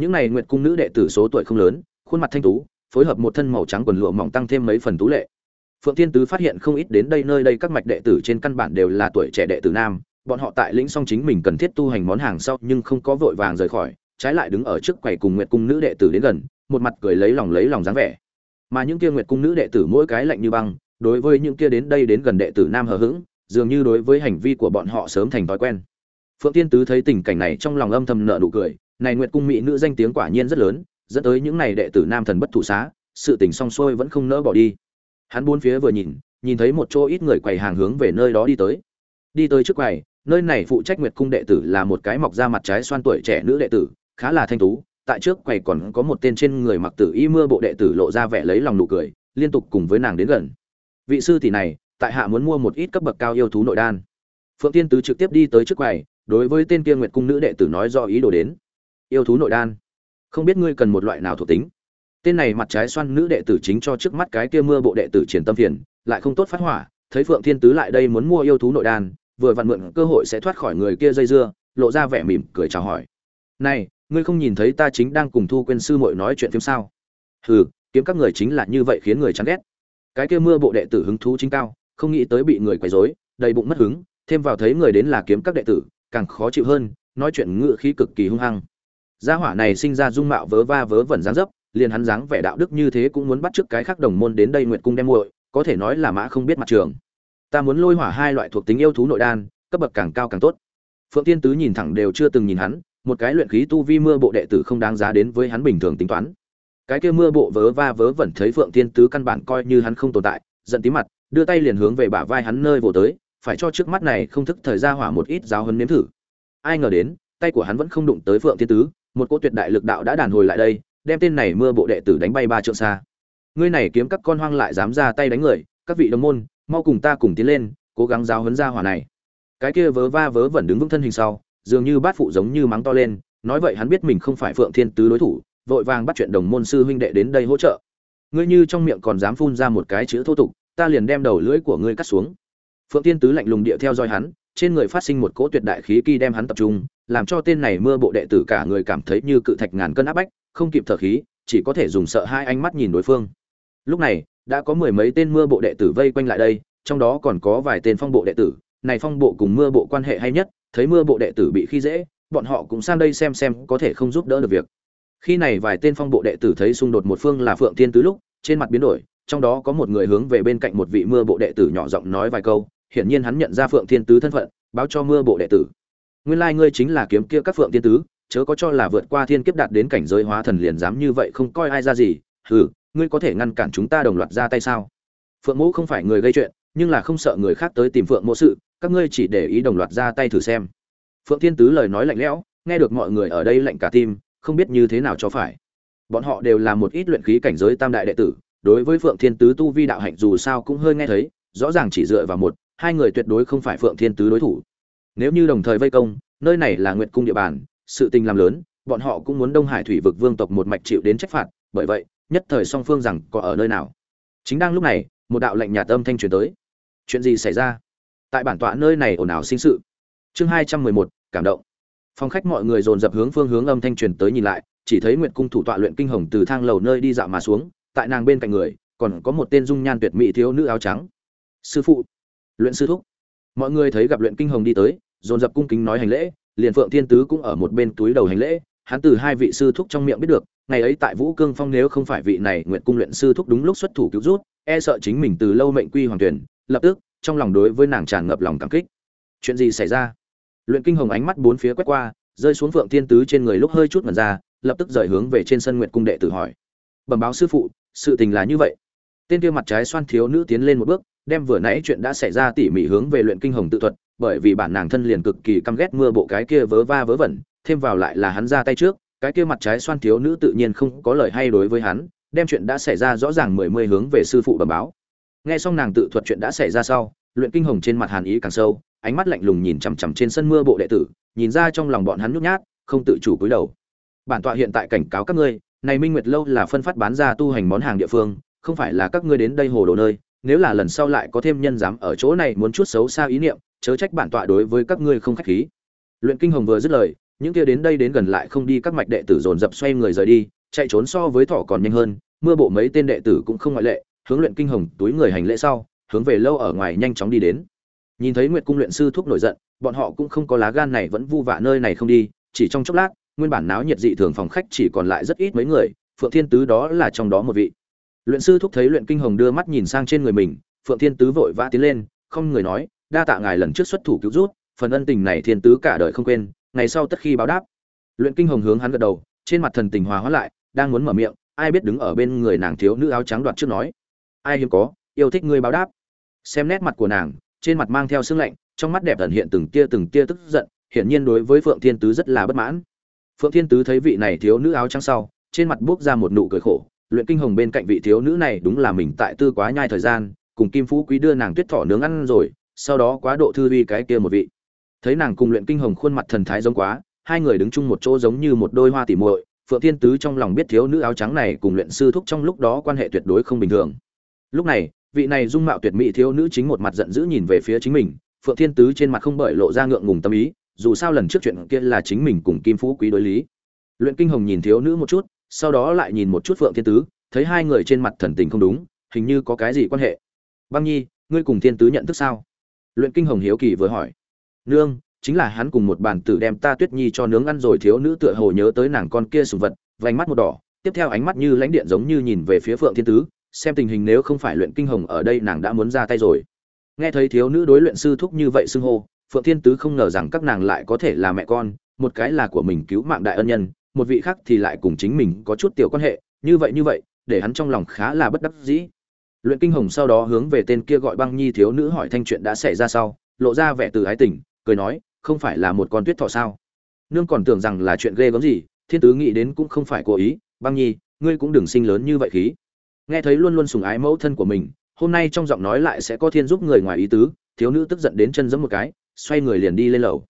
những này nguyệt cung nữ đệ tử số tuổi không lớn, khuôn mặt thanh tú, phối hợp một thân màu trắng quần lụa mỏng tăng thêm mấy phần tú lệ. Phượng thiên tứ phát hiện không ít đến đây nơi đây các mạch đệ tử trên căn bản đều là tuổi trẻ đệ tử nam, bọn họ tại lĩnh song chính mình cần thiết tu hành món hàng sau nhưng không có vội vàng rời khỏi, trái lại đứng ở trước quầy cùng nguyệt cung nữ đệ tử đến gần, một mặt cười lấy lòng lấy lòng dáng vẻ. Mà những kia nguyệt cung nữ đệ tử mỗi cái lạnh như băng, đối với những kia đến đây đến gần đệ tử nam hờ hững, dường như đối với hành vi của bọn họ sớm thành thói quen. Phượng tiên tứ thấy tình cảnh này trong lòng âm thầm nợ nụ cười này nguyệt cung mỹ nữ danh tiếng quả nhiên rất lớn, dẫn tới những này đệ tử nam thần bất thủ xá, sự tình song xuôi vẫn không nỡ bỏ đi. Hắn bốn phía vừa nhìn nhìn thấy một chỗ ít người quầy hàng hướng về nơi đó đi tới. Đi tới trước quầy, nơi này phụ trách nguyệt cung đệ tử là một cái mọc ra mặt trái xoan tuổi trẻ nữ đệ tử, khá là thanh tú. Tại trước quầy còn có một tên trên người mặc tử y mưa bộ đệ tử lộ ra vẻ lấy lòng nụ cười, liên tục cùng với nàng đến gần. Vị sư tỷ này, tại hạ muốn mua một ít cấp bậc cao yêu thú nội đan. Phượng tiên tứ trực tiếp đi tới trước quầy, đối với tên kia nguyệt cung nữ đệ tử nói do ý đồ đến yêu thú nội đan. Không biết ngươi cần một loại nào thuộc tính. Tên này mặt trái xoan nữ đệ tử chính cho trước mắt cái kia mưa bộ đệ tử triển tâm phiền, lại không tốt phát hỏa, thấy phượng thiên tứ lại đây muốn mua yêu thú nội đan, vừa vặn mượn cơ hội sẽ thoát khỏi người kia dây dưa, lộ ra vẻ mỉm cười chào hỏi. Này, ngươi không nhìn thấy ta chính đang cùng thu quên sư muội nói chuyện phim sao? Hừ, kiếm các người chính là như vậy khiến người chán ghét. Cái kia mưa bộ đệ tử hứng thú chính cao, không nghĩ tới bị người quấy rối, đầy bụng mất hứng, thêm vào thấy người đến là kiếm các đệ tử, càng khó chịu hơn, nói chuyện ngựa khí cực kỳ hung hăng gia hỏa này sinh ra dung mạo vớ va vớ vẩn dáng dấp, liền hắn dáng vẻ đạo đức như thế cũng muốn bắt chước cái khác đồng môn đến đây nguyệt cung đem muội, có thể nói là mã không biết mặt trường. Ta muốn lôi hỏa hai loại thuộc tính yêu thú nội đan, cấp bậc càng cao càng tốt. Phượng tiên tứ nhìn thẳng đều chưa từng nhìn hắn, một cái luyện khí tu vi mưa bộ đệ tử không đáng giá đến với hắn bình thường tính toán. Cái kia mưa bộ vớ va vớ vẩn thấy phượng tiên tứ căn bản coi như hắn không tồn tại, giận tí mặt, đưa tay liền hướng về bả vai hắn nơi vồ tới, phải cho trước mắt này không thức thời ra hỏa một ít giáo hấn nếm thử. Ai ngờ đến, tay của hắn vẫn không đụng tới phượng tiên tứ một cô tuyệt đại lực đạo đã đàn hồi lại đây, đem tên này mưa bộ đệ tử đánh bay ba trượng xa. Ngươi này kiếm các con hoang lại dám ra tay đánh người, các vị đồng môn, mau cùng ta cùng tiến lên, cố gắng giáo huấn ra hỏa này. Cái kia vớ va vớ vẩn đứng vững thân hình sau, dường như bát phụ giống như mắng to lên, nói vậy hắn biết mình không phải phượng thiên tứ đối thủ, vội vàng bắt chuyện đồng môn sư huynh đệ đến đây hỗ trợ. Ngươi như trong miệng còn dám phun ra một cái chữ thô tục, ta liền đem đầu lưỡi của ngươi cắt xuống. Phượng thiên tứ lạnh lùng địa theo dõi hắn, trên người phát sinh một cỗ tuyệt đại khí kỳ đem hắn tập trung làm cho tên này mưa bộ đệ tử cả người cảm thấy như cự thạch ngàn cân áp bách, không kịp thở khí, chỉ có thể dùng sợ hai ánh mắt nhìn đối phương. Lúc này, đã có mười mấy tên mưa bộ đệ tử vây quanh lại đây, trong đó còn có vài tên phong bộ đệ tử. Này phong bộ cùng mưa bộ quan hệ hay nhất, thấy mưa bộ đệ tử bị khi dễ, bọn họ cũng sang đây xem xem có thể không giúp đỡ được việc. Khi này vài tên phong bộ đệ tử thấy xung đột một phương là phượng thiên tứ lúc, trên mặt biến đổi, trong đó có một người hướng về bên cạnh một vị mưa bộ đệ tử nhỏ giọng nói vài câu. Hiển nhiên hắn nhận ra phượng thiên tứ thân phận, báo cho mưa bộ đệ tử nguyên lai like ngươi chính là kiếm kia các phượng tiên tứ, chớ có cho là vượt qua thiên kiếp đạt đến cảnh giới hóa thần liền dám như vậy không coi ai ra gì. Hừ, ngươi có thể ngăn cản chúng ta đồng loạt ra tay sao? Phượng mẫu không phải người gây chuyện, nhưng là không sợ người khác tới tìm phượng mẫu sự, các ngươi chỉ để ý đồng loạt ra tay thử xem. Phượng thiên tứ lời nói lạnh lẽo, nghe được mọi người ở đây lạnh cả tim, không biết như thế nào cho phải. Bọn họ đều là một ít luyện khí cảnh giới tam đại đệ tử, đối với phượng thiên tứ tu vi đạo hạnh dù sao cũng hơi nghe thấy, rõ ràng chỉ dựa vào một, hai người tuyệt đối không phải phượng thiên tứ đối thủ nếu như đồng thời vây công, nơi này là nguyệt cung địa bàn, sự tình làm lớn, bọn họ cũng muốn đông hải thủy vực vương tộc một mạch chịu đến trách phạt, bởi vậy, nhất thời song phương rằng có ở nơi nào. Chính đang lúc này, một đạo lệnh nhạt âm thanh truyền tới. Chuyện gì xảy ra? Tại bản tọa nơi này ồn ào sinh sự. Chương hai trăm mười một, cảm động. Phòng khách mọi người dồn dập hướng phương hướng âm thanh truyền tới nhìn lại, chỉ thấy nguyệt cung thủ tọa luyện kinh hồng từ thang lầu nơi đi dạo mà xuống, tại nàng bên cạnh người, còn có một tên dung nhan tuyệt mỹ thiếu nữ áo trắng. Sư phụ. Luyện sư thúc. Mọi người thấy gặp luyện kinh hồng đi tới dồn dập cung kính nói hành lễ, liền phượng thiên tứ cũng ở một bên túi đầu hành lễ, hắn từ hai vị sư thúc trong miệng biết được, ngày ấy tại vũ cương phong nếu không phải vị này nguyện cung luyện sư thúc đúng lúc xuất thủ cứu rút e sợ chính mình từ lâu mệnh quy hoàng tuyển, lập tức, trong lòng đối với nàng tràn ngập lòng cảm kích. Chuyện gì xảy ra? Luyện kinh hồng ánh mắt bốn phía quét qua, rơi xuống phượng thiên tứ trên người lúc hơi chút mật ra, lập tức rời hướng về trên sân nguyện cung đệ tử hỏi. Bẩm báo sư phụ, sự tình là như vậy. Tên kia mặt trái xoan thiếu nữ tiến lên một bước, đem vừa nãy chuyện đã xảy ra tỉ mỉ hướng về luyện kinh hồng tự thuật bởi vì bản nàng thân liền cực kỳ căm ghét mưa bộ cái kia vớ va vớ vẩn, thêm vào lại là hắn ra tay trước, cái kia mặt trái xoan thiếu nữ tự nhiên không có lời hay đối với hắn, đem chuyện đã xảy ra rõ ràng mười mươi hướng về sư phụ bẩm báo. Nghe xong nàng tự thuật chuyện đã xảy ra sau, luyện kinh hồng trên mặt hàn ý càng sâu, ánh mắt lạnh lùng nhìn chằm chằm trên sân mưa bộ đệ tử, nhìn ra trong lòng bọn hắn nhút nhát, không tự chủ cúi đầu. Bản tọa hiện tại cảnh cáo các ngươi, này minh nguyệt lâu là phân phát bán ra tu hành món hàng địa phương, không phải là các ngươi đến đây hồ đồ nơi, nếu là lần sau lại có thêm nhân dám ở chỗ này muốn chút xấu xa ý niệm chớ trách bản tọa đối với các ngươi không khách khí. Luyện kinh hồng vừa dứt lời, những kia đến đây đến gần lại không đi các mạch đệ tử dồn dập xoay người rời đi, chạy trốn so với thỏ còn nhanh hơn, mưa bộ mấy tên đệ tử cũng không ngoại lệ, hướng luyện kinh hồng túi người hành lễ sau, hướng về lâu ở ngoài nhanh chóng đi đến. Nhìn thấy nguyệt cung luyện sư thúc nổi giận, bọn họ cũng không có lá gan này vẫn vu vạ nơi này không đi, chỉ trong chốc lát, nguyên bản náo nhiệt dị thường phòng khách chỉ còn lại rất ít mấy người, phượng thiên tứ đó là trong đó một vị. Luyện sư thúc thấy luyện kinh hồng đưa mắt nhìn sang trên người mình, phượng thiên tứ vội vã tiến lên, không người nói đa tạ ngài lần trước xuất thủ cứu rút, phần ân tình này thiên tứ cả đời không quên, ngày sau tất khi báo đáp. Luyện kinh hồng hướng hắn gật đầu, trên mặt thần tình hòa hóa lại, đang muốn mở miệng, ai biết đứng ở bên người nàng thiếu nữ áo trắng đoạt trước nói, ai hiếm có, yêu thích ngươi báo đáp. Xem nét mặt của nàng, trên mặt mang theo sương lạnh, trong mắt đẹp ẩn hiện từng tia từng tia tức giận, hiển nhiên đối với phượng thiên tứ rất là bất mãn. Phượng thiên tứ thấy vị này thiếu nữ áo trắng sau, trên mặt buốc ra một nụ cười khổ, luyện kinh hồng bên cạnh vị thiếu nữ này đúng là mình tại tư quá nhai thời gian, cùng kim phú quý đưa nàng tuyết thỏ nướng ăn rồi sau đó quá độ thư uy cái kia một vị. Thấy nàng cùng luyện kinh hồng khuôn mặt thần thái giống quá, hai người đứng chung một chỗ giống như một đôi hoa tỉ muội, phượng thiên tứ trong lòng biết thiếu nữ áo trắng này cùng luyện sư thúc trong lúc đó quan hệ tuyệt đối không bình thường. Lúc này, vị này dung mạo tuyệt mỹ thiếu nữ chính một mặt giận dữ nhìn về phía chính mình, phượng thiên tứ trên mặt không bởi lộ ra ngượng ngùng tâm ý, dù sao lần trước chuyện kia là chính mình cùng kim phú quý đối lý. Luyện kinh hồng nhìn thiếu nữ một chút, sau đó lại nhìn một chút phượng thiên tứ, thấy hai người trên mặt thần tình không đúng, hình như có cái gì quan hệ. Băng nhi, ngươi cùng thiên tứ nhận thức sao? Luyện kinh hồng hiếu kỳ vừa hỏi. Nương, chính là hắn cùng một bàn tử đem ta tuyết nhi cho nướng ăn rồi thiếu nữ tựa hồ nhớ tới nàng con kia sùng vật, vành mắt một đỏ, tiếp theo ánh mắt như lãnh điện giống như nhìn về phía phượng thiên tứ, xem tình hình nếu không phải luyện kinh hồng ở đây nàng đã muốn ra tay rồi. Nghe thấy thiếu nữ đối luyện sư thúc như vậy xưng hô, phượng thiên tứ không ngờ rằng các nàng lại có thể là mẹ con, một cái là của mình cứu mạng đại ân nhân, một vị khác thì lại cùng chính mình có chút tiểu quan hệ, như vậy như vậy, để hắn trong lòng khá là bất đắc dĩ luyện kinh hồng sau đó hướng về tên kia gọi băng nhi thiếu nữ hỏi thanh chuyện đã xảy ra sau, lộ ra vẻ từ ái tình, cười nói, không phải là một con tuyết thọ sao? Nương còn tưởng rằng là chuyện ghê gớm gì, thiên tứ nghĩ đến cũng không phải cố ý, băng nhi, ngươi cũng đừng sinh lớn như vậy khí. Nghe thấy luôn luôn sùng ái mẫu thân của mình, hôm nay trong giọng nói lại sẽ có thiên giúp người ngoài ý tứ, thiếu nữ tức giận đến chân giẫm một cái, xoay người liền đi lên lầu.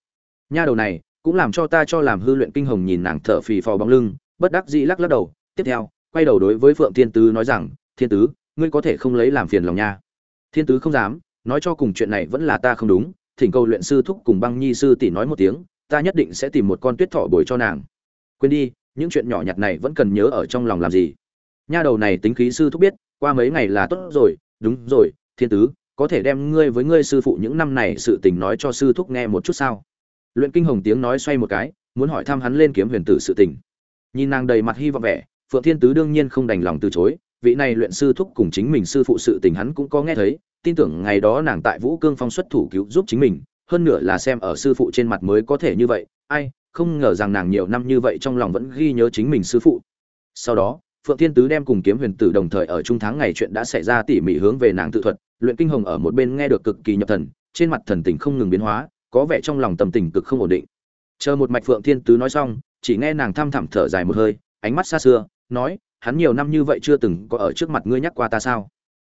Nha đầu này, cũng làm cho ta cho làm hư luyện kinh hồng nhìn nàng thở phì phò bóng lưng, bất đắc dĩ lắc lắc đầu, tiếp theo, quay đầu đối với phượng thiên tứ nói rằng, thiên tứ ngươi có thể không lấy làm phiền lòng nha. Thiên tứ không dám, nói cho cùng chuyện này vẫn là ta không đúng, thỉnh cầu luyện sư thúc cùng băng nhi sư tỷ nói một tiếng, ta nhất định sẽ tìm một con tuyết thỏ bồi cho nàng. Quên đi, những chuyện nhỏ nhặt này vẫn cần nhớ ở trong lòng làm gì. Nha đầu này tính khí sư thúc biết, qua mấy ngày là tốt rồi, đúng rồi, thiên tứ, có thể đem ngươi với ngươi sư phụ những năm này sự tình nói cho sư thúc nghe một chút sao? Luyện kinh hồng tiếng nói xoay một cái, muốn hỏi thăm hắn lên kiếm huyền tử sự tình. Nhìn nàng đầy mặt hy vọng vẻ, phượng thiên tứ đương nhiên không đành lòng từ chối vị này luyện sư thúc cùng chính mình sư phụ sự tình hắn cũng có nghe thấy, tin tưởng ngày đó nàng tại vũ cương phong xuất thủ cứu giúp chính mình, hơn nữa là xem ở sư phụ trên mặt mới có thể như vậy. Ai, không ngờ rằng nàng nhiều năm như vậy trong lòng vẫn ghi nhớ chính mình sư phụ. Sau đó, phượng thiên tứ đem cùng kiếm huyền tử đồng thời ở trung tháng ngày chuyện đã xảy ra tỉ mỉ hướng về nàng tự thuật, luyện kinh hồng ở một bên nghe được cực kỳ nhập thần, trên mặt thần tình không ngừng biến hóa, có vẻ trong lòng tâm tình cực không ổn định. Chờ một mạch phượng thiên tứ nói xong, chỉ nghe nàng thăm thẳm thở dài một hơi, ánh mắt xa xưa, nói hắn nhiều năm như vậy chưa từng có ở trước mặt ngươi nhắc qua ta sao?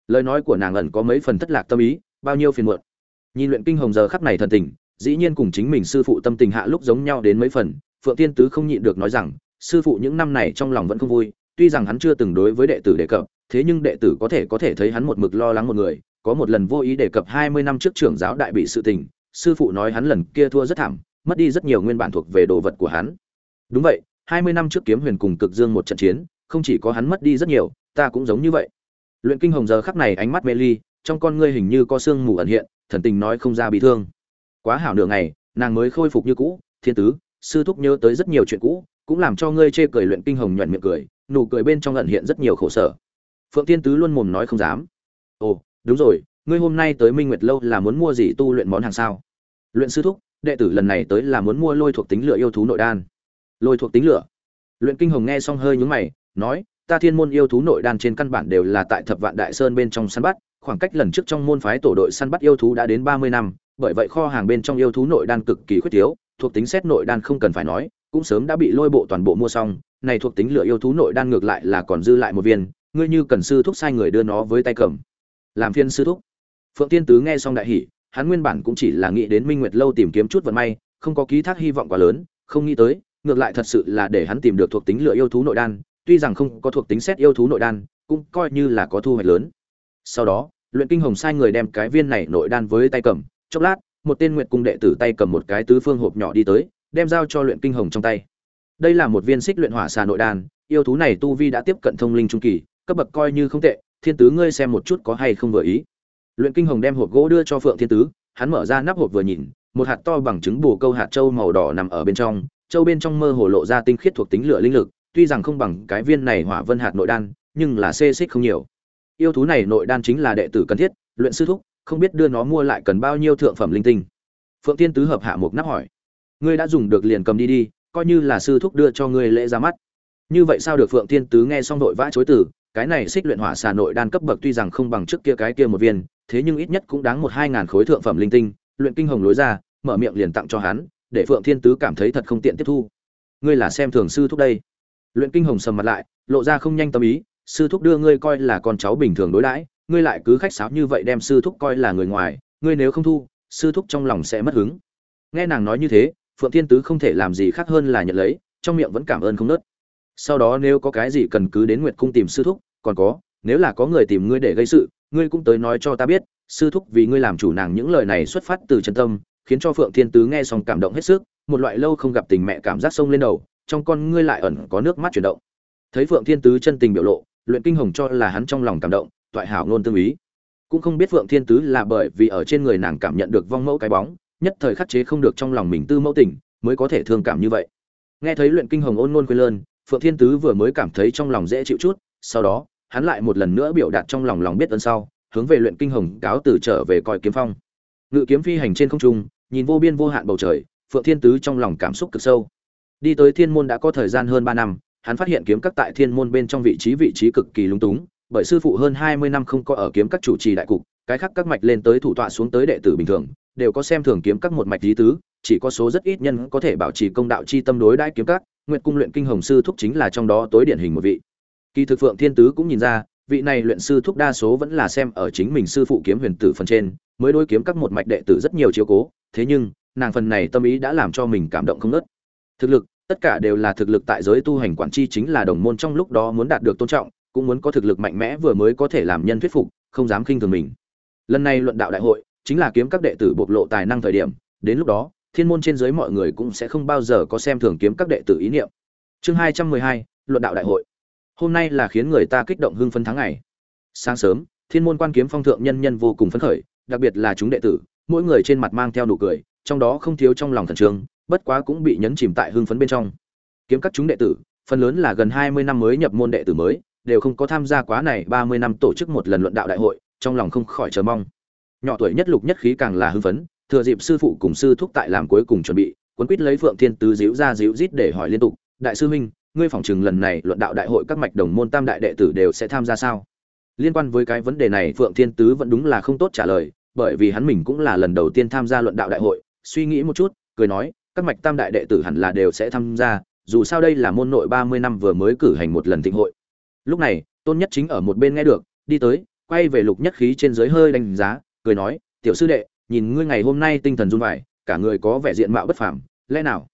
Lời nói của nàng ẩn có mấy phần thất lạc tâm ý, bao nhiêu phiền muộn. Nhìn luyện kinh hồng giờ khắc này thần tình, dĩ nhiên cùng chính mình sư phụ tâm tình hạ lúc giống nhau đến mấy phần, phượng tiên tứ không nhịn được nói rằng, sư phụ những năm này trong lòng vẫn không vui, tuy rằng hắn chưa từng đối với đệ tử đề cập, thế nhưng đệ tử có thể có thể thấy hắn một mực lo lắng một người, có một lần vô ý đề cập hai mươi năm trước trưởng giáo đại bị sự tình, sư phụ nói hắn lần kia thua rất thảm, mất đi rất nhiều nguyên bản thuộc về đồ vật của hắn. Đúng vậy, hai mươi năm trước kiếm huyền cùng cực dương một trận chiến không chỉ có hắn mất đi rất nhiều, ta cũng giống như vậy. Luyện kinh hồng giờ khắc này ánh mắt mê ly, trong con ngươi hình như có sương mù ẩn hiện, thần tình nói không ra bị thương. Quá hảo nửa ngày, nàng mới khôi phục như cũ, thiên tứ, sư thúc nhớ tới rất nhiều chuyện cũ, cũng làm cho ngươi chê cười luyện kinh hồng nhuận miệng cười, nụ cười bên trong ẩn hiện rất nhiều khổ sở. Phượng tiên tứ luôn mồm nói không dám. Ồ, đúng rồi, ngươi hôm nay tới minh nguyệt lâu là muốn mua gì tu luyện món hàng sao? Luyện sư thúc, đệ tử lần này tới là muốn mua lôi thuộc tính lửa yêu thú nội đan. Lôi thuộc tính lửa. Luyện kinh hồng nghe xong hơi nhúng mày nói, ta thiên môn yêu thú nội đan trên căn bản đều là tại thập vạn đại sơn bên trong săn bắt, khoảng cách lần trước trong môn phái tổ đội săn bắt yêu thú đã đến ba mươi năm, bởi vậy kho hàng bên trong yêu thú nội đan cực kỳ khuyết thiếu, thuộc tính xét nội đan không cần phải nói, cũng sớm đã bị lôi bộ toàn bộ mua xong, này thuộc tính lựa yêu thú nội đan ngược lại là còn dư lại một viên, ngươi như cần sư thúc sai người đưa nó với tay cầm. Làm phiên sư thúc. Phượng tiên tứ nghe xong đại hỉ, hắn nguyên bản cũng chỉ là nghĩ đến minh nguyệt lâu tìm kiếm chút vận may, không có ký thác hy vọng quá lớn, không nghĩ tới, ngược lại thật sự là để hắn tìm được thuộc tính lựa yêu thú nội đan tuy rằng không có thuộc tính xét yêu thú nội đan, cũng coi như là có thu hoạch lớn. Sau đó, luyện kinh hồng sai người đem cái viên này nội đan với tay cầm. Chốc lát, một tên nguyệt cung đệ tử tay cầm một cái tứ phương hộp nhỏ đi tới, đem giao cho luyện kinh hồng trong tay. Đây là một viên xích luyện hỏa xà nội đan, yêu thú này tu vi đã tiếp cận thông linh trung kỳ, cấp bậc coi như không tệ, thiên tứ ngươi xem một chút có hay không vừa ý. Luyện kinh hồng đem hộp gỗ đưa cho phượng thiên tứ, hắn mở ra nắp hộp vừa nhìn, một hạt to bằng trứng bù câu hạt châu màu đỏ nằm ở bên trong châu bên trong mơ hồ lộ ra tinh khiết thuộc tính lửa linh lực tuy rằng không bằng cái viên này hỏa vân hạt nội đan nhưng là xê xích không nhiều. Yêu thú này nội đan chính là đệ tử cần thiết luyện sư thúc không biết đưa nó mua lại cần bao nhiêu thượng phẩm linh tinh. Phượng tiên tứ hợp hạ một nắp hỏi. Ngươi đã dùng được liền cầm đi đi coi như là sư thúc đưa cho ngươi lễ ra mắt. Như vậy sao được phượng tiên tứ nghe xong nội vã chối tử, cái này xích luyện hỏa xà nội đan cấp bậc tuy rằng không bằng trước kia cái kia một viên thế nhưng ít nhất cũng đáng một hai ngàn khối thượng phẩm linh tinh luyện kinh hồng lối ra mở miệng liền tặng cho hắn để phượng thiên tứ cảm thấy thật không tiện tiếp thu. Ngươi là xem thường sư thúc đây luyện kinh hồng sầm mặt lại, lộ ra không nhanh tâm ý, sư thúc đưa ngươi coi là con cháu bình thường đối đãi, ngươi lại cứ khách sáo như vậy đem sư thúc coi là người ngoài, ngươi nếu không thu, sư thúc trong lòng sẽ mất hứng. Nghe nàng nói như thế, phượng thiên tứ không thể làm gì khác hơn là nhận lấy, trong miệng vẫn cảm ơn không nớt. Sau đó nếu có cái gì cần cứ đến nguyệt cung tìm sư thúc, còn có, nếu là có người tìm ngươi để gây sự, ngươi cũng tới nói cho ta biết, sư thúc vì ngươi làm chủ nàng những lời này xuất phát từ chân tâm, khiến cho phượng thiên tứ nghe xong cảm động hết sức, một loại lâu không gặp tình mẹ cảm giác sông lên đầu trong con ngươi lại ẩn có nước mắt chuyển động. Thấy phượng thiên tứ chân tình biểu lộ, luyện kinh hồng cho là hắn trong lòng cảm động, toại hảo ngôn tương ý. Cũng không biết phượng thiên tứ là bởi vì ở trên người nàng cảm nhận được vong mẫu cái bóng, nhất thời khắc chế không được trong lòng mình tư mẫu tình, mới có thể thương cảm như vậy. Nghe thấy luyện kinh hồng ôn ngôn quên lơn, phượng thiên tứ vừa mới cảm thấy trong lòng dễ chịu chút, sau đó, hắn lại một lần nữa biểu đạt trong lòng lòng biết ơn sau, hướng về luyện kinh hồng cáo từ trở về coi kiếm phong. Ngự kiếm phi hành trên không trung, nhìn vô biên vô hạn bầu trời, phượng thiên tứ trong lòng cảm xúc cực sâu đi tới thiên môn đã có thời gian hơn ba năm, hắn phát hiện kiếm các tại thiên môn bên trong vị trí vị trí cực kỳ lúng túng, bởi sư phụ hơn hai mươi năm không có ở kiếm các chủ trì đại cục, cái khác các mạch lên tới thủ tọa xuống tới đệ tử bình thường, đều có xem thường kiếm các một mạch lý tứ, chỉ có số rất ít nhân có thể bảo trì công đạo chi tâm đối đãi kiếm các, Nguyệt cung luyện kinh hồng sư thúc chính là trong đó tối điển hình một vị. Kỳ thực phượng thiên tứ cũng nhìn ra, vị này luyện sư thúc đa số vẫn là xem ở chính mình sư phụ kiếm huyền tử phần trên, mới đối kiếm các một mạch đệ tử rất nhiều chiếu cố, thế nhưng, nàng phần này tâm ý đã làm cho mình cảm động không nớt thực lực tất cả đều là thực lực tại giới tu hành quản chi chính là đồng môn trong lúc đó muốn đạt được tôn trọng, cũng muốn có thực lực mạnh mẽ vừa mới có thể làm nhân thuyết phục, không dám khinh thường mình. Lần này luận đạo đại hội, chính là kiếm các đệ tử bộc lộ tài năng thời điểm, đến lúc đó, thiên môn trên dưới mọi người cũng sẽ không bao giờ có xem thường kiếm các đệ tử ý niệm. Chương hai trăm mười hai, luận đạo đại hội. Hôm nay là khiến người ta kích động hưng phấn tháng ngày. Sáng sớm, thiên môn quan kiếm phong thượng nhân nhân vô cùng phấn khởi, đặc biệt là chúng đệ tử, mỗi người trên mặt mang theo nụ cười, trong đó không thiếu trong lòng thần trường bất quá cũng bị nhấn chìm tại hưng phấn bên trong. Kiếm các chúng đệ tử, phần lớn là gần hai mươi năm mới nhập môn đệ tử mới, đều không có tham gia quá này ba mươi năm tổ chức một lần luận đạo đại hội, trong lòng không khỏi chờ mong. Nhỏ tuổi nhất lục nhất khí càng là hưng phấn, thừa dịp sư phụ cùng sư thúc tại làm cuối cùng chuẩn bị, quấn quýt lấy phượng thiên tứ díu ra díu rít để hỏi liên tục, đại sư huynh, ngươi phỏng chừng lần này luận đạo đại hội các mạch đồng môn tam đại đệ tử đều sẽ tham gia sao? Liên quan với cái vấn đề này, phượng thiên tứ vẫn đúng là không tốt trả lời, bởi vì hắn mình cũng là lần đầu tiên tham gia luận đạo đại hội, suy nghĩ một chút, cười nói các mạch tam đại đệ tử hẳn là đều sẽ tham gia, dù sao đây là môn nội ba mươi năm vừa mới cử hành một lần thịnh hội. Lúc này, tôn nhất chính ở một bên nghe được, đi tới, quay về lục nhất khí trên dưới hơi đánh giá, cười nói, tiểu sư đệ, nhìn ngươi ngày hôm nay tinh thần run vải cả người có vẻ diện mạo bất phàm, lẽ nào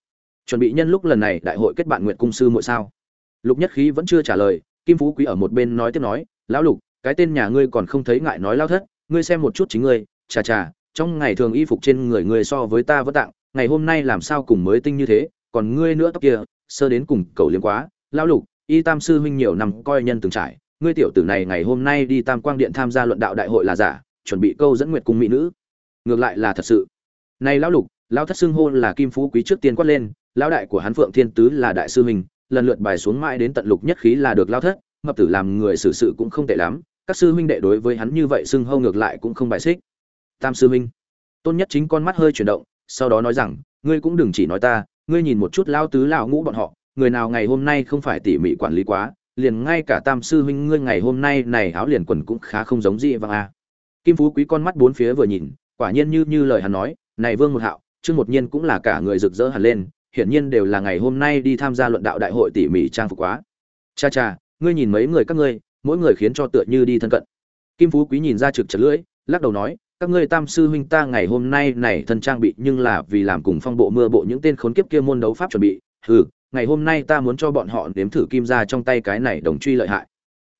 chuẩn bị nhân lúc lần này đại hội kết bạn nguyện cung sư muội sao? Lục nhất khí vẫn chưa trả lời, kim phú quý ở một bên nói tiếp nói, lão lục, cái tên nhà ngươi còn không thấy ngại nói lao thất, ngươi xem một chút chính ngươi, chà chà, trong ngày thường y phục trên người ngươi so với ta vẫn tặng ngày hôm nay làm sao cùng mới tinh như thế, còn ngươi nữa tóc kia, sơ đến cùng cầu liếm quá. Lão lục, y tam sư huynh nhiều năm coi nhân từng trải, ngươi tiểu tử này ngày hôm nay đi tam quang điện tham gia luận đạo đại hội là giả, chuẩn bị câu dẫn nguyệt cung mỹ nữ. Ngược lại là thật sự. Này lão lục, lão thất xưng hôn là kim phú quý trước tiên quát lên, lão đại của hắn phượng thiên tứ là đại sư huynh, lần lượt bài xuống mãi đến tận lục nhất khí là được lão thất mập tử làm người xử sự cũng không tệ lắm, các sư huynh đệ đối với hắn như vậy xưng hâu ngược lại cũng không bài xích. Tam sư huynh, tôn nhất chính con mắt hơi chuyển động sau đó nói rằng, ngươi cũng đừng chỉ nói ta, ngươi nhìn một chút lao tứ lao ngũ bọn họ, người nào ngày hôm nay không phải tỉ mỉ quản lý quá, liền ngay cả tam sư huynh ngươi ngày hôm nay này áo liền quần cũng khá không giống gì vâng a. Kim phú quý con mắt bốn phía vừa nhìn, quả nhiên như như lời hắn nói, này vương một hạo trương một nhiên cũng là cả người rực rỡ hẳn lên, hiển nhiên đều là ngày hôm nay đi tham gia luận đạo đại hội tỉ mỉ trang phục quá. Cha cha, ngươi nhìn mấy người các ngươi, mỗi người khiến cho tựa như đi thân cận. Kim phú quý nhìn ra trực chật lưỡi, lắc đầu nói các ngươi tam sư huynh ta ngày hôm nay này thân trang bị nhưng là vì làm cùng phong bộ mưa bộ những tên khốn kiếp kia môn đấu pháp chuẩn bị. Hừ, ngày hôm nay ta muốn cho bọn họ nếm thử kim ra trong tay cái này đồng truy lợi hại.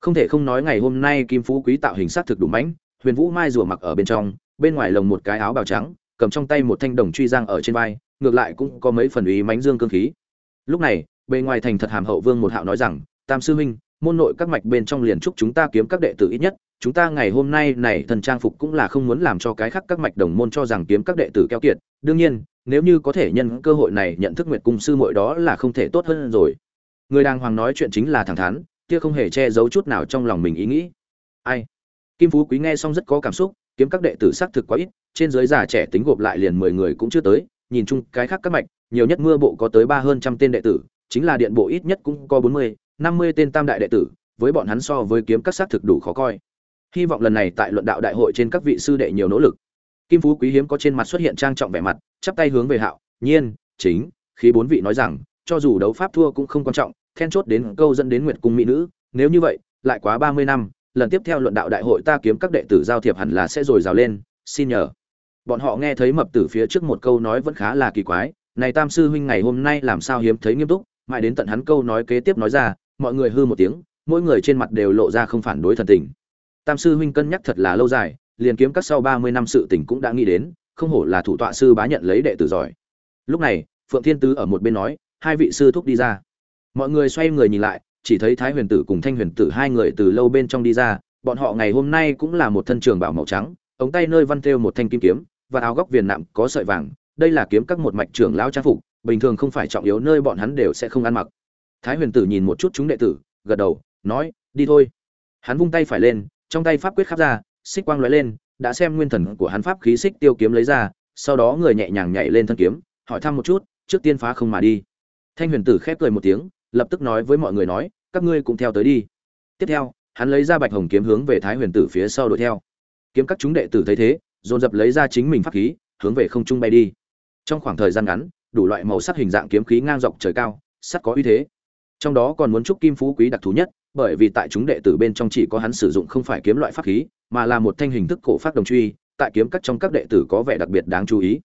Không thể không nói ngày hôm nay kim phú quý tạo hình sát thực đủ mãnh, huyền vũ mai rùa mặc ở bên trong, bên ngoài lồng một cái áo bào trắng, cầm trong tay một thanh đồng truy giang ở trên vai, ngược lại cũng có mấy phần ý mánh dương cương khí. Lúc này, bề ngoài thành thật hàm hậu vương một hạo nói rằng, tam sư huynh, môn nội các mạch bên trong liền chúc chúng ta kiếm các đệ tử ít nhất chúng ta ngày hôm nay này thần trang phục cũng là không muốn làm cho cái khác các mạch đồng môn cho rằng kiếm các đệ tử keo kiệt. Đương nhiên, nếu như có thể nhân cơ hội này nhận thức nguyệt cung sư muội đó là không thể tốt hơn rồi. Người đàng hoàng nói chuyện chính là thẳng thắn, kia không hề che giấu chút nào trong lòng mình ý nghĩ. Ai? Kim phú quý nghe xong rất có cảm xúc, kiếm các đệ tử xác thực quá ít, trên giới già trẻ tính gộp lại liền mười người cũng chưa tới, nhìn chung cái khác các mạch, nhiều nhất mưa bộ có tới ba hơn trăm tên đệ tử, chính là điện bộ ít nhất cũng có bốn mươi, năm mươi tên tam đại đệ tử, với bọn hắn so với kiếm các xác thực đủ khó coi hy vọng lần này tại luận đạo đại hội trên các vị sư đệ nhiều nỗ lực. Kim phú quý hiếm có trên mặt xuất hiện trang trọng vẻ mặt, chắp tay hướng về hạo, nhiên, chính khi bốn vị nói rằng, cho dù đấu pháp thua cũng không quan trọng, then chốt đến câu dẫn đến nguyệt cung mỹ nữ, nếu như vậy, lại quá ba mươi năm, lần tiếp theo luận đạo đại hội ta kiếm các đệ tử giao thiệp hẳn là sẽ rồi rào lên, xin nhờ. Bọn họ nghe thấy mập tử phía trước một câu nói vẫn khá là kỳ quái, này tam sư huynh ngày hôm nay làm sao hiếm thấy nghiêm túc? Mãi đến tận hắn câu nói kế tiếp nói ra, mọi người hư một tiếng, mỗi người trên mặt đều lộ ra không phản đối thần tình tam sư huynh cân nhắc thật là lâu dài, liền kiếm các sau ba mươi năm sự tình cũng đã nghĩ đến, không hổ là thủ tọa sư bá nhận lấy đệ tử giỏi. Lúc này, phượng thiên tứ ở một bên nói, hai vị sư thúc đi ra. Mọi người xoay người nhìn lại, chỉ thấy thái huyền tử cùng thanh huyền tử hai người từ lâu bên trong đi ra, bọn họ ngày hôm nay cũng là một thân trường bảo màu trắng, ống tay nơi văn thêu một thanh kim kiếm, và áo góc viền nạm có sợi vàng, đây là kiếm các một mạch trưởng lão trang phục, bình thường không phải trọng yếu nơi bọn hắn đều sẽ không ăn mặc. Thái huyền tử nhìn một chút chúng đệ tử, gật đầu, nói, đi thôi. Hắn vung tay phải lên trong tay pháp quyết khắp ra, xích quang lóe lên, đã xem nguyên thần của hắn pháp khí xích tiêu kiếm lấy ra, sau đó người nhẹ nhàng nhảy lên thân kiếm, hỏi thăm một chút, trước tiên phá không mà đi. Thanh huyền tử khép cười một tiếng, lập tức nói với mọi người nói, các ngươi cũng theo tới đi. Tiếp theo, hắn lấy ra bạch hồng kiếm hướng về thái huyền tử phía sau đuổi theo. Kiếm các chúng đệ tử thấy thế, dồn dập lấy ra chính mình pháp khí, hướng về không trung bay đi. Trong khoảng thời gian ngắn, đủ loại màu sắc hình dạng kiếm khí ngang dọc trời cao, sắt có uy thế. Trong đó còn muốn chúc kim phú quý đặc thù nhất bởi vì tại chúng đệ tử bên trong chỉ có hắn sử dụng không phải kiếm loại pháp khí, mà là một thanh hình thức cổ phát đồng truy, tại kiếm các trong các đệ tử có vẻ đặc biệt đáng chú ý.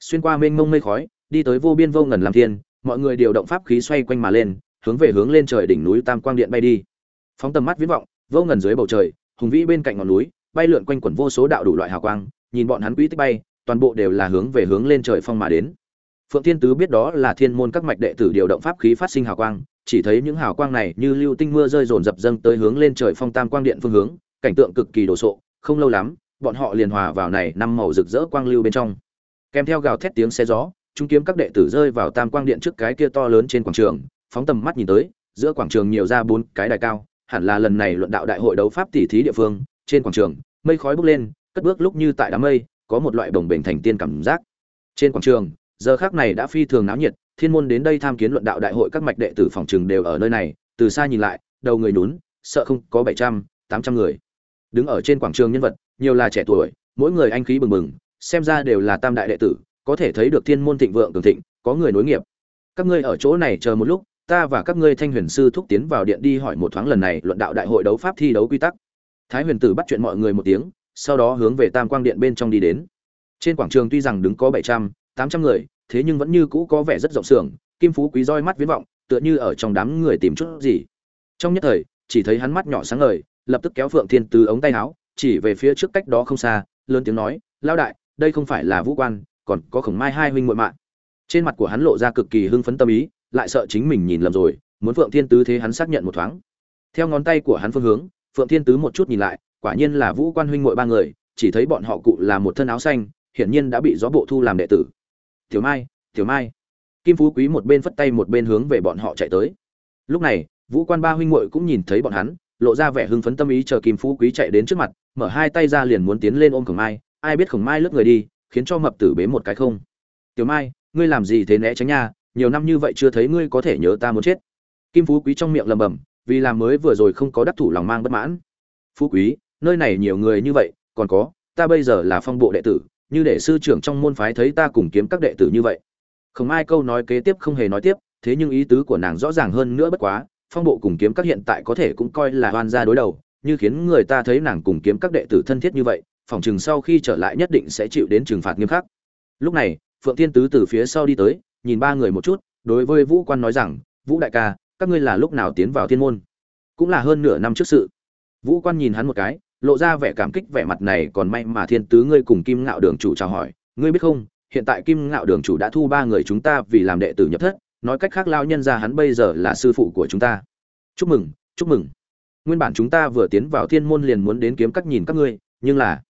Xuyên qua mênh mông mây khói, đi tới vô biên vô ngần làm thiên, mọi người điều động pháp khí xoay quanh mà lên, hướng về hướng lên trời đỉnh núi tam quang điện bay đi. Phóng tầm mắt viễn vọng, vô ngần dưới bầu trời, hùng vĩ bên cạnh ngọn núi, bay lượn quanh quẩn vô số đạo đủ loại hào quang, nhìn bọn hắn quý tích bay, toàn bộ đều là hướng về hướng lên trời phong mà đến. Phượng thiên tứ biết đó là thiên môn các mạch đệ tử điều động pháp khí phát sinh hào quang chỉ thấy những hào quang này như lưu tinh mưa rơi rồn rập dâng tới hướng lên trời phong tam quang điện phương hướng, cảnh tượng cực kỳ đồ sộ, không lâu lắm, bọn họ liền hòa vào này năm màu rực rỡ quang lưu bên trong. Kèm theo gào thét tiếng xe gió, chúng kiếm các đệ tử rơi vào tam quang điện trước cái kia to lớn trên quảng trường, phóng tầm mắt nhìn tới, giữa quảng trường nhiều ra bốn cái đài cao, hẳn là lần này luận đạo đại hội đấu pháp tỷ thí địa phương, trên quảng trường, mây khói bốc lên, cất bước lúc như tại đám mây, có một loại bồng bềnh thành tiên cảm giác. Trên quảng trường, giờ khác này đã phi thường náo nhiệt thiên môn đến đây tham kiến luận đạo đại hội các mạch đệ tử phòng trường đều ở nơi này, từ xa nhìn lại, đầu người nhún, sợ không có bảy trăm, tám trăm người. Đứng ở trên quảng trường nhân vật, nhiều là trẻ tuổi, mỗi người anh khí bừng bừng, xem ra đều là tam đại đệ tử, có thể thấy được thiên môn thịnh vượng cường thịnh, có người nối nghiệp. Các ngươi ở chỗ này chờ một lúc, ta và các ngươi thanh huyền sư thúc tiến vào điện đi hỏi một thoáng lần này luận đạo đại hội đấu pháp thi đấu quy tắc. Thái huyền tử bắt chuyện mọi người một tiếng, sau đó hướng về tam quang điện bên trong đi đến. Trên quảng trường tuy rằng đứng có bảy trăm, tám trăm người thế nhưng vẫn như cũ có vẻ rất rộng sưởng kim phú quý roi mắt viễn vọng, tựa như ở trong đám người tìm chút gì. Trong nhất thời, chỉ thấy hắn mắt nhỏ sáng ngời, lập tức kéo phượng thiên từ ống tay áo, chỉ về phía trước cách đó không xa, lớn tiếng nói, lão đại, đây không phải là vũ quan, còn có khổng mai hai huynh muội mạng. Trên mặt của hắn lộ ra cực kỳ hưng phấn tâm ý, lại sợ chính mình nhìn lầm rồi, muốn phượng thiên tứ thế hắn xác nhận một thoáng. Theo ngón tay của hắn phương hướng, phượng thiên tứ một chút nhìn lại, quả nhiên là vũ quan huynh muội ba người, chỉ thấy bọn họ cụ là một thân áo xanh, hiển nhiên đã bị gió bộ thu làm đệ tử tiểu mai tiểu mai. Kim phú quý một bên phất tay một bên hướng về bọn họ chạy tới. Lúc này, vũ quan ba huynh muội cũng nhìn thấy bọn hắn, lộ ra vẻ hưng phấn tâm ý chờ kim phú quý chạy đến trước mặt, mở hai tay ra liền muốn tiến lên ôm khổng mai. Ai biết khổng mai lướt người đi, khiến cho mập tử bế một cái không? Tiểu mai, ngươi làm gì thế né tránh nha, nhiều năm như vậy chưa thấy ngươi có thể nhớ ta muốn chết. Kim phú quý trong miệng lầm bầm vì làm mới vừa rồi không có đắc thủ lòng mang bất mãn. Phú quý, nơi này nhiều người như vậy, còn có, ta bây giờ là phong bộ đệ tử như để sư trưởng trong môn phái thấy ta cùng kiếm các đệ tử như vậy. Không ai câu nói kế tiếp không hề nói tiếp, thế nhưng ý tứ của nàng rõ ràng hơn nữa bất quá, phong bộ cùng kiếm các hiện tại có thể cũng coi là oan gia đối đầu, như khiến người ta thấy nàng cùng kiếm các đệ tử thân thiết như vậy, phòng chừng sau khi trở lại nhất định sẽ chịu đến trừng phạt nghiêm khắc. Lúc này, phượng thiên tứ từ phía sau đi tới, nhìn ba người một chút, đối với vũ quan nói rằng, vũ đại ca, các ngươi là lúc nào tiến vào thiên môn? Cũng là hơn nửa năm trước sự. Vũ quan nhìn hắn một cái lộ ra vẻ cảm kích vẻ mặt này còn may mà thiên tứ ngươi cùng kim ngạo đường chủ chào hỏi. Ngươi biết không, hiện tại kim ngạo đường chủ đã thu ba người chúng ta vì làm đệ tử nhập thất. Nói cách khác lao nhân ra hắn bây giờ là sư phụ của chúng ta. Chúc mừng chúc mừng. Nguyên bản chúng ta vừa tiến vào thiên môn liền muốn đến kiếm các nhìn các ngươi, nhưng là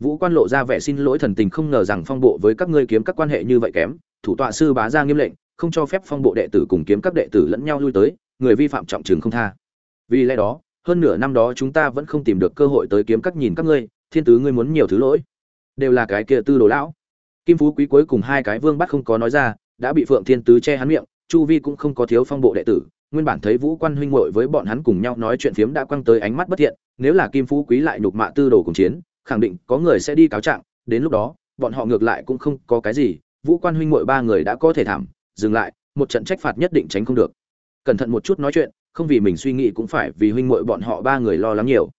vũ quan lộ ra vẻ xin lỗi thần tình không ngờ rằng phong bộ với các ngươi kiếm các quan hệ như vậy kém. Thủ tọa sư bá ra nghiêm lệnh, không cho phép phong bộ đệ tử cùng kiếm các đệ tử lẫn nhau lui tới, người vi phạm trọng trường không tha. Vì lẽ đó hơn nửa năm đó chúng ta vẫn không tìm được cơ hội tới kiếm các nhìn các ngươi, thiên tứ ngươi muốn nhiều thứ lỗi. Đều là cái kia tư đồ lão. Kim phú quý cuối cùng hai cái vương bắt không có nói ra, đã bị phượng thiên tứ che hắn miệng, chu vi cũng không có thiếu phong bộ đệ tử, nguyên bản thấy vũ quan huynh muội với bọn hắn cùng nhau nói chuyện phiếm đã quăng tới ánh mắt bất thiện, nếu là kim phú quý lại nhục mạ tư đồ cùng chiến, khẳng định có người sẽ đi cáo trạng, đến lúc đó, bọn họ ngược lại cũng không có cái gì, vũ quan huynh muội ba người đã có thể thảm, dừng lại, một trận trách phạt nhất định tránh không được. Cẩn thận một chút nói chuyện không vì mình suy nghĩ cũng phải vì huynh muội bọn họ ba người lo lắng nhiều.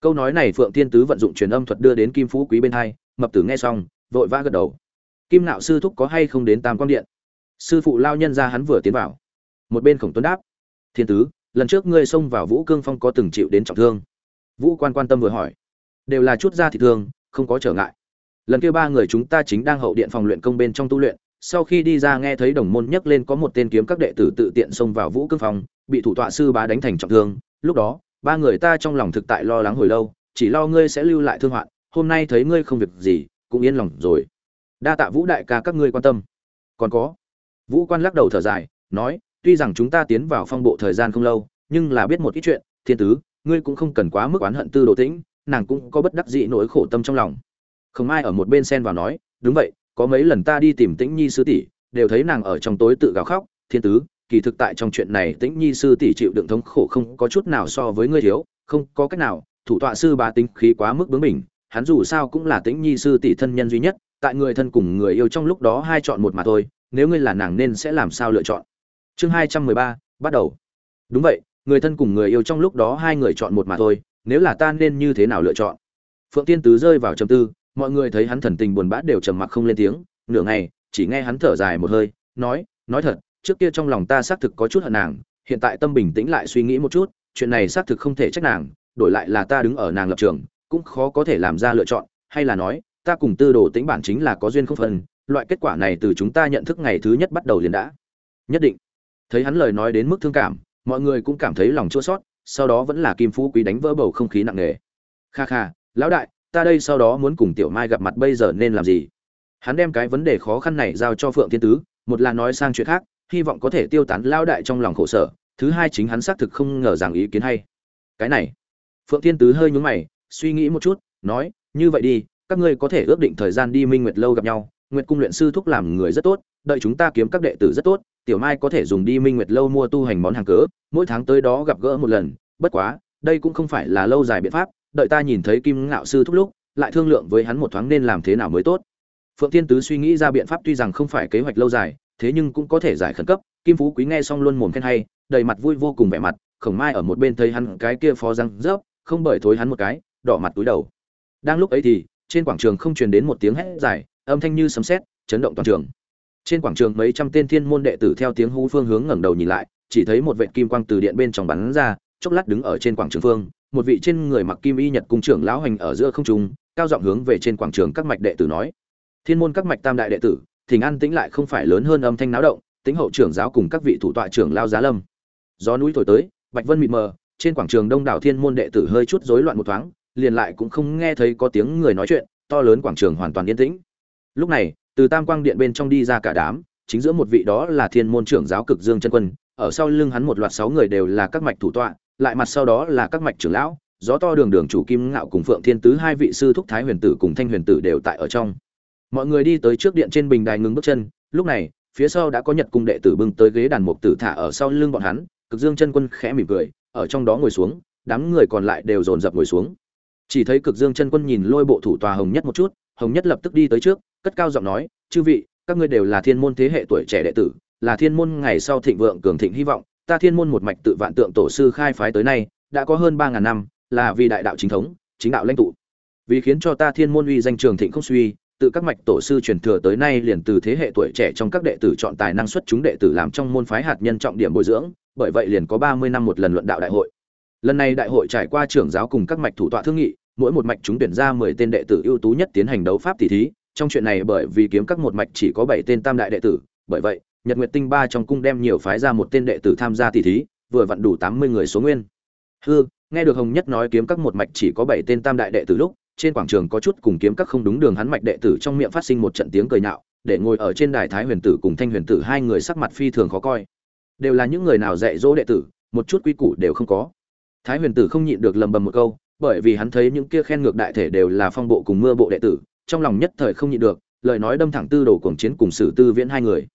Câu nói này phượng thiên tứ vận dụng truyền âm thuật đưa đến kim phú quý bên hai, mập tử nghe xong, vội vã gật đầu. Kim nạo sư thúc có hay không đến tam quan điện? Sư phụ lao nhân ra hắn vừa tiến vào. Một bên khổng tuấn đáp, thiên tứ, lần trước ngươi xông vào vũ cương phong có từng chịu đến trọng thương? Vũ quan quan tâm vừa hỏi. Đều là chút da thị thương, không có trở ngại. Lần kia ba người chúng ta chính đang hậu điện phòng luyện công bên trong tu luyện sau khi đi ra nghe thấy đồng môn nhấc lên có một tên kiếm các đệ tử tự tiện xông vào vũ cương phòng bị thủ tọa sư bá đánh thành trọng thương, lúc đó, ba người ta trong lòng thực tại lo lắng hồi lâu, chỉ lo ngươi sẽ lưu lại thương hoạn, hôm nay thấy ngươi không việc gì, cũng yên lòng rồi. Đa tạ vũ đại ca các ngươi quan tâm. Còn có, vũ quan lắc đầu thở dài, nói, tuy rằng chúng ta tiến vào phong bộ thời gian không lâu, nhưng là biết một ít chuyện, thiên tứ, ngươi cũng không cần quá mức oán hận tư đồ tĩnh, nàng cũng có bất đắc dĩ nỗi khổ tâm trong lòng. Không ai ở một bên xen vào nói, đúng vậy có mấy lần ta đi tìm tĩnh nhi sư tỷ, đều thấy nàng ở trong tối tự gào khóc, thiên tứ, kỳ thực tại trong chuyện này tĩnh nhi sư tỷ chịu đựng thống khổ không có chút nào so với ngươi thiếu, không có cách nào, thủ tọa sư bá tính khí quá mức bướng bỉnh, hắn dù sao cũng là tĩnh nhi sư tỷ thân nhân duy nhất, tại người thân cùng người yêu trong lúc đó hai chọn một mà thôi, nếu ngươi là nàng nên sẽ làm sao lựa chọn? Chương hai trăm mười ba, bắt đầu. Đúng vậy, người thân cùng người yêu trong lúc đó hai người chọn một mà thôi, nếu là ta nên như thế nào lựa chọn? Phượng tiên tứ rơi vào trầm tư mọi người thấy hắn thần tình buồn bã đều trầm mặc không lên tiếng, nửa ngày, chỉ nghe hắn thở dài một hơi, nói nói thật, trước kia trong lòng ta xác thực có chút hận nàng, hiện tại tâm bình tĩnh lại suy nghĩ một chút, chuyện này xác thực không thể trách nàng, đổi lại là ta đứng ở nàng lập trường, cũng khó có thể làm ra lựa chọn, hay là nói, ta cùng tư đồ tính bản chính là có duyên không phân, loại kết quả này từ chúng ta nhận thức ngày thứ nhất bắt đầu liền đã nhất định. Thấy hắn lời nói đến mức thương cảm, mọi người cũng cảm thấy lòng chua sót sau đó vẫn là kim phú quý đánh vỡ bầu không khí nặng nề. Kha kha, lão đại ta đây sau đó muốn cùng tiểu mai gặp mặt bây giờ nên làm gì? Hắn đem cái vấn đề khó khăn này giao cho phượng thiên tứ, một là nói sang chuyện khác, hy vọng có thể tiêu tán lão đại trong lòng khổ sở, thứ hai chính hắn xác thực không ngờ rằng ý kiến hay. Cái này, phượng thiên tứ hơi nhúng mày, suy nghĩ một chút, nói, như vậy đi, các ngươi có thể ước định thời gian đi minh nguyệt lâu gặp nhau, nguyệt cung luyện sư thúc làm người rất tốt, đợi chúng ta kiếm các đệ tử rất tốt, tiểu mai có thể dùng đi minh nguyệt lâu mua tu hành món hàng cớ, mỗi tháng tới đó gặp gỡ một lần, bất quá, đây cũng không phải là lâu dài biện pháp đợi ta nhìn thấy kim ngạo sư thúc lúc, lại thương lượng với hắn một thoáng nên làm thế nào mới tốt. Phượng thiên tứ suy nghĩ ra biện pháp tuy rằng không phải kế hoạch lâu dài, thế nhưng cũng có thể giải khẩn cấp. Kim phú quý nghe xong luôn mồm khen hay, đầy mặt vui vô cùng vẻ mặt, khổng mai ở một bên thấy hắn cái kia phó răng rớp, không bởi thối hắn một cái, đỏ mặt túi đầu. Đang lúc ấy thì, trên quảng trường không truyền đến một tiếng hét dài, âm thanh như sấm sét, chấn động toàn trường. Trên quảng trường mấy trăm tên thiên môn đệ tử theo tiếng hú phương hướng ngẩng đầu nhìn lại, chỉ thấy một vệ kim quang từ điện bên trong bắn ra, chốc lát đứng ở trên quảng trường phương một vị trên người mặc kim y nhật cung trưởng lão hành ở giữa không trung, cao giọng hướng về trên quảng trường các mạch đệ tử nói. Thiên môn các mạch tam đại đệ tử, thỉnh an tĩnh lại không phải lớn hơn âm thanh náo động tính hậu trưởng giáo cùng các vị thủ tọa trưởng lao giá lâm. Gió núi thổi tới, bạch vân mịt mờ, trên quảng trường đông đảo thiên môn đệ tử hơi chút rối loạn một thoáng, liền lại cũng không nghe thấy có tiếng người nói chuyện, to lớn quảng trường hoàn toàn yên tĩnh. Lúc này, từ tam quang điện bên trong đi ra cả đám, chính giữa một vị đó là thiên môn trưởng giáo cực dương chân quân, ở sau lưng hắn một loạt sáu người đều là các mạch thủ tọa lại mặt sau đó là các mạch trưởng lão, gió to đường đường chủ kim ngạo cùng phượng thiên tứ hai vị sư thúc thái huyền tử cùng thanh huyền tử đều tại ở trong. Mọi người đi tới trước điện trên bình đài ngừng bước chân, lúc này, phía sau đã có nhật cung đệ tử bưng tới ghế đàn mục tử thả ở sau lưng bọn hắn, cực dương chân quân khẽ mỉm cười, ở trong đó ngồi xuống, đám người còn lại đều dồn dập ngồi xuống. Chỉ thấy cực dương chân quân nhìn lôi bộ thủ tòa hồng nhất một chút, hồng nhất lập tức đi tới trước, cất cao giọng nói, chư vị, các ngươi đều là thiên môn thế hệ tuổi trẻ đệ tử, là thiên môn ngày sau thịnh vượng cường thịnh hy vọng ta thiên môn một mạch tự vạn tượng tổ sư khai phái tới nay, đã có hơn ba ngàn năm, là vì đại đạo chính thống, chính đạo lãnh tụ. Vì khiến cho ta thiên môn uy danh trường thịnh không suy, tự các mạch tổ sư truyền thừa tới nay liền từ thế hệ tuổi trẻ trong các đệ tử chọn tài năng xuất chúng đệ tử làm trong môn phái hạt nhân trọng điểm bồi dưỡng, bởi vậy liền có ba mươi năm một lần luận đạo đại hội. Lần này đại hội trải qua trưởng giáo cùng các mạch thủ tọa thương nghị, mỗi một mạch chúng tuyển ra mười tên đệ tử ưu tú nhất tiến hành đấu pháp tỷ thí, trong chuyện này bởi vì kiếm các một mạch chỉ có bảy tên tam đại đệ tử, bởi vậy nhật nguyệt tinh ba trong cung đem nhiều phái ra một tên đệ tử tham gia tỷ thí, vừa vặn đủ tám mươi người số nguyên. Hư, nghe được hồng nhất nói kiếm các một mạch chỉ có bảy tên tam đại đệ tử lúc, trên quảng trường có chút cùng kiếm các không đúng đường hắn mạch đệ tử trong miệng phát sinh một trận tiếng cười nhạo, để ngồi ở trên đài thái huyền tử cùng thanh huyền tử hai người sắc mặt phi thường khó coi. Đều là những người nào dạy dỗ đệ tử, một chút quy củ đều không có. Thái huyền tử không nhịn được lầm bầm một câu, bởi vì hắn thấy những kia khen ngược đại thể đều là phong bộ cùng mưa bộ đệ tử, trong lòng nhất thời không nhịn được, lời nói đâm thẳng tư đồ cuồng chiến cùng sử tư viễn hai người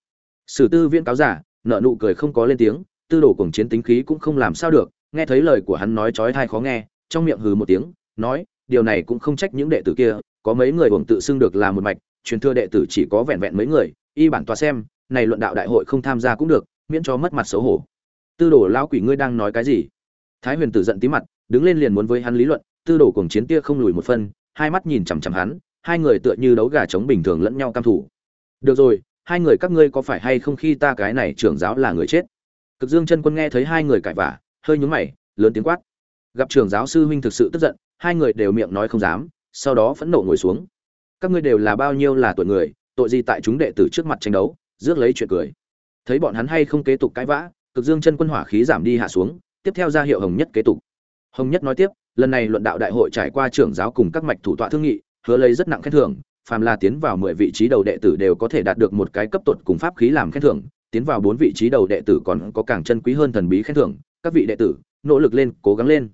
sử tư viễn cáo giả, nợ nụ cười không có lên tiếng, tư đồ cuồng chiến tính khí cũng không làm sao được, nghe thấy lời của hắn nói chói tai khó nghe, trong miệng hừ một tiếng, nói, điều này cũng không trách những đệ tử kia, có mấy người hưởng tự xưng được là một mạch, truyền thừa đệ tử chỉ có vẹn vẹn mấy người, y bản tòa xem, này luận đạo đại hội không tham gia cũng được, miễn cho mất mặt xấu hổ. Tư đồ lão quỷ ngươi đang nói cái gì? Thái huyền tử giận tí mặt, đứng lên liền muốn với hắn lý luận, tư đồ cuồng chiến tia không lùi một phân, hai mắt nhìn chằm chằm hắn, hai người tựa như đấu gà trống bình thường lẫn nhau cam thủ được rồi hai người các ngươi có phải hay không khi ta cái này trưởng giáo là người chết? Cực dương chân quân nghe thấy hai người cãi vả hơi nhún mày, lớn tiếng quát. Gặp trưởng giáo sư huynh thực sự tức giận, hai người đều miệng nói không dám, sau đó phẫn nộ ngồi xuống. Các ngươi đều là bao nhiêu là tuổi người, tội gì tại chúng đệ tử trước mặt tranh đấu, rước lấy chuyện cười. Thấy bọn hắn hay không kế tục cãi vã, cực dương chân quân hỏa khí giảm đi hạ xuống, tiếp theo ra hiệu hồng nhất kế tục. Hồng nhất nói tiếp, lần này luận đạo đại hội trải qua trưởng giáo cùng các mạch thủ tọa thương nghị, hứa lấy rất nặng khen thưởng phàm là tiến vào mười vị trí đầu đệ tử đều có thể đạt được một cái cấp tuột cùng pháp khí làm khen thưởng, tiến vào bốn vị trí đầu đệ tử còn có càng chân quý hơn thần bí khen thưởng, các vị đệ tử, nỗ lực lên, cố gắng lên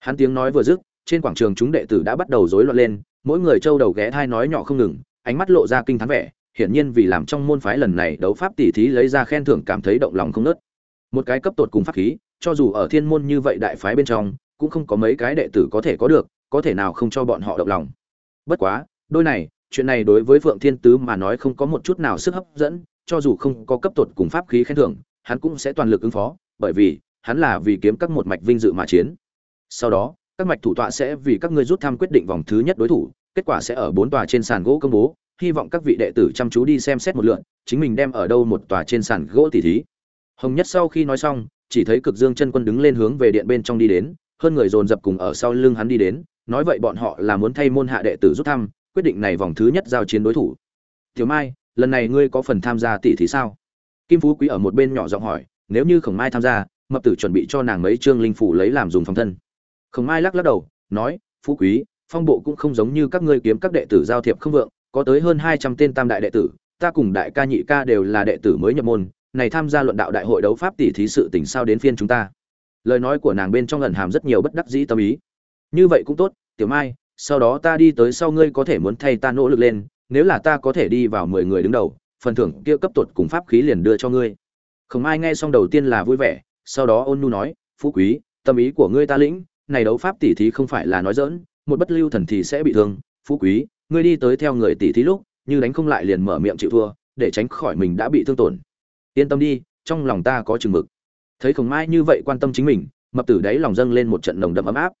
hắn tiếng nói vừa dứt, trên quảng trường chúng đệ tử đã bắt đầu rối loạn lên, mỗi người trâu đầu ghé thai nói nhỏ không ngừng, ánh mắt lộ ra kinh thán vẻ, hiển nhiên vì làm trong môn phái lần này đấu pháp tỷ thí lấy ra khen thưởng cảm thấy động lòng không ngớt. một cái cấp tuột cùng pháp khí, cho dù ở thiên môn như vậy đại phái bên trong, cũng không có mấy cái đệ tử có thể có được, có thể nào không cho bọn họ động lòng bất quá, đôi này chuyện này đối với phượng thiên tứ mà nói không có một chút nào sức hấp dẫn, cho dù không có cấp tột cùng pháp khí khen thưởng, hắn cũng sẽ toàn lực ứng phó, bởi vì, hắn là vì kiếm các một mạch vinh dự mà chiến. Sau đó, các mạch thủ tọa sẽ vì các ngươi rút thăm quyết định vòng thứ nhất đối thủ, kết quả sẽ ở bốn tòa trên sàn gỗ công bố, hy vọng các vị đệ tử chăm chú đi xem xét một lượt, chính mình đem ở đâu một tòa trên sàn gỗ tỉ thí. Hồng nhất sau khi nói xong, chỉ thấy cực dương chân quân đứng lên hướng về điện bên trong đi đến, hơn người dồn dập cùng ở sau lưng hắn đi đến, nói vậy bọn họ là muốn thay môn hạ đệ tử rút thăm quyết định này vòng thứ nhất giao chiến đối thủ. Tiểu mai, lần này ngươi có phần tham gia tỷ thí sao? Kim phú quý ở một bên nhỏ giọng hỏi, nếu như khổng mai tham gia, mập tử chuẩn bị cho nàng mấy trương linh phủ lấy làm dùng phòng thân. Khổng mai lắc lắc đầu, nói, phú quý, phong bộ cũng không giống như các ngươi kiếm các đệ tử giao thiệp không vượng, có tới hơn hai trăm tên tam đại đệ tử, ta cùng đại ca nhị ca đều là đệ tử mới nhập môn, này tham gia luận đạo đại hội đấu pháp tỷ thí sự tình sao đến phiên chúng ta? Lời nói của nàng bên trong ẩn hàm rất nhiều bất đắc dĩ tâm ý. Như vậy cũng tốt, tiểu mai sau đó ta đi tới sau ngươi có thể muốn thay ta nỗ lực lên, nếu là ta có thể đi vào mười người đứng đầu, phần thưởng kia cấp tột cùng pháp khí liền đưa cho ngươi. Khổng ai nghe xong đầu tiên là vui vẻ, sau đó ôn nu nói, phú quý, tâm ý của ngươi ta lĩnh, này đấu pháp tỷ thí không phải là nói dỡn một bất lưu thần thì sẽ bị thương. Phú quý, ngươi đi tới theo người tỷ thí lúc, như đánh không lại liền mở miệng chịu thua, để tránh khỏi mình đã bị thương tổn. Yên tâm đi, trong lòng ta có chừng mực. Thấy khổng mai như vậy quan tâm chính mình, mập tử đấy lòng dâng lên một trận nồng đậm ấm áp.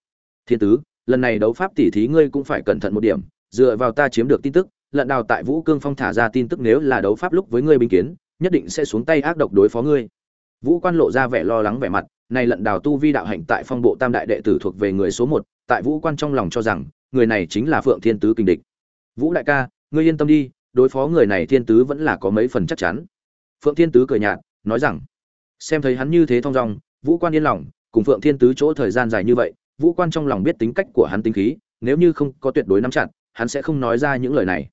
Thiên tứ lần này đấu pháp tỷ thí ngươi cũng phải cẩn thận một điểm, dựa vào ta chiếm được tin tức, lận đào tại vũ cương phong thả ra tin tức nếu là đấu pháp lúc với ngươi binh kiến, nhất định sẽ xuống tay ác độc đối phó ngươi. Vũ quan lộ ra vẻ lo lắng vẻ mặt, này lận đào tu vi đạo hạnh tại phong bộ tam đại đệ tử thuộc về người số một, tại vũ quan trong lòng cho rằng, người này chính là phượng thiên tứ kinh địch. Vũ đại ca, ngươi yên tâm đi, đối phó người này thiên tứ vẫn là có mấy phần chắc chắn. Phượng thiên tứ cười nhạt, nói rằng, xem thấy hắn như thế thong dong, vũ quan yên lòng, cùng phượng thiên tứ chỗ thời gian dài như vậy vũ quan trong lòng biết tính cách của hắn tính khí, nếu như không có tuyệt đối nắm chặt, hắn sẽ không nói ra những lời này.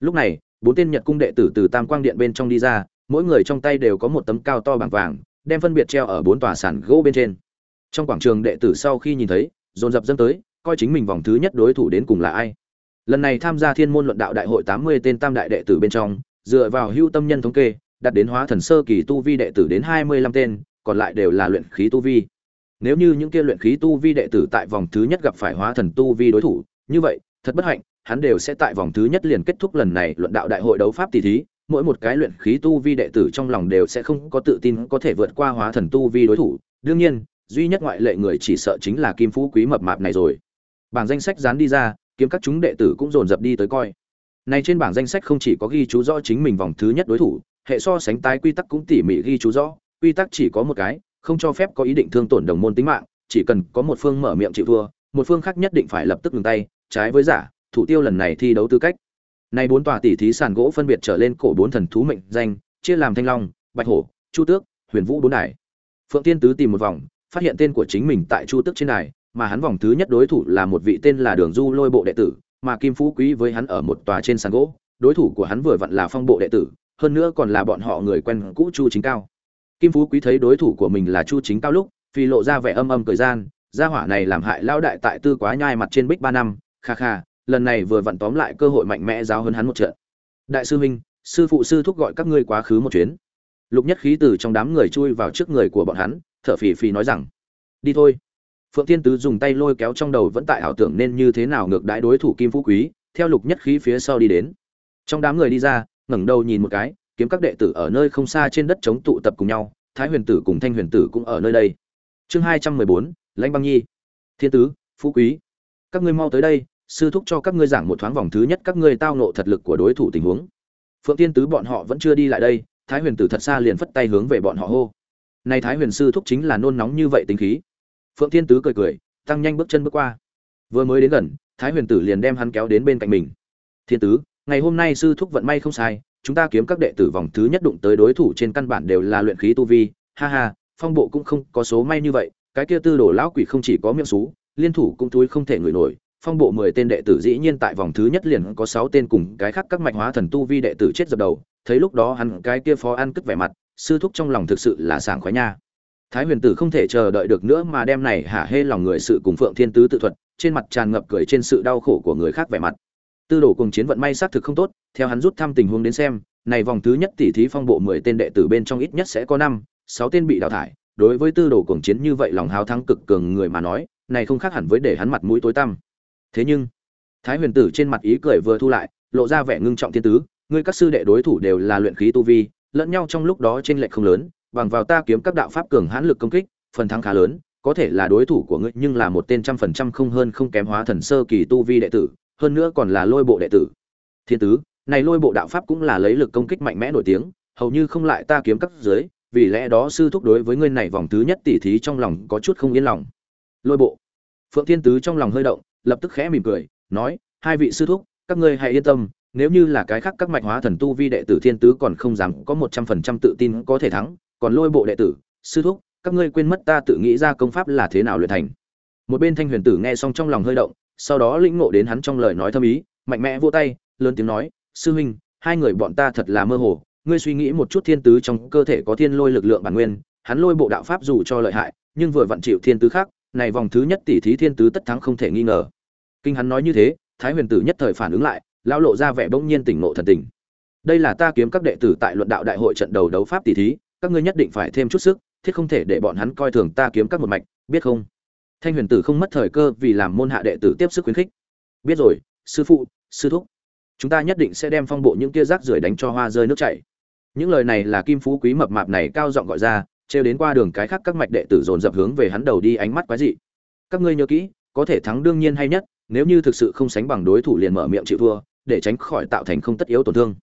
Lúc này, bốn tên nhật cung đệ tử từ tam quang điện bên trong đi ra, mỗi người trong tay đều có một tấm cao to bằng vàng, đem phân biệt treo ở bốn tòa sản gỗ bên trên. Trong quảng trường đệ tử sau khi nhìn thấy, dồn dập dâng tới, coi chính mình vòng thứ nhất đối thủ đến cùng là ai. Lần này tham gia thiên môn luận đạo đại hội tám mươi tên tam đại đệ tử bên trong, dựa vào hưu tâm nhân thống kê, đạt đến hóa thần sơ kỳ tu vi đệ tử đến hai mươi lăm tên, còn lại đều là luyện khí tu vi nếu như những kia luyện khí tu vi đệ tử tại vòng thứ nhất gặp phải hóa thần tu vi đối thủ, như vậy, thật bất hạnh, hắn đều sẽ tại vòng thứ nhất liền kết thúc lần này luận đạo đại hội đấu pháp tỷ thí, mỗi một cái luyện khí tu vi đệ tử trong lòng đều sẽ không có tự tin có thể vượt qua hóa thần tu vi đối thủ. Đương nhiên, duy nhất ngoại lệ người chỉ sợ chính là kim phú quý mập mạp này rồi. Bảng danh sách dán đi ra, kiếm các chúng đệ tử cũng dồn dập đi tới coi. Này trên bảng danh sách không chỉ có ghi chú rõ chính mình vòng thứ nhất đối thủ, hệ so sánh tái quy tắc cũng tỉ mỉ ghi chú rõ, quy tắc chỉ có một cái không cho phép có ý định thương tổn đồng môn tính mạng chỉ cần có một phương mở miệng chịu thua một phương khác nhất định phải lập tức ngừng tay trái với giả thủ tiêu lần này thi đấu tư cách nay bốn tòa tỷ thí sàn gỗ phân biệt trở lên cổ bốn thần thú mệnh danh, chia làm Thanh Long, Bạch Hổ, Chu Tước, Huyền Vũ bốn đài. Phượng Tiên Tứ tìm một vòng, phát hiện tên của chính mình tại Chu Tước trên đài, mà hắn vòng thứ nhất đối thủ là một vị tên là Đường Du Lôi bộ đệ tử, mà Kim Phú Quý với hắn ở một tòa trên sàn gỗ, đối thủ của hắn vừa vặn là Phong bộ đệ tử, hơn nữa còn là bọn họ người quen cũ Chu Chính Cao. Kim Phú Quý thấy đối thủ của mình là Chu Chính Cao lúc, phi lộ ra vẻ âm âm cười gian, gia hỏa này làm hại lão đại tại tư quá nhai mặt trên bích ba năm, kha kha, lần này vừa vặn tóm lại cơ hội mạnh mẽ giáo hơn hắn một trận. Đại sư huynh, sư phụ sư thúc gọi các ngươi quá khứ một chuyến. Lục Nhất khí từ trong đám người chui vào trước người của bọn hắn, thở phì phì nói rằng: "Đi thôi." Phượng Thiên Tứ dùng tay lôi kéo trong đầu vẫn tại ảo tưởng nên như thế nào ngược đãi đối thủ Kim Phú Quý, theo Lục Nhất khí phía sau đi đến. Trong đám người đi ra, ngẩng đầu nhìn một cái, kiếm các đệ tử ở nơi không xa trên đất chống tụ tập cùng nhau, Thái Huyền tử cùng Thanh Huyền tử cũng ở nơi đây. Chương hai trăm mười bốn, Lãnh Băng Nhi. Thiên Tứ, Phú Quý, các ngươi mau tới đây, sư thúc cho các ngươi giảng một thoáng vòng thứ nhất các ngươi tao nộ thật lực của đối thủ tình huống. Phượng Tiên Tứ bọn họ vẫn chưa đi lại đây, Thái Huyền tử thật xa liền phất tay hướng về bọn họ hô. Này Thái Huyền sư thúc chính là nôn nóng như vậy tính khí. Phượng Tiên Tứ cười cười, tăng nhanh bước chân bước qua. Vừa mới đến gần, Thái Huyền tử liền đem hắn kéo đến bên cạnh mình. Thiên Tứ, ngày hôm nay sư thúc vận may không sai, chúng ta kiếm các đệ tử vòng thứ nhất đụng tới đối thủ trên căn bản đều là luyện khí tu vi, ha ha, phong bộ cũng không có số may như vậy, cái kia tư đồ lão quỷ không chỉ có miệng xú, liên thủ cũng túi không thể ngửi nổi, phong bộ mười tên đệ tử dĩ nhiên tại vòng thứ nhất liền có sáu tên cùng cái khác các mạch hóa thần tu vi đệ tử chết dập đầu, thấy lúc đó hắn cái kia phó ăn cất vẻ mặt, sư thúc trong lòng thực sự là sảng khoái nha. Thái Huyền Tử không thể chờ đợi được nữa mà đem này hả hê lòng người sự cùng Phượng Thiên Tứ tự thuật, trên mặt tràn ngập cười trên sự đau khổ của người khác vẻ mặt. Tư đồ cùng chiến vận may xác thực không tốt, theo hắn rút thăm tình huống đến xem, này vòng thứ nhất tỷ thí phong bộ 10 tên đệ tử bên trong ít nhất sẽ có 5, 6 tên bị đào thải, đối với tư đồ cùng chiến như vậy lòng hào thắng cực cường người mà nói, này không khác hẳn với để hắn mặt mũi tối tăm. Thế nhưng, Thái Huyền Tử trên mặt ý cười vừa thu lại, lộ ra vẻ ngưng trọng thiên tứ, ngươi các sư đệ đối thủ đều là luyện khí tu vi, lẫn nhau trong lúc đó trên lệch không lớn, bằng vào ta kiếm các đạo pháp cường hãn lực công kích, phần thắng khá lớn, có thể là đối thủ của ngươi nhưng là một tên trăm phần trăm không hơn không kém hóa thần sơ kỳ tu vi đệ tử, hơn nữa còn là lôi bộ đệ tử. Thiên tứ, này lôi bộ đạo pháp cũng là lấy lực công kích mạnh mẽ nổi tiếng, hầu như không lại ta kiếm các dưới, vì lẽ đó sư thúc đối với ngươi này vòng thứ nhất tỷ thí trong lòng có chút không yên lòng. Lôi bộ. Phượng Thiên Tứ trong lòng hơi động, lập tức khẽ mỉm cười, nói: "Hai vị sư thúc, các ngươi hãy yên tâm, nếu như là cái khác các mạch hóa thần tu vi đệ tử Thiên Tứ còn không dám có một trăm phần trăm tự tin có thể thắng, còn lôi bộ đệ tử, sư thúc, các ngươi quên mất ta tự nghĩ ra công pháp là thế nào luyện thành." Một bên Thanh Huyền Tử nghe xong trong lòng hơi động, sau đó lĩnh ngộ đến hắn trong lời nói thâm ý, mạnh mẽ vỗ tay, lớn tiếng nói: "Sư huynh, hai người bọn ta thật là mơ hồ, ngươi suy nghĩ một chút thiên tứ trong cơ thể có thiên lôi lực lượng bản nguyên, hắn lôi bộ đạo pháp dù cho lợi hại, nhưng vừa vận chịu thiên tứ khác, này vòng thứ nhất tỷ thí thiên tứ tất thắng không thể nghi ngờ. Kinh hắn nói như thế, Thái Huyền tử nhất thời phản ứng lại, lão lộ ra vẻ bỗng nhiên tỉnh ngộ thần tình. Đây là ta kiếm các đệ tử tại luận đạo đại hội trận đầu đấu pháp tỷ thí, các ngươi nhất định phải thêm chút sức, thiết không thể để bọn hắn coi thường ta kiếm các một mạch, biết không? Thanh Huyền tử không mất thời cơ vì làm môn hạ đệ tử tiếp sức khuyến khích. Biết rồi, sư phụ, sư thúc. Chúng ta nhất định sẽ đem phong bộ những kia rác rưởi đánh cho hoa rơi nước chảy những lời này là kim phú quý mập mạp này cao giọng gọi ra trêu đến qua đường cái khác các mạch đệ tử dồn dập hướng về hắn đầu đi ánh mắt quái dị các ngươi nhớ kỹ có thể thắng đương nhiên hay nhất nếu như thực sự không sánh bằng đối thủ liền mở miệng chịu thua để tránh khỏi tạo thành không tất yếu tổn thương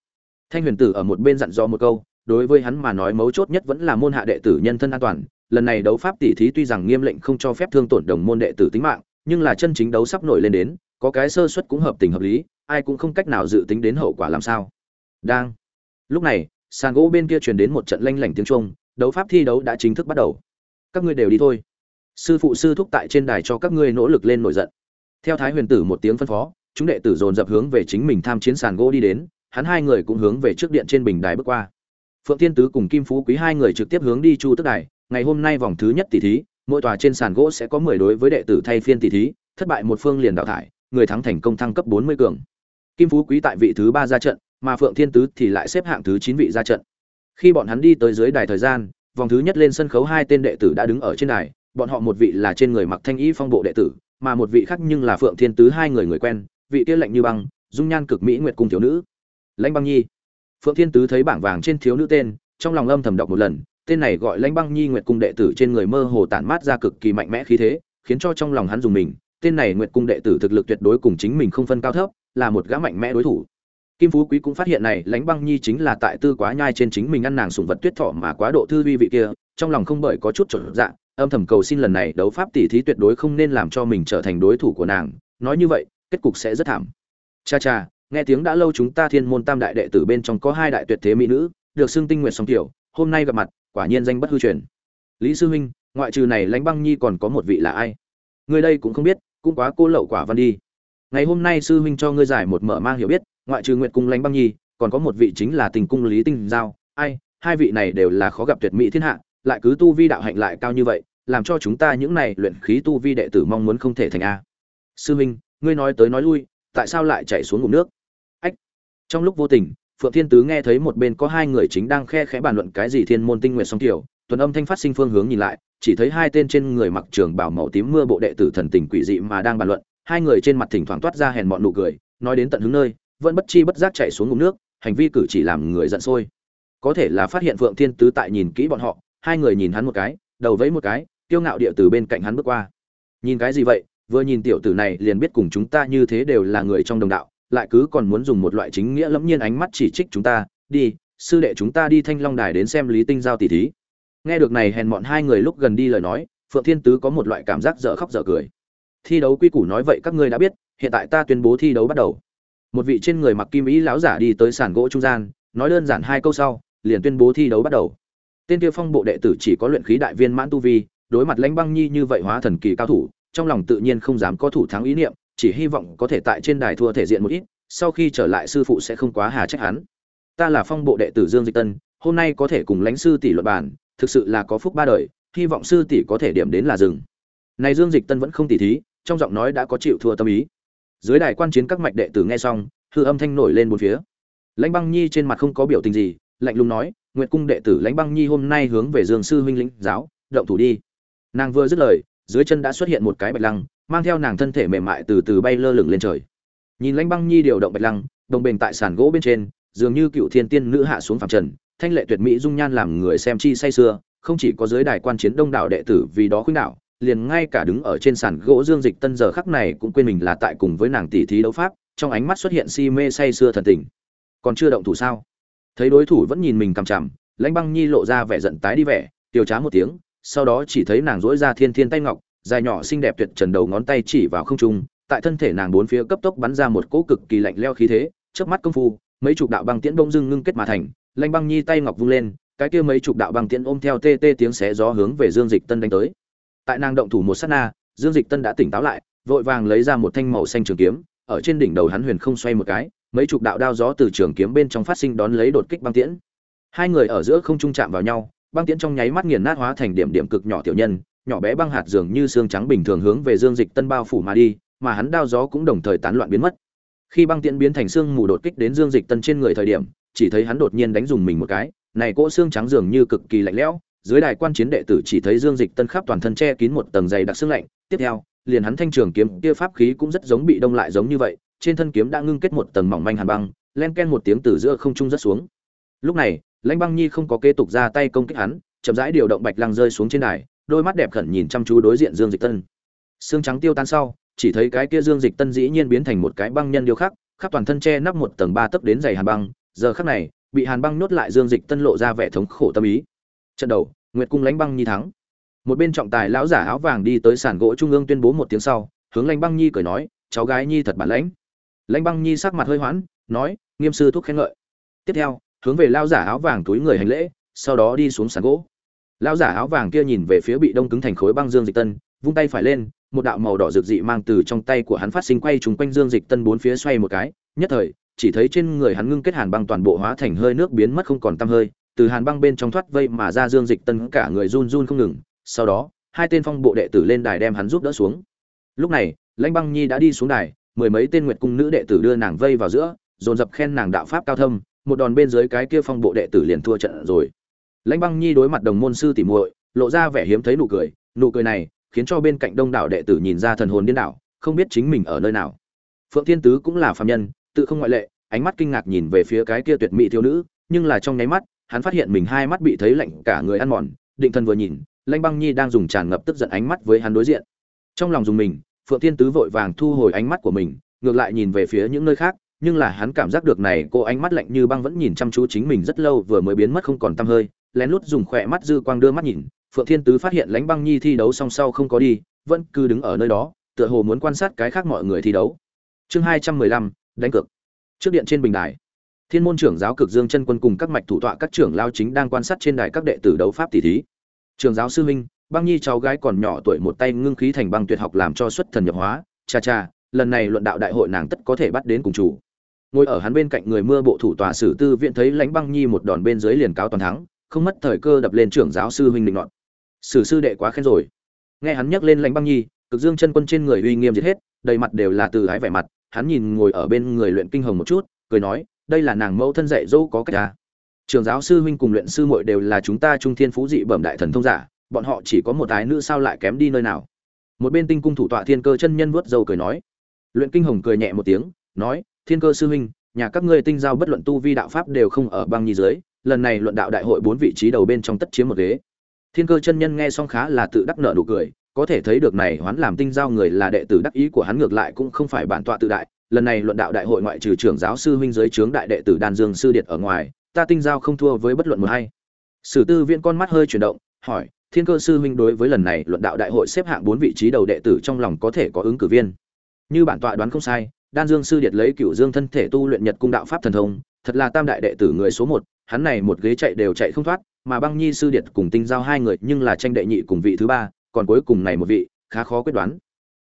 thanh huyền tử ở một bên dặn dò một câu đối với hắn mà nói mấu chốt nhất vẫn là môn hạ đệ tử nhân thân an toàn lần này đấu pháp tỷ thí tuy rằng nghiêm lệnh không cho phép thương tổn đồng môn đệ tử tính mạng, nhưng là chân chính đấu sắp nổi lên đến, có cái sơ suất cũng hợp tình hợp lý, ai cũng không cách nào dự tính đến hậu quả làm sao. Đang. Lúc này, sàn gỗ bên kia truyền đến một trận lanh lảnh tiếng chuông, đấu pháp thi đấu đã chính thức bắt đầu. Các ngươi đều đi thôi. Sư phụ sư thúc tại trên đài cho các ngươi nỗ lực lên nổi giận. Theo thái huyền tử một tiếng phân phó, chúng đệ tử dồn dập hướng về chính mình tham chiến sàn gỗ đi đến, hắn hai người cũng hướng về trước điện trên bình đài bước qua. Phượng thiên tứ cùng kim phú quý hai người trực tiếp hướng đi chu tức đài ngày hôm nay vòng thứ nhất tỷ thí mỗi tòa trên sàn gỗ sẽ có mười đối với đệ tử thay phiên tỷ thí thất bại một phương liền đào thải người thắng thành công thăng cấp bốn mươi cường kim phú quý tại vị thứ ba ra trận mà Phượng Thiên Tứ thì lại xếp hạng thứ 9 vị ra trận. Khi bọn hắn đi tới dưới đài thời gian, vòng thứ nhất lên sân khấu hai tên đệ tử đã đứng ở trên đài, bọn họ một vị là trên người mặc thanh y phong bộ đệ tử, mà một vị khác nhưng là Phượng Thiên Tứ hai người người quen, vị kia lạnh như băng, dung nhan cực mỹ nguyệt cung thiếu nữ. Lãnh Băng Nhi. Phượng Thiên Tứ thấy bảng vàng trên thiếu nữ tên, trong lòng âm thầm đọc một lần, tên này gọi Lãnh Băng Nhi Nguyệt cung đệ tử trên người mơ hồ tản mát ra cực kỳ mạnh mẽ khí thế, khiến cho trong lòng hắn dùng mình, tên này Nguyệt cung đệ tử thực lực tuyệt đối cùng chính mình không phân cao thấp, là một gã mạnh mẽ đối thủ. Kim phú quý cũng phát hiện này lãnh băng nhi chính là tại tư quá nhai trên chính mình ăn nàng sủng vật tuyết thọ mà quá độ thư vi vị kia trong lòng không bởi có chút trở dạ âm thầm cầu xin lần này đấu pháp tỷ thí tuyệt đối không nên làm cho mình trở thành đối thủ của nàng nói như vậy kết cục sẽ rất thảm. Cha cha nghe tiếng đã lâu chúng ta thiên môn tam đại đệ tử bên trong có hai đại tuyệt thế mỹ nữ được xưng tinh nguyện song tiểu hôm nay gặp mặt quả nhiên danh bất hư truyền. Lý sư huynh, ngoại trừ này lãnh băng nhi còn có một vị là ai? Người đây cũng không biết, cũng quá cô lậu quả văn đi. Ngày hôm nay sư huynh cho ngươi giải một mở mang hiểu biết, ngoại trừ nguyệt cung lãnh băng nhi, còn có một vị chính là tình cung lý tinh giao. Ai, hai vị này đều là khó gặp tuyệt mỹ thiên hạ, lại cứ tu vi đạo hạnh lại cao như vậy, làm cho chúng ta những này luyện khí tu vi đệ tử mong muốn không thể thành a. Sư huynh, ngươi nói tới nói lui, tại sao lại chạy xuống ngụm nước? Ách, trong lúc vô tình phượng thiên tứ nghe thấy một bên có hai người chính đang khe khẽ bàn luận cái gì thiên môn tinh nguyện song tiểu tuần âm thanh phát sinh phương hướng nhìn lại, chỉ thấy hai tên trên người mặc trường bảo màu tím mưa bộ đệ tử thần tình quỷ dị mà đang bàn luận, hai người trên mặt thỉnh thoảng toát ra hèn mọn nụ cười, nói đến tận hướng nơi, vẫn bất chi bất giác chạy xuống ngụm nước, hành vi cử chỉ làm người giận sôi. Có thể là phát hiện phượng thiên tứ tại nhìn kỹ bọn họ, hai người nhìn hắn một cái, đầu vẫy một cái, kiêu ngạo địa từ bên cạnh hắn bước qua. Nhìn cái gì vậy? Vừa nhìn tiểu tử này liền biết cùng chúng ta như thế đều là người trong đồng đạo lại cứ còn muốn dùng một loại chính nghĩa lẫm nhiên ánh mắt chỉ trích chúng ta, đi, sư đệ chúng ta đi thanh long đài đến xem lý tinh giao tỷ thí. Nghe được này hèn mọn hai người lúc gần đi lời nói, phượng thiên tứ có một loại cảm giác dở khóc dở cười. Thi đấu quy củ nói vậy các ngươi đã biết, hiện tại ta tuyên bố thi đấu bắt đầu. Một vị trên người mặc kim ý lão giả đi tới sàn gỗ trung gian, nói đơn giản hai câu sau, liền tuyên bố thi đấu bắt đầu. Tên kia phong bộ đệ tử chỉ có luyện khí đại viên mãn tu vi, đối mặt lãnh băng nhi như vậy hóa thần kỳ cao thủ, trong lòng tự nhiên không dám có thủ thắng ý niệm chỉ hy vọng có thể tại trên đài thua thể diện một ít, sau khi trở lại sư phụ sẽ không quá hà trách hắn. Ta là phong bộ đệ tử dương dịch tân, hôm nay có thể cùng lãnh sư tỷ luận bàn, thực sự là có phúc ba đời, hy vọng sư tỷ có thể điểm đến là rừng này dương dịch tân vẫn không tỉ thí, trong giọng nói đã có chịu thua tâm ý. Dưới đài quan chiến các mạch đệ tử nghe xong, hư âm thanh nổi lên bốn phía. Lãnh băng nhi trên mặt không có biểu tình gì, lạnh lùng nói, nguyệt cung đệ tử lãnh băng nhi hôm nay hướng về dương sư huynh lĩnh giáo, động thủ đi. Nàng vừa dứt lời, dưới chân đã xuất hiện một cái bạch lăng mang theo nàng thân thể mềm mại từ từ bay lơ lửng lên trời. Nhìn lãnh băng nhi điều động bạch lăng, đồng bền tại sàn gỗ bên trên, dường như cựu thiên tiên nữ hạ xuống phàm trần, thanh lệ tuyệt mỹ dung nhan làm người xem chi say sưa, không chỉ có giới đài quan chiến đông đảo đệ tử vì đó khuynh đảo, liền ngay cả đứng ở trên sàn gỗ dương dịch tân giờ khắc này cũng quên mình là tại cùng với nàng tỷ thí đấu pháp, trong ánh mắt xuất hiện si mê say sưa thần tình. Còn chưa động thủ sao? Thấy đối thủ vẫn nhìn mình cằm chằm, lãnh băng nhi lộ ra vẻ giận tái đi vẻ, tiêu trá một tiếng, sau đó chỉ thấy nàng dỗi ra thiên thiên tay ngọc dài nhỏ xinh đẹp tuyệt trần đầu ngón tay chỉ vào không trung, tại thân thể nàng bốn phía cấp tốc bắn ra một cỗ cực kỳ lạnh lẽo khí thế, chớp mắt công phu, mấy chục đạo băng tiễn đông dưng ngưng kết mà thành, lanh băng nhi tay ngọc vung lên, cái kia mấy chục đạo băng tiễn ôm theo tê tê tiếng xé gió hướng về dương dịch tân đánh tới. Tại nàng động thủ một sát na, dương dịch tân đã tỉnh táo lại, vội vàng lấy ra một thanh màu xanh trường kiếm, ở trên đỉnh đầu hắn huyền không xoay một cái, mấy chục đạo đao gió từ trường kiếm bên trong phát sinh đón lấy đột kích băng tiễn. Hai người ở giữa không trung chạm vào nhau, băng tiễn trong nháy mắt nghiền nát hóa thành điểm điểm cực nhỏ tiểu nhân nhỏ bé băng hạt dường như xương trắng bình thường hướng về dương dịch tân bao phủ mà đi, mà hắn đao gió cũng đồng thời tán loạn biến mất. Khi băng tiễn biến thành xương mù đột kích đến dương dịch tân trên người thời điểm, chỉ thấy hắn đột nhiên đánh dùng mình một cái, này cỗ xương trắng dường như cực kỳ lạnh lẽo, dưới đài quan chiến đệ tử chỉ thấy dương dịch tân khắp toàn thân che kín một tầng dày đặc xương lạnh, tiếp theo, liền hắn thanh trường kiếm kia pháp khí cũng rất giống bị đông lại giống như vậy, trên thân kiếm đã ngưng kết một tầng mỏng manh hàn băng, len ken một tiếng từ giữa không trung rất xuống. Lúc này, lãnh băng nhi không có kế tục ra tay công kích hắn, chậm rãi điều động bạch lăng rơi xuống trên đài đôi mắt đẹp khẩn nhìn chăm chú đối diện dương dịch tân. Xương trắng tiêu tan sau, chỉ thấy cái kia dương dịch tân dĩ nhiên biến thành một cái băng nhân điêu khắc, khắp toàn thân che nắp một tầng ba tấc đến dày hàn băng, giờ khắc này, bị hàn băng nhốt lại dương dịch tân lộ ra vẻ thống khổ tâm ý. Trận đầu, nguyệt cung lãnh băng nhi thắng. Một bên trọng tài lão giả áo vàng đi tới sàn gỗ trung ương tuyên bố một tiếng sau, hướng lãnh băng nhi cười nói, cháu gái nhi thật bản lãnh. Lãnh băng nhi sắc mặt hơi hoãn nói, nghiêm sư thúc khen ngợi. Tiếp theo, hướng về lao giả áo vàng túi người hành lễ, sau đó đi xuống sàn gỗ lão giả áo vàng kia nhìn về phía bị đông cứng thành khối băng dương dịch tân, vung tay phải lên, một đạo màu đỏ rực dị mang từ trong tay của hắn phát sinh quay trúng quanh dương dịch tân bốn phía xoay một cái, nhất thời, chỉ thấy trên người hắn ngưng kết hàn băng toàn bộ hóa thành hơi nước biến mất không còn tăm hơi, từ hàn băng bên trong thoát vây mà ra dương dịch tân cả người run run không ngừng, sau đó, hai tên phong bộ đệ tử lên đài đem hắn giúp đỡ xuống. Lúc này, lãnh băng nhi đã đi xuống đài, mười mấy tên nguyệt cung nữ đệ tử đưa nàng vây vào giữa, dồn dập khen nàng đạo pháp cao thâm, một đòn bên dưới cái kia phong bộ đệ tử liền thua trận rồi lãnh băng nhi đối mặt đồng môn sư tỉ muội, lộ ra vẻ hiếm thấy nụ cười nụ cười này khiến cho bên cạnh đông đảo đệ tử nhìn ra thần hồn điên đảo, không biết chính mình ở nơi nào. Phượng thiên tứ cũng là phàm nhân, tự không ngoại lệ, ánh mắt kinh ngạc nhìn về phía cái kia tuyệt mỹ thiếu nữ, nhưng là trong nháy mắt, hắn phát hiện mình hai mắt bị thấy lạnh cả người ăn mòn, định thần vừa nhìn, lãnh băng nhi đang dùng tràn ngập tức giận ánh mắt với hắn đối diện. Trong lòng dùng mình, phượng thiên tứ vội vàng thu hồi ánh mắt của mình, ngược lại nhìn về phía những nơi khác, nhưng là hắn cảm giác được này cô ánh mắt lạnh như băng vẫn nhìn chăm chú chính mình rất lâu vừa mới biến mất không còn tăm hơi lén lút dùng khỏe mắt dư quang đưa mắt nhìn, phượng thiên tứ phát hiện lãnh băng nhi thi đấu song sau không có đi, vẫn cứ đứng ở nơi đó, tựa hồ muốn quan sát cái khác mọi người thi đấu. Chương hai trăm mười lăm, đánh cược. Trước điện trên bình đài, thiên môn trưởng giáo cực dương chân quân cùng các mạch thủ tọa các trưởng lao chính đang quan sát trên đài các đệ tử đấu pháp tỷ thí. Trường giáo sư huynh, băng nhi cháu gái còn nhỏ tuổi một tay ngưng khí thành băng tuyệt học làm cho xuất thần nhập hóa. Cha cha, lần này luận đạo đại hội nàng tất có thể bắt đến cùng chủ. Ngồi ở hắn bên cạnh người mưa bộ thủ tòa sử tư viện thấy lãnh băng nhi một đòn bên dưới liền cáo toàn thắng không mất thời cơ đập lên trưởng giáo sư huynh định ngọn sử sư đệ quá khen rồi. Nghe hắn nhắc lên lãnh băng nhi, cực dương chân quân trên người uy nghiêm giết hết, đầy mặt đều là từ ái vẻ mặt, hắn nhìn ngồi ở bên người luyện kinh hồng một chút, cười nói, đây là nàng mẫu thân dạy dỗ có cách à. ra trường giáo sư huynh cùng luyện sư muội đều là chúng ta trung thiên phú dị bẩm đại thần thông giả, bọn họ chỉ có một ái nữ sao lại kém đi nơi nào? Một bên tinh cung thủ tọa thiên cơ chân nhân vuốt dâu cười nói. Luyện kinh hồng cười nhẹ một tiếng, nói, thiên cơ sư huynh, nhà các ngươi tinh giao bất luận tu vi đạo pháp đều không ở băng nhi dưới lần này luận đạo đại hội bốn vị trí đầu bên trong tất chiếm một ghế. Thiên cơ chân nhân nghe xong khá là tự đắc nợ nụ cười, có thể thấy được này hoán làm tinh giao người là đệ tử đắc ý của hắn ngược lại cũng không phải bản tọa tự đại. Lần này luận đạo đại hội ngoại trừ trưởng giáo sư huynh giới trướng đại đệ tử đan dương sư điệt ở ngoài, ta tinh giao không thua với bất luận một hay sử tư viện con mắt hơi chuyển động, hỏi, thiên cơ sư huynh đối với lần này luận đạo đại hội xếp hạng bốn vị trí đầu đệ tử trong lòng có thể có ứng cử viên? Như bản tọa đoán không sai, đan dương sư điệt lấy cựu dương thân thể tu luyện nhật cung đạo pháp thần thông thật là tam đại đệ tử người số một, hắn này một ghế chạy đều chạy không thoát, mà băng nhi sư điệt cùng tinh giao hai người nhưng là tranh đệ nhị cùng vị thứ ba, còn cuối cùng này một vị, khá khó quyết đoán.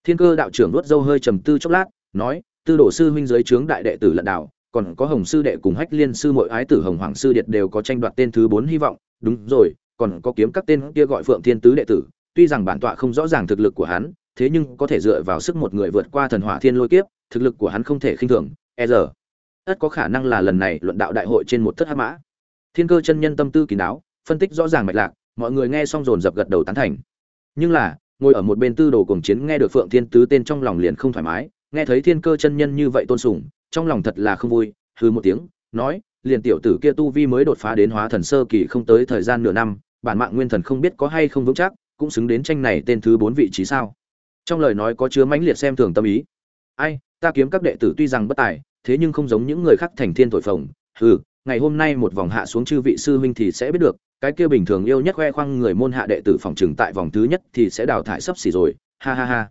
Thiên cơ đạo trưởng nuốt dâu hơi trầm tư chốc lát, nói, tư đồ sư huynh giới trướng đại đệ tử lận đạo, còn có hồng sư đệ cùng hách liên sư mỗi ái tử hồng hoàng sư điệt đều có tranh đoạt tên thứ bốn hy vọng, đúng rồi, còn có kiếm các tên kia gọi phượng thiên tứ đệ tử, tuy rằng bản tọa không rõ ràng thực lực của hắn, thế nhưng có thể dựa vào sức một người vượt qua thần hỏa thiên lôi kiếp, thực lực của hắn không thể khinh thường e giờ ất có khả năng là lần này luận đạo đại hội trên một thất hắc mã. Thiên cơ chân nhân tâm tư kín đáo, phân tích rõ ràng mạch lạc, mọi người nghe xong dồn dập gật đầu tán thành. Nhưng là, ngồi ở một bên tư đồ cường chiến nghe được phượng thiên tứ tên trong lòng liền không thoải mái, nghe thấy thiên cơ chân nhân như vậy tôn sùng, trong lòng thật là không vui, hừ một tiếng, nói, liền tiểu tử kia tu vi mới đột phá đến hóa thần sơ kỳ không tới thời gian nửa năm, bản mạng nguyên thần không biết có hay không vững chắc, cũng xứng đến tranh này tên thứ bốn vị trí sao? Trong lời nói có chứa mãnh liệt xem thường tâm ý. Ai, ta kiếm các đệ tử tuy rằng bất tài thế nhưng không giống những người khác thành thiên thổi phồng. Hừ, ngày hôm nay một vòng hạ xuống chư vị sư huynh thì sẽ biết được, cái kia bình thường yêu nhất khoe khoang người môn hạ đệ tử phòng trừng tại vòng thứ nhất thì sẽ đào thải sấp xỉ rồi. Ha ha ha.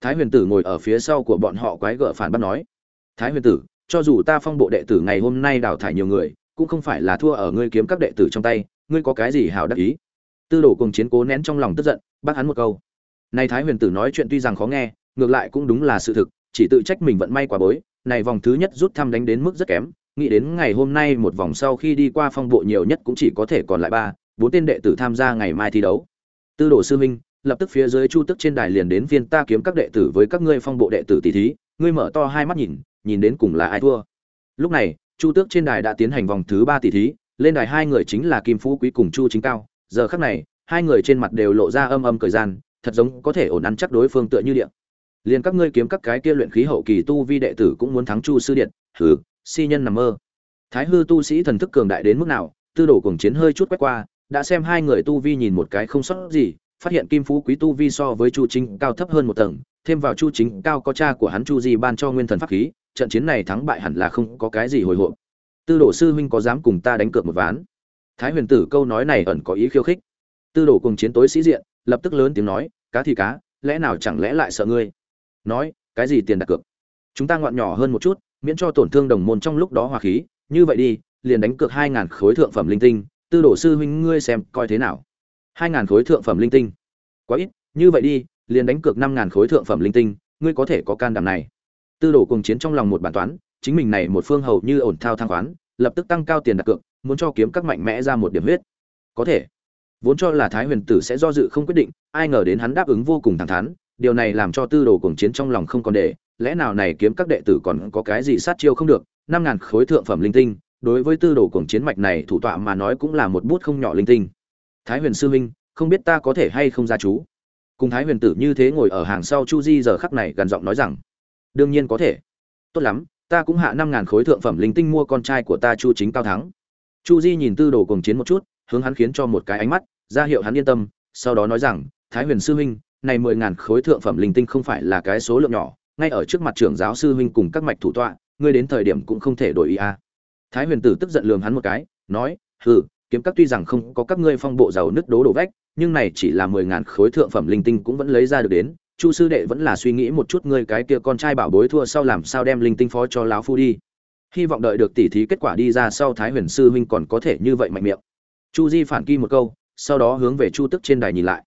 Thái huyền tử ngồi ở phía sau của bọn họ quái gở phản bác nói. Thái huyền tử, cho dù ta phong bộ đệ tử ngày hôm nay đào thải nhiều người, cũng không phải là thua ở ngươi kiếm các đệ tử trong tay, ngươi có cái gì hảo đắc ý? Tư đồ cùng chiến cố nén trong lòng tức giận, bác hắn một câu. Nay thái huyền tử nói chuyện tuy rằng khó nghe, ngược lại cũng đúng là sự thực, chỉ tự trách mình vận may quá bối này vòng thứ nhất rút thăm đánh đến mức rất kém, nghĩ đến ngày hôm nay một vòng sau khi đi qua phong bộ nhiều nhất cũng chỉ có thể còn lại ba, bốn tên đệ tử tham gia ngày mai thi đấu. Tư đồ sư minh lập tức phía dưới chu tức trên đài liền đến viên ta kiếm các đệ tử với các ngươi phong bộ đệ tử tỷ thí, ngươi mở to hai mắt nhìn nhìn đến cùng là ai thua. Lúc này, chu tước trên đài đã tiến hành vòng thứ ba tỷ thí, lên đài hai người chính là kim phú quý cùng chu chính cao. Giờ khắc này, hai người trên mặt đều lộ ra âm âm cười gian, thật giống có thể ổn ăn chắc đối phương tựa như điện liền các ngươi kiếm các cái kia luyện khí hậu kỳ tu vi đệ tử cũng muốn thắng chu sư điện. Hừ, si nhân nằm mơ. Thái hư tu sĩ thần thức cường đại đến mức nào, tư đồ cùng chiến hơi chút quét qua, đã xem hai người tu vi nhìn một cái không sót gì, phát hiện kim phú quý tu vi so với chu chính cao thấp hơn một tầng, thêm vào chu chính cao có cha của hắn chu di ban cho nguyên thần pháp khí, trận chiến này thắng bại hẳn là không có cái gì hồi hộp. Tư đồ sư huynh có dám cùng ta đánh cược một ván? Thái huyền tử câu nói này ẩn có ý khiêu khích. Tư đồ cùng chiến tối sĩ diện, lập tức lớn tiếng nói, cá thì cá, lẽ nào chẳng lẽ lại sợ ngươi? Nói, cái gì tiền đặt cược? Chúng ta ngoạn nhỏ hơn một chút, miễn cho tổn thương đồng môn trong lúc đó hòa khí. Như vậy đi, liền đánh cược hai ngàn khối thượng phẩm linh tinh. Tư đồ sư huynh ngươi xem coi thế nào? Hai ngàn khối thượng phẩm linh tinh. Quá ít, như vậy đi, liền đánh cược năm ngàn khối thượng phẩm linh tinh, ngươi có thể có can đảm này. Tư đồ cùng chiến trong lòng một bản toán, chính mình này một phương hầu như ổn thao thang khoán, lập tức tăng cao tiền đặt cược, muốn cho kiếm các mạnh mẽ ra một điểm huyết. Có thể. Vốn cho là thái huyền tử sẽ do dự không quyết định, ai ngờ đến hắn đáp ứng vô cùng thẳng thắn điều này làm cho tư đồ cuồng chiến trong lòng không còn để, lẽ nào này kiếm các đệ tử còn có cái gì sát chiêu không được? Năm ngàn khối thượng phẩm linh tinh, đối với tư đồ cuồng chiến mạch này thủ tọa mà nói cũng là một bút không nhỏ linh tinh. Thái huyền sư huynh, không biết ta có thể hay không ra chú? Cùng thái huyền tử như thế ngồi ở hàng sau chu di giờ khắc này gần giọng nói rằng, đương nhiên có thể. Tốt lắm, ta cũng hạ năm ngàn khối thượng phẩm linh tinh mua con trai của ta chu chính cao thắng. Chu di nhìn tư đồ cuồng chiến một chút, hướng hắn khiến cho một cái ánh mắt, ra hiệu hắn yên tâm, sau đó nói rằng, thái huyền sư huynh này mười ngàn khối thượng phẩm linh tinh không phải là cái số lượng nhỏ, ngay ở trước mặt trưởng giáo sư huynh cùng các mạch thủ tọa, ngươi đến thời điểm cũng không thể đổi ý a à. thái huyền tử tức giận lườm hắn một cái, nói, hừ, kiếm các tuy rằng không có các ngươi phong bộ giàu nứt đố đổ vách, nhưng này chỉ là mười ngàn khối thượng phẩm linh tinh cũng vẫn lấy ra được đến, chu sư đệ vẫn là suy nghĩ một chút ngươi cái kia con trai bảo bối thua sau làm sao đem linh tinh phó cho lão phu đi. Hy vọng đợi được tỉ thí kết quả đi ra sau thái huyền sư huynh còn có thể như vậy mạnh miệng. Chu di phản kỳ một câu, sau đó hướng về chu tức trên đài nhìn lại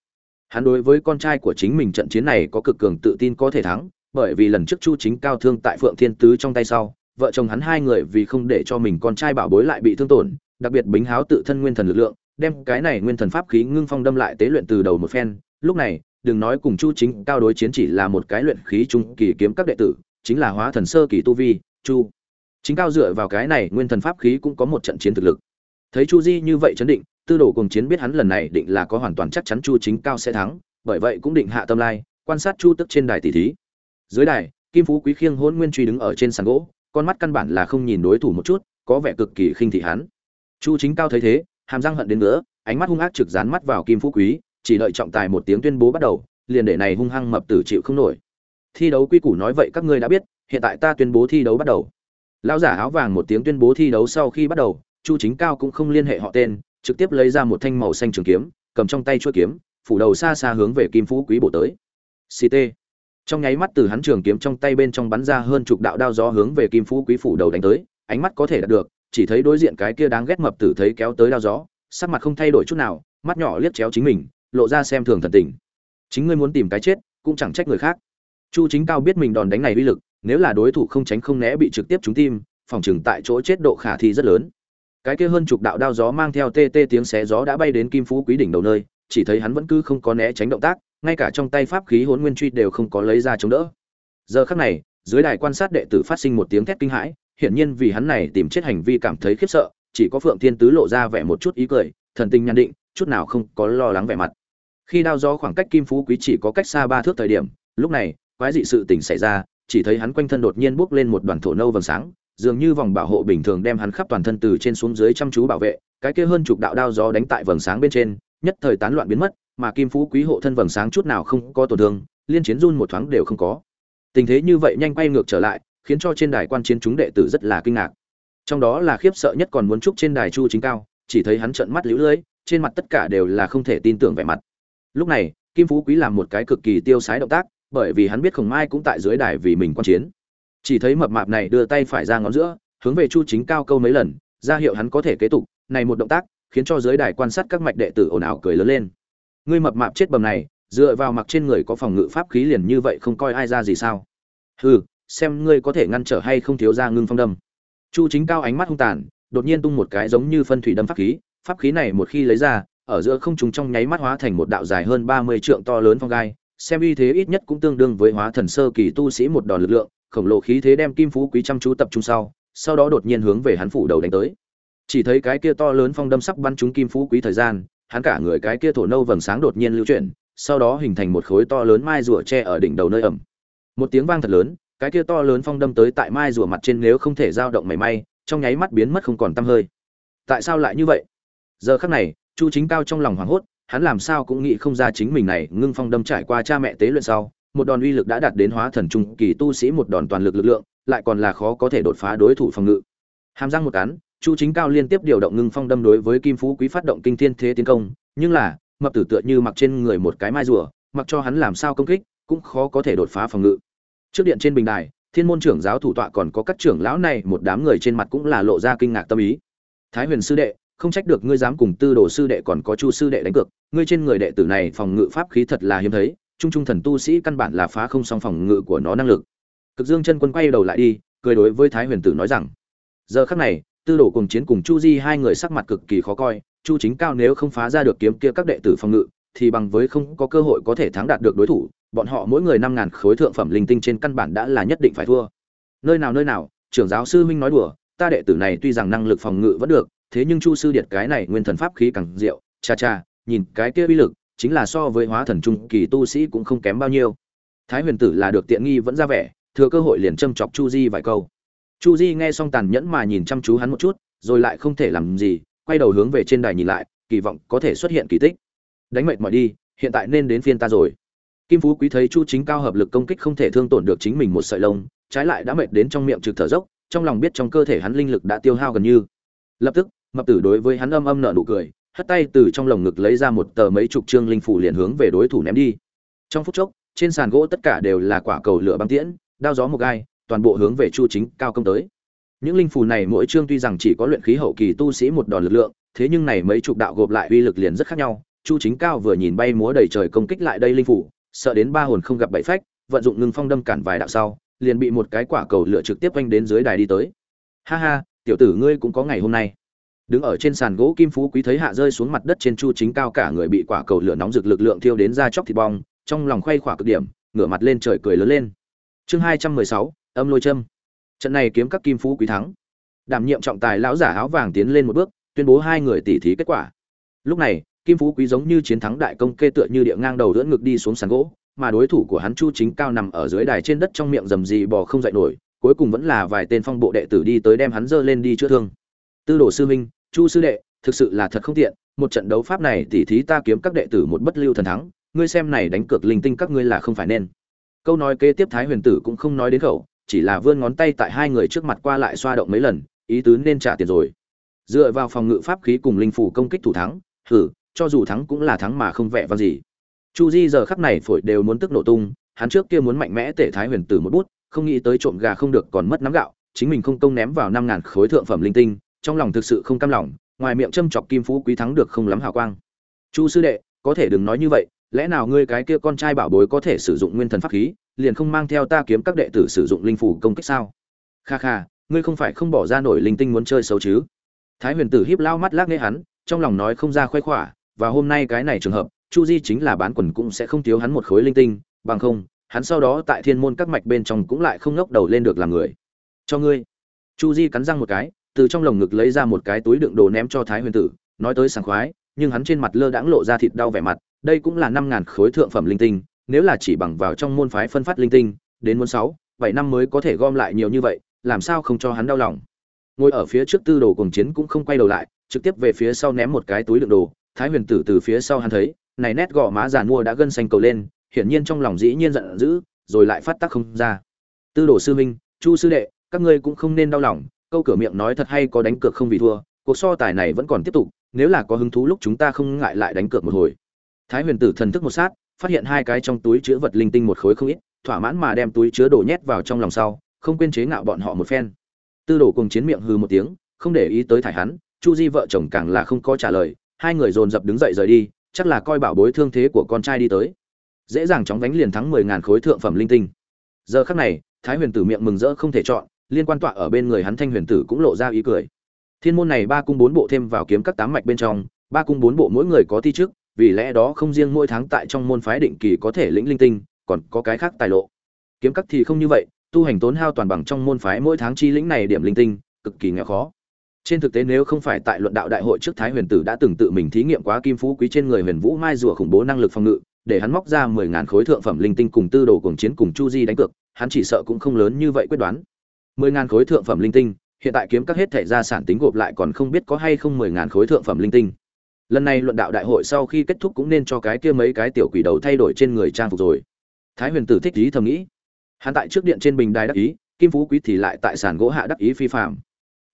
hắn đối với con trai của chính mình trận chiến này có cực cường tự tin có thể thắng, bởi vì lần trước chu chính cao thương tại phượng thiên tứ trong tay sau, vợ chồng hắn hai người vì không để cho mình con trai bảo bối lại bị thương tổn, đặc biệt bính háo tự thân nguyên thần lực lượng, đem cái này nguyên thần pháp khí ngưng phong đâm lại tế luyện từ đầu một phen. Lúc này, đừng nói cùng chu chính cao đối chiến chỉ là một cái luyện khí trung kỳ kiếm các đệ tử, chính là hóa thần sơ kỳ tu vi, chu chính cao dựa vào cái này nguyên thần pháp khí cũng có một trận chiến thực lực. Thấy chu di như vậy chấn định tư đồ cùng chiến biết hắn lần này định là có hoàn toàn chắc chắn chu chính cao sẽ thắng, bởi vậy cũng định hạ tâm lai, quan sát chu tức trên đài tỷ thí. Dưới đài, kim phú quý khiêng hôn nguyên truy đứng ở trên sàn gỗ, con mắt căn bản là không nhìn đối thủ một chút, có vẻ cực kỳ khinh thị hắn. Chu chính cao thấy thế, hàm răng hận đến nữa ánh mắt hung ác trực dán mắt vào kim phú quý, chỉ đợi trọng tài một tiếng tuyên bố bắt đầu, liền để này hung hăng mập tử chịu không nổi. Thi đấu quy củ nói vậy các ngươi đã biết, hiện tại ta tuyên bố thi đấu bắt đầu. Lão giả áo vàng một tiếng tuyên bố thi đấu sau khi bắt đầu, chu chính cao cũng không liên hệ họ tên trực tiếp lấy ra một thanh màu xanh trường kiếm, cầm trong tay chuôi kiếm, phủ đầu xa xa hướng về kim phú quý bổ tới. Ct trong nháy mắt từ hắn trường kiếm trong tay bên trong bắn ra hơn chục đạo đao gió hướng về kim phú quý phủ đầu đánh tới, ánh mắt có thể đạt được, chỉ thấy đối diện cái kia đáng ghét mập tử thấy kéo tới đao gió, sắc mặt không thay đổi chút nào, mắt nhỏ liếc chéo chính mình, lộ ra xem thường thần tình. Chính ngươi muốn tìm cái chết, cũng chẳng trách người khác. Chu chính cao biết mình đòn đánh này uy lực, nếu là đối thủ không tránh không né bị trực tiếp trúng tim, phòng chừng tại chỗ chết độ khả thi rất lớn cái kia hơn chục đạo đao gió mang theo tê tê tiếng xé gió đã bay đến kim phú quý đỉnh đầu nơi, chỉ thấy hắn vẫn cứ không có né tránh động tác, ngay cả trong tay pháp khí hỗn nguyên truy đều không có lấy ra chống đỡ. Giờ khắc này, dưới đài quan sát đệ tử phát sinh một tiếng thét kinh hãi, hiển nhiên vì hắn này tìm chết hành vi cảm thấy khiếp sợ, chỉ có phượng thiên tứ lộ ra vẻ một chút ý cười, thần tình nhận định, chút nào không có lo lắng vẻ mặt. Khi đao gió khoảng cách kim phú quý chỉ có cách xa ba thước thời điểm, lúc này, quái dị sự tình xảy ra, chỉ thấy hắn quanh thân đột nhiên bốc lên một đoàn thổ nâu vầng sáng dường như vòng bảo hộ bình thường đem hắn khắp toàn thân từ trên xuống dưới chăm chú bảo vệ, cái kia hơn chục đạo đao gió đánh tại vầng sáng bên trên, nhất thời tán loạn biến mất, mà kim phú quý hộ thân vầng sáng chút nào không có tổn thương, liên chiến run một thoáng đều không có. Tình thế như vậy nhanh quay ngược trở lại, khiến cho trên đài quan chiến chúng đệ tử rất là kinh ngạc. Trong đó là khiếp sợ nhất còn muốn chúc trên đài chu chính cao, chỉ thấy hắn trợn mắt liễu lưỡi trên mặt tất cả đều là không thể tin tưởng vẻ mặt. Lúc này, kim phú quý làm một cái cực kỳ tiêu sái động tác, bởi vì hắn biết khổng mai cũng tại dưới đài vì mình quan chiến chỉ thấy mập mạp này đưa tay phải ra ngón giữa, hướng về chu chính cao câu mấy lần, ra hiệu hắn có thể kế tục. Này một động tác, khiến cho dưới đài quan sát các mạch đệ tử ồn ào cười lớn lên. Ngươi mập mạp chết bầm này, dựa vào mặc trên người có phòng ngự pháp khí liền như vậy không coi ai ra gì sao? Hừ, xem ngươi có thể ngăn trở hay không thiếu ra ngưng phong đâm. Chu chính cao ánh mắt hung tàn, đột nhiên tung một cái giống như phân thủy đâm pháp khí. Pháp khí này một khi lấy ra, ở giữa không trung trong nháy mắt hóa thành một đạo dài hơn ba mươi trượng to lớn phong gai, xem uy thế ít nhất cũng tương đương với hóa thần sơ kỳ tu sĩ một đòn lực lượng khổng lồ khí thế đem kim phú quý chăm chú tập trung sau sau đó đột nhiên hướng về hắn phủ đầu đánh tới. Chỉ thấy cái kia to lớn phong đâm sắc bắn trúng kim phú quý thời gian, hắn cả người cái kia thổ nâu vầng sáng đột nhiên lưu chuyển, sau đó hình thành một khối to lớn mai rùa tre ở đỉnh đầu nơi ẩm. Một tiếng vang thật lớn, cái kia to lớn phong đâm tới tại mai rùa mặt trên nếu không thể dao động mảy may, trong nháy mắt biến mất không còn tăm hơi. Tại sao lại như vậy? Giờ khắc này, chu chính cao trong lòng hoảng hốt, hắn làm sao cũng nghĩ không ra chính mình này ngưng phong đâm trải qua cha mẹ tế luyện sau một đòn uy lực đã đạt đến hóa thần trung kỳ tu sĩ một đòn toàn lực lực lượng, lại còn là khó có thể đột phá đối thủ phòng ngự. Hàm răng một cắn, chu chính cao liên tiếp điều động ngưng phong đâm đối với kim phú quý phát động kinh thiên thế tiến công, nhưng là, mập tử tựa như mặc trên người một cái mai rùa, mặc cho hắn làm sao công kích, cũng khó có thể đột phá phòng ngự. Trước điện trên bình đài, thiên môn trưởng giáo thủ tọa còn có các trưởng lão này một đám người trên mặt cũng là lộ ra kinh ngạc tâm ý. Thái huyền sư đệ, không trách được ngươi dám cùng tư đồ sư đệ còn có chu sư đệ đánh cược, ngươi trên người đệ tử này phòng ngự pháp khí thật là hiếm thấy trung trung thần tu sĩ căn bản là phá không song phòng ngự của nó năng lực. Cực dương chân quân quay đầu lại đi, cười đối với thái huyền tử nói rằng, giờ khắc này, tư đồ cùng chiến cùng chu di hai người sắc mặt cực kỳ khó coi, chu chính cao nếu không phá ra được kiếm kia các đệ tử phòng ngự, thì bằng với không có cơ hội có thể thắng đạt được đối thủ, bọn họ mỗi người năm ngàn khối thượng phẩm linh tinh trên căn bản đã là nhất định phải thua. Nơi nào nơi nào, trưởng giáo sư Minh nói đùa, ta đệ tử này tuy rằng năng lực phòng ngự vẫn được, thế nhưng chu sư điệt cái này nguyên thần pháp khí càng diệu, cha cha, nhìn cái kia uy lực chính là so với hóa thần trung kỳ tu sĩ cũng không kém bao nhiêu. Thái huyền tử là được tiện nghi vẫn ra vẻ, thừa cơ hội liền châm chọc chu di vài câu. Chu di nghe xong tàn nhẫn mà nhìn chăm chú hắn một chút, rồi lại không thể làm gì, quay đầu hướng về trên đài nhìn lại, kỳ vọng có thể xuất hiện kỳ tích. Đánh mệt mỏi đi, hiện tại nên đến phiên ta rồi. Kim phú quý thấy chu chính cao hợp lực công kích không thể thương tổn được chính mình một sợi lông, trái lại đã mệt đến trong miệng trực thở dốc, trong lòng biết trong cơ thể hắn linh lực đã tiêu hao gần như. Lập tức, mập tử đối với hắn âm âm nợ nụ cười hất tay từ trong lồng ngực lấy ra một tờ mấy chục trương linh phủ liền hướng về đối thủ ném đi. Trong phút chốc, trên sàn gỗ tất cả đều là quả cầu lửa băng tiễn, đao gió một gai, toàn bộ hướng về chu chính cao công tới. Những linh phù này mỗi chương tuy rằng chỉ có luyện khí hậu kỳ tu sĩ một đòn lực lượng, thế nhưng này mấy chục đạo gộp lại uy lực liền rất khác nhau. Chu chính cao vừa nhìn bay múa đầy trời công kích lại đây linh phủ, sợ đến ba hồn không gặp bảy phách, vận dụng ngưng phong đâm cản vài đạo sau, liền bị một cái quả cầu lửa trực tiếp quanh đến dưới đài đi tới. Ha ha, tiểu tử ngươi cũng có ngày hôm nay đứng ở trên sàn gỗ kim phú quý thấy hạ rơi xuống mặt đất trên chu chính cao cả người bị quả cầu lửa nóng rực lực lượng thiêu đến ra chóc thịt bong, trong lòng khoay khỏa cực điểm, ngửa mặt lên trời cười lớn lên. Chương hai trăm mười sáu, âm lôi châm. Trận này kiếm các kim phú quý thắng. Đảm nhiệm trọng tài lão giả áo vàng tiến lên một bước, tuyên bố hai người tỉ thí kết quả. Lúc này, kim phú quý giống như chiến thắng đại công kê tựa như địa ngang đầu đỡ ngực đi xuống sàn gỗ, mà đối thủ của hắn chu chính cao nằm ở dưới đài trên đất trong miệng rầm rì bò không dậy nổi, cuối cùng vẫn là vài tên phong bộ đệ tử đi tới đem hắn dơ lên đi chữa thương tư đồ sư minh chu sư đệ, thực sự là thật không tiện, một trận đấu pháp này tỉ thí ta kiếm các đệ tử một bất lưu thần thắng, ngươi xem này đánh cược linh tinh các ngươi là không phải nên câu nói kế tiếp thái huyền tử cũng không nói đến khẩu, chỉ là vươn ngón tay tại hai người trước mặt qua lại xoa động mấy lần, ý tứ nên trả tiền rồi dựa vào phòng ngự pháp khí cùng linh phủ công kích thủ thắng thử. cho dù thắng cũng là thắng mà không vẻ vang gì chu di giờ khắc này phổi đều muốn tức nổ tung, hắn trước kia muốn mạnh mẽ tể thái huyền tử một bút, không nghĩ tới trộm gà không được còn mất nắm gạo, chính mình không công ném vào năm ngàn khối thượng phẩm linh tinh trong lòng thực sự không cam lòng, ngoài miệng châm chọc kim phú quý thắng được không lắm hào quang. Chu sư đệ, có thể đừng nói như vậy, lẽ nào ngươi cái kia con trai bảo bối có thể sử dụng nguyên thần pháp khí, liền không mang theo ta kiếm các đệ tử sử dụng linh phủ công kích sao? Kha kha, ngươi không phải không bỏ ra nổi linh tinh muốn chơi xấu chứ? Thái huyền tử híp lao mắt lác nghe hắn, trong lòng nói không ra khoái khỏa và hôm nay cái này trường hợp, chu di chính là bán quần cũng sẽ không thiếu hắn một khối linh tinh, bằng không, hắn sau đó tại thiên môn các mạch bên trong cũng lại không ngóc đầu lên được làm người. Cho ngươi. Chu di cắn răng một cái từ trong lồng ngực lấy ra một cái túi đựng đồ ném cho thái huyền tử, nói tới sảng khoái, nhưng hắn trên mặt lơ đãng lộ ra thịt đau vẻ mặt, đây cũng là năm ngàn khối thượng phẩm linh tinh, nếu là chỉ bằng vào trong môn phái phân phát linh tinh, đến muốn sáu, bảy năm mới có thể gom lại nhiều như vậy, làm sao không cho hắn đau lòng. Ngồi ở phía trước tư đồ cùng chiến cũng không quay đầu lại, trực tiếp về phía sau ném một cái túi đựng đồ, thái huyền tử từ phía sau hắn thấy, này nét gò má giàn mua đã gân xanh cầu lên, hiển nhiên trong lòng dĩ nhiên giận dữ, rồi lại phát tác không ra. Tư đồ sư minh chu sư đệ, các ngươi cũng không nên đau lòng câu cửa miệng nói thật hay có đánh cược không vì thua, cuộc so tài này vẫn còn tiếp tục, nếu là có hứng thú lúc chúng ta không ngại lại đánh cược một hồi. Thái huyền tử thần thức một sát, phát hiện hai cái trong túi chứa vật linh tinh một khối không ít, thỏa mãn mà đem túi chứa đồ nhét vào trong lòng sau, không quên chế ngạo bọn họ một phen. Tư đồ cùng chiến miệng hư một tiếng, không để ý tới thải hắn, chu di vợ chồng càng là không có trả lời, hai người dồn dập đứng dậy rời đi, chắc là coi bảo bối thương thế của con trai đi tới. Dễ dàng chóng đánh liền thắng mười ngàn khối thượng phẩm linh tinh. Giờ khắc này, thái huyền tử miệng mừng rỡ không thể chọn liên quan tọa ở bên người hắn thanh huyền tử cũng lộ ra ý cười. Thiên môn này ba cung bốn bộ thêm vào kiếm các tám mạch bên trong, ba cung bốn bộ mỗi người có thi chức, vì lẽ đó không riêng mỗi tháng tại trong môn phái định kỳ có thể lĩnh linh tinh, còn có cái khác tài lộ. Kiếm các thì không như vậy, tu hành tốn hao toàn bằng trong môn phái mỗi tháng chi lĩnh này điểm linh tinh, cực kỳ nghèo khó. Trên thực tế nếu không phải tại luận đạo đại hội trước thái huyền tử đã từng tự mình thí nghiệm quá kim phú quý trên người huyền vũ mai rùa khủng bố năng lực phòng ngự, để hắn móc ra mười ngàn khối thượng phẩm linh tinh cùng tư đồ cùng chiến cùng chu di đánh cược, hắn chỉ sợ cũng không lớn như vậy quyết đoán mười ngàn khối thượng phẩm linh tinh, hiện tại kiếm các hết thể gia sản tính gộp lại còn không biết có hay không mười ngàn khối thượng phẩm linh tinh. Lần này luận đạo đại hội sau khi kết thúc cũng nên cho cái kia mấy cái tiểu quỷ đầu thay đổi trên người trang phục rồi. Thái huyền tử thích ý thầm nghĩ. Hắn tại trước điện trên bình đài đắc ý, kim phú quý thì lại tại sàn gỗ hạ đắc ý phi phạm.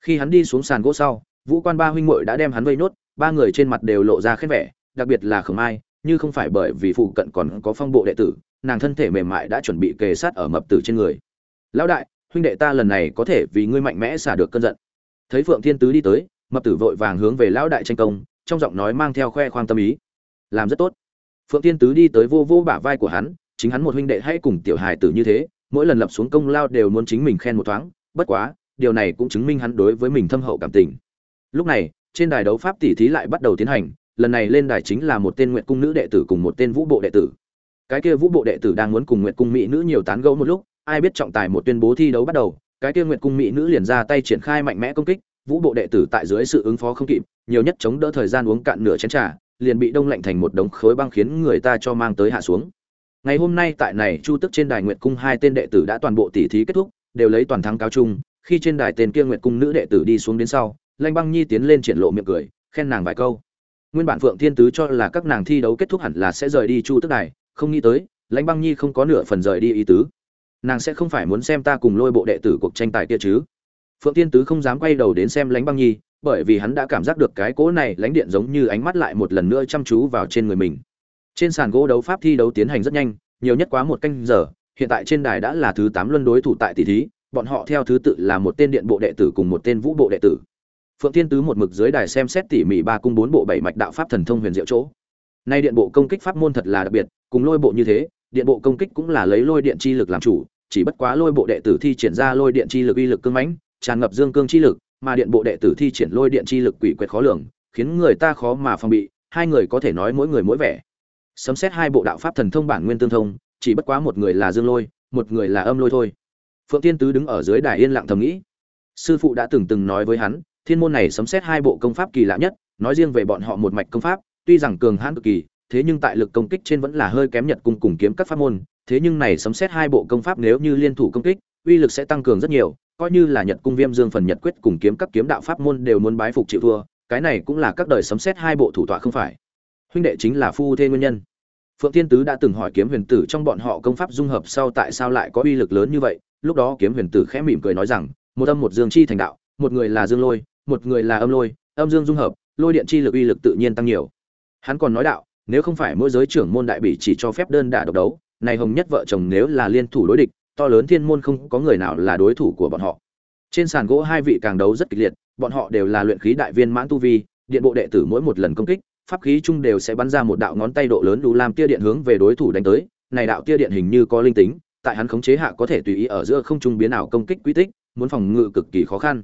Khi hắn đi xuống sàn gỗ sau, vũ quan ba huynh muội đã đem hắn vây nốt, ba người trên mặt đều lộ ra khét vẻ, đặc biệt là khẩm ai như không phải bởi vì phụ cận còn có phong bộ đệ tử, nàng thân thể mềm mại đã chuẩn bị kề sát ở mập tử trên người. Lão đại huynh đệ ta lần này có thể vì ngươi mạnh mẽ xả được cơn giận. Thấy phượng thiên tứ đi tới, mập tử vội vàng hướng về lão đại tranh công, trong giọng nói mang theo khoe khoang tâm ý. Làm rất tốt. Phượng thiên tứ đi tới vô vô bả vai của hắn, chính hắn một huynh đệ hãy cùng tiểu hài tử như thế, mỗi lần lập xuống công lao đều muốn chính mình khen một thoáng, bất quá, điều này cũng chứng minh hắn đối với mình thâm hậu cảm tình. Lúc này, trên đài đấu pháp tỷ thí lại bắt đầu tiến hành, lần này lên đài chính là một tên nguyện cung nữ đệ tử cùng một tên vũ bộ đệ tử. Cái kia vũ bộ đệ tử đang muốn cùng nguyện cung mỹ nữ nhiều tán gẫu một lúc ai biết trọng tài một tuyên bố thi đấu bắt đầu, cái kia nguyện cung mỹ nữ liền ra tay triển khai mạnh mẽ công kích, vũ bộ đệ tử tại dưới sự ứng phó không kịp, nhiều nhất chống đỡ thời gian uống cạn nửa chén trà, liền bị đông lạnh thành một đống khối băng khiến người ta cho mang tới hạ xuống. Ngày hôm nay tại này, chu tức trên đài nguyệt cung hai tên đệ tử đã toàn bộ tỷ thí kết thúc, đều lấy toàn thắng cáo chung, khi trên đài tên kia nguyệt cung nữ đệ tử đi xuống đến sau, lanh băng nhi tiến lên triển lộ miệng cười, khen nàng vài câu. Nguyên bản phượng thiên tứ cho là các nàng thi đấu kết thúc hẳn là sẽ rời đi chu tức đài, không nghĩ tới lãnh băng nhi không có nửa phần rời đi ý tứ nàng sẽ không phải muốn xem ta cùng lôi bộ đệ tử cuộc tranh tài kia chứ. Phượng Tiên tứ không dám quay đầu đến xem lãnh băng nhi, bởi vì hắn đã cảm giác được cái cỗ này lãnh điện giống như ánh mắt lại một lần nữa chăm chú vào trên người mình. Trên sàn gỗ đấu pháp thi đấu tiến hành rất nhanh, nhiều nhất quá một canh giờ, hiện tại trên đài đã là thứ tám luân đối thủ tại tỷ thí, bọn họ theo thứ tự là một tên điện bộ đệ tử cùng một tên vũ bộ đệ tử. Phượng Tiên tứ một mực dưới đài xem xét tỉ mỉ ba cung bốn bộ bảy mạch đạo pháp thần thông huyền diệu chỗ. Nay điện bộ công kích pháp môn thật là đặc biệt, cùng lôi bộ như thế, điện bộ công kích cũng là lấy lôi điện chi lực làm chủ chỉ bất quá lôi bộ đệ tử thi triển ra lôi điện chi lực uy lực cương mãnh, tràn ngập dương cương chi lực, mà điện bộ đệ tử thi triển lôi điện chi lực quỷ quyệt khó lường, khiến người ta khó mà phòng bị, hai người có thể nói mỗi người mỗi vẻ. Sấm xét hai bộ đạo pháp thần thông bản nguyên tương thông, chỉ bất quá một người là dương lôi, một người là âm lôi thôi. Phượng tiên tứ đứng ở dưới đài yên lặng thầm nghĩ. Sư phụ đã từng từng nói với hắn, thiên môn này sấm xét hai bộ công pháp kỳ lạ nhất, nói riêng về bọn họ một mạch công pháp, tuy rằng cường hãn cực kỳ, thế nhưng tại lực công kích trên vẫn là hơi kém nhật cung cùng kiếm các pháp môn thế nhưng này sấm xét hai bộ công pháp nếu như liên thủ công kích, uy lực sẽ tăng cường rất nhiều, coi như là nhật cung viêm dương phần nhật quyết cùng kiếm các kiếm đạo pháp môn đều muốn bái phục chịu thua, cái này cũng là các đời sấm xét hai bộ thủ tọa không phải. Huynh đệ chính là phu thê nguyên nhân. Phượng tiên tứ đã từng hỏi kiếm huyền tử trong bọn họ công pháp dung hợp sau tại sao lại có uy lực lớn như vậy, lúc đó kiếm huyền tử khẽ mỉm cười nói rằng, một âm một dương chi thành đạo, một người là dương lôi, một người là âm lôi, âm dương dung hợp, lôi điện chi lực uy lực tự nhiên tăng nhiều. Hắn còn nói đạo, nếu không phải mỗi giới trưởng môn đại bỉ chỉ cho phép đơn đả độc đấu này hồng nhất vợ chồng nếu là liên thủ đối địch, to lớn thiên môn không có người nào là đối thủ của bọn họ. Trên sàn gỗ hai vị càng đấu rất kịch liệt, bọn họ đều là luyện khí đại viên mãn tu vi, điện bộ đệ tử mỗi một lần công kích, pháp khí chung đều sẽ bắn ra một đạo ngón tay độ lớn đủ làm tia điện hướng về đối thủ đánh tới. Này đạo tia điện hình như có linh tính, tại hắn khống chế hạ có thể tùy ý ở giữa không trung biến ảo công kích quy tích, muốn phòng ngự cực kỳ khó khăn.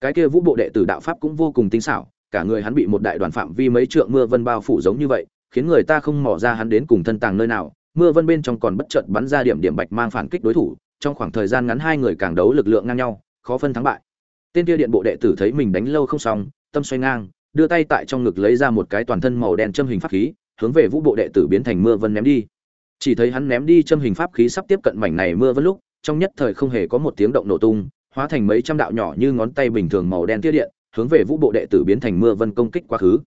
Cái kia vũ bộ đệ tử đạo pháp cũng vô cùng tinh xảo, cả người hắn bị một đại đoàn phạm vi mấy trượng mưa vân bao phủ giống như vậy, khiến người ta không mò ra hắn đến cùng thân tàng nơi nào mưa vân bên trong còn bất chợt bắn ra điểm điểm bạch mang phản kích đối thủ, trong khoảng thời gian ngắn hai người càng đấu lực lượng ngang nhau, khó phân thắng bại. Tên kia điện bộ đệ tử thấy mình đánh lâu không xong, tâm xoay ngang, đưa tay tại trong ngực lấy ra một cái toàn thân màu đen châm hình pháp khí, hướng về vũ bộ đệ tử biến thành mưa vân ném đi. Chỉ thấy hắn ném đi châm hình pháp khí sắp tiếp cận mảnh này mưa vân lúc, trong nhất thời không hề có một tiếng động nổ tung, hóa thành mấy trăm đạo nhỏ như ngón tay bình thường màu đen tia điện, hướng về vũ bộ đệ tử biến thành mưa vân công kích quá khứ.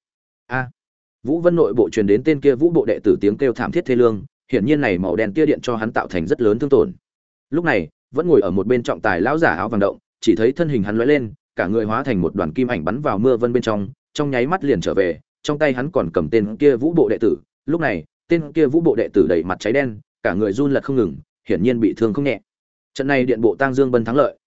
A! Vũ vân nội bộ truyền đến tên kia vũ bộ đệ tử tiếng kêu thảm thiết thê lương hiển nhiên này màu đen tia điện cho hắn tạo thành rất lớn thương tổn. Lúc này, vẫn ngồi ở một bên trọng tài lão giả áo vàng động, chỉ thấy thân hình hắn lóe lên, cả người hóa thành một đoàn kim ảnh bắn vào mưa vân bên trong trong nháy mắt liền trở về, trong tay hắn còn cầm tên kia vũ bộ đệ tử. Lúc này, tên kia vũ bộ đệ tử đầy mặt cháy đen, cả người run lật không ngừng, hiển nhiên bị thương không nhẹ. Trận này điện bộ tăng dương bân thắng lợi.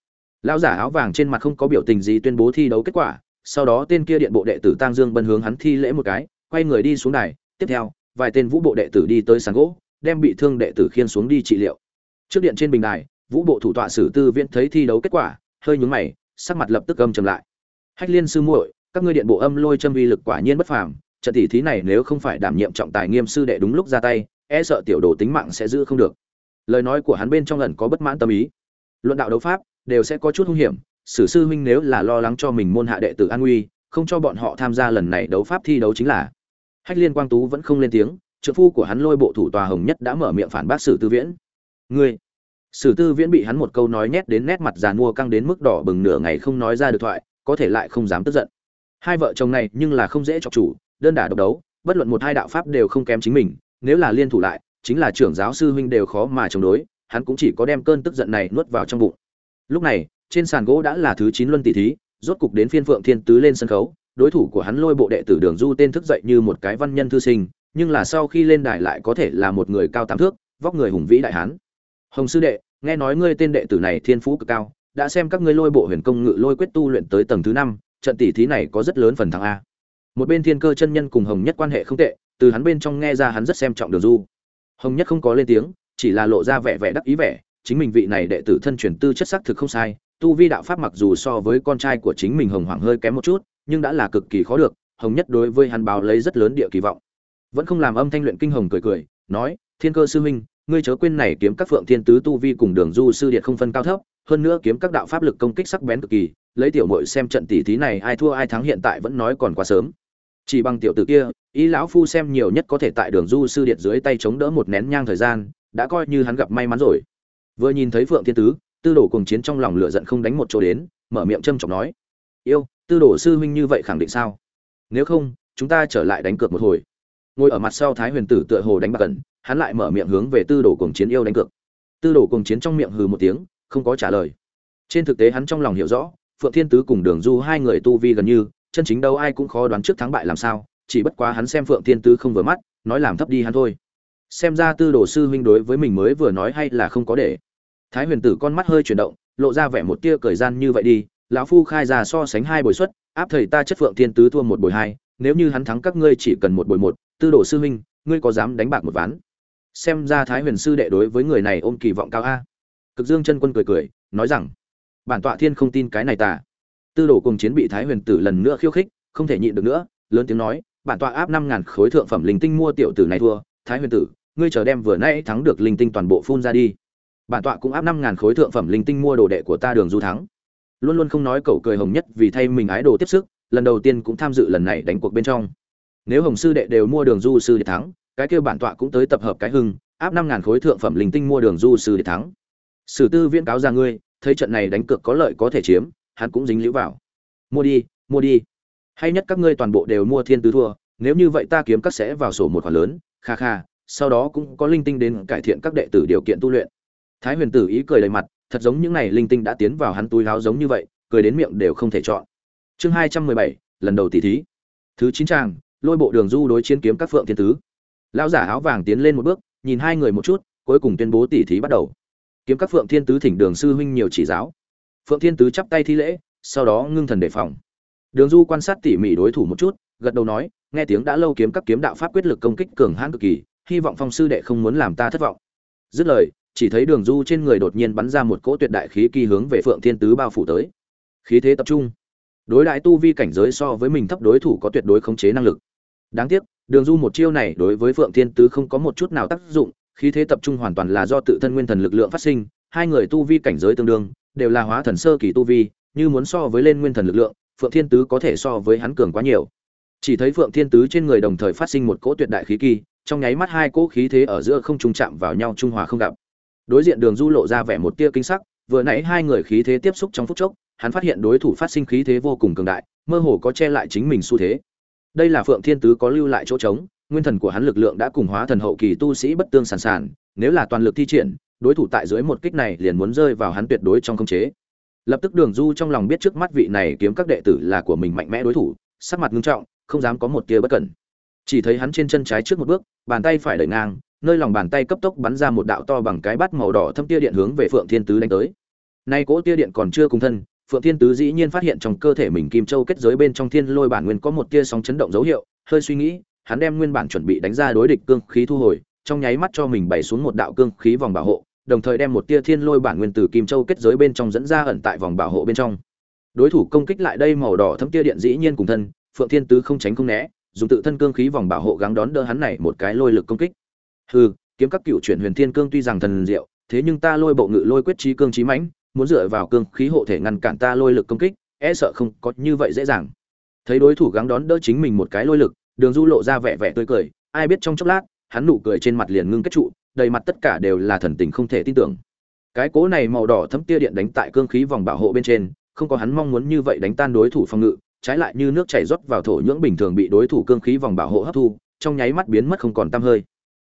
Lão giả áo vàng trên mặt không có biểu tình gì tuyên bố thi đấu kết quả, sau đó tên kia điện bộ đệ tử tăng dương bân hướng hắn thi lễ một cái, quay người đi xuống đài. Tiếp theo, vài tên vũ bộ đệ tử đi tới sàn gỗ đem bị thương đệ tử khiên xuống đi trị liệu. Trước điện trên bình đài, vũ bộ thủ tọa sử tư viễn thấy thi đấu kết quả, hơi nhướng mày, sắc mặt lập tức âm trầm lại. Hách liên sư muội, các ngươi điện bộ âm lôi châm vi lực quả nhiên bất phàm, trận tỷ thí này nếu không phải đảm nhiệm trọng tài nghiêm sư đệ đúng lúc ra tay e sợ tiểu đồ tính mạng sẽ giữ không được. Lời nói của hắn bên trong lần có bất mãn tâm ý. Luận đạo đấu pháp, đều sẽ có chút hung hiểm, sử sư huynh nếu là lo lắng cho mình môn hạ đệ tử an nguy, không cho bọn họ tham gia lần này đấu pháp thi đấu chính là. Hách liên quang tú vẫn không lên tiếng trợ phu của hắn lôi bộ thủ tòa hồng nhất đã mở miệng phản bác sử tư viễn. Ngươi, sử tư viễn bị hắn một câu nói nhét đến nét mặt già mua căng đến mức đỏ bừng nửa ngày không nói ra được thoại, có thể lại không dám tức giận. Hai vợ chồng này nhưng là không dễ chọc chủ, đơn đả độc đấu, bất luận một hai đạo pháp đều không kém chính mình, nếu là liên thủ lại, chính là trưởng giáo sư huynh đều khó mà chống đối, hắn cũng chỉ có đem cơn tức giận này nuốt vào trong bụng. Lúc này, trên sàn gỗ đã là thứ chín luân tỷ thí, rốt cục đến phiên phượng thiên tứ lên sân khấu, đối thủ của hắn lôi bộ đệ tử đường du tên thức dậy như một cái văn nhân thư sinh nhưng là sau khi lên đài lại có thể là một người cao tám thước, vóc người hùng vĩ đại hán. Hồng sư đệ, nghe nói ngươi tên đệ tử này thiên phú cực cao, đã xem các ngươi lôi bộ huyền công ngự lôi quyết tu luyện tới tầng thứ năm, trận tỷ thí này có rất lớn phần thắng a. Một bên thiên cơ chân nhân cùng hồng nhất quan hệ không tệ, từ hắn bên trong nghe ra hắn rất xem trọng đường du. Hồng nhất không có lên tiếng, chỉ là lộ ra vẻ vẻ đắc ý vẻ, chính mình vị này đệ tử thân truyền tư chất sắc thực không sai, tu vi đạo pháp mặc dù so với con trai của chính mình hồng hoàng hơi kém một chút, nhưng đã là cực kỳ khó được, hồng nhất đối với hắn báo lấy rất lớn địa kỳ vọng vẫn không làm âm thanh luyện kinh hồng cười cười, nói, thiên cơ sư huynh, ngươi chớ quên này kiếm các phượng thiên tứ tu vi cùng đường du sư điện không phân cao thấp, hơn nữa kiếm các đạo pháp lực công kích sắc bén cực kỳ, lấy tiểu muội xem trận tỷ thí này, ai thua ai thắng hiện tại vẫn nói còn quá sớm. Chỉ bằng tiểu tử kia, ý lão phu xem nhiều nhất có thể tại đường du sư điện dưới tay chống đỡ một nén nhang thời gian, đã coi như hắn gặp may mắn rồi. Vừa nhìn thấy phượng thiên tứ, tư đồ cùng chiến trong lòng lửa giận không đánh một chỗ đến, mở miệng châm chọc nói, yêu, tư đồ sư huynh như vậy khẳng định sao? Nếu không, chúng ta trở lại đánh cược một hồi ngồi ở mặt sau thái huyền tử tựa hồ đánh bạc cẩn hắn lại mở miệng hướng về tư đồ cùng chiến yêu đánh cược. Tư đồ cùng chiến trong miệng hừ một tiếng, không có trả lời. Trên thực tế hắn trong lòng hiểu rõ, phượng thiên tứ cùng đường du hai người tu vi gần như, chân chính đâu ai cũng khó đoán trước thắng bại làm sao, chỉ bất quá hắn xem phượng thiên tứ không vừa mắt, nói làm thấp đi hắn thôi. Xem ra tư đồ sư huynh đối với mình mới vừa nói hay là không có để. Thái huyền tử con mắt hơi chuyển động, lộ ra vẻ một tia cười gian như vậy đi, lão phu khai ra so sánh hai bồi suất, áp thầy ta chất phượng thiên tứ thua một bồi hai, nếu như hắn thắng các ngươi chỉ cần một bồi một tư đồ sư huynh, ngươi có dám đánh bạc một ván? Xem ra thái huyền sư đệ đối với người này ôm kỳ vọng cao a. Cực dương chân quân cười cười, nói rằng, bản tọa thiên không tin cái này ta tư đồ cùng chiến bị thái huyền tử lần nữa khiêu khích, không thể nhịn được nữa, lớn tiếng nói, bản tọa áp năm ngàn khối thượng phẩm linh tinh mua tiểu tử này thua, thái huyền tử, ngươi chờ đem vừa nãy thắng được linh tinh toàn bộ phun ra đi. Bản tọa cũng áp năm ngàn khối thượng phẩm linh tinh mua đồ đệ của ta đường du thắng. Luôn luôn không nói cậu cười hồng nhất vì thay mình ái đồ tiếp sức, lần đầu tiên cũng tham dự lần này đánh cuộc bên trong nếu hồng sư đệ đều mua đường du sư để thắng, cái kêu bản tọa cũng tới tập hợp cái hưng, áp năm ngàn khối thượng phẩm linh tinh mua đường du sư để thắng. Sử tư viễn cáo ra ngươi, thấy trận này đánh cược có lợi có thể chiếm, hắn cũng dính lũ vào. Mua đi mua đi. Hay nhất các ngươi toàn bộ đều mua thiên tứ thua, nếu như vậy ta kiếm các sẽ vào sổ một khoản lớn, kha kha, sau đó cũng có linh tinh đến cải thiện các đệ tử điều kiện tu luyện. Thái huyền tử ý cười đầy mặt, thật giống những này linh tinh đã tiến vào hắn túi láo giống như vậy, cười đến miệng đều không thể chọn. Chương hai trăm mười bảy, lần đầu tỷ thí. Thứ chín trang lôi bộ đường du đối chiến kiếm các phượng thiên tứ. Lão giả áo vàng tiến lên một bước, nhìn hai người một chút, cuối cùng tuyên bố tỷ thí bắt đầu. Kiếm các phượng thiên tứ thỉnh đường sư huynh nhiều chỉ giáo. Phượng thiên tứ chắp tay thi lễ, sau đó ngưng thần đề phòng. Đường du quan sát tỉ mỉ đối thủ một chút, gật đầu nói, nghe tiếng đã lâu kiếm các kiếm đạo pháp quyết lực công kích cường hãn cực kỳ, hy vọng phong sư đệ không muốn làm ta thất vọng. Dứt lời, chỉ thấy đường du trên người đột nhiên bắn ra một cỗ tuyệt đại khí kỳ hướng về phượng thiên tứ bao phủ tới. Khí thế tập trung. Đối đại tu vi cảnh giới so với mình thấp đối thủ có tuyệt đối khống chế năng lực đáng tiếc, đường du một chiêu này đối với phượng thiên tứ không có một chút nào tác dụng, khí thế tập trung hoàn toàn là do tự thân nguyên thần lực lượng phát sinh, hai người tu vi cảnh giới tương đương, đều là hóa thần sơ kỳ tu vi, như muốn so với lên nguyên thần lực lượng, phượng thiên tứ có thể so với hắn cường quá nhiều. Chỉ thấy phượng thiên tứ trên người đồng thời phát sinh một cỗ tuyệt đại khí kỳ, trong nháy mắt hai cỗ khí thế ở giữa không trùng chạm vào nhau trung hòa không gặp. Đối diện đường du lộ ra vẻ một tia kinh sắc, vừa nãy hai người khí thế tiếp xúc trong phút chốc, hắn phát hiện đối thủ phát sinh khí thế vô cùng cường đại, mơ hồ có che lại chính mình xu thế đây là phượng thiên tứ có lưu lại chỗ trống, nguyên thần của hắn lực lượng đã cùng hóa thần hậu kỳ tu sĩ bất tương sản sản nếu là toàn lực thi triển, đối thủ tại dưới một kích này liền muốn rơi vào hắn tuyệt đối trong khống chế. Lập tức đường du trong lòng biết trước mắt vị này kiếm các đệ tử là của mình mạnh mẽ đối thủ, sắc mặt ngưng trọng, không dám có một tia bất cẩn. Chỉ thấy hắn trên chân trái trước một bước, bàn tay phải đẩy ngang, nơi lòng bàn tay cấp tốc bắn ra một đạo to bằng cái bát màu đỏ thâm tia điện hướng về phượng thiên tứ đánh tới. Nay cỗ tia điện còn chưa cùng thân phượng thiên tứ dĩ nhiên phát hiện trong cơ thể mình kim châu kết giới bên trong thiên lôi bản nguyên có một tia sóng chấn động dấu hiệu, hơi suy nghĩ, hắn đem nguyên bản chuẩn bị đánh ra đối địch cương khí thu hồi, trong nháy mắt cho mình bày xuống một đạo cương khí vòng bảo hộ, đồng thời đem một tia thiên lôi bản nguyên từ kim châu kết giới bên trong dẫn ra ẩn tại vòng bảo hộ bên trong. Đối thủ công kích lại đây màu đỏ thấm tia điện dĩ nhiên cùng thân, phượng thiên tứ không tránh không né, dùng tự thân cương khí vòng bảo hộ gắng đón đỡ hắn này một cái lôi lực công kích. Hừ, kiếm các cựu chuyển huyền thiên cương tuy rằng thần diệu, thế nhưng ta lôi bộ ngự lôi quyết trí cương trí mãnh muốn dựa vào cương khí hộ thể ngăn cản ta lôi lực công kích e sợ không có như vậy dễ dàng. Thấy đối thủ gắng đón đỡ chính mình một cái lôi lực, đường du lộ ra vẻ vẻ tươi cười, ai biết trong chốc lát, hắn nụ cười trên mặt liền ngưng kết trụ, đầy mặt tất cả đều là thần tình không thể tin tưởng. Cái cố này màu đỏ thấm tia điện đánh tại cương khí vòng bảo hộ bên trên, không có hắn mong muốn như vậy đánh tan đối thủ phòng ngự, trái lại như nước chảy rót vào thổ nhưỡng bình thường bị đối thủ cương khí vòng bảo hộ hấp thu, trong nháy mắt biến mất không còn tăm hơi.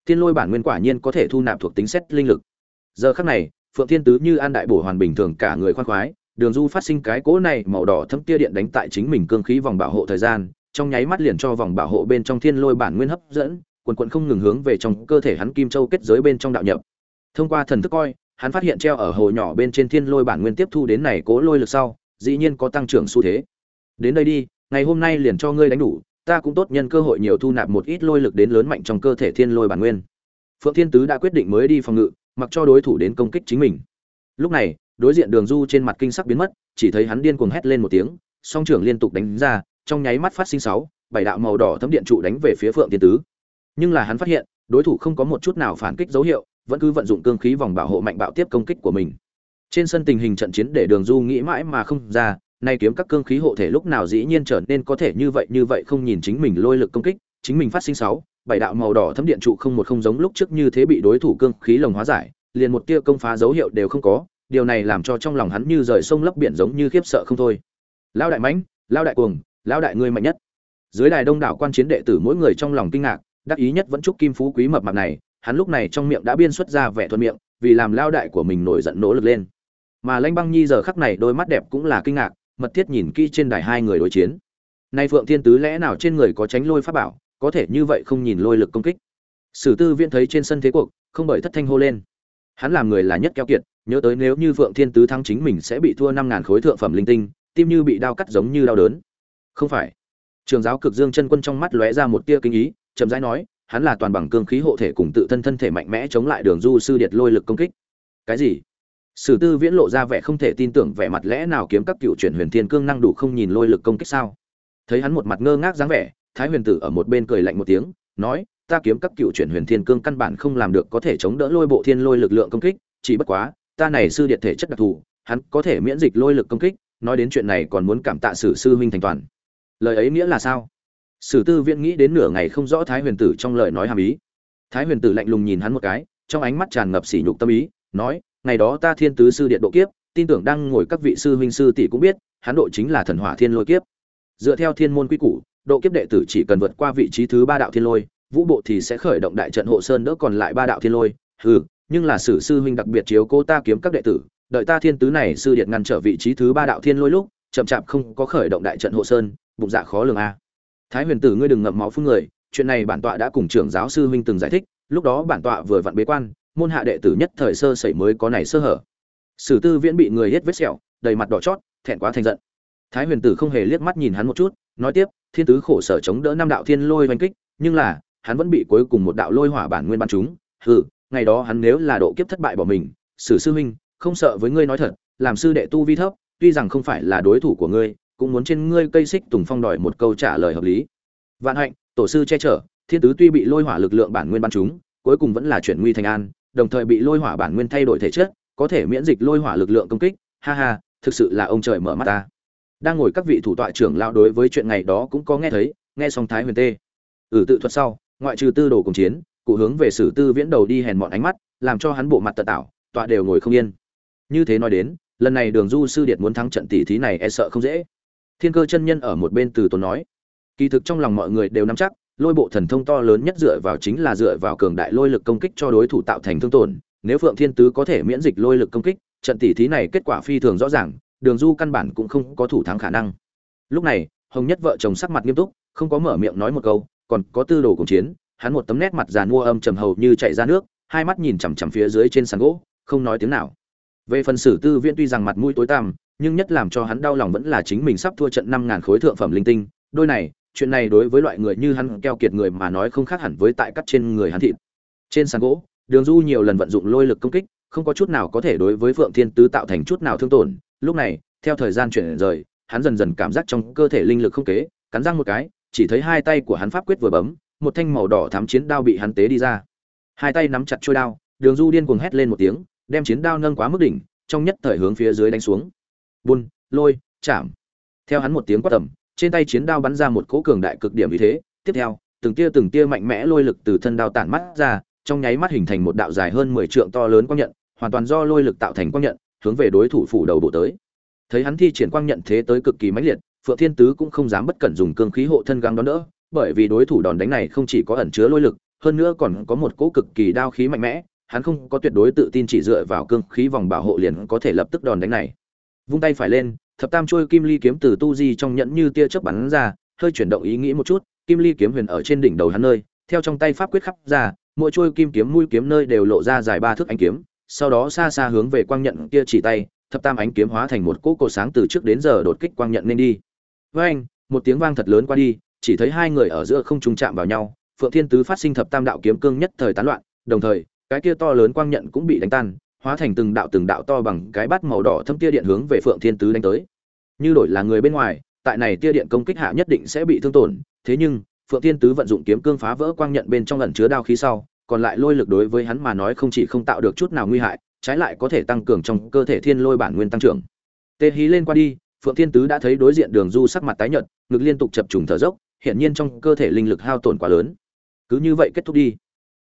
Thiên lôi bản nguyên quả nhiên có thể thu nạp thuộc tính xét linh lực. Giờ khắc này phượng thiên tứ như an đại bổ hoàn bình thường cả người khoan khoái, đường du phát sinh cái cỗ này màu đỏ thấm tia điện đánh tại chính mình cương khí vòng bảo hộ thời gian, trong nháy mắt liền cho vòng bảo hộ bên trong thiên lôi bản nguyên hấp dẫn, quần quần không ngừng hướng về trong cơ thể hắn kim châu kết giới bên trong đạo nhập. Thông qua thần thức coi, hắn phát hiện treo ở hồ nhỏ bên trên thiên lôi bản nguyên tiếp thu đến này cố lôi lực sau, dĩ nhiên có tăng trưởng xu thế. Đến đây đi, ngày hôm nay liền cho ngươi đánh đủ, ta cũng tốt nhân cơ hội nhiều thu nạp một ít lôi lực đến lớn mạnh trong cơ thể thiên lôi bản nguyên. Phượng thiên tứ đã quyết định mới đi phòng ngự mặc cho đối thủ đến công kích chính mình. Lúc này, đối diện đường du trên mặt kinh sắc biến mất, chỉ thấy hắn điên cuồng hét lên một tiếng, song trưởng liên tục đánh ra, trong nháy mắt phát sinh sáu, bảy đạo màu đỏ thấm điện trụ đánh về phía phượng tiên tứ. Nhưng là hắn phát hiện, đối thủ không có một chút nào phản kích dấu hiệu, vẫn cứ vận dụng cương khí vòng bảo hộ mạnh bạo tiếp công kích của mình. Trên sân tình hình trận chiến để đường du nghĩ mãi mà không ra, nay kiếm các cương khí hộ thể lúc nào dĩ nhiên trở nên có thể như vậy như vậy không nhìn chính mình lôi lực công kích, chính mình phát sinh sáu bảy đạo màu đỏ thấm điện trụ không một không giống lúc trước như thế bị đối thủ cương khí lồng hóa giải, liền một tia công phá dấu hiệu đều không có, điều này làm cho trong lòng hắn như rời sông lấp biển giống như khiếp sợ không thôi. Lao đại mãnh lao đại cuồng lao đại ngươi mạnh nhất. Dưới đài đông đảo quan chiến đệ tử mỗi người trong lòng kinh ngạc, đắc ý nhất vẫn chúc kim phú quý mập mạp này, hắn lúc này trong miệng đã biên xuất ra vẻ thuận miệng, vì làm lao đại của mình nổi giận nỗ lực lên. Mà lanh băng nhi giờ khắc này đôi mắt đẹp cũng là kinh ngạc, mật thiết nhìn kỹ trên đài hai người đối chiến. Nay phượng thiên tứ lẽ nào trên người có tránh lôi pháp bảo có thể như vậy không nhìn lôi lực công kích. Sử tư viễn thấy trên sân thế cuộc, không bởi thất thanh hô lên. Hắn làm người là nhất keo kiệt, nhớ tới nếu như phượng thiên tứ thắng chính mình sẽ bị thua năm ngàn khối thượng phẩm linh tinh, tim như bị đau cắt giống như đau đớn. Không phải. Trường giáo cực dương chân quân trong mắt lóe ra một tia kinh ý, chậm rãi nói, hắn là toàn bằng cương khí hộ thể cùng tự thân thân thể mạnh mẽ chống lại đường du sư điệt lôi lực công kích. Cái gì? Sử tư viễn lộ ra vẻ không thể tin tưởng vẻ mặt lẽ nào kiếm các cựu chuyển huyền thiên cương năng đủ không nhìn lôi lực công kích sao? Thấy hắn một mặt ngơ ngác dáng vẻ thái huyền tử ở một bên cười lạnh một tiếng, nói, ta kiếm các cựu chuyển huyền thiên cương căn bản không làm được có thể chống đỡ lôi bộ thiên lôi lực lượng công kích, chỉ bất quá, ta này sư điện thể chất đặc thù, hắn có thể miễn dịch lôi lực công kích, nói đến chuyện này còn muốn cảm tạ sử sư huynh thành toàn. Lời ấy nghĩa là sao? Sử tư viễn nghĩ đến nửa ngày không rõ thái huyền tử trong lời nói hàm ý. Thái huyền tử lạnh lùng nhìn hắn một cái, trong ánh mắt tràn ngập sỉ nhục tâm ý, nói, ngày đó ta thiên tứ sư điện độ kiếp, tin tưởng đang ngồi các vị sư huynh sư tỷ cũng biết, hắn độ chính là thần hỏa thiên lôi kiếp. Dựa theo thiên môn quy củ độ kiếp đệ tử chỉ cần vượt qua vị trí thứ ba đạo thiên lôi, vũ bộ thì sẽ khởi động đại trận hộ sơn đỡ còn lại ba đạo thiên lôi. Hừ, nhưng là sử sư huynh đặc biệt chiếu cô ta kiếm các đệ tử, đợi ta thiên tứ này sư điện ngăn trở vị trí thứ ba đạo thiên lôi lúc, chậm chạp không có khởi động đại trận hộ sơn, bụng dạ khó lường a. Thái huyền tử ngươi đừng ngậm máu phun người, chuyện này bản tọa đã cùng trưởng giáo sư huynh từng giải thích, lúc đó bản tọa vừa vặn bế quan, môn hạ đệ tử nhất thời sơ sẩy mới có này sơ hở. Sử tư viễn bị người hết vết sẹo, đầy mặt đỏ chót, thẹn quá thành giận. Thái huyền tử không hề liếc mắt nhìn hắn một chút, nói tiếp thiên tứ khổ sở chống đỡ năm đạo thiên lôi oanh kích, nhưng là, hắn vẫn bị cuối cùng một đạo lôi hỏa bản nguyên bắn chúng hừ, ngày đó hắn nếu là độ kiếp thất bại bỏ mình, sử sư huynh, không sợ với ngươi nói thật, làm sư đệ tu vi thấp, tuy rằng không phải là đối thủ của ngươi, cũng muốn trên ngươi cây xích tùng phong đòi một câu trả lời hợp lý. Vạn hạnh, tổ sư che chở, thiên tứ tuy bị lôi hỏa lực lượng bản nguyên bắn chúng cuối cùng vẫn là chuyển nguy thành an, đồng thời bị lôi hỏa bản nguyên thay đổi thể chất, có thể miễn dịch lôi hỏa lực lượng công kích. Ha ha, thực sự là ông trời mở mắt ta đang ngồi các vị thủ tọa trưởng lão đối với chuyện ngày đó cũng có nghe thấy, nghe xong thái huyền tê. Ừ tự thuật sau, ngoại trừ tư đồ cùng chiến, cụ hướng về sử tư viễn đầu đi hèn mọn ánh mắt, làm cho hắn bộ mặt tật tảo, tọa đều ngồi không yên. Như thế nói đến, lần này đường du sư điệt muốn thắng trận tỷ thí này e sợ không dễ. Thiên cơ chân nhân ở một bên từ tốn nói, kỳ thực trong lòng mọi người đều nắm chắc, lôi bộ thần thông to lớn nhất dựa vào chính là dựa vào cường đại lôi lực công kích cho đối thủ tạo thành thương tổn, nếu phượng thiên tứ có thể miễn dịch lôi lực công kích, trận tỷ thí này kết quả phi thường rõ ràng đường du căn bản cũng không có thủ thắng khả năng. Lúc này, hồng nhất vợ chồng sắc mặt nghiêm túc, không có mở miệng nói một câu, còn có tư đồ cùng chiến, hắn một tấm nét mặt giàn mua âm trầm hầu như chạy ra nước, hai mắt nhìn chằm chằm phía dưới trên sàn gỗ, không nói tiếng nào. Về phần sử tư viễn tuy rằng mặt mũi tối tăm, nhưng nhất làm cho hắn đau lòng vẫn là chính mình sắp thua trận năm ngàn khối thượng phẩm linh tinh. Đôi này, chuyện này đối với loại người như hắn keo kiệt người mà nói không khác hẳn với tại cắt trên người hắn thịt. Trên sàn gỗ, đường du nhiều lần vận dụng lôi lực công kích, không có chút nào có thể đối với phượng thiên tứ tạo thành chút nào thương tổn lúc này, theo thời gian chuyển rời, hắn dần dần cảm giác trong cơ thể linh lực không kế, cắn răng một cái, chỉ thấy hai tay của hắn pháp quyết vừa bấm, một thanh màu đỏ thám chiến đao bị hắn tế đi ra. Hai tay nắm chặt trôi đao, đường du điên cuồng hét lên một tiếng, đem chiến đao nâng quá mức đỉnh, trong nhất thời hướng phía dưới đánh xuống. Bun lôi, chạm. Theo hắn một tiếng quát tầm, trên tay chiến đao bắn ra một cỗ cường đại cực điểm như thế. Tiếp theo, từng tia từng tia mạnh mẽ lôi lực từ thân đao tản mắt ra, trong nháy mắt hình thành một đạo dài hơn mười trượng to lớn quang nhận, hoàn toàn do lôi lực tạo thành quang nhận hướng về đối thủ phủ đầu bộ tới. Thấy hắn thi triển quang nhận thế tới cực kỳ mãnh liệt, phượng thiên tứ cũng không dám bất cẩn dùng cương khí hộ thân găng đón đỡ, bởi vì đối thủ đòn đánh này không chỉ có ẩn chứa lôi lực, hơn nữa còn có một cỗ cực kỳ đao khí mạnh mẽ, hắn không có tuyệt đối tự tin chỉ dựa vào cương khí vòng bảo hộ liền có thể lập tức đòn đánh này. Vung tay phải lên, thập tam trôi kim ly kiếm từ tu di trong nhẫn như tia chớp bắn ra, hơi chuyển động ý nghĩ một chút, kim ly kiếm huyền ở trên đỉnh đầu hắn nơi, theo trong tay pháp quyết khắp ra, mỗi trôi kim kiếm mũi kiếm nơi đều lộ ra dài ba thước ánh kiếm sau đó xa xa hướng về quang nhận kia chỉ tay, thập tam ánh kiếm hóa thành một cỗ cột sáng từ trước đến giờ đột kích quang nhận nên đi. Với anh, một tiếng vang thật lớn qua đi, chỉ thấy hai người ở giữa không trùng chạm vào nhau, phượng thiên tứ phát sinh thập tam đạo kiếm cương nhất thời tán loạn, đồng thời, cái kia to lớn quang nhận cũng bị đánh tan, hóa thành từng đạo từng đạo to bằng cái bát màu đỏ thâm tia điện hướng về phượng thiên tứ đánh tới. Như đổi là người bên ngoài, tại này tia điện công kích hạ nhất định sẽ bị thương tổn, thế nhưng, phượng thiên tứ vận dụng kiếm cương phá vỡ quang nhận bên trong ẩn chứa đao khí sau còn lại lôi lực đối với hắn mà nói không chỉ không tạo được chút nào nguy hại, trái lại có thể tăng cường trong cơ thể thiên lôi bản nguyên tăng trưởng. Tê hí lên qua đi, phượng thiên tứ đã thấy đối diện đường du sắc mặt tái nhợt, ngực liên tục chập trùng thở dốc hiện nhiên trong cơ thể linh lực hao tổn quá lớn. Cứ như vậy kết thúc đi.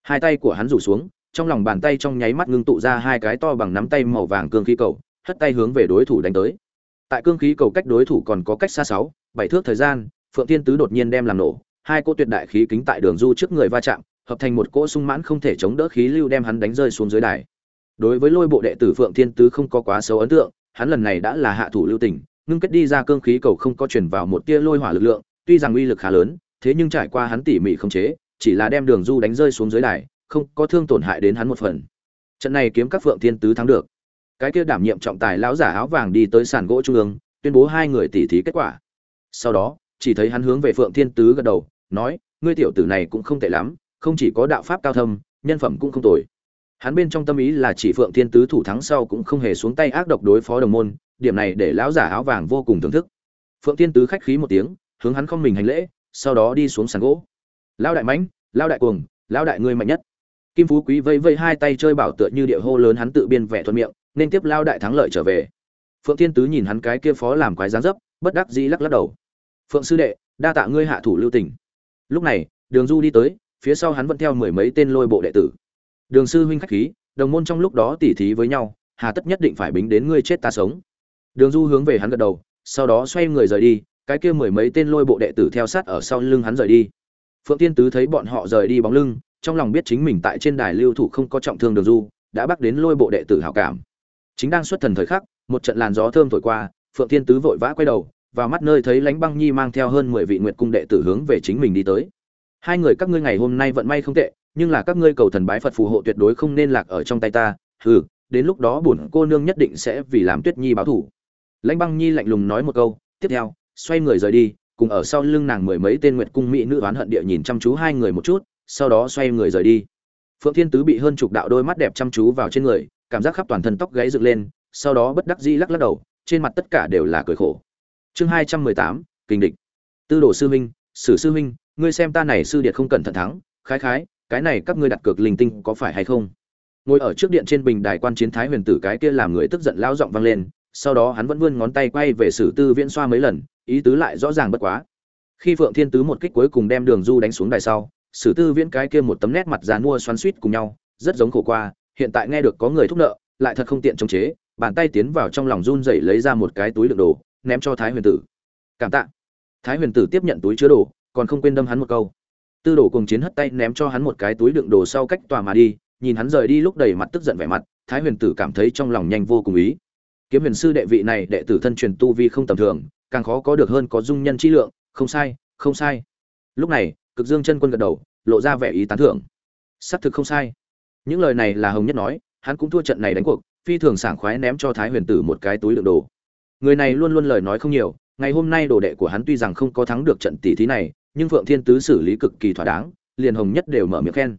Hai tay của hắn rủ xuống, trong lòng bàn tay trong nháy mắt ngưng tụ ra hai cái to bằng nắm tay màu vàng cương khí cầu, hất tay hướng về đối thủ đánh tới. Tại cương khí cầu cách đối thủ còn có cách xa sáu, bảy thước thời gian, phượng thiên tứ đột nhiên đem làm nổ, hai cỗ tuyệt đại khí kính tại đường du trước người va chạm hợp thành một cỗ sung mãn không thể chống đỡ khí lưu đem hắn đánh rơi xuống dưới đài. Đối với lôi bộ đệ tử phượng thiên tứ không có quá xấu ấn tượng, hắn lần này đã là hạ thủ lưu tình, ngưng kết đi ra cương khí cầu không có truyền vào một tia lôi hỏa lực lượng, tuy rằng uy lực khá lớn, thế nhưng trải qua hắn tỉ mỉ không chế, chỉ là đem đường du đánh rơi xuống dưới đài, không có thương tổn hại đến hắn một phần. Trận này kiếm các phượng thiên tứ thắng được. Cái kia đảm nhiệm trọng tài lão giả áo vàng đi tới sàn gỗ trung ương, tuyên bố hai người tỉ thí kết quả. Sau đó, chỉ thấy hắn hướng về phượng thiên tứ gật đầu, nói, ngươi tiểu tử này cũng không tệ lắm không chỉ có đạo pháp cao thâm, nhân phẩm cũng không tồi. Hắn bên trong tâm ý là chỉ phượng thiên tứ thủ thắng sau cũng không hề xuống tay ác độc đối phó đồng môn, điểm này để lão giả áo vàng vô cùng thưởng thức. Phượng thiên tứ khách khí một tiếng, hướng hắn không mình hành lễ, sau đó đi xuống sàn gỗ. Lão đại mãnh, lão đại cuồng, lão đại ngươi mạnh nhất. Kim phú quý vây vây hai tay chơi bảo tựa như địa hô lớn hắn tự biên vẻ thuận miệng, nên tiếp lão đại thắng lợi trở về. Phượng thiên tứ nhìn hắn cái kia phó làm quái dáng dấp, bất đắc dĩ lắc lắc đầu. Phượng sư đệ, đa tạ ngươi hạ thủ lưu tình. Lúc này, đường du đi tới phía sau hắn vẫn theo mười mấy tên lôi bộ đệ tử. Đường sư huynh khách khí, đồng môn trong lúc đó tỉ thí với nhau, hà tất nhất định phải bính đến ngươi chết ta sống. Đường du hướng về hắn gật đầu, sau đó xoay người rời đi, cái kia mười mấy tên lôi bộ đệ tử theo sát ở sau lưng hắn rời đi. Phượng tiên tứ thấy bọn họ rời đi bóng lưng, trong lòng biết chính mình tại trên đài lưu thủ không có trọng thương đường du, đã bắt đến lôi bộ đệ tử hảo cảm. Chính đang xuất thần thời khắc, một trận làn gió thơm thổi qua, phượng tiên tứ vội vã quay đầu, vào mắt nơi thấy lánh băng nhi mang theo hơn mười vị nguyệt cung đệ tử hướng về chính mình đi tới hai người các ngươi ngày hôm nay vận may không tệ, nhưng là các ngươi cầu thần bái phật phù hộ tuyệt đối không nên lạc ở trong tay ta. Hừ, đến lúc đó bổn cô nương nhất định sẽ vì làm tuyết nhi báo thủ. Lãnh băng nhi lạnh lùng nói một câu, tiếp theo, xoay người rời đi, cùng ở sau lưng nàng mười mấy tên nguyệt cung mỹ nữ oán hận địa nhìn chăm chú hai người một chút, sau đó xoay người rời đi. Phượng thiên tứ bị hơn chục đạo đôi mắt đẹp chăm chú vào trên người, cảm giác khắp toàn thân tóc gáy dựng lên, sau đó bất đắc dĩ lắc lắc đầu, trên mặt tất cả đều là cười khổ. Chương hai trăm mười tám, kinh địch. Tư đồ sư huynh, sử sư huynh ngươi xem ta này sư điệt không cẩn thận thắng, khái khái, cái này các ngươi đặt cược linh tinh có phải hay không? Ngồi ở trước điện trên bình đài quan chiến thái huyền tử cái kia làm người tức giận lao giọng vang lên, sau đó hắn vẫn vươn ngón tay quay về sử tư viễn xoa mấy lần, ý tứ lại rõ ràng bất quá. Khi phượng thiên tứ một kích cuối cùng đem đường du đánh xuống đài sau, sử tư viễn cái kia một tấm nét mặt dàn mua xoắn suýt cùng nhau, rất giống khổ qua, hiện tại nghe được có người thúc nợ, lại thật không tiện chống chế, bàn tay tiến vào trong lòng run rẩy lấy ra một cái túi đựng đồ, ném cho thái huyền tử. Cảm tạ. Thái huyền tử tiếp nhận túi chứa đồ còn không quên đâm hắn một câu. Tư đồ cùng chiến hất tay ném cho hắn một cái túi đựng đồ sau cách tòa mà đi, nhìn hắn rời đi lúc đầy mặt tức giận vẻ mặt, thái huyền tử cảm thấy trong lòng nhanh vô cùng ý. Kiếm huyền sư đệ vị này đệ tử thân truyền tu vi không tầm thường, càng khó có được hơn có dung nhân chi lượng, không sai không sai. Lúc này, cực dương chân quân gật đầu, lộ ra vẻ ý tán thưởng. Xác thực không sai. Những lời này là hồng nhất nói, hắn cũng thua trận này đánh cuộc, phi thường sảng khoái ném cho thái huyền tử một cái túi đựng đồ. Người này luôn luôn lời nói không nhiều, ngày hôm nay đồ đệ của hắn tuy rằng không có thắng được trận tỷ thí này nhưng phượng thiên tứ xử lý cực kỳ thỏa đáng, liền hồng nhất đều mở miệng khen.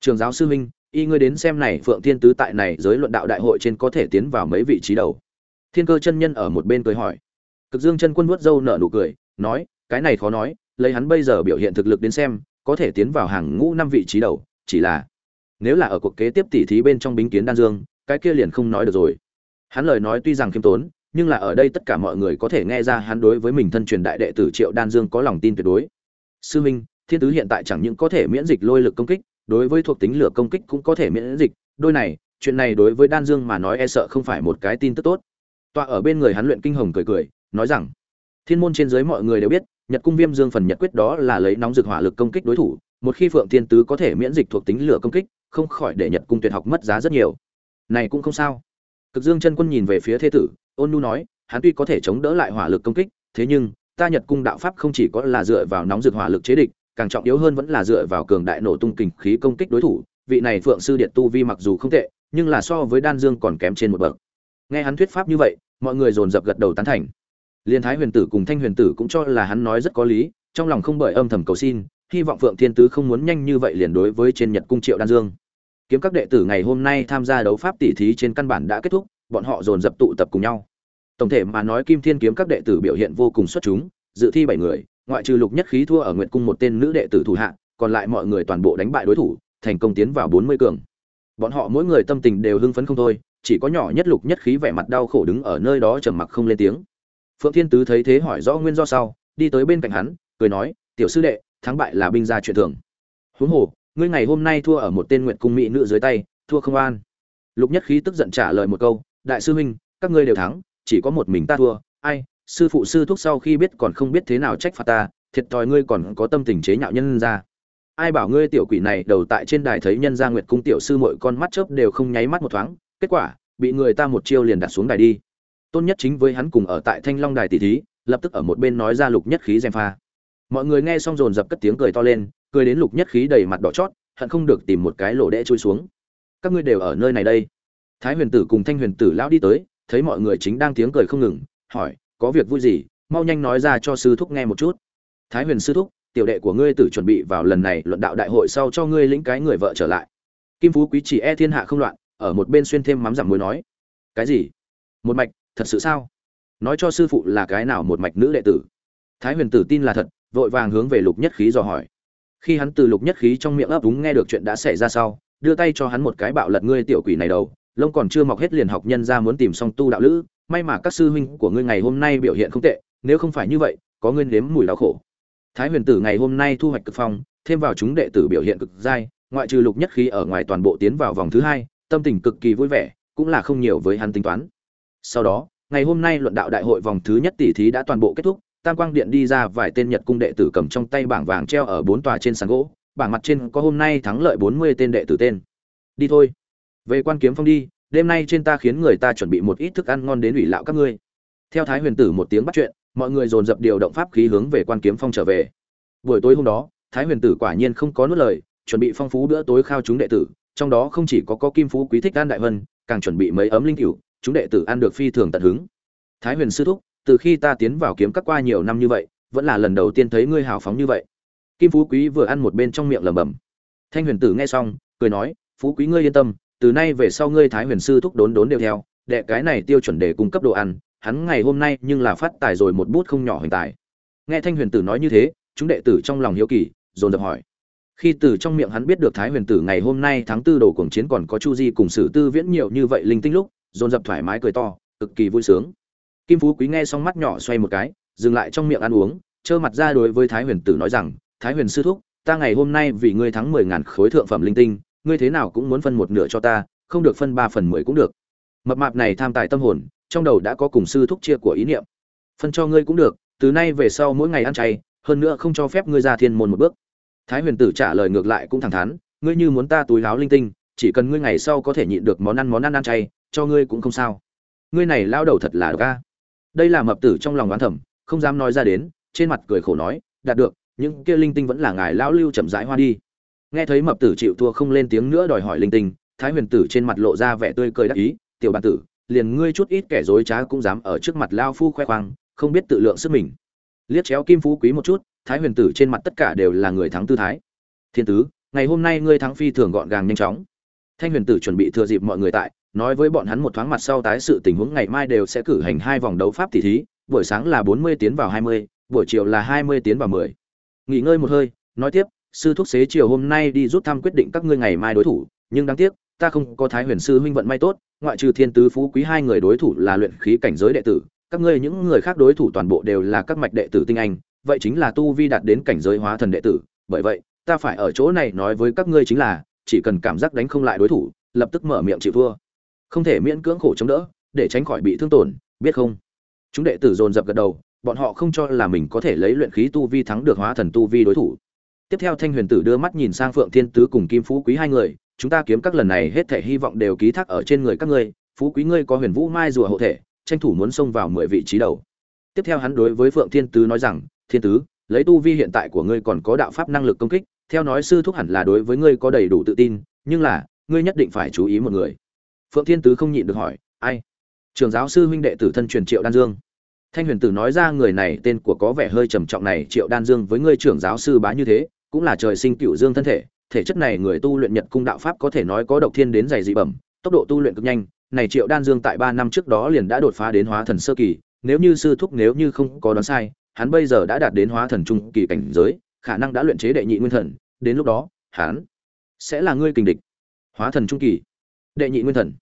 Trường giáo sư minh y ngươi đến xem này, phượng thiên tứ tại này giới luận đạo đại hội trên có thể tiến vào mấy vị trí đầu. Thiên cơ chân nhân ở một bên cười hỏi. Cực dương chân quân vuốt râu nở nụ cười, nói, cái này khó nói, lấy hắn bây giờ biểu hiện thực lực đến xem, có thể tiến vào hàng ngũ năm vị trí đầu, chỉ là nếu là ở cuộc kế tiếp tỷ thí bên trong bính kiến đan dương, cái kia liền không nói được rồi. Hắn lời nói tuy rằng khiêm tốn, nhưng là ở đây tất cả mọi người có thể nghe ra hắn đối với mình thân truyền đại đệ tử triệu đan dương có lòng tin tuyệt đối sư minh, thiên tứ hiện tại chẳng những có thể miễn dịch lôi lực công kích, đối với thuộc tính lửa công kích cũng có thể miễn dịch. Đôi này, chuyện này đối với đan dương mà nói e sợ không phải một cái tin tức tốt. Tọa ở bên người hắn luyện kinh hồng cười cười, nói rằng, thiên môn trên dưới mọi người đều biết, nhật cung viêm dương phần nhật quyết đó là lấy nóng dược hỏa lực công kích đối thủ, một khi phượng thiên tứ có thể miễn dịch thuộc tính lửa công kích, không khỏi để nhật cung tuyệt học mất giá rất nhiều. Này cũng không sao. Cực dương chân quân nhìn về phía thế tử, ôn nu nói, hắn tuy có thể chống đỡ lại hỏa lực công kích, thế nhưng ta nhật cung đạo pháp không chỉ có là dựa vào nóng dược hỏa lực chế địch, càng trọng yếu hơn vẫn là dựa vào cường đại nổ tung kình khí công kích đối thủ. Vị này phượng sư điện tu vi mặc dù không tệ, nhưng là so với đan dương còn kém trên một bậc. Nghe hắn thuyết pháp như vậy, mọi người dồn dập gật đầu tán thành. Liên thái huyền tử cùng thanh huyền tử cũng cho là hắn nói rất có lý, trong lòng không bởi âm thầm cầu xin, hy vọng phượng thiên tứ không muốn nhanh như vậy liền đối với trên nhật cung triệu đan dương. Kiếm các đệ tử ngày hôm nay tham gia đấu pháp tỷ thí trên căn bản đã kết thúc, bọn họ dồn dập tụ tập cùng nhau tổng thể mà nói kim thiên kiếm các đệ tử biểu hiện vô cùng xuất chúng, dự thi bảy người, ngoại trừ lục nhất khí thua ở nguyện cung một tên nữ đệ tử thủ hạ, còn lại mọi người toàn bộ đánh bại đối thủ, thành công tiến vào bốn mươi cường. Bọn họ mỗi người tâm tình đều hưng phấn không thôi, chỉ có nhỏ nhất lục nhất khí vẻ mặt đau khổ đứng ở nơi đó trầm mặc không lên tiếng. Phượng thiên tứ thấy thế hỏi rõ nguyên do sau, đi tới bên cạnh hắn, cười nói, tiểu sư đệ, thắng bại là binh gia chuyện thường. Huống hồ, ngươi ngày hôm nay thua ở một tên nguyện cung mỹ nữ dưới tay, thua không an. Lục nhất khí tức giận trả lời một câu, đại sư huynh, các ngươi đều thắng chỉ có một mình ta thua. Ai, sư phụ sư thúc sau khi biết còn không biết thế nào trách phạt ta, thiệt thòi ngươi còn có tâm tình chế nhạo nhân ra. Ai bảo ngươi tiểu quỷ này đầu tại trên đài thấy nhân gia nguyệt cung tiểu sư mọi con mắt chớp đều không nháy mắt một thoáng, kết quả, bị người ta một chiêu liền đặt xuống đài đi. Tôn nhất chính với hắn cùng ở tại thanh long đài tỷ thí, lập tức ở một bên nói ra lục nhất khí gièm pha. Mọi người nghe xong dồn dập cất tiếng cười to lên, cười đến lục nhất khí đầy mặt đỏ chót, hận không được tìm một cái lỗ đẽ trôi xuống. Các ngươi đều ở nơi này đây. Thái huyền tử cùng thanh huyền tử lão đi tới thấy mọi người chính đang tiếng cười không ngừng, hỏi, có việc vui gì? Mau nhanh nói ra cho sư thúc nghe một chút. Thái huyền sư thúc, tiểu đệ của ngươi tử chuẩn bị vào lần này luận đạo đại hội sau cho ngươi lĩnh cái người vợ trở lại. Kim phú quý chỉ e thiên hạ không loạn, ở một bên xuyên thêm mắm dặm muối nói, cái gì? Một mạch, thật sự sao? Nói cho sư phụ là cái nào một mạch nữ đệ tử? Thái huyền tử tin là thật, vội vàng hướng về lục nhất khí dò hỏi. Khi hắn từ lục nhất khí trong miệng ấp úng nghe được chuyện đã xảy ra sau, đưa tay cho hắn một cái bạo lật, ngươi tiểu quỷ này đầu lông còn chưa mọc hết liền học nhân ra muốn tìm xong tu đạo lữ, may mà các sư huynh của ngươi ngày hôm nay biểu hiện không tệ, nếu không phải như vậy, có ngươi nếm mùi đau khổ. Thái huyền tử ngày hôm nay thu hoạch cực phong, thêm vào chúng đệ tử biểu hiện cực dai, ngoại trừ lục nhất khí ở ngoài toàn bộ tiến vào vòng thứ hai, tâm tình cực kỳ vui vẻ, cũng là không nhiều với hắn tính toán. Sau đó, ngày hôm nay luận đạo đại hội vòng thứ nhất tỷ thí đã toàn bộ kết thúc, tam quang điện đi ra vài tên nhật cung đệ tử cầm trong tay bảng vàng treo ở bốn tòa trên sàn gỗ, bảng mặt trên có hôm nay thắng lợi bốn mươi tên đệ tử tên. Đi thôi về quan kiếm phong đi, đêm nay trên ta khiến người ta chuẩn bị một ít thức ăn ngon đến ủy lạo các ngươi. Theo thái huyền tử một tiếng bắt chuyện, mọi người dồn dập điều động pháp khí hướng về quan kiếm phong trở về. Buổi tối hôm đó, thái huyền tử quả nhiên không có nuốt lời, chuẩn bị phong phú bữa tối khao chúng đệ tử, trong đó không chỉ có có kim phú quý thích an đại vân, càng chuẩn bị mấy ấm linh cửu, chúng đệ tử ăn được phi thường tận hứng. Thái huyền sư thúc, từ khi ta tiến vào kiếm các qua nhiều năm như vậy, vẫn là lần đầu tiên thấy ngươi hào phóng như vậy. Kim phú quý vừa ăn một bên trong miệng lẩm bẩm. Thanh huyền tử nghe xong, cười nói, phú quý ngươi yên tâm từ nay về sau ngươi thái huyền sư thúc đốn đốn đều theo, đệ cái này tiêu chuẩn để cung cấp đồ ăn, hắn ngày hôm nay nhưng là phát tài rồi một bút không nhỏ hình tài. Nghe thanh huyền tử nói như thế, chúng đệ tử trong lòng hiếu kỳ, dồn dập hỏi. Khi từ trong miệng hắn biết được thái huyền tử ngày hôm nay tháng tư đồ cuồng chiến còn có chu di cùng sử tư viễn nhiều như vậy linh tinh lúc, dồn dập thoải mái cười to, cực kỳ vui sướng. Kim phú quý nghe xong mắt nhỏ xoay một cái, dừng lại trong miệng ăn uống, trơ mặt ra đối với thái huyền tử nói rằng, thái huyền sư thúc, ta ngày hôm nay vì ngươi thắng mười ngàn khối thượng phẩm linh tinh ngươi thế nào cũng muốn phân một nửa cho ta, không được phân ba phần mười cũng được. Mập mạp này tham tài tâm hồn, trong đầu đã có cùng sư thúc chia của ý niệm. Phân cho ngươi cũng được, từ nay về sau mỗi ngày ăn chay, hơn nữa không cho phép ngươi ra thiên môn một bước. Thái huyền tử trả lời ngược lại cũng thẳng thắn, ngươi như muốn ta túi láo linh tinh, chỉ cần ngươi ngày sau có thể nhịn được món ăn món ăn ăn chay, cho ngươi cũng không sao. Ngươi này lao đầu thật là độc ca đây là mập tử trong lòng oán thẩm không dám nói ra đến, trên mặt cười khổ nói, đạt được, những kia linh tinh vẫn là ngài lão lưu chậm rãi hoa đi nghe thấy mập tử chịu thua không lên tiếng nữa đòi hỏi linh tinh, thái huyền tử trên mặt lộ ra vẻ tươi cười đắc ý, tiểu bản tử, liền ngươi chút ít kẻ dối trá cũng dám ở trước mặt lao phu khoe khoang, không biết tự lượng sức mình. Liếc chéo kim phú quý một chút, thái huyền tử trên mặt tất cả đều là người thắng tư thái. Thiên tứ, ngày hôm nay ngươi thắng phi thường gọn gàng nhanh chóng. Thanh huyền tử chuẩn bị thừa dịp mọi người tại, nói với bọn hắn một thoáng mặt sau tái sự tình huống ngày mai đều sẽ cử hành hai vòng đấu pháp tỷ thí, buổi sáng là bốn mươi tiến vào hai mươi, buổi chiều là hai mươi tiến vào mười. Nghỉ ngơi một hơi, nói tiếp sư thúc xế chiều hôm nay đi rút thăm quyết định các ngươi ngày mai đối thủ, nhưng đáng tiếc, ta không có thái huyền sư huynh vận may tốt, ngoại trừ thiên tứ phú quý hai người đối thủ là luyện khí cảnh giới đệ tử, các ngươi những người khác đối thủ toàn bộ đều là các mạch đệ tử tinh anh, vậy chính là tu vi đạt đến cảnh giới hóa thần đệ tử, bởi vậy, ta phải ở chỗ này nói với các ngươi chính là, chỉ cần cảm giác đánh không lại đối thủ, lập tức mở miệng chịu thua. Không thể miễn cưỡng khổ chống đỡ, để tránh khỏi bị thương tổn, biết không? Chúng đệ tử dồn dập gật đầu, bọn họ không cho là mình có thể lấy luyện khí tu vi thắng được hóa thần tu vi đối thủ tiếp theo thanh huyền tử đưa mắt nhìn sang phượng thiên tứ cùng kim phú quý hai người, chúng ta kiếm các lần này hết thể hy vọng đều ký thác ở trên người các ngươi, phú quý ngươi có huyền vũ mai rùa hộ thể, tranh thủ muốn xông vào mười vị trí đầu. Tiếp theo hắn đối với phượng thiên tứ nói rằng, thiên tứ, lấy tu vi hiện tại của ngươi còn có đạo pháp năng lực công kích, theo nói sư thúc hẳn là đối với ngươi có đầy đủ tự tin, nhưng là, ngươi nhất định phải chú ý một người. Phượng thiên tứ không nhịn được hỏi, ai? Trường giáo sư huynh đệ tử thân truyền triệu đan dương. Thanh huyền tử nói ra người này tên của có vẻ hơi trầm trọng này, triệu đan dương với ngươi trưởng giáo sư bá như thế cũng là trời sinh cựu dương thân thể thể chất này người tu luyện nhật cung đạo pháp có thể nói có độc thiên đến dày dị bẩm, tốc độ tu luyện cực nhanh, này triệu đan dương tại ba năm trước đó liền đã đột phá đến hóa thần sơ kỳ, nếu như sư thúc nếu như không có đoán sai, hắn bây giờ đã đạt đến hóa thần trung kỳ cảnh giới, khả năng đã luyện chế đệ nhị nguyên thần, đến lúc đó, hắn sẽ là ngươi kình địch. Hóa thần trung kỳ, đệ nhị nguyên thần.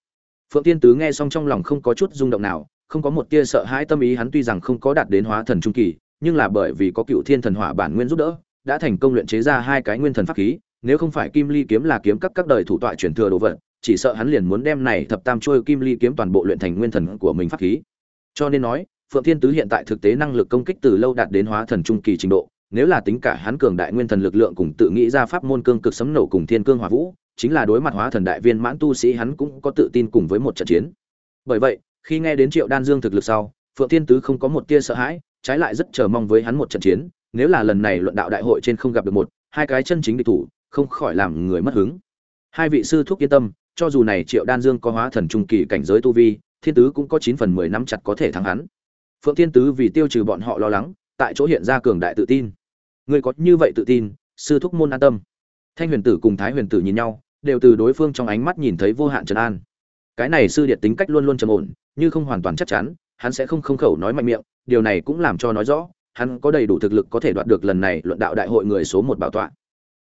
Phượng tiên tứ nghe xong trong lòng không có chút rung động nào, không có một tia sợ hãi tâm ý, hắn tuy rằng không có đạt đến hóa thần trung kỳ, nhưng là bởi vì có cựu thiên thần hỏa bản nguyên giúp đỡ đã thành công luyện chế ra hai cái nguyên thần pháp khí, nếu không phải kim ly kiếm là kiếm các các đời thủ tọa truyền thừa đồ vật, chỉ sợ hắn liền muốn đem này thập tam trôi kim ly kiếm toàn bộ luyện thành nguyên thần của mình pháp khí. Cho nên nói, phượng thiên tứ hiện tại thực tế năng lực công kích từ lâu đạt đến hóa thần trung kỳ trình độ, nếu là tính cả hắn cường đại nguyên thần lực lượng cùng tự nghĩ ra pháp môn cương cực sấm nổ cùng thiên cương hỏa vũ, chính là đối mặt hóa thần đại viên mãn tu sĩ hắn cũng có tự tin cùng với một trận chiến. Bởi vậy, khi nghe đến triệu đan dương thực lực sau, phượng thiên tứ không có một tia sợ hãi, trái lại rất chờ mong với hắn một trận chiến nếu là lần này luận đạo đại hội trên không gặp được một hai cái chân chính địch thủ không khỏi làm người mất hứng hai vị sư thúc yên tâm cho dù này Triệu Đan Dương có hóa thần trung kỳ cảnh giới tu vi, Thiên Tứ cũng có chín phần 10 nắm chặt có thể thắng hắn. Phượng Thiên Tứ vì tiêu trừ bọn họ lo lắng, tại chỗ hiện ra cường đại tự tin. Người có như vậy tự tin, sư thúc môn an tâm. Thanh Huyền Tử cùng Thái Huyền Tử nhìn nhau, đều từ đối phương trong ánh mắt nhìn thấy vô hạn trấn an. Cái này sư điện tính cách luôn luôn trầm ổn, như không hoàn toàn chắc chắn, hắn sẽ không không khẩu nói mạnh miệng, điều này cũng làm cho nói rõ, hắn có đầy đủ thực lực có thể đoạt được lần này luận đạo đại hội người số một bảo tọa.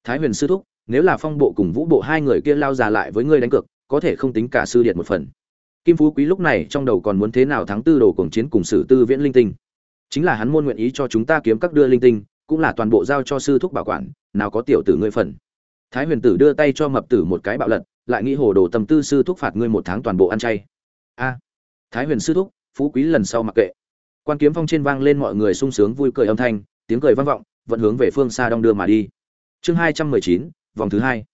Thái Huyền sư thúc, nếu là Phong Bộ cùng Vũ Bộ hai người kia lao già lại với ngươi đánh cược, có thể không tính cả sư điện một phần. Kim Phú Quý lúc này trong đầu còn muốn thế nào thắng tư đồ cuồng chiến cùng sử tư viễn linh tinh. Chính là hắn môn nguyện ý cho chúng ta kiếm các đưa linh tinh, cũng là toàn bộ giao cho sư thúc bảo quản, nào có tiểu tử ngươi phần. Thái Huyền tử đưa tay cho mập tử một cái bạo lật, lại nghĩ hồ đồ tâm tư sư thúc phạt ngươi một tháng toàn bộ ăn chay. A. Thái Huyền sư thúc, Phú Quý lần sau mặc kệ. Quan kiếm phong trên vang lên mọi người sung sướng vui cười âm thanh, tiếng cười vang vọng, vẫn hướng về phương xa đông đưa mà đi. Chương hai trăm mười chín vòng thứ hai.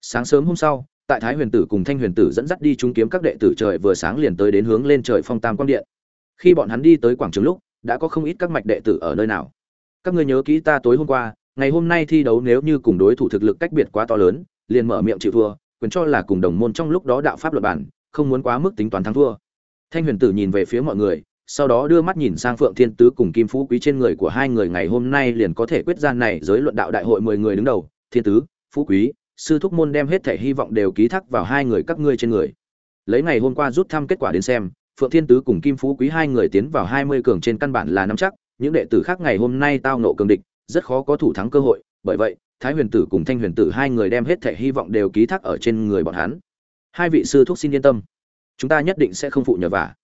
Sáng sớm hôm sau, tại Thái Huyền tử cùng Thanh Huyền tử dẫn dắt đi trúng kiếm các đệ tử trời vừa sáng liền tới đến hướng lên trời phong tam quang điện. Khi bọn hắn đi tới quảng trường lúc, đã có không ít các mạch đệ tử ở nơi nào. Các ngươi nhớ kỹ ta tối hôm qua, ngày hôm nay thi đấu nếu như cùng đối thủ thực lực cách biệt quá to lớn, liền mở miệng chịu thua, quyền cho là cùng đồng môn trong lúc đó đạo pháp luật bản, không muốn quá mức tính toán thắng thua. Thanh Huyền tử nhìn về phía mọi người, sau đó đưa mắt nhìn sang Phượng Thiên Tứ cùng Kim Phú Quý trên người của hai người ngày hôm nay liền có thể quyết gian này giới luận đạo đại hội 10 người đứng đầu, Thiên Tứ, Phú Quý, sư thúc môn đem hết thể hy vọng đều ký thác vào hai người các ngươi trên người. Lấy ngày hôm qua rút thăm kết quả đến xem, Phượng Thiên Tứ cùng Kim Phú Quý hai người tiến vào 20 cường trên căn bản là nắm chắc, những đệ tử khác ngày hôm nay tao nộ cường địch, rất khó có thủ thắng cơ hội, bởi vậy, Thái Huyền Tử cùng Thanh Huyền Tử hai người đem hết thể hy vọng đều ký thác ở trên người bọn hắn. Hai vị sư thúc xin yên tâm, chúng ta nhất định sẽ không phụ nhờ vả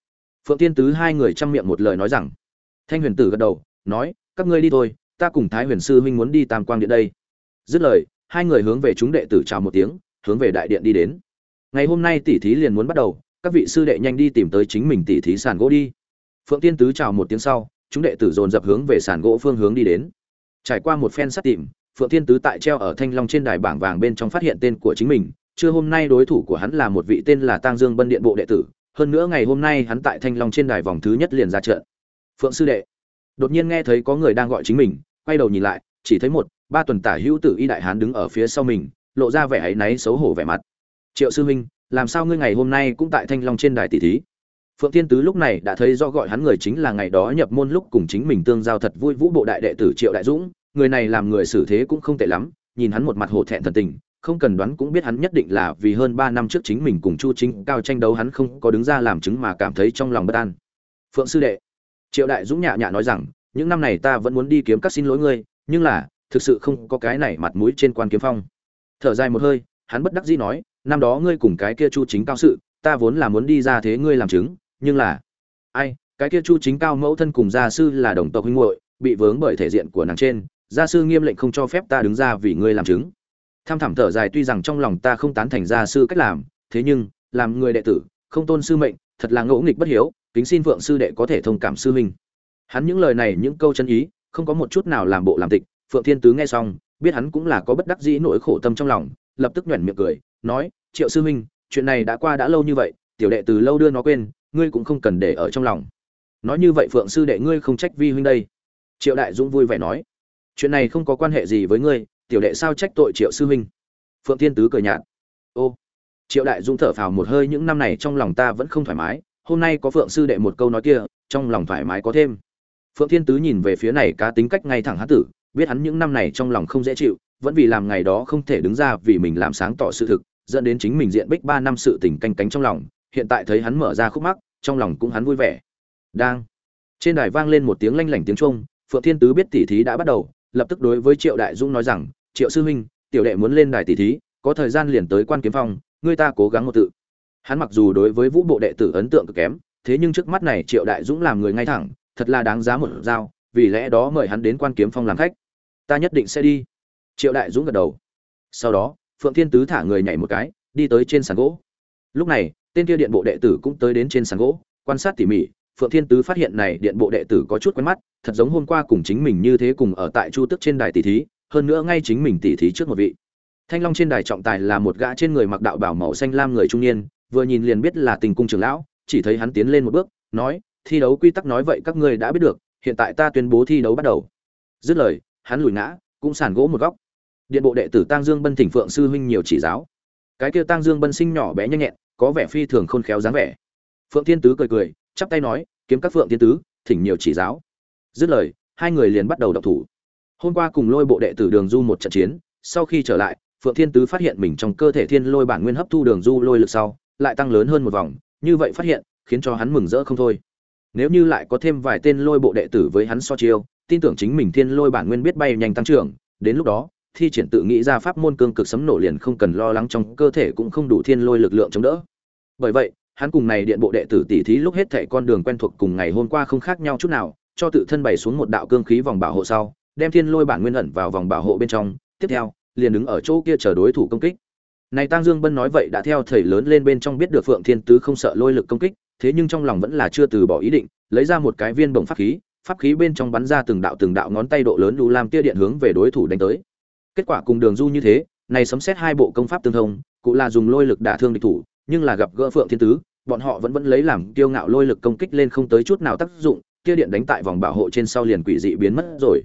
phượng tiên tứ hai người chăm miệng một lời nói rằng, thanh huyền tử gật đầu, nói, các ngươi đi thôi, ta cùng thái huyền sư huynh muốn đi tam quang điện đây. Dứt lời, hai người hướng về chúng đệ tử chào một tiếng, hướng về đại điện đi đến. Ngày hôm nay tỷ thí liền muốn bắt đầu, các vị sư đệ nhanh đi tìm tới chính mình tỷ thí sàn gỗ đi. Phượng tiên tứ chào một tiếng sau, chúng đệ tử dồn dập hướng về sàn gỗ phương hướng đi đến. Trải qua một phen sát tìm, phượng tiên tứ tại treo ở thanh long trên đài bảng vàng bên trong phát hiện tên của chính mình, trưa hôm nay đối thủ của hắn là một vị tên là tang dương bân điện bộ đệ tử hơn nữa ngày hôm nay hắn tại thanh long trên đài vòng thứ nhất liền ra trận. Phượng sư đệ. Đột nhiên nghe thấy có người đang gọi chính mình, quay đầu nhìn lại, chỉ thấy một, ba tuần tả hữu tử y đại hán đứng ở phía sau mình, lộ ra vẻ áy náy xấu hổ vẻ mặt. Triệu sư huynh, làm sao ngươi ngày hôm nay cũng tại thanh long trên đài tỷ thí? Phượng Thiên tứ lúc này đã thấy do gọi hắn người chính là ngày đó nhập môn lúc cùng chính mình tương giao thật vui vũ bộ đại đệ tử triệu đại dũng, người này làm người xử thế cũng không tệ lắm, nhìn hắn một mặt hổ thẹn thần tình không cần đoán cũng biết hắn nhất định là vì hơn ba năm trước chính mình cùng Chu Chính Cao tranh đấu hắn không có đứng ra làm chứng mà cảm thấy trong lòng bất an. Phượng sư đệ, Triệu Đại Dũng nhạ nhạ nói rằng, những năm này ta vẫn muốn đi kiếm các xin lỗi ngươi, nhưng là, thực sự không có cái này mặt mũi trên quan kiếm phong. Thở dài một hơi, hắn bất đắc dĩ nói, năm đó ngươi cùng cái kia Chu Chính Cao sự, ta vốn là muốn đi ra thế ngươi làm chứng, nhưng là, ai, cái kia Chu Chính Cao mẫu thân cùng gia sư là đồng tộc huynh muội, bị vướng bởi thể diện của nàng trên, gia sư nghiêm lệnh không cho phép ta đứng ra vì ngươi làm chứng tham thảm thở dài tuy rằng trong lòng ta không tán thành gia sư cách làm, thế nhưng, làm người đệ tử, không tôn sư mệnh, thật là ngỗ nghịch bất hiếu, kính xin vượng sư đệ có thể thông cảm sư huynh. Hắn những lời này, những câu chân ý, không có một chút nào làm bộ làm tịch, phượng thiên tứ nghe xong, biết hắn cũng là có bất đắc dĩ nỗi khổ tâm trong lòng, lập tức nhoẻn miệng cười, nói, triệu sư huynh, chuyện này đã qua đã lâu như vậy, tiểu đệ từ lâu đưa nó quên, ngươi cũng không cần để ở trong lòng. Nói như vậy phượng sư đệ ngươi không trách vi huynh đây. Triệu đại dũng vui vẻ nói, chuyện này không có quan hệ gì với ngươi tiểu đệ sao trách tội triệu sư huynh phượng thiên tứ cười nhạt. Ô, triệu đại dũng thở phào một hơi, những năm này trong lòng ta vẫn không thoải mái. Hôm nay có phượng sư đệ một câu nói kia, trong lòng thoải mái có thêm. Phượng thiên tứ nhìn về phía này, cá tính cách ngay thẳng hán tử, biết hắn những năm này trong lòng không dễ chịu, vẫn vì làm ngày đó không thể đứng ra vì mình làm sáng tỏ sự thực, dẫn đến chính mình diện bích ba năm sự tình canh cánh trong lòng. Hiện tại thấy hắn mở ra khúc mắc, trong lòng cũng hắn vui vẻ. Đang. Trên đài vang lên một tiếng lanh lảnh tiếng trung phượng thiên tứ biết tỉ thí đã bắt đầu, lập tức đối với triệu đại dũng nói rằng triệu sư huynh, tiểu đệ muốn lên đài tỷ thí, có thời gian liền tới quan kiếm phong, ngươi ta cố gắng một tự. Hắn mặc dù đối với vũ bộ đệ tử ấn tượng cực kém, thế nhưng trước mắt này triệu đại dũng làm người ngay thẳng, thật là đáng giá một dao vì lẽ đó mời hắn đến quan kiếm phong làm khách. Ta nhất định sẽ đi. Triệu đại dũng gật đầu. Sau đó, phượng thiên tứ thả người nhảy một cái, đi tới trên sàn gỗ. Lúc này, tên kia điện bộ đệ tử cũng tới đến trên sàn gỗ, quan sát tỉ mỉ, phượng thiên tứ phát hiện này điện bộ đệ tử có chút quen mắt, thật giống hôm qua cùng chính mình như thế cùng ở tại chu tức trên đài tỷ thí hơn nữa ngay chính mình tỉ thí trước một vị. Thanh long trên đài trọng tài là một gã trên người mặc đạo bảo màu xanh lam người trung niên, vừa nhìn liền biết là tình cung trưởng lão, chỉ thấy hắn tiến lên một bước, nói, thi đấu quy tắc nói vậy các ngươi đã biết được, hiện tại ta tuyên bố thi đấu bắt đầu. Dứt lời, hắn lùi ngã, cũng sàn gỗ một góc. Điện bộ đệ tử tang dương bân thỉnh phượng sư huynh nhiều chỉ giáo. Cái kia tăng dương bân sinh nhỏ bé nhanh nhẹn, có vẻ phi thường khôn khéo dáng vẻ. Phượng thiên tứ cười cười, chắp tay nói, kiếm các phượng thiên tứ, thỉnh nhiều chỉ giáo. Dứt lời, hai người liền bắt đầu đọc thủ hôm qua cùng lôi bộ đệ tử đường du một trận chiến, sau khi trở lại, phượng thiên tứ phát hiện mình trong cơ thể thiên lôi bản nguyên hấp thu đường du lôi lực sau, lại tăng lớn hơn một vòng, như vậy phát hiện, khiến cho hắn mừng rỡ không thôi. Nếu như lại có thêm vài tên lôi bộ đệ tử với hắn so chiêu, tin tưởng chính mình thiên lôi bản nguyên biết bay nhanh tăng trưởng, đến lúc đó, thi triển tự nghĩ ra pháp môn cương cực sấm nổ liền không cần lo lắng trong cơ thể cũng không đủ thiên lôi lực lượng chống đỡ. Bởi vậy, hắn cùng này điện bộ đệ tử tỷ thí lúc hết thảy con đường quen thuộc cùng ngày hôm qua không khác nhau chút nào, cho tự thân bày xuống một đạo cương khí vòng bảo hộ sau đem thiên lôi bản nguyên ẩn vào vòng bảo hộ bên trong, tiếp theo, liền đứng ở chỗ kia chờ đối thủ công kích. Này tăng dương bân nói vậy đã theo thầy lớn lên bên trong biết được phượng thiên tứ không sợ lôi lực công kích, thế nhưng trong lòng vẫn là chưa từ bỏ ý định, lấy ra một cái viên bồng pháp khí pháp khí bên trong bắn ra từng đạo từng đạo ngón tay độ lớn đủ làm tia điện hướng về đối thủ đánh tới. Kết quả cùng đường du như thế, này sấm xét hai bộ công pháp tương thông, cụ là dùng lôi lực đả thương địch thủ, nhưng là gặp gỡ phượng thiên tứ, bọn họ vẫn vẫn lấy làm kiêu ngạo lôi lực công kích lên không tới chút nào tác dụng, tia điện đánh tại vòng bảo hộ trên sau liền quỷ dị biến mất rồi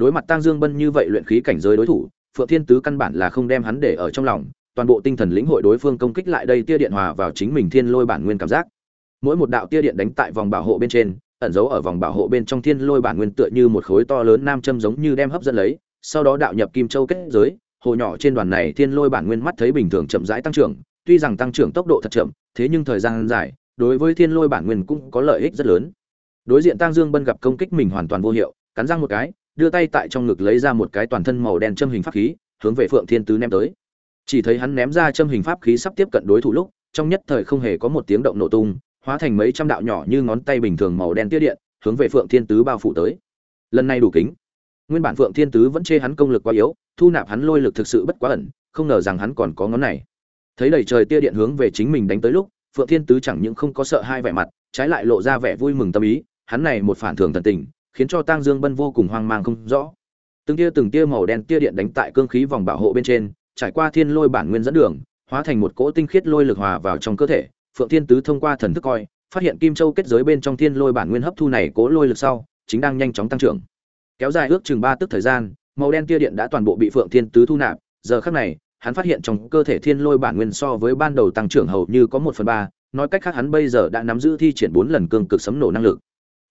đối mặt tăng dương bân như vậy luyện khí cảnh giới đối thủ, phượng thiên tứ căn bản là không đem hắn để ở trong lòng, toàn bộ tinh thần lĩnh hội đối phương công kích lại đây tia điện hòa vào chính mình thiên lôi bản nguyên cảm giác. Mỗi một đạo tia điện đánh tại vòng bảo hộ bên trên, ẩn giấu ở vòng bảo hộ bên trong thiên lôi bản nguyên tựa như một khối to lớn nam châm giống như đem hấp dẫn lấy, sau đó đạo nhập kim châu kết giới, hồ nhỏ trên đoàn này thiên lôi bản nguyên mắt thấy bình thường chậm rãi tăng trưởng, tuy rằng tăng trưởng tốc độ thật chậm, thế nhưng thời gian dài, đối với thiên lôi bản nguyên cũng có lợi ích rất lớn. Đối diện tăng dương bân gặp công kích mình hoàn toàn vô hiệu, cắn răng một cái đưa tay tại trong ngực lấy ra một cái toàn thân màu đen châm hình pháp khí, hướng về phượng thiên tứ ném tới. Chỉ thấy hắn ném ra châm hình pháp khí sắp tiếp cận đối thủ lúc, trong nhất thời không hề có một tiếng động nổ tung, hóa thành mấy trăm đạo nhỏ như ngón tay bình thường màu đen tiết điện, hướng về phượng thiên tứ bao phủ tới. Lần này đủ kính. Nguyên bản phượng thiên tứ vẫn chê hắn công lực quá yếu, thu nạp hắn lôi lực thực sự bất quá ẩn, không ngờ rằng hắn còn có ngón này. Thấy đầy trời tia điện hướng về chính mình đánh tới lúc, phượng thiên tứ chẳng những không có sợ hai vẻ mặt, trái lại lộ ra vẻ vui mừng tâm ý, hắn này một phản thường thần tình khiến cho tang dương bân vô cùng hoang mang không rõ. Từng tia từng tia màu đen tia điện đánh tại cương khí vòng bảo hộ bên trên, trải qua thiên lôi bản nguyên dẫn đường, hóa thành một cỗ tinh khiết lôi lực hòa vào trong cơ thể. Phượng thiên tứ thông qua thần thức coi, phát hiện kim châu kết giới bên trong thiên lôi bản nguyên hấp thu này cỗ lôi lực sau, chính đang nhanh chóng tăng trưởng. Kéo dài ước chừng ba tức thời gian, màu đen tia điện đã toàn bộ bị phượng thiên tứ thu nạp. Giờ khắc này, hắn phát hiện trong cơ thể thiên lôi bản nguyên so với ban đầu tăng trưởng hầu như có một phần ba, nói cách khác hắn bây giờ đã nắm giữ thi triển bốn lần cương cực sấm nổ năng lực.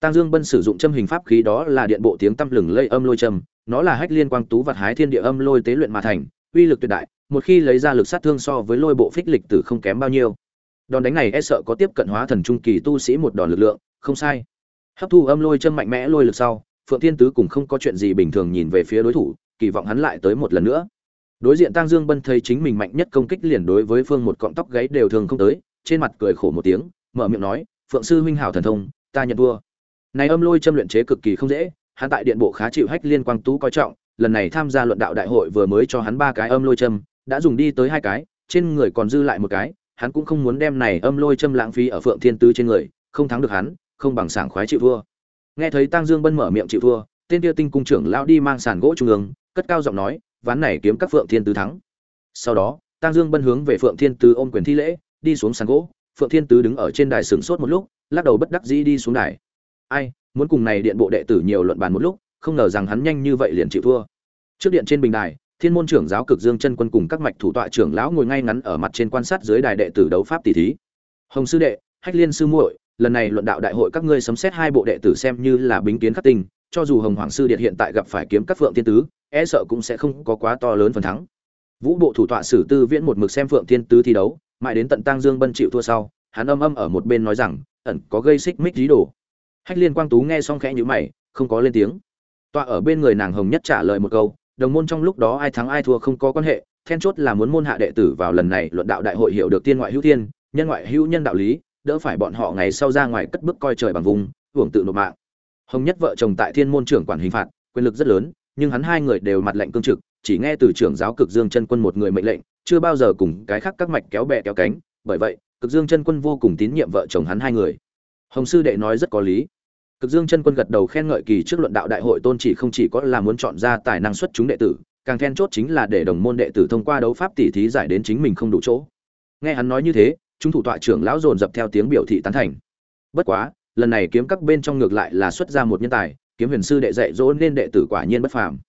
Tang dương bân sử dụng châm hình pháp khí đó là điện bộ tiếng tăm lừng lây âm lôi châm, nó là hách liên quang tú vật hái thiên địa âm lôi tế luyện mà thành, uy lực tuyệt đại, một khi lấy ra lực sát thương so với lôi bộ phích lịch tử không kém bao nhiêu. Đòn đánh này e sợ có tiếp cận hóa thần trung kỳ tu sĩ một đòn lực lượng, không sai. Hấp thu âm lôi châm mạnh mẽ lôi lực sau, phượng thiên tứ cùng không có chuyện gì bình thường nhìn về phía đối thủ, kỳ vọng hắn lại tới một lần nữa. Đối diện Tang dương bân thấy chính mình mạnh nhất công kích liền đối với phương một cọng tóc gáy đều thường không tới, trên mặt cười khổ một tiếng, mở miệng nói, phượng sư huynh hảo thần thông, ta nhận thua này âm lôi châm luyện chế cực kỳ không dễ, hắn tại điện bộ khá chịu hách liên quang tú coi trọng, lần này tham gia luận đạo đại hội vừa mới cho hắn ba cái âm lôi châm, đã dùng đi tới hai cái, trên người còn dư lại một cái, hắn cũng không muốn đem này âm lôi châm lãng phí ở phượng thiên tứ trên người, không thắng được hắn, không bằng sảng khoái chịu thua. Nghe thấy tăng dương bân mở miệng chịu thua, tên kia tinh cung trưởng lão đi mang sàn gỗ trung ương, cất cao giọng nói, ván này kiếm các phượng thiên tứ thắng. Sau đó tăng dương bân hướng về phượng thiên tứ ôm quyền thi lễ, đi xuống sàn gỗ, phượng thiên tứ đứng ở trên đài sừng sốt một lúc, lắc đầu bất đắc dĩ đi xuống đài ai muốn cùng này điện bộ đệ tử nhiều luận bàn một lúc không ngờ rằng hắn nhanh như vậy liền chịu thua. Trước điện trên bình đài thiên môn trưởng giáo cực dương chân quân cùng các mạch thủ tọa trưởng lão ngồi ngay ngắn ở mặt trên quan sát dưới đài đệ tử đấu pháp tỷ thí. Hồng sư đệ hách liên sư muội lần này luận đạo đại hội các ngươi sấm xét hai bộ đệ tử xem như là bính kiến khắc tình, cho dù hồng hoàng sư điện hiện tại gặp phải kiếm các phượng thiên tứ e sợ cũng sẽ không có quá to lớn phần thắng. Vũ bộ thủ tọa sử tư viễn một mực xem phượng thiên tứ thi đấu mãi đến tận tăng dương bân chịu thua sau hắn âm âm ở một bên nói rằng ẩn có gây xích mích dí đồ hách liên quang tú nghe xong khẽ nhíu mày, không có lên tiếng. Tọa ở bên người nàng hồng nhất trả lời một câu, đồng môn trong lúc đó ai thắng ai thua không có quan hệ, then chốt là muốn môn hạ đệ tử vào lần này luận đạo đại hội hiểu được tiên ngoại hữu tiên nhân ngoại hữu nhân đạo lý, đỡ phải bọn họ ngày sau ra ngoài cất bước coi trời bằng vùng, hưởng tự nộp mạng. Hồng nhất vợ chồng tại thiên môn trưởng quản hình phạt, quyền lực rất lớn, nhưng hắn hai người đều mặt lệnh cương trực, chỉ nghe từ trưởng giáo cực dương chân quân một người mệnh lệnh, chưa bao giờ cùng cái khác các mạch kéo bè kéo cánh, bởi vậy, cực dương chân quân vô cùng tín nhiệm vợ chồng hắn hai người. Hồng sư đệ nói rất có lý cực dương chân quân gật đầu khen ngợi kỳ trước luận đạo đại hội tôn chỉ không chỉ có là muốn chọn ra tài năng xuất chúng đệ tử, càng then chốt chính là để đồng môn đệ tử thông qua đấu pháp tỉ thí giải đến chính mình không đủ chỗ. Nghe hắn nói như thế, chúng thủ tọa trưởng lão dồn dập theo tiếng biểu thị tán thành. Bất quá, lần này kiếm các bên trong ngược lại là xuất ra một nhân tài, kiếm huyền sư đệ dạy dỗ nên đệ tử quả nhiên bất phàm.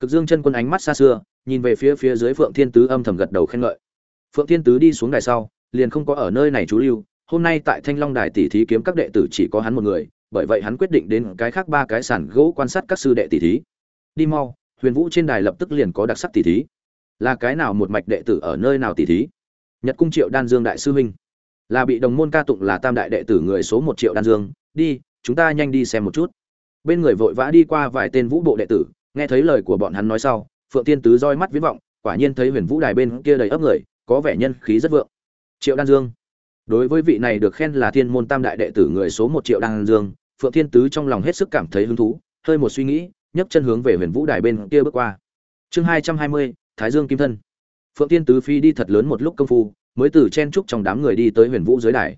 Cực dương chân quân ánh mắt xa xưa, nhìn về phía phía dưới phượng thiên tứ âm thầm gật đầu khen ngợi. Phượng thiên tứ đi xuống đài sau, liền không có ở nơi này trú lưu, hôm nay tại thanh long đài tỷ thí kiếm các đệ tử chỉ có hắn một người bởi vậy hắn quyết định đến cái khác ba cái sàn gỗ quan sát các sư đệ tỷ thí. Đi mau, huyền vũ trên đài lập tức liền có đặc sắc tỷ thí. Là cái nào một mạch đệ tử ở nơi nào tỷ thí? Nhật cung triệu đan dương đại sư huynh. Là bị đồng môn ca tụng là tam đại đệ tử người số một triệu đan dương. Đi, chúng ta nhanh đi xem một chút. Bên người vội vã đi qua vài tên vũ bộ đệ tử, nghe thấy lời của bọn hắn nói sau, phượng tiên tứ roi mắt viễn vọng, quả nhiên thấy huyền vũ đài bên kia đầy ấp người, có vẻ nhân khí rất vượng. Triệu đan dương. Đối với vị này được khen là thiên môn tam đại đệ tử người số một triệu đan dương phượng thiên tứ trong lòng hết sức cảm thấy hứng thú, hơi một suy nghĩ, nhấc chân hướng về huyền vũ đài bên kia bước qua. Chương hai trăm hai mươi, thái dương kim thân. Phượng thiên tứ phi đi thật lớn một lúc công phu, mới từ chen trúc trong đám người đi tới huyền vũ dưới đài.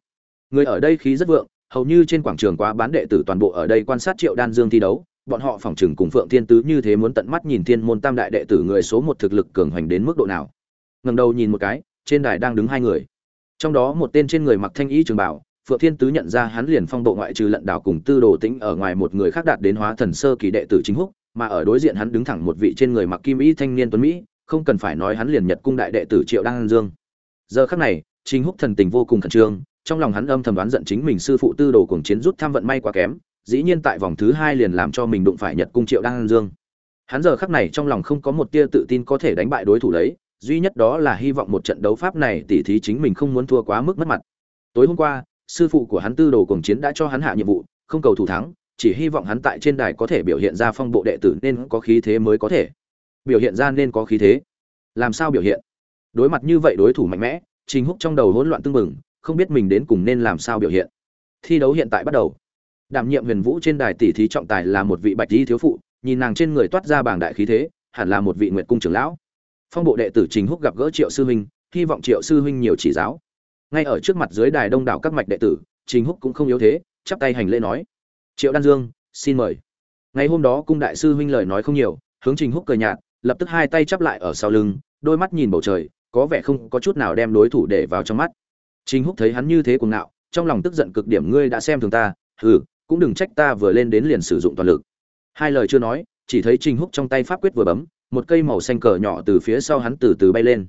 Người ở đây khí rất vượng, hầu như trên quảng trường quá bán đệ tử toàn bộ ở đây quan sát triệu đan dương thi đấu, bọn họ phỏng chừng cùng phượng thiên tứ như thế muốn tận mắt nhìn thiên môn tam đại đệ tử người số một thực lực cường hoành đến mức độ nào. Ngầm đầu nhìn một cái, trên đài đang đứng hai người. Trong đó một tên trên người mặc thanh y trường bảo phượng thiên tứ nhận ra hắn liền phong độ ngoại trừ lận đảo cùng tư đồ tĩnh ở ngoài một người khác đạt đến hóa thần sơ kỳ đệ tử chính húc, mà ở đối diện hắn đứng thẳng một vị trên người mặc kim y thanh niên tuấn mỹ, không cần phải nói hắn liền nhật cung đại đệ tử triệu đăng dương. Giờ khắc này, chính húc thần tình vô cùng khẩn trương, trong lòng hắn âm thầm đoán giận chính mình sư phụ tư đồ cùng chiến rút tham vận may quá kém, dĩ nhiên tại vòng thứ hai liền làm cho mình đụng phải nhật cung triệu đăng dương. Hắn giờ khắc này trong lòng không có một tia tự tin có thể đánh bại đối thủ lấy, duy nhất đó là hy vọng một trận đấu pháp này tỉ thí chính mình không muốn thua quá mức mất mặt. Tối hôm qua sư phụ của hắn tư đồ cùng chiến đã cho hắn hạ nhiệm vụ, không cầu thủ thắng, chỉ hy vọng hắn tại trên đài có thể biểu hiện ra phong bộ đệ tử nên có khí thế mới có thể. Biểu hiện ra nên có khí thế. Làm sao biểu hiện? Đối mặt như vậy đối thủ mạnh mẽ, trình húc trong đầu hỗn loạn tưng bừng, không biết mình đến cùng nên làm sao biểu hiện. Thi đấu hiện tại bắt đầu. Đảm nhiệm huyền vũ trên đài tỷ thí trọng tài là một vị bạch di thiếu phụ, nhìn nàng trên người toát ra bảng đại khí thế, hẳn là một vị nguyệt cung trưởng lão. Phong bộ đệ tử trình húc gặp gỡ triệu sư huynh, hy vọng triệu sư huynh nhiều chỉ giáo ngay ở trước mặt dưới đài đông đảo các mạch đệ tử, trình húc cũng không yếu thế, chắp tay hành lễ nói, triệu đan dương, xin mời. Ngày hôm đó cung đại sư huynh lời nói không nhiều, hướng trình húc cười nhạt, lập tức hai tay chắp lại ở sau lưng, đôi mắt nhìn bầu trời, có vẻ không có chút nào đem đối thủ để vào trong mắt. Trình húc thấy hắn như thế cuồng ngạo, trong lòng tức giận cực điểm, ngươi đã xem thường ta, hừ, cũng đừng trách ta vừa lên đến liền sử dụng toàn lực. Hai lời chưa nói, chỉ thấy trình húc trong tay pháp quyết vừa bấm, một cây màu xanh cờ nhỏ từ phía sau hắn từ từ bay lên.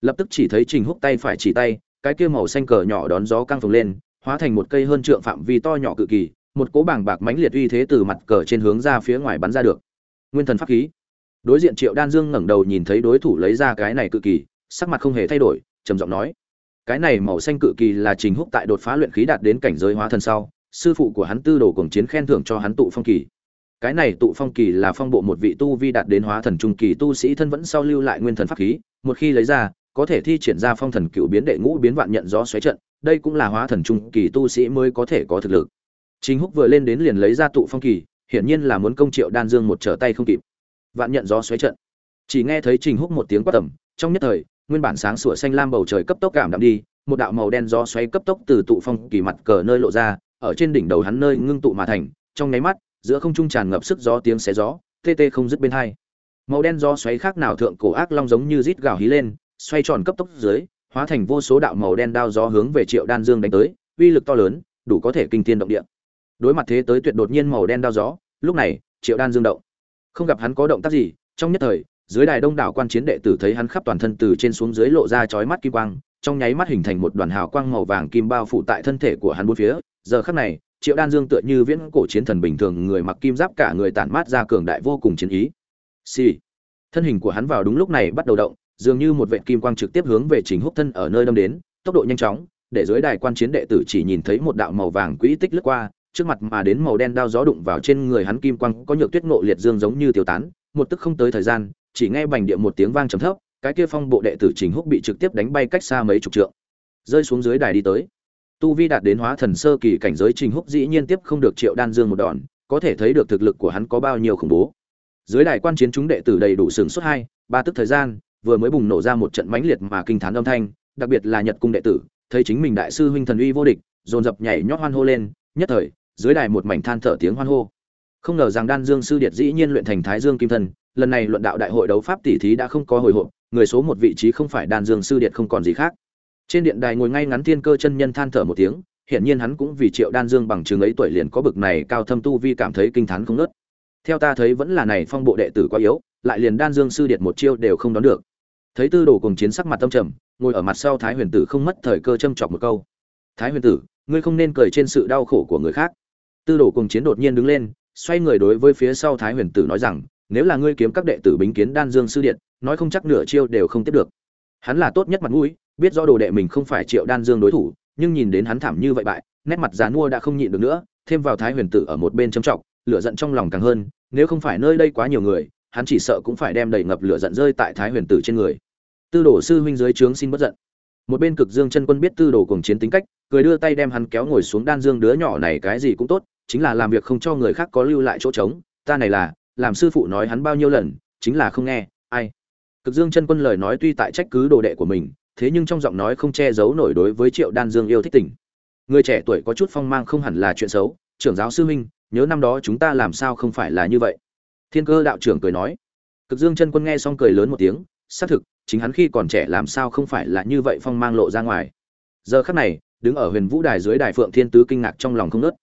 Lập tức chỉ thấy trình húc tay phải chỉ tay cái kia màu xanh cờ nhỏ đón gió căng phồng lên, hóa thành một cây hơn trượng phạm vi to nhỏ cự kỳ, một cỗ bảng bạc mãnh liệt uy thế từ mặt cờ trên hướng ra phía ngoài bắn ra được. Nguyên thần pháp khí. Đối diện triệu đan dương ngẩng đầu nhìn thấy đối thủ lấy ra cái này cự kỳ, sắc mặt không hề thay đổi, trầm giọng nói, cái này màu xanh cự kỳ là trình húc tại đột phá luyện khí đạt đến cảnh giới hóa thần sau, sư phụ của hắn tư đồ cường chiến khen thưởng cho hắn tụ phong kỳ. Cái này tụ phong kỳ là phong bộ một vị tu vi đạt đến hóa thần trung kỳ tu sĩ thân vẫn sau lưu lại nguyên thần pháp khí, một khi lấy ra có thể thi triển ra phong thần cựu biến đệ ngũ biến vạn nhận gió xoáy trận, đây cũng là hóa thần trung kỳ tu sĩ mới có thể có thực lực. Chính húc vừa lên đến liền lấy ra tụ phong kỳ, hiển nhiên là muốn công triệu đan dương một trở tay không kịp. Vạn nhận gió xoáy trận. Chỉ nghe thấy trình húc một tiếng quát tầm, trong nhất thời, nguyên bản sáng sủa xanh lam bầu trời cấp tốc cảm đạm đi, một đạo màu đen gió xoáy cấp tốc từ tụ phong kỳ mặt cờ nơi lộ ra, ở trên đỉnh đầu hắn nơi ngưng tụ mà thành, trong nháy mắt, giữa không trung tràn ngập sức gió tiếng xé gió, tê tê không dứt bên hai. Màu đen gió xoáy khác nào thượng cổ ác long giống như rít gào hí lên xoay tròn cấp tốc dưới, hóa thành vô số đạo màu đen đao gió hướng về triệu đan dương đánh tới, uy lực to lớn, đủ có thể kinh thiên động địa. Đối mặt thế tới tuyệt đột nhiên màu đen đao gió, lúc này, triệu đan dương động. Không gặp hắn có động tác gì, trong nhất thời, dưới đài đông đảo quan chiến đệ tử thấy hắn khắp toàn thân từ trên xuống dưới lộ ra chói mắt kim quang, trong nháy mắt hình thành một đoàn hào quang màu vàng kim bao phủ tại thân thể của hắn bốn phía. Giờ khắc này, triệu đan dương tựa như viễn cổ chiến thần bình thường, người mặc kim giáp cả người tản mát ra cường đại vô cùng chiến ý. Xì、sì. thân hình của hắn vào đúng lúc này bắt đầu động dường như một vệt kim quang trực tiếp hướng về trình húc thân ở nơi đâm đến, tốc độ nhanh chóng, để dưới đài quan chiến đệ tử chỉ nhìn thấy một đạo màu vàng quỹ tích lướt qua, trước mặt mà đến màu đen đao gió đụng vào trên người hắn kim quang có nhược tuyết ngộ liệt dương giống như tiêu tán, một tức không tới thời gian, chỉ nghe bành địa một tiếng vang trầm thấp, cái kia phong bộ đệ tử trình húc bị trực tiếp đánh bay cách xa mấy chục trượng, rơi xuống dưới đài đi tới. Tu vi đạt đến hóa thần sơ kỳ cảnh giới trình húc dĩ nhiên tiếp không được triệu đan dương một đòn, có thể thấy được thực lực của hắn có bao nhiêu khủng bố. Dưới đài quan chiến chúng đệ tử đầy đủ sừng suốt hai, ba tức thời gian vừa mới bùng nổ ra một trận mãnh liệt mà kinh thán âm thanh, đặc biệt là nhật cung đệ tử, thấy chính mình đại sư huynh thần uy vô địch, dồn dập nhảy nhót hoan hô lên, nhất thời, dưới đài một mảnh than thở tiếng hoan hô. Không ngờ rằng đan dương sư điệt dĩ nhiên luyện thành thái dương kim thân lần này luận đạo đại hội đấu pháp tỷ thí đã không có hồi hộp, người số một vị trí không phải đan dương sư điệt không còn gì khác. Trên điện đài ngồi ngay ngắn thiên cơ chân nhân than thở một tiếng hiện nhiên hắn cũng vì triệu đan dương bằng chứng ấy tuổi liền có bực này cao thâm tu vi cảm thấy kinh thán không ngớt. theo ta thấy vẫn là này phong bộ đệ tử quá yếu, lại liền đan dương sư điệt một chiêu đều không đón được thấy tư đồ cùng chiến sắc mặt tâm trầm, ngồi ở mặt sau thái huyền tử không mất thời cơ châm chọc một câu. Thái huyền tử, ngươi không nên cười trên sự đau khổ của người khác. Tư đồ cùng chiến đột nhiên đứng lên, xoay người đối với phía sau thái huyền tử nói rằng, nếu là ngươi kiếm các đệ tử bính kiến đan dương sư điện, nói không chắc nửa chiêu đều không tiếp được. Hắn là tốt nhất mặt mũi, biết do đồ đệ mình không phải triệu đan dương đối thủ, nhưng nhìn đến hắn thảm như vậy bại, nét mặt già nua đã không nhịn được nữa, thêm vào thái huyền tử ở một bên châm trọng lửa giận trong lòng càng hơn, nếu không phải nơi đây quá nhiều người hắn chỉ sợ cũng phải đem đầy ngập lửa giận rơi tại thái huyền tử trên người. Tư đồ sư huynh dưới trướng xin bất giận. Một bên cực dương chân quân biết tư đồ cùng chiến tính cách, cười đưa tay đem hắn kéo ngồi xuống đan dương đứa nhỏ này cái gì cũng tốt, chính là làm việc không cho người khác có lưu lại chỗ trống, ta này là, làm sư phụ nói hắn bao nhiêu lần, chính là không nghe, ai. Cực dương chân quân lời nói tuy tại trách cứ đồ đệ của mình, thế nhưng trong giọng nói không che giấu nổi đối với triệu đan dương yêu thích tình. Người trẻ tuổi có chút phong mang không hẳn là chuyện xấu, trưởng giáo sư huynh, nhớ năm đó chúng ta làm sao không phải là như vậy thiên cơ đạo trưởng cười nói. Cực dương chân quân nghe xong cười lớn một tiếng, xác thực, chính hắn khi còn trẻ làm sao không phải là như vậy phong mang lộ ra ngoài. Giờ khắc này, đứng ở huyền vũ đài dưới đài phượng thiên tứ kinh ngạc trong lòng không nớt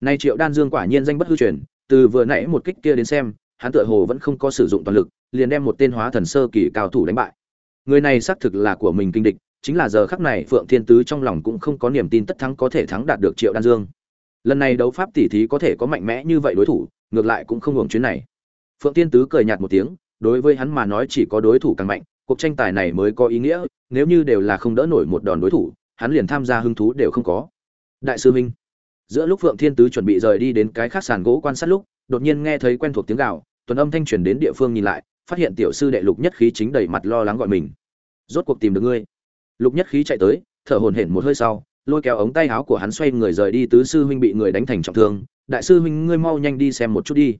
nay triệu đan dương quả nhiên danh bất hư truyền, từ vừa nãy một kích kia đến xem, hắn tựa hồ vẫn không có sử dụng toàn lực, liền đem một tên hóa thần sơ kỳ cao thủ đánh bại. Người này xác thực là của mình kinh địch, chính là giờ khắc này phượng thiên tứ trong lòng cũng không có niềm tin tất thắng có thể thắng đạt được triệu đan dương. Lần này đấu pháp tỷ thí có thể có mạnh mẽ như vậy đối thủ, ngược lại cũng không hưởng chuyến này phượng thiên tứ cười nhạt một tiếng, đối với hắn mà nói chỉ có đối thủ càng mạnh, cuộc tranh tài này mới có ý nghĩa, nếu như đều là không đỡ nổi một đòn đối thủ, hắn liền tham gia hứng thú đều không có. Đại sư minh, giữa lúc phượng thiên tứ chuẩn bị rời đi đến cái khác sàn gỗ quan sát lúc, đột nhiên nghe thấy quen thuộc tiếng gào, tuần âm thanh truyền đến địa phương nhìn lại, phát hiện tiểu sư đệ lục nhất khí chính đầy mặt lo lắng gọi mình. Rốt cuộc tìm được ngươi. Lục nhất khí chạy tới, thở hổn hển một hơi sau, lôi kéo ống tay áo của hắn xoay người rời đi, tứ sư huynh bị người đánh thành trọng thương. Đại sư huynh ngươi mau nhanh đi xem một chút đi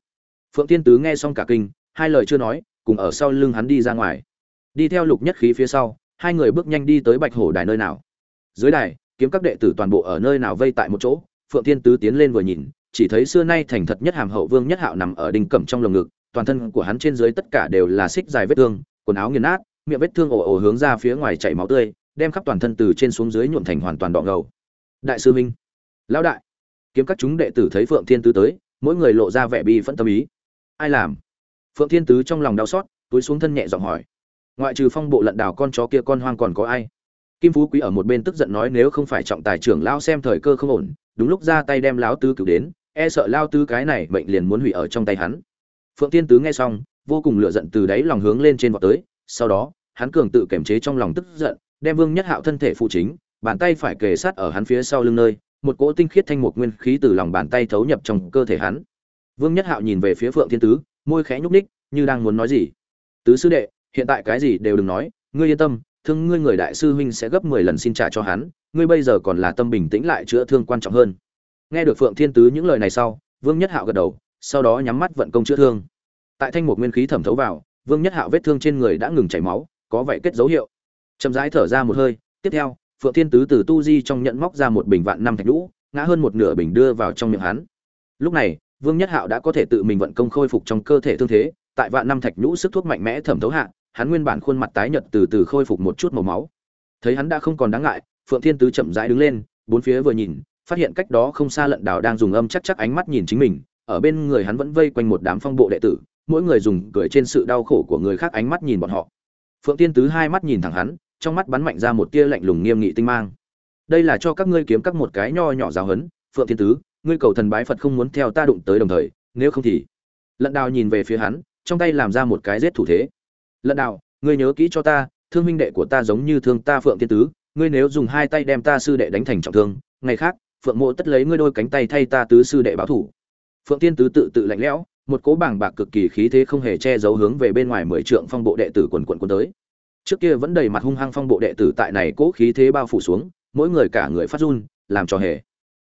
phượng tiên tứ nghe xong cả kinh, hai lời chưa nói, cùng ở sau lưng hắn đi ra ngoài. Đi theo lục nhất khí phía sau, hai người bước nhanh đi tới bạch hổ đài nơi nào. Dưới đài, kiếm các đệ tử toàn bộ ở nơi nào vây tại một chỗ, phượng tiên tứ tiến lên vừa nhìn, chỉ thấy xưa nay thành thật nhất hàm hậu vương nhất hạo nằm ở đinh cẩm trong lồng ngực, toàn thân của hắn trên dưới tất cả đều là xích dài vết thương, quần áo nghiền nát, miệng vết thương ồ ồ hướng ra phía ngoài chảy máu tươi, đem khắp toàn thân từ trên xuống dưới nhuộm thành hoàn toàn đỏ ngầu. Đại sư minh, lão đại, kiếm các chúng đệ tử thấy phượng thiên tứ tới, mỗi người lộ ra vẻ bi phẫn tâm ý ai làm? Phượng thiên tứ trong lòng đau xót, túi xuống thân nhẹ giọng hỏi. Ngoại trừ phong bộ lận đảo con chó kia con hoang còn có ai? Kim phú quý ở một bên tức giận nói, nếu không phải trọng tài trưởng lao xem thời cơ không ổn, đúng lúc ra tay đem lão tứ cứu đến e sợ lao tứ cái này bệnh liền muốn hủy ở trong tay hắn. Phượng Thiên tứ nghe xong, vô cùng lựa giận từ đáy lòng hướng lên trên vọt tới, sau đó, hắn cường tự kiềm chế trong lòng tức giận, đem vương nhất hạo thân thể phụ chính, bàn tay phải kề sát ở hắn phía sau lưng nơi, một cỗ tinh khiết thanh một nguyên khí từ lòng bàn tay thấu nhập trong cơ thể hắn vương nhất hạo nhìn về phía phượng thiên tứ môi khẽ nhúc nhích, như đang muốn nói gì. Tứ sư đệ hiện tại cái gì đều đừng nói ngươi yên tâm thương ngươi người đại sư huynh sẽ gấp mười lần xin trả cho hắn ngươi bây giờ còn là tâm bình tĩnh lại chữa thương quan trọng hơn. Nghe được phượng thiên tứ những lời này sau vương nhất hạo gật đầu sau đó nhắm mắt vận công chữa thương. Tại thanh một nguyên khí thẩm thấu vào vương nhất hạo vết thương trên người đã ngừng chảy máu có vậy kết dấu hiệu. Chậm rãi thở ra một hơi tiếp theo phượng thiên tứ từ tu di trong nhận móc ra một bình vạn năm thạch lũ ngã hơn một nửa bình đưa vào trong miệng hắn. Lúc này vương nhất hạo đã có thể tự mình vận công khôi phục trong cơ thể thương thế, tại vạn năm thạch nhũ sức thuốc mạnh mẽ thẩm thấu hạ, hắn nguyên bản khuôn mặt tái nhợt từ từ khôi phục một chút màu máu. Thấy hắn đã không còn đáng ngại, phượng thiên tứ chậm rãi đứng lên, bốn phía vừa nhìn, phát hiện cách đó không xa lận đào đang dùng âm chắc chắc ánh mắt nhìn chính mình, ở bên người hắn vẫn vây quanh một đám phong bộ đệ tử, mỗi người dùng cười trên sự đau khổ của người khác ánh mắt nhìn bọn họ. Phượng Thiên tứ hai mắt nhìn thẳng hắn, trong mắt bắn mạnh ra một tia lạnh lùng nghiêm nghị tinh mang. Đây là cho các ngươi kiếm các một cái nho nhỏ giáo hấn phượng Thiên tứ ngươi cầu thần bái phật không muốn theo ta đụng tới đồng thời, nếu không thì lận đào nhìn về phía hắn, trong tay làm ra một cái giết thủ thế. Lận đào, ngươi nhớ kỹ cho ta, thương minh đệ của ta giống như thương ta phượng tiên tứ, ngươi nếu dùng hai tay đem ta sư đệ đánh thành trọng thương, ngày khác, phượng mộ tất lấy ngươi đôi cánh tay thay ta tứ sư đệ báo thủ. Phượng tiên tứ tự tự lạnh lẽo, một cố bảng bạc cực kỳ khí thế không hề che giấu hướng về bên ngoài mười trượng phong bộ đệ tử quần quần quân tới. Trước kia vẫn đầy mặt hung hăng phong bộ đệ tử tại này cố khí thế bao phủ xuống, mỗi người cả người phát run, làm cho hề.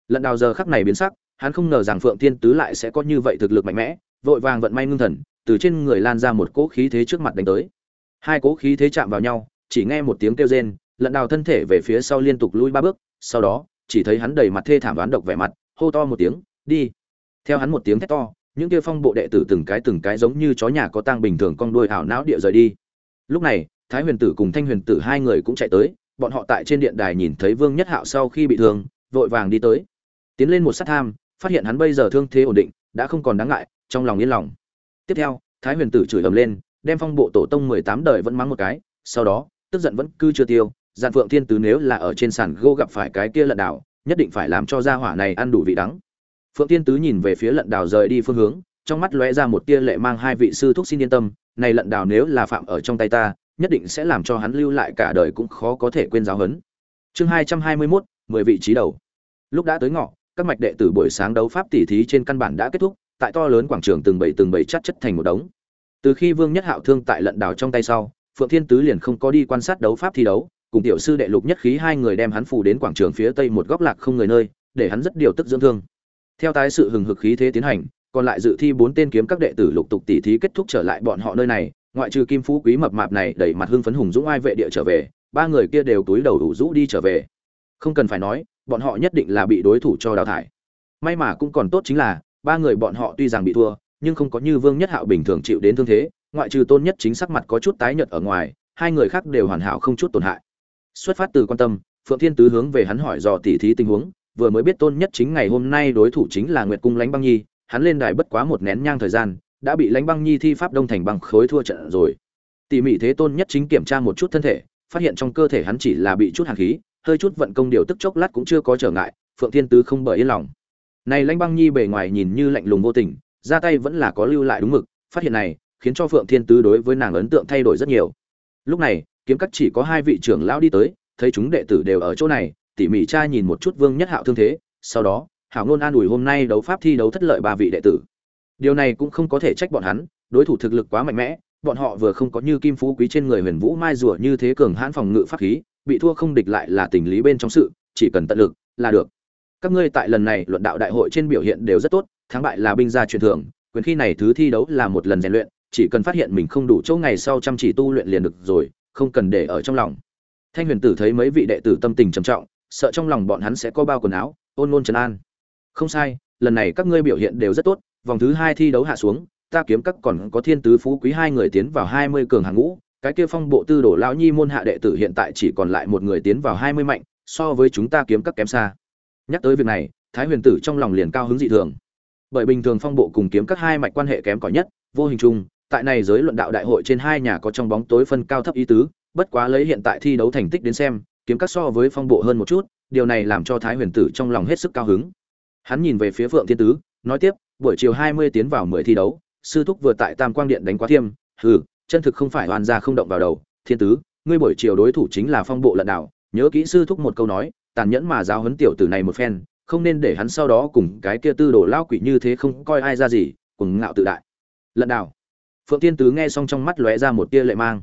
Lận đào giờ khắc này biến sắc, hắn không ngờ rằng phượng Thiên tứ lại sẽ có như vậy thực lực mạnh mẽ, vội vàng vận may ngưng thần, từ trên người lan ra một cỗ khí thế trước mặt đánh tới. Hai cỗ khí thế chạm vào nhau, chỉ nghe một tiếng kêu rên lận đào thân thể về phía sau liên tục lui ba bước, sau đó, chỉ thấy hắn đầy mặt thê thảm đoán độc vẻ mặt, hô to một tiếng, đi! Theo hắn một tiếng thét to, những kia phong bộ đệ tử từng cái từng cái giống như chó nhà có tang bình thường con đuôi ảo não địa rời đi. Lúc này, thái huyền tử cùng thanh huyền tử hai người cũng chạy tới, bọn họ tại trên điện đài nhìn thấy vương nhất hạo sau khi bị thương, vội vàng đi tới tiến lên một sát tham, phát hiện hắn bây giờ thương thế ổn định, đã không còn đáng ngại, trong lòng yên lòng. Tiếp theo, thái huyền tử chửi ầm lên, đem phong bộ tổ tông mười tám đời vẫn mắng một cái, sau đó, tức giận vẫn cứ chưa tiêu dàn phượng thiên tứ nếu là ở trên sàn gỗ gặp phải cái kia lận đảo, nhất định phải làm cho gia hỏa này ăn đủ vị đắng. Phượng thiên tứ nhìn về phía lận đảo rời đi phương hướng, trong mắt lóe ra một tia lệ mang hai vị sư thúc xin yên tâm, này lận đảo nếu là phạm ở trong tay ta, nhất định sẽ làm cho hắn lưu lại cả đời cũng khó có thể quên giáo huấn. Chương hai trăm hai mươi mốt, mười vị trí đầu. Lúc đã tới ngọ các mạch đệ tử buổi sáng đấu pháp tỉ thí trên căn bản đã kết thúc, tại to lớn quảng trường từng bảy từng bảy chất chất thành một đống. Từ khi vương nhất hạo thương tại lận đảo trong tay sau, phượng thiên tứ liền không có đi quan sát đấu pháp thi đấu, cùng tiểu sư đệ lục nhất khí hai người đem hắn phủ đến quảng trường phía tây một góc lạc không người nơi, để hắn rất điều tức dưỡng thương. Theo tái sự hừng hực khí thế tiến hành, còn lại dự thi bốn tên kiếm các đệ tử lục tục tỉ thí kết thúc trở lại bọn họ nơi này, ngoại trừ kim phú quý mập mạp này đẩy mặt hưng phấn hùng dũng ai vệ địa trở về, ba người kia đều túi đầu đủ rũ đi trở về. Không cần phải nói bọn họ nhất định là bị đối thủ cho đào thải. May mà cũng còn tốt chính là, ba người bọn họ tuy rằng bị thua, nhưng không có như vương nhất hạo bình thường chịu đến thương thế, ngoại trừ tôn nhất chính sắc mặt có chút tái nhợt ở ngoài, hai người khác đều hoàn hảo không chút tổn hại. Xuất phát từ quan tâm, phượng thiên tứ hướng về hắn hỏi dò tỉ thí tình huống, vừa mới biết tôn nhất chính ngày hôm nay đối thủ chính là nguyệt cung lãnh băng nhi, hắn lên đài bất quá một nén nhang thời gian, đã bị lãnh băng nhi thi pháp đông thành bằng khối thua trận rồi. Tỉ mỉ thế tôn nhất chính kiểm tra một chút thân thể, phát hiện trong cơ thể hắn chỉ là bị chút hàn khí hơi chút vận công điều tức chốc lát cũng chưa có trở ngại, phượng thiên tứ không bởi yên lòng. Này lãnh băng nhi bề ngoài nhìn như lạnh lùng vô tình, ra tay vẫn là có lưu lại đúng mực, phát hiện này, khiến cho phượng thiên tứ đối với nàng ấn tượng thay đổi rất nhiều. Lúc này, kiếm cắt chỉ có hai vị trưởng lão đi tới, thấy chúng đệ tử đều ở chỗ này, tỉ mỉ tra nhìn một chút vương nhất hạo thương thế, sau đó, hảo ngôn an ủi hôm nay đấu pháp thi đấu thất lợi ba vị đệ tử. Điều này cũng không có thể trách bọn hắn, đối thủ thực lực quá mạnh mẽ, bọn họ vừa không có như kim phú quý trên người huyền vũ mai rùa như thế cường hãn phòng ngự pháp khí bị thua không địch lại là tình lý bên trong sự, chỉ cần tận lực là được. Các ngươi tại lần này luận đạo đại hội trên biểu hiện đều rất tốt, thắng bại là binh gia truyền thưởng quyền khi này thứ thi đấu là một lần rèn luyện, chỉ cần phát hiện mình không đủ chỗ ngày sau chăm chỉ tu luyện liền được rồi, không cần để ở trong lòng. Thanh huyền tử thấy mấy vị đệ tử tâm tình trầm trọng, sợ trong lòng bọn hắn sẽ có bao quần áo, ôn ngôn trấn an. Không sai, lần này các ngươi biểu hiện đều rất tốt, vòng thứ hai thi đấu hạ xuống, ta kiếm các còn có thiên tứ phú quý hai người tiến vào hai mươi cường hàng ngũ cái kia phong bộ tư đổ lão nhi môn hạ đệ tử hiện tại chỉ còn lại một người tiến vào hai mươi mạnh, so với chúng ta kiếm các kém xa. Nhắc tới việc này, thái huyền tử trong lòng liền cao hứng dị thường. Bởi bình thường phong bộ cùng kiếm các hai mạch quan hệ kém cỏi nhất, vô hình chung, tại này giới luận đạo đại hội trên hai nhà có trong bóng tối phân cao thấp ý tứ, bất quá lấy hiện tại thi đấu thành tích đến xem, kiếm các so với phong bộ hơn một chút, điều này làm cho thái huyền tử trong lòng hết sức cao hứng. Hắn nhìn về phía phượng thiên tứ, nói tiếp, buổi chiều hai mươi tiến vào mười thi đấu, sư thúc vừa tại tam quang điện đánh quá thiêm, hừ chân thực không phải oan ra không động vào đầu, thiên tứ, ngươi buổi chiều đối thủ chính là phong bộ lận đảo nhớ kỹ sư thúc một câu nói, tàn nhẫn mà giáo huấn tiểu tử này một phen, không nên để hắn sau đó cùng cái kia tư đồ lao quỷ như thế không coi ai ra gì cùng ngạo tự đại. Lận đảo phượng Thiên tứ nghe xong trong mắt lóe ra một tia lệ mang.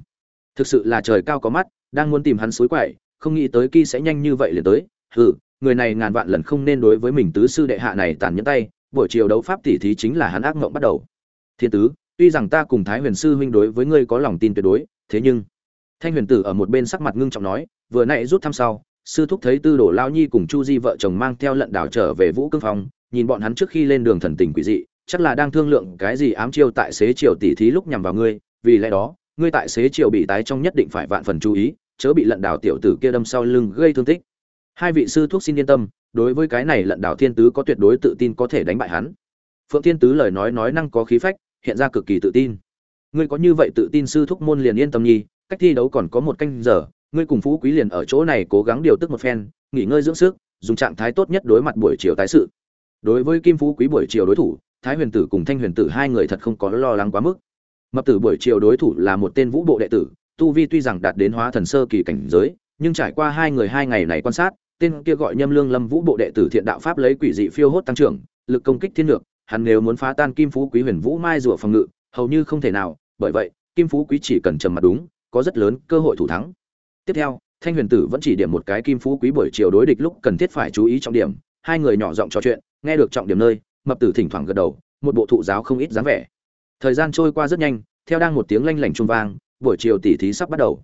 Thực sự là trời cao có mắt, đang muốn tìm hắn suối quậy, không nghĩ tới kỳ sẽ nhanh như vậy liền tới. Hừ, người này ngàn vạn lần không nên đối với mình tứ sư đệ hạ này tàn nhẫn tay, buổi chiều đấu pháp tỉ thí chính là hắn ác mộng bắt đầu. Thiên tứ tuy rằng ta cùng thái huyền sư huynh đối với ngươi có lòng tin tuyệt đối, thế nhưng, thanh huyền tử ở một bên sắc mặt ngưng trọng nói, vừa nãy rút thăm sau, sư thúc thấy tư đồ lao nhi cùng chu di vợ chồng mang theo lận đảo trở về vũ cương phong, nhìn bọn hắn trước khi lên đường thần tình quỷ dị, chắc là đang thương lượng cái gì ám chiêu tại xế chiều tỉ thí lúc nhằm vào ngươi, vì lẽ đó, ngươi tại xế chiều bị tái trong nhất định phải vạn phần chú ý, chớ bị lận đảo tiểu tử kia đâm sau lưng gây thương tích. Hai vị sư thuốc xin yên tâm, đối với cái này lận đảo thiên tứ có tuyệt đối tự tin có thể đánh bại hắn. Phượng thiên tứ lời nói nói năng có khí phách hiện ra cực kỳ tự tin. Ngươi có như vậy tự tin sư thúc môn liền yên tâm nhi, cách thi đấu còn có một canh giờ, ngươi cùng phú quý liền ở chỗ này cố gắng điều tức một phen, nghỉ ngơi dưỡng sức, dùng trạng thái tốt nhất đối mặt buổi chiều tái sự. Đối với kim phú quý buổi chiều đối thủ, thái huyền tử cùng thanh huyền tử hai người thật không có lo lắng quá mức. Mập tử buổi chiều đối thủ là một tên vũ bộ đệ tử, tu vi tuy rằng đạt đến hóa thần sơ kỳ cảnh giới, nhưng trải qua hai người hai ngày này quan sát, tên kia gọi nhâm lương lâm vũ bộ đệ tử thiện đạo pháp lấy quỷ dị phiêu hốt tăng trưởng, lực công kích thiên lược hắn nếu muốn phá tan kim phú quý huyền vũ mai rùa phòng ngự, hầu như không thể nào, bởi vậy, kim phú quý chỉ cần trầm mặt đúng, có rất lớn cơ hội thủ thắng. Tiếp theo, thanh huyền tử vẫn chỉ điểm một cái kim phú quý buổi chiều đối địch lúc cần thiết phải chú ý trọng điểm, hai người nhỏ giọng trò chuyện, nghe được trọng điểm nơi, mập tử thỉnh thoảng gật đầu, một bộ thụ giáo không ít dáng vẻ. Thời gian trôi qua rất nhanh, theo đang một tiếng lanh lảnh trung vang, buổi chiều tỉ thí sắp bắt đầu.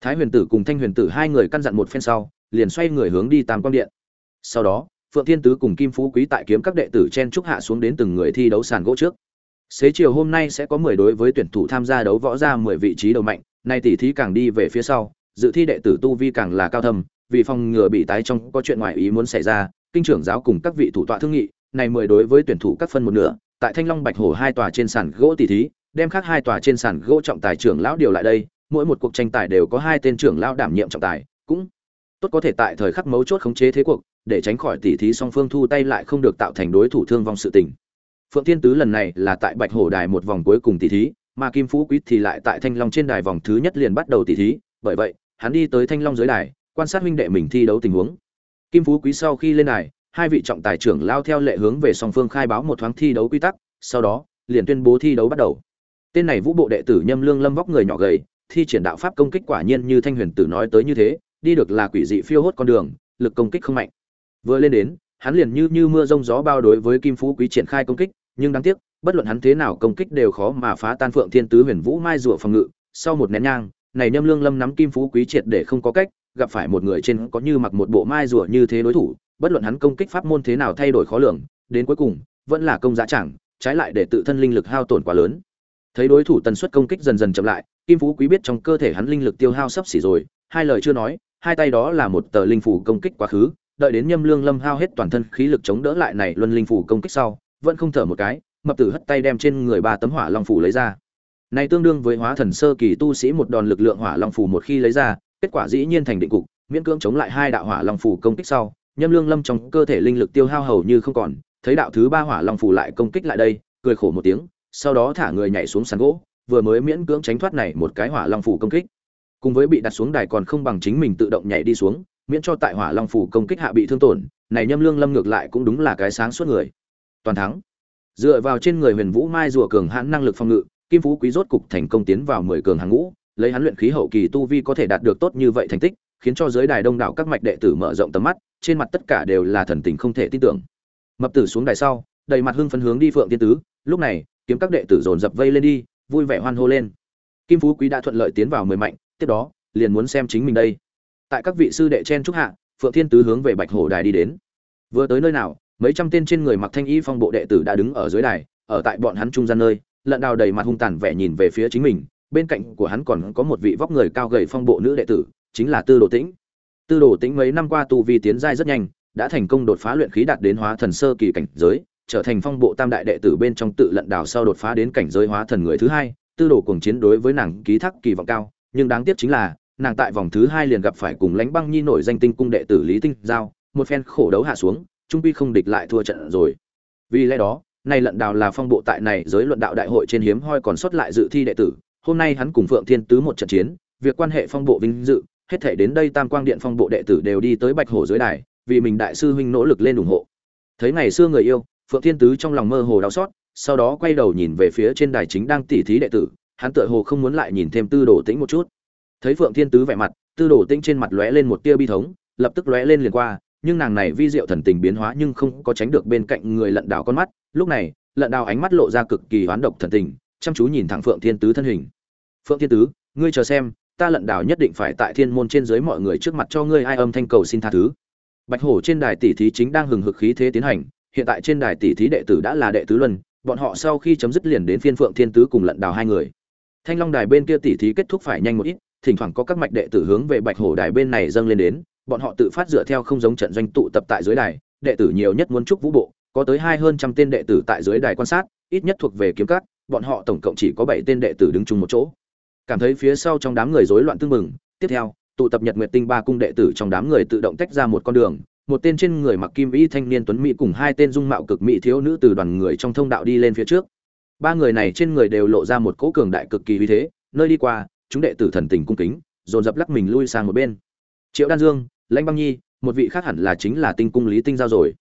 Thái huyền tử cùng thanh huyền tử hai người căn dặn một phen sau, liền xoay người hướng đi tam quang điện. Sau đó phượng thiên tứ cùng kim phú quý tại kiếm các đệ tử chen trúc hạ xuống đến từng người thi đấu sàn gỗ trước. Xế chiều hôm nay sẽ có mười đối với tuyển thủ tham gia đấu võ ra mười vị trí đầu mạnh, nay tỷ thí càng đi về phía sau, dự thi đệ tử tu vi càng là cao thâm, vì phòng ngừa bị tái trong, có chuyện ngoài ý muốn xảy ra, kinh trưởng giáo cùng các vị thủ tọa thương nghị, này mười đối với tuyển thủ các phân một nửa, tại thanh long bạch hổ hai tòa trên sàn gỗ tỷ thí, đem khác hai tòa trên sàn gỗ trọng tài trưởng lão điều lại đây, mỗi một cuộc tranh tài đều có hai tên trưởng lão đảm nhiệm trọng tài, cũng tốt có thể tại thời khắc mấu chốt khống chế thế cuộc, để tránh khỏi tỉ thí song phương thu tay lại không được tạo thành đối thủ thương vong sự tình. Phượng thiên tứ lần này là tại bạch hổ đài một vòng cuối cùng tỉ thí, mà kim phú quý thì lại tại thanh long trên đài vòng thứ nhất liền bắt đầu tỉ thí, bởi vậy, hắn đi tới thanh long dưới đài, quan sát huynh đệ mình thi đấu tình huống. Kim phú quý sau khi lên đài, hai vị trọng tài trưởng lao theo lệ hướng về song phương khai báo một thoáng thi đấu quy tắc, sau đó, liền tuyên bố thi đấu bắt đầu. Tên này vũ bộ đệ tử nhâm lương lâm vóc người nhỏ gầy, thi triển đạo pháp công kích quả nhiên như thanh huyền tử nói tới như thế đi được là quỷ dị phiêu hốt con đường, lực công kích không mạnh. Vừa lên đến, hắn liền như như mưa rông gió bao đối với kim phú quý triển khai công kích, nhưng đáng tiếc, bất luận hắn thế nào công kích đều khó mà phá tan phượng thiên tứ huyền vũ mai rùa phòng ngự. Sau một nén nhang, này nhâm lương lâm nắm kim phú quý triệt để không có cách, gặp phải một người trên có như mặc một bộ mai rùa như thế đối thủ, bất luận hắn công kích pháp môn thế nào thay đổi khó lường, đến cuối cùng, vẫn là công giá chẳng, trái lại để tự thân linh lực hao tổn quá lớn. Thấy đối thủ tần suất công kích dần dần chậm lại, kim phú quý biết trong cơ thể hắn linh lực tiêu hao sắp xỉ rồi, hai lời chưa nói hai tay đó là một tờ linh phủ công kích quá khứ, đợi đến nhâm lương lâm hao hết toàn thân khí lực chống đỡ lại này luân linh phủ công kích sau, vẫn không thở một cái, mập tử hất tay đem trên người ba tấm hỏa long phủ lấy ra. Này tương đương với hóa thần sơ kỳ tu sĩ một đòn lực lượng hỏa long phủ một khi lấy ra, kết quả dĩ nhiên thành định cục, miễn cưỡng chống lại hai đạo hỏa long phủ công kích sau, nhâm lương lâm trong cơ thể linh lực tiêu hao hầu như không còn, thấy đạo thứ ba hỏa long phủ lại công kích lại đây, cười khổ một tiếng, sau đó thả người nhảy xuống sàn gỗ, vừa mới miễn cưỡng tránh thoát này một cái hỏa long phủ công kích cùng với bị đặt xuống đài còn không bằng chính mình tự động nhảy đi xuống, miễn cho tại hỏa long phủ công kích hạ bị thương tổn, này nhâm lương lâm ngược lại cũng đúng là cái sáng suốt người. Toàn thắng. Dựa vào trên người huyền vũ mai rùa cường hãn năng lực phòng ngự, kim phú quý rốt cục thành công tiến vào mười cường hàng ngũ, lấy hắn luyện khí hậu kỳ tu vi có thể đạt được tốt như vậy thành tích, khiến cho giới đài đông đảo các mạch đệ tử mở rộng tầm mắt, trên mặt tất cả đều là thần tình không thể tin tưởng. Mập tử xuống đài sau, đầy mặt hưng phấn hướng đi phượng tiên tứ, lúc này, kiếm các đệ tử dồn dập vây lên đi, vui vẻ hoan hô lên. Kim phú quý đã thuận lợi tiến vào mười mạnh tiếp đó, liền muốn xem chính mình đây. Tại các vị sư đệ chen trúc hạ, phượng thiên tứ hướng về bạch hổ đài đi đến. Vừa tới nơi nào, mấy trăm tên trên người mặc thanh y phong bộ đệ tử đã đứng ở dưới đài, ở tại bọn hắn trung gian nơi, lận đào đầy mặt hung tàn vẻ nhìn về phía chính mình, bên cạnh của hắn còn có một vị vóc người cao gầy phong bộ nữ đệ tử, chính là tư đồ tĩnh. Tư đồ tĩnh mấy năm qua tu vi tiến giai rất nhanh, đã thành công đột phá luyện khí đạt đến hóa thần sơ kỳ cảnh giới, trở thành phong bộ tam đại đệ tử bên trong tự lận đào sau đột phá đến cảnh giới hóa thần người thứ hai. Tư đồ cuồng chiến đối với nàng ký thác kỳ vọng cao nhưng đáng tiếc chính là, nàng tại vòng thứ hai liền gặp phải cùng lãnh băng nhi nổi danh tinh cung đệ tử lý tinh giao, một phen khổ đấu hạ xuống, trung quy không địch lại thua trận rồi. Vì lẽ đó, nay lận đào là phong bộ tại này giới luận đạo đại hội trên hiếm hoi còn sót lại dự thi đệ tử, hôm nay hắn cùng phượng thiên tứ một trận chiến, việc quan hệ phong bộ vinh dự, hết thể đến đây tam quang điện phong bộ đệ tử đều đi tới bạch hồ dưới đài, vì mình đại sư huynh nỗ lực lên ủng hộ. Thấy ngày xưa người yêu, phượng thiên tứ trong lòng mơ hồ đau xót, sau đó quay đầu nhìn về phía trên đài chính đang tỉ thí đệ tử hắn tựa hồ không muốn lại nhìn thêm tư đồ tĩnh một chút. Thấy phượng thiên tứ vẻ mặt, tư đồ tĩnh trên mặt lóe lên một tia bi thống, lập tức lóe lên liền qua, nhưng nàng này vi diệu thần tình biến hóa nhưng không có tránh được bên cạnh người lận đảo con mắt. Lúc này, lận đảo ánh mắt lộ ra cực kỳ hoán độc thần tình, chăm chú nhìn thẳng phượng thiên tứ thân hình. Phượng thiên tứ, ngươi chờ xem, ta lận đảo nhất định phải tại thiên môn trên dưới mọi người trước mặt cho ngươi ai âm thanh cầu xin tha thứ. Bạch hổ trên đài tỷ thí chính đang hừng hực khí thế tiến hành, hiện tại trên đài tỷ thí đệ tử đã là đệ tứ luân, bọn họ sau khi chấm dứt liền đến phiên phượng thiên tứ cùng lận đào hai người thanh long đài bên kia tỷ thí kết thúc phải nhanh một ít, thỉnh thoảng có các mạch đệ tử hướng về bạch hổ đài bên này dâng lên đến, bọn họ tự phát dựa theo không giống trận doanh tụ tập tại dưới đài, đệ tử nhiều nhất muốn chúc vũ bộ, có tới hai hơn trăm tên đệ tử tại dưới đài quan sát, ít nhất thuộc về kiếm cát bọn họ tổng cộng chỉ có bảy tên đệ tử đứng chung một chỗ. Cảm thấy phía sau trong đám người rối loạn tương mừng tiếp theo, tụ tập nhật nguyệt tinh ba cung đệ tử trong đám người tự động tách ra một con đường, một tên trên người mặc kim y thanh niên tuấn mỹ cùng hai tên dung mạo cực mỹ thiếu nữ từ đoàn người trong thông đạo đi lên phía trước ba người này trên người đều lộ ra một cỗ cường đại cực kỳ uy thế, nơi đi qua, chúng đệ tử thần tình cung kính, dồn dập lắc mình lui sang một bên. Triệu đan dương, lãnh băng nhi, một vị khác hẳn là chính là tinh cung lý tinh giao rồi.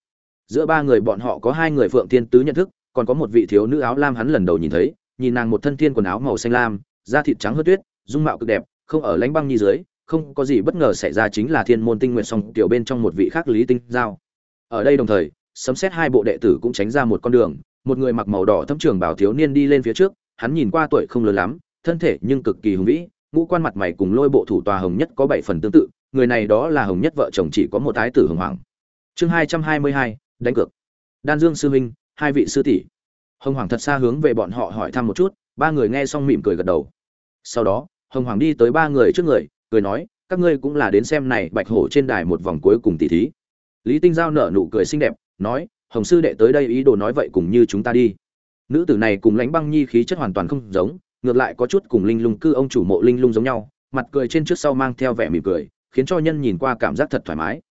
Giữa ba người bọn họ có hai người phượng thiên tứ nhận thức, còn có một vị thiếu nữ áo lam hắn lần đầu nhìn thấy, nhìn nàng một thân thiên quần áo màu xanh lam, da thịt trắng hớt tuyết, dung mạo cực đẹp, không ở lãnh băng nhi dưới, không có gì bất ngờ xảy ra chính là thiên môn tinh nguyện song tiểu bên trong một vị khác lý tinh giao. Ở đây đồng thời, sấm xét hai bộ đệ tử cũng tránh ra một con đường một người mặc màu đỏ thâm trường bảo thiếu niên đi lên phía trước, hắn nhìn qua tuổi không lớn lắm, thân thể nhưng cực kỳ hùng vĩ, ngũ quan mặt mày cùng lôi bộ thủ tòa hồng nhất có bảy phần tương tự, người này đó là hồng nhất vợ chồng chỉ có một thái tử hồng hoàng. Chương hai trăm hai mươi hai, đánh cược. Đan dương sư huynh, hai vị sư tỷ. Hồng hoàng thật xa hướng về bọn họ hỏi thăm một chút, ba người nghe xong mỉm cười gật đầu. Sau đó, hồng hoàng đi tới ba người trước người, cười nói, các ngươi cũng là đến xem này bạch hổ trên đài một vòng cuối cùng tỷ thí. Lý tinh giao nở nụ cười xinh đẹp, nói hồng sư đệ tới đây ý đồ nói vậy cùng như chúng ta đi. Nữ tử này cùng lãnh băng nhi khí chất hoàn toàn không giống, ngược lại có chút cùng linh lung cư ông chủ mộ linh lung giống nhau, mặt cười trên trước sau mang theo vẻ mỉm cười, khiến cho nhân nhìn qua cảm giác thật thoải mái.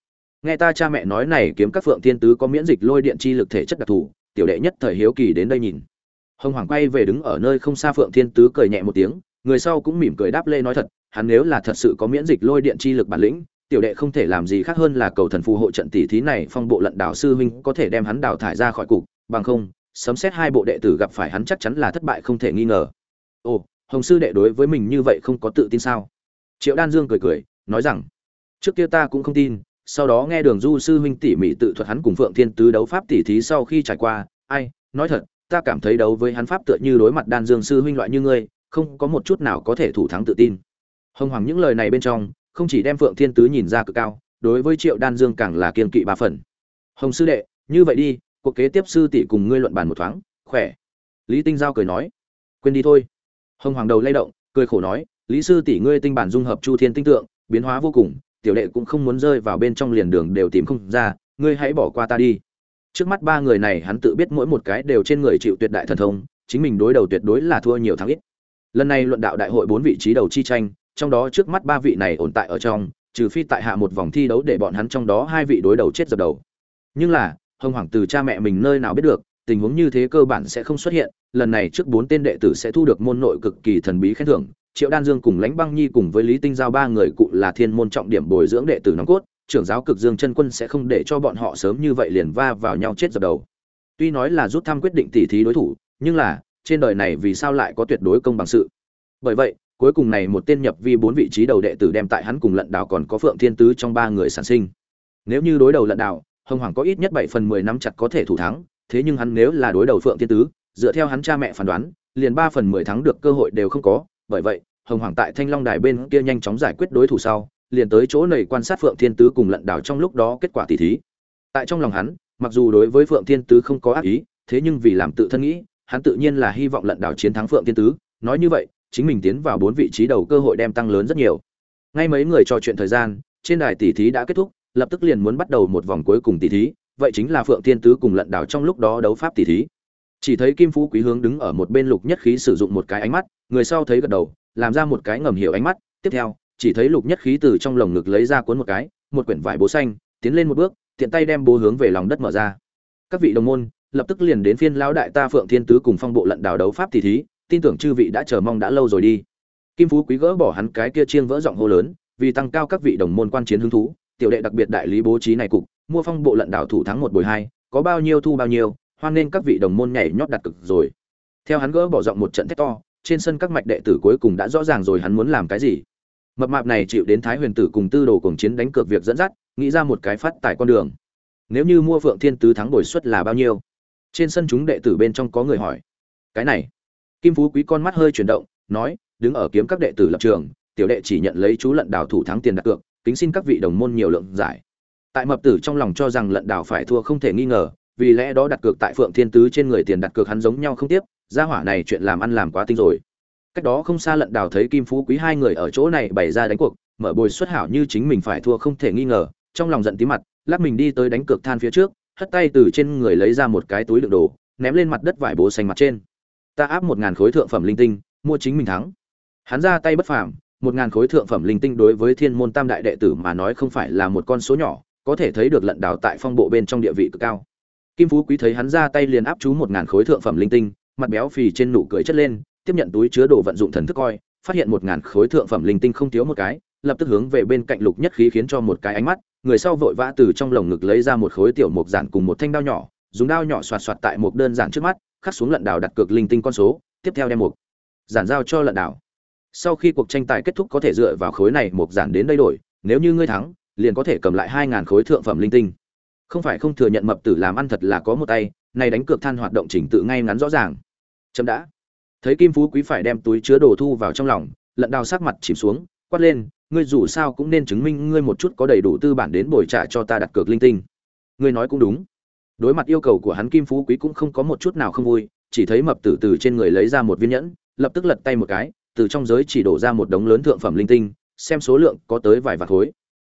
Nghe ta cha mẹ nói này, kiếm các phượng thiên tứ có miễn dịch lôi điện chi lực thể chất đặc thù, tiểu đệ nhất thời hiếu kỳ đến đây nhìn. Hồng hoàng quay về đứng ở nơi không xa phượng thiên tứ cười nhẹ một tiếng, người sau cũng mỉm cười đáp lê nói thật, hắn nếu là thật sự có miễn dịch lôi điện chi lực bản lĩnh tiểu đệ không thể làm gì khác hơn là cầu thần phù hộ trận tỷ thí này, phong bộ lận đảo sư huynh có thể đem hắn đào thải ra khỏi cục, bằng không, sấm xét hai bộ đệ tử gặp phải hắn chắc chắn là thất bại không thể nghi ngờ. Ồ, hồng sư đệ đối với mình như vậy không có tự tin sao? Triệu đan dương cười cười, nói rằng, trước kia ta cũng không tin, sau đó nghe đường du sư huynh tỉ mỉ tự thuật hắn cùng phượng thiên tứ đấu pháp tỉ thí sau khi trải qua, ai, nói thật, ta cảm thấy đấu với hắn pháp tựa như đối mặt đan dương sư huynh loại như ngươi, không có một chút nào có thể thủ thắng tự tin. Hồng hoàng những lời này bên trong không chỉ đem phượng thiên tứ nhìn ra cực cao, đối với triệu đan dương càng là kiên kỵ ba phần. Hồng sư đệ, như vậy đi, cuộc kế tiếp sư tỷ cùng ngươi luận bàn một thoáng, khỏe. Lý tinh giao cười nói. Quên đi thôi. Hồng hoàng đầu lay động, cười khổ nói, lý sư tỷ ngươi tinh bản dung hợp chu thiên tinh tượng, biến hóa vô cùng, tiểu đệ cũng không muốn rơi vào bên trong liền đường đều tìm không ra, ngươi hãy bỏ qua ta đi. Trước mắt ba người này hắn tự biết mỗi một cái đều trên người chịu tuyệt đại thần thông, chính mình đối đầu tuyệt đối là thua nhiều thắng ít. Lần này luận đạo đại hội bốn vị trí đầu chi tranh trong đó trước mắt ba vị này ổn tại ở trong, trừ phi tại hạ một vòng thi đấu để bọn hắn trong đó hai vị đối đầu chết dập đầu. Nhưng là, hồng hoàng từ cha mẹ mình nơi nào biết được, tình huống như thế cơ bản sẽ không xuất hiện, lần này trước bốn tên đệ tử sẽ thu được môn nội cực kỳ thần bí khen thưởng, triệu đan dương cùng lãnh băng nhi cùng với lý tinh giao ba người cụ là thiên môn trọng điểm bồi dưỡng đệ tử nòng cốt, trưởng giáo cực dương chân quân sẽ không để cho bọn họ sớm như vậy liền va vào nhau chết dập đầu. Tuy nói là rút thăm quyết định tỉ thí đối thủ, nhưng là, trên đời này vì sao lại có tuyệt đối công bằng sự? Bởi vậy cuối cùng này một tên nhập vi bốn vị trí đầu đệ tử đem tại hắn cùng lận đào còn có phượng thiên tứ trong ba người sản sinh. Nếu như đối đầu lận đào hồng hoàng có ít nhất bảy phần mười năm chặt có thể thủ thắng, thế nhưng hắn nếu là đối đầu phượng thiên tứ, dựa theo hắn cha mẹ phán đoán, liền ba phần mười thắng được cơ hội đều không có. Bởi vậy, hồng hoàng tại thanh long đài bên kia nhanh chóng giải quyết đối thủ sau, liền tới chỗ này quan sát phượng thiên tứ cùng lận đảo trong lúc đó kết quả tỷ thí. Tại trong lòng hắn, mặc dù đối với phượng thiên tứ không có ác ý, thế nhưng vì làm tự thân nghĩ, hắn tự nhiên là hy vọng lận đảo chiến thắng phượng thiên tứ. Nói như vậy chính mình tiến vào bốn vị trí đầu cơ hội đem tăng lớn rất nhiều. Ngay mấy người trò chuyện thời gian, trên đài tỷ thí đã kết thúc, lập tức liền muốn bắt đầu một vòng cuối cùng tỷ thí, vậy chính là phượng thiên tứ cùng lận đảo trong lúc đó đấu pháp tỷ thí. Chỉ thấy kim phú quý hướng đứng ở một bên lục nhất khí sử dụng một cái ánh mắt, người sau thấy gật đầu, làm ra một cái ngầm hiểu ánh mắt, tiếp theo, chỉ thấy lục nhất khí từ trong lồng ngực lấy ra cuốn một cái, một quyển vải bố xanh, tiến lên một bước, tiện tay đem bố hướng về lòng đất mở ra. Các vị đồng môn, lập tức liền đến phiên lão đại ta phượng thiên tứ cùng phong bộ lận đảo đấu pháp tỷ thí tin tưởng chư vị đã chờ mong đã lâu rồi đi. Kim phú quý gỡ bỏ hắn cái kia chiêng vỡ giọng hô lớn, vì tăng cao các vị đồng môn quan chiến hứng thú, tiểu đệ đặc biệt đại lý bố trí này cục, mua phong bộ lận đảo thủ thắng một buổi hai, có bao nhiêu thu bao nhiêu, hoan nên các vị đồng môn nhảy nhót đặt cực rồi. Theo hắn gỡ bỏ giọng một trận thét to, trên sân các mạch đệ tử cuối cùng đã rõ ràng rồi hắn muốn làm cái gì. Mập mạp này chịu đến thái huyền tử cùng tư đồ cùng chiến đánh cược việc dẫn dắt, nghĩ ra một cái phát tại con đường. Nếu như mua phượng thiên tứ thắng đổi suất là bao nhiêu? Trên sân chúng đệ tử bên trong có người hỏi. Cái này kim phú quý con mắt hơi chuyển động, nói, đứng ở kiếm các đệ tử lập trường, tiểu đệ chỉ nhận lấy chú lận đảo thủ thắng tiền đặt cược, kính xin các vị đồng môn nhiều lượng giải. Tại mập tử trong lòng cho rằng lận đảo phải thua không thể nghi ngờ, vì lẽ đó đặt cược tại phượng thiên tứ trên người tiền đặt cược hắn giống nhau không tiếp, gia hỏa này chuyện làm ăn làm quá tinh rồi. Cách đó không xa lận đào thấy kim phú quý hai người ở chỗ này bày ra đánh cuộc, mở bồi xuất hảo như chính mình phải thua không thể nghi ngờ, trong lòng giận tí mặt lát mình đi tới đánh cược than phía trước, hất tay từ trên người lấy ra một cái túi đựng đồ, ném lên mặt đất vải bố xanh mặt trên ta áp một ngàn khối thượng phẩm linh tinh, mua chính mình thắng. Hắn ra tay bất phàm, một ngàn khối thượng phẩm linh tinh đối với thiên môn tam đại đệ tử mà nói không phải là một con số nhỏ, có thể thấy được lận đào tại phong bộ bên trong địa vị cực cao. Kim phú quý thấy hắn ra tay liền áp chú một ngàn khối thượng phẩm linh tinh, mặt béo phì trên nụ cười chất lên, tiếp nhận túi chứa đồ vận dụng thần thức coi, phát hiện một ngàn khối thượng phẩm linh tinh không thiếu một cái, lập tức hướng về bên cạnh lục nhất khí khiến cho một cái ánh mắt, người sau vội vã từ trong lồng ngực lấy ra một khối tiểu mục giản cùng một thanh đao nhỏ, dùng đao nhỏ xoạt xoạt tại một đơn giản trước mắt khắc xuống lận đảo đặt cược linh tinh con số, tiếp theo đem một giản giao cho lận đảo. Sau khi cuộc tranh tài kết thúc có thể dựa vào khối này một giản đến đây đổi, nếu như ngươi thắng, liền có thể cầm lại hai ngàn khối thượng phẩm linh tinh. Không phải không thừa nhận mập tử làm ăn thật là có một tay này đánh cược than hoạt động chỉnh tự ngay ngắn rõ ràng. Chậm đã. Thấy kim phú quý phải đem túi chứa đồ thu vào trong lòng, lận đào sắc mặt chìm xuống, quát lên, ngươi dù sao cũng nên chứng minh ngươi một chút có đầy đủ tư bản đến bồi trả cho ta đặt cược linh tinh. Ngươi nói cũng đúng đối mặt yêu cầu của hắn kim phú quý cũng không có một chút nào không vui, chỉ thấy mập tử từ trên người lấy ra một viên nhẫn, lập tức lật tay một cái, từ trong giới chỉ đổ ra một đống lớn thượng phẩm linh tinh, xem số lượng có tới vài vạt khối.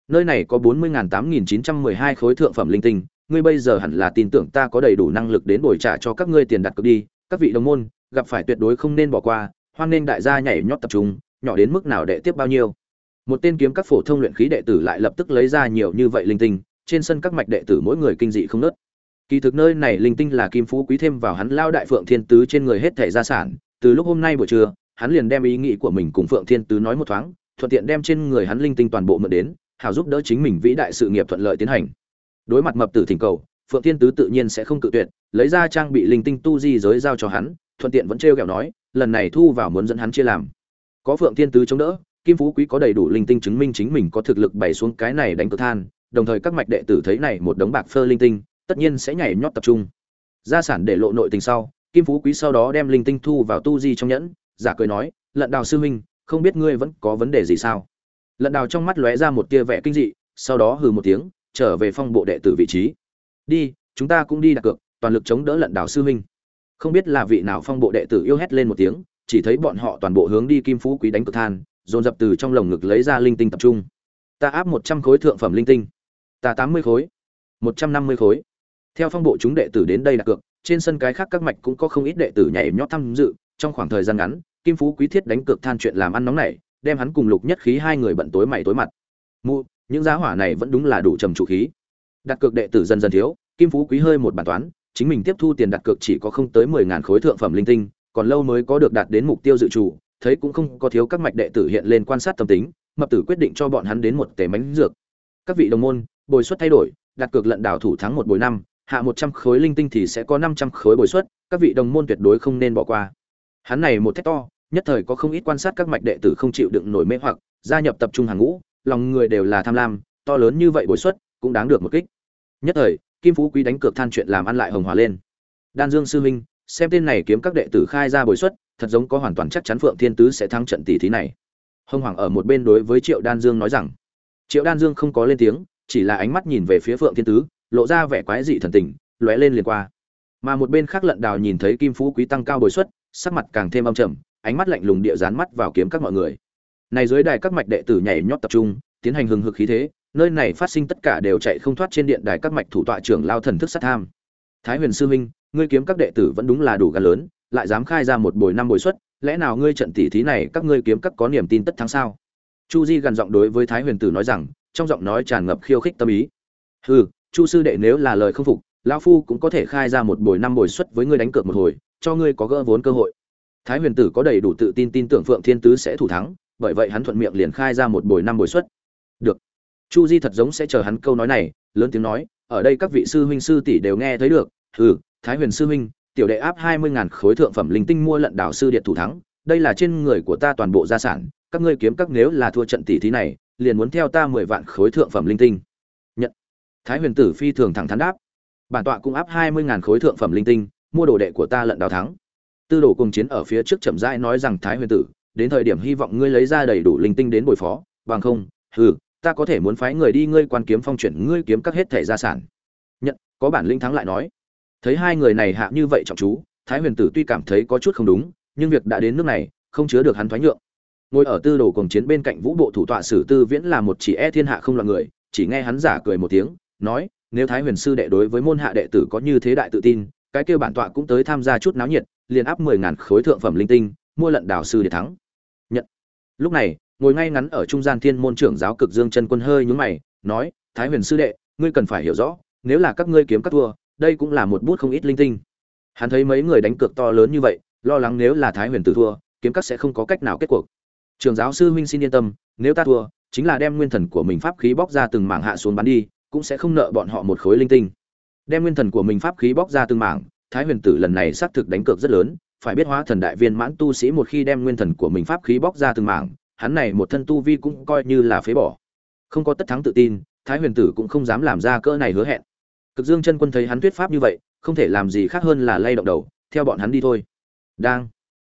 Nơi này có bốn mươi tám nghìn chín trăm mười hai khối thượng phẩm linh tinh, ngươi bây giờ hẳn là tin tưởng ta có đầy đủ năng lực đến bồi trả cho các ngươi tiền đặt cược đi, các vị đồng môn, gặp phải tuyệt đối không nên bỏ qua, hoan nên đại gia nhảy nhót tập trung, nhỏ đến mức nào đệ tiếp bao nhiêu. Một tên kiếm các phổ thông luyện khí đệ tử lại lập tức lấy ra nhiều như vậy linh tinh, trên sân các mạch đệ tử mỗi người kinh dị không nớt kỳ thực nơi này linh tinh là kim phú quý thêm vào hắn lao đại phượng thiên tứ trên người hết thẻ gia sản. Từ lúc hôm nay buổi trưa, hắn liền đem ý nghĩ của mình cùng phượng thiên tứ nói một thoáng, thuận tiện đem trên người hắn linh tinh toàn bộ mượn đến, hảo giúp đỡ chính mình vĩ đại sự nghiệp thuận lợi tiến hành. Đối mặt mập tử thỉnh cầu, phượng thiên tứ tự nhiên sẽ không cự tuyệt, lấy ra trang bị linh tinh tu di giới giao cho hắn, thuận tiện vẫn trêu ghẹo nói, lần này thu vào muốn dẫn hắn chia làm. Có phượng thiên tứ chống đỡ, kim phú quý có đầy đủ linh tinh chứng minh chính mình có thực lực bày xuống cái này đánh cược than, đồng thời các mạch đệ tử thấy này một đống bạc phơ linh tinh tất nhiên sẽ nhảy nhót tập trung. Gia sản để lộ nội tình sau, kim phú quý sau đó đem linh tinh thu vào tu di trong nhẫn, giả cười nói, lận đào sư huynh, không biết ngươi vẫn có vấn đề gì sao? Lận đào trong mắt lóe ra một tia vẻ kinh dị, sau đó hừ một tiếng, trở về phong bộ đệ tử vị trí. Đi, chúng ta cũng đi đặt cược, toàn lực chống đỡ lận đào sư huynh. Không biết là vị nào phong bộ đệ tử yêu hét lên một tiếng, chỉ thấy bọn họ toàn bộ hướng đi kim phú quý đánh cực than, dồn dập từ trong lồng ngực lấy ra linh tinh tập trung. Ta áp một trăm khối thượng phẩm linh tinh, ta tám mươi khối, một trăm năm mươi khối theo phong bộ chúng đệ tử đến đây đặt cược, trên sân cái khác các mạch cũng có không ít đệ tử nhảy nhót tham dự. Trong khoảng thời gian ngắn, kim phú quý thiết đánh cược than chuyện làm ăn nóng này, đem hắn cùng lục nhất khí hai người bận tối mày tối mặt. Mụ, những giá hỏa này vẫn đúng là đủ trầm trụ khí. Đặt cược đệ tử dần dần thiếu, kim phú quý hơi một bản toán, chính mình tiếp thu tiền đặt cược chỉ có không tới mười ngàn khối thượng phẩm linh tinh, còn lâu mới có được đạt đến mục tiêu dự trù, thấy cũng không có thiếu các mạch đệ tử hiện lên quan sát tâm tính, mập tử quyết định cho bọn hắn đến một tề mánh dược. Các vị đồng môn, bồi suất thay đổi, đặt cược lận đảo thủ thắng một bồi năm hạ một trăm khối linh tinh thì sẽ có năm trăm khối bồi suất, các vị đồng môn tuyệt đối không nên bỏ qua. Hắn này một thét to, nhất thời có không ít quan sát các mạch đệ tử không chịu đựng nổi mê hoặc, gia nhập tập trung hàng ngũ, lòng người đều là tham lam, to lớn như vậy bồi suất cũng đáng được một kích. Nhất thời, kim phú quý đánh cược than chuyện làm ăn lại hồng hòa lên. Đan dương sư huynh xem tên này kiếm các đệ tử khai ra bồi suất, thật giống có hoàn toàn chắc chắn phượng thiên tứ sẽ thắng trận tỷ thí này. Hồng hoàng ở một bên đối với triệu đan dương nói rằng, triệu đan dương không có lên tiếng, chỉ là ánh mắt nhìn về phía phượng thiên tứ lộ ra vẻ quái dị thần tình, lóe lên liền qua. Mà một bên khác lận đào nhìn thấy kim phú quý tăng cao bồi suất sắc mặt càng thêm âm trầm, ánh mắt lạnh lùng địa dán mắt vào kiếm các mọi người. Này dưới đài các mạch đệ tử nhảy nhót tập trung, tiến hành hừng hực khí thế, nơi này phát sinh tất cả đều chạy không thoát trên điện đài các mạch thủ tọa trưởng lao thần thức sát tham. Thái huyền sư minh ngươi kiếm các đệ tử vẫn đúng là đủ gan lớn, lại dám khai ra một bồi năm bồi suất lẽ nào ngươi trận tỷ thí này các ngươi kiếm các có niềm tin tất thắng sao? Chu di gần giọng đối với thái huyền tử nói rằng, trong giọng nói tràn ngập khiêu khích tâm ý. Hừ chu sư đệ nếu là lời không phục, lão phu cũng có thể khai ra một buổi năm buổi suất với ngươi đánh cược một hồi, cho ngươi có gỡ vốn cơ hội. Thái huyền tử có đầy đủ tự tin tin tưởng phượng thiên tứ sẽ thủ thắng, bởi vậy hắn thuận miệng liền khai ra một buổi năm buổi suất được. Chu di thật giống sẽ chờ hắn câu nói này, lớn tiếng nói, ở đây các vị sư huynh sư tỷ đều nghe thấy được. Ừ thái huyền sư huynh, tiểu đệ áp hai mươi ngàn khối thượng phẩm linh tinh mua lận đảo sư điện thủ thắng, đây là trên người của ta toàn bộ gia sản, các ngươi kiếm các nếu là thua trận tỷ thí này, liền muốn theo ta mười vạn khối thượng phẩm linh tinh thái huyền tử phi thường thẳng thắn đáp. Bản tọa cũng áp hai mươi ngàn khối thượng phẩm linh tinh, mua đồ đệ của ta lận đào thắng. Tư đồ cùng chiến ở phía trước chậm rãi nói rằng, thái huyền tử, đến thời điểm hy vọng ngươi lấy ra đầy đủ linh tinh đến bồi phó, bằng không, hừ, ta có thể muốn phái người đi ngươi quan kiếm phong chuyển ngươi kiếm các hết thể gia sản. Nhận, có bản linh thắng lại nói. Thấy hai người này hạ như vậy trọng chú, thái huyền tử tuy cảm thấy có chút không đúng, nhưng việc đã đến nước này, không chứa được hắn thoái nhượng. Ngồi ở tư đồ cùng chiến bên cạnh vũ bộ thủ tọa sử tư viễn là một chỉ e thiên hạ không loạn người, chỉ nghe hắn giả cười một tiếng nói, nếu thái huyền sư đệ đối với môn hạ đệ tử có như thế đại tự tin, cái kêu bản tọa cũng tới tham gia chút náo nhiệt, liền áp mười ngàn khối thượng phẩm linh tinh, mua lận đảo sư để thắng. Nhận. Lúc này, ngồi ngay ngắn ở trung gian thiên môn trưởng giáo cực dương chân quân hơi nhúng mày, nói, thái huyền sư đệ, ngươi cần phải hiểu rõ, nếu là các ngươi kiếm các thua, đây cũng là một bút không ít linh tinh. Hắn thấy mấy người đánh cược to lớn như vậy, lo lắng nếu là thái huyền tử thua, kiếm các sẽ không có cách nào kết cuộc. Trường giáo sư huynh xin yên tâm, nếu ta thua, chính là đem nguyên thần của mình pháp khí bóc ra từng mảng hạ xuống bắn đi cũng sẽ không nợ bọn họ một khối linh tinh. Đem nguyên thần của mình pháp khí bóc ra từng mảng, thái huyền tử lần này xác thực đánh cược rất lớn, phải biết hóa thần đại viên mãn tu sĩ một khi đem nguyên thần của mình pháp khí bóc ra từng mảng, hắn này một thân tu vi cũng coi như là phế bỏ. Không có tất thắng tự tin, thái huyền tử cũng không dám làm ra cỡ này hứa hẹn. Cực dương chân quân thấy hắn thuyết pháp như vậy, không thể làm gì khác hơn là lay động đầu, theo bọn hắn đi thôi. Đang.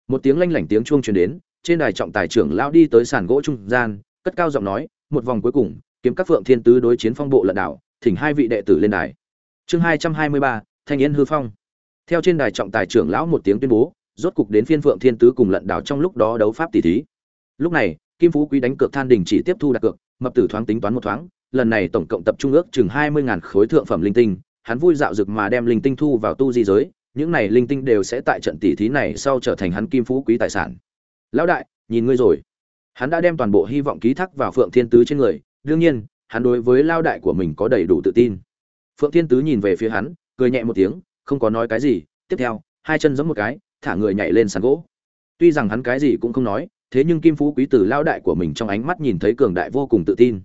Một tiếng lanh lảnh tiếng chuông truyền đến, trên đài trọng tài trưởng lão đi tới sàn gỗ trung gian, cất cao giọng nói, một vòng cuối cùng kiếm các phượng thiên tứ đối chiến phong bộ lận đảo, thỉnh hai vị đệ tử lên đài. Chương hai trăm hai mươi ba, thanh yên hư phong. Theo trên đài trọng tài trưởng lão một tiếng tuyên bố, rốt cục đến phiên phượng thiên tứ cùng lận đảo trong lúc đó đấu pháp tỷ thí. Lúc này, kim phú quý đánh cược than đình chỉ tiếp thu đặt cược, mập tử thoáng tính toán một thoáng, lần này tổng cộng tập trung ước chừng hai mươi ngàn khối thượng phẩm linh tinh, hắn vui dạo rực mà đem linh tinh thu vào tu di giới, những này linh tinh đều sẽ tại trận tỷ thí này sau trở thành hắn kim phú quý tài sản. Lão đại, nhìn ngươi rồi. Hắn đã đem toàn bộ hy vọng ký thác vào phượng thiên tứ trên người đương nhiên, hắn đối với lao đại của mình có đầy đủ tự tin. Phượng thiên tứ nhìn về phía hắn, cười nhẹ một tiếng, không có nói cái gì. Tiếp theo, hai chân giẫm một cái, thả người nhảy lên sàn gỗ. Tuy rằng hắn cái gì cũng không nói, thế nhưng kim phú quý tử lao đại của mình trong ánh mắt nhìn thấy cường đại vô cùng tự tin.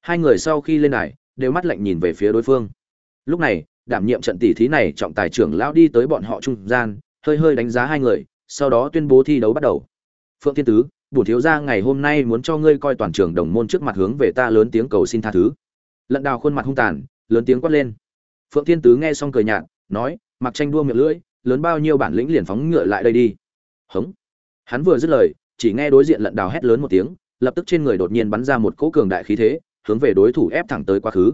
Hai người sau khi lên đài, đều mắt lạnh nhìn về phía đối phương. Lúc này, đảm nhiệm trận tỷ thí này, trọng tài trưởng lão đi tới bọn họ trung gian, hơi hơi đánh giá hai người, sau đó tuyên bố thi đấu bắt đầu. Phượng thiên tứ bổn thiếu gia, ngày hôm nay muốn cho ngươi coi toàn trường đồng môn trước mặt hướng về ta lớn tiếng cầu xin tha thứ. Lận đào khuôn mặt hung tàn, lớn tiếng quát lên. Phượng thiên tứ nghe xong cười nhạt, nói, mặc tranh đua miệng lưỡi, lớn bao nhiêu bản lĩnh liền phóng ngựa lại đây đi. Hống. Hắn vừa dứt lời, chỉ nghe đối diện lận đào hét lớn một tiếng, lập tức trên người đột nhiên bắn ra một cỗ cường đại khí thế, hướng về đối thủ ép thẳng tới quá khứ.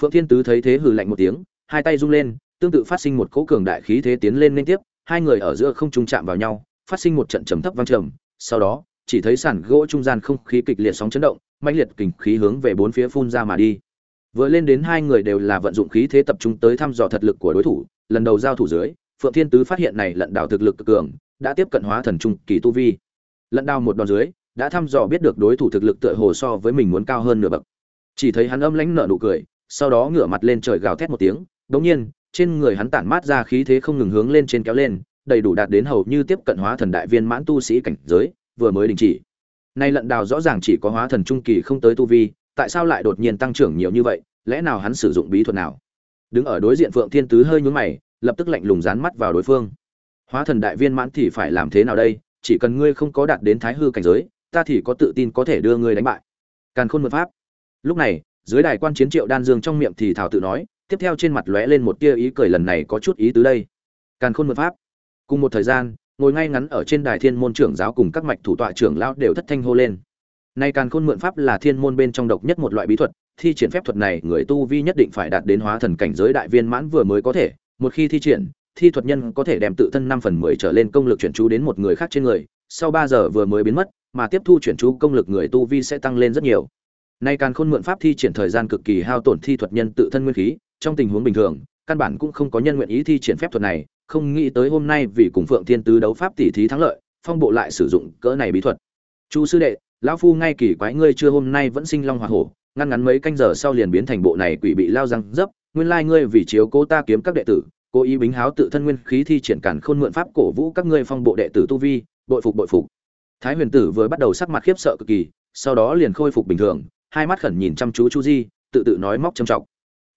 Phượng thiên tứ thấy thế hừ lạnh một tiếng, hai tay rung lên, tương tự phát sinh một cỗ cường đại khí thế tiến lên liên tiếp, hai người ở giữa không trung chạm vào nhau, phát sinh một trận trầm thấp vang trầm, sau đó chỉ thấy sàn gỗ trung gian không khí kịch liệt sóng chấn động, mãnh liệt kình khí hướng về bốn phía phun ra mà đi. Vừa lên đến hai người đều là vận dụng khí thế tập trung tới thăm dò thật lực của đối thủ, lần đầu giao thủ dưới, phượng thiên tứ phát hiện này lận đảo thực lực cực cường, đã tiếp cận hóa thần trung kỳ tu vi. Lận đao một đòn dưới, đã thăm dò biết được đối thủ thực lực tựa hồ so với mình muốn cao hơn nửa bậc. Chỉ thấy hắn âm lãnh nở nụ cười, sau đó ngửa mặt lên trời gào thét một tiếng, đống nhiên, trên người hắn tản mát ra khí thế không ngừng hướng lên trên kéo lên, đầy đủ đạt đến hầu như tiếp cận hóa thần đại viên mãn tu sĩ cảnh giới vừa mới đình chỉ. Nay lận đào rõ ràng chỉ có hóa thần trung kỳ không tới tu vi, tại sao lại đột nhiên tăng trưởng nhiều như vậy, lẽ nào hắn sử dụng bí thuật nào? Đứng ở đối diện phượng thiên tứ hơi nhún mày, lập tức lạnh lùng dán mắt vào đối phương. Hóa thần đại viên mãn thì phải làm thế nào đây? Chỉ cần ngươi không có đạt đến thái hư cảnh giới, ta thì có tự tin có thể đưa ngươi đánh bại. Càn khôn mật pháp. Lúc này, dưới đài quan chiến triệu đan dương trong miệng thì thảo tự nói, tiếp theo trên mặt lóe lên một tia ý cười lần này có chút ý tứ đây. Càn khôn mật pháp. Cùng một thời gian ngồi ngay ngắn ở trên đài thiên môn trưởng giáo cùng các mạch thủ tọa trưởng lão đều thất thanh hô lên. Nay càn khôn mượn pháp là thiên môn bên trong độc nhất một loại bí thuật, thi triển phép thuật này người tu vi nhất định phải đạt đến hóa thần cảnh giới đại viên mãn vừa mới có thể. Một khi thi triển, thi thuật nhân có thể đem tự thân năm phần mười trở lên công lực chuyển chú đến một người khác trên người, sau ba giờ vừa mới biến mất, mà tiếp thu chuyển chú công lực người tu vi sẽ tăng lên rất nhiều. Nay càn khôn mượn pháp thi triển thời gian cực kỳ hao tổn thi thuật nhân tự thân nguyên khí, trong tình huống bình thường, căn bản cũng không có nhân nguyện ý thi triển phép thuật này không nghĩ tới hôm nay vì cùng phượng thiên tứ đấu pháp tỷ thí thắng lợi, phong bộ lại sử dụng cỡ này bí thuật. Chu sư đệ, lão phu ngay kỳ quái ngươi chưa hôm nay vẫn sinh long hoa hổ, ngăn ngắn mấy canh giờ sau liền biến thành bộ này quỷ bị lao răng dấp, nguyên lai ngươi vì chiếu cố ta kiếm các đệ tử, cố ý bính háo tự thân nguyên khí thi triển cản khôn mượn pháp cổ vũ các ngươi phong bộ đệ tử tu vi, bội phục bội phục. Thái huyền tử vừa bắt đầu sắc mặt khiếp sợ cực kỳ, sau đó liền khôi phục bình thường, hai mắt khẩn nhìn chăm chú chu di, tự tự nói móc trầm trọng.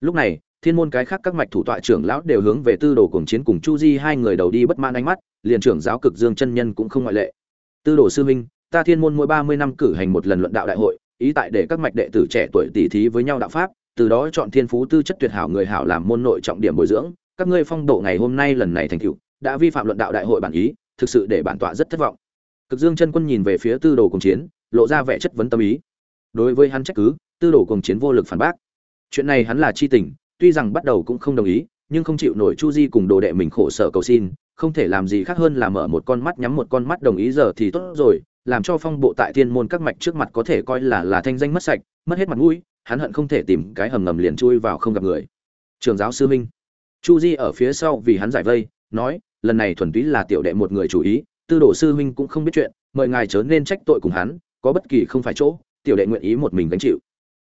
Lúc này thiên môn cái khác các mạch thủ tọa trưởng lão đều hướng về tư đồ cuồng chiến cùng chu di hai người đầu đi bất mãn ánh mắt, liền trưởng giáo cực dương chân nhân cũng không ngoại lệ. Tư đồ sư minh ta thiên môn mỗi ba mươi năm cử hành một lần luận đạo đại hội, ý tại để các mạch đệ tử trẻ tuổi tỉ thí với nhau đạo pháp, từ đó chọn thiên phú tư chất tuyệt hảo người hảo làm môn nội trọng điểm bồi dưỡng. Các ngươi phong độ ngày hôm nay lần này thành tựu, đã vi phạm luận đạo đại hội bản ý, thực sự để bản tọa rất thất vọng. Cực dương chân quân nhìn về phía tư đồ cùng chiến, lộ ra vẻ chất vấn tâm ý. Đối với hắn trách cứ, tư đồ cùng chiến vô lực phản bác. Chuyện này hắn là chi tình tuy rằng bắt đầu cũng không đồng ý, nhưng không chịu nổi chu di cùng đồ đệ mình khổ sở cầu xin, không thể làm gì khác hơn là mở một con mắt nhắm một con mắt đồng ý giờ thì tốt rồi, làm cho phong bộ tại thiên môn các mạch trước mặt có thể coi là là thanh danh mất sạch, mất hết mặt mũi, hắn hận không thể tìm cái hầm ngầm liền chui vào không gặp người. Trường giáo sư minh. Chu di ở phía sau vì hắn giải vây, nói, lần này thuần túy là tiểu đệ một người chủ ý, tư đồ sư Minh cũng không biết chuyện, mời ngài chớ nên trách tội cùng hắn, có bất kỳ không phải chỗ, tiểu đệ nguyện ý một mình gánh chịu.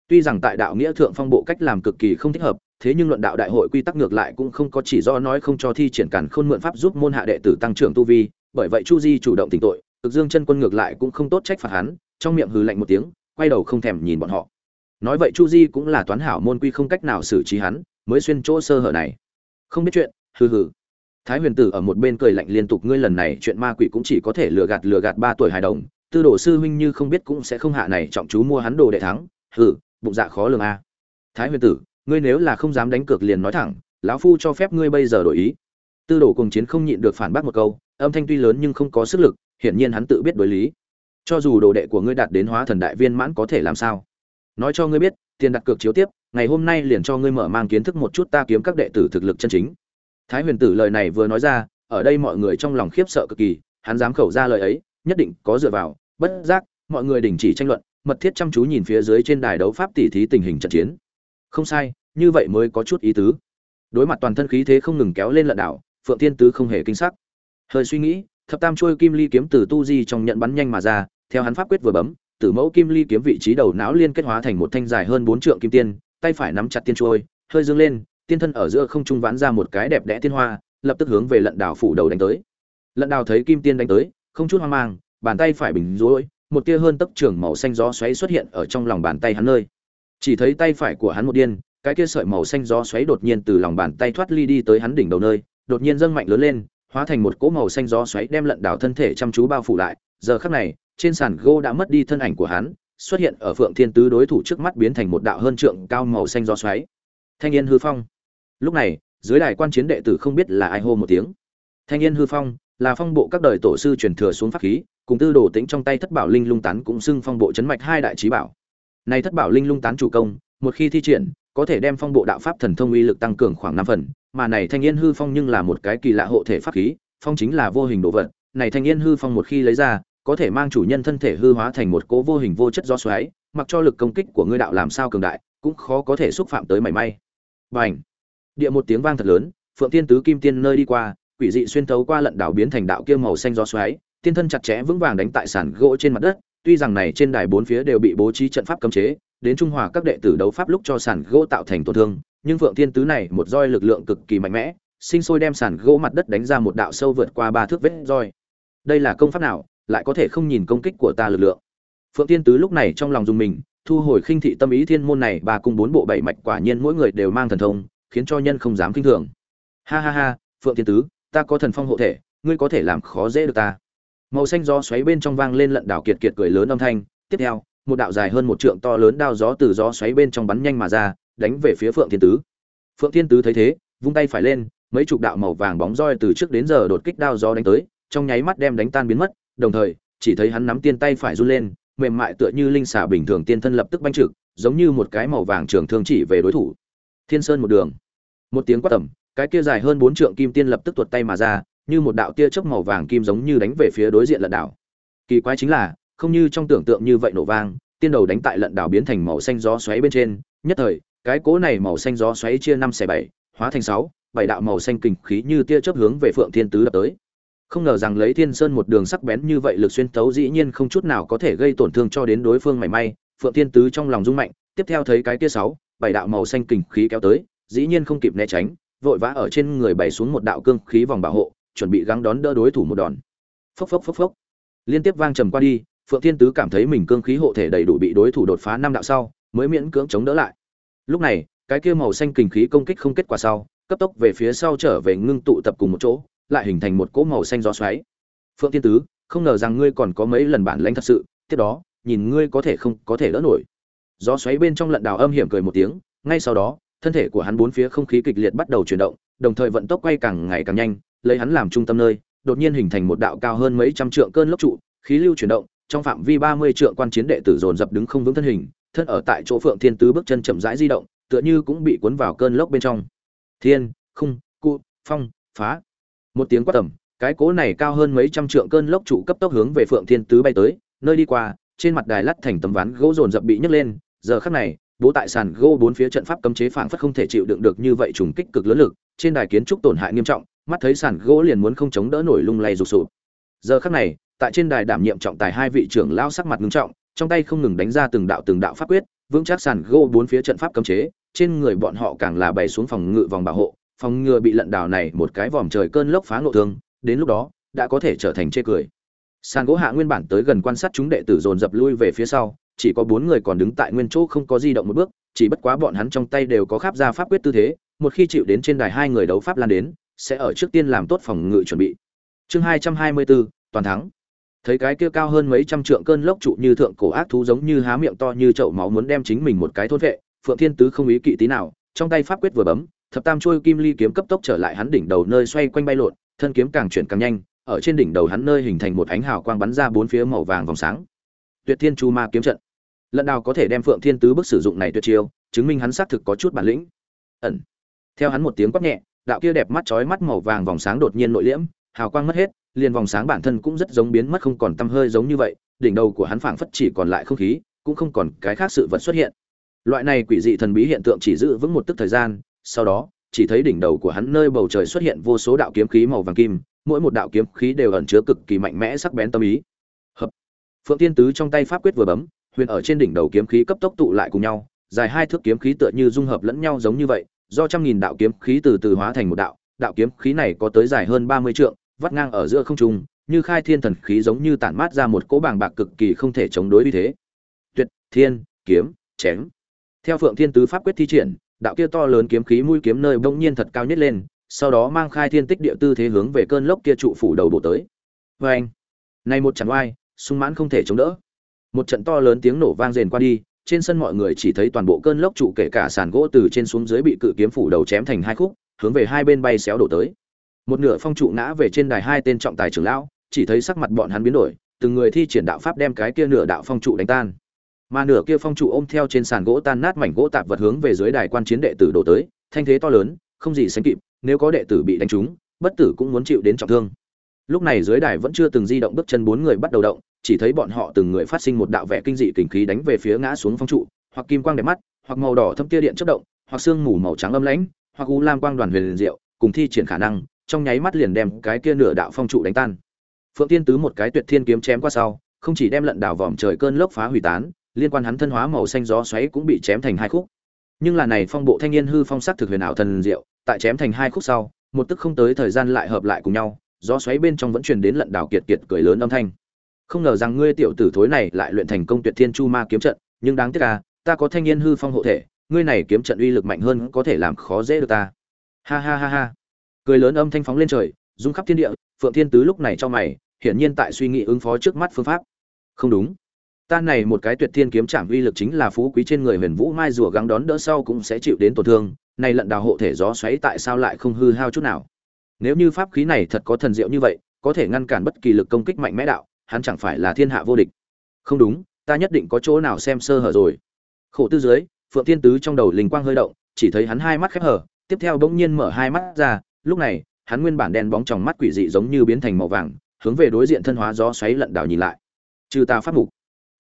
Tuy rằng tại đạo nghĩa thượng phong bộ cách làm cực kỳ không thích hợp thế nhưng luận đạo đại hội quy tắc ngược lại cũng không có chỉ do nói không cho thi triển cản khôn mượn pháp giúp môn hạ đệ tử tăng trưởng tu vi, bởi vậy chu di chủ động tỉnh tội, cực dương chân quân ngược lại cũng không tốt trách phạt hắn, trong miệng hừ lạnh một tiếng, quay đầu không thèm nhìn bọn họ. Nói vậy chu di cũng là toán hảo môn quy không cách nào xử trí hắn, mới xuyên chỗ sơ hở này. Không biết chuyện, hừ hừ. Thái huyền tử ở một bên cười lạnh liên tục, ngươi lần này chuyện ma quỷ cũng chỉ có thể lừa gạt lừa gạt ba tuổi hài đồng, tư đồ sư huynh như không biết cũng sẽ không hạ này, trọng chú mua hắn đồ đệ thắng. Hừ, bụng dạ khó lường a. Thái huyền tử ngươi nếu là không dám đánh cược liền nói thẳng, lão phu cho phép ngươi bây giờ đổi ý. Tư đồ cùng chiến không nhịn được phản bác một câu, âm thanh tuy lớn nhưng không có sức lực, hiển nhiên hắn tự biết đối lý. Cho dù đồ đệ của ngươi đạt đến hóa thần đại viên mãn có thể làm sao? Nói cho ngươi biết, tiền đặt cược chiếu tiếp, ngày hôm nay liền cho ngươi mở mang kiến thức một chút ta kiếm các đệ tử thực lực chân chính. Thái huyền tử lời này vừa nói ra, ở đây mọi người trong lòng khiếp sợ cực kỳ, hắn dám khẩu ra lời ấy, nhất định có dựa vào. Bất giác, mọi người đình chỉ tranh luận, mật thiết chăm chú nhìn phía dưới trên đài đấu pháp tỉ thí tình hình trận chiến không sai, như vậy mới có chút ý tứ. Đối mặt toàn thân khí thế không ngừng kéo lên lận đảo, phượng tiên tứ không hề kinh sắc. Hơi suy nghĩ, thập tam trôi kim ly kiếm từ tu di trong nhận bắn nhanh mà ra, theo hắn pháp quyết vừa bấm, tử mẫu kim ly kiếm vị trí đầu não liên kết hóa thành một thanh dài hơn bốn trượng kim tiên, tay phải nắm chặt tiên trôi, hơi dương lên, tiên thân ở giữa không trung vãn ra một cái đẹp đẽ tiên hoa, lập tức hướng về lận đảo phủ đầu đánh tới. Lận đảo thấy kim tiên đánh tới, không chút hoang mang, bàn tay phải bình rối, một tia hơn tấc trường màu xanh gió xoáy xuất hiện ở trong lòng bàn tay hắn nơi chỉ thấy tay phải của hắn một điên, cái kia sợi màu xanh gió xoáy đột nhiên từ lòng bàn tay thoát ly đi tới hắn đỉnh đầu nơi, đột nhiên dâng mạnh lớn lên, hóa thành một cỗ màu xanh gió xoáy đem lận đảo thân thể chăm chú bao phủ lại. Giờ khắc này, trên sàn gỗ đã mất đi thân ảnh của hắn, xuất hiện ở phượng thiên tứ đối thủ trước mắt biến thành một đạo hơn trượng cao màu xanh gió xoáy. Thanh niên hư phong. Lúc này, dưới đài quan chiến đệ tử không biết là ai hô một tiếng. Thanh niên hư phong là phong bộ các đời tổ sư truyền thừa xuống pháp khí, cùng tư đồ tĩnh trong tay thất bảo linh lung tán cũng xưng phong bộ chấn mạch hai đại trí bảo này thất bảo linh lung tán chủ công, một khi thi triển, có thể đem phong bộ đạo pháp thần thông uy lực tăng cường khoảng năm phần, mà này thanh niên hư phong nhưng là một cái kỳ lạ hộ thể pháp khí, phong chính là vô hình đồ vật. Này thanh niên hư phong một khi lấy ra, có thể mang chủ nhân thân thể hư hóa thành một cỗ vô hình vô chất gió xoáy, mặc cho lực công kích của ngươi đạo làm sao cường đại, cũng khó có thể xúc phạm tới mảy may. Bành! Địa một tiếng vang thật lớn, phượng tiên tứ kim tiên nơi đi qua, quỷ dị xuyên thấu qua lận đảo biến thành đạo kia màu xanh gió xoáy, tiên thân chặt chẽ vững vàng đánh tại sàn gỗ trên mặt đất tuy rằng này trên đài bốn phía đều bị bố trí trận pháp cấm chế, đến trung hòa các đệ tử đấu pháp lúc cho sàn gỗ tạo thành tổn thương, nhưng phượng Thiên tứ này một roi lực lượng cực kỳ mạnh mẽ, sinh sôi đem sàn gỗ mặt đất đánh ra một đạo sâu vượt qua ba thước vết roi. Đây là công pháp nào, lại có thể không nhìn công kích của ta lực lượng? Phượng Thiên tứ lúc này trong lòng dùng mình, thu hồi khinh thị tâm ý thiên môn này, ba cung bốn bộ bảy mạch quả nhiên mỗi người đều mang thần thông, khiến cho nhân không dám kinh thường. Ha ha ha, phượng Thiên tứ, ta có thần phong hộ thể, ngươi có thể làm khó dễ được ta màu xanh gió xoáy bên trong vang lên lận đảo kiệt kiệt cười lớn âm thanh. Tiếp theo, một đạo dài hơn một trượng to lớn đao gió từ gió xoáy bên trong bắn nhanh mà ra, đánh về phía phượng thiên tứ. Phượng thiên tứ thấy thế, vung tay phải lên, mấy chục đạo màu vàng bóng roi từ trước đến giờ đột kích đao gió đánh tới, trong nháy mắt đem đánh tan biến mất, đồng thời, chỉ thấy hắn nắm tiên tay phải run lên, mềm mại tựa như linh xà bình thường tiên thân lập tức banh trực giống như một cái màu vàng trường thương chỉ về đối thủ. Thiên sơn một đường. Một tiếng quát tẩm cái kia dài hơn bốn trượng kim tiên lập tức tuột tay mà ra như một đạo tia chớp màu vàng kim giống như đánh về phía đối diện lận đảo. Kỳ quái chính là, không như trong tưởng tượng như vậy nổ vang, tiên đầu đánh tại lận đảo biến thành màu xanh gió xoáy bên trên. Nhất thời, cái cỗ này màu xanh gió xoáy chia năm xẻ bảy, hóa thành sáu, bảy đạo màu xanh kình khí như tia chớp hướng về phượng thiên tứ đập tới. Không ngờ rằng lấy thiên sơn một đường sắc bén như vậy lực xuyên tấu dĩ nhiên không chút nào có thể gây tổn thương cho đến đối phương mảy may. Phượng thiên tứ trong lòng rung mạnh, tiếp theo thấy cái tia sáu, bảy đạo màu xanh kình khí kéo tới, dĩ nhiên không kịp né tránh, vội vã ở trên người bày xuống một đạo cương khí vòng bảo hộ chuẩn bị gắng đón đỡ đối thủ một đòn. Phốc phốc phốc phốc. Liên tiếp vang trầm qua đi, phượng thiên tứ cảm thấy mình cương khí hộ thể đầy đủ bị đối thủ đột phá năm đạo sau, mới miễn cưỡng chống đỡ lại. Lúc này, cái kia màu xanh kình khí công kích không kết quả sau, cấp tốc về phía sau trở về ngưng tụ tập cùng một chỗ, lại hình thành một cỗ màu xanh gió xoáy. Phượng thiên tứ, không ngờ rằng ngươi còn có mấy lần bản lãnh thật sự, tiếp đó, nhìn ngươi có thể không có thể đỡ nổi. Gió xoáy bên trong lận đào âm hiểm cười một tiếng, ngay sau đó, thân thể của hắn bốn phía không khí kịch liệt bắt đầu chuyển động, đồng thời vận tốc quay càng ngày càng nhanh lấy hắn làm trung tâm nơi, đột nhiên hình thành một đạo cao hơn mấy trăm trượng cơn lốc trụ, khí lưu chuyển động, trong phạm vi ba mươi trượng quan chiến đệ tử dồn dập đứng không vững thân hình, thân ở tại chỗ phượng thiên tứ bước chân chậm rãi di động, tựa như cũng bị cuốn vào cơn lốc bên trong. Thiên, khung, cụ, phong, phá. Một tiếng quát tầm, cái cố này cao hơn mấy trăm trượng cơn lốc trụ cấp tốc hướng về phượng thiên tứ bay tới, nơi đi qua, trên mặt đài lát thành tấm ván gỗ dồn dập bị nhấc lên, giờ khắc này, bố tại sàn gỗ bốn phía trận pháp cấm chế phảng phất không thể chịu đựng được như vậy trùng kích cực lớn lực, trên đài kiến trúc tổn hại nghiêm trọng mắt thấy sàn gỗ liền muốn không chống đỡ nổi lung lay rụt sụp. Giờ khắc này, tại trên đài đảm nhiệm trọng tài hai vị trưởng lao sắc mặt ngưng trọng, trong tay không ngừng đánh ra từng đạo từng đạo pháp quyết, vững chắc sàn gỗ bốn phía trận pháp cấm chế, trên người bọn họ càng là bày xuống phòng ngự vòng bảo hộ, phòng ngừa bị lận đảo này một cái vòm trời cơn lốc phá ngộ thương, đến lúc đó, đã có thể trở thành chê cười. Sàn gỗ hạ nguyên bản tới gần quan sát chúng đệ tử dồn dập lui về phía sau, chỉ có bốn người còn đứng tại nguyên chỗ không có di động một bước, chỉ bất quá bọn hắn trong tay đều có khắp ra pháp quyết tư thế, một khi chịu đến trên đài hai người đấu pháp lan đến sẽ ở trước tiên làm tốt phòng ngự chuẩn bị. Chương hai trăm hai mươi bốn toàn thắng. Thấy cái kia cao hơn mấy trăm trượng cơn lốc trụ như thượng cổ ác thú giống như há miệng to như chậu máu muốn đem chính mình một cái thôn vệ, phượng thiên tứ không ý kỵ tí nào, trong tay pháp quyết vừa bấm, thập tam chuôi kim ly kiếm cấp tốc trở lại hắn đỉnh đầu nơi xoay quanh bay lộn, thân kiếm càng chuyển càng nhanh, ở trên đỉnh đầu hắn nơi hình thành một ánh hào quang bắn ra bốn phía màu vàng vòng sáng. Tuyệt thiên chu ma kiếm trận. Lần nào có thể đem phượng thiên tứ bức sử dụng này tuyệt chiêu, chứng minh hắn xác thực có chút bản lĩnh. Ẩn. Theo hắn một tiếng quát nhẹ đạo kia đẹp mắt chói mắt màu vàng vòng sáng đột nhiên nội liễm, hào quang mất hết, liền vòng sáng bản thân cũng rất giống biến mất không còn tăm hơi giống như vậy, đỉnh đầu của hắn phảng phất chỉ còn lại không khí, cũng không còn cái khác sự vật xuất hiện. Loại này quỷ dị thần bí hiện tượng chỉ giữ vững một tức thời gian, sau đó, chỉ thấy đỉnh đầu của hắn nơi bầu trời xuất hiện vô số đạo kiếm khí màu vàng kim, mỗi một đạo kiếm khí đều ẩn chứa cực kỳ mạnh mẽ sắc bén tâm ý. Hợp. Phượng tiên tứ trong tay pháp quyết vừa bấm, huyền ở trên đỉnh đầu kiếm khí cấp tốc tụ lại cùng nhau, dài hai thước kiếm khí tựa như dung hợp lẫn nhau giống như vậy do trăm nghìn đạo kiếm khí từ từ hóa thành một đạo đạo kiếm khí này có tới dài hơn ba mươi trượng, vắt ngang ở giữa không trung, như khai thiên thần khí giống như tản mát ra một cỗ bàng bạc cực kỳ không thể chống đối như thế. Tuyệt, thiên, kiếm, chém. Theo phượng thiên tứ pháp quyết thi triển, đạo kia to lớn kiếm khí mũi kiếm nơi bỗng nhiên thật cao nhất lên, sau đó mang khai thiên tích địa tư thế hướng về cơn lốc kia trụ phủ đầu bộ tới. Oeng. này một trận oai, sung mãn không thể chống đỡ. Một trận to lớn tiếng nổ vang rền qua đi trên sân mọi người chỉ thấy toàn bộ cơn lốc trụ kể cả sàn gỗ từ trên xuống dưới bị cự kiếm phủ đầu chém thành hai khúc, hướng về hai bên bay xéo đổ tới. Một nửa phong trụ ngã về trên đài hai tên trọng tài trưởng lão, chỉ thấy sắc mặt bọn hắn biến đổi, từng người thi triển đạo pháp đem cái kia nửa đạo phong trụ đánh tan. Mà nửa kia phong trụ ôm theo trên sàn gỗ tan nát mảnh gỗ tạp vật hướng về dưới đài quan chiến đệ tử đổ tới, thanh thế to lớn, không gì sánh kịp, nếu có đệ tử bị đánh trúng, bất tử cũng muốn chịu đến trọng thương. Lúc này dưới đài vẫn chưa từng di động bước chân bốn người bắt đầu động chỉ thấy bọn họ từng người phát sinh một đạo vẻ kinh dị kình khí đánh về phía ngã xuống phong trụ, hoặc kim quang đẹp mắt, hoặc màu đỏ thâm tia điện chớp động, hoặc sương mù màu trắng âm lãnh, hoặc u lam quang đoàn huyền diệu, cùng thi triển khả năng, trong nháy mắt liền đem cái kia nửa đạo phong trụ đánh tan. Phượng tiên tứ một cái tuyệt thiên kiếm chém qua sau, không chỉ đem lận đảo vòm trời cơn lốc phá hủy tán, liên quan hắn thân hóa màu xanh gió xoáy cũng bị chém thành hai khúc. Nhưng là này phong bộ thanh niên hư phong sắc thực huyền ảo thần diệu, tại chém thành hai khúc sau, một tức không tới thời gian lại hợp lại cùng nhau, gió xoáy bên trong vẫn truyền đến lận đảo kiệt kiệt cười lớn âm thanh không ngờ rằng ngươi tiểu tử thối này lại luyện thành công tuyệt thiên chu ma kiếm trận, nhưng đáng tiếc à ta có thanh niên hư phong hộ thể, ngươi này kiếm trận uy lực mạnh hơn có thể làm khó dễ được ta. Ha ha ha ha. Cười lớn âm thanh phóng lên trời, rung khắp thiên địa, phượng thiên tứ lúc này cho mày, hiển nhiên tại suy nghĩ ứng phó trước mắt phương pháp. Không đúng. Ta này một cái tuyệt thiên kiếm trảm uy lực chính là phú quý trên người huyền vũ mai rùa gắng đón đỡ sau cũng sẽ chịu đến tổn thương, này lận đào hộ thể gió xoáy tại sao lại không hư hao chút nào? Nếu như pháp khí này thật có thần diệu như vậy, có thể ngăn cản bất kỳ lực công kích mạnh mẽ đạo hắn chẳng phải là thiên hạ vô địch. Không đúng, ta nhất định có chỗ nào xem sơ hở rồi. Khổ tư dưới, phượng thiên tứ trong đầu linh quang hơi động, chỉ thấy hắn hai mắt khép hở, tiếp theo bỗng nhiên mở hai mắt ra, lúc này, hắn nguyên bản đen bóng trong mắt quỷ dị giống như biến thành màu vàng, hướng về đối diện thân hóa gió xoáy lận đảo nhìn lại. Trừ ta pháp mục,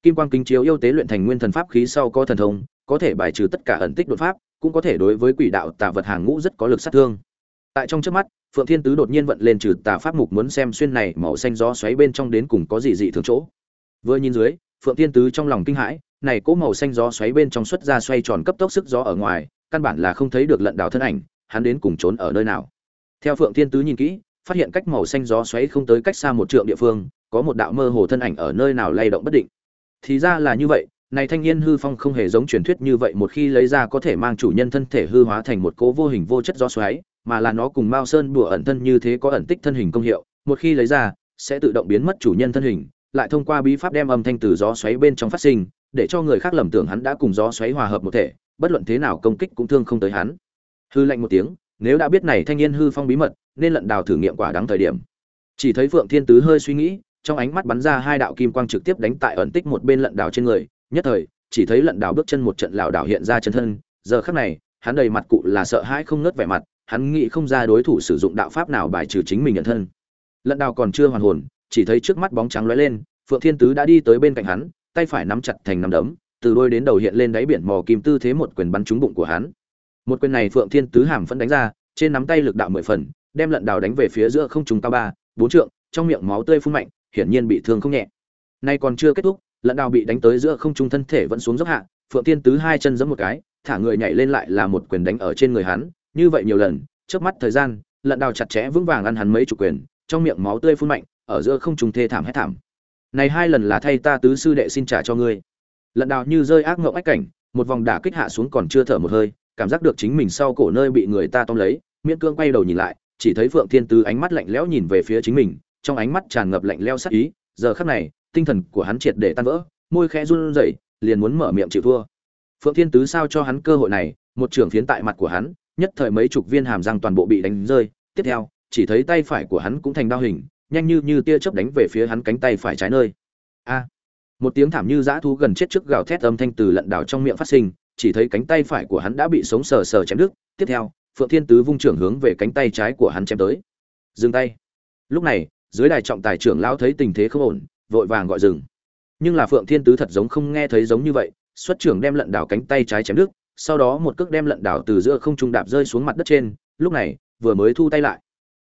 kim quang kính chiếu yêu tế luyện thành nguyên thần pháp khí sau có thần thông, có thể bài trừ tất cả ẩn tích đột pháp, cũng có thể đối với quỷ đạo tà vật hàng ngũ rất có lực sát thương. Tại trong trước mắt phượng thiên tứ đột nhiên vận lên trừ tà pháp mục muốn xem xuyên này màu xanh gió xoáy bên trong đến cùng có gì dị thường chỗ. Vừa nhìn dưới, phượng thiên tứ trong lòng kinh hãi, này cỗ màu xanh gió xoáy bên trong xuất ra xoay tròn cấp tốc sức gió ở ngoài, căn bản là không thấy được lận đảo thân ảnh, hắn đến cùng trốn ở nơi nào. Theo phượng thiên tứ nhìn kỹ, phát hiện cách màu xanh gió xoáy không tới cách xa một trượng địa phương, có một đạo mơ hồ thân ảnh ở nơi nào lay động bất định. Thì ra là như vậy, này thanh niên hư phong không hề giống truyền thuyết như vậy một khi lấy ra có thể mang chủ nhân thân thể hư hóa thành một cố vô hình vô chất gió xoáy mà là nó cùng mao sơn bùa ẩn thân như thế có ẩn tích thân hình công hiệu, một khi lấy ra, sẽ tự động biến mất chủ nhân thân hình, lại thông qua bí pháp đem âm thanh từ gió xoáy bên trong phát sinh, để cho người khác lầm tưởng hắn đã cùng gió xoáy hòa hợp một thể, bất luận thế nào công kích cũng thương không tới hắn. Hư lạnh một tiếng, nếu đã biết này thanh niên hư phong bí mật, nên lận đào thử nghiệm quả đáng thời điểm. Chỉ thấy phượng thiên tứ hơi suy nghĩ, trong ánh mắt bắn ra hai đạo kim quang trực tiếp đánh tại ẩn tích một bên lận đào trên người, nhất thời, chỉ thấy lận đào bước chân một trận lảo đảo hiện ra chân thân, giờ khắc này, hắn đầy mặt cụ là sợ hãi không ngớt vẻ mặt hắn nghĩ không ra đối thủ sử dụng đạo pháp nào bài trừ chính mình nhận thân. Lận đào còn chưa hoàn hồn, chỉ thấy trước mắt bóng trắng lóe lên, phượng thiên tứ đã đi tới bên cạnh hắn, tay phải nắm chặt thành nắm đấm, từ đôi đến đầu hiện lên đáy biển mò kim tư thế một quyền bắn trúng bụng của hắn. Một quyền này phượng thiên tứ hàm phân đánh ra, trên nắm tay lực đạo mười phần, đem lận đào đánh về phía giữa không trung cao ba, bốn trượng, trong miệng máu tươi phun mạnh, hiển nhiên bị thương không nhẹ. Nay còn chưa kết thúc, lận đào bị đánh tới giữa không trung thân thể vẫn xuống dốc hạ, phượng thiên tứ hai chân giẫm một cái, thả người nhảy lên lại là một quyền đánh ở trên người hắn như vậy nhiều lần trước mắt thời gian, lận đào chặt chẽ vững vàng ăn hắn mấy chục quyền, trong miệng máu tươi phun mạnh, ở giữa không trùng thê thảm hết thảm. Này hai lần là thay ta tứ sư đệ xin trả cho ngươi. Lận đào như rơi ác ngộng ách cảnh, một vòng đả kích hạ xuống còn chưa thở một hơi, cảm giác được chính mình sau cổ nơi bị người ta tóm lấy, miễn cương quay đầu nhìn lại, chỉ thấy phượng thiên tứ ánh mắt lạnh lẽo nhìn về phía chính mình, trong ánh mắt tràn ngập lạnh lẽo sắc ý, giờ khắc này, tinh thần của hắn triệt để tan vỡ, môi khẽ run rẩy, liền muốn mở miệng chịu thua. Phượng thiên tứ sao cho hắn cơ hội này, một trưởng phiến tại mặt của hắn nhất thời mấy chục viên hàm răng toàn bộ bị đánh rơi. Tiếp theo, chỉ thấy tay phải của hắn cũng thành đao hình, nhanh như như tia chớp đánh về phía hắn cánh tay phải trái nơi. A! Một tiếng thảm như dã thú gần chết trước gào thét âm thanh từ lận đảo trong miệng phát sinh, chỉ thấy cánh tay phải của hắn đã bị sống sờ sờ chém đứt. Tiếp theo, phượng thiên tứ vung trưởng hướng về cánh tay trái của hắn chém tới. Dừng tay. Lúc này, dưới đài trọng tài trưởng lão thấy tình thế không ổn, vội vàng gọi dừng. Nhưng là phượng thiên tứ thật giống không nghe thấy giống như vậy, xuất trưởng đem lận đảo cánh tay trái chém đứt sau đó một cước đem lận đảo từ giữa không trung đạp rơi xuống mặt đất trên, lúc này, vừa mới thu tay lại.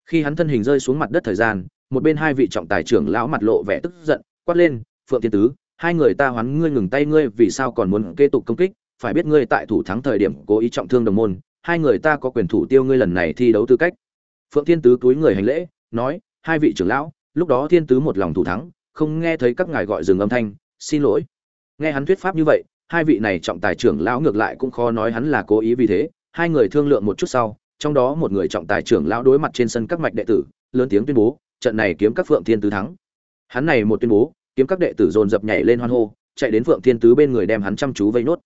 Khi hắn thân hình rơi xuống mặt đất thời gian, một bên hai vị trọng tài trưởng lão mặt lộ vẻ tức giận, quát lên, phượng thiên tứ, hai người ta hoán ngươi ngừng tay ngươi vì sao còn muốn kế tục công kích, phải biết ngươi tại thủ thắng thời điểm cố ý trọng thương đồng môn, hai người ta có quyền thủ tiêu ngươi lần này thi đấu tư cách. Phượng thiên tứ túi người hành lễ, nói, hai vị trưởng lão, lúc đó thiên tứ một lòng thủ thắng, không nghe thấy các ngài gọi dừng âm thanh, xin lỗi. Nghe hắn thuyết pháp như vậy hai vị này trọng tài trưởng lão ngược lại cũng khó nói hắn là cố ý vì thế, hai người thương lượng một chút sau, trong đó một người trọng tài trưởng lão đối mặt trên sân các mạch đệ tử, lớn tiếng tuyên bố, trận này kiếm các phượng thiên tứ thắng. Hắn này một tuyên bố, kiếm các đệ tử dồn dập nhảy lên hoan hô, chạy đến phượng thiên tứ bên người đem hắn chăm chú vây nốt.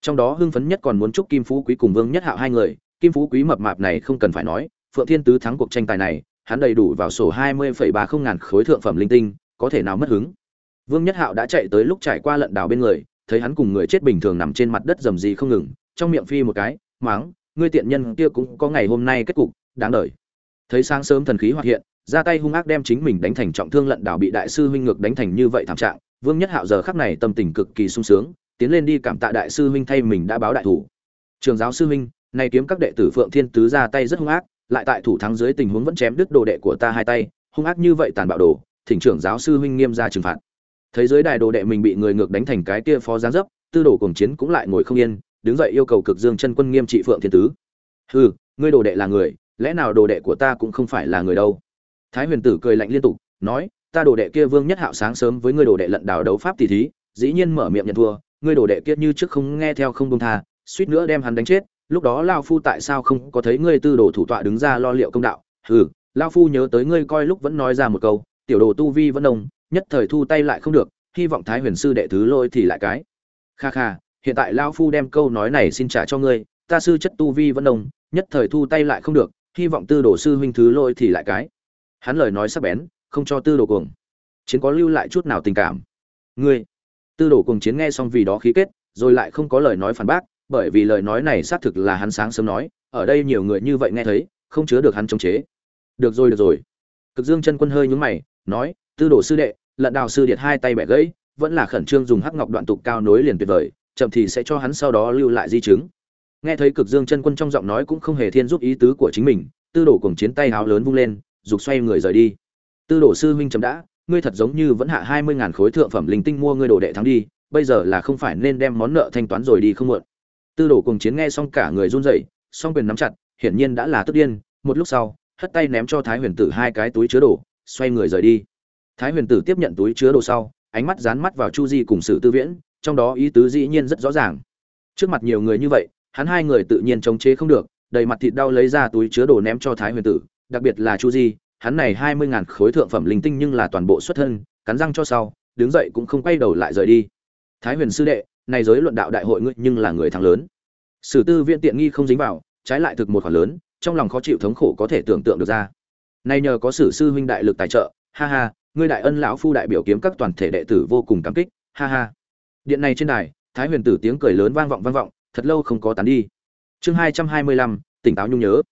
Trong đó hưng phấn nhất còn muốn chúc kim phú quý cùng vương nhất hạo hai người, kim phú quý mập mạp này không cần phải nói, phượng thiên tứ thắng cuộc tranh tài này, hắn đầy đủ vào sổ hai mươi ba không ngàn khối thượng phẩm linh tinh, có thể nào mất hứng? Vương nhất hạo đã chạy tới lúc trải qua lận đảo bên người thấy hắn cùng người chết bình thường nằm trên mặt đất rầm rì không ngừng, trong miệng phi một cái, máng, ngươi tiện nhân kia cũng có ngày hôm nay kết cục, đáng đời. Thấy sáng sớm thần khí hoạt hiện, ra tay hung ác đem chính mình đánh thành trọng thương lận đảo bị đại sư huynh ngược đánh thành như vậy thảm trạng, vương nhất hạo giờ khắc này tâm tình cực kỳ sung sướng, tiến lên đi cảm tạ đại sư huynh thay mình đã báo đại thủ. Trường giáo sư huynh này kiếm các đệ tử phượng thiên tứ ra tay rất hung ác, lại tại thủ thắng dưới tình huống vẫn chém đứt đồ đệ của ta hai tay, hung ác như vậy tàn bạo đồ, thỉnh trưởng giáo sư huynh nghiêm ra trừng phạt thấy dưới đài đồ đệ mình bị người ngược đánh thành cái kia phó giáng dấp, tư đồ cùng chiến cũng lại ngồi không yên, đứng dậy yêu cầu cực dương chân quân nghiêm trị phượng thiên tứ. Hừ, ngươi đồ đệ là người, lẽ nào đồ đệ của ta cũng không phải là người đâu? Thái huyền tử cười lạnh liên tục, nói, ta đồ đệ kia vương nhất hạo sáng sớm với ngươi đồ đệ lận đảo đấu pháp tỷ thí, dĩ nhiên mở miệng nhận thua, ngươi đồ đệ kia như trước không nghe theo không công tha, suýt nữa đem hắn đánh chết, lúc đó lao phu tại sao không có thấy ngươi tư đồ thủ tọa đứng ra lo liệu công đạo? Hừ lao phu nhớ tới ngươi coi lúc vẫn nói ra một câu, tiểu đồ tu vi vẫn đông nhất thời thu tay lại không được, hy vọng thái huyền sư đệ thứ lôi thì lại cái. Kha kha, hiện tại lao phu đem câu nói này xin trả cho ngươi, ta sư chất tu vi vẫn đồng nhất thời thu tay lại không được, hy vọng tư đồ sư huynh thứ lôi thì lại cái. Hắn lời nói sắc bén, không cho tư đồ cuồng. Chiến có lưu lại chút nào tình cảm? Ngươi. Tư đồ cuồng chiến nghe xong vì đó khí kết, rồi lại không có lời nói phản bác, bởi vì lời nói này xác thực là hắn sáng sớm nói, ở đây nhiều người như vậy nghe thấy, không chứa được hắn chống chế. Được rồi được rồi. Cực dương chân quân hơi nhúng mày, nói, tư đồ sư đệ lận đào sư điệt hai tay bẻ gãy, vẫn là khẩn trương dùng hắc ngọc đoạn tục cao nối liền tuyệt vời, chậm thì sẽ cho hắn sau đó lưu lại di chứng. Nghe thấy cực dương chân quân trong giọng nói cũng không hề thiên giúp ý tứ của chính mình, tư đồ cùng chiến tay háo lớn vung lên, dục xoay người rời đi. Tư đồ sư huynh chấm đã, ngươi thật giống như vẫn hạ hai mươi ngàn khối thượng phẩm linh tinh mua ngươi đồ đệ thắng đi, bây giờ là không phải nên đem món nợ thanh toán rồi đi không muộn. Tư đồ cùng chiến nghe xong cả người run rẩy, song quyền nắm chặt, hiển nhiên đã là tức điên, một lúc sau, hất tay ném cho thái huyền tử hai cái túi chứa đồ, xoay người rời đi thái huyền tử tiếp nhận túi chứa đồ sau, ánh mắt dán mắt vào chu di cùng sử tư viễn, trong đó ý tứ dĩ nhiên rất rõ ràng. Trước mặt nhiều người như vậy, hắn hai người tự nhiên chống chế không được, đầy mặt thịt đau lấy ra túi chứa đồ ném cho thái huyền tử, đặc biệt là chu di, hắn này hai mươi ngàn khối thượng phẩm linh tinh nhưng là toàn bộ xuất thân, cắn răng cho sau, đứng dậy cũng không quay đầu lại rời đi. Thái huyền sư đệ, này giới luận đạo đại hội ngươi nhưng là người thắng lớn. Sử tư viện tiện nghi không dính vào, trái lại thực một khoản lớn, trong lòng khó chịu thống khổ có thể tưởng tượng được ra. Nay nhờ có sử sư huynh đại lực tài trợ, ha ha ngươi đại ân lão phu đại biểu kiếm các toàn thể đệ tử vô cùng cảm kích, ha ha. Điện này trên đài, thái huyền tử tiếng cười lớn vang vọng vang vọng, thật lâu không có tán đi. Chương hai trăm hai mươi lăm, tỉnh táo nhung nhớ.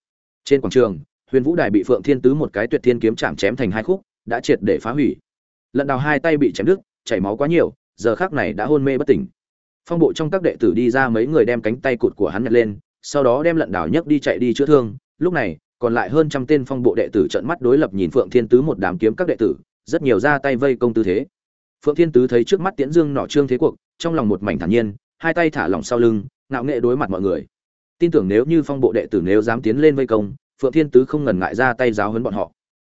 Trên quảng trường, huyền vũ đài bị phượng thiên tứ một cái tuyệt thiên kiếm chạm chém thành hai khúc, đã triệt để phá hủy. Lận đào hai tay bị chém đứt, chảy máu quá nhiều, giờ khác này đã hôn mê bất tỉnh. Phong bộ trong các đệ tử đi ra mấy người đem cánh tay cụt của hắn nhặt lên, sau đó đem lận đào nhấc đi chạy đi chữa thương. Lúc này, còn lại hơn trăm tên phong bộ đệ tử trợn mắt đối lập nhìn phượng thiên tứ một đám kiếm các đệ tử rất nhiều ra tay vây công tư thế. Phượng thiên tứ thấy trước mắt tiễn dương nọ trương thế cuộc, trong lòng một mảnh thản nhiên, hai tay thả lỏng sau lưng, ngạo nghệ đối mặt mọi người. Tin tưởng nếu như phong bộ đệ tử nếu dám tiến lên vây công, phượng thiên tứ không ngần ngại ra tay giáo huấn bọn họ.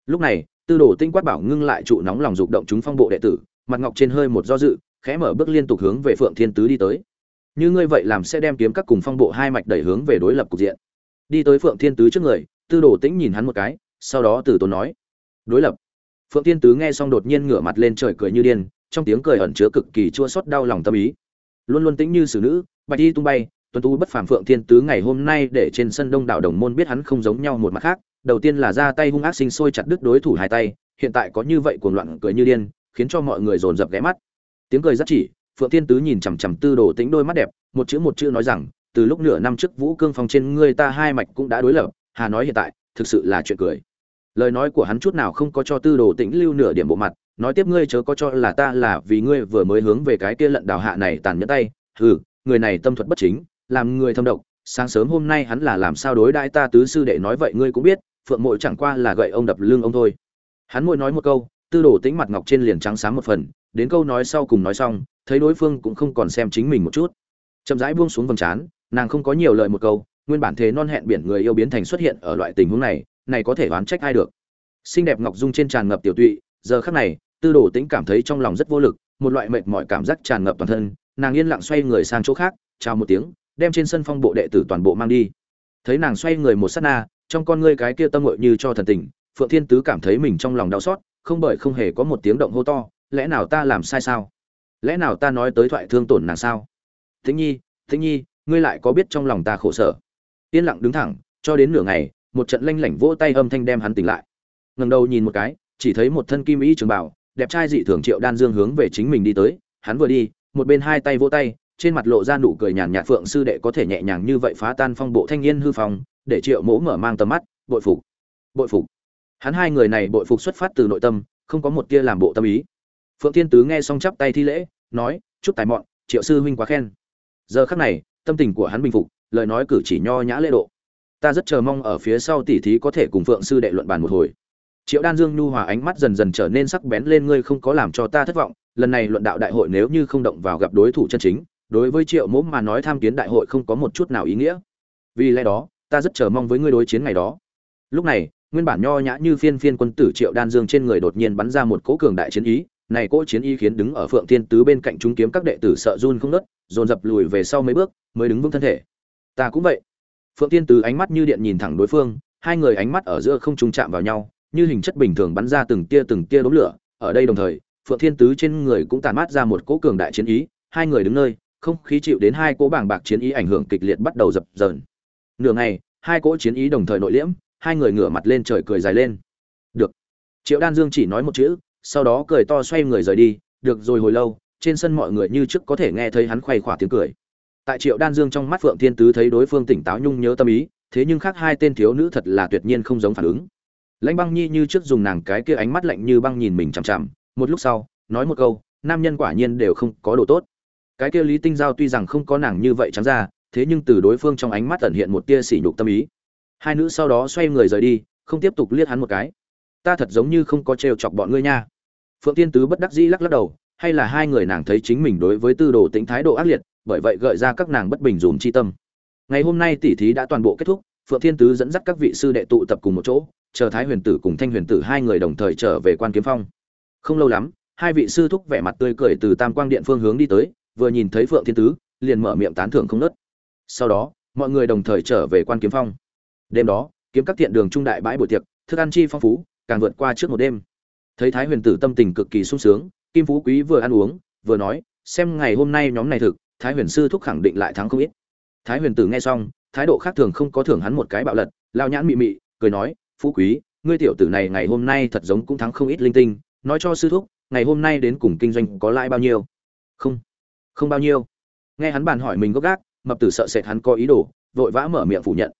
Lúc này, tư đồ tinh quát bảo ngưng lại trụ nóng lòng dục động chúng phong bộ đệ tử, mặt ngọc trên hơi một do dự, khẽ mở bước liên tục hướng về phượng thiên tứ đi tới. Như ngươi vậy làm sẽ đem kiếm các cùng phong bộ hai mạch đẩy hướng về đối lập cục diện. Đi tới phượng thiên tứ trước người, tư đồ tĩnh nhìn hắn một cái, sau đó từ tốn nói, đối lập phượng thiên tứ nghe xong đột nhiên ngửa mặt lên trời cười như điên, trong tiếng cười ẩn chứa cực kỳ chua xót đau lòng tâm ý. Luôn luôn tĩnh như xử nữ, bạch y tung bay tuấn tú bất phàm phượng thiên tứ ngày hôm nay để trên sân đông đảo đồng môn biết hắn không giống nhau một mặt khác, đầu tiên là ra tay hung ác sinh sôi chặt đứt đối thủ hai tay, hiện tại có như vậy cuồng loạn cười như điên, khiến cho mọi người dồn dập ghé mắt. Tiếng cười rất chỉ, phượng thiên tứ nhìn chằm chằm tư đồ tĩnh đôi mắt đẹp, một chữ một chữ nói rằng, từ lúc nửa năm trước vũ cương phong trên ngươi ta hai mạch cũng đã đối lập, hà nói hiện tại, thực sự là chuyện cười lời nói của hắn chút nào không có cho tư đồ tĩnh lưu nửa điểm bộ mặt, nói tiếp ngươi chớ có cho là ta là vì ngươi vừa mới hướng về cái kia lận đào hạ này tàn nhẫn tay. Hừ, người này tâm thuật bất chính, làm người thâm độc. Sáng sớm hôm nay hắn là làm sao đối đãi ta tứ sư đệ nói vậy ngươi cũng biết, phượng mội chẳng qua là gậy ông đập lưng ông thôi. Hắn môi nói một câu, tư đồ tĩnh mặt ngọc trên liền trắng sáng một phần, đến câu nói sau cùng nói xong, thấy đối phương cũng không còn xem chính mình một chút. Chậm rãi buông xuống vầng trán, nàng không có nhiều lời một câu, nguyên bản thế non hẹn biển người yêu biến thành xuất hiện ở loại tình huống này này có thể oán trách ai được. Xinh đẹp ngọc dung trên tràn ngập tiểu tụy, giờ khắc này, tư đồ tĩnh cảm thấy trong lòng rất vô lực, một loại mệt mỏi cảm giác tràn ngập toàn thân, nàng yên lặng xoay người sang chỗ khác, chào một tiếng, đem trên sân phong bộ đệ tử toàn bộ mang đi. Thấy nàng xoay người một sát na, trong con ngươi cái kia tâm ngội như cho thần tình, phượng thiên tứ cảm thấy mình trong lòng đau xót, không bởi không hề có một tiếng động hô to, lẽ nào ta làm sai sao? Lẽ nào ta nói tới thoại thương tổn nàng sao? Tĩnh nhi tĩnh nhi, ngươi lại có biết trong lòng ta khổ sở? Yên lặng đứng thẳng, cho đến nửa ngày một trận lanh lảnh vỗ tay âm thanh đem hắn tỉnh lại. Ngẩng đầu nhìn một cái, chỉ thấy một thân kim ý trường bảo, đẹp trai dị thường triệu đan dương hướng về chính mình đi tới. Hắn vừa đi, một bên hai tay vỗ tay, trên mặt lộ ra nụ cười nhàn nhạt phượng sư đệ có thể nhẹ nhàng như vậy phá tan phong bộ thanh niên hư phong, để triệu mỗ mở mang tầm mắt, bội phục bội phục. Hắn hai người này bội phục xuất phát từ nội tâm, không có một tia làm bộ tâm ý. Phượng thiên tứ nghe xong chắp tay thi lễ, nói, chúc tài mọn, triệu sư huynh quá khen. Giờ khắc này, tâm tình của hắn bình phục, lời nói cử chỉ nho nhã lễ độ ta rất chờ mong ở phía sau tỷ thí có thể cùng phượng sư đệ luận bàn một hồi. Triệu đan dương nhu hòa ánh mắt dần dần trở nên sắc bén lên, ngươi không có làm cho ta thất vọng, lần này luận đạo đại hội nếu như không động vào gặp đối thủ chân chính, đối với triệu mỗ mà nói tham kiến đại hội không có một chút nào ý nghĩa. Vì lẽ đó, ta rất chờ mong với ngươi đối chiến ngày đó. Lúc này, nguyên bản nho nhã như phiên phiên quân tử triệu đan dương trên người đột nhiên bắn ra một cỗ cường đại chiến ý, này cỗ chiến ý khiến đứng ở phượng thiên tứ bên cạnh chúng kiếm các đệ tử sợ run không nớt dồn dập lùi về sau mấy bước, mới đứng vững thân thể. Ta cũng vậy phượng thiên Từ ánh mắt như điện nhìn thẳng đối phương, hai người ánh mắt ở giữa không trùng chạm vào nhau, như hình chất bình thường bắn ra từng tia từng tia đốm lửa. Ở đây đồng thời, phượng thiên tứ trên người cũng tàn mát ra một cỗ cường đại chiến ý, hai người đứng nơi, không khí chịu đến hai cỗ bảng bạc chiến ý ảnh hưởng kịch liệt bắt đầu dập dờn. Nửa ngày, hai cỗ chiến ý đồng thời nội liễm, hai người ngửa mặt lên trời cười dài lên. Được. Triệu đan dương chỉ nói một chữ, sau đó cười to xoay người rời đi. Được rồi, hồi lâu, trên sân mọi người như trước có thể nghe thấy hắn khoay khỏa tiếng cười tại triệu đan dương trong mắt phượng thiên tứ thấy đối phương tỉnh táo nhung nhớ tâm ý, thế nhưng khác hai tên thiếu nữ thật là tuyệt nhiên không giống phản ứng. Lãnh băng nhi như trước dùng nàng cái kia ánh mắt lạnh như băng nhìn mình chằm chằm, một lúc sau, nói một câu, nam nhân quả nhiên đều không có đồ tốt. Cái kia lý tinh giao tuy rằng không có nàng như vậy trắng ra, thế nhưng từ đối phương trong ánh mắt ẩn hiện một tia sỉ nhục tâm ý. Hai nữ sau đó xoay người rời đi, không tiếp tục liếc hắn một cái. Ta thật giống như không có trêu chọc bọn ngươi nha. Phượng tiên tứ bất đắc dĩ lắc lắc đầu hay là hai người nàng thấy chính mình đối với tư đồ tính thái độ ác liệt, bởi vậy gợi ra các nàng bất bình dùm chi tâm. Ngày hôm nay tỷ thí đã toàn bộ kết thúc, phượng thiên tứ dẫn dắt các vị sư đệ tụ tập cùng một chỗ, chờ thái huyền tử cùng thanh huyền tử hai người đồng thời trở về quan kiếm phong. Không lâu lắm, hai vị sư thúc vẻ mặt tươi cười từ tam quang điện phương hướng đi tới, vừa nhìn thấy phượng thiên tứ, liền mở miệng tán thưởng không nớt. Sau đó, mọi người đồng thời trở về quan kiếm phong. Đêm đó, kiếm các thiện đường trung đại bãi buổi tiệc, thức ăn chi phong phú, càng vượt qua trước một đêm. Thấy thái huyền tử tâm tình cực kỳ sung sướng kim phú quý vừa ăn uống, vừa nói, xem ngày hôm nay nhóm này thực, thái huyền sư thúc khẳng định lại thắng không ít. Thái huyền tử nghe xong, thái độ khác thường không có thưởng hắn một cái bạo lật, lao nhãn mị mị, cười nói, phú quý, ngươi tiểu tử này ngày hôm nay thật giống cũng thắng không ít linh tinh, nói cho sư thúc, ngày hôm nay đến cùng kinh doanh có lãi bao nhiêu? Không không bao nhiêu. Nghe hắn bàn hỏi mình gốc gác, mập tử sợ sệt hắn có ý đồ, vội vã mở miệng phủ nhận.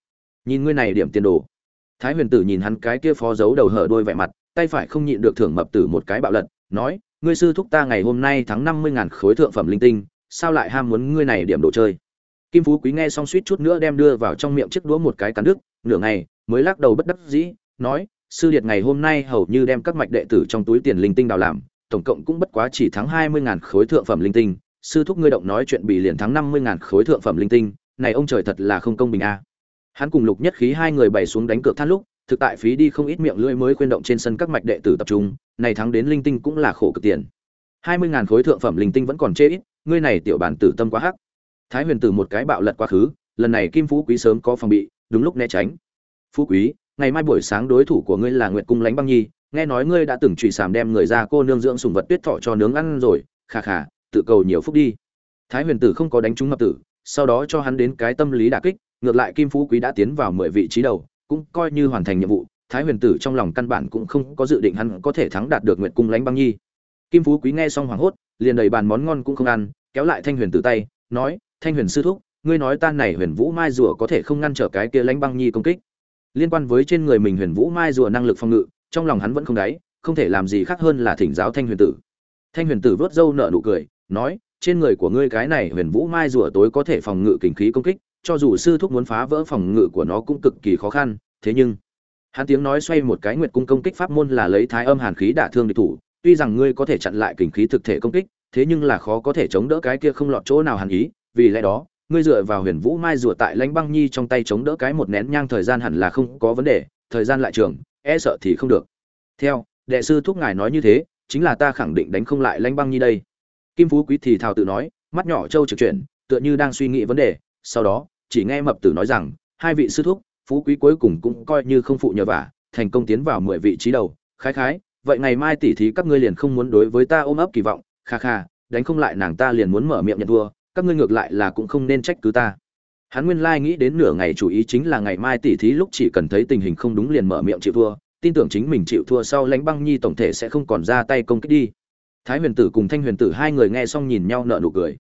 Nhìn ngươi này điểm tiền đồ. Thái huyền tử nhìn hắn cái kia phó giấu đầu hở đôi vẻ mặt, tay phải không nhịn được thưởng mập tử một cái bạo lật, nói ngươi sư thúc ta ngày hôm nay thắng năm mươi ngàn khối thượng phẩm linh tinh, sao lại ham muốn ngươi này điểm đồ chơi? Kim phú quý nghe xong suýt chút nữa đem đưa vào trong miệng chiếc đũa một cái cắn đứt, nửa ngày, mới lắc đầu bất đắc dĩ, nói, sư điệt ngày hôm nay hầu như đem các mạch đệ tử trong túi tiền linh tinh đào làm, tổng cộng cũng bất quá chỉ thắng hai mươi ngàn khối thượng phẩm linh tinh. Sư thúc ngươi động nói chuyện bị liền thắng năm mươi ngàn khối thượng phẩm linh tinh, này ông trời thật là không công bình a. Hắn cùng lục nhất khí hai người bày xuống đánh cược than lúc thực tại phí đi không ít miệng lưỡi mới khuyên động trên sân các mạch đệ tử tập trung, này thắng đến linh tinh cũng là khổ cực tiền. Hai mươi ngàn khối thượng phẩm linh tinh vẫn còn chê ít, ngươi này tiểu bản tử tâm quá hắc. Thái huyền tử một cái bạo lật quá khứ, lần này kim phú quý sớm có phòng bị, đúng lúc né tránh. Phú quý, ngày mai buổi sáng đối thủ của ngươi là nguyệt cung lánh băng nhi, nghe nói ngươi đã từng trụy sàm đem người ra cô nương dưỡng sủng vật tuyết thọ cho nướng ăn rồi khà khà tự cầu nhiều phúc đi. Thái huyền tử không có đánh trúng mập tử, sau đó cho hắn đến cái tâm lý đả kích, ngược lại kim phú quý đã tiến vào mười vị trí đầu cũng coi như hoàn thành nhiệm vụ, thái huyền tử trong lòng căn bản cũng không có dự định hắn có thể thắng đạt được nguyệt cung lãnh băng nhi. Kim phú quý nghe xong hoảng hốt, liền đầy bàn món ngon cũng không ăn, kéo lại thanh huyền tử tay, nói, thanh huyền sư thúc, ngươi nói tan này huyền vũ mai rùa có thể không ngăn trở cái kia lãnh băng nhi công kích? Liên quan với trên người mình huyền vũ mai rùa năng lực phòng ngự, trong lòng hắn vẫn không đáy, không thể làm gì khác hơn là thỉnh giáo thanh huyền tử. Thanh huyền tử vớt râu nợ nụ cười, nói, trên người của ngươi cái này huyền vũ mai rùa tối có thể phòng ngự kình khí công kích cho dù sư thúc muốn phá vỡ phòng ngự của nó cũng cực kỳ khó khăn, thế nhưng, hắn tiếng nói xoay một cái nguyệt cung công kích pháp môn là lấy thái âm hàn khí đả thương địch thủ, tuy rằng ngươi có thể chặn lại kình khí thực thể công kích, thế nhưng là khó có thể chống đỡ cái kia không lọt chỗ nào hàn ý, vì lẽ đó, ngươi dựa vào huyền vũ mai rùa tại lãnh băng nhi trong tay chống đỡ cái một nén nhang thời gian hẳn là không có vấn đề, thời gian lại trường e sợ thì không được. Theo, đệ sư thúc ngài nói như thế, chính là ta khẳng định đánh không lại lãnh băng nhi đây. Kim phú quý thì thào tự nói, mắt nhỏ trâu trực chuyển, tựa như đang suy nghĩ vấn đề sau đó, chỉ nghe mập tử nói rằng, hai vị sư thúc, phú quý cuối cùng cũng coi như không phụ nhờ vả, thành công tiến vào mười vị trí đầu. Khái khái, vậy ngày mai tỉ thí các ngươi liền không muốn đối với ta ôm ấp kỳ vọng. Kha kha, đánh không lại nàng ta liền muốn mở miệng nhận thua, các ngươi ngược lại là cũng không nên trách cứ ta. Hắn nguyên lai nghĩ đến nửa ngày chủ ý chính là ngày mai tỉ thí lúc chỉ cần thấy tình hình không đúng liền mở miệng chịu thua, tin tưởng chính mình chịu thua sau lãnh băng nhi tổng thể sẽ không còn ra tay công kích đi. Thái huyền tử cùng thanh huyền tử hai người nghe xong nhìn nhau nợ nụ cười.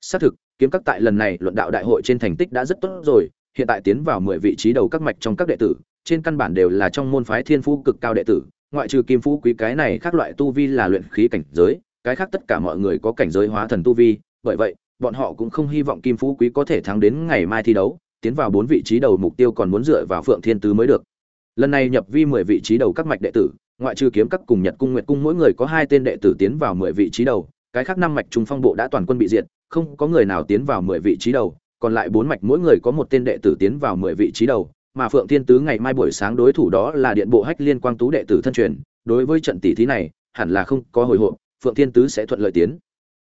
Xác thực kiếm các tại lần này luận đạo đại hội trên thành tích đã rất tốt rồi, hiện tại tiến vào mười vị trí đầu các mạch trong các đệ tử, trên căn bản đều là trong môn phái thiên phú cực cao đệ tử, ngoại trừ kim phú quý cái này khác loại tu vi là luyện khí cảnh giới, cái khác tất cả mọi người có cảnh giới hóa thần tu vi, bởi vậy, bọn họ cũng không hy vọng kim phú quý có thể thắng đến ngày mai thi đấu, tiến vào bốn vị trí đầu mục tiêu còn muốn dựa vào phượng thiên tứ mới được. Lần này nhập vi mười vị trí đầu các mạch đệ tử, ngoại trừ kiếm các cùng nhật cung nguyệt cung mỗi người có hai tên đệ tử tiến vào mười vị trí đầu, cái khác năm mạch trung phong bộ đã toàn quân bị diệt không có người nào tiến vào mười vị trí đầu, còn lại bốn mạch mỗi người có một tên đệ tử tiến vào mười vị trí đầu, mà phượng thiên tứ ngày mai buổi sáng đối thủ đó là điện bộ hách liên quang tú đệ tử thân truyền, đối với trận tỷ thí này, hẳn là không có hồi hộp, phượng thiên tứ sẽ thuận lợi tiến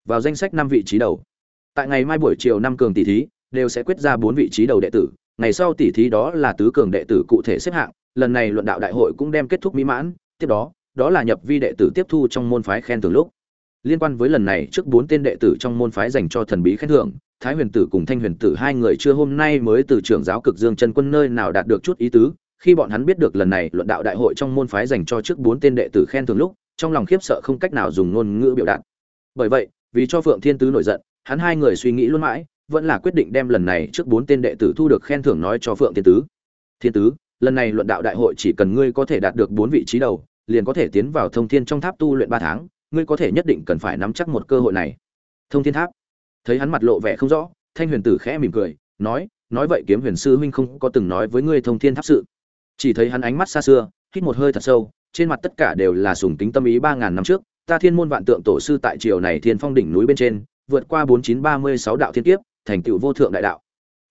vào danh sách năm vị trí đầu. Tại ngày mai buổi chiều năm cường tỷ thí, đều sẽ quyết ra bốn vị trí đầu đệ tử, ngày sau tỷ thí đó là tứ cường đệ tử cụ thể xếp hạng, lần này luận đạo đại hội cũng đem kết thúc mỹ mãn, tiếp đó đó là nhập vi đệ tử tiếp thu trong môn phái khen thưởng lúc liên quan với lần này, trước bốn tên đệ tử trong môn phái dành cho thần bí khen thưởng, thái huyền tử cùng thanh huyền tử hai người chưa hôm nay mới từ trưởng giáo cực dương chân quân nơi nào đạt được chút ý tứ, khi bọn hắn biết được lần này luận đạo đại hội trong môn phái dành cho trước bốn tên đệ tử khen thưởng lúc, trong lòng khiếp sợ không cách nào dùng ngôn ngữ biểu đạt. Bởi vậy, vì cho phượng thiên tứ nổi giận, hắn hai người suy nghĩ luôn mãi, vẫn là quyết định đem lần này trước bốn tên đệ tử thu được khen thưởng nói cho phượng thiên tứ. Thiên tứ, lần này luận đạo đại hội chỉ cần ngươi có thể đạt được bốn vị trí đầu, liền có thể tiến vào thông thiên trong tháp tu luyện ba tháng ngươi có thể nhất định cần phải nắm chắc một cơ hội này. Thông thiên tháp. Thấy hắn mặt lộ vẻ không rõ, thanh huyền tử khẽ mỉm cười, nói nói vậy kiếm huyền sư huynh không có từng nói với ngươi thông thiên tháp sự. Chỉ thấy hắn ánh mắt xa xưa, hít một hơi thật sâu, trên mặt tất cả đều là sùng kính tâm ý ba ngàn năm trước, ta thiên môn vạn tượng tổ sư tại triều này thiên phong đỉnh núi bên trên, vượt qua bốn chín ba mươi sáu đạo thiên kiếp, thành tựu vô thượng đại đạo.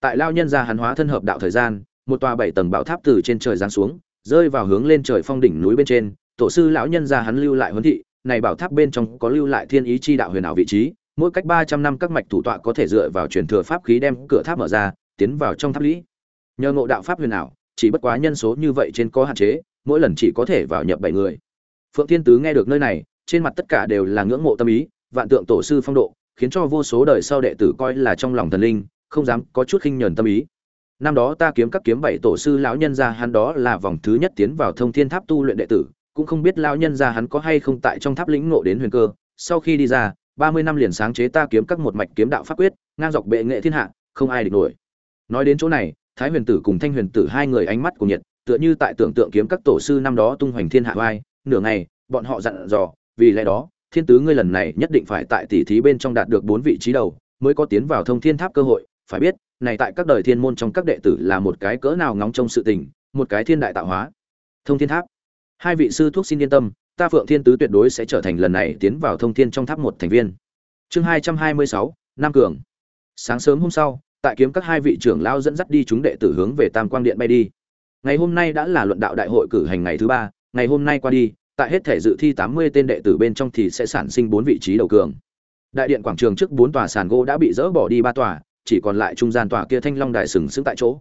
Tại lao nhân gia hắn hóa thân hợp đạo thời gian, một tòa bảy tầng bảo tháp từ trên trời giáng xuống, rơi vào hướng lên trời phong đỉnh núi bên trên, tổ sư lão nhân gia hắn lưu lại huấn thị này bảo tháp bên trong có lưu lại thiên ý chi đạo huyền ảo vị trí, mỗi cách ba trăm năm các mạch thủ tọa có thể dựa vào truyền thừa pháp khí đem cửa tháp mở ra, tiến vào trong tháp lý. Nhờ ngộ đạo pháp huyền ảo, chỉ bất quá nhân số như vậy trên có hạn chế, mỗi lần chỉ có thể vào nhập bảy người. Phượng thiên tứ nghe được nơi này, trên mặt tất cả đều là ngưỡng mộ tâm ý, vạn tượng tổ sư phong độ, khiến cho vô số đời sau đệ tử coi là trong lòng thần linh, không dám có chút khinh nhẫn tâm ý. Năm đó ta kiếm các kiếm bảy tổ sư lão nhân gia hắn đó là vòng thứ nhất tiến vào thông thiên tháp tu luyện đệ tử cũng không biết lão nhân gia hắn có hay không tại trong tháp lĩnh ngộ đến huyền cơ. Sau khi đi ra, ba mươi năm liền sáng chế ta kiếm các một mạch kiếm đạo pháp quyết, ngang dọc bệ nghệ thiên hạ, không ai địch nổi. Nói đến chỗ này, thái huyền tử cùng thanh huyền tử hai người ánh mắt cùng nhiệt, tựa như tại tưởng tượng kiếm các tổ sư năm đó tung hoành thiên hạ vai nửa ngày, bọn họ dặn dò, vì lẽ đó, thiên tứ ngươi lần này nhất định phải tại tỷ thí bên trong đạt được bốn vị trí đầu, mới có tiến vào thông thiên tháp cơ hội. Phải biết, này tại các đời thiên môn trong các đệ tử là một cái cỡ nào ngóng trong sự tình, một cái thiên đại tạo hóa. Thông thiên tháp hai vị sư thuốc xin yên tâm, ta phượng thiên tứ tuyệt đối sẽ trở thành lần này tiến vào thông thiên trong tháp một thành viên. Chương hai trăm hai mươi sáu, nam cường. Sáng sớm hôm sau, tại kiếm các hai vị trưởng lao dẫn dắt đi chúng đệ tử hướng về tam quang điện bay đi. Ngày hôm nay đã là luận đạo đại hội cử hành ngày thứ ba, ngày hôm nay qua đi, tại hết thể dự thi tám mươi tên đệ tử bên trong thì sẽ sản sinh bốn vị trí đầu cường. Đại điện quảng trường trước bốn tòa sàn gỗ đã bị dỡ bỏ đi ba tòa, chỉ còn lại trung gian tòa kia thanh long đài sừng sững tại chỗ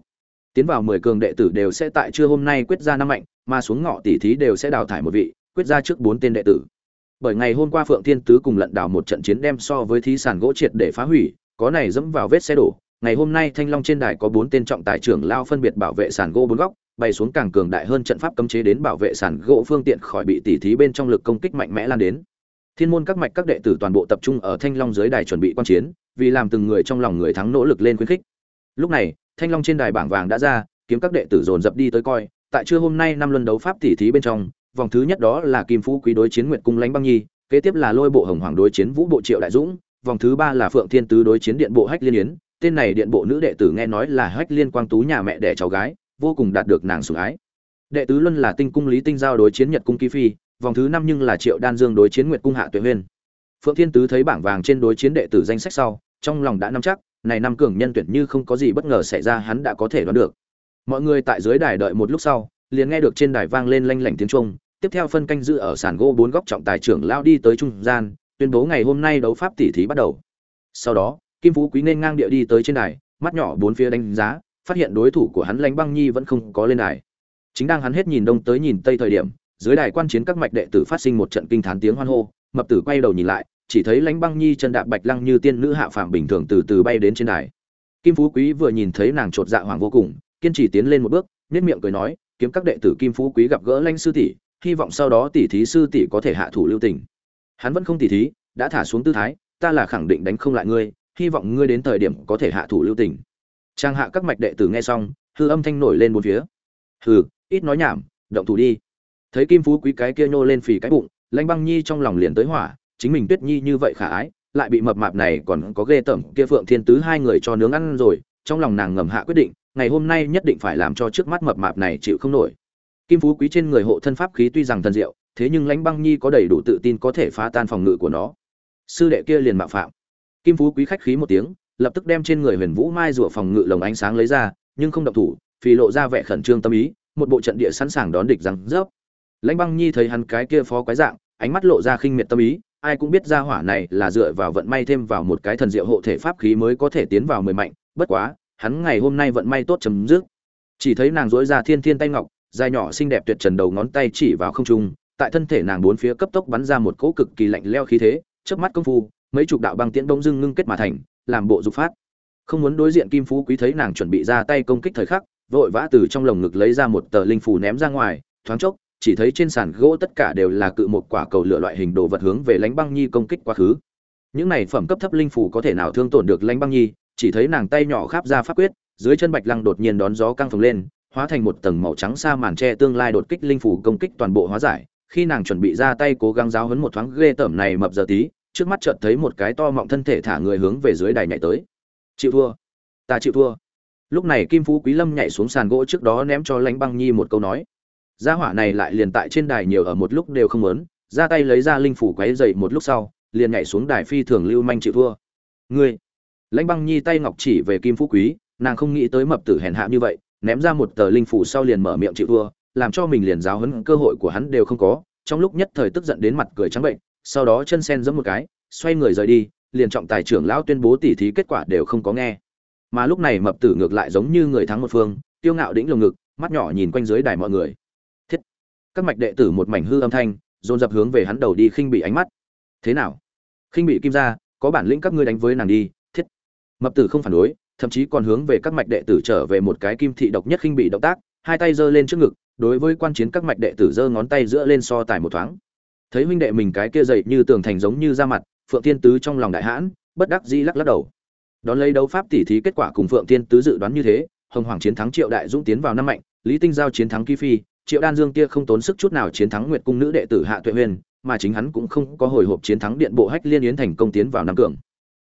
tiến vào mười cường đệ tử đều sẽ tại trưa hôm nay quyết ra năm mạnh, mà xuống ngọ tỷ thí đều sẽ đào thải một vị, quyết ra trước bốn tên đệ tử. Bởi ngày hôm qua phượng thiên tứ cùng lận đảo một trận chiến đem so với thí sàn gỗ triệt để phá hủy, có này dẫm vào vết xe đổ. Ngày hôm nay thanh long trên đài có bốn tên trọng tài trưởng lao phân biệt bảo vệ sàn gỗ bốn góc, bày xuống càng cường đại hơn trận pháp cấm chế đến bảo vệ sàn gỗ phương tiện khỏi bị tỉ thí bên trong lực công kích mạnh mẽ lan đến. Thiên môn các mạch các đệ tử toàn bộ tập trung ở thanh long dưới đài chuẩn bị quan chiến, vì làm từng người trong lòng người thắng nỗ lực lên khuyến khích. Lúc này thanh long trên đài bảng vàng đã ra, kiếm các đệ tử dồn dập đi tới coi. Tại trưa hôm nay năm luân đấu pháp tỉ thí bên trong, vòng thứ nhất đó là kim phú quý đối chiến nguyệt cung lãnh băng nhi, kế tiếp là lôi bộ hồng hoàng đối chiến vũ bộ triệu đại dũng, vòng thứ ba là phượng thiên tứ đối chiến điện bộ hách liên yến. Tên này điện bộ nữ đệ tử nghe nói là hách liên quang tú nhà mẹ đẻ cháu gái, vô cùng đạt được nàng sủng ái. Đệ tứ luân là tinh cung lý tinh giao đối chiến nhật cung ký phi, vòng thứ năm nhưng là triệu đan dương đối chiến nguyệt cung hạ tuệ huyên. Phượng thiên tứ thấy bảng vàng trên đối chiến đệ tử danh sách sau, trong lòng đã nắm chắc này năm cường nhân tuyển như không có gì bất ngờ xảy ra, hắn đã có thể đoán được. Mọi người tại dưới đài đợi một lúc sau, liền nghe được trên đài vang lên lanh lảnh tiếng chuông. Tiếp theo phân canh giữ ở sàn gỗ bốn góc trọng tài trưởng lao đi tới trung gian, tuyên bố ngày hôm nay đấu pháp tỷ thí bắt đầu. Sau đó, kim phú quý nên ngang địa đi tới trên đài, mắt nhỏ bốn phía đánh giá, phát hiện đối thủ của hắn lãnh băng nhi vẫn không có lên đài. Chính đang hắn hết nhìn đông tới nhìn tây thời điểm, dưới đài quan chiến các mạch đệ tử phát sinh một trận kinh thán tiếng hoan hô, mập tử quay đầu nhìn lại chỉ thấy lãnh băng nhi chân đạp bạch lăng như tiên nữ hạ phàm bình thường từ từ bay đến trên đài. Kim phú quý vừa nhìn thấy nàng chột dạ hoàng vô cùng, kiên trì tiến lên một bước nết miệng cười nói, kiếm các đệ tử kim phú quý gặp gỡ lãnh sư tỷ, hy vọng sau đó tỷ thí sư tỷ có thể hạ thủ lưu tình. Hắn vẫn không tỷ thí, đã thả xuống tư thái, ta là khẳng định đánh không lại ngươi, hy vọng ngươi đến thời điểm có thể hạ thủ lưu tình. Trang hạ các mạch đệ tử nghe xong, hư âm thanh nổi lên bốn phía. Hừ, ít nói nhảm, động thủ đi. Thấy kim phú quý cái kia nhô lên phì cái bụng, lãnh băng nhi trong lòng liền tới hỏa chính mình tuyết nhi như vậy khả ái, lại bị mập mạp này còn có ghê tởm kia phượng thiên tứ hai người cho nướng ăn rồi, trong lòng nàng ngầm hạ quyết định, ngày hôm nay nhất định phải làm cho trước mắt mập mạp này chịu không nổi. Kim phú quý trên người hộ thân pháp khí tuy rằng thần diệu, thế nhưng lãnh băng nhi có đầy đủ tự tin có thể phá tan phòng ngự của nó. Sư đệ kia liền mạo phạm. Kim phú quý khách khí một tiếng, lập tức đem trên người huyền vũ mai rùa phòng ngự lồng ánh sáng lấy ra, nhưng không động thủ, vì lộ ra vẻ khẩn trương tâm ý, một bộ trận địa sẵn sàng đón địch rằng rớp. Lãnh băng nhi thấy hắn cái kia phó quái dạng, ánh mắt lộ ra khinh miệt tâm ý ai cũng biết ra hỏa này là dựa vào vận may thêm vào một cái thần diệu hộ thể pháp khí mới có thể tiến vào mười mạnh. Bất quá, hắn ngày hôm nay vận may tốt chấm dứt. Chỉ thấy nàng dối ra thiên thiên tay ngọc, dài nhỏ xinh đẹp tuyệt trần đầu ngón tay chỉ vào không trung, tại thân thể nàng bốn phía cấp tốc bắn ra một cỗ cực kỳ lạnh leo khí thế trước mắt công phu, mấy chục đạo băng tiễn đông dưng ngưng kết mà thành, làm bộ dục phát. Không muốn đối diện kim phú quý thấy nàng chuẩn bị ra tay công kích thời khắc, vội vã từ trong lồng ngực lấy ra một tờ linh phù ném ra ngoài, thoáng chốc chỉ thấy trên sàn gỗ tất cả đều là cự một quả cầu lửa loại hình đồ vật hướng về lãnh băng nhi công kích quá khứ. Những này phẩm cấp thấp linh phủ có thể nào thương tổn được lãnh băng nhi, chỉ thấy nàng tay nhỏ khắp ra pháp quyết, dưới chân bạch lăng đột nhiên đón gió căng phồng lên, hóa thành một tầng màu trắng xa màn tre tương lai đột kích linh phủ công kích toàn bộ hóa giải. Khi nàng chuẩn bị ra tay cố gắng giáo hấn một thoáng ghê tởm này mập giờ tí, trước mắt chợt thấy một cái to mọng thân thể thả người hướng về dưới đài nhảy tới. Chịu thua, ta chịu thua. Lúc này kim phú quý lâm nhảy xuống sàn gỗ trước đó ném cho lãnh băng nhi một câu nói gia hỏa này lại liền tại trên đài nhiều ở một lúc đều không muốn, ra tay lấy ra linh phủ quấy dậy một lúc sau, liền nhảy xuống đài phi thường lưu manh chịu thua. Ngươi! Lãnh băng nhi tay ngọc chỉ về kim phú quý, nàng không nghĩ tới mập tử hèn hạ như vậy, ném ra một tờ linh phủ sau liền mở miệng chịu thua, làm cho mình liền giáo hấn cơ hội của hắn đều không có, trong lúc nhất thời tức giận đến mặt cười trắng bệnh, sau đó chân sen giẫm một cái, xoay người rời đi, liền trọng tài trưởng lão tuyên bố tỉ thí kết quả đều không có nghe. Mà lúc này mập tử ngược lại giống như người thắng một phương, tiêu ngạo đĩnh lồng ngực, mắt nhỏ nhìn quanh dưới đài mọi người các mạch đệ tử một mảnh hư âm thanh, dồn dập hướng về hắn đầu đi khinh bị ánh mắt. Thế nào? Khinh bị kim ra có bản lĩnh các ngươi đánh với nàng đi, thiết. Mập tử không phản đối, thậm chí còn hướng về các mạch đệ tử trở về một cái kim thị độc nhất khinh bị động tác, hai tay giơ lên trước ngực, đối với quan chiến các mạch đệ tử giơ ngón tay giữa lên so tài một thoáng. Thấy huynh đệ mình cái kia dậy như tường thành giống như da mặt, phượng thiên tứ trong lòng đại hãn, bất đắc dĩ lắc lắc đầu. Đón lấy đấu pháp tỉ thí kết quả cùng phượng thiên tứ dự đoán như thế, hồng hoàng chiến thắng triệu đại dũng tiến vào năm mạnh, lý tinh giao chiến thắng ký phi triệu đan dương kia không tốn sức chút nào chiến thắng nguyệt cung nữ đệ tử hạ tuệ huyền, mà chính hắn cũng không có hồi hộp chiến thắng điện bộ hách liên yến thành công tiến vào năm cường.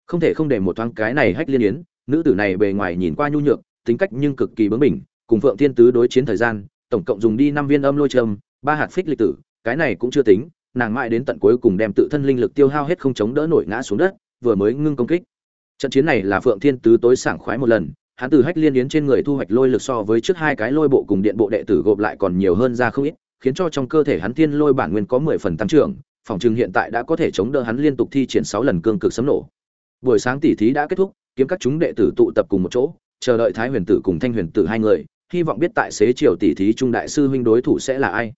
Không thể không để một thoáng cái này hách liên yến, nữ tử này bề ngoài nhìn qua nhu nhược, tính cách nhưng cực kỳ bướng bỉnh, cùng phượng thiên tứ đối chiến thời gian, tổng cộng dùng đi năm viên âm lôi trâm, ba hạt phích lịch tử, cái này cũng chưa tính, nàng mãi đến tận cuối cùng đem tự thân linh lực tiêu hao hết không chống đỡ nổi ngã xuống đất, vừa mới ngưng công kích. Trận chiến này là phượng thiên tứ tối sảng khoái một lần hắn từ hách liên yến trên người thu hoạch lôi lực so với trước hai cái lôi bộ cùng điện bộ đệ tử gộp lại còn nhiều hơn ra không ít, khiến cho trong cơ thể hắn thiên lôi bản nguyên có mười phần tăng trưởng, phòng trường hiện tại đã có thể chống đỡ hắn liên tục thi triển sáu lần cương cực sấm nổ. Buổi sáng tỉ thí đã kết thúc, kiếm các chúng đệ tử tụ tập cùng một chỗ, chờ đợi thái huyền tử cùng thanh huyền tử hai người, hy vọng biết tại xế chiều tỉ thí trung đại sư huynh đối thủ sẽ là ai.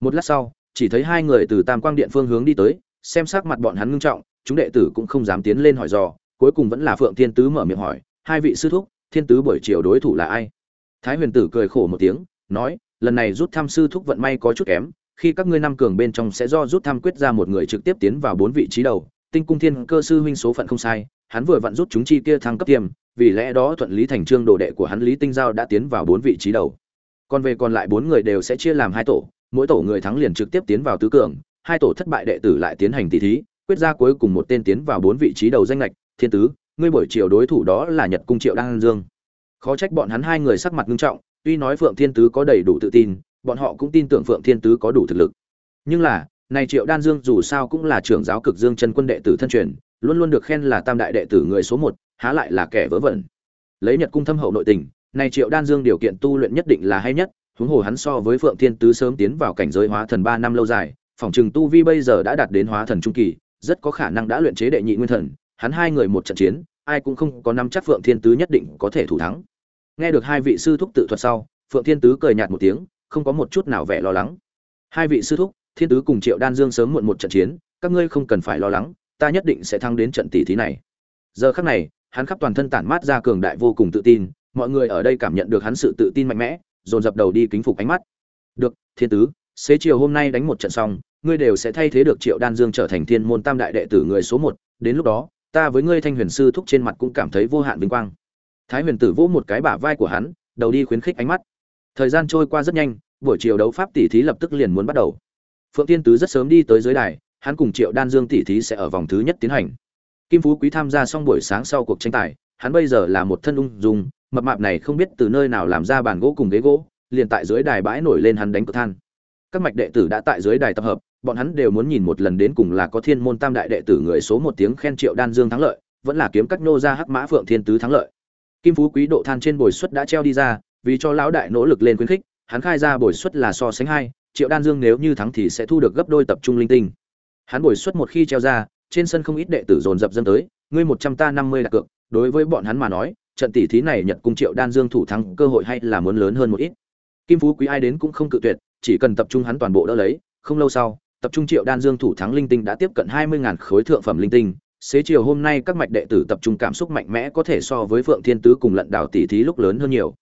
Một lát sau, chỉ thấy hai người từ tam quang điện phương hướng đi tới, xem sắc mặt bọn hắn ngưng trọng, chúng đệ tử cũng không dám tiến lên hỏi dò, cuối cùng vẫn là phượng thiên tứ mở miệng hỏi, hai vị sư thúc thiên tứ buổi chiều đối thủ là ai? Thái huyền tử cười khổ một tiếng, nói, lần này rút thăm sư thúc vận may có chút kém, khi các ngươi năm cường bên trong sẽ do rút thăm quyết ra một người trực tiếp tiến vào bốn vị trí đầu, tinh cung thiên cơ sư huynh số phận không sai, hắn vừa vặn rút chúng chi kia thăng cấp tiêm vì lẽ đó thuận lý thành trương đồ đệ của hắn lý tinh giao đã tiến vào bốn vị trí đầu. Còn về còn lại bốn người đều sẽ chia làm hai tổ, mỗi tổ người thắng liền trực tiếp tiến vào tứ cường, hai tổ thất bại đệ tử lại tiến hành tỷ thí, quyết ra cuối cùng một tên tiến vào bốn vị trí đầu danh lệch thiên tứ ngươi buổi chiều đối thủ đó là nhật cung triệu Đan dương. Khó trách bọn hắn hai người sắc mặt nghiêm trọng, tuy nói phượng thiên tứ có đầy đủ tự tin, bọn họ cũng tin tưởng phượng thiên tứ có đủ thực lực. Nhưng là, này triệu đan dương dù sao cũng là trưởng giáo cực dương chân quân đệ tử thân truyền, luôn luôn được khen là tam đại đệ tử người số một, há lại là kẻ vớ vẩn. Lấy nhật cung thâm hậu nội tình, này triệu đan dương điều kiện tu luyện nhất định là hay nhất, huống hồ hắn so với phượng thiên tứ sớm tiến vào cảnh giới hóa thần ba năm lâu dài, phòng trường tu vi bây giờ đã đạt đến hóa thần trung kỳ, rất có khả năng đã luyện chế đệ nhị nguyên thần hắn hai người một trận chiến, ai cũng không có nắm chắc phượng thiên tứ nhất định có thể thủ thắng. Nghe được hai vị sư thúc tự thuật sau, phượng thiên tứ cười nhạt một tiếng, không có một chút nào vẻ lo lắng. Hai vị sư thúc, thiên tứ cùng triệu đan dương sớm muộn một trận chiến, các ngươi không cần phải lo lắng, ta nhất định sẽ thắng đến trận tỷ thí này. Giờ khắc này, hắn khắp toàn thân tản mát ra cường đại vô cùng tự tin, mọi người ở đây cảm nhận được hắn sự tự tin mạnh mẽ, dồn dập đầu đi kính phục ánh mắt. Được, thiên tứ, xế chiều hôm nay đánh một trận xong, ngươi đều sẽ thay thế được triệu đan dương trở thành thiên môn tam đại đệ tử người số một, đến lúc đó ta với ngươi thanh huyền sư thúc trên mặt cũng cảm thấy vô hạn vinh quang. Thái huyền tử vỗ một cái bả vai của hắn, đầu đi khuyến khích ánh mắt. Thời gian trôi qua rất nhanh, buổi chiều đấu pháp tỷ thí lập tức liền muốn bắt đầu. Phượng tiên tứ rất sớm đi tới dưới đài, hắn cùng triệu đan dương tỷ thí sẽ ở vòng thứ nhất tiến hành. Kim phú quý tham gia xong buổi sáng sau cuộc tranh tài, hắn bây giờ là một thân ung dung, mập mạp này không biết từ nơi nào làm ra bàn gỗ cùng ghế gỗ, liền tại dưới đài bãi nổi lên hắn đánh cực than các mạch đệ tử đã tại dưới đài tập hợp, bọn hắn đều muốn nhìn một lần đến cùng là có thiên môn tam đại đệ tử người số một tiếng khen triệu đan dương thắng lợi, vẫn là kiếm các nô ra hắc mã phượng thiên tứ thắng lợi. Kim phú quý độ than trên bồi suất đã treo đi ra, vì cho lão đại nỗ lực lên khuyến khích, hắn khai ra bồi suất là so sánh hai, triệu đan dương nếu như thắng thì sẽ thu được gấp đôi tập trung linh tinh. Hắn bồi suất một khi treo ra, trên sân không ít đệ tử dồn dập dâng tới, ngươi một trăm ta năm mươi đặt cược, đối với bọn hắn mà nói, trận tỷ thí này nhật cung triệu đan dương thủ thắng cơ hội hay là muốn lớn hơn một ít. Kim phú quý ai đến cũng không cự tuyệt chỉ cần tập trung hắn toàn bộ đỡ lấy, không lâu sau, tập trung triệu đan dương thủ thắng linh tinh đã tiếp cận hai mươi khối thượng phẩm linh tinh. Xế chiều hôm nay các mạch đệ tử tập trung cảm xúc mạnh mẽ có thể so với phượng thiên tứ cùng lận đảo tỷ thí lúc lớn hơn nhiều.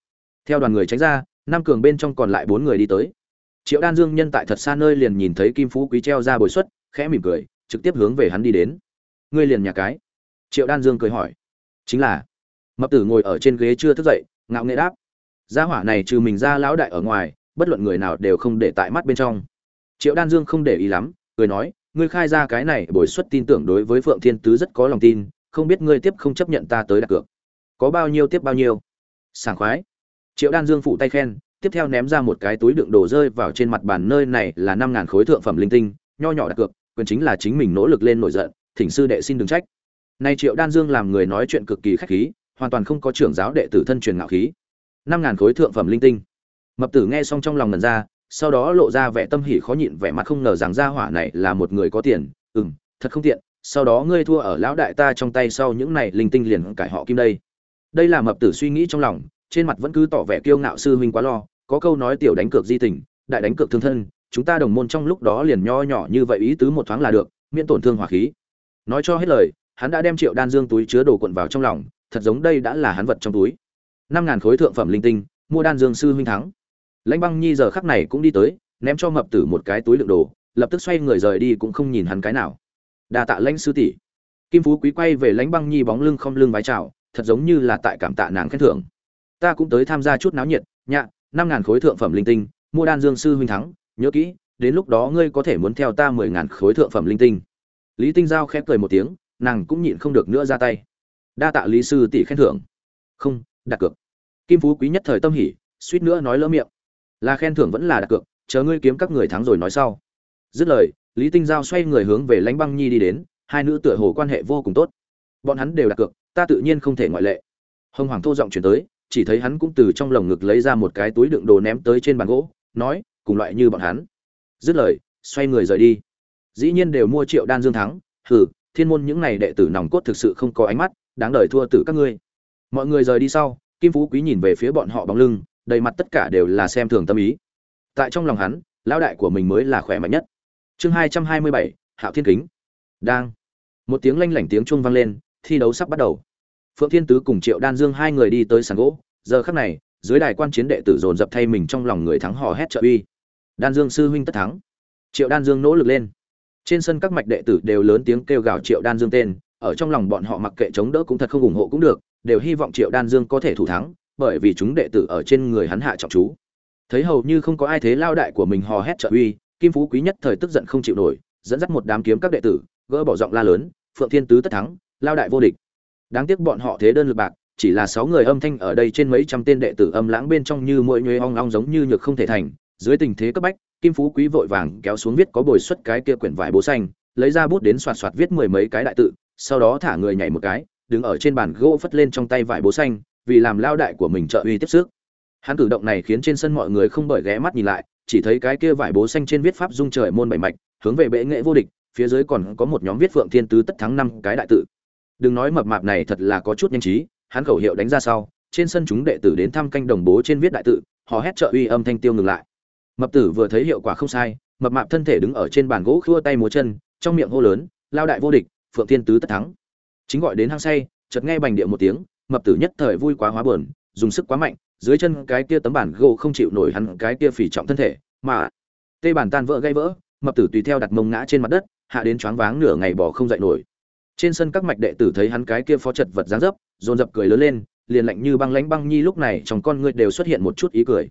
Theo đoàn người tránh ra, năm cường bên trong còn lại bốn người đi tới. Triệu đan dương nhân tại thật xa nơi liền nhìn thấy kim phú quý treo ra bồi xuất, khẽ mỉm cười, trực tiếp hướng về hắn đi đến. Ngươi liền nhà cái? Triệu đan dương cười hỏi. Chính là. Mập tử ngồi ở trên ghế chưa thức dậy, ngạo nghệ đáp. Gia hỏa này trừ mình ra lão đại ở ngoài bất luận người nào đều không để tại mắt bên trong. Triệu đan dương không để ý lắm, cười nói, ngươi khai ra cái này bồi xuất tin tưởng đối với phượng thiên tứ rất có lòng tin, không biết ngươi tiếp không chấp nhận ta tới đặt cược. Có bao nhiêu tiếp bao nhiêu? Sảng khoái. Triệu đan dương phụ tay khen, tiếp theo ném ra một cái túi đựng đồ rơi vào trên mặt bàn nơi này là năm ngàn khối thượng phẩm linh tinh, nho nhỏ đặt cược, quyền chính là chính mình nỗ lực lên nổi giận, thỉnh sư đệ xin đừng trách. Nay triệu đan dương làm người nói chuyện cực kỳ khách khí, hoàn toàn không có trưởng giáo đệ tử thân truyền ngạo khí. Năm ngàn khối thượng phẩm linh tinh mập tử nghe xong trong lòng ngần ra, sau đó lộ ra vẻ tâm hỉ khó nhịn, vẻ mặt không ngờ rằng gia hỏa này là một người có tiền. Ừm, thật không tiện, sau đó ngươi thua ở lão đại ta trong tay sau những này linh tinh liền cải họ kim đây. Đây là mập tử suy nghĩ trong lòng, trên mặt vẫn cứ tỏ vẻ kiêu ngạo sư huynh quá lo, có câu nói tiểu đánh cược di tình, đại đánh cược thương thân, chúng ta đồng môn trong lúc đó liền nho nhỏ như vậy ý tứ một thoáng là được, miễn tổn thương hỏa khí. Nói cho hết lời, hắn đã đem triệu đan dương túi chứa đồ cuộn vào trong lòng, thật giống đây đã là hắn vật trong túi. Năm ngàn khối thượng phẩm linh tinh, mua đan dương sư huynh thắng lãnh băng nhi giờ khắc này cũng đi tới, ném cho mập tử một cái túi lượng đồ, lập tức xoay người rời đi cũng không nhìn hắn cái nào. Đa tạ lãnh sư tỷ. Kim phú quý quay về lãnh băng nhi bóng lưng không lưng vái chào, thật giống như là tại cảm tạ nàng khen thưởng. Ta cũng tới tham gia chút náo nhiệt, nhạ, năm ngàn khối thượng phẩm linh tinh, mua đan dương sư huynh thắng, nhớ kỹ, đến lúc đó ngươi có thể muốn theo ta mười ngàn khối thượng phẩm linh tinh. Lý tinh giao khép cười một tiếng, nàng cũng nhịn không được nữa ra tay. Đa tạ lý sư tỷ khen thưởng. Không, đặt cược. Kim phú quý nhất thời tâm hỉ, suýt nữa nói lỡ miệng là khen thưởng vẫn là đặt cược, chờ ngươi kiếm các người thắng rồi nói sau. Dứt lời, lý tinh giao xoay người hướng về lãnh băng nhi đi đến, hai nữ tựa hồ quan hệ vô cùng tốt. Bọn hắn đều đặt cược, ta tự nhiên không thể ngoại lệ. Hồng hoàng thô giọng chuyển tới, chỉ thấy hắn cũng từ trong lồng ngực lấy ra một cái túi đựng đồ ném tới trên bàn gỗ, nói, cùng loại như bọn hắn. Dứt lời, xoay người rời đi. Dĩ nhiên đều mua triệu đan dương thắng, hừ, thiên môn những này đệ tử nòng cốt thực sự không có ánh mắt, đáng đời thua tử các ngươi. Mọi người rời đi sau, kim phú quý nhìn về phía bọn họ bóng lưng đầy mặt tất cả đều là xem thường tâm ý. Tại trong lòng hắn, lão đại của mình mới là khỏe mạnh nhất. Chương hai trăm hai mươi bảy, hạo thiên kính. Đang. Một tiếng lanh lảnh tiếng chuông vang lên, thi đấu sắp bắt đầu. Phượng thiên tứ cùng triệu đan dương hai người đi tới sàn gỗ. Giờ khắc này, dưới đài quan chiến đệ tử dồn dập thay mình trong lòng người thắng hò hét trợ uy. Đan dương sư huynh tất thắng. Triệu đan dương nỗ lực lên. Trên sân các mạch đệ tử đều lớn tiếng kêu gào triệu đan dương tên. Ở trong lòng bọn họ mặc kệ chống đỡ cũng thật không ủng hộ cũng được. Đều hy vọng triệu đan dương có thể thủ thắng bởi vì chúng đệ tử ở trên người hắn hạ trọng chú. Thấy hầu như không có ai thế lao đại của mình hò hét trợ uy, kim phú quý nhất thời tức giận không chịu nổi, dẫn dắt một đám kiếm các đệ tử, gỡ bỏ giọng la lớn, phượng thiên tứ tất thắng, lao đại vô địch. Đáng tiếc bọn họ thế đơn lực bạc, chỉ là sáu người âm thanh ở đây trên mấy trăm tên đệ tử âm lãng bên trong như mỗi nhuê ong ong giống như nhược không thể thành, dưới tình thế cấp bách, kim phú quý vội vàng kéo xuống viết có bồi xuất cái kia quyển vải bố xanh, lấy ra bút đến soạt soạt viết mười mấy cái đại tự, sau đó thả người nhảy một cái, đứng ở trên bàn gỗ phất lên trong tay vải bố xanh vì làm lao đại của mình trợ uy tiếp sức. Hắn cử động này khiến trên sân mọi người không bởi ghé mắt nhìn lại, chỉ thấy cái kia vải bố xanh trên viết pháp dung trời môn bảy mạch, hướng về bệ nghệ vô địch, phía dưới còn có một nhóm viết phượng thiên tứ tất thắng năm cái đại tự. Đừng nói mập mạp này thật là có chút nhanh trí, hắn khẩu hiệu đánh ra sau, trên sân chúng đệ tử đến thăm canh đồng bố trên viết đại tự, họ hét trợ uy âm thanh tiêu ngừng lại. Mập tử vừa thấy hiệu quả không sai, mập mạp thân thể đứng ở trên bàn gỗ khua tay múa chân, trong miệng hô lớn, lao đại vô địch, phượng thiên tứ tất thắng. Chính gọi đến hang say, chợt nghe bành địa một tiếng mập tử nhất thời vui quá hóa buồn, dùng sức quá mạnh, dưới chân cái kia tấm bản gỗ không chịu nổi hắn cái kia phỉ trọng thân thể, mà tê bản tan vỡ gây vỡ, mập tử tùy theo đặt mông ngã trên mặt đất, hạ đến choáng váng nửa ngày bỏ không dậy nổi. Trên sân các mạch đệ tử thấy hắn cái kia phó chật vật dáng dấp, dồn dập cười lớn lên, liền lạnh như băng lãnh băng nhi lúc này trong con ngươi đều xuất hiện một chút ý cười.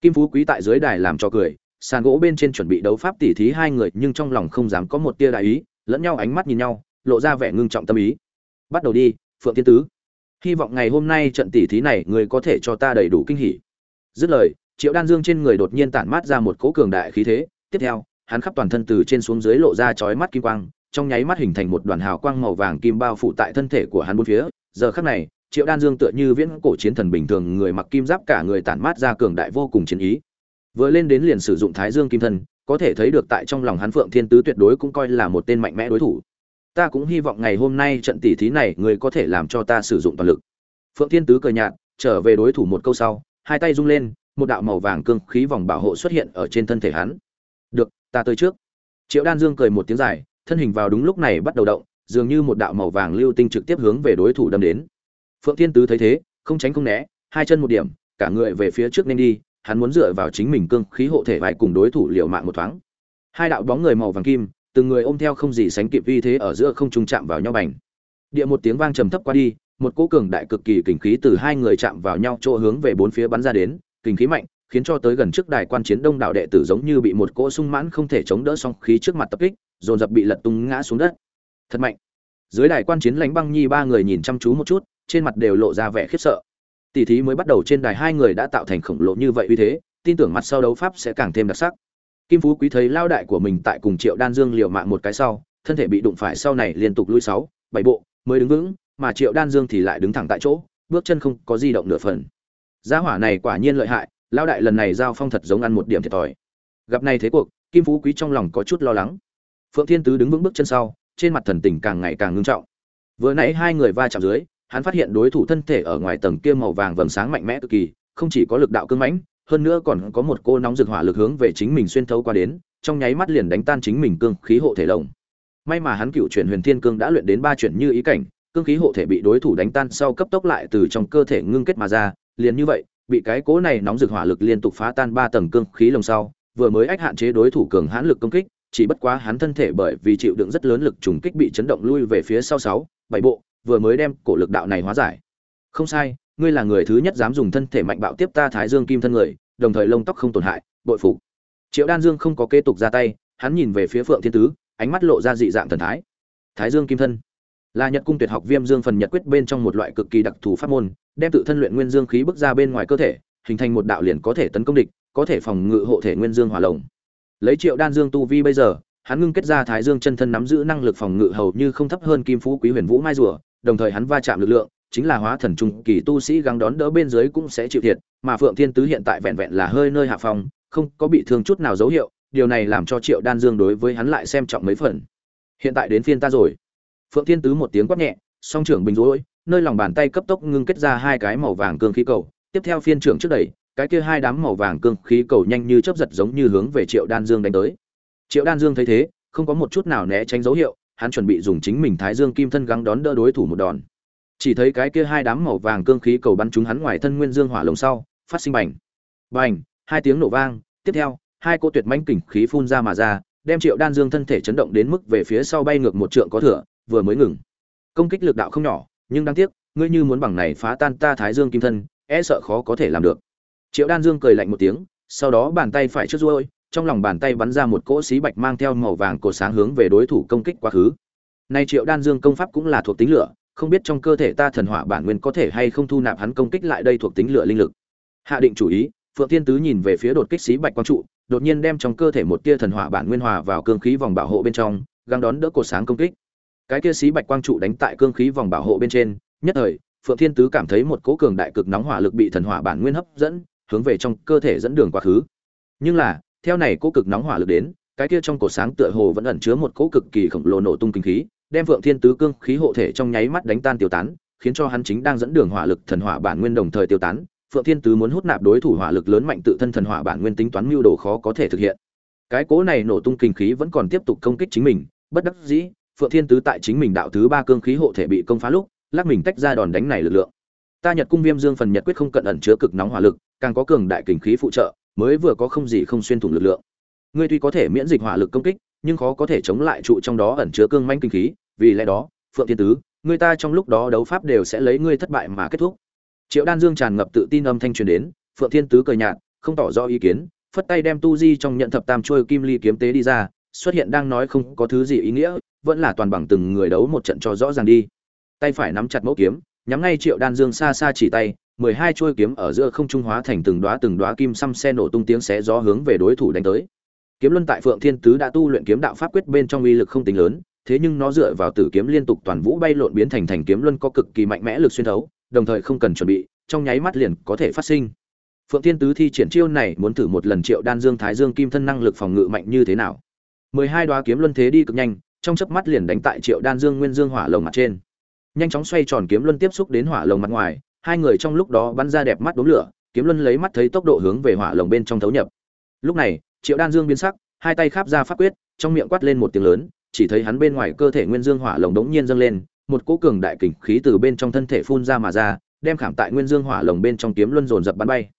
Kim phú quý tại dưới đài làm cho cười, sàn gỗ bên trên chuẩn bị đấu pháp tỉ thí hai người nhưng trong lòng không dám có một tia đại ý, lẫn nhau ánh mắt nhìn nhau, lộ ra vẻ ngưng trọng tâm ý. Bắt đầu đi, phượng tiên tứ hy vọng ngày hôm nay trận tỉ thí này người có thể cho ta đầy đủ kinh hỉ. Dứt lời, triệu đan dương trên người đột nhiên tản mát ra một cỗ cường đại khí thế. Tiếp theo, hắn khắp toàn thân từ trên xuống dưới lộ ra chói mắt kim quang, trong nháy mắt hình thành một đoàn hào quang màu vàng kim bao phủ tại thân thể của hắn bốn phía. Giờ khắc này, triệu đan dương tựa như viễn cổ chiến thần bình thường, người mặc kim giáp cả người tản mát ra cường đại vô cùng chiến ý. Vừa lên đến liền sử dụng thái dương kim thân, có thể thấy được tại trong lòng hắn phượng thiên tứ tuyệt đối cũng coi là một tên mạnh mẽ đối thủ ta cũng hy vọng ngày hôm nay trận tỷ thí này người có thể làm cho ta sử dụng toàn lực. Phượng thiên tứ cười nhạt, trở về đối thủ một câu sau, hai tay rung lên, một đạo màu vàng cương khí vòng bảo hộ xuất hiện ở trên thân thể hắn. Được, ta tới trước. Triệu đan dương cười một tiếng dài, thân hình vào đúng lúc này bắt đầu động, dường như một đạo màu vàng lưu tinh trực tiếp hướng về đối thủ đâm đến. Phượng thiên tứ thấy thế, không tránh không né, hai chân một điểm, cả người về phía trước nên đi, hắn muốn dựa vào chính mình cương khí hộ thể vài cùng đối thủ liều mạng một thoáng. Hai đạo bóng người màu vàng kim từng người ôm theo không gì sánh kịp uy thế ở giữa không trung chạm vào nhau bành. Địa một tiếng vang trầm thấp qua đi, một cỗ cường đại cực kỳ kình khí từ hai người chạm vào nhau chỗ hướng về bốn phía bắn ra đến, kình khí mạnh, khiến cho tới gần trước đài quan chiến đông đảo đệ tử giống như bị một cỗ sung mãn không thể chống đỡ song khí trước mặt tập kích, dồn dập bị lật tung ngã xuống đất. Thật mạnh. Dưới đài quan chiến lãnh băng nhi ba người nhìn chăm chú một chút, trên mặt đều lộ ra vẻ khiếp sợ. Tỷ thí mới bắt đầu trên đài hai người đã tạo thành khổng lồ như vậy uy thế, tin tưởng mặt sau đấu pháp sẽ càng thêm đặc sắc kim phú quý thấy lao đại của mình tại cùng triệu đan dương liều mạng một cái sau, thân thể bị đụng phải sau này liên tục lui sáu, bảy bộ, mới đứng vững, mà triệu đan dương thì lại đứng thẳng tại chỗ, bước chân không có di động nửa phần. Gia hỏa này quả nhiên lợi hại, lao đại lần này giao phong thật giống ăn một điểm thiệt thòi. Gặp này thế cuộc, kim phú quý trong lòng có chút lo lắng. Phượng thiên tứ đứng vững bước chân sau, trên mặt thần tình càng ngày càng ngưng trọng. Vừa nãy hai người va chạm dưới, hắn phát hiện đối thủ thân thể ở ngoài tầng kia màu vàng vầng sáng mạnh mẽ cực kỳ, không chỉ có lực đạo cương mãnh hơn nữa còn có một cô nóng rực hỏa lực hướng về chính mình xuyên thấu qua đến, trong nháy mắt liền đánh tan chính mình cương khí hộ thể lồng. May mà hắn cựu chuyển huyền thiên cương đã luyện đến ba chuyển như ý cảnh, cương khí hộ thể bị đối thủ đánh tan sau cấp tốc lại từ trong cơ thể ngưng kết mà ra, liền như vậy, bị cái cố này nóng rực hỏa lực liên tục phá tan ba tầng cương khí lồng sau, vừa mới ách hạn chế đối thủ cường hãn lực công kích, chỉ bất quá hắn thân thể bởi vì chịu đựng rất lớn lực trùng kích bị chấn động lui về phía sau sáu, bảy bộ, vừa mới đem cổ lực đạo này hóa giải. Không sai ngươi là người thứ nhất dám dùng thân thể mạnh bạo tiếp ta thái dương kim thân người, đồng thời lông tóc không tổn hại, bội phục. Triệu đan dương không có kế tục ra tay, hắn nhìn về phía phượng thiên tứ, ánh mắt lộ ra dị dạng thần thái. Thái dương kim thân là nhật cung tuyệt học viêm dương phần nhật quyết bên trong một loại cực kỳ đặc thù pháp môn, đem tự thân luyện nguyên dương khí bước ra bên ngoài cơ thể, hình thành một đạo liền có thể tấn công địch, có thể phòng ngự hộ thể nguyên dương hỏa lồng. Lấy triệu đan dương tu vi bây giờ, hắn ngưng kết ra thái dương chân thân nắm giữ năng lực phòng ngự hầu như không thấp hơn kim phú quý huyền vũ mai rùa, đồng thời hắn va chạm lực lượng chính là hóa thần trung kỳ tu sĩ gắng đón đỡ bên dưới cũng sẽ chịu thiệt, mà phượng thiên tứ hiện tại vẹn vẹn là hơi nơi hạ phòng không có bị thương chút nào dấu hiệu, điều này làm cho triệu đan dương đối với hắn lại xem trọng mấy phần. Hiện tại đến phiên ta rồi. Phượng thiên tứ một tiếng quát nhẹ, song trưởng bình rối, nơi lòng bàn tay cấp tốc ngưng kết ra hai cái màu vàng cương khí cầu, tiếp theo phiên trưởng trước đẩy, cái kia hai đám màu vàng cương khí cầu nhanh như chớp giật giống như hướng về triệu đan dương đánh tới. Triệu đan dương thấy thế, không có một chút nào né tránh dấu hiệu, hắn chuẩn bị dùng chính mình thái dương kim thân gắng đón đỡ đối thủ một đòn chỉ thấy cái kia hai đám màu vàng cương khí cầu bắn trúng hắn ngoài thân nguyên dương hỏa lồng sau, phát sinh bành. Bành, hai tiếng nổ vang, tiếp theo, hai cô tuyệt mãnh kình khí phun ra mà ra, đem triệu đan dương thân thể chấn động đến mức về phía sau bay ngược một trượng có thừa, vừa mới ngừng. Công kích lực đạo không nhỏ, nhưng đáng tiếc, ngươi như muốn bằng này phá tan ta thái dương kim thân e sợ khó có thể làm được. Triệu đan dương cười lạnh một tiếng, sau đó bàn tay phải trước ruôi trong lòng bàn tay bắn ra một cỗ xí bạch mang theo màu vàng cổ sáng hướng về đối thủ công kích quá khứ. Nay triệu đan dương công pháp cũng là thuộc tính lửa không biết trong cơ thể ta thần hỏa bản nguyên có thể hay không thu nạp hắn công kích lại đây thuộc tính lửa linh lực. Hạ định chủ ý, phượng thiên tứ nhìn về phía đột kích xí bạch quang trụ, đột nhiên đem trong cơ thể một tia thần hỏa bản nguyên hòa vào cương khí vòng bảo hộ bên trong găng đón đỡ cột sáng công kích. Cái kia xí bạch quang trụ đánh tại cương khí vòng bảo hộ bên trên, nhất thời, phượng thiên tứ cảm thấy một cỗ cường đại cực nóng hỏa lực bị thần hỏa bản nguyên hấp dẫn, hướng về trong cơ thể dẫn đường quá khứ. Nhưng là, theo này cỗ cực nóng hỏa lực đến, cái kia trong cột sáng tựa hồ vẫn ẩn chứa một cỗ cực kỳ khổng lồ nổ tung kinh khí đem phượng thiên tứ cương khí hộ thể trong nháy mắt đánh tan tiêu tán, khiến cho hắn chính đang dẫn đường hỏa lực thần hỏa bản nguyên đồng thời tiêu tán. Phượng thiên tứ muốn hút nạp đối thủ hỏa lực lớn mạnh tự thân thần hỏa bản nguyên tính toán mưu đồ khó có thể thực hiện. Cái cố này nổ tung kinh khí vẫn còn tiếp tục công kích chính mình, bất đắc dĩ phượng thiên tứ tại chính mình đạo thứ ba cương khí hộ thể bị công phá lúc, lắc mình tách ra đòn đánh này lực lượng. Ta nhật cung viêm dương phần nhật quyết không cận ẩn chứa cực nóng hỏa lực, càng có cường đại kinh khí phụ trợ, mới vừa có không gì không xuyên thủng lực lượng. Ngươi tuy có thể miễn dịch hỏa lực công kích, nhưng khó có thể chống lại trụ trong đó ẩn chứa cương mãnh kinh khí vì lẽ đó, phượng thiên tứ, người ta trong lúc đó đấu pháp đều sẽ lấy ngươi thất bại mà kết thúc. Triệu đan dương tràn ngập tự tin âm thanh truyền đến, phượng thiên tứ cười nhạt, không tỏ rõ ý kiến, phất tay đem tu di trong nhận thập tam trôi kim ly kiếm tế đi ra, xuất hiện đang nói không có thứ gì ý nghĩa, vẫn là toàn bằng từng người đấu một trận cho rõ ràng đi. Tay phải nắm chặt mẫu kiếm, nhắm ngay triệu đan dương xa xa chỉ tay, mười hai trôi kiếm ở giữa không trung hóa thành từng đóa từng đóa kim xăm xe nổ tung tiếng xé gió hướng về đối thủ đánh tới. Kiếm luân tại phượng thiên tứ đã tu luyện kiếm đạo pháp quyết bên trong uy lực không tính lớn thế nhưng nó dựa vào tử kiếm liên tục toàn vũ bay lộn biến thành thành kiếm luân có cực kỳ mạnh mẽ lực xuyên thấu, đồng thời không cần chuẩn bị, trong nháy mắt liền có thể phát sinh. Phượng thiên tứ thi triển chiêu này muốn thử một lần triệu đan dương thái dương kim thân năng lực phòng ngự mạnh như thế nào. Mười hai kiếm luân thế đi cực nhanh, trong chớp mắt liền đánh tại triệu đan dương nguyên dương hỏa lồng mặt trên. Nhanh chóng xoay tròn kiếm luân tiếp xúc đến hỏa lồng mặt ngoài, hai người trong lúc đó bắn ra đẹp mắt đốm lửa, kiếm luân lấy mắt thấy tốc độ hướng về hỏa lồng bên trong thấu nhập. Lúc này, triệu đan dương biến sắc, hai tay khắp ra pháp quyết, trong miệng quát lên một tiếng lớn chỉ thấy hắn bên ngoài cơ thể nguyên dương hỏa lồng đống nhiên dâng lên, một cỗ cường đại kình khí từ bên trong thân thể phun ra mà ra, đem khảm tại nguyên dương hỏa lồng bên trong kiếm luân dồn dập bắn bay.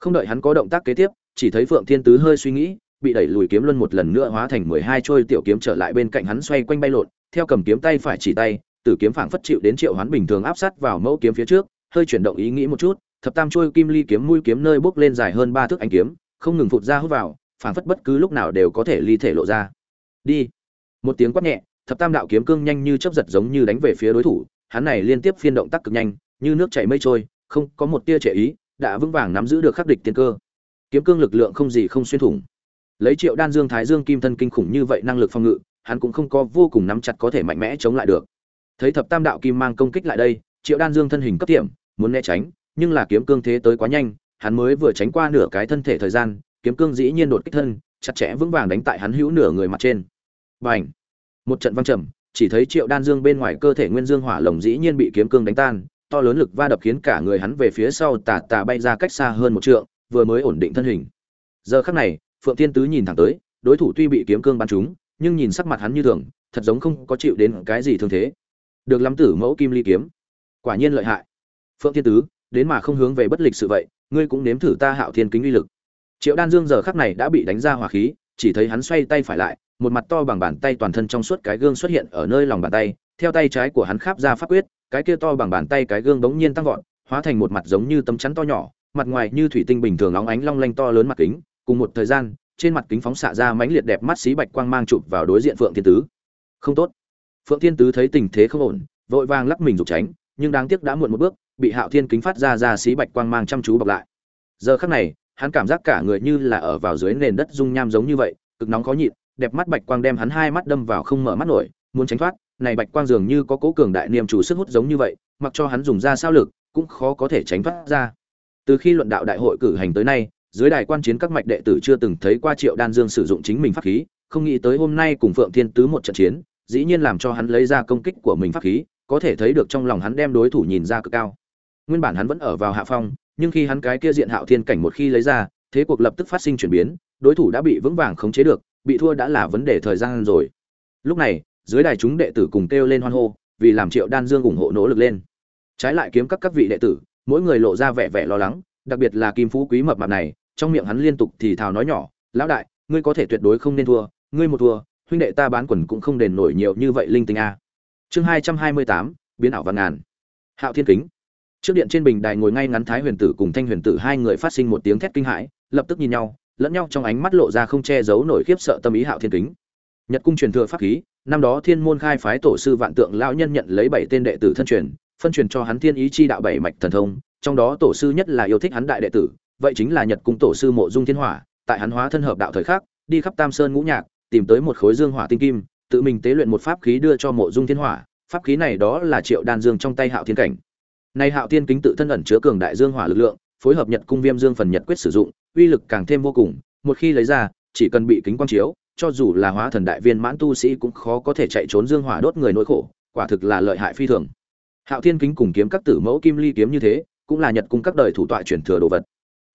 Không đợi hắn có động tác kế tiếp, chỉ thấy phượng thiên tứ hơi suy nghĩ, bị đẩy lùi kiếm luân một lần nữa hóa thành mười hai trôi tiểu kiếm trở lại bên cạnh hắn xoay quanh bay lộn, theo cầm kiếm tay phải chỉ tay tử kiếm phảng phất chịu đến triệu hoán bình thường áp sát vào mẫu kiếm phía trước, hơi chuyển động ý nghĩ một chút, thập tam trôi kim ly kiếm mũi kiếm nơi bước lên dài hơn ba thước ánh kiếm, không ngừng phụt ra hút vào, phảng phất bất cứ lúc nào đều có thể ly thể lộ ra. Đi một tiếng quát nhẹ, thập tam đạo kiếm cương nhanh như chớp giật giống như đánh về phía đối thủ, hắn này liên tiếp phiên động tác cực nhanh, như nước chảy mây trôi, không có một tia trệ ý, đã vững vàng nắm giữ được khắc địch tiên cơ. Kiếm cương lực lượng không gì không xuyên thủng. Lấy triệu đan dương, thái dương, kim thân kinh khủng như vậy năng lực phòng ngự, hắn cũng không có vô cùng nắm chặt có thể mạnh mẽ chống lại được. Thấy thập tam đạo kim mang công kích lại đây, triệu đan dương thân hình cấp tiệm, muốn né tránh, nhưng là kiếm cương thế tới quá nhanh, hắn mới vừa tránh qua nửa cái thân thể thời gian, kiếm cương dĩ nhiên đột kích thân, chặt chẽ vững vàng đánh tại hắn hữu nửa người mặt trên bành một trận văng trầm, chỉ thấy triệu đan dương bên ngoài cơ thể nguyên dương hỏa lồng dĩ nhiên bị kiếm cương đánh tan, to lớn lực va đập khiến cả người hắn về phía sau tà tà bay ra cách xa hơn một trượng, vừa mới ổn định thân hình. Giờ khắc này, phượng thiên tứ nhìn thẳng tới, đối thủ tuy bị kiếm cương bắn trúng, nhưng nhìn sắc mặt hắn như thường, thật giống không có chịu đến cái gì thương thế. Được lắm tử mẫu kim ly kiếm. Quả nhiên lợi hại. Phượng thiên tứ, đến mà không hướng về bất lịch sự vậy, ngươi cũng nếm thử ta hạo thiên kính uy lực. Triệu đan dương giờ khắc này đã bị đánh ra hỏa khí chỉ thấy hắn xoay tay phải lại, một mặt to bằng bàn tay toàn thân trong suốt cái gương xuất hiện ở nơi lòng bàn tay, theo tay trái của hắn khắp ra pháp quyết, cái kia to bằng bàn tay cái gương bỗng nhiên tăng vọt, hóa thành một mặt giống như tấm chắn to nhỏ, mặt ngoài như thủy tinh bình thường óng ánh long lanh to lớn mặt kính, cùng một thời gian, trên mặt kính phóng xạ ra mãnh liệt đẹp mắt xí bạch quang mang chụp vào đối diện phượng thiên tứ. Không tốt. Phượng thiên tứ thấy tình thế không ổn, vội vàng lắc mình rụt tránh, nhưng đáng tiếc đã muộn một bước, bị hạo thiên kính phát ra ra xí bạch quang mang chăm chú bọc lại. Giờ khắc này hắn cảm giác cả người như là ở vào dưới nền đất dung nham giống như vậy, cực nóng khó nhịn, đẹp mắt bạch quang đem hắn hai mắt đâm vào không mở mắt nổi, muốn tránh thoát, này bạch quang dường như có cố cường đại niềm chủ sức hút giống như vậy, mặc cho hắn dùng ra sao lực, cũng khó có thể tránh thoát ra. Từ khi luận đạo đại hội cử hành tới nay, dưới đài quan chiến các mạch đệ tử chưa từng thấy qua triệu đan dương sử dụng chính mình pháp khí, không nghĩ tới hôm nay cùng phượng thiên tứ một trận chiến, dĩ nhiên làm cho hắn lấy ra công kích của mình pháp khí, có thể thấy được trong lòng hắn đem đối thủ nhìn ra cực cao. Nguyên bản hắn vẫn ở vào hạ phong nhưng khi hắn cái kia diện hạo thiên cảnh một khi lấy ra, thế cuộc lập tức phát sinh chuyển biến, đối thủ đã bị vững vàng khống chế được, bị thua đã là vấn đề thời gian rồi. Lúc này, dưới đài chúng đệ tử cùng kêu lên hoan hô, vì làm triệu đan dương ủng hộ nỗ lực lên. Trái lại kiếm các các vị đệ tử, mỗi người lộ ra vẻ vẻ lo lắng, đặc biệt là kim phú quý mập mạp này, trong miệng hắn liên tục thì thào nói nhỏ, lão đại, ngươi có thể tuyệt đối không nên thua, ngươi một thua, huynh đệ ta bán quần cũng không đền nổi nhiều như vậy linh tinh a. Chương hai trăm hai mươi tám, biến ảo văn ngàn. Hạo thiên kính trước điện trên bình đài ngồi ngay ngắn thái huyền tử cùng thanh huyền tử, hai người phát sinh một tiếng thét kinh hãi, lập tức nhìn nhau, lẫn nhau trong ánh mắt lộ ra không che giấu nổi khiếp sợ tâm ý hạo thiên kính. Nhật cung truyền thừa pháp khí, năm đó thiên môn khai phái tổ sư vạn tượng lão nhân nhận lấy bảy tên đệ tử thân truyền, phân truyền cho hắn thiên ý chi đạo bảy mạch thần thông, trong đó tổ sư nhất là yêu thích hắn đại đệ tử, vậy chính là nhật cung tổ sư mộ dung thiên hỏa, tại hắn hóa thân hợp đạo thời khắc, đi khắp tam sơn ngũ nhạc, tìm tới một khối dương hỏa tinh kim, tự mình tế luyện một pháp khí đưa cho mộ dung thiên hỏa, pháp khí này đó là triệu đan dương trong tay hạo thiên cảnh nay hạo thiên kính tự thân ẩn chứa cường đại dương hỏa lực lượng, phối hợp nhật cung viêm dương phần nhật quyết sử dụng, uy lực càng thêm vô cùng, một khi lấy ra, chỉ cần bị kính quang chiếu, cho dù là hóa thần đại viên mãn tu sĩ cũng khó có thể chạy trốn dương hỏa đốt người nỗi khổ, quả thực là lợi hại phi thường. Hạo thiên kính cùng kiếm các tử mẫu kim ly kiếm như thế, cũng là nhật cung các đời thủ tọa truyền thừa đồ vật.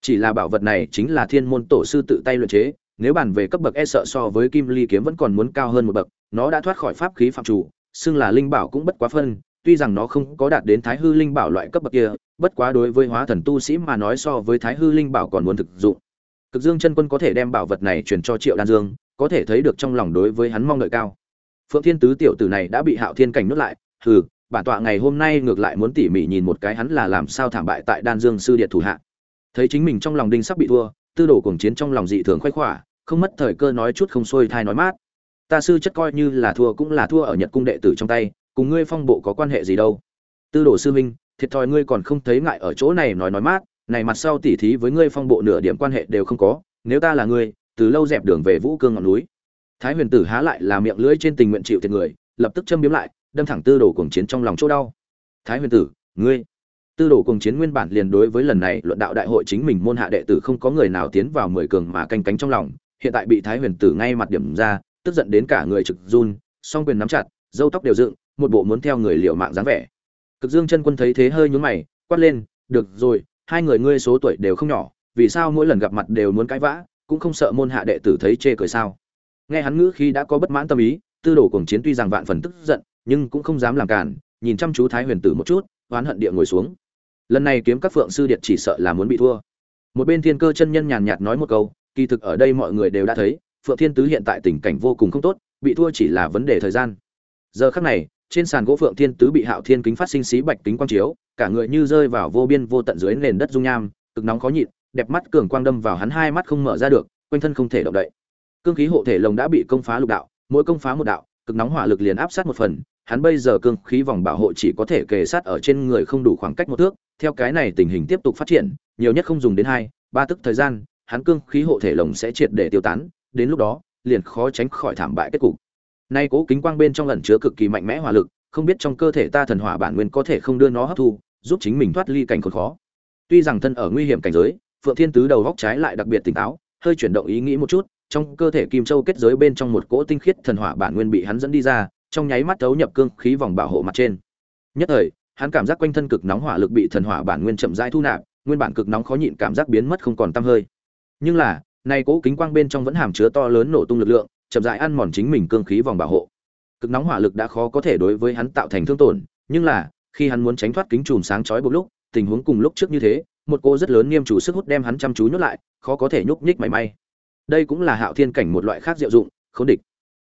Chỉ là bảo vật này chính là thiên môn tổ sư tự tay luyện chế, nếu bàn về cấp bậc e sợ so với kim ly kiếm vẫn còn muốn cao hơn một bậc, nó đã thoát khỏi pháp khí phạm chủ, xưng là linh bảo cũng bất quá phân tuy rằng nó không có đạt đến thái hư linh bảo loại cấp bậc kia, bất quá đối với hóa thần tu sĩ mà nói so với thái hư linh bảo còn muốn thực dụng. Cực dương chân quân có thể đem bảo vật này truyền cho triệu đan dương, có thể thấy được trong lòng đối với hắn mong đợi cao. Phượng thiên tứ tiểu tử này đã bị hạo thiên cảnh nuốt lại, hừ, bản tọa ngày hôm nay ngược lại muốn tỉ mỉ nhìn một cái hắn là làm sao thảm bại tại đan dương sư điện thủ hạ. Thấy chính mình trong lòng đinh sắp bị thua, tư đồ cuồng chiến trong lòng dị thường khoái khỏa, không mất thời cơ nói chút không xuôi thai nói mát. Ta sư chất coi như là thua cũng là thua ở nhật cung đệ tử trong tay cùng ngươi phong bộ có quan hệ gì đâu. Tư đồ sư minh thiệt thòi ngươi còn không thấy ngại ở chỗ này nói nói mát, này mặt sau tỉ thí với ngươi phong bộ nửa điểm quan hệ đều không có, nếu ta là ngươi, từ lâu dẹp đường về vũ cương ngọn núi. Thái huyền tử há lại là miệng lưỡi trên tình nguyện chịu thiệt người, lập tức châm biếm lại, đâm thẳng tư đồ cuồng chiến trong lòng chỗ đau. Thái huyền tử, ngươi. Tư đồ cuồng chiến nguyên bản liền đối với lần này luận đạo đại hội chính mình môn hạ đệ tử không có người nào tiến vào mười cường mà canh cánh trong lòng, hiện tại bị thái huyền tử ngay mặt điểm ra, tức giận đến cả người trực run, song quyền nắm chặt, râu tóc đều dựng một bộ muốn theo người liều mạng dáng vẻ. Cực dương chân quân thấy thế hơi nhún mày, quát lên, được rồi, hai người ngươi số tuổi đều không nhỏ, vì sao mỗi lần gặp mặt đều muốn cãi vã, cũng không sợ môn hạ đệ tử thấy chê cười sao? Nghe hắn ngữ khi đã có bất mãn tâm ý, tư đồ cuồng chiến tuy rằng vạn phần tức giận, nhưng cũng không dám làm cản, nhìn chăm chú thái huyền tử một chút, oán hận địa ngồi xuống. Lần này kiếm các phượng sư điện chỉ sợ là muốn bị thua. Một bên thiên cơ chân nhân nhàn nhạt nói một câu, kỳ thực ở đây mọi người đều đã thấy, phượng thiên tứ hiện tại tình cảnh vô cùng không tốt, bị thua chỉ là vấn đề thời gian. Giờ khắc này trên sàn gỗ phượng thiên tứ bị hạo thiên kính phát sinh xí bạch kính quang chiếu, cả người như rơi vào vô biên vô tận dưới nền đất dung nham, cực nóng khó nhịn, đẹp mắt cường quang đâm vào hắn hai mắt không mở ra được, quanh thân không thể động đậy. Cương khí hộ thể lồng đã bị công phá lục đạo, mỗi công phá một đạo, cực nóng hỏa lực liền áp sát một phần, hắn bây giờ cương khí vòng bảo hộ chỉ có thể kề sát ở trên người không đủ khoảng cách một thước, theo cái này tình hình tiếp tục phát triển, nhiều nhất không dùng đến hai, ba tức thời gian, hắn cương khí hộ thể lồng sẽ triệt để tiêu tán, đến lúc đó, liền khó tránh khỏi thảm bại kết cục nay cố kính quang bên trong ẩn chứa cực kỳ mạnh mẽ hỏa lực, không biết trong cơ thể ta thần hỏa bản nguyên có thể không đưa nó hấp thu, giúp chính mình thoát ly cảnh khốn khó. Tuy rằng thân ở nguy hiểm cảnh giới, phượng thiên tứ đầu góc trái lại đặc biệt tỉnh táo, hơi chuyển động ý nghĩ một chút, trong cơ thể kim châu kết giới bên trong một cỗ tinh khiết thần hỏa bản nguyên bị hắn dẫn đi ra, trong nháy mắt thấu nhập cương khí vòng bảo hộ mặt trên. Nhất thời, hắn cảm giác quanh thân cực nóng hỏa lực bị thần hỏa bản nguyên chậm rãi thu nạp, nguyên bản cực nóng khó nhịn cảm giác biến mất không còn tăm hơi. Nhưng là, nay cỗ kính quang bên trong vẫn hàm chứa to lớn nổ tung lực lượng chậm dại ăn mòn chính mình cương khí vòng bảo hộ. Cực nóng hỏa lực đã khó có thể đối với hắn tạo thành thương tổn, nhưng là, khi hắn muốn tránh thoát kính chùm sáng chói một lúc, tình huống cùng lúc trước như thế, một cô rất lớn nghiêm chủ sức hút đem hắn chăm chú nhốt lại, khó có thể nhúc nhích mảy may. Đây cũng là hạo thiên cảnh một loại khác diệu dụng, khốn địch.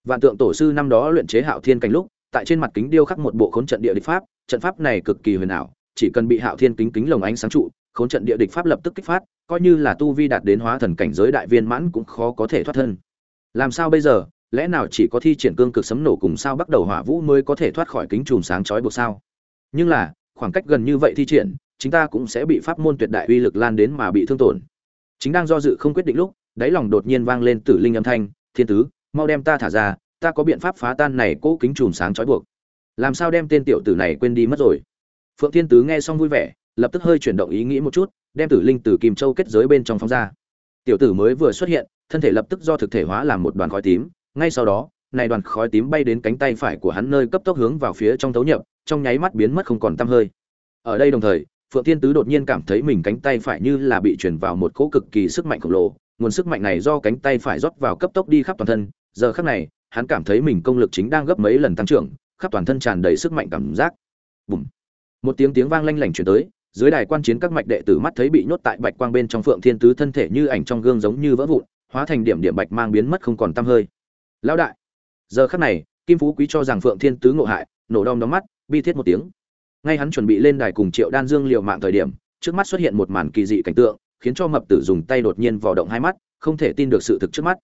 Vạn tượng tổ sư năm đó luyện chế hạo thiên cảnh lúc, tại trên mặt kính điêu khắc một bộ khốn trận địa địch pháp, trận pháp này cực kỳ huyền ảo, chỉ cần bị hạo thiên kính kính lồng ánh sáng trụ, khốn trận địa địch pháp lập tức kích phát, coi như là tu vi đạt đến hóa thần cảnh giới đại viên mãn cũng khó có thể thoát thân làm sao bây giờ? Lẽ nào chỉ có thi triển cương cực sấm nổ cùng sao bắt đầu hỏa vũ mới có thể thoát khỏi kính chùm sáng chói buộc sao? Nhưng là, khoảng cách gần như vậy thi triển, chúng ta cũng sẽ bị pháp môn tuyệt đại uy lực lan đến mà bị thương tổn. Chính đang do dự không quyết định lúc, đáy lòng đột nhiên vang lên tử linh âm thanh, thiên tứ, mau đem ta thả ra, ta có biện pháp phá tan này cố kính chùm sáng chói buộc. Làm sao đem tên tiểu tử này quên đi mất rồi? Phượng thiên tứ nghe xong vui vẻ, lập tức hơi chuyển động ý nghĩ một chút, đem tử linh từ kim châu kết giới bên trong phóng ra. Tiểu tử mới vừa xuất hiện thân thể lập tức do thực thể hóa làm một đoàn khói tím. Ngay sau đó, này đoàn khói tím bay đến cánh tay phải của hắn nơi cấp tốc hướng vào phía trong thấu nhập, trong nháy mắt biến mất không còn tăm hơi. Ở đây đồng thời, phượng thiên tứ đột nhiên cảm thấy mình cánh tay phải như là bị truyền vào một cỗ cực kỳ sức mạnh khổng lồ. Nguồn sức mạnh này do cánh tay phải rót vào cấp tốc đi khắp toàn thân. Giờ khắc này, hắn cảm thấy mình công lực chính đang gấp mấy lần tăng trưởng, khắp toàn thân tràn đầy sức mạnh cảm giác. Bùm! Một tiếng tiếng vang lanh lảnh truyền tới, dưới đài quan chiến các mạch đệ tử mắt thấy bị nhốt tại bạch quang bên trong phượng thiên tứ thân thể như ảnh trong gương giống như vỡ vụn hóa thành điểm điểm bạch mang biến mất không còn tăm hơi. Lão đại, giờ khắc này, kim phú quý cho rằng phượng thiên tứ ngộ hại, nổ đom đóm mắt, bi thiết một tiếng. Ngay hắn chuẩn bị lên đài cùng triệu đan dương liều mạng thời điểm, trước mắt xuất hiện một màn kỳ dị cảnh tượng, khiến cho mập tử dùng tay đột nhiên vò động hai mắt, không thể tin được sự thực trước mắt.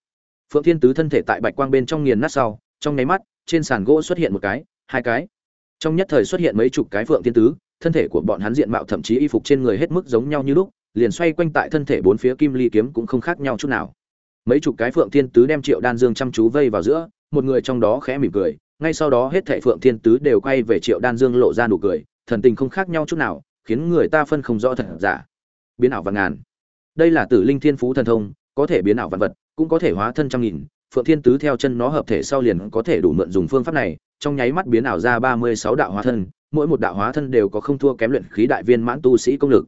Phượng thiên tứ thân thể tại bạch quang bên trong nghiền nát sau, trong nháy mắt, trên sàn gỗ xuất hiện một cái, hai cái. Trong nhất thời xuất hiện mấy chục cái phượng thiên tứ, thân thể của bọn hắn diện mạo thậm chí y phục trên người hết mức giống nhau như lúc, liền xoay quanh tại thân thể bốn phía kim ly kiếm cũng không khác nhau chút nào mấy chục cái phượng thiên tứ đem triệu đan dương chăm chú vây vào giữa, một người trong đó khẽ mỉm cười, ngay sau đó hết thảy phượng thiên tứ đều quay về triệu đan dương lộ ra nụ cười, thần tình không khác nhau chút nào, khiến người ta phân không rõ thật giả. Biến ảo vạn ngàn. Đây là tử linh thiên phú thần thông, có thể biến ảo vạn vật, cũng có thể hóa thân trăm nghìn. Phượng thiên tứ theo chân nó hợp thể sau liền có thể đủ mượn dùng phương pháp này, trong nháy mắt biến ảo ra ba mươi sáu đạo hóa thân, mỗi một đạo hóa thân đều có không thua kém luyện khí đại viên mãn tu sĩ công lực.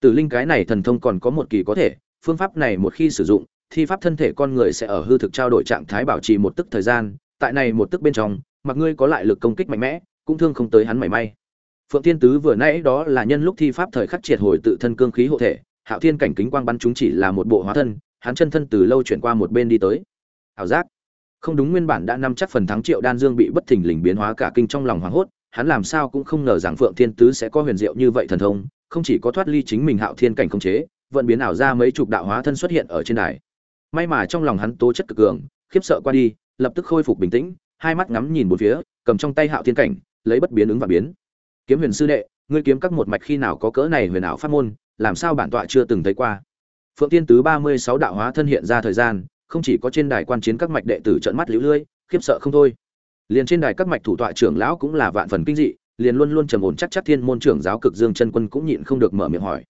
Tử linh cái này thần thông còn có một kỳ có thể, phương pháp này một khi sử dụng thi pháp thân thể con người sẽ ở hư thực trao đổi trạng thái bảo trì một tức thời gian, tại này một tức bên trong, mặc ngươi có lại lực công kích mạnh mẽ, cũng thương không tới hắn mảy may. Phượng thiên tứ vừa nãy đó là nhân lúc thi pháp thời khắc triệt hồi tự thân cương khí hộ thể, hạo thiên cảnh kính quang bắn chúng chỉ là một bộ hóa thân, hắn chân thân từ lâu chuyển qua một bên đi tới. Ảo giác. Không đúng nguyên bản đã nắm chắc phần thắng triệu đan dương bị bất thình lình biến hóa cả kinh trong lòng hoảng hốt, hắn làm sao cũng không ngờ rằng phượng thiên tứ sẽ có huyền diệu như vậy thần thông, không chỉ có thoát ly chính mình hạo thiên cảnh không chế vận biến ảo ra mấy chục đạo hóa thân xuất hiện ở trên đài may mà trong lòng hắn tố chất cực cường, khiếp sợ qua đi, lập tức khôi phục bình tĩnh, hai mắt ngắm nhìn một phía, cầm trong tay hạo thiên cảnh, lấy bất biến ứng và biến. Kiếm huyền sư đệ, ngươi kiếm các một mạch khi nào có cỡ này huyền ảo pháp môn, làm sao bản tọa chưa từng thấy qua? Phượng tiên tứ ba mươi sáu đạo hóa thân hiện ra thời gian, không chỉ có trên đài quan chiến các mạch đệ tử trợn mắt lũ lưỡi khiếp sợ không thôi. Liền trên đài các mạch thủ tọa trưởng lão cũng là vạn phần kinh dị, liền luôn luôn trầm ổn chắc chắc thiên môn trưởng giáo cực dương chân quân cũng nhịn không được mở miệng hỏi.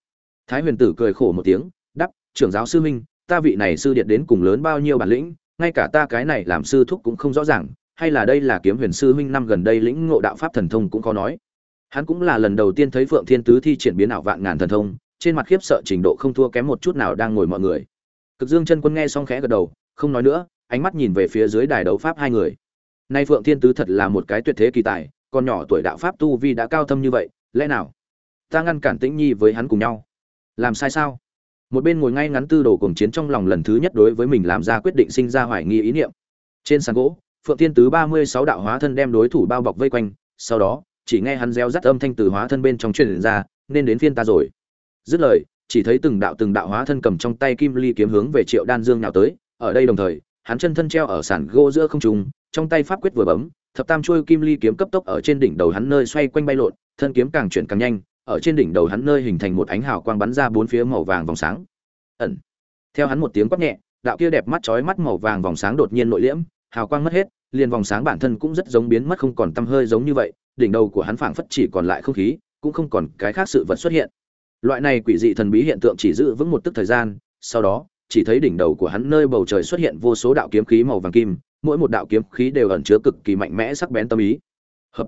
Thái huyền tử cười khổ một tiếng đắp trưởng giáo sư minh ta vị này sư điện đến cùng lớn bao nhiêu bản lĩnh, ngay cả ta cái này làm sư thúc cũng không rõ ràng, hay là đây là kiếm huyền sư huynh năm gần đây lĩnh ngộ đạo pháp thần thông cũng có nói. Hắn cũng là lần đầu tiên thấy phượng thiên tứ thi triển biến ảo vạn ngàn thần thông, trên mặt khiếp sợ trình độ không thua kém một chút nào đang ngồi mọi người. Cực dương chân quân nghe xong khẽ gật đầu, không nói nữa, ánh mắt nhìn về phía dưới đài đấu pháp hai người. Nay phượng thiên tứ thật là một cái tuyệt thế kỳ tài, còn nhỏ tuổi đạo pháp tu vi đã cao thâm như vậy, lẽ nào ta ngăn cản tĩnh nhi với hắn cùng nhau? Làm sai sao? Một bên ngồi ngay ngắn tư đồ cuồng chiến trong lòng lần thứ nhất đối với mình làm ra quyết định sinh ra hoài nghi ý niệm. Trên sàn gỗ, phượng thiên tứ ba mươi sáu đạo hóa thân đem đối thủ bao bọc vây quanh, sau đó, chỉ nghe hắn reo rắt âm thanh từ hóa thân bên trong truyền ra, nên đến phiên ta rồi. Dứt lời, chỉ thấy từng đạo từng đạo hóa thân cầm trong tay kim ly kiếm hướng về triệu đan dương nào tới, ở đây đồng thời, hắn chân thân treo ở sàn gỗ giữa không trung, trong tay pháp quyết vừa bấm, thập tam chuôi kim ly kiếm cấp tốc ở trên đỉnh đầu hắn nơi xoay quanh bay lộn, thân kiếm càng chuyển càng nhanh ở trên đỉnh đầu hắn nơi hình thành một ánh hào quang bắn ra bốn phía màu vàng vòng sáng. Ẩn. Theo hắn một tiếng quát nhẹ, đạo kia đẹp mắt chói mắt màu vàng vòng sáng đột nhiên nội liễm, hào quang mất hết, liền vòng sáng bản thân cũng rất giống biến mất không còn tăm hơi giống như vậy, đỉnh đầu của hắn phảng phất chỉ còn lại không khí, cũng không còn cái khác sự vật xuất hiện. Loại này quỷ dị thần bí hiện tượng chỉ giữ vững một tức thời gian, sau đó, chỉ thấy đỉnh đầu của hắn nơi bầu trời xuất hiện vô số đạo kiếm khí màu vàng kim, mỗi một đạo kiếm khí đều ẩn chứa cực kỳ mạnh mẽ sắc bén tâm ý. Hợp.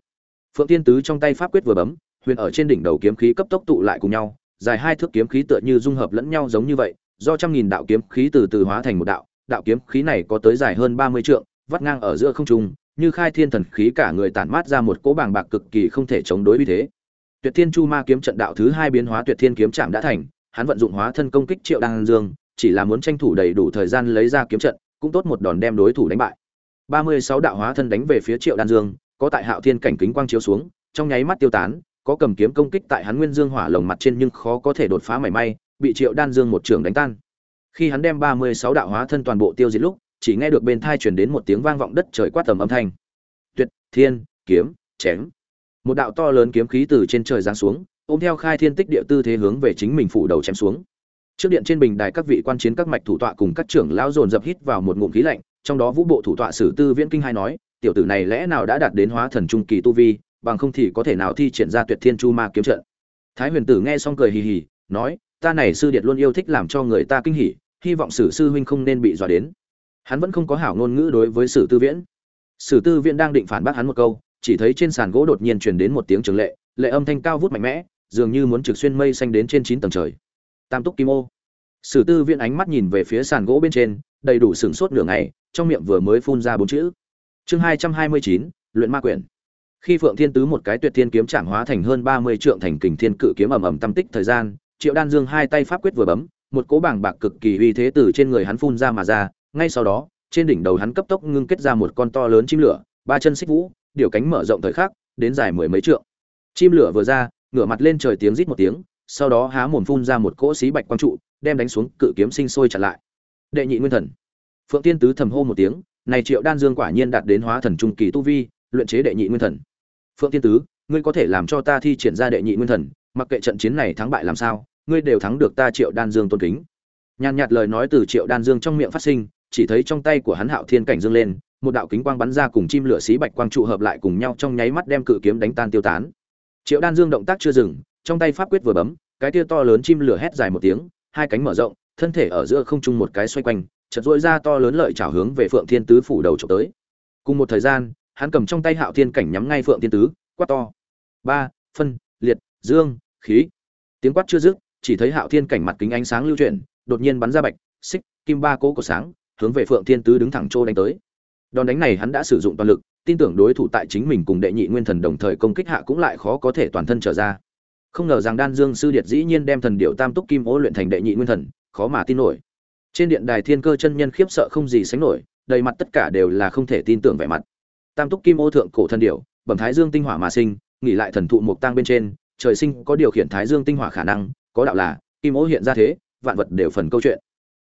Phượng tiên tứ trong tay pháp quyết vừa bấm huyền ở trên đỉnh đầu kiếm khí cấp tốc tụ lại cùng nhau, dài hai thước kiếm khí tựa như dung hợp lẫn nhau giống như vậy, do trăm nghìn đạo kiếm khí từ từ hóa thành một đạo đạo kiếm khí này có tới dài hơn ba mươi trượng, vắt ngang ở giữa không trung, như khai thiên thần khí cả người tản mát ra một cỗ bàng bạc cực kỳ không thể chống đối uy thế. Tuyệt thiên chu ma kiếm trận đạo thứ hai biến hóa tuyệt thiên kiếm trạm đã thành, hắn vận dụng hóa thân công kích triệu đăng dương, chỉ là muốn tranh thủ đầy đủ thời gian lấy ra kiếm trận, cũng tốt một đòn đem đối thủ đánh bại. Ba mươi sáu đạo hóa thân đánh về phía triệu đan dương, có tại hạo thiên cảnh kính quang chiếu xuống, trong nháy mắt tiêu tán có cầm kiếm công kích tại hắn nguyên dương hỏa lồng mặt trên nhưng khó có thể đột phá mảy may, bị triệu đan dương một trường đánh tan. Khi hắn đem ba mươi sáu đạo hóa thân toàn bộ tiêu diệt lúc, chỉ nghe được bên thai truyền đến một tiếng vang vọng đất trời quát tầm âm thanh. Tuyệt, thiên, kiếm, chém. Một đạo to lớn kiếm khí từ trên trời giáng xuống, ôm theo khai thiên tích địa tư thế hướng về chính mình phủ đầu chém xuống. Trước điện trên bình đài các vị quan chiến các mạch thủ tọa cùng các trưởng lão dồn dập hít vào một ngụm khí lạnh, trong đó vũ bộ thủ tọa sử tư viễn kinh hai nói, tiểu tử này lẽ nào đã đạt đến hóa thần trung kỳ tu vi bằng không thì có thể nào thi triển ra tuyệt thiên chu ma kiếm trận. Thái huyền tử nghe xong cười hì hì, nói, ta này sư điện luôn yêu thích làm cho người ta kinh hỉ, hy vọng sử sư huynh không nên bị dọa đến. Hắn vẫn không có hảo ngôn ngữ đối với sử tư viễn. Sử tư viễn đang định phản bác hắn một câu, chỉ thấy trên sàn gỗ đột nhiên truyền đến một tiếng trường lệ lệ âm thanh cao vút mạnh mẽ, dường như muốn trực xuyên mây xanh đến trên chín tầng trời. Tam túc kim ô. Sử tư viễn ánh mắt nhìn về phía sàn gỗ bên trên, đầy đủ sửng sốt nửa ngày, trong miệng vừa mới phun ra bốn chữ. Chương hai trăm hai mươi chín, luyện ma quyển khi phượng thiên tứ một cái tuyệt thiên kiếm trạng hóa thành hơn ba mươi trượng thành kình thiên cự kiếm ầm ầm tâm tích thời gian, triệu đan dương hai tay pháp quyết vừa bấm, một cỗ bảng bạc cực kỳ uy thế từ trên người hắn phun ra mà ra, ngay sau đó, trên đỉnh đầu hắn cấp tốc ngưng kết ra một con to lớn chim lửa, ba chân xích vũ, điều cánh mở rộng thời khắc, đến dài mười mấy trượng. Chim lửa vừa ra, ngửa mặt lên trời tiếng rít một tiếng, sau đó há mồm phun ra một cỗ xí bạch quang trụ, đem đánh xuống, cự kiếm sinh sôi chặn lại. Đệ nhị nguyên thần. Phượng tiên tứ thầm hô một tiếng, này triệu đan dương quả nhiên đạt đến hóa thần trung kỳ tu vi, luyện chế đệ nhị nguyên thần phượng tiên tứ, ngươi có thể làm cho ta thi triển ra đệ nhị nguyên thần, mặc kệ trận chiến này thắng bại làm sao, ngươi đều thắng được ta triệu đan dương tôn kính. Nhàn nhạt lời nói từ triệu đan dương trong miệng phát sinh, chỉ thấy trong tay của hắn hạo thiên cảnh dương lên, một đạo kính quang bắn ra cùng chim lửa xí bạch quang trụ hợp lại cùng nhau trong nháy mắt đem cự kiếm đánh tan tiêu tán. Triệu đan dương động tác chưa dừng, trong tay pháp quyết vừa bấm, cái tia to lớn chim lửa hét dài một tiếng, hai cánh mở rộng, thân thể ở giữa không trung một cái xoay quanh, chợt dỗi ra to lớn lợi trào hướng về phượng thiên tứ phủ đầu trộm tới. Cùng một thời gian hắn cầm trong tay hạo thiên cảnh nhắm ngay phượng thiên tứ, quát to. Ba, phân, liệt, dương, khí. Tiếng quát chưa dứt, chỉ thấy hạo thiên cảnh mặt kính ánh sáng lưu chuyển, đột nhiên bắn ra bạch, xích, kim ba cỗ của sáng, hướng về phượng thiên tứ đứng thẳng trô đánh tới. Đòn đánh này hắn đã sử dụng toàn lực, tin tưởng đối thủ tại chính mình cùng đệ nhị nguyên thần đồng thời công kích hạ cũng lại khó có thể toàn thân trở ra. Không ngờ rằng đan dương sư điệt dĩ nhiên đem thần điệu tam túc kim ô luyện thành đệ nhị nguyên thần, khó mà tin nổi. Trên điện đài thiên cơ chân nhân khiếp sợ không gì sánh nổi, đầy mặt tất cả đều là không thể tin tưởng vẻ mặt tam túc kim ô thượng cổ thần điểu, bẩm thái dương tinh hỏa mà sinh nghỉ lại thần thụ mục tang bên trên trời sinh có điều khiển thái dương tinh hỏa khả năng có đạo là kim ô hiện ra thế vạn vật đều phần câu chuyện.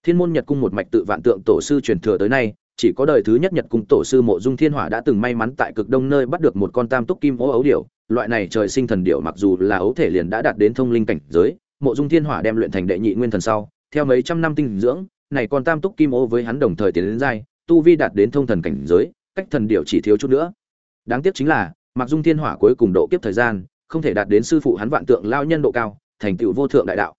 Thiên môn nhật cung một mạch tự vạn tượng tổ sư truyền thừa tới nay chỉ có đời thứ nhất nhật cung tổ sư mộ dung thiên hỏa đã từng may mắn tại cực đông nơi bắt được một con tam túc kim ô ấu điểu loại này trời sinh thần điểu mặc dù là ấu thể liền đã đạt đến thông linh cảnh giới mộ dung thiên hỏa đem luyện thành đệ nhị nguyên thần sau theo mấy trăm năm tinh dưỡng này con tam túc kim ô với hắn đồng thời tiến đến giai tu vi đạt đến thông thần cảnh giới cách thần điểu chỉ thiếu chút nữa. Đáng tiếc chính là mặc dung thiên hỏa cuối cùng độ kiếp thời gian, không thể đạt đến sư phụ hắn vạn tượng lao nhân độ cao, thành tựu vô thượng đại đạo.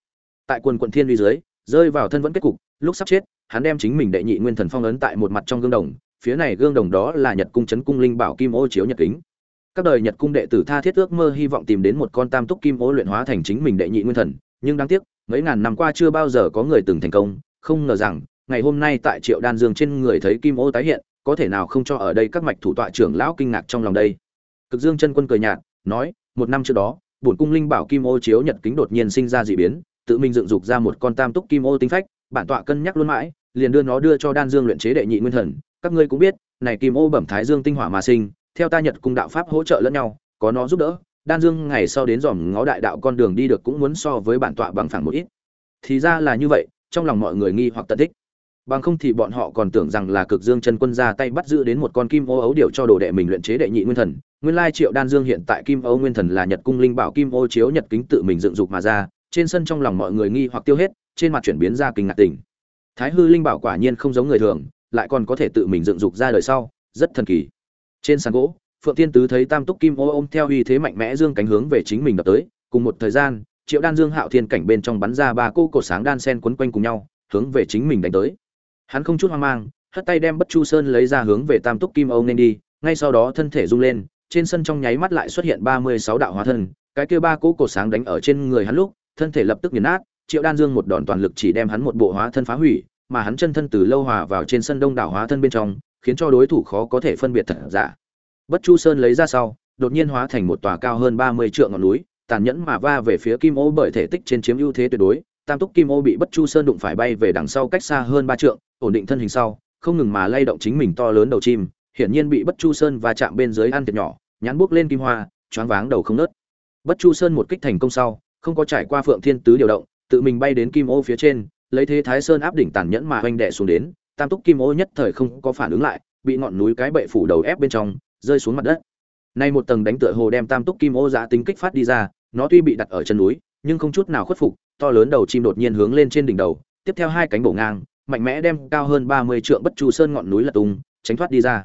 Tại quần quận thiên uy dưới, rơi vào thân vẫn kết cục, lúc sắp chết, hắn đem chính mình đệ nhị nguyên thần phong ấn tại một mặt trong gương đồng, phía này gương đồng đó là nhật cung chấn cung linh bảo kim ô chiếu nhật kính. Các đời nhật cung đệ tử tha thiết ước mơ hy vọng tìm đến một con tam túc kim ô luyện hóa thành chính mình đệ nhị nguyên thần, nhưng đáng tiếc, mấy ngàn năm qua chưa bao giờ có người từng thành công, không ngờ rằng, ngày hôm nay tại triệu đan dương trên người thấy kim ô tái hiện có thể nào không cho ở đây các mạch thủ tọa trưởng lão kinh ngạc trong lòng đây? Cực dương chân quân cười nhạt, nói, một năm trước đó, bổn cung linh bảo kim ô chiếu nhật kính đột nhiên sinh ra dị biến, tự mình dựng dục ra một con tam túc kim ô tinh phách, bản tọa cân nhắc luôn mãi, liền đưa nó đưa cho đan dương luyện chế đệ nhị nguyên thần. Các ngươi cũng biết, này kim ô bẩm thái dương tinh hỏa mà sinh, theo ta nhật cung đạo pháp hỗ trợ lẫn nhau, có nó giúp đỡ, đan dương ngày sau đến dòm ngó đại đạo con đường đi được cũng muốn so với bản tọa bằng phẳng một ít. Thì ra là như vậy, trong lòng mọi người nghi hoặc tận thích bằng không thì bọn họ còn tưởng rằng là cực dương chân quân ra tay bắt giữ đến một con kim ô ấu điều cho đồ đệ mình luyện chế đệ nhị nguyên thần. Nguyên lai triệu đan dương hiện tại kim ô nguyên thần là nhật cung linh bảo kim ô chiếu nhật kính tự mình dựng dục mà ra. Trên sân trong lòng mọi người nghi hoặc tiêu hết, trên mặt chuyển biến ra kinh ngạc tình. Thái hư linh bảo quả nhiên không giống người thường, lại còn có thể tự mình dựng dục ra đời sau, rất thần kỳ. Trên sàn gỗ, phượng tiên tứ thấy tam túc kim ô ôm theo uy thế mạnh mẽ dương cánh hướng về chính mình đập tới. Cùng một thời gian, triệu đan dương hạo thiên cảnh bên trong bắn ra ba cô cột sáng đan sen quấn quanh cùng nhau, hướng về chính mình đánh tới hắn không chút hoang mang, hất tay đem bất chu sơn lấy ra hướng về tam túc kim Âu nên đi, ngay sau đó thân thể rung lên, trên sân trong nháy mắt lại xuất hiện ba mươi sáu đạo hóa thân, cái kia ba cỗ cổ sáng đánh ở trên người hắn lúc, thân thể lập tức nghiền nát, triệu đan dương một đòn toàn lực chỉ đem hắn một bộ hóa thân phá hủy, mà hắn chân thân từ lâu hòa vào trên sân đông đảo hóa thân bên trong, khiến cho đối thủ khó có thể phân biệt thật giả. Bất chu sơn lấy ra sau, đột nhiên hóa thành một tòa cao hơn ba mươi trượng ngọn núi, tàn nhẫn mà va về phía kim ô bởi thể tích trên chiếm ưu thế tuyệt đối tam túc kim ô bị bất chu sơn đụng phải bay về đằng sau cách xa hơn ba trượng, ổn định thân hình sau, không ngừng mà lay động chính mình to lớn đầu chim, hiển nhiên bị bất chu sơn và chạm bên dưới ăn thiệt nhỏ nhắn buốc lên kim hoa, choáng váng đầu không nớt. Bất chu sơn một kích thành công sau, không có trải qua phượng thiên tứ điều động, tự mình bay đến kim ô phía trên, lấy thế thái sơn áp đỉnh tàn nhẫn mà oanh đẻ xuống đến, tam túc kim ô nhất thời không có phản ứng lại, bị ngọn núi cái bệ phủ đầu ép bên trong, rơi xuống mặt đất. Nay một tầng đánh tựa hồ đem tam túc kim ô giã tính kích phát đi ra, nó tuy bị đặt ở chân núi nhưng không chút nào khuất phục, to lớn đầu chim đột nhiên hướng lên trên đỉnh đầu, tiếp theo hai cánh bổ ngang, mạnh mẽ đem cao hơn ba mươi trượng bất chu sơn ngọn núi lật tung, tránh thoát đi ra.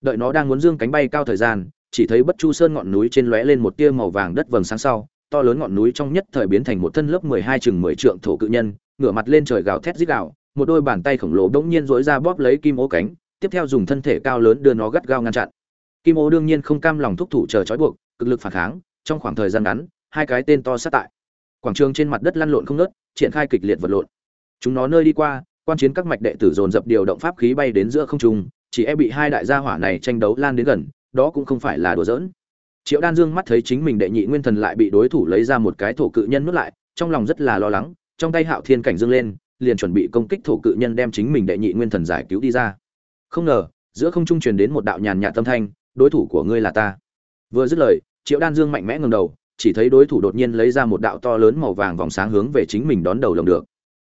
Đợi nó đang muốn dương cánh bay cao thời gian, chỉ thấy bất chu sơn ngọn núi trên lóe lên một tia màu vàng đất vầng sáng sau, to lớn ngọn núi trong nhất thời biến thành một thân lớp mười hai chừng mười trượng thổ cự nhân, ngửa mặt lên trời gào thét rít gào, một đôi bàn tay khổng lồ bỗng nhiên dối ra bóp lấy kim ô cánh, tiếp theo dùng thân thể cao lớn đưa nó gắt gao ngăn chặn. Kim ô đương nhiên không cam lòng thúc thủ chờ trói buộc, cực lực phản kháng, trong khoảng thời gian ngắn, hai cái tên to sát tại quảng trường trên mặt đất lăn lộn không nớt triển khai kịch liệt vật lộn. Chúng nó nơi đi qua, quan chiến các mạch đệ tử dồn dập điều động pháp khí bay đến giữa không trung, chỉ e bị hai đại gia hỏa này tranh đấu lan đến gần, đó cũng không phải là đùa giỡn. Triệu đan dương mắt thấy chính mình đệ nhị nguyên thần lại bị đối thủ lấy ra một cái thổ cự nhân nuốt lại, trong lòng rất là lo lắng, trong tay hạo thiên cảnh dương lên, liền chuẩn bị công kích thổ cự nhân đem chính mình đệ nhị nguyên thần giải cứu đi ra. Không ngờ, giữa không trung truyền đến một đạo nhàn nhạt tâm thanh, đối thủ của ngươi là ta. Vừa dứt lời, triệu đan dương mạnh mẽ ngầm đầu chỉ thấy đối thủ đột nhiên lấy ra một đạo to lớn màu vàng vòng sáng hướng về chính mình đón đầu lồng được.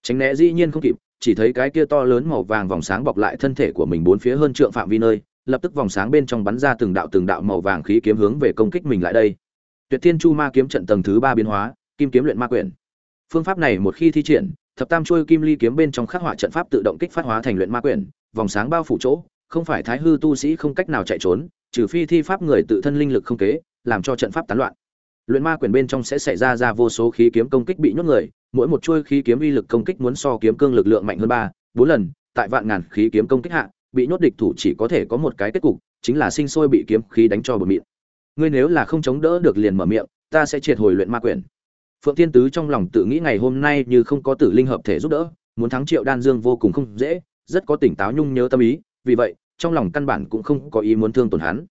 Tránh né dĩ nhiên không kịp, chỉ thấy cái kia to lớn màu vàng vòng sáng bọc lại thân thể của mình bốn phía hơn trượng phạm vi nơi, lập tức vòng sáng bên trong bắn ra từng đạo từng đạo màu vàng khí kiếm hướng về công kích mình lại đây. Tuyệt thiên chu ma kiếm trận tầng thứ ba biến hóa, kim kiếm luyện ma quyển. Phương pháp này một khi thi triển, thập tam chuôi kim ly kiếm bên trong khắc họa trận pháp tự động kích phát hóa thành luyện ma quyển, vòng sáng bao phủ chỗ, không phải thái hư tu sĩ không cách nào chạy trốn, trừ phi thi pháp người tự thân linh lực không kế, làm cho trận pháp tán loạn luyện ma quyền bên trong sẽ xảy ra ra vô số khí kiếm công kích bị nhốt người, mỗi một chuôi khí kiếm uy lực công kích muốn so kiếm cương lực lượng mạnh hơn ba, bốn lần, tại vạn ngàn khí kiếm công kích hạ, bị nhốt địch thủ chỉ có thể có một cái kết cục, chính là sinh sôi bị kiếm khí đánh cho bờ miệng ngươi nếu là không chống đỡ được liền mở miệng, ta sẽ triệt hồi luyện ma quyền phượng thiên tứ trong lòng tự nghĩ ngày hôm nay như không có tử linh hợp thể giúp đỡ, muốn thắng triệu đan dương vô cùng không dễ, rất có tỉnh táo nhung nhớ tâm ý, vì vậy, trong lòng căn bản cũng không có ý muốn thương tổn hắn.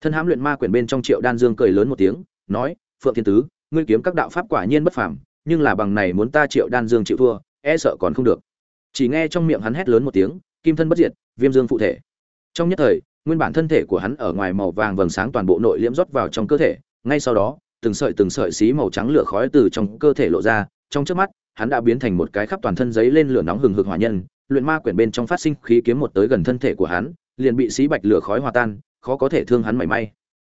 Thân hãm luyện ma quyền bên trong triệu đan dương cười lớn một tiếng, nói phượng thiên tứ, ngươi kiếm các đạo pháp quả nhiên bất phàm, nhưng là bằng này muốn ta triệu đan dương chịu thua e sợ còn không được. Chỉ nghe trong miệng hắn hét lớn một tiếng, kim thân bất diệt, viêm dương phụ thể. Trong nhất thời, nguyên bản thân thể của hắn ở ngoài màu vàng vầng sáng toàn bộ nội liễm rót vào trong cơ thể, ngay sau đó, từng sợi từng sợi xí màu trắng lửa khói từ trong cơ thể lộ ra, trong trước mắt, hắn đã biến thành một cái khắp toàn thân giấy lên lửa nóng hừng hực hỏa nhân, luyện ma quyển bên trong phát sinh khí kiếm một tới gần thân thể của hắn, liền bị xí bạch lửa khói hòa tan, khó có thể thương hắn mảy may.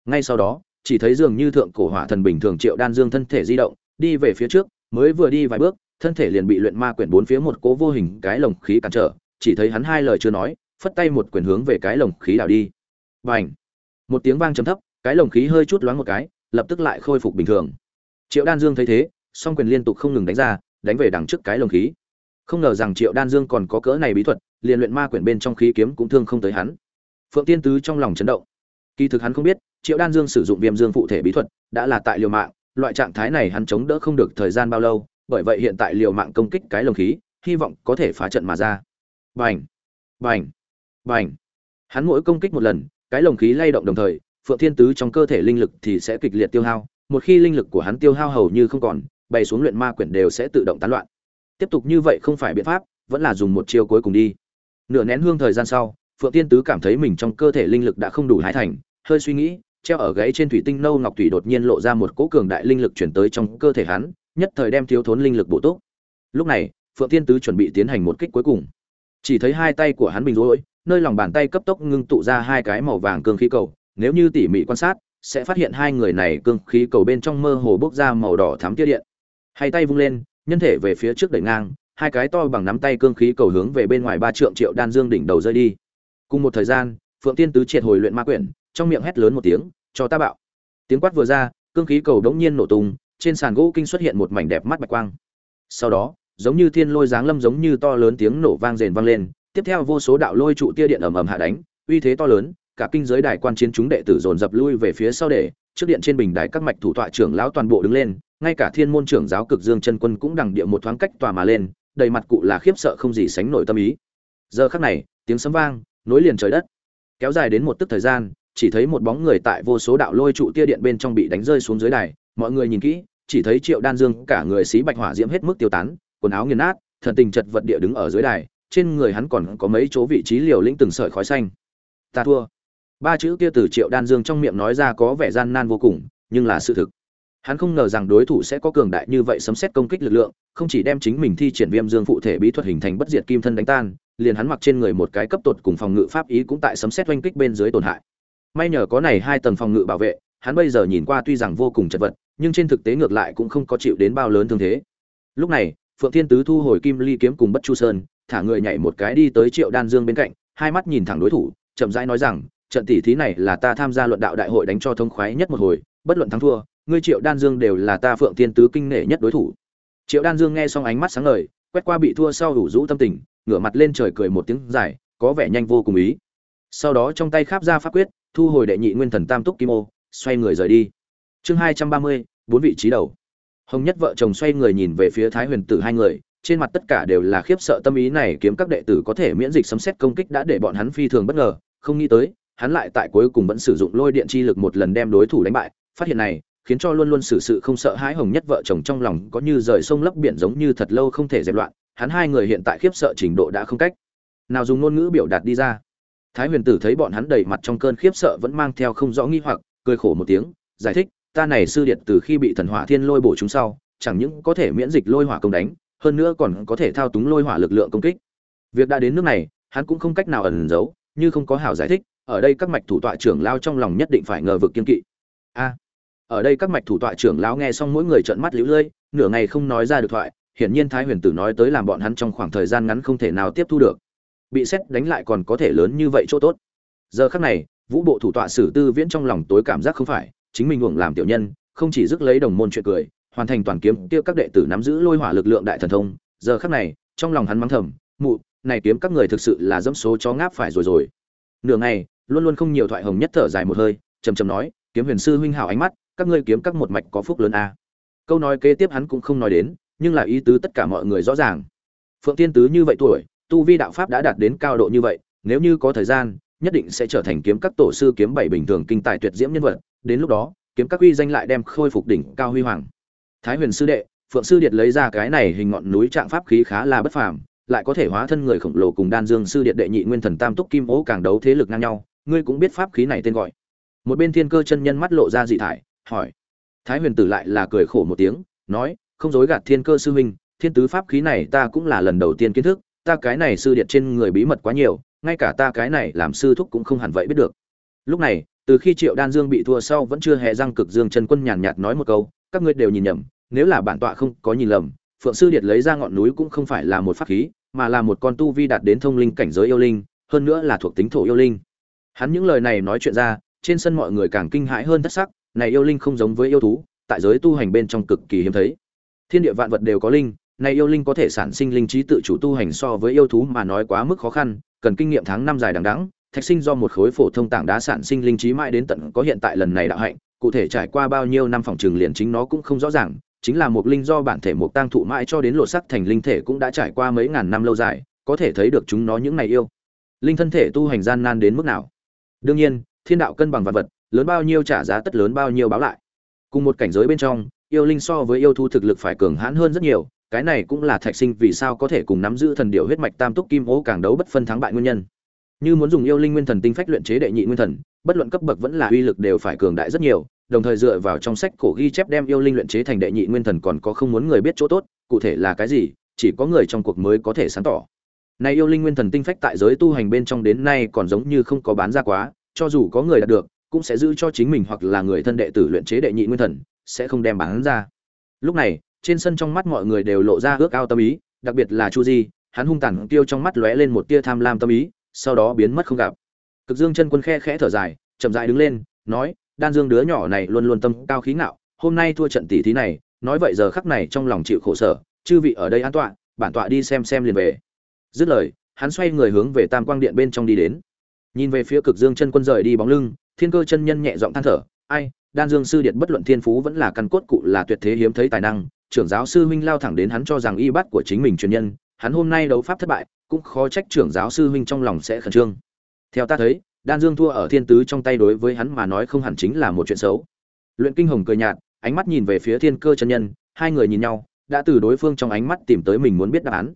Ngay sau đó chỉ thấy dường như thượng cổ hỏa thần bình thường triệu đan dương thân thể di động, đi về phía trước, mới vừa đi vài bước, thân thể liền bị luyện ma quyển bốn phía một cố vô hình cái lồng khí cản trở, chỉ thấy hắn hai lời chưa nói, phất tay một quyền hướng về cái lồng khí đảo đi. Bành! Một tiếng vang trầm thấp, cái lồng khí hơi chút loáng một cái, lập tức lại khôi phục bình thường. Triệu đan dương thấy thế, song quyền liên tục không ngừng đánh ra, đánh về đằng trước cái lồng khí. Không ngờ rằng triệu đan dương còn có cỡ này bí thuật, liền luyện ma quyển bên trong khí kiếm cũng thương không tới hắn. Phượng tiên tứ trong lòng chấn động. Kỳ thực hắn không biết triệu đan dương sử dụng viêm dương phụ thể bí thuật, đã là tại liều mạng, loại trạng thái này hắn chống đỡ không được thời gian bao lâu, bởi vậy hiện tại liều mạng công kích cái lồng khí, hy vọng có thể phá trận mà ra. Bành! Bành! Bành! Hắn mỗi công kích một lần, cái lồng khí lay động đồng thời, phượng thiên tứ trong cơ thể linh lực thì sẽ kịch liệt tiêu hao, một khi linh lực của hắn tiêu hao hầu như không còn, bày xuống luyện ma quyển đều sẽ tự động tán loạn. Tiếp tục như vậy không phải biện pháp, vẫn là dùng một chiêu cuối cùng đi. Nửa nén hương thời gian sau, phượng tiên tứ cảm thấy mình trong cơ thể linh lực đã không đủ hái thành, hơi suy nghĩ treo ở gáy trên thủy tinh nâu ngọc thủy đột nhiên lộ ra một cỗ cường đại linh lực chuyển tới trong cơ thể hắn, nhất thời đem thiếu thốn linh lực bổ túc. Lúc này, phượng tiên tứ chuẩn bị tiến hành một kích cuối cùng. Chỉ thấy hai tay của hắn bình rối, nơi lòng bàn tay cấp tốc ngưng tụ ra hai cái màu vàng cương khí cầu. Nếu như tỉ mỉ quan sát, sẽ phát hiện hai người này cương khí cầu bên trong mơ hồ bốc ra màu đỏ thắm tia điện. Hai tay vung lên, nhân thể về phía trước đẩy ngang, hai cái to bằng nắm tay cương khí cầu hướng về bên ngoài ba trượng triệu đan dương đỉnh đầu rơi đi. Cùng một thời gian, phượng tiên tứ triệt hồi luyện ma quyển trong miệng hét lớn một tiếng, cho ta bạo. Tiếng quát vừa ra, cương khí cầu đống nhiên nổ tung, trên sàn gỗ kinh xuất hiện một mảnh đẹp mắt bạch quang. Sau đó, giống như thiên lôi giáng lâm giống như to lớn tiếng nổ vang rền vang lên, tiếp theo vô số đạo lôi trụ tia điện ầm ầm hạ đánh, uy thế to lớn, cả kinh giới đài quan chiến chúng đệ tử dồn dập lui về phía sau để, trước điện trên bình đài các mạch thủ tọa trưởng lão toàn bộ đứng lên, ngay cả thiên môn trưởng giáo cực dương chân quân cũng đằng địa một thoáng cách tòa mà lên, đầy mặt cụ là khiếp sợ không gì sánh nổi tâm ý. Giờ khắc này, tiếng sấm vang, nối liền trời đất. Kéo dài đến một tức thời gian chỉ thấy một bóng người tại vô số đạo lôi trụ tia điện bên trong bị đánh rơi xuống dưới đài. Mọi người nhìn kỹ, chỉ thấy triệu đan dương, cả người xí bạch hỏa diễm hết mức tiêu tán, quần áo nghiền nát, thần tình chật vật địa đứng ở dưới đài, trên người hắn còn có mấy chỗ vị trí liều lĩnh từng sợi khói xanh. Ta thua. Ba chữ kia từ triệu đan dương trong miệng nói ra có vẻ gian nan vô cùng, nhưng là sự thực. Hắn không ngờ rằng đối thủ sẽ có cường đại như vậy sấm xét công kích lực lượng, không chỉ đem chính mình thi triển viêm dương phụ thể bí thuật hình thành bất diệt kim thân đánh tan, liền hắn mặc trên người một cái cấp tột cùng phòng ngự pháp ý cũng tại sấm xét oanh kích bên dưới tổn hại may nhờ có này hai tầng phòng ngự bảo vệ, hắn bây giờ nhìn qua tuy rằng vô cùng chật vật, nhưng trên thực tế ngược lại cũng không có chịu đến bao lớn thương thế. Lúc này, phượng thiên tứ thu hồi kim ly kiếm cùng bất chu sơn, thả người nhảy một cái đi tới triệu đan dương bên cạnh, hai mắt nhìn thẳng đối thủ, chậm rãi nói rằng, trận tỷ thí này là ta tham gia luận đạo đại hội đánh cho thông khoái nhất một hồi, bất luận thắng thua, ngươi triệu đan dương đều là ta phượng thiên tứ kinh nể nhất đối thủ. Triệu đan dương nghe xong ánh mắt sáng ngời, quét qua bị thua sau đủ rũ tâm tình, ngửa mặt lên trời cười một tiếng dài, có vẻ nhanh vô cùng ý. Sau đó trong tay kháp ra pháp quyết thu hồi đệ nhị nguyên thần tam túc kim ô, xoay người rời đi. Chương hai trăm ba mươi, bốn vị trí đầu. Hồng nhất vợ chồng xoay người nhìn về phía thái huyền tử hai người, trên mặt tất cả đều là khiếp sợ tâm ý này kiếm các đệ tử có thể miễn dịch sấm xét công kích đã để bọn hắn phi thường bất ngờ, không nghĩ tới, hắn lại tại cuối cùng vẫn sử dụng lôi điện chi lực một lần đem đối thủ đánh bại. Phát hiện này, khiến cho luôn luôn xử sự không sợ hãi hồng nhất vợ chồng trong lòng có như rời sông lấp biển giống như thật lâu không thể dẹp loạn, hắn hai người hiện tại khiếp sợ trình độ đã không cách nào dùng ngôn ngữ biểu đạt đi ra thái huyền tử thấy bọn hắn đầy mặt trong cơn khiếp sợ vẫn mang theo không rõ nghi hoặc, cười khổ một tiếng, giải thích, ta này sư điện từ khi bị thần hỏa thiên lôi bổ chúng sau, chẳng những có thể miễn dịch lôi hỏa công đánh, hơn nữa còn có thể thao túng lôi hỏa lực lượng công kích. Việc đã đến nước này, hắn cũng không cách nào ẩn giấu, như không có hảo giải thích, ở đây các mạch thủ tọa trưởng lao trong lòng nhất định phải ngờ vực kiên kỵ. A. Ở đây các mạch thủ tọa trưởng lão nghe xong mỗi người trợn mắt liễu lơi, nửa ngày không nói ra được thoại, hiển nhiên thái huyền tử nói tới làm bọn hắn trong khoảng thời gian ngắn không thể nào tiếp thu được bị xét đánh lại còn có thể lớn như vậy chỗ tốt. Giờ khắc này, vũ bộ thủ tọa sử tư viễn trong lòng tối cảm giác không phải, chính mình uổng làm tiểu nhân, không chỉ dứt lấy đồng môn chuyện cười, hoàn thành toàn kiếm kia các đệ tử nắm giữ lôi hỏa lực lượng đại thần thông, giờ khắc này, trong lòng hắn mắng thầm, mụ, này kiếm các người thực sự là dẫm số chó ngáp phải rồi rồi. Nửa ngày, luôn luôn không nhiều thoại hồng nhất thở dài một hơi trầm trầm nói, kiếm huyền sư huynh hảo ánh mắt, các ngươi kiếm các một mạch có phúc lớn a. Câu nói kế tiếp hắn cũng không nói đến, nhưng là ý tứ tất cả mọi người rõ ràng. Phượng tiên tứ như vậy tuổi tu vi đạo pháp đã đạt đến cao độ như vậy, nếu như có thời gian, nhất định sẽ trở thành kiếm các tổ sư kiếm bảy bình thường kinh tài tuyệt diễm nhân vật. Đến lúc đó, kiếm các uy danh lại đem khôi phục đỉnh cao huy hoàng. Thái huyền sư đệ, phượng sư điệt lấy ra cái này hình ngọn núi trạng pháp khí khá là bất phàm, lại có thể hóa thân người khổng lồ cùng đan dương sư điệt đệ nhị nguyên thần tam túc kim ố càng đấu thế lực ngang nhau. Ngươi cũng biết pháp khí này tên gọi. Một bên thiên cơ chân nhân mắt lộ ra dị thải, hỏi. Thái huyền tử lại là cười khổ một tiếng, nói, không dối gạt thiên cơ sư huynh, thiên tứ pháp khí này ta cũng là lần đầu tiên kiến thức ta cái này sư điện trên người bí mật quá nhiều, ngay cả ta cái này làm sư thúc cũng không hẳn vậy biết được. Lúc này, từ khi triệu đan dương bị thua sau vẫn chưa hề răng cực dương trần quân nhàn nhạt nói một câu, các ngươi đều nhìn nhầm, nếu là bản tọa không có nhìn lầm, phượng sư điệt lấy ra ngọn núi cũng không phải là một pháp khí, mà là một con tu vi đạt đến thông linh cảnh giới yêu linh, hơn nữa là thuộc tính thổ yêu linh. Hắn những lời này nói chuyện ra, trên sân mọi người càng kinh hãi hơn thất sắc, này yêu linh không giống với yêu thú, tại giới tu hành bên trong cực kỳ hiếm thấy. Thiên địa vạn vật đều có linh này yêu linh có thể sản sinh linh trí tự chủ tu hành so với yêu thú mà nói quá mức khó khăn, cần kinh nghiệm tháng năm dài đằng đẵng, thạch sinh do một khối phổ thông tảng đá sản sinh linh trí mãi đến tận có hiện tại lần này đạo hạnh, cụ thể trải qua bao nhiêu năm phòng trường liền chính nó cũng không rõ ràng, chính là một linh do bản thể một tăng thụ mãi cho đến lộ sắc thành linh thể cũng đã trải qua mấy ngàn năm lâu dài, có thể thấy được chúng nó những này yêu. Linh thân thể tu hành gian nan đến mức nào? Đương nhiên, thiên đạo cân bằng vật vật, lớn bao nhiêu trả giá tất lớn bao nhiêu báo lại. Cùng một cảnh giới bên trong, yêu linh so với yêu thú thực lực phải cường hãn hơn rất nhiều cái này cũng là thạch sinh vì sao có thể cùng nắm giữ thần điệu huyết mạch tam túc kim ố càng đấu bất phân thắng bại nguyên nhân. Như muốn dùng yêu linh nguyên thần tinh phách luyện chế đệ nhị nguyên thần, bất luận cấp bậc vẫn là uy lực đều phải cường đại rất nhiều, đồng thời dựa vào trong sách cổ ghi chép đem yêu linh luyện chế thành đệ nhị nguyên thần còn có không muốn người biết chỗ tốt, cụ thể là cái gì, chỉ có người trong cuộc mới có thể sáng tỏ. Nay yêu linh nguyên thần tinh phách tại giới tu hành bên trong đến nay còn giống như không có bán ra quá, cho dù có người đạt được, cũng sẽ giữ cho chính mình hoặc là người thân đệ tử luyện chế đệ nhị nguyên thần, sẽ không đem bán ra. Lúc này trên sân trong mắt mọi người đều lộ ra ước ao tâm ý, đặc biệt là chu di, hắn hung tàn tiêu trong mắt lóe lên một tia tham lam tâm ý, sau đó biến mất không gặp. Cực dương chân quân khe khẽ thở dài, chậm rãi đứng lên, nói, đan dương đứa nhỏ này luôn luôn tâm cao khí ngạo, hôm nay thua trận tỷ thí này, nói vậy giờ khắc này trong lòng chịu khổ sở, chư vị ở đây an tọa, bản tọa đi xem xem liền về. Dứt lời, hắn xoay người hướng về tam quang điện bên trong đi đến. Nhìn về phía cực dương chân quân rời đi bóng lưng, thiên cơ chân nhân nhẹ giọng than thở, ai, đan dương sư điện bất luận thiên phú vẫn là căn cốt cụ là tuyệt thế hiếm thấy tài năng trưởng giáo sư huynh lao thẳng đến hắn cho rằng y bắt của chính mình truyền nhân, hắn hôm nay đấu pháp thất bại, cũng khó trách trưởng giáo sư huynh trong lòng sẽ khẩn trương. Theo ta thấy, đan dương thua ở thiên tứ trong tay đối với hắn mà nói không hẳn chính là một chuyện xấu. Luyện kinh hồng cười nhạt, ánh mắt nhìn về phía thiên cơ chân nhân, hai người nhìn nhau, đã từ đối phương trong ánh mắt tìm tới mình muốn biết đáp án.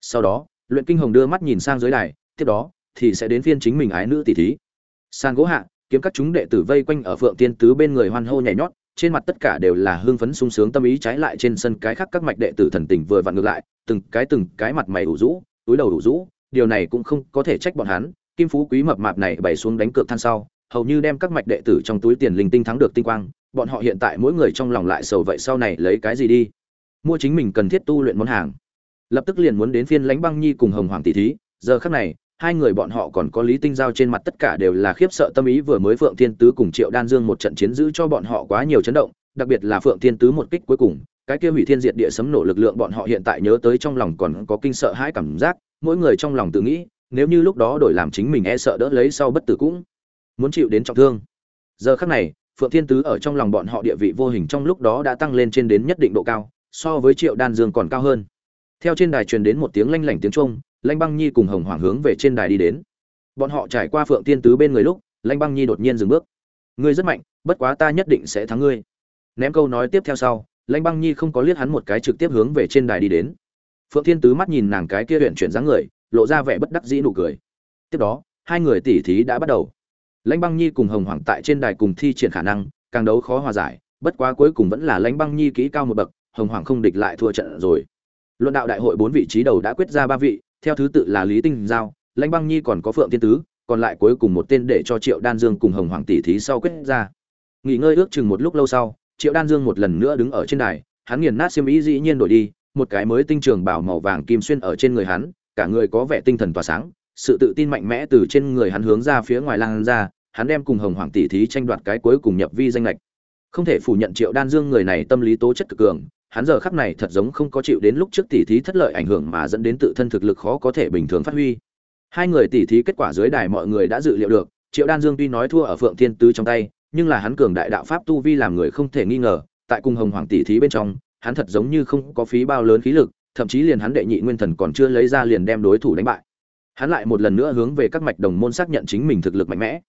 Sau đó, luyện kinh hồng đưa mắt nhìn sang dưới đài, tiếp đó, thì sẽ đến phiên chính mình ái nữ tỷ thí. San gỗ hạ, kiếm các chúng đệ tử vây quanh ở phượng tiên tứ bên người hoan hô nhảy nhót trên mặt tất cả đều là hương phấn sung sướng, tâm ý trái lại trên sân cái khác các mạch đệ tử thần tình vừa vặn ngược lại, từng cái từng cái mặt mày ủ rũ, túi đầu đủ rũ, điều này cũng không có thể trách bọn hắn. Kim phú quý mập mạp này bày xuống đánh cược than sau, hầu như đem các mạch đệ tử trong túi tiền linh tinh thắng được tinh quang, bọn họ hiện tại mỗi người trong lòng lại sầu vậy sau này lấy cái gì đi? Mua chính mình cần thiết tu luyện món hàng. Lập tức liền muốn đến phiên lãnh băng nhi cùng hồng hoàng tỷ thí, giờ khắc này hai người bọn họ còn có lý tinh giao trên mặt tất cả đều là khiếp sợ tâm ý, vừa mới phượng thiên tứ cùng triệu đan dương một trận chiến giữ cho bọn họ quá nhiều chấn động, đặc biệt là phượng thiên tứ một kích cuối cùng, cái kia hủy thiên diệt địa sấm nổ lực lượng bọn họ hiện tại nhớ tới trong lòng còn có kinh sợ hãi cảm giác, mỗi người trong lòng tự nghĩ, nếu như lúc đó đổi làm chính mình e sợ đỡ lấy sau bất tử cũng muốn chịu đến trọng thương. Giờ khắc này, phượng thiên tứ ở trong lòng bọn họ địa vị vô hình trong lúc đó đã tăng lên trên đến nhất định độ cao, so với triệu đan dương còn cao hơn. Theo trên đài truyền đến một tiếng lanh lảnh tiếng trung lanh băng nhi cùng hồng hoàng hướng về trên đài đi đến. Bọn họ trải qua phượng thiên tứ bên người lúc, lanh băng nhi đột nhiên dừng bước. Ngươi rất mạnh, bất quá ta nhất định sẽ thắng ngươi. Ném câu nói tiếp theo sau lãnh băng nhi không có liếc hắn một cái trực tiếp hướng về trên đài đi đến. Phượng thiên tứ mắt nhìn nàng cái kia huyện chuyển dáng người, lộ ra vẻ bất đắc dĩ nụ cười. Tiếp đó, hai người tỉ thí đã bắt đầu. Lãnh băng nhi cùng hồng hoàng tại trên đài cùng thi triển khả năng, càng đấu khó hòa giải, bất quá cuối cùng vẫn là lãnh băng nhi kỹ cao một bậc, hồng hoàng không địch lại thua trận rồi. Luận đạo đại hội bốn vị trí đầu đã quyết ra ba vị theo thứ tự là lý tinh giao, lãnh băng nhi còn có phượng thiên tứ, còn lại cuối cùng một tên để cho triệu đan dương cùng hồng hoàng tỷ thí sau quyết ra. Nghỉ ngơi ước chừng một lúc lâu sau, triệu đan dương một lần nữa đứng ở trên đài, hắn nghiền nát xiêm ý dĩ nhiên đổi đi, một cái mới tinh trường bảo màu vàng kim xuyên ở trên người hắn, cả người có vẻ tinh thần tỏa sáng, sự tự tin mạnh mẽ từ trên người hắn hướng ra phía ngoài lan ra, hắn đem cùng hồng hoàng tỷ thí tranh đoạt cái cuối cùng nhập vi danh lệch. Không thể phủ nhận triệu đan dương người này tâm lý tố chất cực cường hắn giờ khắc này thật giống không có chịu đến lúc trước tỷ thí thất lợi ảnh hưởng mà dẫn đến tự thân thực lực khó có thể bình thường phát huy. Hai người tỷ thí kết quả dưới đài mọi người đã dự liệu được, triệu đan dương tuy nói thua ở phượng thiên tứ trong tay, nhưng là hắn cường đại đạo pháp tu vi làm người không thể nghi ngờ, tại cung hồng hoàng tỷ thí bên trong, hắn thật giống như không có phí bao lớn khí lực, thậm chí liền hắn đệ nhị nguyên thần còn chưa lấy ra liền đem đối thủ đánh bại. Hắn lại một lần nữa hướng về các mạch đồng môn xác nhận chính mình thực lực mạnh mẽ.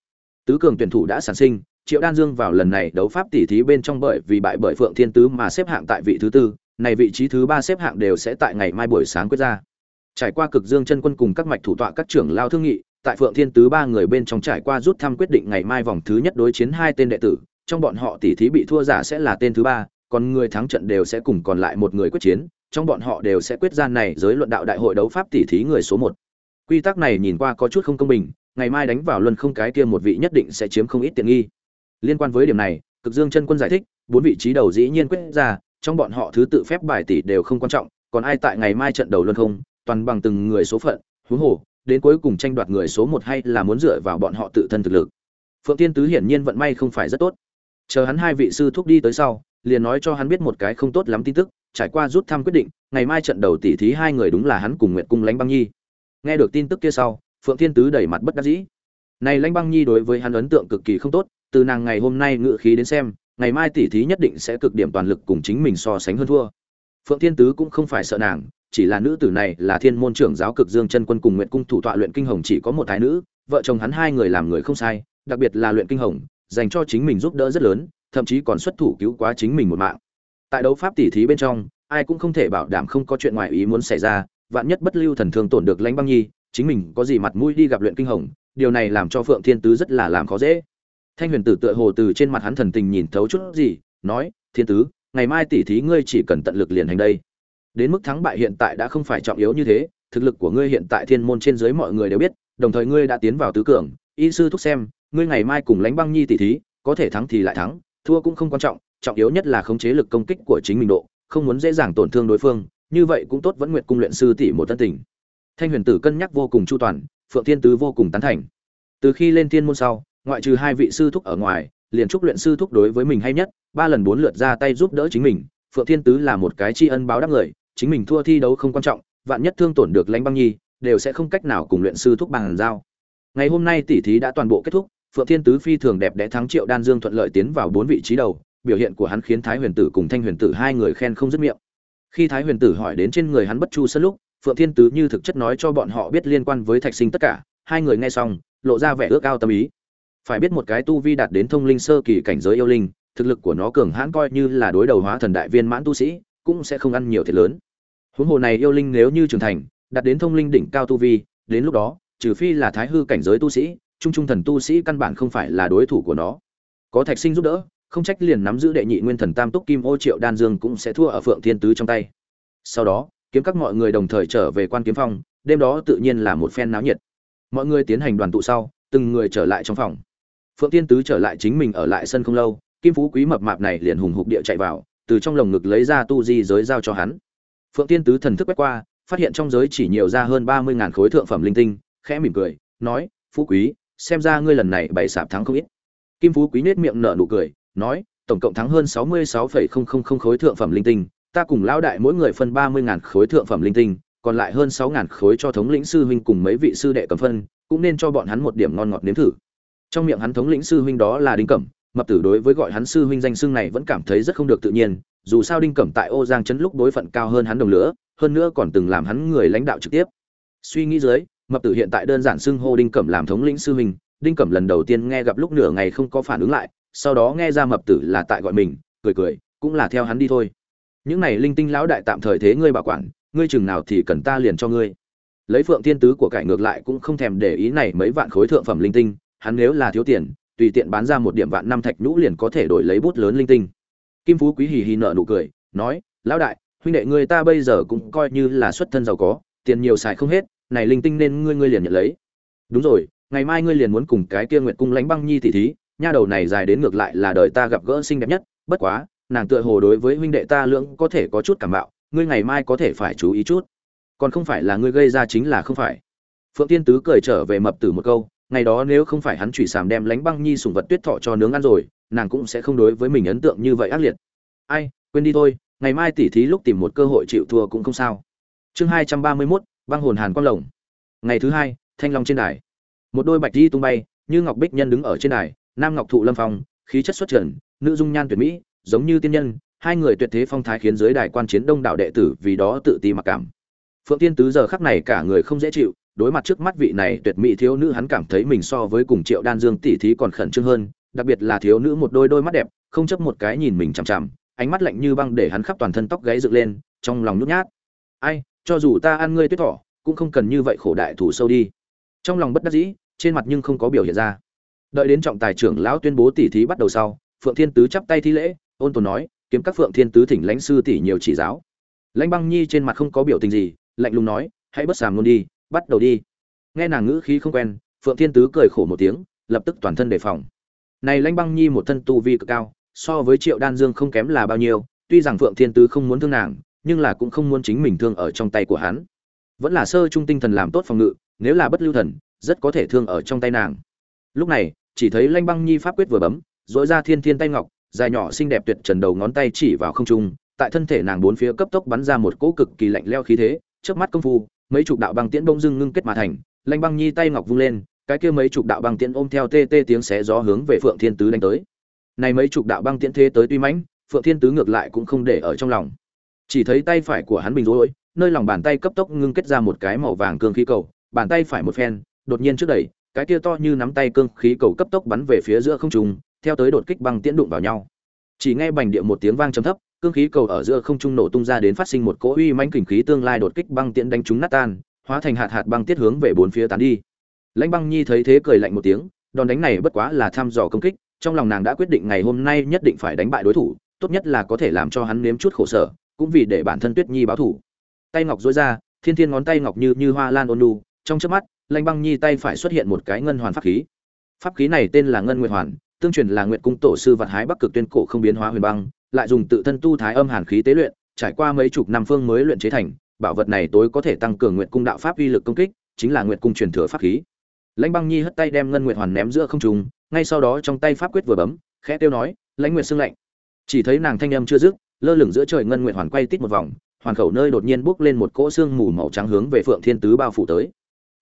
Tứ cường tuyển thủ đã sản sinh triệu đan dương vào lần này đấu pháp tỷ thí bên trong bởi vì bại bởi phượng thiên tứ mà xếp hạng tại vị thứ tư, này vị trí thứ ba xếp hạng đều sẽ tại ngày mai buổi sáng quyết ra. Trải qua cực dương chân quân cùng các mạch thủ tọa các trưởng lao thương nghị, tại phượng thiên tứ ba người bên trong trải qua rút thăm quyết định ngày mai vòng thứ nhất đối chiến hai tên đệ tử, trong bọn họ tỷ thí bị thua giả sẽ là tên thứ ba, còn người thắng trận đều sẽ cùng còn lại một người quyết chiến, trong bọn họ đều sẽ quyết gian này giới luận đạo đại hội đấu pháp tỷ thí người số một. Quy tắc này nhìn qua có chút không công bình, ngày mai đánh vào luân không cái kia một vị nhất định sẽ chiếm không ít tiện nghi liên quan với điểm này, cực dương chân quân giải thích, bốn vị trí đầu dĩ nhiên quyết ra, trong bọn họ thứ tự phép bài tỷ đều không quan trọng, còn ai tại ngày mai trận đầu luân không, toàn bằng từng người số phận, huống hồ, đến cuối cùng tranh đoạt người số một hay là muốn dựa vào bọn họ tự thân thực lực. Phượng tiên tứ hiển nhiên vận may không phải rất tốt. Chờ hắn hai vị sư thúc đi tới sau, liền nói cho hắn biết một cái không tốt lắm tin tức, trải qua rút thăm quyết định, ngày mai trận đầu tỷ thí hai người đúng là hắn cùng nguyệt cung lãnh băng nhi. Nghe được tin tức kia sau, phượng thiên tứ đẩy mặt bất đắc dĩ. Này lãnh băng nhi đối với hắn ấn tượng cực kỳ không tốt từ nàng ngày hôm nay ngự khí đến xem, ngày mai tỷ thí nhất định sẽ cực điểm toàn lực cùng chính mình so sánh hơn thua. Phượng thiên tứ cũng không phải sợ nàng, chỉ là nữ tử này là thiên môn trưởng giáo cực dương chân quân cùng nguyện cung thủ tọa luyện kinh hồng chỉ có một thái nữ, vợ chồng hắn hai người làm người không sai, đặc biệt là luyện kinh hồng, dành cho chính mình giúp đỡ rất lớn, thậm chí còn xuất thủ cứu quá chính mình một mạng. Tại đấu pháp tỷ thí bên trong, ai cũng không thể bảo đảm không có chuyện ngoài ý muốn xảy ra, vạn nhất bất lưu thần thương tổn được lãnh băng nhi, chính mình có gì mặt mũi đi gặp luyện kinh hồng, điều này làm cho phượng thiên tứ rất là làm khó dễ thanh huyền tử tựa hồ từ trên mặt hắn thần tình nhìn thấu chút gì, nói, thiên tứ, ngày mai tỷ thí ngươi chỉ cần tận lực liền hành đây. Đến mức thắng bại hiện tại đã không phải trọng yếu như thế, thực lực của ngươi hiện tại thiên môn trên dưới mọi người đều biết, đồng thời ngươi đã tiến vào tứ cường. Y sư thúc xem, ngươi ngày mai cùng lãnh băng nhi tỷ thí, có thể thắng thì lại thắng, thua cũng không quan trọng trọng yếu nhất là khống chế lực công kích của chính mình độ, không muốn dễ dàng tổn thương đối phương, như vậy cũng tốt vẫn nguyện cung luyện sư tỷ một tân tình. Thanh huyền tử cân nhắc vô cùng chu toàn, phượng thiên tứ vô cùng tán thành. Từ khi lên thiên môn sau ngoại trừ hai vị sư thúc ở ngoài, liền trúc luyện sư thúc đối với mình hay nhất, ba lần bốn lượt ra tay giúp đỡ chính mình. Phượng thiên tứ là một cái tri ân báo đáp người, chính mình thua thi đấu không quan trọng, vạn nhất thương tổn được lãnh băng nhi, đều sẽ không cách nào cùng luyện sư thúc bằng giao. Ngày hôm nay tỷ thí đã toàn bộ kết thúc, phượng thiên tứ phi thường đẹp đẽ thắng triệu đan dương thuận lợi tiến vào bốn vị trí đầu, biểu hiện của hắn khiến thái huyền tử cùng thanh huyền tử hai người khen không dứt miệng. Khi thái huyền tử hỏi đến trên người hắn bất chu sân lúc, phượng thiên tứ như thực chất nói cho bọn họ biết liên quan với thạch sinh tất cả, hai người nghe xong, lộ ra vẻ ước ao tâm ý phải biết một cái tu vi đạt đến thông linh sơ kỳ cảnh giới yêu linh, thực lực của nó cường hãn coi như là đối đầu hóa thần đại viên mãn tu sĩ, cũng sẽ không ăn nhiều thiệt lớn. Huống hồ này yêu linh nếu như trưởng thành, đạt đến thông linh đỉnh cao tu vi, đến lúc đó, trừ phi là thái hư cảnh giới tu sĩ, trung trung thần tu sĩ căn bản không phải là đối thủ của nó. Có thạch sinh giúp đỡ, không trách liền nắm giữ đệ nhị nguyên thần tam túc kim ô triệu đan dương cũng sẽ thua ở phượng thiên tứ trong tay. Sau đó, kiếm các mọi người đồng thời trở về quan kiếm phòng, đêm đó tự nhiên là một phen náo nhiệt. Mọi người tiến hành đoàn tụ sau, từng người trở lại trong phòng phượng thiên tứ trở lại chính mình ở lại sân không lâu, kim phú quý mập mạp này liền hùng hục địa chạy vào, từ trong lồng ngực lấy ra tu di giới giao cho hắn. Phượng thiên tứ thần thức quét qua, phát hiện trong giới chỉ nhiều ra hơn ba mươi ngàn khối thượng phẩm linh tinh, khẽ mỉm cười, nói, phú quý, xem ra ngươi lần này bày sạp thắng không ít. Kim phú quý nết miệng nở nụ cười, nói, tổng cộng thắng hơn sáu mươi sáu phẩy không không không khối thượng phẩm linh tinh, ta cùng lão đại mỗi người phân ba mươi ngàn khối thượng phẩm linh tinh, còn lại hơn sáu ngàn khối cho thống lĩnh sư huynh cùng mấy vị sư đệ cầm phân, cũng nên cho bọn hắn một điểm ngon ngọt nếm thử trong miệng hắn thống lĩnh sư huynh đó là đinh cẩm, mập tử đối với gọi hắn sư huynh danh xưng này vẫn cảm thấy rất không được tự nhiên, dù sao đinh cẩm tại ô giang chấn lúc đối phận cao hơn hắn đồng lửa, hơn nữa còn từng làm hắn người lãnh đạo trực tiếp. Suy nghĩ dưới, mập tử hiện tại đơn giản xưng hô đinh cẩm làm thống lĩnh sư huynh, đinh cẩm lần đầu tiên nghe gặp lúc nửa ngày không có phản ứng lại, sau đó nghe ra mập tử là tại gọi mình, cười cười, cũng là theo hắn đi thôi. Những này linh tinh lão đại tạm thời thế ngươi bảo quản, ngươi chừng nào thì cần ta liền cho ngươi. Lấy phượng thiên tứ của cải ngược lại cũng không thèm để ý này mấy vạn khối thượng phẩm linh tinh hắn nếu là thiếu tiền, tùy tiện bán ra một điểm vạn năm thạch nhũ liền có thể đổi lấy bút lớn linh tinh. Kim phú quý hì hì nợ nụ cười, nói, lão đại, huynh đệ ngươi ta bây giờ cũng coi như là xuất thân giàu có, tiền nhiều xài không hết, này linh tinh nên ngươi ngươi liền nhận lấy. Đúng rồi, ngày mai ngươi liền muốn cùng cái kia nguyệt cung lánh băng nhi tỷ thí, nha đầu này dài đến ngược lại là đời ta gặp gỡ xinh đẹp nhất, bất quá, nàng tựa hồ đối với huynh đệ ta lưỡng có thể có chút cảm bạo, ngươi ngày mai có thể phải chú ý chút. Còn không phải là ngươi gây ra chính là không phải. Phượng tiên tứ cười trở về mập tử một câu ngày đó nếu không phải hắn chủy sàm đem lánh băng nhi sùng vật tuyết thọ cho nướng ăn rồi, nàng cũng sẽ không đối với mình ấn tượng như vậy ác liệt. Ai, quên đi thôi, ngày mai tỉ thí lúc tìm một cơ hội chịu thua cũng không sao. Chương hai trăm ba mươi mốt, băng hồn hàn quang lồng. Ngày thứ hai, thanh long trên đài. Một đôi bạch di tung bay, như ngọc bích nhân đứng ở trên đài, nam ngọc thụ lâm phong, khí chất xuất trần, nữ dung nhan tuyệt mỹ, giống như tiên nhân, hai người tuyệt thế phong thái khiến giới đài quan chiến đông đảo đệ tử vì đó tự ti mặc cảm. Phượng tiên tứ giờ khắc này cả người không dễ chịu đối mặt trước mắt vị này tuyệt mỹ thiếu nữ hắn cảm thấy mình so với cùng triệu đan dương tỷ thí còn khẩn trương hơn, đặc biệt là thiếu nữ một đôi đôi mắt đẹp, không chấp một cái nhìn mình chằm chằm, ánh mắt lạnh như băng để hắn khắp toàn thân tóc gáy dựng lên, trong lòng nhút nhát. Ai, cho dù ta ăn ngươi tuyết thỏ, cũng không cần như vậy khổ đại thủ sâu đi. Trong lòng bất đắc dĩ, trên mặt nhưng không có biểu hiện ra. Đợi đến trọng tài trưởng lão tuyên bố tỷ thí bắt đầu sau, phượng thiên tứ chắp tay thi lễ, ôn tồn nói, kiếm các phượng thiên tứ thỉnh lãnh sư tỷ nhiều chỉ giáo. Lãnh băng nhi trên mặt không có biểu tình gì, lạnh lùng nói, hãy bất sàm luôn đi bắt đầu đi. Nghe nàng ngữ khí không quen, phượng thiên tứ cười khổ một tiếng, lập tức toàn thân đề phòng. Này lãnh băng nhi một thân tu vi cực cao, so với triệu đan dương không kém là bao nhiêu, tuy rằng phượng thiên tứ không muốn thương nàng, nhưng là cũng không muốn chính mình thương ở trong tay của hắn. Vẫn là sơ trung tinh thần làm tốt phòng ngự, nếu là bất lưu thần, rất có thể thương ở trong tay nàng. Lúc này, chỉ thấy lanh băng nhi pháp quyết vừa bấm dỗi ra thiên thiên tay ngọc, dài nhỏ xinh đẹp tuyệt trần đầu ngón tay chỉ vào không trung, tại thân thể nàng bốn phía cấp tốc bắn ra một cỗ cực kỳ lạnh leo khí thế trước mắt công phu mấy chục đạo băng tiễn bông dưng ngưng kết mà thành, lanh băng nhi tay ngọc vung lên, cái kia mấy chục đạo băng tiễn ôm theo tê tê tiếng xé gió hướng về phượng thiên tứ đánh tới. Này mấy chục đạo băng tiễn thế tới tuy mãnh, phượng thiên tứ ngược lại cũng không để ở trong lòng. Chỉ thấy tay phải của hắn bình rối, nơi lòng bàn tay cấp tốc ngưng kết ra một cái màu vàng cương khí cầu, bàn tay phải một phen, đột nhiên trước đẩy, cái kia to như nắm tay cương khí cầu cấp tốc bắn về phía giữa không trung, theo tới đột kích băng tiễn đụng vào nhau. Chỉ nghe bành địa một tiếng vang trầm thấp cương khí cầu ở giữa không trung nổ tung ra đến phát sinh một cỗ uy mãnh kình khí tương lai đột kích băng tiễn đánh chúng nát tan hóa thành hạt hạt băng tiết hướng về bốn phía tán đi lãnh băng nhi thấy thế cười lạnh một tiếng đòn đánh này bất quá là thăm dò công kích trong lòng nàng đã quyết định ngày hôm nay nhất định phải đánh bại đối thủ tốt nhất là có thể làm cho hắn nếm chút khổ sở cũng vì để bản thân tuyết nhi báo thù. tay ngọc duỗi ra thiên thiên ngón tay ngọc như như hoa lan ôn nhu, trong chớp mắt lanh băng nhi tay phải xuất hiện một cái ngân hoàn pháp khí pháp khí này tên là ngân nguyệt hoàn tương truyền là nguyệt cung tổ sư vạn hái bắc cực tuyên cổ không biến hóa huyền băng lại dùng tự thân tu thái âm hàn khí tế luyện, trải qua mấy chục năm phương mới luyện chế thành, bảo vật này tối có thể tăng cường nguyệt cung đạo pháp uy lực công kích, chính là nguyệt cung truyền thừa pháp khí. Lãnh băng nhi hất tay đem ngân nguyệt hoàn ném giữa không trung, ngay sau đó trong tay pháp quyết vừa bấm, khẽ tiêu nói, lãnh nguyệt xương lạnh. Chỉ thấy nàng thanh âm chưa dứt, lơ lửng giữa trời ngân nguyệt hoàn quay tít một vòng, hoàn khẩu nơi đột nhiên bốc lên một cỗ xương mù màu trắng hướng về phượng thiên tứ bao phủ tới.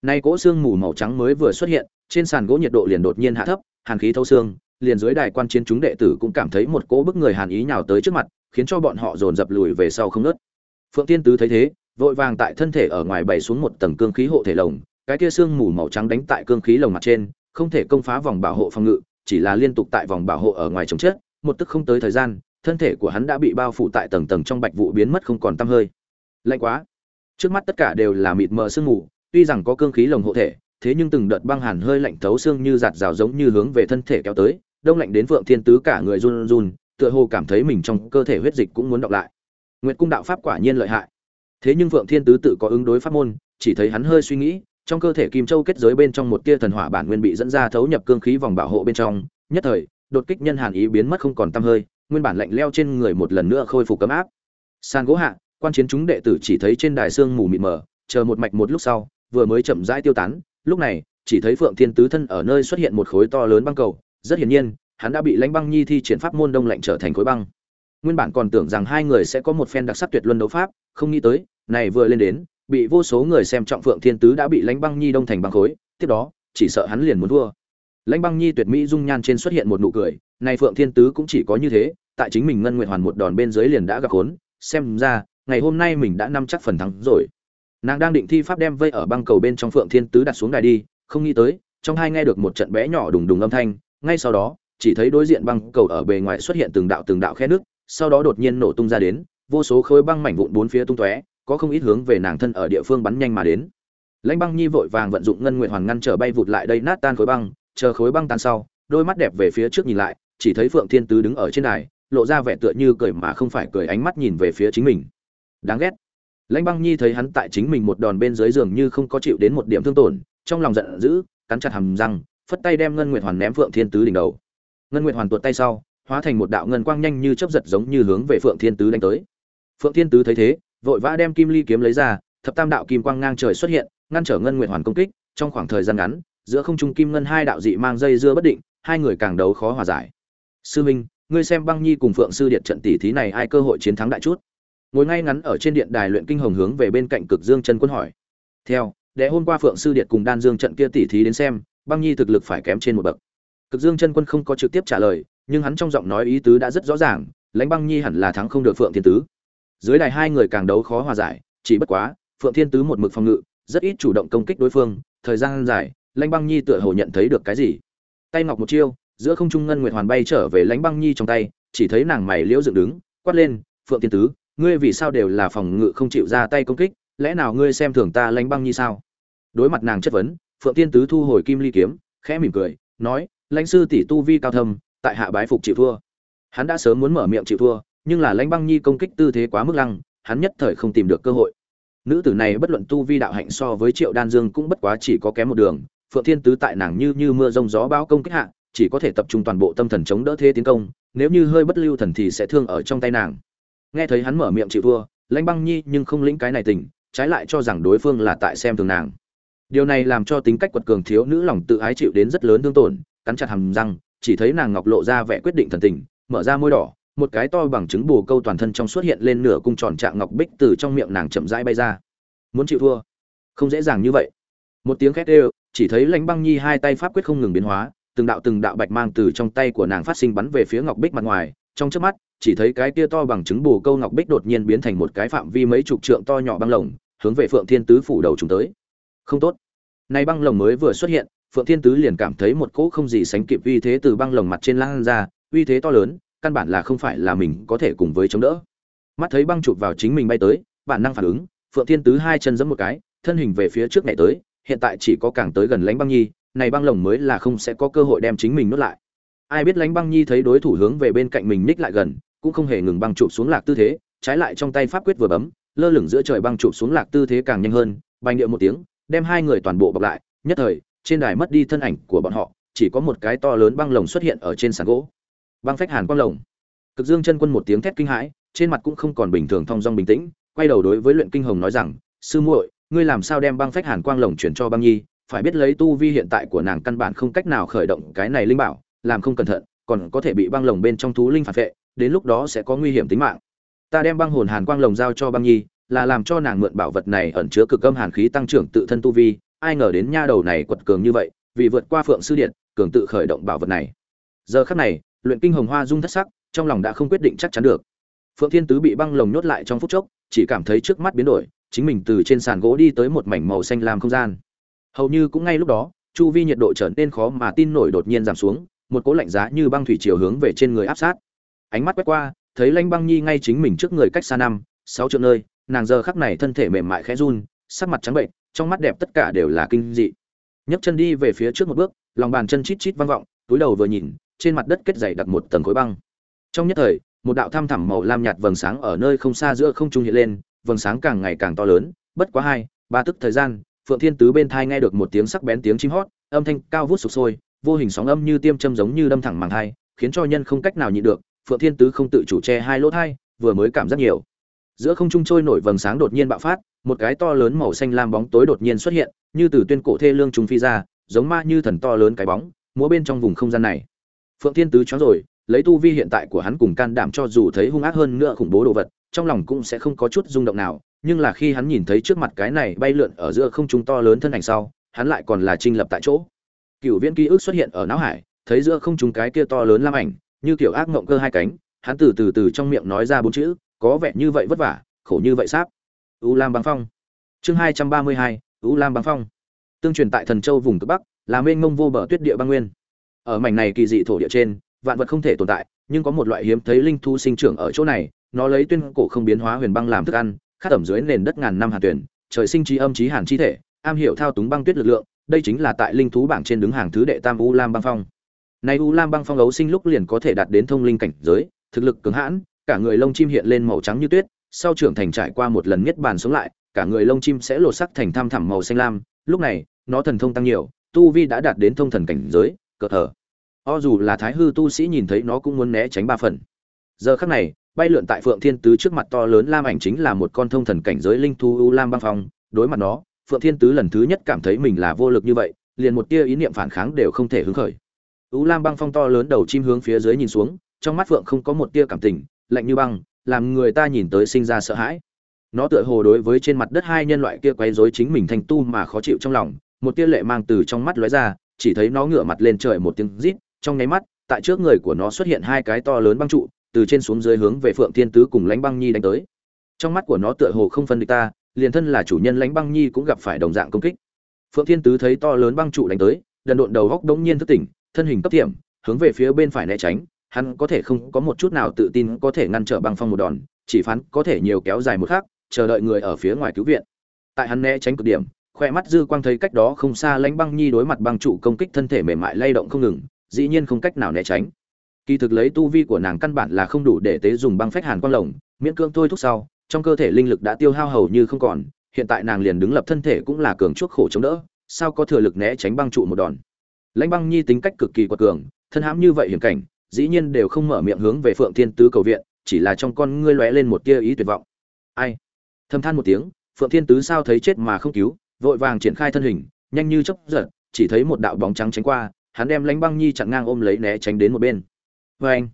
Nay cỗ xương mù màu trắng mới vừa xuất hiện, trên sàn gỗ nhiệt độ liền đột nhiên hạ thấp, hàn khí thấu xương liền dưới đài quan chiến chúng đệ tử cũng cảm thấy một cỗ bức người hàn ý nhào tới trước mặt, khiến cho bọn họ dồn dập lùi về sau không nớt. Phượng Tiên tứ thấy thế, vội vàng tại thân thể ở ngoài bày xuống một tầng cương khí hộ thể lồng, cái kia xương mù màu trắng đánh tại cương khí lồng mặt trên, không thể công phá vòng bảo hộ phòng ngự, chỉ là liên tục tại vòng bảo hộ ở ngoài chống chết, một tức không tới thời gian, thân thể của hắn đã bị bao phủ tại tầng tầng trong bạch vụ biến mất không còn tăm hơi. Lạnh quá. Trước mắt tất cả đều là mịt mờ sương mù, tuy rằng có cương khí lồng hộ thể, thế nhưng từng đợt băng hàn hơi lạnh thấu xương như giạt rào giống như hướng về thân thể kéo tới đông lạnh đến phượng thiên tứ cả người run run, tựa hồ cảm thấy mình trong cơ thể huyết dịch cũng muốn đọc lại. Nguyệt cung đạo pháp quả nhiên lợi hại. Thế nhưng phượng thiên tứ tự có ứng đối pháp môn, chỉ thấy hắn hơi suy nghĩ, trong cơ thể kim châu kết giới bên trong một tia thần hỏa bản nguyên bị dẫn ra thấu nhập cương khí vòng bảo hộ bên trong, nhất thời, đột kích nhân hàn ý biến mất không còn tăm hơi, nguyên bản lạnh leo trên người một lần nữa khôi phục cấm áp. San gỗ hạ, quan chiến chúng đệ tử chỉ thấy trên đài xương mù mịt mờ, chờ một mạch một lúc sau, vừa mới chậm rãi tiêu tán, lúc này, chỉ thấy phượng thiên tứ thân ở nơi xuất hiện một khối to lớn băng cầu rất hiển nhiên, hắn đã bị lãnh băng nhi thi triển pháp môn đông lạnh trở thành khối băng. Nguyên bản còn tưởng rằng hai người sẽ có một phen đặc sắc tuyệt luân đấu pháp, không nghĩ tới, này vừa lên đến, bị vô số người xem trọng phượng thiên tứ đã bị lãnh băng nhi đông thành băng khối, tiếp đó, chỉ sợ hắn liền muốn thua. Lãnh băng nhi tuyệt mỹ dung nhan trên xuất hiện một nụ cười, này phượng thiên tứ cũng chỉ có như thế, tại chính mình ngân nguyện hoàn một đòn bên dưới liền đã gặp khốn, xem ra, ngày hôm nay mình đã nắm chắc phần thắng rồi. Nàng đang định thi pháp đem vây ở băng cầu bên trong phượng thiên tứ đặt xuống đài đi, không nghĩ tới, trong hai nghe được một trận bé nhỏ đùng đùng âm thanh ngay sau đó, chỉ thấy đối diện băng cầu ở bề ngoài xuất hiện từng đạo từng đạo khe nước, sau đó đột nhiên nổ tung ra đến, vô số khối băng mảnh vụn bốn phía tung tóe, có không ít hướng về nàng thân ở địa phương bắn nhanh mà đến. Lãnh băng nhi vội vàng vận dụng ngân nguyện hoàn ngăn trở bay vụt lại đây nát tan khối băng, chờ khối băng tan sau, đôi mắt đẹp về phía trước nhìn lại, chỉ thấy phượng thiên tứ đứng ở trên đài, lộ ra vẻ tựa như cười mà không phải cười ánh mắt nhìn về phía chính mình. Đáng ghét. Lãnh băng nhi thấy hắn tại chính mình một đòn bên dưới giường như không có chịu đến một điểm thương tổn, trong lòng giận dữ, cắn chặt hàm răng phất tay đem ngân nguyệt hoàn ném phượng thiên tứ đỉnh đầu. Ngân nguyệt hoàn tuột tay sau, hóa thành một đạo ngân quang nhanh như chớp giật giống như hướng về phượng thiên tứ đánh tới. Phượng thiên tứ thấy thế, vội vã đem kim ly kiếm lấy ra, thập tam đạo kim quang ngang trời xuất hiện, ngăn trở ngân nguyệt hoàn công kích, trong khoảng thời gian ngắn, giữa không trung kim ngân hai đạo dị mang dây dưa bất định, hai người càng đấu khó hòa giải. Sư minh, ngươi xem băng nhi cùng phượng sư điện trận tỷ thí này ai cơ hội chiến thắng đại chút? Ngồi ngay ngắn ở trên điện đài luyện kinh hồng hướng về bên cạnh cực dương chân quân hỏi. Theo để hôm qua phượng sư điện cùng đan dương trận kia tỷ thí đến xem băng nhi thực lực phải kém trên một bậc. Cực dương chân quân không có trực tiếp trả lời, nhưng hắn trong giọng nói ý tứ đã rất rõ ràng, lãnh băng nhi hẳn là thắng không được phượng thiên tứ. Dưới đài hai người càng đấu khó hòa giải, chỉ bất quá, phượng thiên tứ một mực phòng ngự, rất ít chủ động công kích đối phương, thời gian dài, lãnh băng nhi tựa hồ nhận thấy được cái gì. Tay ngọc một chiêu, giữa không trung ngân nguyệt hoàn bay trở về lãnh băng nhi trong tay, chỉ thấy nàng mày liễu dựng đứng, quát lên, phượng thiên tứ, ngươi vì sao đều là phòng ngự không chịu ra tay công kích, lẽ nào ngươi xem thường ta lãnh băng nhi sao? Đối mặt nàng chất vấn phượng thiên tứ thu hồi kim ly kiếm, khẽ mỉm cười, nói, lãnh sư tỷ tu vi cao thâm, tại hạ bái phục chịu thua. Hắn đã sớm muốn mở miệng chịu thua, nhưng là lãnh băng nhi công kích tư thế quá mức lăng, hắn nhất thời không tìm được cơ hội. Nữ tử này bất luận tu vi đạo hạnh so với triệu đan dương cũng bất quá chỉ có kém một đường, phượng thiên tứ tại nàng như như mưa rông gió bão công kích hạ, chỉ có thể tập trung toàn bộ tâm thần chống đỡ thế tiến công, nếu như hơi bất lưu thần thì sẽ thương ở trong tay nàng. Nghe thấy hắn mở miệng chịu thua, lãnh băng nhi nhưng không lĩnh cái này tình trái lại cho rằng đối phương là tại xem thường nàng điều này làm cho tính cách quật cường thiếu nữ lòng tự ái chịu đến rất lớn thương tổn, cắn chặt hàm răng, chỉ thấy nàng ngọc lộ ra vẻ quyết định thần tình, mở ra môi đỏ, một cái to bằng chứng bù câu toàn thân trong xuất hiện lên nửa cung tròn trạng ngọc bích từ trong miệng nàng chậm rãi bay ra. Muốn chịu thua? Không dễ dàng như vậy. Một tiếng khét ê chỉ thấy lãnh băng nhi hai tay pháp quyết không ngừng biến hóa, từng đạo từng đạo bạch mang từ trong tay của nàng phát sinh bắn về phía ngọc bích mặt ngoài. Trong trước mắt, chỉ thấy cái kia to bằng chứng bù câu ngọc bích đột nhiên biến thành một cái phạm vi mấy chục trượng to nhỏ băng lồng, hướng về phượng thiên tứ phủ đầu chúng tới. Không tốt nay băng lồng mới vừa xuất hiện, phượng thiên tứ liền cảm thấy một cỗ không gì sánh kịp uy thế từ băng lồng mặt trên lan ra, uy thế to lớn, căn bản là không phải là mình có thể cùng với chống đỡ. Mắt thấy băng chụp vào chính mình bay tới, bản năng phản ứng, phượng thiên tứ hai chân giẫm một cái, thân hình về phía trước nhảy tới, hiện tại chỉ có càng tới gần lãnh băng nhi, này băng lồng mới là không sẽ có cơ hội đem chính mình nuốt lại. Ai biết lãnh băng nhi thấy đối thủ hướng về bên cạnh mình ních lại gần, cũng không hề ngừng băng chụp xuống lạc tư thế, trái lại trong tay pháp quyết vừa bấm, lơ lửng giữa trời băng chụp xuống lạc tư thế càng nhanh hơn, bành điệu một tiếng đem hai người toàn bộ bọc lại, nhất thời, trên đài mất đi thân ảnh của bọn họ, chỉ có một cái to lớn băng lồng xuất hiện ở trên sàn gỗ. Băng phách hàn quang lồng. Cực dương chân quân một tiếng thét kinh hãi, trên mặt cũng không còn bình thường thong dong bình tĩnh, quay đầu đối với luyện kinh hồng nói rằng, sư muội, ngươi làm sao đem băng phách hàn quang lồng chuyển cho băng nhi? Phải biết lấy tu vi hiện tại của nàng căn bản không cách nào khởi động cái này linh bảo, làm không cẩn thận, còn có thể bị băng lồng bên trong thú linh phản vệ, đến lúc đó sẽ có nguy hiểm tính mạng. Ta đem băng hồn hàn quang lồng giao cho băng nhi là làm cho nàng mượn bảo vật này ẩn chứa cực âm hàn khí tăng trưởng tự thân tu vi, ai ngờ đến nha đầu này quật cường như vậy, vì vượt qua phượng sư điện, cường tự khởi động bảo vật này. Giờ khắc này, luyện kinh hồng hoa dung thất sắc, trong lòng đã không quyết định chắc chắn được. Phượng thiên tứ bị băng lồng nhốt lại trong phút chốc, chỉ cảm thấy trước mắt biến đổi, chính mình từ trên sàn gỗ đi tới một mảnh màu xanh lam không gian. Hầu như cũng ngay lúc đó, chu vi nhiệt độ trở nên khó mà tin nổi đột nhiên giảm xuống, một cỗ lạnh giá như băng thủy chiều hướng về trên người áp sát. Ánh mắt quét qua, thấy lanh băng nhi ngay chính mình trước người cách xa năm, sáu trượng nơi nàng giờ khắc này thân thể mềm mại khẽ run, sắc mặt trắng bệnh, trong mắt đẹp tất cả đều là kinh dị. Nhấc chân đi về phía trước một bước, lòng bàn chân chít chít vang vọng, túi đầu vừa nhìn, trên mặt đất kết dày đặt một tầng khối băng. Trong nhất thời, một đạo tham thẳm màu lam nhạt vầng sáng ở nơi không xa giữa không trung hiện lên, vầng sáng càng ngày càng to lớn, bất quá hai, ba tức thời gian, phượng thiên tứ bên thai nghe được một tiếng sắc bén tiếng chim hót, âm thanh cao vút sục sôi, vô hình sóng âm như tiêm châm giống như đâm thẳng màng thai, khiến cho nhân không cách nào nhịn được, phượng thiên tứ không tự chủ che hai lỗ thai, vừa mới cảm giác nhiều giữa không trung trôi nổi vầng sáng đột nhiên bạo phát, một cái to lớn màu xanh lam bóng tối đột nhiên xuất hiện, như từ tuyên cổ thê lương trung phi ra, giống ma như thần to lớn cái bóng, múa bên trong vùng không gian này. Phượng thiên tứ choáng rồi, lấy tu vi hiện tại của hắn cùng can đảm cho dù thấy hung ác hơn nữa khủng bố đồ vật, trong lòng cũng sẽ không có chút rung động nào, nhưng là khi hắn nhìn thấy trước mặt cái này bay lượn ở giữa không trung to lớn thân ảnh sau, hắn lại còn là trinh lập tại chỗ. Cựu viễn ký ức xuất hiện ở não hải, thấy giữa không trung cái kia to lớn lam ảnh, như kiểu ác ngộng cơ hai cánh, hắn từ từ từ trong miệng nói ra bốn chữ có vẻ như vậy vất vả, khổ như vậy sáp. U lam băng phong. Chương hai trăm ba mươi hai, u lam băng phong. Tương truyền tại thần châu vùng cực bắc, là mênh mông vô bờ tuyết địa băng nguyên. Ở mảnh này kỳ dị thổ địa trên, vạn vật không thể tồn tại, nhưng có một loại hiếm thấy linh thu sinh trưởng ở chỗ này, nó lấy tuyên cổ không biến hóa huyền băng làm thức ăn, khát ẩm dưới nền đất ngàn năm hàn tuyển, trời sinh trí âm trí hàn chi thể, am hiểu thao túng băng tuyết lực lượng, đây chính là tại linh thú bảng trên đứng hàng thứ đệ tam u lam băng phong. Này u lam băng phong ấu sinh lúc liền có thể đạt đến thông linh cảnh giới, thực lực cứng hãn cả người lông chim hiện lên màu trắng như tuyết, sau trưởng thành trải qua một lần nhất bàn sống lại, cả người lông chim sẽ lột sắc thành tham thẳm màu xanh lam. Lúc này, nó thần thông tăng nhiều, tu vi đã đạt đến thông thần cảnh giới cơ thở o dù là thái hư tu sĩ nhìn thấy nó cũng muốn né tránh ba phần. Giờ khắc này, bay lượn tại phượng thiên tứ trước mặt to lớn lam ảnh chính là một con thông thần cảnh giới linh thú u lam băng phong. Đối mặt nó, phượng thiên tứ lần thứ nhất cảm thấy mình là vô lực như vậy, liền một tia ý niệm phản kháng đều không thể hứng khởi. U lam băng phong to lớn đầu chim hướng phía dưới nhìn xuống, trong mắt phượng không có một tia cảm tình lạnh như băng, làm người ta nhìn tới sinh ra sợ hãi. Nó tựa hồ đối với trên mặt đất hai nhân loại kia quấy rối chính mình thành tu mà khó chịu trong lòng, một tia lệ mang từ trong mắt lóe ra, chỉ thấy nó ngửa mặt lên trời một tiếng rít, trong nháy mắt, tại trước người của nó xuất hiện hai cái to lớn băng trụ, từ trên xuống dưới hướng về phượng thiên tứ cùng lãnh băng nhi đánh tới. Trong mắt của nó tựa hồ không phân địch ta, liền thân là chủ nhân lãnh băng nhi cũng gặp phải đồng dạng công kích. Phượng thiên tứ thấy to lớn băng trụ đánh tới, đần độn đầu góc đống nhiên thức tỉnh, thân hình cấp tiệm, hướng về phía bên phải né tránh hắn có thể không có một chút nào tự tin có thể ngăn trở băng phong một đòn, chỉ phán có thể nhiều kéo dài một khắc, chờ đợi người ở phía ngoài cứu viện. Tại hắn né tránh cực điểm, khoe mắt dư quang thấy cách đó không xa lãnh băng nhi đối mặt băng trụ công kích thân thể mềm mại lay động không ngừng, dĩ nhiên không cách nào né tránh. Kỳ thực lấy tu vi của nàng căn bản là không đủ để tế dùng băng phách hàn quang lồng, miễn cưỡng thôi thúc sau, trong cơ thể linh lực đã tiêu hao hầu như không còn, hiện tại nàng liền đứng lập thân thể cũng là cường chuốc khổ chống đỡ, sao có thừa lực né tránh băng trụ một đòn. Lãnh băng nhi tính cách cực kỳ quật cường, thân hãm như vậy hiểm cảnh dĩ nhiên đều không mở miệng hướng về phượng thiên tứ cầu viện, chỉ là trong con ngươi lóe lên một tia ý tuyệt vọng. Ai? Thâm than một tiếng, phượng thiên tứ sao thấy chết mà không cứu, vội vàng triển khai thân hình, nhanh như chớp giật, chỉ thấy một đạo bóng trắng tránh qua, hắn đem lãnh băng nhi chặn ngang ôm lấy né tránh đến một bên. Vê anh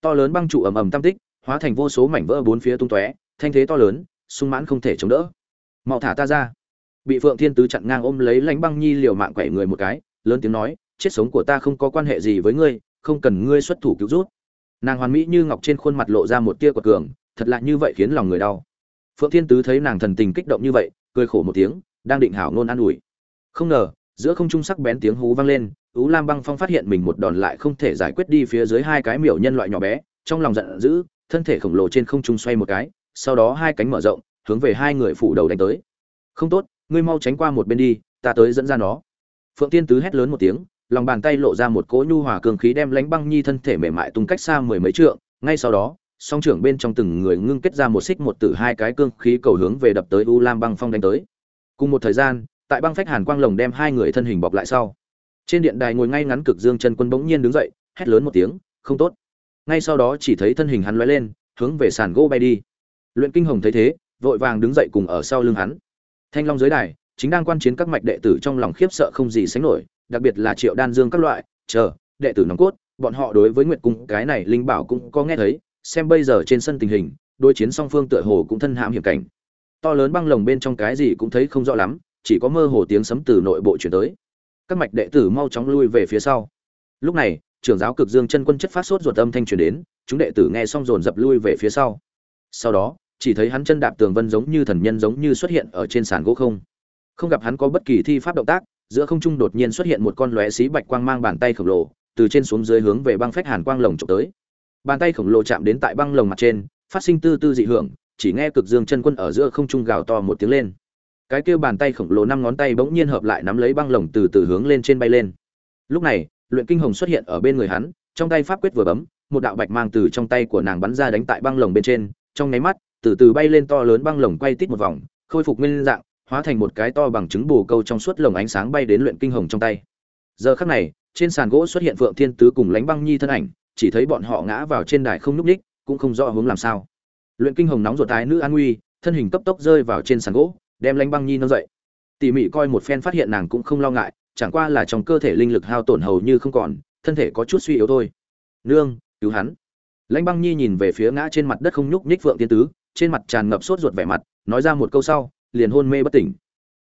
to lớn băng trụ ầm ầm tam tích, hóa thành vô số mảnh vỡ bốn phía tung tóe, thanh thế to lớn, sung mãn không thể chống đỡ. Mau thả ta ra! Bị phượng thiên tứ chặn ngang ôm lấy lãnh băng nhi liều mạng quẩy người một cái, lớn tiếng nói, chết sống của ta không có quan hệ gì với ngươi không cần ngươi xuất thủ cứu rút. Nàng hoàn mỹ như ngọc trên khuôn mặt lộ ra một tia quật cường, thật lạ như vậy khiến lòng người đau. Phượng thiên tứ thấy nàng thần tình kích động như vậy, cười khổ một tiếng, đang định hảo ngôn an ủi. Không ngờ, giữa không trung sắc bén tiếng hú vang lên, ú lam băng phong phát hiện mình một đòn lại không thể giải quyết đi phía dưới hai cái miểu nhân loại nhỏ bé, trong lòng giận dữ, thân thể khổng lồ trên không trung xoay một cái, sau đó hai cánh mở rộng, hướng về hai người phủ đầu đánh tới. Không tốt, ngươi mau tránh qua một bên đi, ta tới dẫn ra nó. Phượng tiên tứ hét lớn một tiếng lòng bàn tay lộ ra một cỗ nhu hòa cường khí đem lánh băng nhi thân thể mềm mại tung cách xa mười mấy trượng. Ngay sau đó, song trưởng bên trong từng người ngưng kết ra một xích một tử hai cái cương khí cầu hướng về đập tới u lam băng phong đánh tới. Cùng một thời gian, tại băng phách hàn quang lồng đem hai người thân hình bọc lại sau, trên điện đài ngồi ngay ngắn cực dương chân quân bỗng nhiên đứng dậy, hét lớn một tiếng, không tốt. Ngay sau đó chỉ thấy thân hình hắn lóe lên, hướng về sàn gỗ bay đi. Luyện kinh hồng thấy thế, vội vàng đứng dậy cùng ở sau lưng hắn. Thanh long dưới đài, chính đang quan chiến các mạch đệ tử trong lòng khiếp sợ không gì sánh nổi đặc biệt là triệu đan dương các loại, chờ, đệ tử nòng cốt, bọn họ đối với nguyệt cung cái này linh bảo cũng có nghe thấy, xem bây giờ trên sân tình hình, đối chiến song phương tựa hồ cũng thân hãm hiểm cảnh. To lớn băng lồng bên trong cái gì cũng thấy không rõ lắm, chỉ có mơ hồ tiếng sấm từ nội bộ chuyển tới. Các mạch đệ tử mau chóng lui về phía sau. Lúc này, trưởng giáo cực dương chân quân chất phát sốt ruột âm thanh truyền đến, chúng đệ tử nghe xong dồn dập lui về phía sau. Sau đó, chỉ thấy hắn chân đạp tường vân giống như thần nhân giống như xuất hiện ở trên sàn gỗ không. Không gặp hắn có bất kỳ thi pháp động tác giữa không trung đột nhiên xuất hiện một con lóe xí bạch quang mang bàn tay khổng lồ, từ trên xuống dưới hướng về băng phách hàn quang lồng trộm tới. Bàn tay khổng lồ chạm đến tại băng lồng mặt trên, phát sinh tư tư dị hưởng, chỉ nghe cực dương chân quân ở giữa không trung gào to một tiếng lên. Cái kêu bàn tay khổng lồ năm ngón tay bỗng nhiên hợp lại nắm lấy băng lồng từ từ hướng lên trên bay lên. Lúc này, luyện kinh hồng xuất hiện ở bên người hắn, trong tay pháp quyết vừa bấm, một đạo bạch mang từ trong tay của nàng bắn ra đánh tại băng lồng bên trên, trong nháy mắt, từ từ bay lên to lớn băng lồng quay tít một vòng, khôi phục nguyên dạng hóa thành một cái to bằng trứng bù câu trong suốt lồng ánh sáng bay đến luyện kinh hồng trong tay. Giờ khắc này, trên sàn gỗ xuất hiện phượng thiên tứ cùng lánh băng nhi thân ảnh, chỉ thấy bọn họ ngã vào trên đài không nhúc ních cũng không rõ hướng làm sao. Luyện kinh hồng nóng ruột tái nữ an nguy, thân hình cấp tốc rơi vào trên sàn gỗ, đem lánh băng nhi nâng dậy. Tỉ mỉ coi một phen phát hiện nàng cũng không lo ngại, chẳng qua là trong cơ thể linh lực hao tổn hầu như không còn, thân thể có chút suy yếu thôi. Nương, cứu hắn. Lãnh băng nhi nhìn về phía ngã trên mặt đất không nhúc nhích phượng tiên tứ, trên mặt tràn ngập sốt ruột vẻ mặt, nói ra một câu sau liền hôn mê bất tỉnh.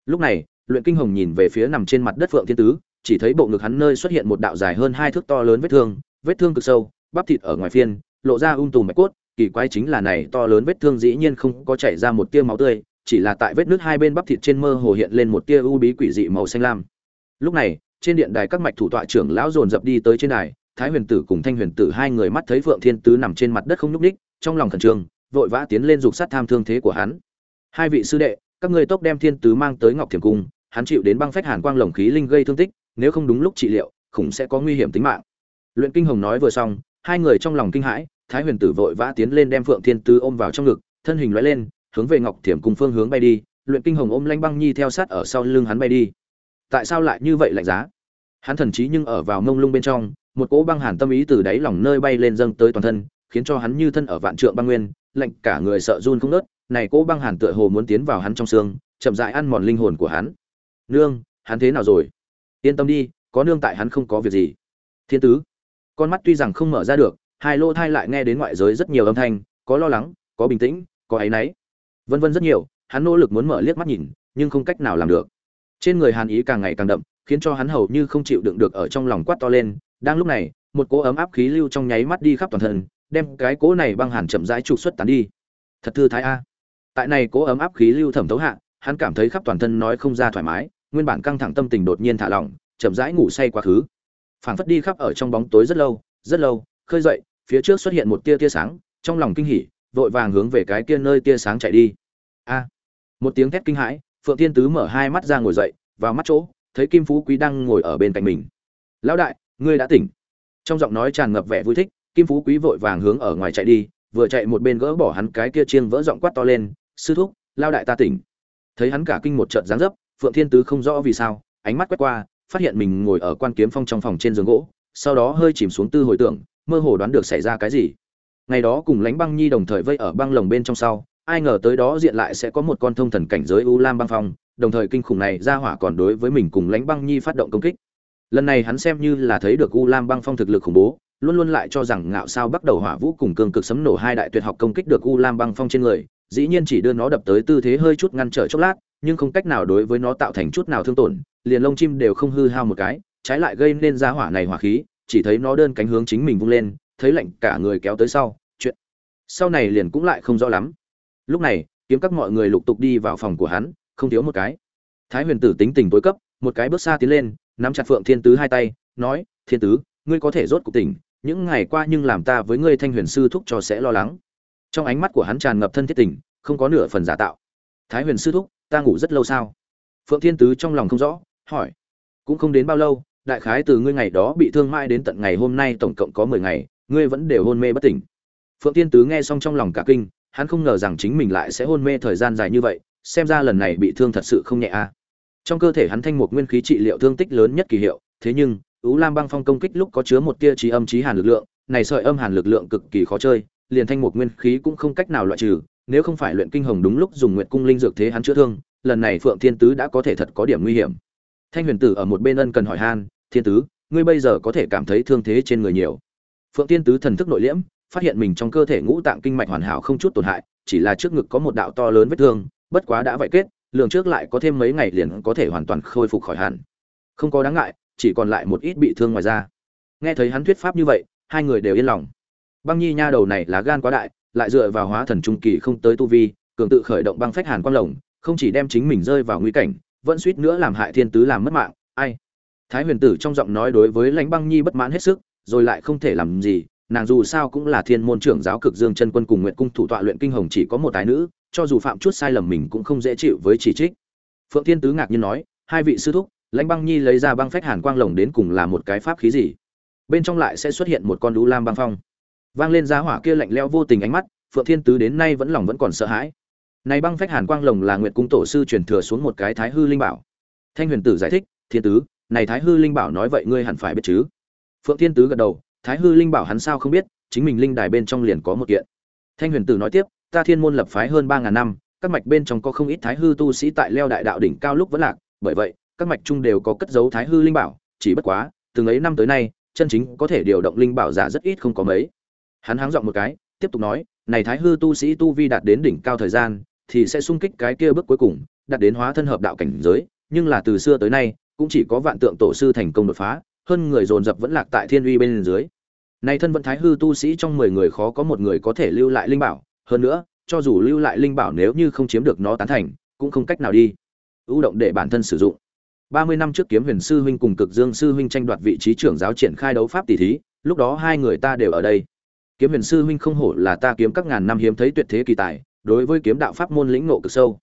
Lúc này, luyện kinh hồng nhìn về phía nằm trên mặt đất phượng thiên tứ, chỉ thấy bộ ngực hắn nơi xuất hiện một đạo dài hơn hai thước to lớn vết thương vết thương cực sâu, bắp thịt ở ngoài phiên, lộ ra ung tùm mạch cốt, kỳ quái chính là này to lớn vết thương dĩ nhiên không có chảy ra một tia máu tươi, chỉ là tại vết nước hai bên bắp thịt trên mơ hồ hiện lên một tia u bí quỷ dị màu xanh lam. Lúc này, trên điện đài các mạch thủ tọa trưởng lão dồn dập đi tới trên đài, thái huyền tử cùng thanh huyền tử hai người mắt thấy phượng thiên tứ nằm trên mặt đất không nhúc ních trong lòng khẩn trương, vội vã tiến lên dục sát tham thương thế của hắn. Hai vị sư đệ các ngươi tốc đem thiên tứ mang tới ngọc thiềm cung, hắn chịu đến băng phách hàn quang lồng khí linh gây thương tích, nếu không đúng lúc trị liệu, khủng sẽ có nguy hiểm tính mạng. Luyện kinh hồng nói vừa xong, hai người trong lòng kinh hãi, thái huyền tử vội vã tiến lên đem phượng thiên tứ ôm vào trong ngực, thân hình lóe lên, hướng về ngọc thiềm cung phương hướng bay đi, luyện kinh hồng ôm lanh băng nhi theo sát ở sau lưng hắn bay đi. Tại sao lại như vậy lạnh giá? Hắn thần trí nhưng ở vào mông lung bên trong, một cỗ băng hàn tâm ý từ đáy lòng nơi bay lên dâng tới toàn thân, khiến cho hắn như thân ở vạn trượng băng nguyên, lạnh cả người sợ run không nớt này cỗ băng hàn tựa hồ muốn tiến vào hắn trong xương, chậm dại ăn mòn linh hồn của hắn. Nương, hắn thế nào rồi? Yên tâm đi, có nương tại hắn không có việc gì. Thiên tứ. Con mắt tuy rằng không mở ra được, hai lỗ thai lại nghe đến ngoại giới rất nhiều âm thanh, có lo lắng, có bình tĩnh, có áy náy. Vân vân rất nhiều, hắn nỗ lực muốn mở liếc mắt nhìn, nhưng không cách nào làm được. Trên người hàn ý càng ngày càng đậm, khiến cho hắn hầu như không chịu đựng được ở trong lòng quát to lên. Đang lúc này, một cỗ ấm áp khí lưu trong nháy mắt đi khắp toàn thân, đem cái cỗ này băng hàn chậm rãi trục xuất tán đi. Thật thư thái a tại này cố ấm áp khí lưu thẩm thấu hạ, hắn cảm thấy khắp toàn thân nói không ra thoải mái, nguyên bản căng thẳng tâm tình đột nhiên thả lỏng, chậm rãi ngủ say quá khứ. Phảng phất đi khắp ở trong bóng tối rất lâu rất lâu, khơi dậy, phía trước xuất hiện một tia tia sáng, trong lòng kinh hỉ, vội vàng hướng về cái kia nơi tia sáng chạy đi. A! Một tiếng thét kinh hãi, phượng tiên tứ mở hai mắt ra ngồi dậy, vào mắt chỗ, thấy kim phú quý đang ngồi ở bên cạnh mình. Lão đại, ngươi đã tỉnh. Trong giọng nói tràn ngập vẻ vui thích, kim phú quý vội vàng hướng ở ngoài chạy đi, vừa chạy một bên gỡ bỏ hắn cái kia chiêng vỡ giọng quát to lên sư thúc, lao đại ta tỉnh. Thấy hắn cả kinh một trận dáng dấp, phượng thiên tứ không rõ vì sao, ánh mắt quét qua, phát hiện mình ngồi ở quan kiếm phong trong phòng trên giường gỗ, sau đó hơi chìm xuống tư hồi tưởng, mơ hồ đoán được xảy ra cái gì. Ngày đó cùng lánh băng nhi đồng thời vây ở băng lồng bên trong sau, ai ngờ tới đó diện lại sẽ có một con thông thần cảnh giới u lam băng phong, đồng thời kinh khủng này ra hỏa còn đối với mình cùng lánh băng nhi phát động công kích. Lần này hắn xem như là thấy được u lam băng phong thực lực khủng bố, luôn luôn lại cho rằng ngạo sao bắt đầu hỏa vũ cùng cương cực sấm nổ hai đại tuyệt học công kích được u lam băng phong trên người dĩ nhiên chỉ đưa nó đập tới tư thế hơi chút ngăn trở chốc lát, nhưng không cách nào đối với nó tạo thành chút nào thương tổn, liền lông chim đều không hư hao một cái, trái lại gây nên ra hỏa này hỏa khí, chỉ thấy nó đơn cánh hướng chính mình vung lên, thấy lạnh cả người kéo tới sau, chuyện sau này liền cũng lại không rõ lắm. Lúc này, kiếm các mọi người lục tục đi vào phòng của hắn, không thiếu một cái. Thái huyền tử tính tình tối cấp, một cái bước xa tiến lên, nắm chặt phượng thiên tứ hai tay, nói, thiên tứ, ngươi có thể rốt cuộc tỉnh, những ngày qua nhưng làm ta với ngươi thanh huyền sư thúc cho sẽ lo lắng trong ánh mắt của hắn tràn ngập thân thiết tình, không có nửa phần giả tạo. Thái huyền sư thúc, ta ngủ rất lâu sao? Phượng thiên tứ trong lòng không rõ, hỏi. Cũng không đến bao lâu, đại khái từ ngươi ngày đó bị thương mãi đến tận ngày hôm nay tổng cộng có mười ngày, ngươi vẫn đều hôn mê bất tỉnh. Phượng thiên tứ nghe xong trong lòng cả kinh, hắn không ngờ rằng chính mình lại sẽ hôn mê thời gian dài như vậy, xem ra lần này bị thương thật sự không nhẹ a trong cơ thể hắn thanh một nguyên khí trị liệu thương tích lớn nhất kỳ hiệu, thế nhưng ú lam băng phong công kích lúc có chứa một tia trí âm trí hàn lực lượng, này sợi âm hàn lực lượng cực kỳ khó chơi liền thanh một nguyên khí cũng không cách nào loại trừ, nếu không phải luyện kinh hồng đúng lúc dùng nguyệt cung linh dược thế hắn chữa thương, lần này phượng thiên tứ đã có thể thật có điểm nguy hiểm. Thanh huyền tử ở một bên ân cần hỏi han, thiên tứ, ngươi bây giờ có thể cảm thấy thương thế trên người nhiều? Phượng thiên tứ thần thức nội liễm, phát hiện mình trong cơ thể ngũ tạng kinh mạch hoàn hảo không chút tổn hại, chỉ là trước ngực có một đạo to lớn vết thương, bất quá đã vậy kết lượng trước lại có thêm mấy ngày liền có thể hoàn toàn khôi phục khỏi hẳn. Không có đáng ngại, chỉ còn lại một ít bị thương ngoài ra nghe thấy hắn thuyết pháp như vậy, hai người đều yên lòng băng nhi nha đầu này là gan quá đại, lại dựa vào hóa thần trung kỳ không tới tu vi, cường tự khởi động băng phách hàn quang lồng, không chỉ đem chính mình rơi vào nguy cảnh, vẫn suýt nữa làm hại thiên tứ làm mất mạng, ai? Thái huyền tử trong giọng nói đối với lãnh băng nhi bất mãn hết sức, rồi lại không thể làm gì, nàng dù sao cũng là thiên môn trưởng giáo cực dương chân quân cùng nguyện cung thủ tọa luyện kinh hồng chỉ có một tài nữ, cho dù phạm chút sai lầm mình cũng không dễ chịu với chỉ trích. Phượng thiên tứ ngạc nhiên nói, hai vị sư thúc, lãnh băng nhi lấy ra băng phách hàn quang lồng đến cùng là một cái pháp khí gì? Bên trong lại sẽ xuất hiện một con đũ lam băng phong vang lên giá hỏa kia lạnh lẽo vô tình ánh mắt, phượng thiên tứ đến nay vẫn lòng vẫn còn sợ hãi. Này băng phách hàn quang lồng là nguyệt cung tổ sư truyền thừa xuống một cái thái hư linh bảo. Thanh huyền tử giải thích, thiên tứ, này thái hư linh bảo nói vậy ngươi hẳn phải biết chứ? Phượng thiên tứ gật đầu, thái hư linh bảo hắn sao không biết, chính mình linh đài bên trong liền có một kiện. Thanh huyền tử nói tiếp, ta thiên môn lập phái hơn ba ngàn năm, các mạch bên trong có không ít thái hư tu sĩ tại leo đại đạo đỉnh cao lúc vẫn lạc, bởi vậy, các mạch chung đều có cất giấu thái hư linh bảo, chỉ bất quá, từng ấy năm tới nay, chân chính có thể điều động linh bảo giả rất ít không có mấy hắn háng giọng một cái, tiếp tục nói, này thái hư tu sĩ tu vi đạt đến đỉnh cao thời gian, thì sẽ sung kích cái kia bước cuối cùng, đạt đến hóa thân hợp đạo cảnh giới, nhưng là từ xưa tới nay, cũng chỉ có vạn tượng tổ sư thành công đột phá, hơn người dồn dập vẫn lạc tại thiên uy bên dưới. Nay thân vận thái hư tu sĩ trong mười người khó có một người có thể lưu lại linh bảo, hơn nữa, cho dù lưu lại linh bảo nếu như không chiếm được nó tán thành, cũng không cách nào đi. Ưu động để bản thân sử dụng. Ba mươi năm trước kiếm huyền sư huynh cùng cực dương sư huynh tranh đoạt vị trí trưởng giáo triển khai đấu pháp tỷ thí, lúc đó hai người ta đều ở đây kiếm huyền sư huynh không hổ là ta kiếm các ngàn năm hiếm thấy tuyệt thế kỳ tài, đối với kiếm đạo pháp môn lĩnh ngộ cực sâu.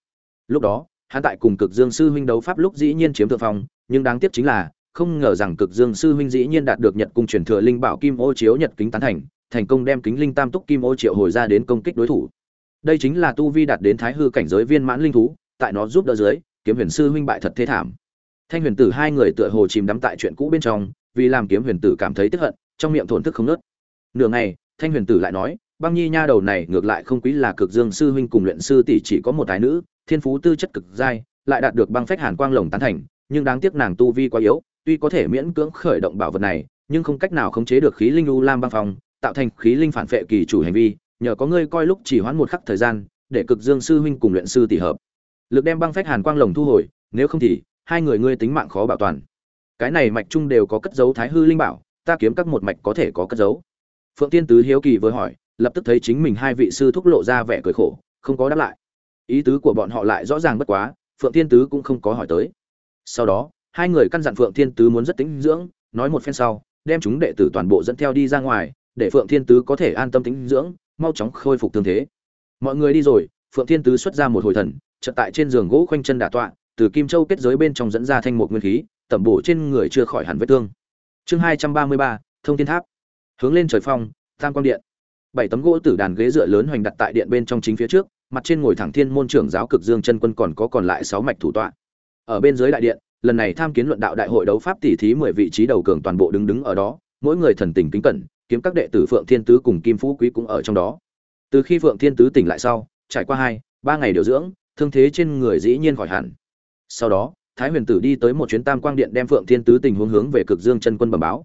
Lúc đó, hắn tại cùng cực dương sư huynh đấu pháp lúc dĩ nhiên chiếm thượng phong, nhưng đáng tiếc chính là, không ngờ rằng cực dương sư huynh dĩ nhiên đạt được nhật cung truyền thừa linh bảo kim ô chiếu nhật kính tán thành thành công đem kính linh tam túc kim ô triệu hồi ra đến công kích đối thủ. Đây chính là tu vi đạt đến thái hư cảnh giới viên mãn linh thú, tại nó giúp đỡ dưới, kiếm huyền sư huynh bại thật thế thảm. Thanh huyền tử hai người tựa hồ chìm đắm tại chuyện cũ bên trong, vì làm kiếm huyền tử cảm thấy tức hận, trong miệng thổn thức không nớt. Nửa ngày thanh huyền tử lại nói, băng nhi nha đầu này ngược lại không quý là cực dương sư huynh cùng luyện sư tỷ chỉ có một tài nữ, thiên phú tư chất cực giai, lại đạt được băng phách hàn quang lồng tán thành, nhưng đáng tiếc nàng tu vi quá yếu, tuy có thể miễn cưỡng khởi động bảo vật này, nhưng không cách nào khống chế được khí linh u lam băng phong, tạo thành khí linh phản vệ kỳ chủ hành vi, nhờ có ngươi coi lúc chỉ hoãn một khắc thời gian, để cực dương sư huynh cùng luyện sư tỷ hợp. Lực đem băng phách hàn quang lồng thu hồi, nếu không thì, hai người ngươi tính mạng khó bảo toàn. Cái này mạch chung đều có cất dấu thái hư linh bảo, ta kiếm các một mạch có thể có cất dấu phượng tiên tứ hiếu kỳ với hỏi, lập tức thấy chính mình hai vị sư thúc lộ ra vẻ cười khổ, không có đáp lại. Ý tứ của bọn họ lại rõ ràng bất quá, phượng tiên tứ cũng không có hỏi tới. Sau đó, hai người căn dặn phượng thiên tứ muốn rất tĩnh dưỡng, nói một phen sau, đem chúng đệ tử toàn bộ dẫn theo đi ra ngoài, để phượng thiên tứ có thể an tâm tĩnh dưỡng, mau chóng khôi phục thương thế. Mọi người đi rồi, phượng thiên tứ xuất ra một hồi thần, chợt tại trên giường gỗ khoanh chân đả tọa, từ kim châu kết giới bên trong dẫn ra thanh một nguyên khí, tẩm bổ trên người chưa khỏi hẳn vết thương. Chương hai trăm ba mươi ba, thông thiên tháp hướng lên trời phong, tam quang điện. Bảy tấm gỗ tử đàn ghế dựa lớn hoành đặt tại điện bên trong chính phía trước, mặt trên ngồi thẳng thiên môn trưởng giáo cực dương chân quân còn có còn lại sáu mạch thủ tọa. Ở bên dưới đại điện, lần này tham kiến luận đạo đại hội đấu pháp tỷ thí mười vị trí đầu cường toàn bộ đứng đứng ở đó, mỗi người thần tình kính cẩn, kiếm các đệ tử phượng thiên tứ cùng kim phú quý cũng ở trong đó. Từ khi phượng thiên tứ tỉnh lại sau, trải qua hai, ba ngày điều dưỡng, thương thế trên người dĩ nhiên khỏi hẳn. Sau đó, thái huyền tử đi tới một chuyến tam quang điện đem phượng thiên tứ tình huống hướng về cực dương chân quân bẩm báo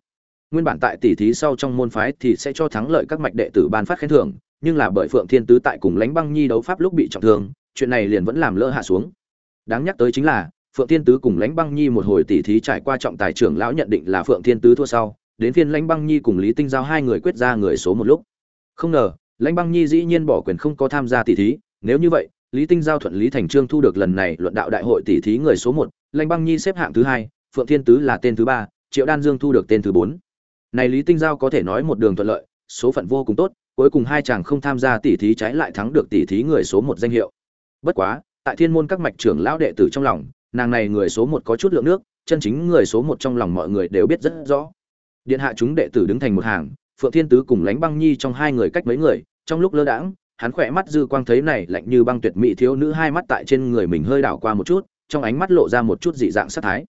nguyên bản tại tỷ thí sau trong môn phái thì sẽ cho thắng lợi các mạch đệ tử ban phát khen thưởng, nhưng là bởi phượng thiên tứ tại cùng lãnh băng nhi đấu pháp lúc bị trọng thương, chuyện này liền vẫn làm lỡ hạ xuống. Đáng nhắc tới chính là, phượng thiên tứ cùng lãnh băng nhi một hồi tỷ thí trải qua trọng tài trưởng lão nhận định là phượng thiên tứ thua sau, đến phiên lãnh băng nhi cùng lý tinh giao hai người quyết ra người số một lúc. Không ngờ, lãnh băng nhi dĩ nhiên bỏ quyền không có tham gia tỷ thí, nếu như vậy, lý tinh giao thuận lý thành trương thu được lần này luận đạo đại hội tỷ thí người số một, lãnh băng nhi xếp hạng thứ hai, phượng thiên tứ là tên thứ ba, triệu đan dương thu được tên thứ bốn này lý tinh giao có thể nói một đường thuận lợi, số phận vô cùng tốt, cuối cùng hai chàng không tham gia tỷ thí trái lại thắng được tỷ thí người số một danh hiệu. Bất quá, tại thiên môn các mạch trưởng lão đệ tử trong lòng, nàng này người số một có chút lượng nước, chân chính người số một trong lòng mọi người đều biết rất rõ. Điện hạ chúng đệ tử đứng thành một hàng, phượng thiên tứ cùng lánh băng nhi trong hai người cách mấy người, trong lúc lơ đãng, hắn khỏe mắt dư quang thấy này lạnh như băng tuyệt mỹ thiếu nữ hai mắt tại trên người mình hơi đảo qua một chút, trong ánh mắt lộ ra một chút dị dạng sát thái.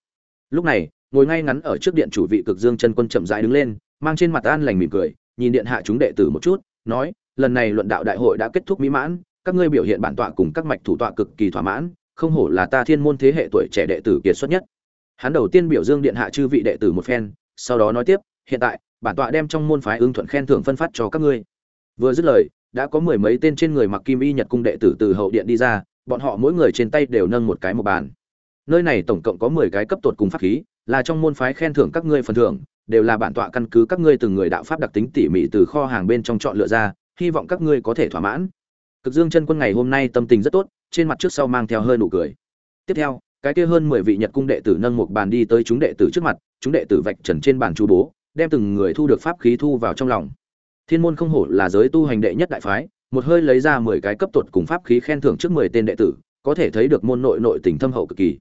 Lúc này ngồi ngay ngắn ở trước điện chủ vị cực dương chân quân chậm rãi đứng lên, mang trên mặt an lành mỉm cười, nhìn điện hạ chúng đệ tử một chút, nói, lần này luận đạo đại hội đã kết thúc mỹ mãn, các ngươi biểu hiện bản tọa cùng các mạch thủ tọa cực kỳ thỏa mãn, không hổ là ta thiên môn thế hệ tuổi trẻ đệ tử kiệt xuất nhất. Hắn đầu tiên biểu dương điện hạ chư vị đệ tử một phen, sau đó nói tiếp, hiện tại, bản tọa đem trong môn phái ưng thuận khen thưởng phân phát cho các ngươi. Vừa dứt lời, đã có mười mấy tên trên người mặc kim y nhật cung đệ tử từ hậu điện đi ra, bọn họ mỗi người trên tay đều nâng một cái một bàn. Nơi này tổng cộng có mười cái cấp tột cùng pháp khí là trong môn phái khen thưởng các ngươi phần thưởng, đều là bản tọa căn cứ các ngươi từng người đạo pháp đặc tính tỉ mỉ từ kho hàng bên trong chọn lựa ra, hy vọng các ngươi có thể thỏa mãn. Cực dương chân quân ngày hôm nay tâm tình rất tốt, trên mặt trước sau mang theo hơi nụ cười. Tiếp theo, cái kia hơn mười vị nhật cung đệ tử nâng một bàn đi tới chúng đệ tử trước mặt, chúng đệ tử vạch trần trên bàn chú bố, đem từng người thu được pháp khí thu vào trong lòng. Thiên môn không hổ là giới tu hành đệ nhất đại phái, một hơi lấy ra mười cái cấp tuột cùng pháp khí khen thưởng trước mười tên đệ tử, có thể thấy được môn nội nội tình thâm hậu cực kỳ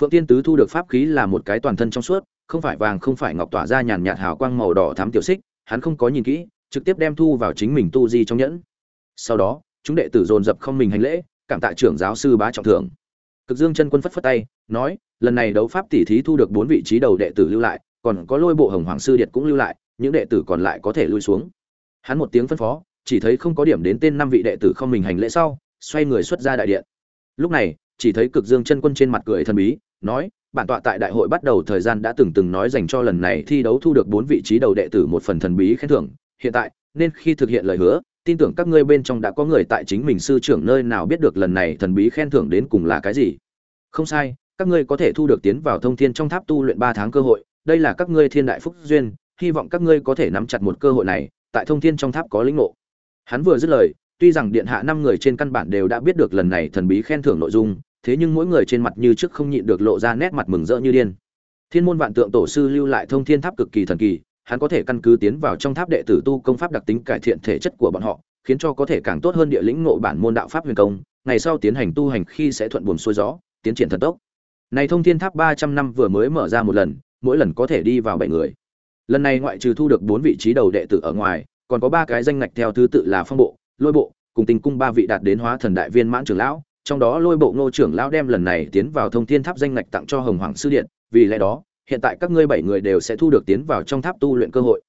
phượng tiên tứ thu được pháp khí là một cái toàn thân trong suốt, không phải vàng, không phải ngọc tỏa ra nhàn nhạt hào quang màu đỏ thắm tiểu xích, hắn không có nhìn kỹ, trực tiếp đem thu vào chính mình tu di trong nhẫn. Sau đó, chúng đệ tử dồn dập không mình hành lễ, cảm tạ trưởng giáo sư bá trọng thưởng. Cực dương chân quân phất phất tay, nói, lần này đấu pháp tỷ thí thu được bốn vị trí đầu đệ tử lưu lại, còn có lôi bộ hồng hoàng sư điệt cũng lưu lại, những đệ tử còn lại có thể lui xuống. Hắn một tiếng phân phó, chỉ thấy không có điểm đến tên năm vị đệ tử không mình hành lễ sau, xoay người xuất ra đại điện. Lúc này chỉ thấy cực dương chân quân trên mặt cười thần bí, nói, bản tọa tại đại hội bắt đầu thời gian đã từng từng nói dành cho lần này thi đấu thu được bốn vị trí đầu đệ tử một phần thần bí khen thưởng. Hiện tại, nên khi thực hiện lời hứa, tin tưởng các ngươi bên trong đã có người tại chính mình sư trưởng nơi nào biết được lần này thần bí khen thưởng đến cùng là cái gì. Không sai, các ngươi có thể thu được tiến vào thông thiên trong tháp tu luyện ba tháng cơ hội, đây là các ngươi thiên đại phúc duyên, hy vọng các ngươi có thể nắm chặt một cơ hội này, tại thông thiên trong tháp có lĩnh ngộ. Hắn vừa dứt lời tuy rằng điện hạ năm người trên căn bản đều đã biết được lần này thần bí khen thưởng nội dung, thế nhưng mỗi người trên mặt như trước không nhịn được lộ ra nét mặt mừng rỡ như điên. Thiên môn vạn tượng tổ sư lưu lại thông thiên tháp cực kỳ thần kỳ, hắn có thể căn cứ tiến vào trong tháp đệ tử tu công pháp đặc tính cải thiện thể chất của bọn họ, khiến cho có thể càng tốt hơn địa lĩnh ngộ bản môn đạo pháp huyền công, ngày sau tiến hành tu hành khi sẽ thuận buồm xuôi gió, tiến triển thần tốc. Này thông thiên tháp ba trăm năm vừa mới mở ra một lần, mỗi lần có thể đi vào bảy người. Lần này ngoại trừ thu được bốn vị trí đầu đệ tử ở ngoài, còn có ba cái danh ngạch theo thứ tự là phong bộ lôi bộ, cùng tình cung ba vị đạt đến hóa thần đại viên mãn trưởng lão, trong đó lôi bộ ngô trưởng lão đem lần này tiến vào thông thiên tháp danh ngạch tặng cho hồng hoàng sư điện, vì lẽ đó, hiện tại các ngươi bảy người đều sẽ thu được tiến vào trong tháp tu luyện cơ hội.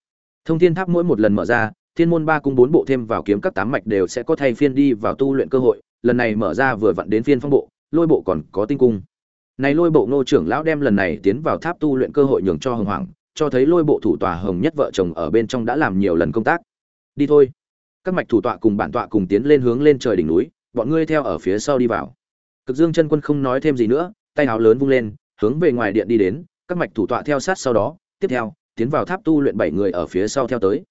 Thông thiên tháp mỗi một lần mở ra, thiên môn ba cung bốn bộ thêm vào kiếm các tám mạch đều sẽ có thay phiên đi vào tu luyện cơ hội, lần này mở ra vừa vặn đến phiên phong bộ, lôi bộ còn có tinh cung. Này lôi bộ ngô trưởng lão đem lần này tiến vào tháp tu luyện cơ hội nhường cho hồng hoàng, cho thấy lôi bộ thủ tòa hồng nhất vợ chồng ở bên trong đã làm nhiều lần công tác. Đi thôi các mạch thủ tọa cùng bản tọa cùng tiến lên hướng lên trời đỉnh núi, bọn ngươi theo ở phía sau đi vào. Cực dương chân quân không nói thêm gì nữa, tay áo lớn vung lên, hướng về ngoài điện đi đến, các mạch thủ tọa theo sát sau đó, tiếp theo, tiến vào tháp tu luyện bảy người ở phía sau theo tới.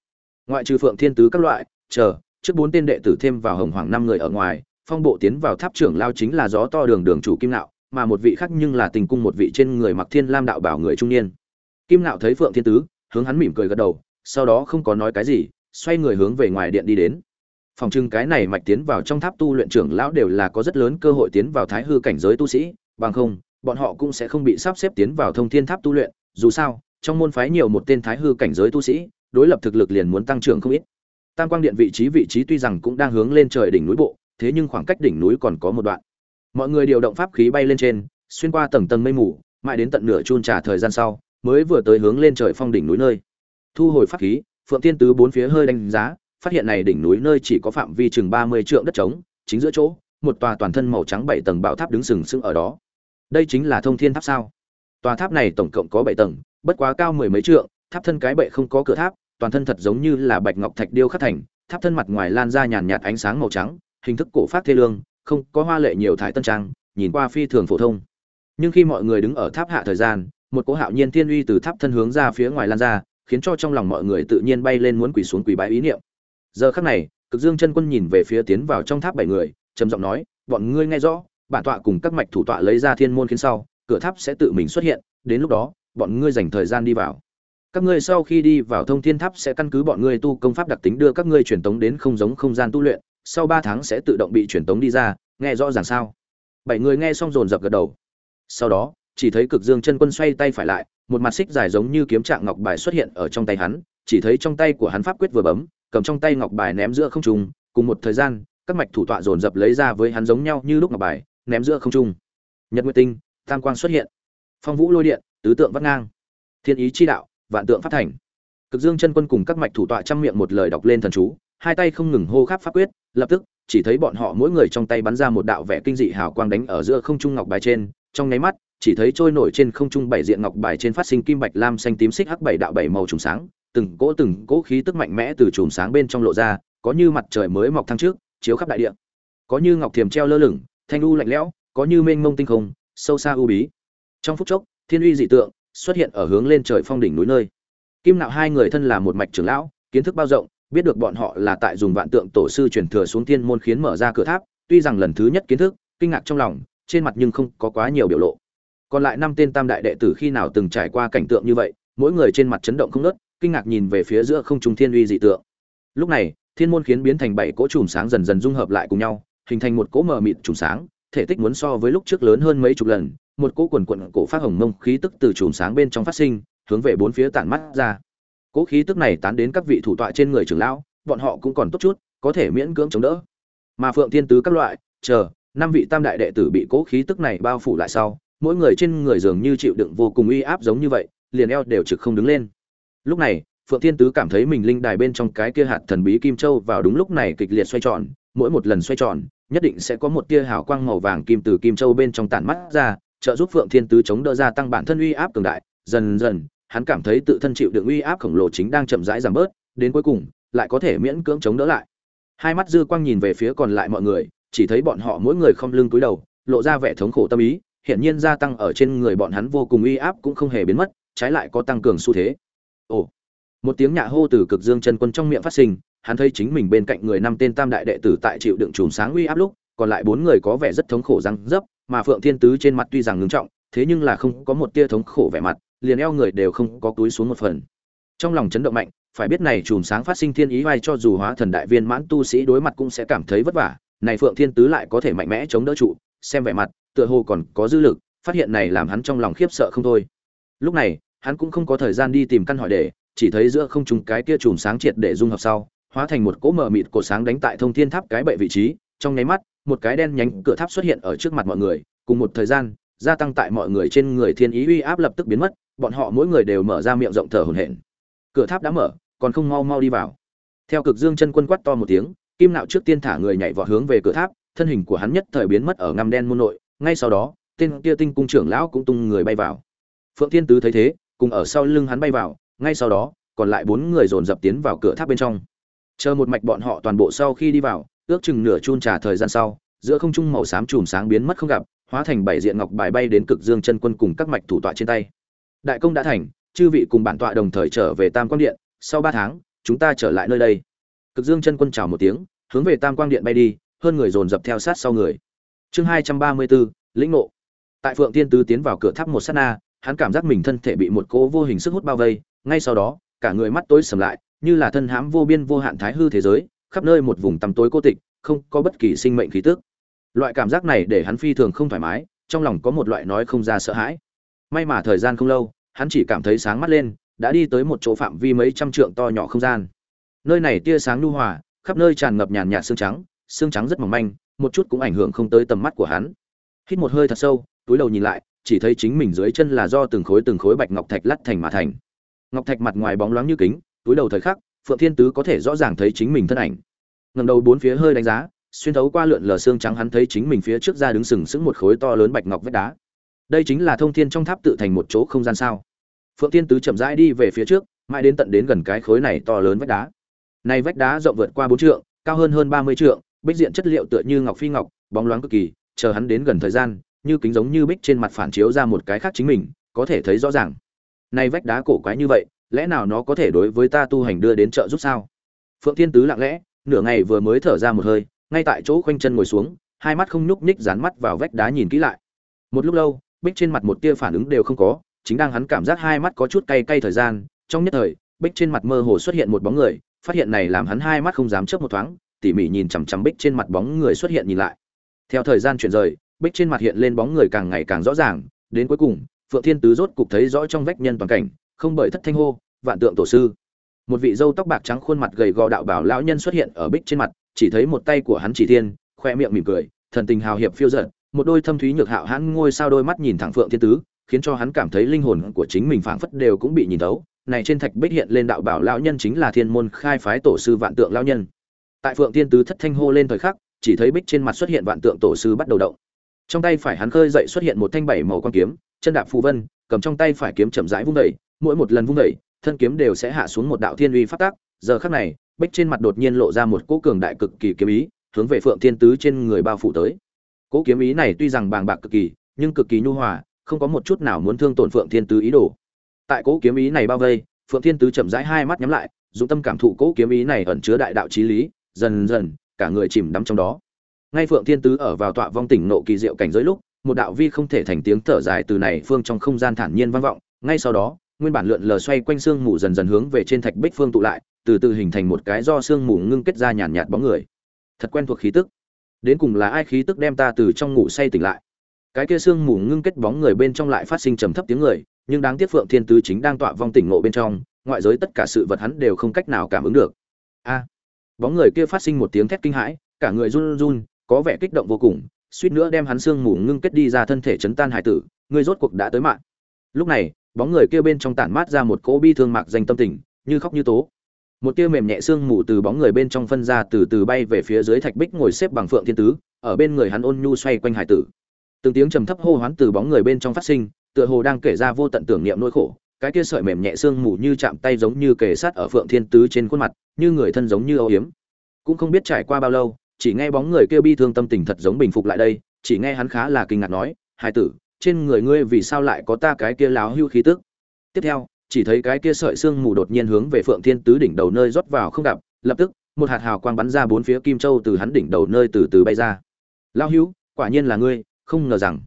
Ngoại trừ phượng thiên tứ các loại, chờ, trước bốn tên đệ tử thêm vào hồng hoàng năm người ở ngoài, phong bộ tiến vào tháp trưởng lao chính là gió to đường đường chủ kim nạo, mà một vị khác nhưng là tình cung một vị trên người mặc thiên lam đạo bảo người trung niên. Kim nạo thấy phượng thiên tứ, hướng hắn mỉm cười gật đầu, sau đó không có nói cái gì xoay người hướng về ngoài điện đi đến. Phòng trưng cái này mạch tiến vào trong tháp tu luyện trưởng lão đều là có rất lớn cơ hội tiến vào thái hư cảnh giới tu sĩ, bằng không, bọn họ cũng sẽ không bị sắp xếp tiến vào thông thiên tháp tu luyện. Dù sao, trong môn phái nhiều một tên thái hư cảnh giới tu sĩ, đối lập thực lực liền muốn tăng trưởng không ít. Tam quang điện vị trí vị trí tuy rằng cũng đang hướng lên trời đỉnh núi bộ, thế nhưng khoảng cách đỉnh núi còn có một đoạn. Mọi người điều động pháp khí bay lên trên, xuyên qua tầng tầng mây mù, mãi đến tận nửa chun trà thời gian sau, mới vừa tới hướng lên trời phong đỉnh núi nơi. Thu hồi pháp khí phượng Thiên tứ bốn phía hơi đánh giá, phát hiện này đỉnh núi nơi chỉ có phạm vi chừng ba mươi trượng đất trống, chính giữa chỗ, một tòa toàn thân màu trắng bảy tầng bảo tháp đứng sừng sững ở đó. Đây chính là thông thiên tháp sao? Tòa tháp này tổng cộng có bảy tầng, bất quá cao mười mấy trượng, tháp thân cái bệ không có cửa tháp, toàn thân thật giống như là bạch ngọc thạch điêu khắc thành, tháp thân mặt ngoài lan ra nhàn nhạt ánh sáng màu trắng, hình thức cổ phát thê lương, không có hoa lệ nhiều thải tân trang, nhìn qua phi thường phổ thông. Nhưng khi mọi người đứng ở tháp hạ thời gian, một cỗ hạo nhiên thiên uy từ tháp thân hướng ra phía ngoài lan ra khiến cho trong lòng mọi người tự nhiên bay lên muốn quỳ xuống quỳ bái ý niệm. Giờ khắc này, cực dương chân quân nhìn về phía tiến vào trong tháp bảy người, trầm giọng nói, bọn ngươi nghe rõ, bản tọa cùng các mạch thủ tọa lấy ra thiên môn khiến sau, cửa tháp sẽ tự mình xuất hiện, đến lúc đó, bọn ngươi dành thời gian đi vào. Các ngươi sau khi đi vào thông thiên tháp sẽ căn cứ bọn ngươi tu công pháp đặc tính đưa các ngươi truyền tống đến không giống không gian tu luyện, sau ba tháng sẽ tự động bị truyền tống đi ra, nghe rõ ràng sao? Bảy người nghe xong dồn dập gật đầu. Sau đó, chỉ thấy cực dương chân quân xoay tay phải lại một mặt xích dài giống như kiếm trạng ngọc bài xuất hiện ở trong tay hắn, chỉ thấy trong tay của hắn pháp quyết vừa bấm, cầm trong tay ngọc bài ném giữa không trung, cùng một thời gian, các mạch thủ tọa dồn dập lấy ra với hắn giống nhau như lúc ngọc bài, ném giữa không trung. Nhật nguyệt tinh, tam quang xuất hiện. Phong vũ lôi điện, tứ tượng vắt ngang. Thiên ý chi đạo, vạn tượng phát thành. Cực dương chân quân cùng các mạch thủ tọa trăm miệng một lời đọc lên thần chú, hai tay không ngừng hô khắp pháp quyết, lập tức, chỉ thấy bọn họ mỗi người trong tay bắn ra một đạo vẻ kinh dị hào quang đánh ở giữa không trung ngọc bài trên, trong nháy mắt chỉ thấy trôi nổi trên không trung bảy diện ngọc bài trên phát sinh kim bạch lam xanh tím xích hắc bảy đạo bảy màu trùng sáng, từng cỗ từng cỗ khí tức mạnh mẽ từ chùm sáng bên trong lộ ra, có như mặt trời mới mọc thăng trước, chiếu khắp đại địa. Có như ngọc thiềm treo lơ lửng, thanh u lạnh lẽo, có như mênh mông tinh không, sâu xa u bí. Trong phút chốc, thiên uy dị tượng xuất hiện ở hướng lên trời phong đỉnh núi nơi. Kim nạo hai người thân là một mạch trưởng lão, kiến thức bao rộng, biết được bọn họ là tại dùng vạn tượng tổ sư truyền thừa xuống tiên môn khiến mở ra cửa tháp, tuy rằng lần thứ nhất kiến thức, kinh ngạc trong lòng, trên mặt nhưng không có quá nhiều biểu lộ còn lại năm tên tam đại đệ tử khi nào từng trải qua cảnh tượng như vậy, mỗi người trên mặt chấn động không nớt kinh ngạc nhìn về phía giữa không trung thiên uy dị tượng. Lúc này, thiên môn khiến biến thành bảy cỗ chùm sáng dần dần dung hợp lại cùng nhau, hình thành một cỗ mờ mịt chùm sáng, thể tích muốn so với lúc trước lớn hơn mấy chục lần, một cỗ quần quận cổ phát hồng mông khí tức từ chùm sáng bên trong phát sinh, hướng về bốn phía tản mắt ra. Cỗ khí tức này tán đến các vị thủ tọa trên người trưởng lão, bọn họ cũng còn tốt chút, có thể miễn cưỡng chống đỡ. Mà phượng thiên tứ các loại, chờ, năm vị tam đại đệ tử bị cỗ khí tức này bao phủ lại sau mỗi người trên người dường như chịu đựng vô cùng uy áp giống như vậy, liền eo đều trực không đứng lên. Lúc này, phượng thiên tứ cảm thấy mình linh đài bên trong cái kia hạt thần bí kim châu vào đúng lúc này kịch liệt xoay tròn, mỗi một lần xoay tròn, nhất định sẽ có một tia hào quang màu vàng kim từ kim châu bên trong tản mắt ra, trợ giúp phượng thiên tứ chống đỡ ra tăng bản thân uy áp cường đại. Dần dần, hắn cảm thấy tự thân chịu đựng uy áp khổng lồ chính đang chậm rãi giảm bớt, đến cuối cùng, lại có thể miễn cưỡng chống đỡ lại. Hai mắt dư quang nhìn về phía còn lại mọi người, chỉ thấy bọn họ mỗi người không lưng cúi đầu, lộ ra vẻ thống khổ tâm ý hiển nhiên gia tăng ở trên người bọn hắn vô cùng uy áp cũng không hề biến mất, trái lại có tăng cường xu thế. Ồ, một tiếng nhạ hô từ cực dương chân quân trong miệng phát sinh, hắn thấy chính mình bên cạnh người năm tên tam đại đệ tử tại chịu đựng chùm sáng uy áp lúc, còn lại bốn người có vẻ rất thống khổ răng dấp, mà phượng thiên tứ trên mặt tuy rằng ngưng trọng, thế nhưng là không có một tia thống khổ vẻ mặt, liền eo người đều không có túi xuống một phần. Trong lòng chấn động mạnh, phải biết này chùm sáng phát sinh thiên ý vai cho dù hóa thần đại viên mãn tu sĩ đối mặt cũng sẽ cảm thấy vất vả, này phượng thiên tứ lại có thể mạnh mẽ chống đỡ trụ, xem vẻ mặt tựa hồ còn có dư lực, phát hiện này làm hắn trong lòng khiếp sợ không thôi. Lúc này, hắn cũng không có thời gian đi tìm căn hỏi để, chỉ thấy giữa không trung cái kia chùm sáng triệt để dung hợp sau, hóa thành một cỗ mờ mịt cổ sáng đánh tại thông thiên tháp cái bệ vị trí. Trong nháy mắt, một cái đen nhánh cửa tháp xuất hiện ở trước mặt mọi người. Cùng một thời gian, gia tăng tại mọi người trên người thiên ý uy áp lập tức biến mất, bọn họ mỗi người đều mở ra miệng rộng thở hổn hển. Cửa tháp đã mở, còn không mau mau đi vào. Theo cực dương chân quân quát to một tiếng, kim nạo trước tiên thả người nhảy vọt hướng về cửa tháp, thân hình của hắn nhất thời biến mất ở ngăm đen môn nội ngay sau đó, tên kia tinh cung trưởng lão cũng tung người bay vào. Phượng thiên tứ thấy thế, cùng ở sau lưng hắn bay vào, ngay sau đó, còn lại bốn người dồn dập tiến vào cửa tháp bên trong. Chờ một mạch bọn họ toàn bộ sau khi đi vào, ước chừng nửa chun trà thời gian sau, giữa không trung màu xám chùm sáng biến mất không gặp, hóa thành bảy diện ngọc bài bay đến cực dương chân quân cùng các mạch thủ tọa trên tay. Đại công đã thành, chư vị cùng bản tọa đồng thời trở về tam quang điện, sau ba tháng, chúng ta trở lại nơi đây. Cực dương chân quân chào một tiếng, hướng về tam quang điện bay đi, hơn người dồn dập theo sát sau người chương hai trăm ba mươi bốn lĩnh ngộ. Tại phượng tiên tứ tiến vào cửa tháp một sát na, hắn cảm giác mình thân thể bị một cỗ vô hình sức hút bao vây, ngay sau đó, cả người mắt tối sầm lại, như là thân hãm vô biên vô hạn thái hư thế giới, khắp nơi một vùng tăm tối cô tịch, không có bất kỳ sinh mệnh khí tức. Loại cảm giác này để hắn phi thường không thoải mái, trong lòng có một loại nói không ra sợ hãi. May mà thời gian không lâu, hắn chỉ cảm thấy sáng mắt lên, đã đi tới một chỗ phạm vi mấy trăm trượng to nhỏ không gian. Nơi này tia sáng nhu hòa, khắp nơi tràn ngập nhàn nhạt xương trắng xương trắng rất mỏng manh một chút cũng ảnh hưởng không tới tầm mắt của hắn. Hít một hơi thật sâu, túi đầu nhìn lại, chỉ thấy chính mình dưới chân là do từng khối từng khối bạch ngọc thạch lắt thành mà thành. Ngọc thạch mặt ngoài bóng loáng như kính, túi đầu thời khắc, phượng thiên tứ có thể rõ ràng thấy chính mình thân ảnh. Ngầm đầu bốn phía hơi đánh giá, xuyên thấu qua lượn lờ xương trắng hắn thấy chính mình phía trước ra đứng sừng sững một khối to lớn bạch ngọc vách đá. Đây chính là thông thiên trong tháp tự thành một chỗ không gian sao. Phượng thiên tứ chậm rãi đi về phía trước, mãi đến tận đến gần cái khối này to lớn vách đá. Này vách đá rộng vượt qua bốn trượng, cao hơn hơn ba mươi trượng bích diện chất liệu tựa như ngọc phi ngọc, bóng loáng cực kỳ, chờ hắn đến gần thời gian, như kính giống như bích trên mặt phản chiếu ra một cái khác chính mình, có thể thấy rõ ràng. Nay vách đá cổ quái như vậy, lẽ nào nó có thể đối với ta tu hành đưa đến trợ giúp sao? Phượng thiên tứ lặng lẽ, nửa ngày vừa mới thở ra một hơi, ngay tại chỗ khoanh chân ngồi xuống, hai mắt không nhúc nhích dán mắt vào vách đá nhìn kỹ lại. Một lúc lâu, bích trên mặt một tia phản ứng đều không có, chính đang hắn cảm giác hai mắt có chút cay cay thời gian, trong nhất thời, bích trên mặt mơ hồ xuất hiện một bóng người, phát hiện này làm hắn hai mắt không dám chớp một thoáng tỉ mỉ nhìn chằm chằm bích trên mặt bóng người xuất hiện nhìn lại. Theo thời gian chuyển rời, bích trên mặt hiện lên bóng người càng ngày càng rõ ràng, đến cuối cùng, phượng thiên tứ rốt cục thấy rõ trong vách nhân toàn cảnh, không bởi thất thanh hô, vạn tượng tổ sư. Một vị dâu tóc bạc trắng khuôn mặt gầy gò đạo bảo lão nhân xuất hiện ở bích trên mặt, chỉ thấy một tay của hắn chỉ thiên, khoe miệng mỉm cười, thần tình hào hiệp phiêu giận một đôi thâm thúy nhược hạo hắn ngôi sao đôi mắt nhìn thẳng phượng thiên tứ, khiến cho hắn cảm thấy linh hồn của chính mình phảng phất đều cũng bị nhìn thấu. Này trên thạch bích hiện lên đạo bảo lão nhân chính là thiên môn khai phái tổ sư vạn tượng lão nhân tại phượng thiên tứ thất thanh hô lên thời khắc, chỉ thấy bích trên mặt xuất hiện vạn tượng tổ sư bắt đầu động. Trong tay phải hắn khơi dậy xuất hiện một thanh bảy màu quan kiếm, chân đạp phù vân, cầm trong tay phải kiếm chậm rãi vung đẩy mỗi một lần vung đẩy thân kiếm đều sẽ hạ xuống một đạo thiên uy phát tác giờ khắc này, bích trên mặt đột nhiên lộ ra một cỗ cường đại cực kỳ kiếm ý, hướng về phượng thiên tứ trên người bao phủ tới. Cỗ kiếm ý này tuy rằng bàng bạc cực kỳ, nhưng cực kỳ nhu hòa, không có một chút nào muốn thương tổn phượng thiên tứ ý đồ. Tại cỗ kiếm ý này bao vây, phượng thiên tứ chậm rãi hai mắt nhắm lại dụng tâm cảm thụ cỗ kiếm ý này ẩn chứa đại đạo chí lý dần dần, cả người chìm đắm trong đó. Ngay phượng thiên tứ ở vào tọa vong tỉnh nộ kỳ diệu cảnh giới lúc, một đạo vi không thể thành tiếng thở dài từ này phương trong không gian thản nhiên vang vọng. Ngay sau đó, nguyên bản lượn lờ xoay quanh xương mù dần dần hướng về trên thạch bích phương tụ lại, từ từ hình thành một cái do xương mù ngưng kết ra nhàn nhạt bóng người. Thật quen thuộc khí tức. Đến cùng là ai khí tức đem ta từ trong ngủ say tỉnh lại? Cái kia xương mù ngưng kết bóng người bên trong lại phát sinh trầm thấp tiếng người, nhưng đáng tiếc phượng thiên tứ chính đang tọa vong tỉnh ngộ bên trong, ngoại giới tất cả sự vật hắn đều không cách nào cảm ứng được. A! Bóng người kia phát sinh một tiếng thét kinh hãi, cả người run run, có vẻ kích động vô cùng, suýt nữa đem hắn xương mù ngưng kết đi ra thân thể chấn tan hải tử, người rốt cuộc đã tới mạng. Lúc này, bóng người kia bên trong tản mát ra một cỗ bi thương mạc danh tâm tình, như khóc như tố. Một tia mềm nhẹ xương mù từ bóng người bên trong phân ra từ từ bay về phía dưới thạch bích ngồi xếp bằng phượng thiên tứ, ở bên người hắn ôn nhu xoay quanh hải tử. Từng tiếng trầm thấp hô hoán từ bóng người bên trong phát sinh, tựa hồ đang kể ra vô tận tưởng niệm nỗi khổ cái kia sợi mềm nhẹ xương mù như chạm tay giống như kề sát ở phượng thiên tứ trên khuôn mặt, như người thân giống như âu yếm. Cũng không biết trải qua bao lâu, chỉ nghe bóng người kia bi thương tâm tình thật giống bình phục lại đây, chỉ nghe hắn khá là kinh ngạc nói hai tử, trên người ngươi vì sao lại có ta cái kia láo hưu khí tức? Tiếp theo, chỉ thấy cái kia sợi xương mù đột nhiên hướng về phượng thiên tứ đỉnh đầu nơi rót vào không gặp, lập tức, một hạt hào quang bắn ra bốn phía kim châu từ hắn đỉnh đầu nơi từ từ bay ra. Lao hưu, quả nhiên là ngươi, không ngờ rằng.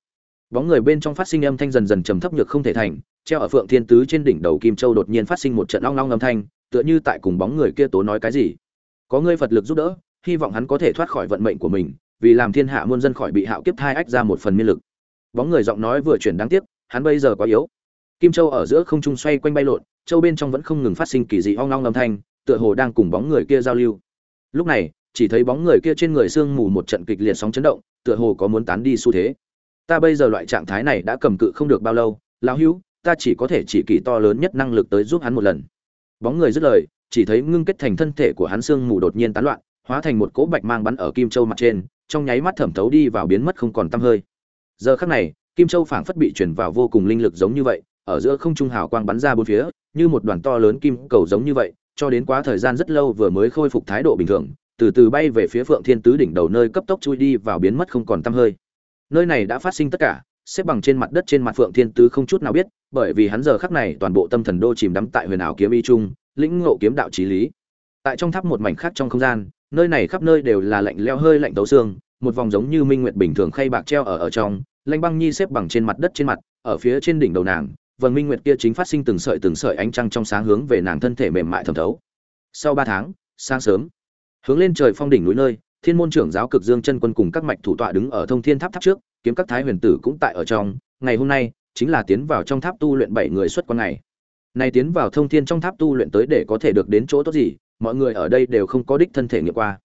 Bóng người bên trong phát sinh âm thanh dần dần trầm thấp nhược không thể thành treo ở phượng thiên tứ trên đỉnh đầu kim châu đột nhiên phát sinh một trận long long âm thanh, tựa như tại cùng bóng người kia tố nói cái gì. Có ngươi phật lực giúp đỡ, hy vọng hắn có thể thoát khỏi vận mệnh của mình, vì làm thiên hạ muôn dân khỏi bị hạo kiếp thai ách ra một phần miên lực. Bóng người giọng nói vừa chuyển đáng tiếc, hắn bây giờ quá yếu. Kim châu ở giữa không trung xoay quanh bay lộn, châu bên trong vẫn không ngừng phát sinh kỳ dị ong long âm thanh, tựa hồ đang cùng bóng người kia giao lưu. Lúc này, chỉ thấy bóng người kia trên người sương mù một trận kịch liệt sóng chấn động, tựa hồ có muốn tán đi xu thế. Ta bây giờ loại trạng thái này đã cầm cự không được bao lâu, lão hữu ta chỉ có thể chỉ kỳ to lớn nhất năng lực tới giúp hắn một lần. Bóng người dứt lời, chỉ thấy ngưng kết thành thân thể của hắn sương mù đột nhiên tán loạn, hóa thành một cỗ bạch mang bắn ở kim châu mặt trên, trong nháy mắt thẩm thấu đi vào biến mất không còn tăm hơi. Giờ khắc này, kim châu phảng phất bị chuyển vào vô cùng linh lực giống như vậy, ở giữa không trung hào quang bắn ra bốn phía, như một đoàn to lớn kim cầu giống như vậy, cho đến quá thời gian rất lâu vừa mới khôi phục thái độ bình thường, từ từ bay về phía phượng thiên tứ đỉnh đầu nơi cấp tốc chui đi vào biến mất không còn tăm hơi. Nơi này đã phát sinh tất cả xếp bằng trên mặt đất trên mặt phượng thiên tứ không chút nào biết, bởi vì hắn giờ khắc này toàn bộ tâm thần đô chìm đắm tại huyền ảo kiếm y trung, lĩnh ngộ kiếm đạo trí lý. Tại trong tháp một mảnh khác trong không gian, nơi này khắp nơi đều là lạnh leo hơi lạnh tấu xương, một vòng giống như minh nguyệt bình thường khay bạc treo ở ở trong lanh băng nhi xếp bằng trên mặt đất trên mặt, ở phía trên đỉnh đầu nàng, vầng minh nguyệt kia chính phát sinh từng sợi từng sợi ánh trăng trong sáng hướng về nàng thân thể mềm mại thẩm thấu. Sau ba tháng, sáng sớm, hướng lên trời phong đỉnh núi nơi, thiên môn trưởng giáo cực dương chân quân cùng các mạch thủ tọa đứng ở thông thiên tháp tháp trước kiếm các thái huyền tử cũng tại ở trong, ngày hôm nay, chính là tiến vào trong tháp tu luyện bảy người xuất quan ngày. Này tiến vào thông thiên trong tháp tu luyện tới để có thể được đến chỗ tốt gì, mọi người ở đây đều không có đích thân thể nghiệm qua.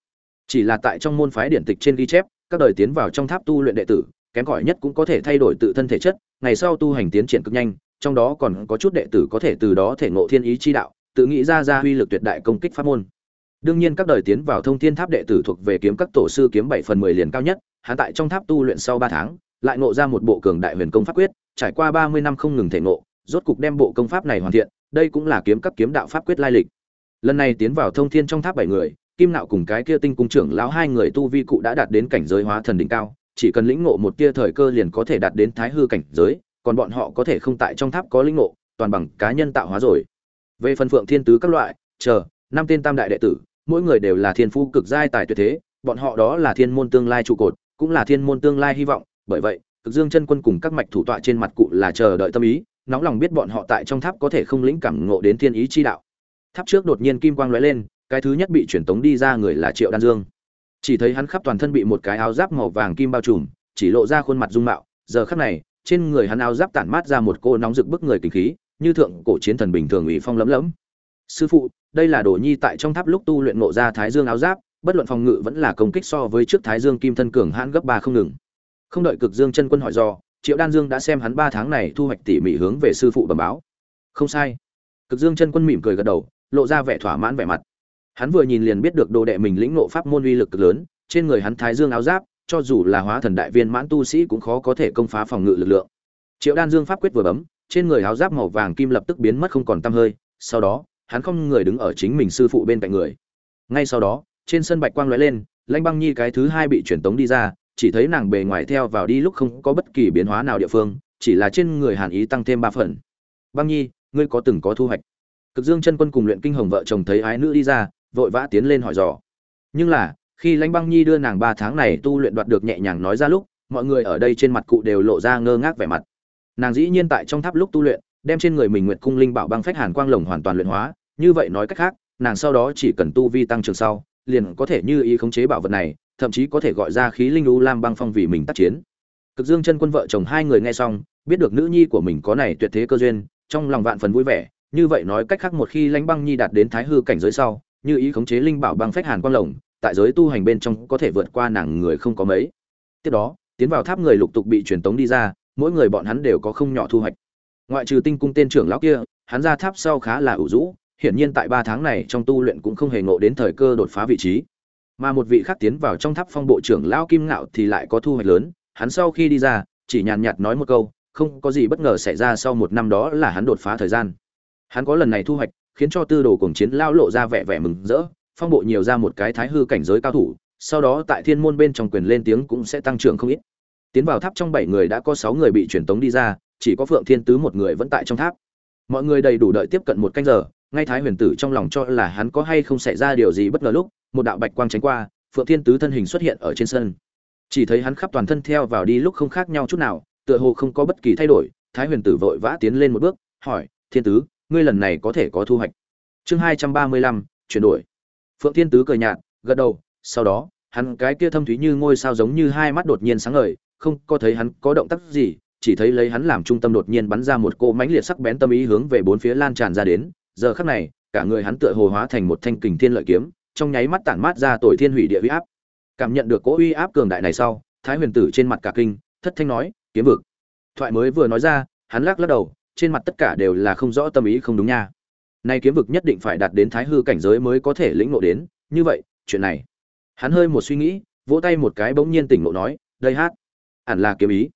Chỉ là tại trong môn phái điển tịch trên ghi chép, các đời tiến vào trong tháp tu luyện đệ tử, kém cỏi nhất cũng có thể thay đổi tự thân thể chất, ngày sau tu hành tiến triển cực nhanh, trong đó còn có chút đệ tử có thể từ đó thể ngộ thiên ý chi đạo, tự nghĩ ra ra uy lực tuyệt đại công kích pháp môn. Đương nhiên các đời tiến vào thông thiên tháp đệ tử thuộc về kiếm các tổ sư kiếm bảy phần mười liền cao nhất hắn tại trong tháp tu luyện sau ba tháng, lại ngộ ra một bộ cường đại huyền công pháp quyết, trải qua ba mươi năm không ngừng thể ngộ, rốt cục đem bộ công pháp này hoàn thiện, đây cũng là kiếm các kiếm đạo pháp quyết lai lịch. Lần này tiến vào thông thiên trong tháp bảy người, kim nạo cùng cái kia tinh cung trưởng lão hai người tu vi cụ đã đạt đến cảnh giới hóa thần đỉnh cao, chỉ cần lĩnh ngộ một tia thời cơ liền có thể đạt đến thái hư cảnh giới, còn bọn họ có thể không tại trong tháp có lĩnh ngộ, toàn bằng cá nhân tạo hóa rồi. Về phần phượng thiên tứ các loại, chờ, năm tên tam đại đệ tử, mỗi người đều là thiên phú cực giai tài tuyệt thế, bọn họ đó là thiên môn tương lai trụ cột cũng là thiên môn tương lai hy vọng, bởi vậy, cực dương chân quân cùng các mạch thủ tọa trên mặt cụ là chờ đợi tâm ý, nóng lòng biết bọn họ tại trong tháp có thể không lĩnh cảm ngộ đến thiên ý chi đạo. Tháp trước đột nhiên kim quang lóe lên, cái thứ nhất bị truyền tống đi ra người là triệu đan dương. Chỉ thấy hắn khắp toàn thân bị một cái áo giáp màu vàng kim bao trùm, chỉ lộ ra khuôn mặt dung mạo. Giờ khắc này, trên người hắn áo giáp tản mát ra một cô nóng rực bức người kinh khí, như thượng cổ chiến thần bình thường ủy phong lấm lấm sư phụ, đây là đồ nhi tại trong tháp lúc tu luyện ngộ ra thái dương áo giáp bất luận phòng ngự vẫn là công kích so với trước thái dương kim thân cường hãn gấp ba không ngừng. Không đợi cực dương chân quân hỏi do, triệu đan dương đã xem hắn ba tháng này thu hoạch tỉ mỉ hướng về sư phụ bẩm báo. Không sai. Cực dương chân quân mỉm cười gật đầu, lộ ra vẻ thỏa mãn vẻ mặt. Hắn vừa nhìn liền biết được đồ đệ mình lĩnh nộ pháp môn uy lực cực lớn, trên người hắn thái dương áo giáp, cho dù là hóa thần đại viên mãn tu sĩ cũng khó có thể công phá phòng ngự lực lượng. Triệu đan dương pháp quyết vừa bấm, trên người áo giáp màu vàng kim lập tức biến mất không còn tăm hơi, sau đó, hắn không người đứng ở chính mình sư phụ bên cạnh người. Ngay sau đó trên sân bạch quang lóe lên, lãnh băng nhi cái thứ hai bị truyền tống đi ra, chỉ thấy nàng bề ngoài theo vào đi lúc không có bất kỳ biến hóa nào địa phương, chỉ là trên người hàn ý tăng thêm ba phần. Băng nhi, ngươi có từng có thu hoạch? Cực dương chân quân cùng luyện kinh hồng vợ chồng thấy ái nữ đi ra, vội vã tiến lên hỏi dò. Nhưng là, khi lãnh băng nhi đưa nàng ba tháng này tu luyện đoạt được nhẹ nhàng nói ra lúc, mọi người ở đây trên mặt cụ đều lộ ra ngơ ngác vẻ mặt. Nàng dĩ nhiên tại trong tháp lúc tu luyện, đem trên người mình nguyệt cung linh bảo băng phách hàn quang lồng hoàn toàn luyện hóa, như vậy nói cách khác, nàng sau đó chỉ cần tu vi tăng trưởng sau liền có thể như ý khống chế bảo vật này, thậm chí có thể gọi ra khí linh u lam băng phong vì mình tác chiến. Cực dương chân quân vợ chồng hai người nghe xong, biết được nữ nhi của mình có này tuyệt thế cơ duyên, trong lòng vạn phần vui vẻ, như vậy nói cách khác một khi lãnh băng nhi đạt đến thái hư cảnh giới sau, như ý khống chế linh bảo băng phách hàn quang lồng, tại giới tu hành bên trong có thể vượt qua nàng người không có mấy. Tiếp đó, tiến vào tháp người lục tục bị truyền tống đi ra, mỗi người bọn hắn đều có không nhỏ thu hoạch. Ngoại trừ tinh cung tên trưởng lão kia, hắn ra tháp sau khá là ủ rũ hiển nhiên tại ba tháng này trong tu luyện cũng không hề ngộ đến thời cơ đột phá vị trí. Mà một vị khác tiến vào trong tháp phong bộ trưởng lão kim ngạo thì lại có thu hoạch lớn, hắn sau khi đi ra, chỉ nhàn nhạt nói một câu, không có gì bất ngờ xảy ra sau một năm đó là hắn đột phá thời gian. Hắn có lần này thu hoạch, khiến cho tư đồ cùng chiến lao lộ ra vẻ vẻ mừng rỡ, phong bộ nhiều ra một cái thái hư cảnh giới cao thủ, sau đó tại thiên môn bên trong quyền lên tiếng cũng sẽ tăng trưởng không ít. Tiến vào tháp trong bảy người đã có sáu người bị truyền tống đi ra, chỉ có phượng thiên tứ một người vẫn tại trong tháp. Mọi người đầy đủ đợi tiếp cận một canh giờ ngay thái huyền tử trong lòng cho là hắn có hay không xảy ra điều gì bất ngờ lúc, một đạo bạch quang tránh qua, phượng thiên tứ thân hình xuất hiện ở trên sân. Chỉ thấy hắn khắp toàn thân theo vào đi lúc không khác nhau chút nào, tựa hồ không có bất kỳ thay đổi, thái huyền tử vội vã tiến lên một bước, hỏi, thiên tứ, ngươi lần này có thể có thu hoạch? Chương hai trăm ba mươi lăm, chuyển đổi. Phượng thiên tứ cười nhạt, gật đầu, sau đó, hắn cái kia thâm thúy như ngôi sao giống như hai mắt đột nhiên sáng ngời, không có thấy hắn có động tác gì, chỉ thấy lấy hắn làm trung tâm đột nhiên bắn ra một cỗ mãnh liệt sắc bén tâm ý hướng về bốn phía lan tràn ra đến giờ khắc này, cả người hắn tựa hồ hóa thành một thanh kình thiên lợi kiếm, trong nháy mắt tản mát ra tội thiên hủy địa uy áp. Cảm nhận được cỗ uy áp cường đại này sau, thái huyền tử trên mặt cả kinh, thất thanh nói, kiếm vực. Thoại mới vừa nói ra, hắn lắc lắc đầu, trên mặt tất cả đều là không rõ tâm ý không đúng nha. Nay kiếm vực nhất định phải đạt đến thái hư cảnh giới mới có thể lĩnh ngộ đến, như vậy, chuyện này. Hắn hơi một suy nghĩ, vỗ tay một cái bỗng nhiên tỉnh ngộ nói, đây hát, hẳn là kiếm ý.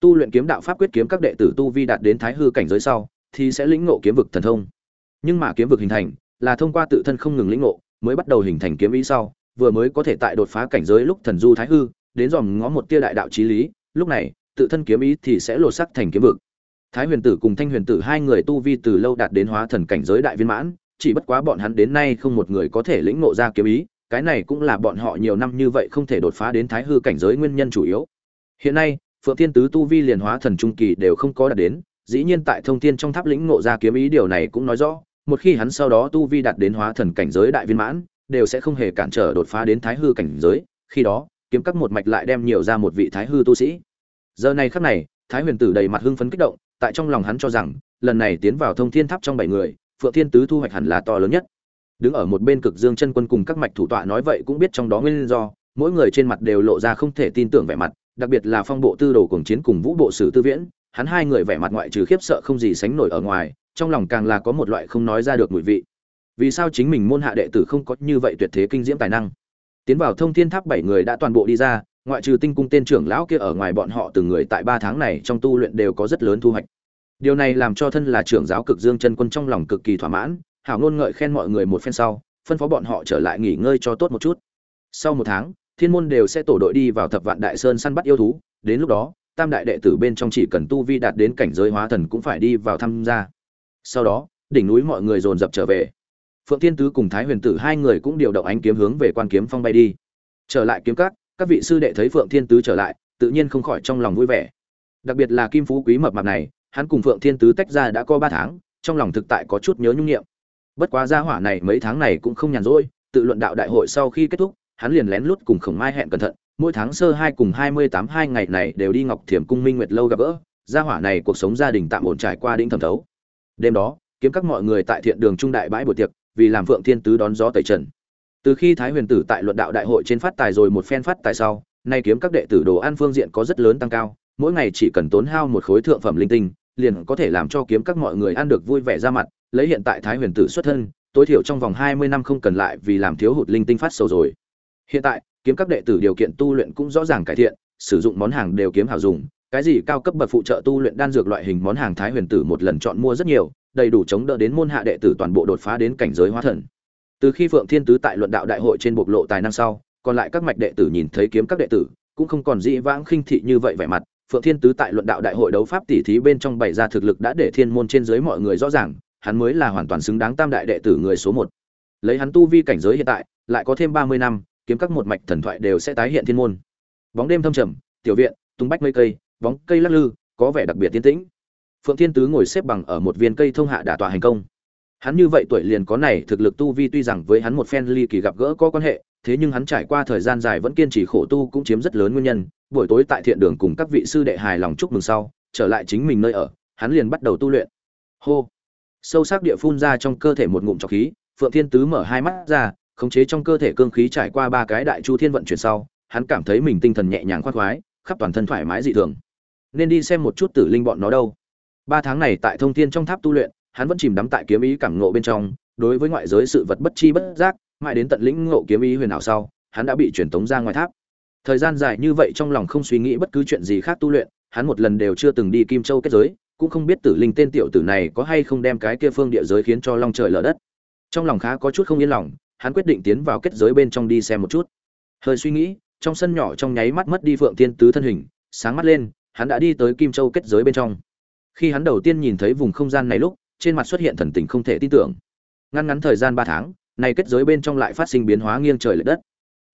Tu luyện kiếm đạo pháp quyết kiếm các đệ tử tu vi đạt đến thái hư cảnh giới sau, thì sẽ lĩnh ngộ kiếm vực thần thông nhưng mà kiếm vực hình thành là thông qua tự thân không ngừng lĩnh ngộ, mới bắt đầu hình thành kiếm ý sau, vừa mới có thể tại đột phá cảnh giới lúc thần du thái hư, đến dòm ngó một tia đại đạo trí lý, lúc này, tự thân kiếm ý thì sẽ lột sắc thành kiếm vực. Thái huyền tử cùng thanh huyền tử hai người tu vi từ lâu đạt đến hóa thần cảnh giới đại viên mãn, chỉ bất quá bọn hắn đến nay không một người có thể lĩnh ngộ ra kiếm ý, cái này cũng là bọn họ nhiều năm như vậy không thể đột phá đến thái hư cảnh giới nguyên nhân chủ yếu. Hiện nay, phượng thiên tứ tu vi liền hóa thần trung kỳ đều không có đạt đến, dĩ nhiên tại thông thiên trong tháp lĩnh ngộ ra kiếm ý điều này cũng nói rõ một khi hắn sau đó tu vi đạt đến hóa thần cảnh giới đại viên mãn, đều sẽ không hề cản trở đột phá đến thái hư cảnh giới, khi đó, kiếm các một mạch lại đem nhiều ra một vị thái hư tu sĩ. Giờ này khắc này, thái huyền tử đầy mặt hưng phấn kích động, tại trong lòng hắn cho rằng, lần này tiến vào thông thiên tháp trong bảy người, phượng thiên tứ thu hoạch hẳn là to lớn nhất. Đứng ở một bên cực dương chân quân cùng các mạch thủ tọa nói vậy cũng biết trong đó nguyên do, mỗi người trên mặt đều lộ ra không thể tin tưởng vẻ mặt, đặc biệt là phong bộ tư đồ cùng chiến cùng vũ bộ sử tư viễn, hắn hai người vẻ mặt ngoại trừ khiếp sợ không gì sánh nổi ở ngoài trong lòng càng là có một loại không nói ra được mùi vị. Vì sao chính mình môn hạ đệ tử không có như vậy tuyệt thế kinh diễm tài năng? Tiến vào thông thiên tháp bảy người đã toàn bộ đi ra, ngoại trừ tinh cung tên trưởng lão kia ở ngoài bọn họ từng người tại ba tháng này trong tu luyện đều có rất lớn thu hoạch. Điều này làm cho thân là trưởng giáo cực dương chân quân trong lòng cực kỳ thỏa mãn, hảo ngôn ngợi khen mọi người một phen sau, phân phó bọn họ trở lại nghỉ ngơi cho tốt một chút. Sau một tháng, thiên môn đều sẽ tổ đội đi vào thập vạn đại sơn săn bắt yêu thú, đến lúc đó, tam đại đệ tử bên trong chỉ cần tu vi đạt đến cảnh giới hóa thần cũng phải đi vào tham gia sau đó, đỉnh núi mọi người dồn dập trở về. Phượng thiên tứ cùng thái huyền tử hai người cũng điều động ánh kiếm hướng về quan kiếm phong bay đi. Trở lại kiếm các các vị sư đệ thấy phượng thiên tứ trở lại, tự nhiên không khỏi trong lòng vui vẻ. Đặc biệt là kim phú quý mập mạp này, hắn cùng phượng thiên tứ tách ra đã có ba tháng, trong lòng thực tại có chút nhớ nhung niệm. Bất quá gia hỏa này mấy tháng này cũng không nhàn rỗi, tự luận đạo đại hội sau khi kết thúc, hắn liền lén lút cùng khổng mai hẹn cẩn thận, mỗi tháng sơ hai cùng hai mươi tám hai ngày này đều đi ngọc thiểm cung minh nguyệt lâu gặp gỡ. Gia hỏa này cuộc sống gia đình tạm ổn trải qua đỉnh thẩm thấu đêm đó, kiếm các mọi người tại thiện đường trung đại bãi buổi tiệc, vì làm phượng thiên tứ đón gió tẩy trần. Từ khi thái huyền tử tại luận đạo đại hội trên phát tài rồi một phen phát tài sau, nay kiếm các đệ tử đồ ăn phương diện có rất lớn tăng cao, mỗi ngày chỉ cần tốn hao một khối thượng phẩm linh tinh, liền có thể làm cho kiếm các mọi người ăn được vui vẻ ra mặt, lấy hiện tại thái huyền tử xuất thân, tối thiểu trong vòng hai mươi năm không cần lại vì làm thiếu hụt linh tinh phát sầu rồi. Hiện tại, kiếm các đệ tử điều kiện tu luyện cũng rõ ràng cải thiện, sử dụng món hàng đều kiếm hảo dùng cái gì cao cấp bậc phụ trợ tu luyện đan dược loại hình món hàng thái huyền tử một lần chọn mua rất nhiều, đầy đủ chống đỡ đến môn hạ đệ tử toàn bộ đột phá đến cảnh giới hóa thần. Từ khi phượng thiên tứ tại luận đạo đại hội trên bộc lộ tài năng sau, còn lại các mạch đệ tử nhìn thấy kiếm các đệ tử, cũng không còn dĩ vãng khinh thị như vậy vẻ mặt. Phượng thiên tứ tại luận đạo đại hội đấu pháp tỷ thí bên trong bày ra thực lực đã để thiên môn trên dưới mọi người rõ ràng, hắn mới là hoàn toàn xứng đáng tam đại đệ tử người số một. Lấy hắn tu vi cảnh giới hiện tại, lại có thêm ba mươi năm, kiếm các một mạch thần thoại đều sẽ tái hiện thiên môn. Bóng đêm thâm trầm, tiểu viện, tung bách mây cây bóng cây lắc lư, có vẻ đặc biệt tiến tĩnh. Phượng thiên tứ ngồi xếp bằng ở một viên cây thông hạ đả tọa hành công. Hắn như vậy tuổi liền có này thực lực tu vi tuy rằng với hắn một phen ly kỳ gặp gỡ có quan hệ, thế nhưng hắn trải qua thời gian dài vẫn kiên trì khổ tu cũng chiếm rất lớn nguyên nhân. Buổi tối tại thiện đường cùng các vị sư đệ hài lòng chúc mừng sau, trở lại chính mình nơi ở, hắn liền bắt đầu tu luyện. Hô! Sâu sắc địa phun ra trong cơ thể một ngụm trọc khí, phượng thiên tứ mở hai mắt ra, khống chế trong cơ thể cương khí trải qua ba cái đại chu thiên vận chuyển sau, hắn cảm thấy mình tinh thần nhẹ nhàng khoan khoái, khắp toàn thân thoải mái dị thường nên đi xem một chút tử linh bọn nó đâu. Ba tháng này tại thông thiên trong tháp tu luyện, hắn vẫn chìm đắm tại kiếm ý cảm ngộ bên trong, đối với ngoại giới sự vật bất chi bất giác, mãi đến tận lĩnh ngộ kiếm ý huyền ảo sau, hắn đã bị truyền tống ra ngoài tháp. Thời gian dài như vậy trong lòng không suy nghĩ bất cứ chuyện gì khác tu luyện, hắn một lần đều chưa từng đi kim châu kết giới, cũng không biết tử linh tên tiểu tử này có hay không đem cái kia phương địa giới khiến cho long trời lở đất. Trong lòng khá có chút không yên lòng, hắn quyết định tiến vào kết giới bên trong đi xem một chút. Hơi suy nghĩ, trong sân nhỏ trong nháy mắt mất đi phượng tiên tứ thân hình, sáng mắt lên hắn đã đi tới kim châu kết giới bên trong. Khi hắn đầu tiên nhìn thấy vùng không gian này lúc, trên mặt xuất hiện thần tình không thể tin tưởng. Ngăn ngắn thời gian ba tháng, này kết giới bên trong lại phát sinh biến hóa nghiêng trời lệch đất.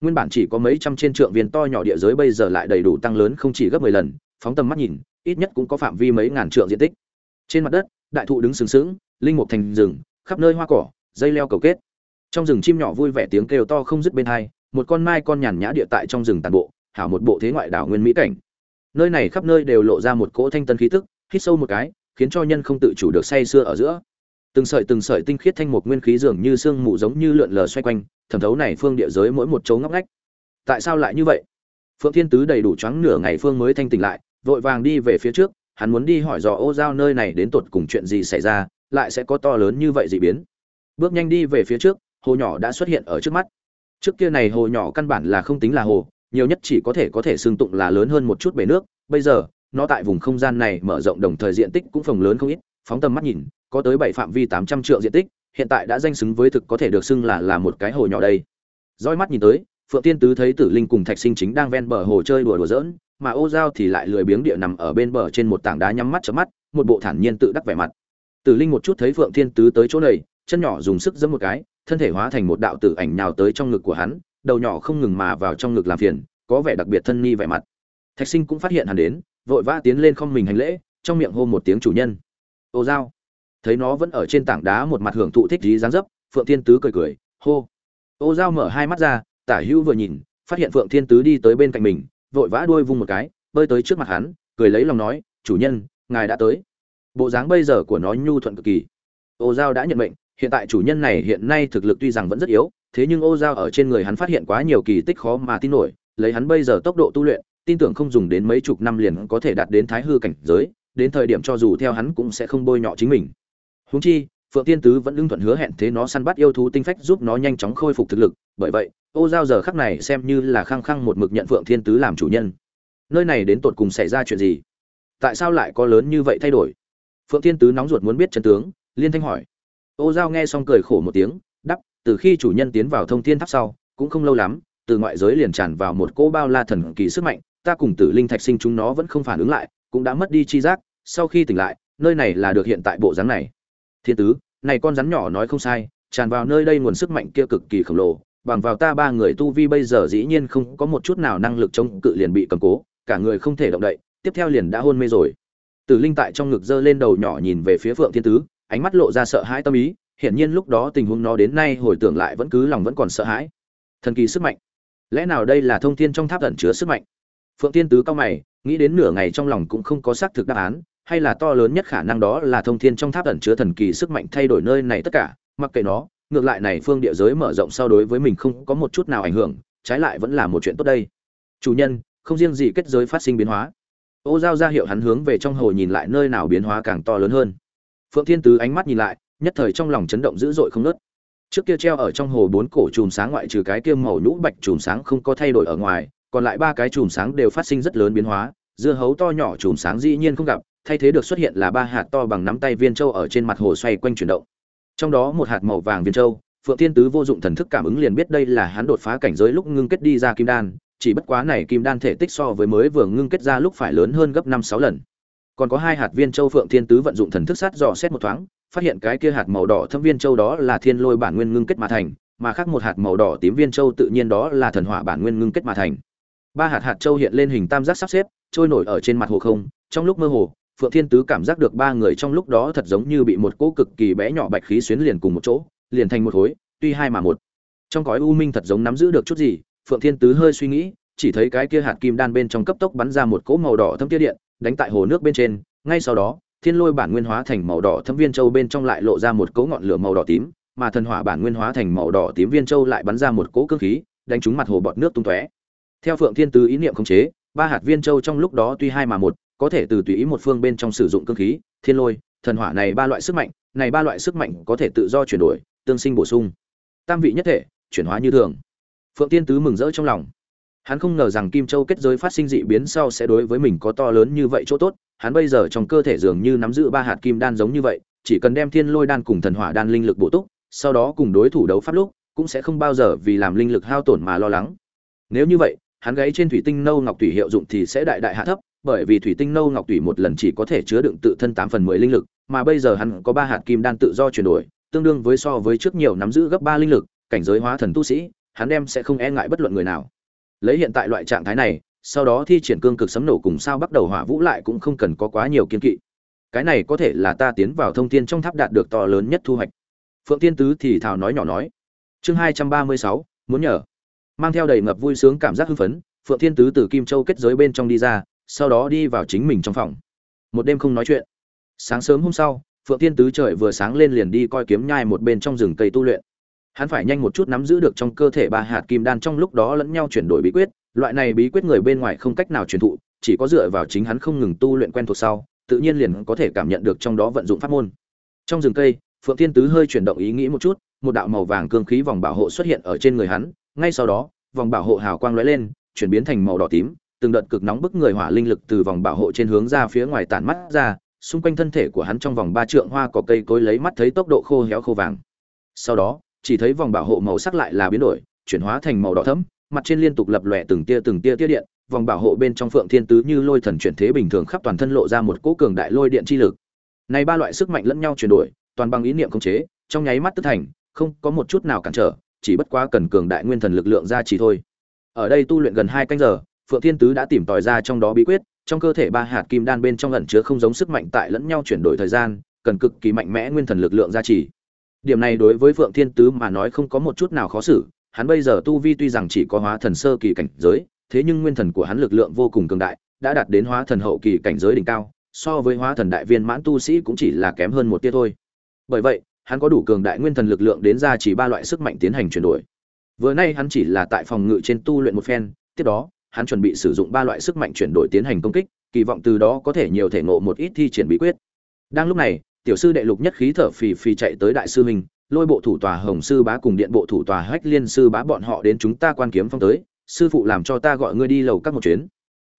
Nguyên bản chỉ có mấy trăm trên trượng viên to nhỏ địa giới bây giờ lại đầy đủ tăng lớn không chỉ gấp mười lần, phóng tầm mắt nhìn, ít nhất cũng có phạm vi mấy ngàn trượng diện tích. Trên mặt đất, đại thụ đứng sừng sững, linh mục thành rừng, khắp nơi hoa cỏ, dây leo cầu kết. Trong rừng chim nhỏ vui vẻ tiếng kêu to không dứt bên hai, một con mai con nhàn nhã địa tại trong rừng tàn bộ, hảo một bộ thế ngoại đảo nguyên mỹ cảnh nơi này khắp nơi đều lộ ra một cỗ thanh tân khí tức, hít sâu một cái, khiến cho nhân không tự chủ được say sưa ở giữa. Từng sợi từng sợi tinh khiết thanh một nguyên khí dường như sương mù giống như lượn lờ xoay quanh, thẩm thấu này phương địa giới mỗi một chỗ ngóc ngách. Tại sao lại như vậy? Phượng thiên tứ đầy đủ choáng nửa ngày phương mới thanh tỉnh lại, vội vàng đi về phía trước, hắn muốn đi hỏi dò ô giao nơi này đến tột cùng chuyện gì xảy ra, lại sẽ có to lớn như vậy dị biến. Bước nhanh đi về phía trước, hồ nhỏ đã xuất hiện ở trước mắt. Trước kia này hồ nhỏ căn bản là không tính là hồ nhiều nhất chỉ có thể có thể xương tụng là lớn hơn một chút bể nước. Bây giờ, nó tại vùng không gian này mở rộng đồng thời diện tích cũng phồng lớn không ít, phóng tầm mắt nhìn, có tới bảy phạm vi tám trăm triệu diện tích, hiện tại đã danh xứng với thực có thể được xưng là là một cái hồ nhỏ đây. Roi mắt nhìn tới, phượng tiên tứ thấy tử linh cùng thạch sinh chính đang ven bờ hồ chơi đùa đùa giỡn, mà ô giao thì lại lười biếng địa nằm ở bên bờ trên một tảng đá nhắm mắt chớp mắt, một bộ thản nhiên tự đắc vẻ mặt. Tử linh một chút thấy phượng thiên tứ tới chỗ này, chân nhỏ dùng sức giẫm một cái, thân thể hóa thành một đạo tử ảnh nhào tới trong ngực của hắn đầu nhỏ không ngừng mà vào trong ngực làm phiền, có vẻ đặc biệt thân nghi vẻ mặt. Thạch sinh cũng phát hiện hắn đến, vội vã tiến lên không mình hành lễ, trong miệng hô một tiếng chủ nhân. Ô giao thấy nó vẫn ở trên tảng đá một mặt hưởng thụ thích dí dáng dấp, phượng thiên tứ cười cười, hô. Ô giao mở hai mắt ra, tả hữu vừa nhìn, phát hiện phượng thiên tứ đi tới bên cạnh mình, vội vã đuôi vung một cái, bơi tới trước mặt hắn, cười lấy lòng nói, chủ nhân, ngài đã tới. Bộ dáng bây giờ của nó nhu thuận cực kỳ. Ô giao đã nhận mệnh, hiện tại chủ nhân này hiện nay thực lực tuy rằng vẫn rất yếu thế nhưng ô giao ở trên người hắn phát hiện quá nhiều kỳ tích khó mà tin nổi, lấy hắn bây giờ tốc độ tu luyện, tin tưởng không dùng đến mấy chục năm liền có thể đạt đến thái hư cảnh giới, đến thời điểm cho dù theo hắn cũng sẽ không bôi nhọ chính mình. Huống chi, phượng tiên tứ vẫn lưng thuận hứa hẹn thế nó săn bắt yêu thú tinh phách giúp nó nhanh chóng khôi phục thực lực, bởi vậy, ô giao giờ khắc này xem như là khăng khăng một mực nhận phượng thiên tứ làm chủ nhân. Nơi này đến tột cùng xảy ra chuyện gì? Tại sao lại có lớn như vậy thay đổi? Phượng thiên tứ nóng ruột muốn biết chân tướng, liên thanh hỏi. Ô giao nghe xong cười khổ một tiếng từ khi chủ nhân tiến vào thông thiên tháp sau, cũng không lâu lắm, từ ngoại giới liền tràn vào một cỗ bao la thần kỳ sức mạnh, ta cùng tử linh thạch sinh chúng nó vẫn không phản ứng lại, cũng đã mất đi chi giác, sau khi tỉnh lại, nơi này là được hiện tại bộ dáng này. Thiên tứ, này con rắn nhỏ nói không sai, tràn vào nơi đây nguồn sức mạnh kia cực kỳ khổng lồ, bằng vào ta ba người tu vi bây giờ dĩ nhiên không có một chút nào năng lực chống cự liền bị cầm cố, cả người không thể động đậy, tiếp theo liền đã hôn mê rồi. Tử linh tại trong ngực giơ lên đầu nhỏ nhìn về phía phượng thiên tứ, ánh mắt lộ ra sợ hãi tâm ý hiển nhiên lúc đó tình huống nó đến nay hồi tưởng lại vẫn cứ lòng vẫn còn sợ hãi. Thần kỳ sức mạnh. Lẽ nào đây là thông thiên trong tháp ẩn chứa sức mạnh? Phượng tiên tứ cao mày, nghĩ đến nửa ngày trong lòng cũng không có xác thực đáp án, hay là to lớn nhất khả năng đó là thông thiên trong tháp ẩn chứa thần kỳ sức mạnh thay đổi nơi này tất cả, mặc kệ nó, ngược lại này phương địa giới mở rộng so đối với mình không có một chút nào ảnh hưởng, trái lại vẫn là một chuyện tốt đây. Chủ nhân, không riêng gì kết giới phát sinh biến hóa. Ô giao ra hiệu hắn hướng về trong hồ nhìn lại nơi nào biến hóa càng to lớn hơn. Phượng thiên tứ ánh mắt nhìn lại nhất thời trong lòng chấn động dữ dội không nớt trước kia treo ở trong hồ bốn cổ chùm sáng ngoại trừ cái kia màu nhũ bạch chùm sáng không có thay đổi ở ngoài, còn lại ba cái chùm sáng đều phát sinh rất lớn biến hóa, dưa hấu to nhỏ chùm sáng dĩ nhiên không gặp, thay thế được xuất hiện là ba hạt to bằng nắm tay viên châu ở trên mặt hồ xoay quanh chuyển động. Trong đó một hạt màu vàng viên châu, phượng thiên tứ vô dụng thần thức cảm ứng liền biết đây là hắn đột phá cảnh giới lúc ngưng kết đi ra kim đan, chỉ bất quá này kim đan thể tích so với mới vừa ngưng kết ra lúc phải lớn hơn gấp năm sáu lần. Còn có hai hạt viên châu phượng thiên tứ vận dụng thần thức sát dò xét một thoáng phát hiện cái kia hạt màu đỏ thâm viên châu đó là thiên lôi bản nguyên ngưng kết mà thành, mà khác một hạt màu đỏ tím viên châu tự nhiên đó là thần hỏa bản nguyên ngưng kết mà thành. Ba hạt hạt châu hiện lên hình tam giác sắp xếp, trôi nổi ở trên mặt hồ không, trong lúc mơ hồ, phượng thiên tứ cảm giác được ba người trong lúc đó thật giống như bị một cỗ cực kỳ bé nhỏ bạch khí xuyến liền cùng một chỗ, liền thành một khối, tuy hai mà một. Trong cõi u minh thật giống nắm giữ được chút gì, phượng thiên tứ hơi suy nghĩ, chỉ thấy cái kia hạt kim đan bên trong cấp tốc bắn ra một cỗ màu đỏ thâm tia điện, đánh tại hồ nước bên trên, ngay sau đó thiên lôi bản nguyên hóa thành màu đỏ thâm viên châu bên trong lại lộ ra một cỗ ngọn lửa màu đỏ tím, mà thần hỏa bản nguyên hóa thành màu đỏ tím viên châu lại bắn ra một cỗ cương khí, đánh trúng mặt hồ bọt nước tung tóe. Theo phượng thiên tứ ý niệm khống chế, ba hạt viên châu trong lúc đó tuy hai mà một, có thể từ tùy ý một phương bên trong sử dụng cương khí, thiên lôi, thần hỏa này ba loại sức mạnh, này ba loại sức mạnh có thể tự do chuyển đổi, tương sinh bổ sung. Tam vị nhất thể, chuyển hóa như thường. Phượng tiên tứ mừng rỡ trong lòng hắn không ngờ rằng kim châu kết giới phát sinh dị biến sau sẽ đối với mình có to lớn như vậy chỗ tốt, hắn bây giờ trong cơ thể dường như nắm giữ ba hạt kim đan giống như vậy, chỉ cần đem thiên lôi đan cùng thần hỏa đan linh lực bổ túc, sau đó cùng đối thủ đấu pháp lúc, cũng sẽ không bao giờ vì làm linh lực hao tổn mà lo lắng. Nếu như vậy, hắn gáy trên thủy tinh nâu ngọc thủy hiệu dụng thì sẽ đại đại hạ thấp, bởi vì thủy tinh nâu ngọc thủy một lần chỉ có thể chứa đựng tự thân tám phần mười linh lực, mà bây giờ hắn có ba hạt kim đan tự do chuyển đổi, tương đương với so với trước nhiều nắm giữ gấp ba linh lực, cảnh giới hóa thần tu sĩ, hắn đem sẽ không e ngại bất luận người nào lấy hiện tại loại trạng thái này, sau đó thi triển cương cực sấm nổ cùng sao bắt đầu hỏa vũ lại cũng không cần có quá nhiều kiên kỵ. Cái này có thể là ta tiến vào thông tin trong tháp đạt được to lớn nhất thu hoạch. Phượng tiên tứ thì thào nói nhỏ nói. Chương hai trăm ba mươi sáu, muốn nhờ. Mang theo đầy ngập vui sướng cảm giác hưng phấn, phượng thiên tứ từ kim châu kết giới bên trong đi ra, sau đó đi vào chính mình trong phòng. Một đêm không nói chuyện. Sáng sớm hôm sau, phượng thiên tứ trời vừa sáng lên liền đi coi kiếm nhai một bên trong rừng cây tu luyện hắn phải nhanh một chút nắm giữ được trong cơ thể ba hạt kim đan trong lúc đó lẫn nhau chuyển đổi bí quyết, loại này bí quyết người bên ngoài không cách nào truyền thụ, chỉ có dựa vào chính hắn không ngừng tu luyện quen thuộc sau, tự nhiên liền có thể cảm nhận được trong đó vận dụng pháp môn. Trong rừng cây, phượng thiên tứ hơi chuyển động ý nghĩ một chút, một đạo màu vàng cương khí vòng bảo hộ xuất hiện ở trên người hắn, ngay sau đó, vòng bảo hộ hào quang lóe lên, chuyển biến thành màu đỏ tím, từng đợt cực nóng bức người hỏa linh lực từ vòng bảo hộ trên hướng ra phía ngoài tản mắt ra, xung quanh thân thể của hắn trong vòng ba trượng hoa có cây cối lấy mắt thấy tốc độ khô héo khô vàng. Sau đó chỉ thấy vòng bảo hộ màu sắc lại là biến đổi, chuyển hóa thành màu đỏ thẫm, mặt trên liên tục lập lòe từng tia từng tia tia điện, vòng bảo hộ bên trong phượng thiên tứ như lôi thần chuyển thế bình thường khắp toàn thân lộ ra một cỗ cường đại lôi điện chi lực. Này ba loại sức mạnh lẫn nhau chuyển đổi, toàn bằng ý niệm khống chế, trong nháy mắt tức thành, không có một chút nào cản trở, chỉ bất quá cần cường đại nguyên thần lực lượng ra chỉ thôi. Ở đây tu luyện gần hai canh giờ, phượng thiên tứ đã tìm tòi ra trong đó bí quyết, trong cơ thể ba hạt kim đan bên trong ẩn chứa không giống sức mạnh tại lẫn nhau chuyển đổi thời gian, cần cực kỳ mạnh mẽ nguyên thần lực lượng gia trì điểm này đối với phượng thiên tứ mà nói không có một chút nào khó xử, hắn bây giờ tu vi tuy rằng chỉ có hóa thần sơ kỳ cảnh giới, thế nhưng nguyên thần của hắn lực lượng vô cùng cường đại, đã đạt đến hóa thần hậu kỳ cảnh giới đỉnh cao, so với hóa thần đại viên mãn tu sĩ cũng chỉ là kém hơn một tia thôi. Bởi vậy, hắn có đủ cường đại nguyên thần lực lượng đến ra chỉ ba loại sức mạnh tiến hành chuyển đổi. Vừa nay hắn chỉ là tại phòng ngự trên tu luyện một phen, tiếp đó, hắn chuẩn bị sử dụng ba loại sức mạnh chuyển đổi tiến hành công kích, kỳ vọng từ đó có thể nhiều thể ngộ một ít thi triển bí quyết. Đang lúc này tiểu sư đệ lục nhất khí thở phì phì chạy tới đại sư mình, lôi bộ thủ tòa hồng sư bá cùng điện bộ thủ tòa hách liên sư bá bọn họ đến chúng ta quan kiếm phong tới sư phụ làm cho ta gọi ngươi đi lầu các một chuyến.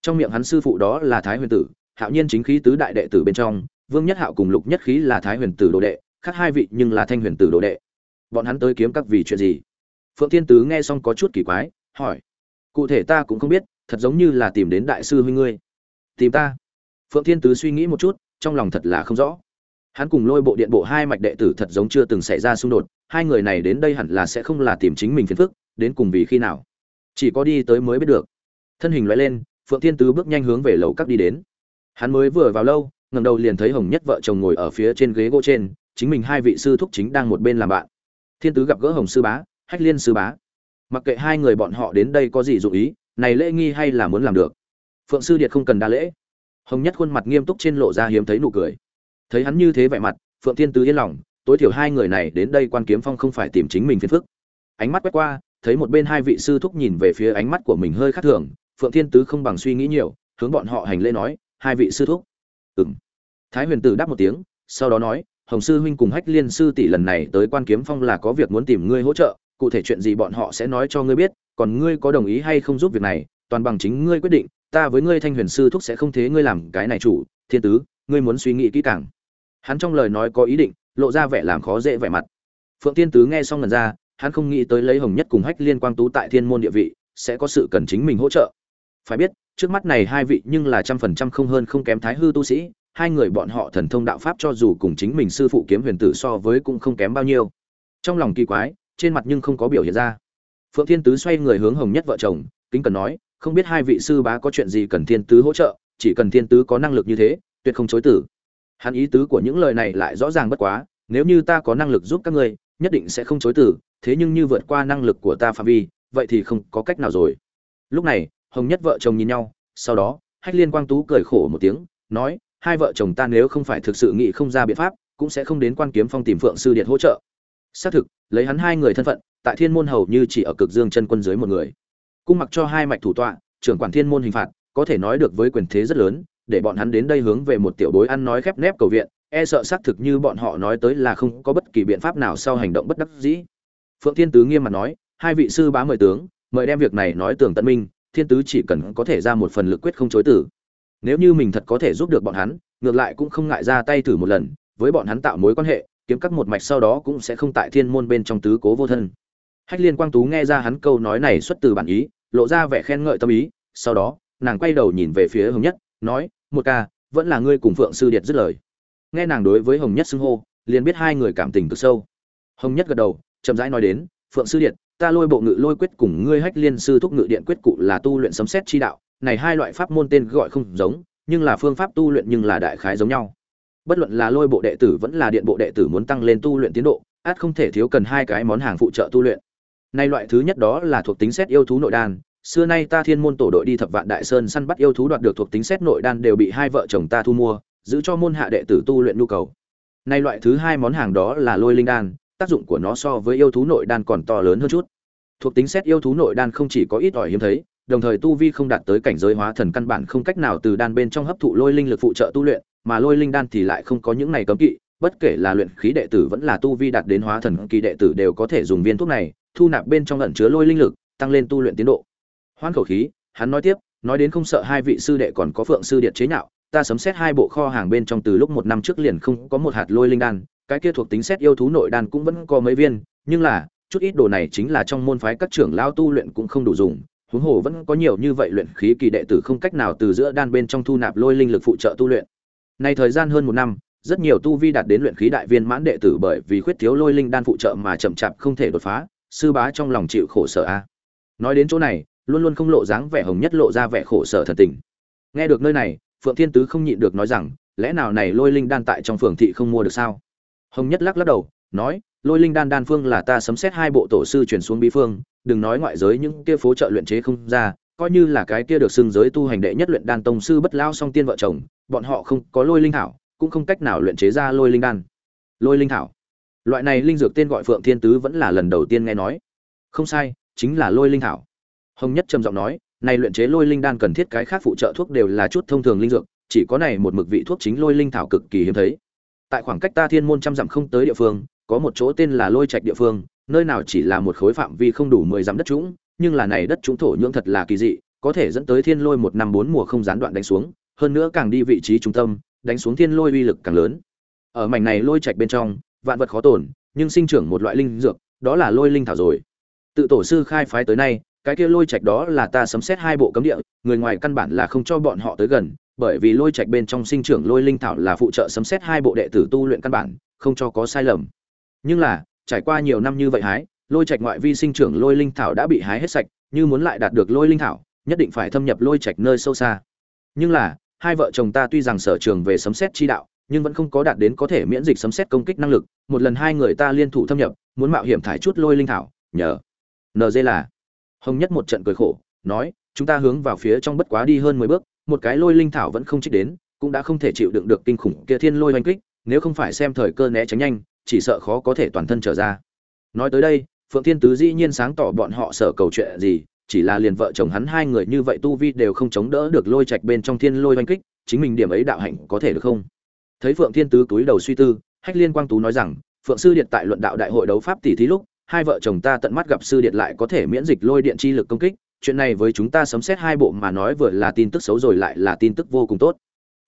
Trong miệng hắn sư phụ đó là thái huyền tử hạo nhiên chính khí tứ đại đệ tử bên trong vương nhất hạo cùng lục nhất khí là thái huyền tử đồ đệ khác hai vị nhưng là thanh huyền tử đồ đệ. Bọn hắn tới kiếm các vì chuyện gì? Phượng thiên tứ nghe xong có chút kỳ quái hỏi. Cụ thể ta cũng không biết thật giống như là tìm đến đại sư huynh ngươi. Tìm ta. Phượng thiên tứ suy nghĩ một chút trong lòng thật là không rõ hắn cùng lôi bộ điện bộ hai mạch đệ tử thật giống chưa từng xảy ra xung đột, hai người này đến đây hẳn là sẽ không là tìm chính mình phiền phức, đến cùng vì khi nào? Chỉ có đi tới mới biết được. Thân hình loại lên, phượng thiên tứ bước nhanh hướng về lầu các đi đến. Hắn mới vừa vào lâu ngầm đầu liền thấy hồng nhất vợ chồng ngồi ở phía trên ghế gỗ trên, chính mình hai vị sư thúc chính đang một bên làm bạn. Thiên tứ gặp gỡ hồng sư bá, hách liên sư bá. Mặc kệ hai người bọn họ đến đây có gì dụ ý, này lễ nghi hay là muốn làm được. Phượng sư điệt không cần đa lễ. Hồng nhất khuôn mặt nghiêm túc trên lộ ra hiếm thấy nụ cười thấy hắn như thế vẻ mặt, phượng thiên tứ yên lòng, tối thiểu hai người này đến đây quan kiếm phong không phải tìm chính mình phiền phức. Ánh mắt quét qua, thấy một bên hai vị sư thúc nhìn về phía ánh mắt của mình hơi khác thường, phượng thiên tứ không bằng suy nghĩ nhiều, hướng bọn họ hành lễ nói, hai vị sư thúc. Ừm. Thái huyền tử đáp một tiếng, sau đó nói, hồng sư huynh cùng hách liên sư tỷ lần này tới quan kiếm phong là có việc muốn tìm ngươi hỗ trợ, cụ thể chuyện gì bọn họ sẽ nói cho ngươi biết, còn ngươi có đồng ý hay không giúp việc này, toàn bằng chính ngươi quyết định, ta với ngươi thanh huyền sư thúc sẽ không thế ngươi làm cái này chủ, thiên tứ, ngươi muốn suy nghĩ kỹ càng hắn trong lời nói có ý định, lộ ra vẻ làm khó dễ vẻ mặt. Phượng tiên tứ nghe xong lần ra, hắn không nghĩ tới lấy hồng nhất cùng hách liên quang tú tại thiên môn địa vị, sẽ có sự cần chính mình hỗ trợ. Phải biết, trước mắt này hai vị nhưng là trăm phần trăm không hơn không kém thái hư tu sĩ, hai người bọn họ thần thông đạo pháp cho dù cùng chính mình sư phụ kiếm huyền tử so với cũng không kém bao nhiêu. Trong lòng kỳ quái, trên mặt nhưng không có biểu hiện ra. Phượng thiên tứ xoay người hướng hồng nhất vợ chồng, kính cần nói, không biết hai vị sư bá có chuyện gì cần thiên tứ hỗ trợ, chỉ cần thiên tứ có năng lực như thế, tuyệt không chối tử hắn ý tứ của những lời này lại rõ ràng bất quá, nếu như ta có năng lực giúp các ngươi, nhất định sẽ không chối từ. thế nhưng như vượt qua năng lực của ta phạm vi, vậy thì không có cách nào rồi lúc này, hồng nhất vợ chồng nhìn nhau, sau đó, hách liên quang tú cười khổ một tiếng, nói, hai vợ chồng ta nếu không phải thực sự nghĩ không ra biện pháp, cũng sẽ không đến quan kiếm phong tìm phượng sư điện hỗ trợ xác thực, lấy hắn hai người thân phận, tại thiên môn hầu như chỉ ở cực dương chân quân dưới một người cung mặc cho hai mạch thủ tọa, trưởng quản thiên môn hình phạt, có thể nói được với quyền thế rất lớn để bọn hắn đến đây hướng về một tiểu bối ăn nói khép nép cầu viện e sợ xác thực như bọn họ nói tới là không có bất kỳ biện pháp nào sau hành động bất đắc dĩ. Phượng thiên tứ nghiêm mặt nói, hai vị sư bá mời tướng, mời đem việc này nói tường tận minh, thiên tứ chỉ cần có thể ra một phần lực quyết không chối tử nếu như mình thật có thể giúp được bọn hắn, ngược lại cũng không ngại ra tay thử một lần, với bọn hắn tạo mối quan hệ, kiếm các một mạch sau đó cũng sẽ không tại thiên môn bên trong tứ cố vô thân. Hách liên quang tú nghe ra hắn câu nói này xuất từ bản ý, lộ ra vẻ khen ngợi tâm ý, sau đó, nàng quay đầu nhìn về phía hồng nhất, nói một ca, vẫn là ngươi cùng phượng sư điệt dứt lời. Nghe nàng đối với hồng nhất xưng hô, liền biết hai người cảm tình cực sâu. Hồng nhất gật đầu, chậm rãi nói đến, phượng sư điện ta lôi bộ ngự lôi quyết cùng ngươi hách liên sư thúc ngự điện quyết cụ là tu luyện sấm xét chi đạo, này hai loại pháp môn tên gọi không giống, nhưng là phương pháp tu luyện nhưng là đại khái giống nhau. Bất luận là lôi bộ đệ tử vẫn là điện bộ đệ tử muốn tăng lên tu luyện tiến độ, át không thể thiếu cần hai cái món hàng phụ trợ tu luyện. Nay loại thứ nhất đó là thuộc tính xét yêu thú nội đan xưa nay ta thiên môn tổ đội đi thập vạn đại sơn săn bắt yêu thú đoạt được thuộc tính xét nội đan đều bị hai vợ chồng ta thu mua, giữ cho môn hạ đệ tử tu luyện nhu cầu. Nay loại thứ hai món hàng đó là lôi linh đan, tác dụng của nó so với yêu thú nội đan còn to lớn hơn chút. Thuộc tính xét yêu thú nội đan không chỉ có ít ỏi hiếm thấy, đồng thời tu vi không đạt tới cảnh giới hóa thần căn bản không cách nào từ đan bên trong hấp thụ lôi linh lực phụ trợ tu luyện, mà lôi linh đan thì lại không có những này cấm kỵ, bất kể là luyện khí đệ tử vẫn là tu vi đạt đến hóa thần kỳ đệ tử đều có thể dùng viên thuốc này, thu nạp bên trong ẩn chứa lôi linh lực, tăng lên tu luyện tiến độ hoan khẩu khí, hắn nói tiếp, nói đến không sợ hai vị sư đệ còn có phượng sư điện chế nhạo, ta sấm xét hai bộ kho hàng bên trong từ lúc một năm trước liền không có một hạt lôi linh đan, cái kia thuộc tính xét yêu thú nội đan cũng vẫn có mấy viên, nhưng là, chút ít đồ này chính là trong môn phái các trưởng lao tu luyện cũng không đủ dùng, huống hồ vẫn có nhiều như vậy luyện khí kỳ đệ tử không cách nào từ giữa đan bên trong thu nạp lôi linh lực phụ trợ tu luyện. Này thời gian hơn một năm, rất nhiều tu vi đạt đến luyện khí đại viên mãn đệ tử bởi vì khuyết thiếu lôi linh đan phụ trợ mà chậm chạp không thể đột phá, sư bá trong lòng chịu khổ sở a. Nói đến chỗ này luôn luôn không lộ dáng vẻ hồng nhất lộ ra vẻ khổ sở thần tình. Nghe được nơi này, phượng thiên tứ không nhịn được nói rằng, lẽ nào này lôi linh đan tại trong phường thị không mua được sao? Hồng nhất lắc lắc đầu, nói, lôi linh đan đan phương là ta sấm xét hai bộ tổ sư chuyển xuống bí phương, đừng nói ngoại giới những kia phố trợ luyện chế không ra, coi như là cái kia được xưng giới tu hành đệ nhất luyện đan tông sư bất lao song tiên vợ chồng, bọn họ không có lôi linh thảo, cũng không cách nào luyện chế ra lôi linh đan. Lôi linh thảo. Loại này linh dược tên gọi phượng thiên tứ vẫn là lần đầu tiên nghe nói. Không sai, chính là lôi linh thảo hồng nhất trầm giọng nói, này luyện chế lôi linh đan cần thiết cái khác phụ trợ thuốc đều là chút thông thường linh dược, chỉ có này một mực vị thuốc chính lôi linh thảo cực kỳ hiếm thấy. Tại khoảng cách ta thiên môn trăm dặm không tới địa phương, có một chỗ tên là lôi trạch địa phương, nơi nào chỉ là một khối phạm vi không đủ mười dặm đất trũng, nhưng là này đất trũng thổ nhưỡng thật là kỳ dị, có thể dẫn tới thiên lôi một năm bốn mùa không gián đoạn đánh xuống, hơn nữa càng đi vị trí trung tâm, đánh xuống thiên lôi uy lực càng lớn. Ở mảnh này lôi trạch bên trong, vạn vật khó tổn, nhưng sinh trưởng một loại linh dược, đó là lôi linh thảo rồi. Tự tổ sư khai phái tới nay cái kia lôi trạch đó là ta sấm xét hai bộ cấm địa, người ngoài căn bản là không cho bọn họ tới gần, bởi vì lôi trạch bên trong sinh trưởng lôi linh thảo là phụ trợ sấm xét hai bộ đệ tử tu luyện căn bản, không cho có sai lầm. Nhưng là, trải qua nhiều năm như vậy hái, lôi trạch ngoại vi sinh trưởng lôi linh thảo đã bị hái hết sạch, như muốn lại đạt được lôi linh thảo, nhất định phải thâm nhập lôi trạch nơi sâu xa. Nhưng là, hai vợ chồng ta tuy rằng sở trường về sấm xét chi đạo, nhưng vẫn không có đạt đến có thể miễn dịch sấm xét công kích năng lực, một lần hai người ta liên thủ thâm nhập, muốn mạo hiểm thải chút lôi linh thảo, nhờ. Nd là hồng nhất một trận cười khổ, nói, chúng ta hướng vào phía trong bất quá đi hơn mười bước, một cái lôi linh thảo vẫn không trích đến, cũng đã không thể chịu đựng được kinh khủng kia thiên lôi oanh kích, nếu không phải xem thời cơ né tránh nhanh, chỉ sợ khó có thể toàn thân trở ra. Nói tới đây, phượng thiên tứ dĩ nhiên sáng tỏ bọn họ sợ cầu chuyện gì, chỉ là liền vợ chồng hắn hai người như vậy tu vi đều không chống đỡ được lôi trạch bên trong thiên lôi oanh kích, chính mình điểm ấy đạo hạnh có thể được không? Thấy phượng thiên tứ túi đầu suy tư, hách liên quang tú nói rằng, phượng sư điện tại luận đạo đại hội đấu pháp tỷ thí lúc hai vợ chồng ta tận mắt gặp sư điện lại có thể miễn dịch lôi điện chi lực công kích, chuyện này với chúng ta sấm xét hai bộ mà nói vừa là tin tức xấu rồi lại là tin tức vô cùng tốt.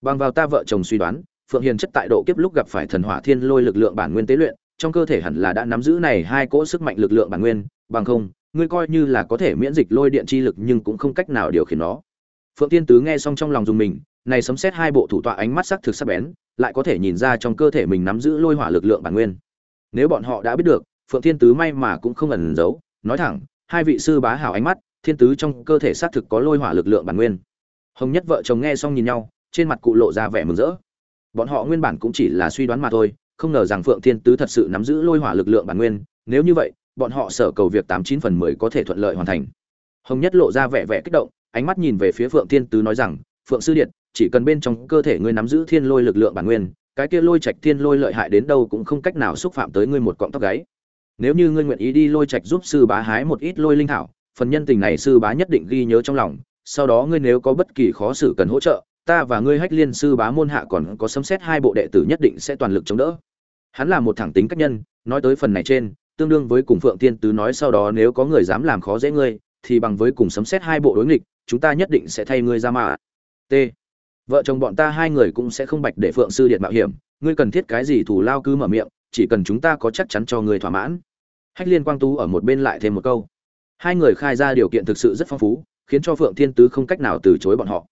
Bằng vào ta vợ chồng suy đoán, phượng hiền chất tại độ kiếp lúc gặp phải thần hỏa thiên lôi lực lượng bản nguyên tế luyện, trong cơ thể hẳn là đã nắm giữ này hai cỗ sức mạnh lực lượng bản nguyên, bằng không, ngươi coi như là có thể miễn dịch lôi điện chi lực nhưng cũng không cách nào điều khiển nó. Phượng tiên tứ nghe xong trong lòng dùng mình, này sấm xét hai bộ thủ tọa ánh mắt sắc thực sắc bén, lại có thể nhìn ra trong cơ thể mình nắm giữ lôi hỏa lực lượng bản nguyên. Nếu bọn họ đã biết được phượng thiên tứ may mà cũng không ẩn giấu, nói thẳng, hai vị sư bá hảo ánh mắt, thiên tứ trong cơ thể xác thực có lôi hỏa lực lượng bản nguyên. Hồng nhất vợ chồng nghe xong nhìn nhau, trên mặt cụ lộ ra vẻ mừng rỡ. Bọn họ nguyên bản cũng chỉ là suy đoán mà thôi, không ngờ rằng phượng thiên tứ thật sự nắm giữ lôi hỏa lực lượng bản nguyên, nếu như vậy, bọn họ sở cầu việc tám chín phần mười có thể thuận lợi hoàn thành. Hồng nhất lộ ra vẻ vẻ kích động, ánh mắt nhìn về phía phượng thiên tứ nói rằng, phượng sư điện, chỉ cần bên trong cơ thể ngươi nắm giữ thiên lôi lực lượng bản nguyên, cái kia lôi trạch thiên lôi lợi hại đến đâu cũng không cách nào xúc phạm tới ngươi một cọng tóc gáy nếu như ngươi nguyện ý đi lôi trạch giúp sư bá hái một ít lôi linh thảo, phần nhân tình này sư bá nhất định ghi nhớ trong lòng, sau đó ngươi nếu có bất kỳ khó xử cần hỗ trợ, ta và ngươi hách liên sư bá môn hạ còn có sấm xét hai bộ đệ tử nhất định sẽ toàn lực chống đỡ. Hắn là một thẳng tính cách nhân, nói tới phần này trên, tương đương với cùng phượng tiên tứ nói sau đó nếu có người dám làm khó dễ ngươi, thì bằng với cùng sấm xét hai bộ đối nghịch, chúng ta nhất định sẽ thay ngươi ra mà. T. Vợ chồng bọn ta hai người cũng sẽ không bạch để phượng sư điện mạo hiểm, ngươi cần thiết cái gì thủ lao cứ mở miệng, chỉ cần chúng ta có chắc chắn cho ngươi thỏa mãn hách liên quang tú ở một bên lại thêm một câu. Hai người khai ra điều kiện thực sự rất phong phú, khiến cho phượng thiên tứ không cách nào từ chối bọn họ.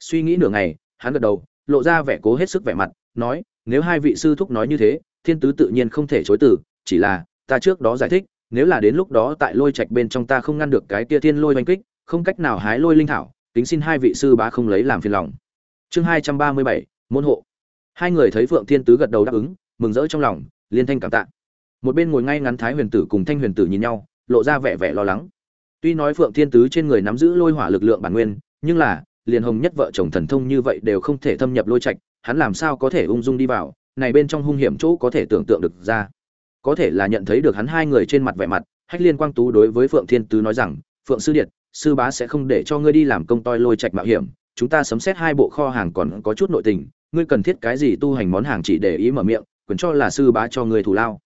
Suy nghĩ nửa ngày, hắn gật đầu, lộ ra vẻ cố hết sức vẻ mặt, nói, nếu hai vị sư thúc nói như thế, thiên tứ tự nhiên không thể chối từ, chỉ là, ta trước đó giải thích, nếu là đến lúc đó tại lôi trạch bên trong ta không ngăn được cái tia thiên lôi oanh kích, không cách nào hái lôi linh thảo, kính xin hai vị sư bá không lấy làm phiền lòng. Chương hai trăm ba mươi bảy, môn hộ. Hai người thấy phượng thiên tứ gật đầu đáp ứng, mừng rỡ trong lòng, liên thanh cảm tạ một bên ngồi ngay ngắn thái huyền tử cùng thanh huyền tử nhìn nhau, lộ ra vẻ vẻ lo lắng. Tuy nói phượng thiên tứ trên người nắm giữ lôi hỏa lực lượng bản nguyên, nhưng là, liền hồng nhất vợ chồng thần thông như vậy đều không thể thâm nhập lôi trạch, hắn làm sao có thể ung dung đi vào, này bên trong hung hiểm chỗ có thể tưởng tượng được ra. Có thể là nhận thấy được hắn hai người trên mặt vẻ mặt, hách liên quang tú đối với phượng thiên tứ nói rằng, phượng sư điện sư bá sẽ không để cho ngươi đi làm công toi lôi trạch mạo hiểm, chúng ta sấm xét hai bộ kho hàng còn có chút nội tình, ngươi cần thiết cái gì tu hành món hàng chỉ để ý mở miệng, quyền cho là sư bá cho ngươi thù lao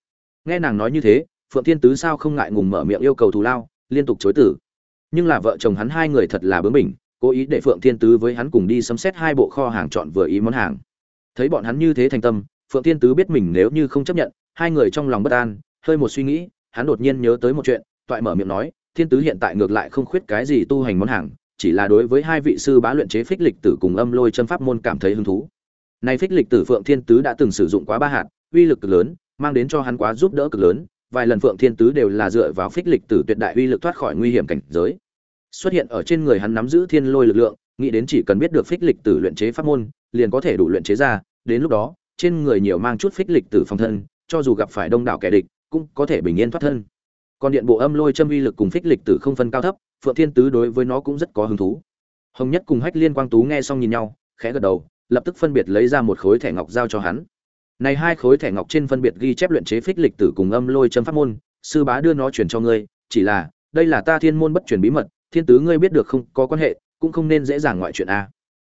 nghe nàng nói như thế, phượng thiên tứ sao không ngại ngùng mở miệng yêu cầu thù lao, liên tục chối tử. Nhưng là vợ chồng hắn hai người thật là bướng bỉnh, cố ý để phượng thiên tứ với hắn cùng đi sấm xét hai bộ kho hàng chọn vừa ý món hàng. Thấy bọn hắn như thế thành tâm, phượng thiên tứ biết mình nếu như không chấp nhận, hai người trong lòng bất an, hơi một suy nghĩ, hắn đột nhiên nhớ tới một chuyện, toại mở miệng nói, thiên tứ hiện tại ngược lại không khuyết cái gì tu hành món hàng, chỉ là đối với hai vị sư bá luyện chế phích lịch tử cùng âm lôi chân pháp môn cảm thấy hứng thú. Nay phích lịch tử phượng thiên tứ đã từng sử dụng quá ba hạt, uy lực cực lớn mang đến cho hắn quá giúp đỡ cực lớn, vài lần phượng thiên tứ đều là dựa vào phích lịch tử tuyệt đại uy lực thoát khỏi nguy hiểm cảnh giới. Xuất hiện ở trên người hắn nắm giữ thiên lôi lực lượng, nghĩ đến chỉ cần biết được phích lịch tử luyện chế pháp môn, liền có thể đủ luyện chế ra, đến lúc đó, trên người nhiều mang chút phích lịch tử phòng thân, cho dù gặp phải đông đảo kẻ địch, cũng có thể bình yên thoát thân. Còn điện bộ âm lôi châm uy lực cùng phích lịch tử không phân cao thấp, phượng thiên tứ đối với nó cũng rất có hứng thú. Hồng nhất cùng hách liên quang tú nghe xong nhìn nhau, khẽ gật đầu, lập tức phân biệt lấy ra một khối thẻ ngọc giao cho hắn này hai khối thẻ ngọc trên phân biệt ghi chép luyện chế phích lịch tử cùng âm lôi châm pháp môn, sư bá đưa nó truyền cho ngươi, chỉ là, đây là ta thiên môn bất truyền bí mật, thiên tứ ngươi biết được không có quan hệ, cũng không nên dễ dàng ngoại chuyện a.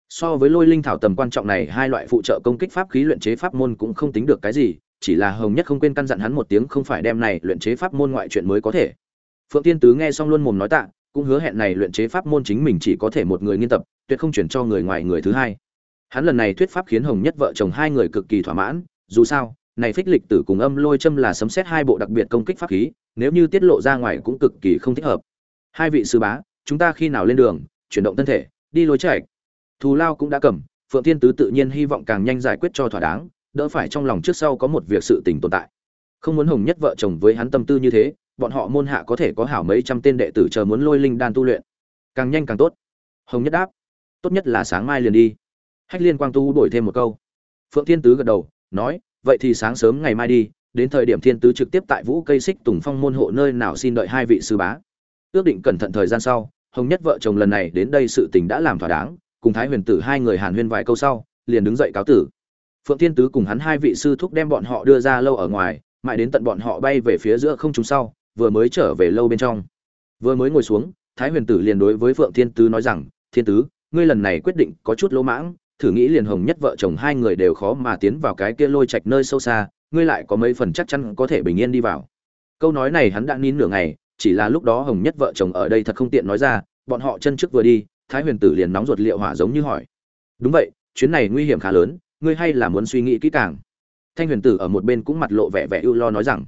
So với lôi linh thảo tầm quan trọng này, hai loại phụ trợ công kích pháp khí luyện chế pháp môn cũng không tính được cái gì, chỉ là hồng nhất không quên căn dặn hắn một tiếng không phải đem này luyện chế pháp môn ngoại chuyện mới có thể. Phượng tiên tứ nghe xong luôn mồm nói tạ, cũng hứa hẹn này luyện chế pháp môn chính mình chỉ có thể một người nghiên tập, tuyệt không chuyển cho người ngoài người thứ hai hắn lần này thuyết pháp khiến hồng nhất vợ chồng hai người cực kỳ thỏa mãn, dù sao, này phích lịch tử cùng âm lôi châm là sấm xét hai bộ đặc biệt công kích pháp khí, nếu như tiết lộ ra ngoài cũng cực kỳ không thích hợp. Hai vị sư bá, chúng ta khi nào lên đường, chuyển động thân thể, đi lối chạy thù lao cũng đã cầm, phượng thiên tứ tự nhiên hy vọng càng nhanh giải quyết cho thỏa đáng, đỡ phải trong lòng trước sau có một việc sự tình tồn tại. Không muốn hồng nhất vợ chồng với hắn tâm tư như thế, bọn họ môn hạ có thể có hảo mấy trăm tên đệ tử chờ muốn lôi linh đan tu luyện. Càng nhanh càng tốt. Hồng nhất đáp, tốt nhất là sáng mai liền đi hách liên quang tu đổi thêm một câu. Phượng thiên tứ gật đầu, nói, vậy thì sáng sớm ngày mai đi, đến thời điểm thiên tứ trực tiếp tại vũ cây xích tùng phong môn hộ nơi nào xin đợi hai vị sư bá. Ước định cẩn thận thời gian sau, hồng nhất vợ chồng lần này đến đây sự tình đã làm thỏa đáng, cùng thái huyền tử hai người hàn huyên vài câu sau, liền đứng dậy cáo tử. Phượng thiên tứ cùng hắn hai vị sư thúc đem bọn họ đưa ra lâu ở ngoài, mãi đến tận bọn họ bay về phía giữa không trung sau, vừa mới trở về lâu bên trong. Vừa mới ngồi xuống, thái huyền tử liền đối với phượng thiên tứ nói rằng, thiên tứ, ngươi lần này quyết định có chút lỗ mãng thử nghĩ liền hồng nhất vợ chồng hai người đều khó mà tiến vào cái kia lôi trạch nơi sâu xa, ngươi lại có mấy phần chắc chắn có thể bình yên đi vào. Câu nói này hắn đã nín nửa ngày, chỉ là lúc đó hồng nhất vợ chồng ở đây thật không tiện nói ra, bọn họ chân trước vừa đi, thái huyền tử liền nóng ruột liệu hỏa giống như hỏi. Đúng vậy, chuyến này nguy hiểm khá lớn, ngươi hay là muốn suy nghĩ kỹ càng? Thanh huyền tử ở một bên cũng mặt lộ vẻ vẻ ưu lo nói rằng.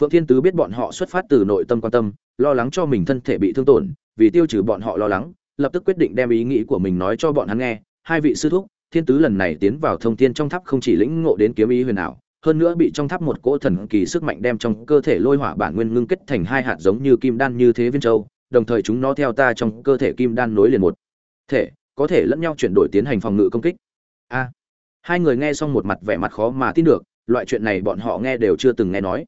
Phượng thiên tứ biết bọn họ xuất phát từ nội tâm quan tâm, lo lắng cho mình thân thể bị thương tổn, vì tiêu trừ bọn họ lo lắng, lập tức quyết định đem ý nghĩ của mình nói cho bọn hắn nghe hai vị sư thúc, thiên tứ lần này tiến vào thông thiên trong tháp không chỉ lĩnh ngộ đến kiếm ý huyền ảo, hơn nữa bị trong tháp một cỗ thần kỳ sức mạnh đem trong cơ thể lôi hỏa bản nguyên ngưng kết thành hai hạt giống như kim đan như thế viên châu, đồng thời chúng nó theo ta trong cơ thể kim đan nối liền một thể, có thể lẫn nhau chuyển đổi tiến hành phòng ngự công kích. A. Hai người nghe xong một mặt vẻ mặt khó mà tin được, loại chuyện này bọn họ nghe đều chưa từng nghe nói.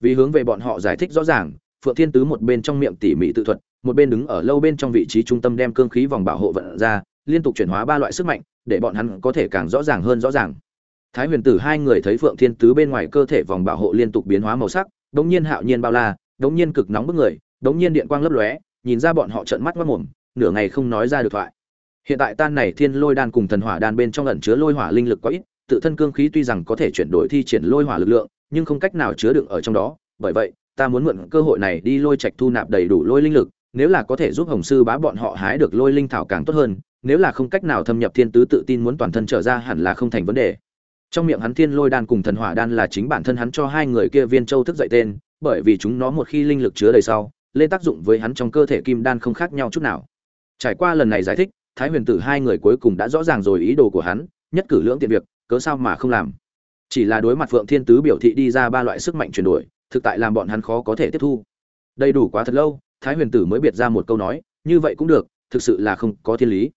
Vì hướng về bọn họ giải thích rõ ràng, phượng thiên tứ một bên trong miệng tỉ mỉ tự thuật, một bên đứng ở lâu bên trong vị trí trung tâm đem cương khí vòng bảo hộ vận ra liên tục chuyển hóa ba loại sức mạnh, để bọn hắn có thể càng rõ ràng hơn rõ ràng. Thái huyền tử hai người thấy phượng thiên tứ bên ngoài cơ thể vòng bảo hộ liên tục biến hóa màu sắc, đống nhiên hạo nhiên bao la, đống nhiên cực nóng bức người, đống nhiên điện quang lấp lóe, nhìn ra bọn họ trợn mắt mắt mồm nửa ngày không nói ra được thoại. Hiện tại tan này thiên lôi đan cùng thần hỏa đan bên trong ẩn chứa lôi hỏa linh lực quá ít, tự thân cương khí tuy rằng có thể chuyển đổi thi triển lôi hỏa lực lượng, nhưng không cách nào chứa đựng ở trong đó. Bởi vậy, ta muốn mượn cơ hội này đi lôi trạch thu nạp đầy đủ lôi linh lực, nếu là có thể giúp hồng sư bá bọn họ hái được lôi linh thảo càng tốt hơn nếu là không cách nào thâm nhập thiên tứ tự tin muốn toàn thân trở ra hẳn là không thành vấn đề. Trong miệng hắn thiên lôi đan cùng thần hỏa đan là chính bản thân hắn cho hai người kia viên châu thức dậy tên, bởi vì chúng nó một khi linh lực chứa đầy sau, lên tác dụng với hắn trong cơ thể kim đan không khác nhau chút nào. Trải qua lần này giải thích, thái huyền tử hai người cuối cùng đã rõ ràng rồi ý đồ của hắn, nhất cử lưỡng tiện việc, cớ sao mà không làm. Chỉ là đối mặt phượng thiên tứ biểu thị đi ra ba loại sức mạnh chuyển đổi, thực tại làm bọn hắn khó có thể tiếp thu. Đầy đủ quá thật lâu, thái huyền tử mới biệt ra một câu nói, như vậy cũng được, thực sự là không có thiên lý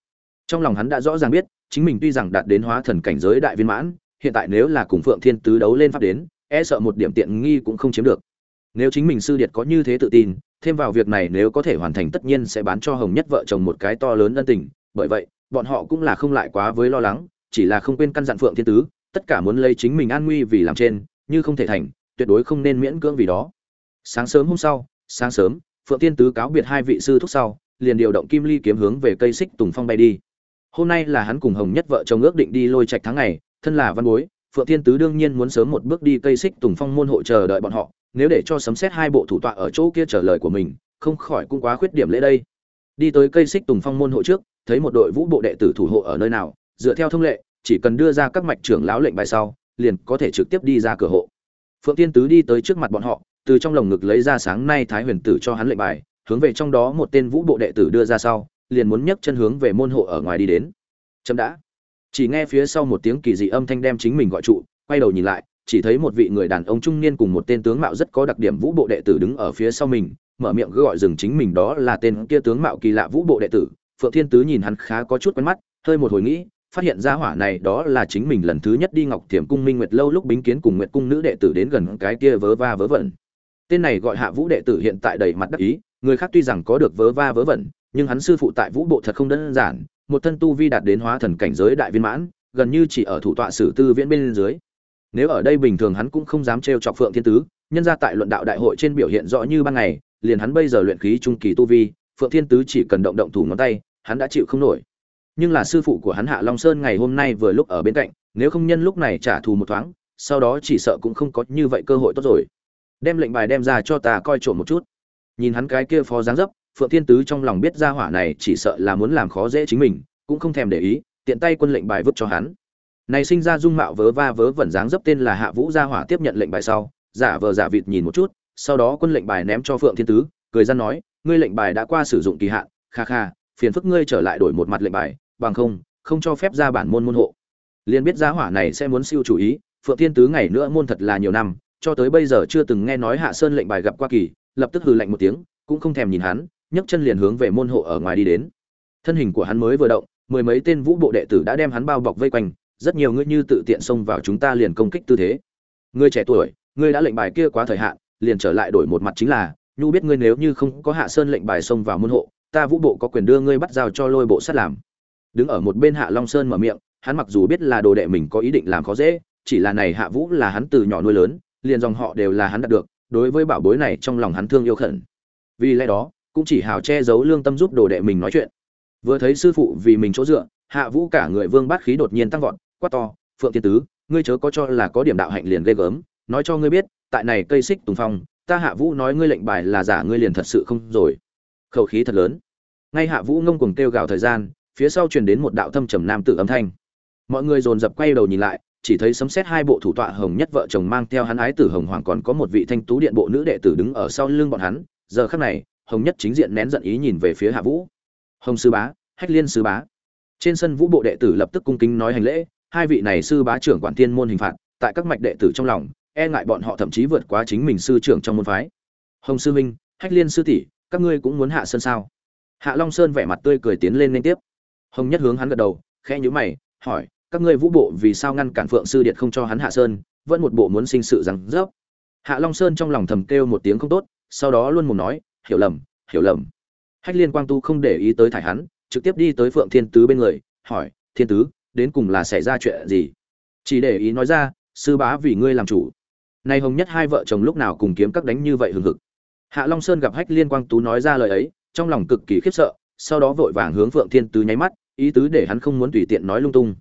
trong lòng hắn đã rõ ràng biết, chính mình tuy rằng đạt đến hóa thần cảnh giới đại viên mãn, hiện tại nếu là cùng phượng thiên tứ đấu lên pháp đến e sợ một điểm tiện nghi cũng không chiếm được. Nếu chính mình sư điệt có như thế tự tin, thêm vào việc này nếu có thể hoàn thành tất nhiên sẽ bán cho hồng nhất vợ chồng một cái to lớn ân tình, bởi vậy, bọn họ cũng là không lại quá với lo lắng, chỉ là không quên căn dặn phượng thiên tứ, tất cả muốn lấy chính mình an nguy vì làm trên, như không thể thành, tuyệt đối không nên miễn cưỡng vì đó. Sáng sớm hôm sau, sáng sớm, phượng thiên tứ cáo biệt hai vị sư thúc sau, liền điều động kim ly kiếm hướng về cây xích tùng phong bay đi hôm nay là hắn cùng hồng nhất vợ chồng ước định đi lôi trạch tháng ngày, thân là văn bối, phượng thiên tứ đương nhiên muốn sớm một bước đi cây xích tùng phong môn hộ chờ đợi bọn họ, nếu để cho sấm xét hai bộ thủ tọa ở chỗ kia trả lời của mình, không khỏi cũng quá khuyết điểm lễ đây. Đi tới cây xích tùng phong môn hộ trước, thấy một đội vũ bộ đệ tử thủ hộ ở nơi nào, dựa theo thông lệ, chỉ cần đưa ra các mạch trưởng lão lệnh bài sau, liền có thể trực tiếp đi ra cửa hộ. Phượng thiên tứ đi tới trước mặt bọn họ, từ trong lồng ngực lấy ra sáng nay thái huyền tử cho hắn lệnh bài, hướng về trong đó một tên vũ bộ đệ tử đưa ra sau liền muốn nhấc chân hướng về môn hộ ở ngoài đi đến. Chậm đã. Chỉ nghe phía sau một tiếng kỳ dị âm thanh đem chính mình gọi trụ, quay đầu nhìn lại, chỉ thấy một vị người đàn ông trung niên cùng một tên tướng mạo rất có đặc điểm vũ bộ đệ tử đứng ở phía sau mình, mở miệng cứ gọi dừng chính mình đó là tên kia tướng mạo kỳ lạ vũ bộ đệ tử. Phượng thiên tứ nhìn hắn khá có chút quen mắt, hơi một hồi nghĩ, phát hiện ra hỏa này đó là chính mình lần thứ nhất đi ngọc thiểm cung minh nguyệt lâu lúc bính kiến cùng nguyệt cung nữ đệ tử đến gần cái kia vớ va vớ vẩn. Tên này gọi hạ vũ đệ tử hiện tại đầy mặt đắc ý, người khác tuy rằng có được vớ va vớ vẩn nhưng hắn sư phụ tại vũ bộ thật không đơn giản, một thân tu vi đạt đến hóa thần cảnh giới đại viên mãn, gần như chỉ ở thủ tọa sử tư viễn bên dưới. Nếu ở đây bình thường hắn cũng không dám trêu chọc phượng thiên tứ, nhân ra tại luận đạo đại hội trên biểu hiện rõ như ban ngày, liền hắn bây giờ luyện khí trung kỳ tu vi, phượng thiên tứ chỉ cần động động thủ ngón tay, hắn đã chịu không nổi. Nhưng là sư phụ của hắn hạ long sơn ngày hôm nay vừa lúc ở bên cạnh, nếu không nhân lúc này trả thù một thoáng, sau đó chỉ sợ cũng không có như vậy cơ hội tốt rồi. Đem lệnh bài đem ra cho ta coi trộm một chút. Nhìn hắn cái kia phó dáng dấp phượng thiên tứ trong lòng biết ra hỏa này chỉ sợ là muốn làm khó dễ chính mình, cũng không thèm để ý, tiện tay quân lệnh bài vứt cho hắn. Này sinh ra dung mạo vớ va vớ vẩn dáng dấp tên là hạ vũ gia hỏa tiếp nhận lệnh bài sau, giả vờ giả vịt nhìn một chút, sau đó quân lệnh bài ném cho phượng thiên tứ, cười ra nói, ngươi lệnh bài đã qua sử dụng kỳ hạn, kha kha, phiền phức ngươi trở lại đổi một mặt lệnh bài, bằng không không cho phép ra bản môn môn hộ. Liền biết gia hỏa này sẽ muốn siêu chủ ý, phượng thiên tứ ngày nữa môn thật là nhiều năm, cho tới bây giờ chưa từng nghe nói hạ sơn lệnh bài gặp qua kỳ, lập tức hừ lạnh một tiếng, cũng không thèm nhìn hắn nhấc chân liền hướng về môn hộ ở ngoài đi đến. Thân hình của hắn mới vừa động, mười mấy tên vũ bộ đệ tử đã đem hắn bao bọc vây quanh, rất nhiều ngươi như tự tiện xông vào chúng ta liền công kích tư thế. Ngươi trẻ tuổi, ngươi đã lệnh bài kia quá thời hạn, liền trở lại đổi một mặt chính là, nhu biết ngươi nếu như không có hạ sơn lệnh bài xông vào môn hộ, ta vũ bộ có quyền đưa ngươi bắt giao cho lôi bộ sát làm. Đứng ở một bên hạ long sơn mở miệng, hắn mặc dù biết là đồ đệ mình có ý định làm khó dễ, chỉ là này hạ vũ là hắn từ nhỏ nuôi lớn, liền dòng họ đều là hắn đạt được, đối với bảo bối này trong lòng hắn thương yêu khẩn. Vì lẽ đó cũng chỉ hào che giấu lương tâm giúp đồ đệ mình nói chuyện. Vừa thấy sư phụ vì mình chỗ dựa, hạ vũ cả người vương bát khí đột nhiên tăng vọt, quát to, phượng thiên tứ, ngươi chớ có cho là có điểm đạo hạnh liền ghê gớm, nói cho ngươi biết, tại này cây xích tùng phong, ta hạ vũ nói ngươi lệnh bài là giả ngươi liền thật sự không rồi. Khẩu khí thật lớn. Ngay hạ vũ ngông cuồng kêu gào thời gian, phía sau truyền đến một đạo thâm trầm nam tử âm thanh. Mọi người dồn dập quay đầu nhìn lại, chỉ thấy sấm xét hai bộ thủ tọa hồng nhất vợ chồng mang theo hắn ái tử hồng hoàng còn có một vị thanh tú điện bộ nữ đệ tử đứng ở sau lưng bọn hắn. Giờ khắc này hồng nhất chính diện nén giận ý nhìn về phía hạ vũ. Hồng sư bá, hách liên sư bá. Trên sân vũ bộ đệ tử lập tức cung kính nói hành lễ, hai vị này sư bá trưởng quản thiên môn hình phạt, tại các mạch đệ tử trong lòng e ngại bọn họ thậm chí vượt quá chính mình sư trưởng trong môn phái. Hồng sư minh hách liên sư tỷ, các ngươi cũng muốn hạ sân sao? Hạ long sơn vẻ mặt tươi cười tiến lên liên tiếp. Hồng nhất hướng hắn gật đầu, khẽ nhíu mày, hỏi, các ngươi vũ bộ vì sao ngăn cản phượng sư điện không cho hắn hạ sơn, vẫn một bộ muốn sinh sự rằng rớp? Hạ long sơn trong lòng thầm kêu một tiếng không tốt, sau đó luôn muốn nói hiểu lầm hiểu lầm. Hách liên quang tu không để ý tới thải hắn, trực tiếp đi tới phượng thiên tứ bên người, hỏi, thiên tứ, đến cùng là xảy ra chuyện gì? Chỉ để ý nói ra, sư bá vì ngươi làm chủ. Nay hồng nhất hai vợ chồng lúc nào cùng kiếm các đánh như vậy hừng hực. Hạ long sơn gặp hách liên quang tú nói ra lời ấy, trong lòng cực kỳ khiếp sợ, sau đó vội vàng hướng phượng thiên tứ nháy mắt, ý tứ để hắn không muốn tùy tiện nói lung tung.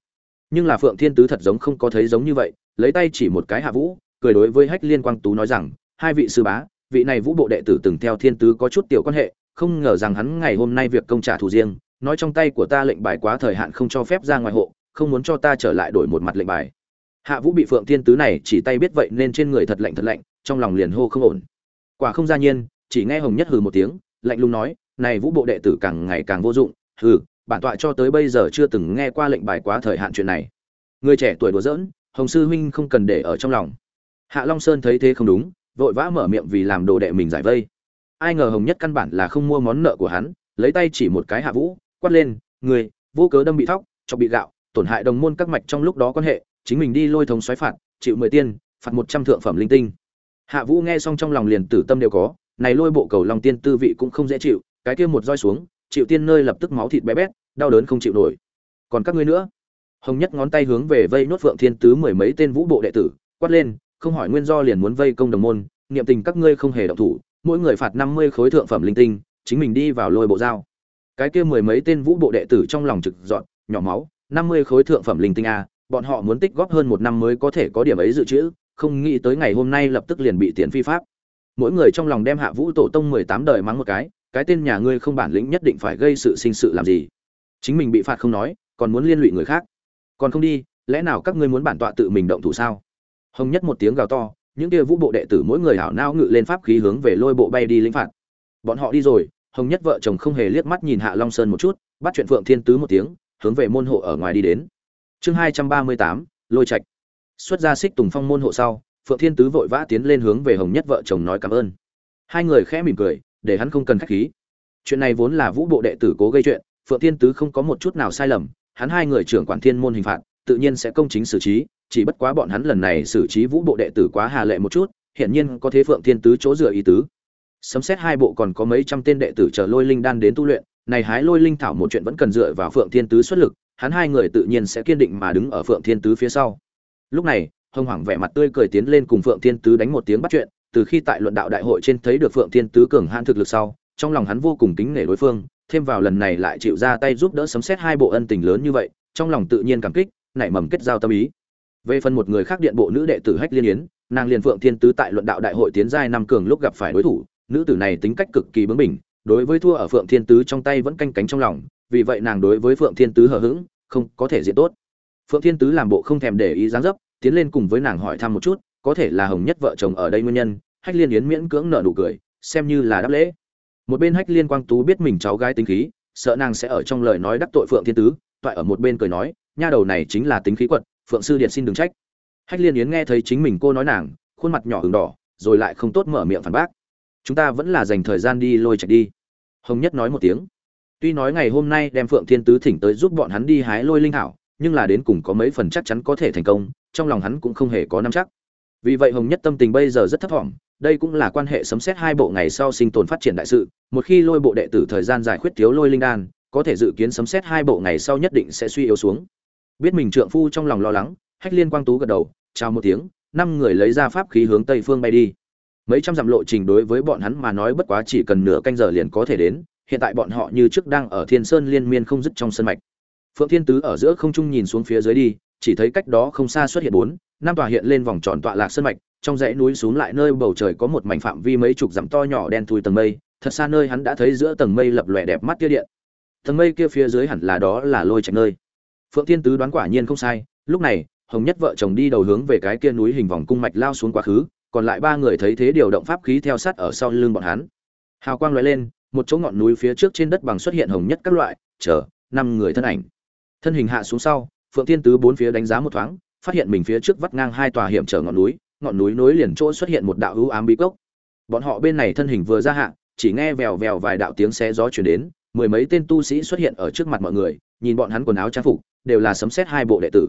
Nhưng là phượng thiên tứ thật giống không có thấy giống như vậy, lấy tay chỉ một cái hạ vũ, cười đối với hách liên quang tú nói rằng, hai vị sư bá vị này vũ bộ đệ tử từng theo thiên tứ có chút tiểu quan hệ, không ngờ rằng hắn ngày hôm nay việc công trả thù riêng, nói trong tay của ta lệnh bài quá thời hạn không cho phép ra ngoài hộ, không muốn cho ta trở lại đổi một mặt lệnh bài. Hạ vũ bị phượng thiên tứ này chỉ tay biết vậy nên trên người thật lạnh thật lạnh, trong lòng liền hô không ổn. Quả không ra nhiên, chỉ nghe hồng nhất hừ một tiếng, lạnh lùng nói, này vũ bộ đệ tử càng ngày càng vô dụng, hừ, bản tọa cho tới bây giờ chưa từng nghe qua lệnh bài quá thời hạn chuyện này. Người trẻ tuổi đùa giỡn, hồng sư huynh không cần để ở trong lòng. Hạ long sơn thấy thế không đúng vội vã mở miệng vì làm đồ đệ mình giải vây. Ai ngờ hồng nhất căn bản là không mua món nợ của hắn, lấy tay chỉ một cái hạ vũ, quát lên, người, vô cớ đâm bị thóc, cho bị gạo, tổn hại đồng môn các mạch trong lúc đó quan hệ, chính mình đi lôi thống xoáy phạt, chịu mười tiên, phạt một trăm thượng phẩm linh tinh. Hạ vũ nghe xong trong lòng liền tử tâm đều có, này lôi bộ cầu long tiên tư vị cũng không dễ chịu, cái kia một roi xuống, chịu tiên nơi lập tức máu thịt bé bét, đau đớn không chịu nổi. Còn các ngươi nữa? Hồng nhất ngón tay hướng về vây nốt phượng thiên tứ mười mấy tên vũ bộ đệ tử, quát lên không hỏi nguyên do liền muốn vây công đồng môn, niệm tình các ngươi không hề động thủ, mỗi người phạt năm mươi khối thượng phẩm linh tinh, chính mình đi vào lôi bộ dao cái kia mười mấy tên vũ bộ đệ tử trong lòng trực dọn nhỏ máu, năm mươi khối thượng phẩm linh tinh a, bọn họ muốn tích góp hơn một năm mới có thể có điểm ấy dự trữ, không nghĩ tới ngày hôm nay lập tức liền bị tiền phi pháp. Mỗi người trong lòng đem hạ vũ tổ tông mười tám đời mắng một cái cái tên nhà ngươi không bản lĩnh nhất định phải gây sự sinh sự làm gì. Chính mình bị phạt không nói, còn muốn liên lụy người khác. Còn không đi, lẽ nào các ngươi muốn bản tọa tự mình động thủ sao? Hồng nhất một tiếng gào to, những kia vũ bộ đệ tử mỗi người hảo nao ngự lên pháp khí hướng về lôi bộ bay đi lĩnh phạt. Bọn họ đi rồi, hồng nhất vợ chồng không hề liếc mắt nhìn hạ long sơn một chút, bắt chuyện phượng thiên tứ một tiếng, hướng về môn hộ ở ngoài đi đến. Chương hai trăm ba mươi tám, lôi trạch. Xuất ra xích tùng phong môn hộ sau, phượng thiên tứ vội vã tiến lên hướng về hồng nhất vợ chồng nói cảm ơn. Hai người khẽ mỉm cười, để hắn không cần khách khí. Chuyện này vốn là vũ bộ đệ tử cố gây chuyện, phượng thiên tứ không có một chút nào sai lầm, hắn hai người trưởng quản thiên môn hình phạt, tự nhiên sẽ công chính xử trí chỉ bất quá bọn hắn lần này xử trí vũ bộ đệ tử quá hà lệ một chút, hiển nhiên có thế phượng thiên tứ chỗ dựa ý tứ. Sấm xét hai bộ còn có mấy trăm tên đệ tử chờ lôi linh đan đến tu luyện, này hái lôi linh thảo một chuyện vẫn cần dựa vào phượng thiên tứ xuất lực, hắn hai người tự nhiên sẽ kiên định mà đứng ở phượng thiên tứ phía sau. Lúc này, hồng hoàng vẻ mặt tươi cười tiến lên cùng phượng thiên tứ đánh một tiếng bắt chuyện, từ khi tại luận đạo đại hội trên thấy được phượng thiên tứ cường hãn thực lực sau, trong lòng hắn vô cùng kính nể đối phương, thêm vào lần này lại chịu ra tay giúp đỡ sấm xét hai bộ ân tình lớn như vậy, trong lòng tự nhiên cảm kích, nảy mầm kết giao tâm ý về phần một người khác điện bộ nữ đệ tử hách liên yến, nàng liền phượng thiên tứ tại luận đạo đại hội tiến giai năm cường lúc gặp phải đối thủ, nữ tử này tính cách cực kỳ bướng bỉnh, đối với thua ở phượng thiên tứ trong tay vẫn canh cánh trong lòng, vì vậy nàng đối với phượng thiên tứ hờ hững, không có thể diện tốt. Phượng thiên tứ làm bộ không thèm để ý dáng dấp, tiến lên cùng với nàng hỏi thăm một chút, có thể là hồng nhất vợ chồng ở đây nguyên nhân, hách liên yến miễn cưỡng nở nụ cười, xem như là đáp lễ. Một bên hách liên quang tú biết mình cháu gái tính khí, sợ nàng sẽ ở trong lời nói đắc tội phượng thiên tứ, toại ở một bên cười nói, nha đầu này chính là tính khí quật phượng sư điện xin đừng trách. Hách liên yến nghe thấy chính mình cô nói nàng, khuôn mặt nhỏ hừng đỏ, rồi lại không tốt mở miệng phản bác. Chúng ta vẫn là dành thời gian đi lôi trạch đi. Hồng nhất nói một tiếng. Tuy nói ngày hôm nay đem phượng thiên tứ thỉnh tới giúp bọn hắn đi hái lôi linh thảo, nhưng là đến cùng có mấy phần chắc chắn có thể thành công, trong lòng hắn cũng không hề có nắm chắc. Vì vậy hồng nhất tâm tình bây giờ rất thấp thỏm, đây cũng là quan hệ sấm xét hai bộ ngày sau sinh tồn phát triển đại sự, một khi lôi bộ đệ tử thời gian giải khuyết thiếu lôi linh đan, có thể dự kiến sấm xét hai bộ ngày sau nhất định sẽ suy yếu xuống biết mình trượng phu trong lòng lo lắng, hách liên quang tú gật đầu, chào một tiếng, năm người lấy ra pháp khí hướng tây phương bay đi. Mấy trăm dặm lộ trình đối với bọn hắn mà nói bất quá chỉ cần nửa canh giờ liền có thể đến, hiện tại bọn họ như trước đang ở thiên sơn liên miên không dứt trong sân mạch. Phượng thiên tứ ở giữa không trung nhìn xuống phía dưới đi, chỉ thấy cách đó không xa xuất hiện bốn, năm tòa hiện lên vòng tròn tọa lạc sân mạch, trong dãy núi xuống lại nơi bầu trời có một mảnh phạm vi mấy chục dặm to nhỏ đen thui tầng mây, thật xa nơi hắn đã thấy giữa tầng mây lập lòe đẹp mắt tia điện. Tầng mây kia phía dưới hẳn là đó là lôi trạch nơi phượng thiên tứ đoán quả nhiên không sai, lúc này, hồng nhất vợ chồng đi đầu hướng về cái kia núi hình vòng cung mạch lao xuống quá khứ, còn lại ba người thấy thế điều động pháp khí theo sát ở sau lưng bọn hắn. Hào quang loại lên, một chỗ ngọn núi phía trước trên đất bằng xuất hiện hồng nhất các loại, chờ, năm người thân ảnh. Thân hình hạ xuống sau, phượng thiên tứ bốn phía đánh giá một thoáng, phát hiện mình phía trước vắt ngang hai tòa hiểm trở ngọn núi ngọn núi nối liền chỗ xuất hiện một đạo hữu ám bí cốc. Bọn họ bên này thân hình vừa ra hạ, chỉ nghe vèo vèo vài đạo tiếng xé gió chuyển đến, mười mấy tên tu sĩ xuất hiện ở trước mặt mọi người nhìn bọn hắn quần áo trang phục, đều là sấm xét hai bộ đệ tử.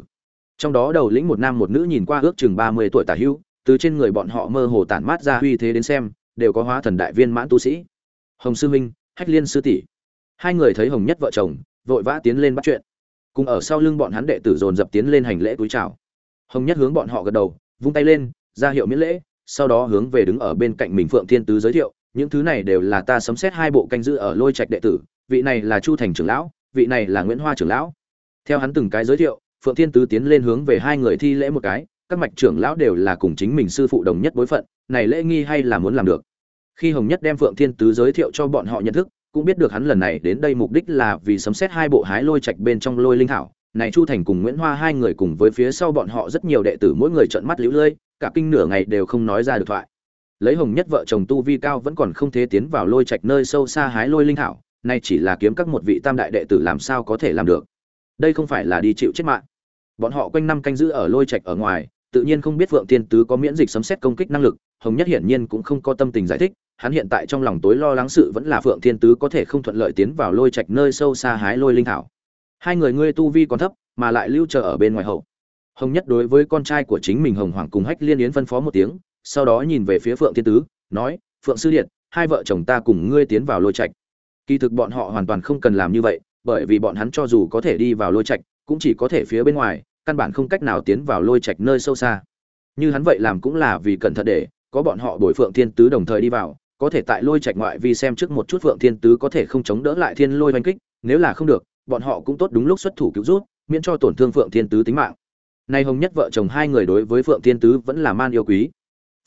Trong đó đầu lĩnh một nam một nữ nhìn qua ước chừng ba mươi tuổi tả hữu, từ trên người bọn họ mơ hồ tản mát ra uy thế đến xem, đều có hóa thần đại viên mãn tu sĩ. Hồng sư minh, hách liên sư tỷ. Hai người thấy hồng nhất vợ chồng, vội vã tiến lên bắt chuyện. Cùng ở sau lưng bọn hắn đệ tử dồn dập tiến lên hành lễ túi chào. Hồng nhất hướng bọn họ gật đầu, vung tay lên, ra hiệu miễn lễ, sau đó hướng về đứng ở bên cạnh mình phượng thiên tứ giới thiệu, những thứ này đều là ta sấm xét hai bộ canh giữ ở lôi trạch đệ tử, vị này là chu thành trưởng lão vị này là nguyễn hoa trưởng lão. Theo hắn từng cái giới thiệu, phượng thiên tứ tiến lên hướng về hai người thi lễ một cái, các mạch trưởng lão đều là cùng chính mình sư phụ đồng nhất bối phận, này lễ nghi hay là muốn làm được. Khi hồng nhất đem phượng thiên tứ giới thiệu cho bọn họ nhận thức, cũng biết được hắn lần này đến đây mục đích là vì sấm xét hai bộ hái lôi trạch bên trong lôi linh thảo. Này chu thành cùng nguyễn hoa hai người cùng với phía sau bọn họ rất nhiều đệ tử mỗi người trợn mắt liễu lơi, cả kinh nửa ngày đều không nói ra được thoại. Lấy hồng nhất vợ chồng tu vi cao vẫn còn không thế tiến vào lôi trạch nơi sâu xa hái lôi linh thảo nay chỉ là kiếm các một vị tam đại đệ tử làm sao có thể làm được đây không phải là đi chịu chết mạng bọn họ quanh năm canh giữ ở lôi trạch ở ngoài tự nhiên không biết vượng Tiên Tứ có miễn dịch sấm xét công kích năng lực, Hồng Nhất hiển nhiên cũng không có tâm tình giải thích, hắn hiện tại trong lòng tối lo lắng sự vẫn là Phượng Thiên Tứ có thể không thuận lợi tiến vào lôi trạch nơi sâu xa hái lôi linh thảo. Hai người ngươi tu vi còn thấp, mà lại lưu chờ ở bên ngoài hậu. Hồng Nhất đối với con trai của chính mình Hồng Hoàng cùng Hách Liên Yến phân phó một tiếng, sau đó nhìn về phía Phượng Thiên Tứ, nói: "Phượng sư điện, hai vợ chồng ta cùng ngươi tiến vào lôi trạch." Kỳ thực bọn họ hoàn toàn không cần làm như vậy, bởi vì bọn hắn cho dù có thể đi vào lôi trạch, cũng chỉ có thể phía bên ngoài, căn bản không cách nào tiến vào lôi trạch nơi sâu xa. Như hắn vậy làm cũng là vì cẩn thận để có bọn họ bồi phượng thiên tứ đồng thời đi vào có thể tại lôi trạch ngoại vi xem trước một chút phượng thiên tứ có thể không chống đỡ lại thiên lôi oanh kích nếu là không được bọn họ cũng tốt đúng lúc xuất thủ cứu rút miễn cho tổn thương phượng thiên tứ tính mạng. Nay hồng nhất vợ chồng hai người đối với phượng thiên tứ vẫn là man yêu quý.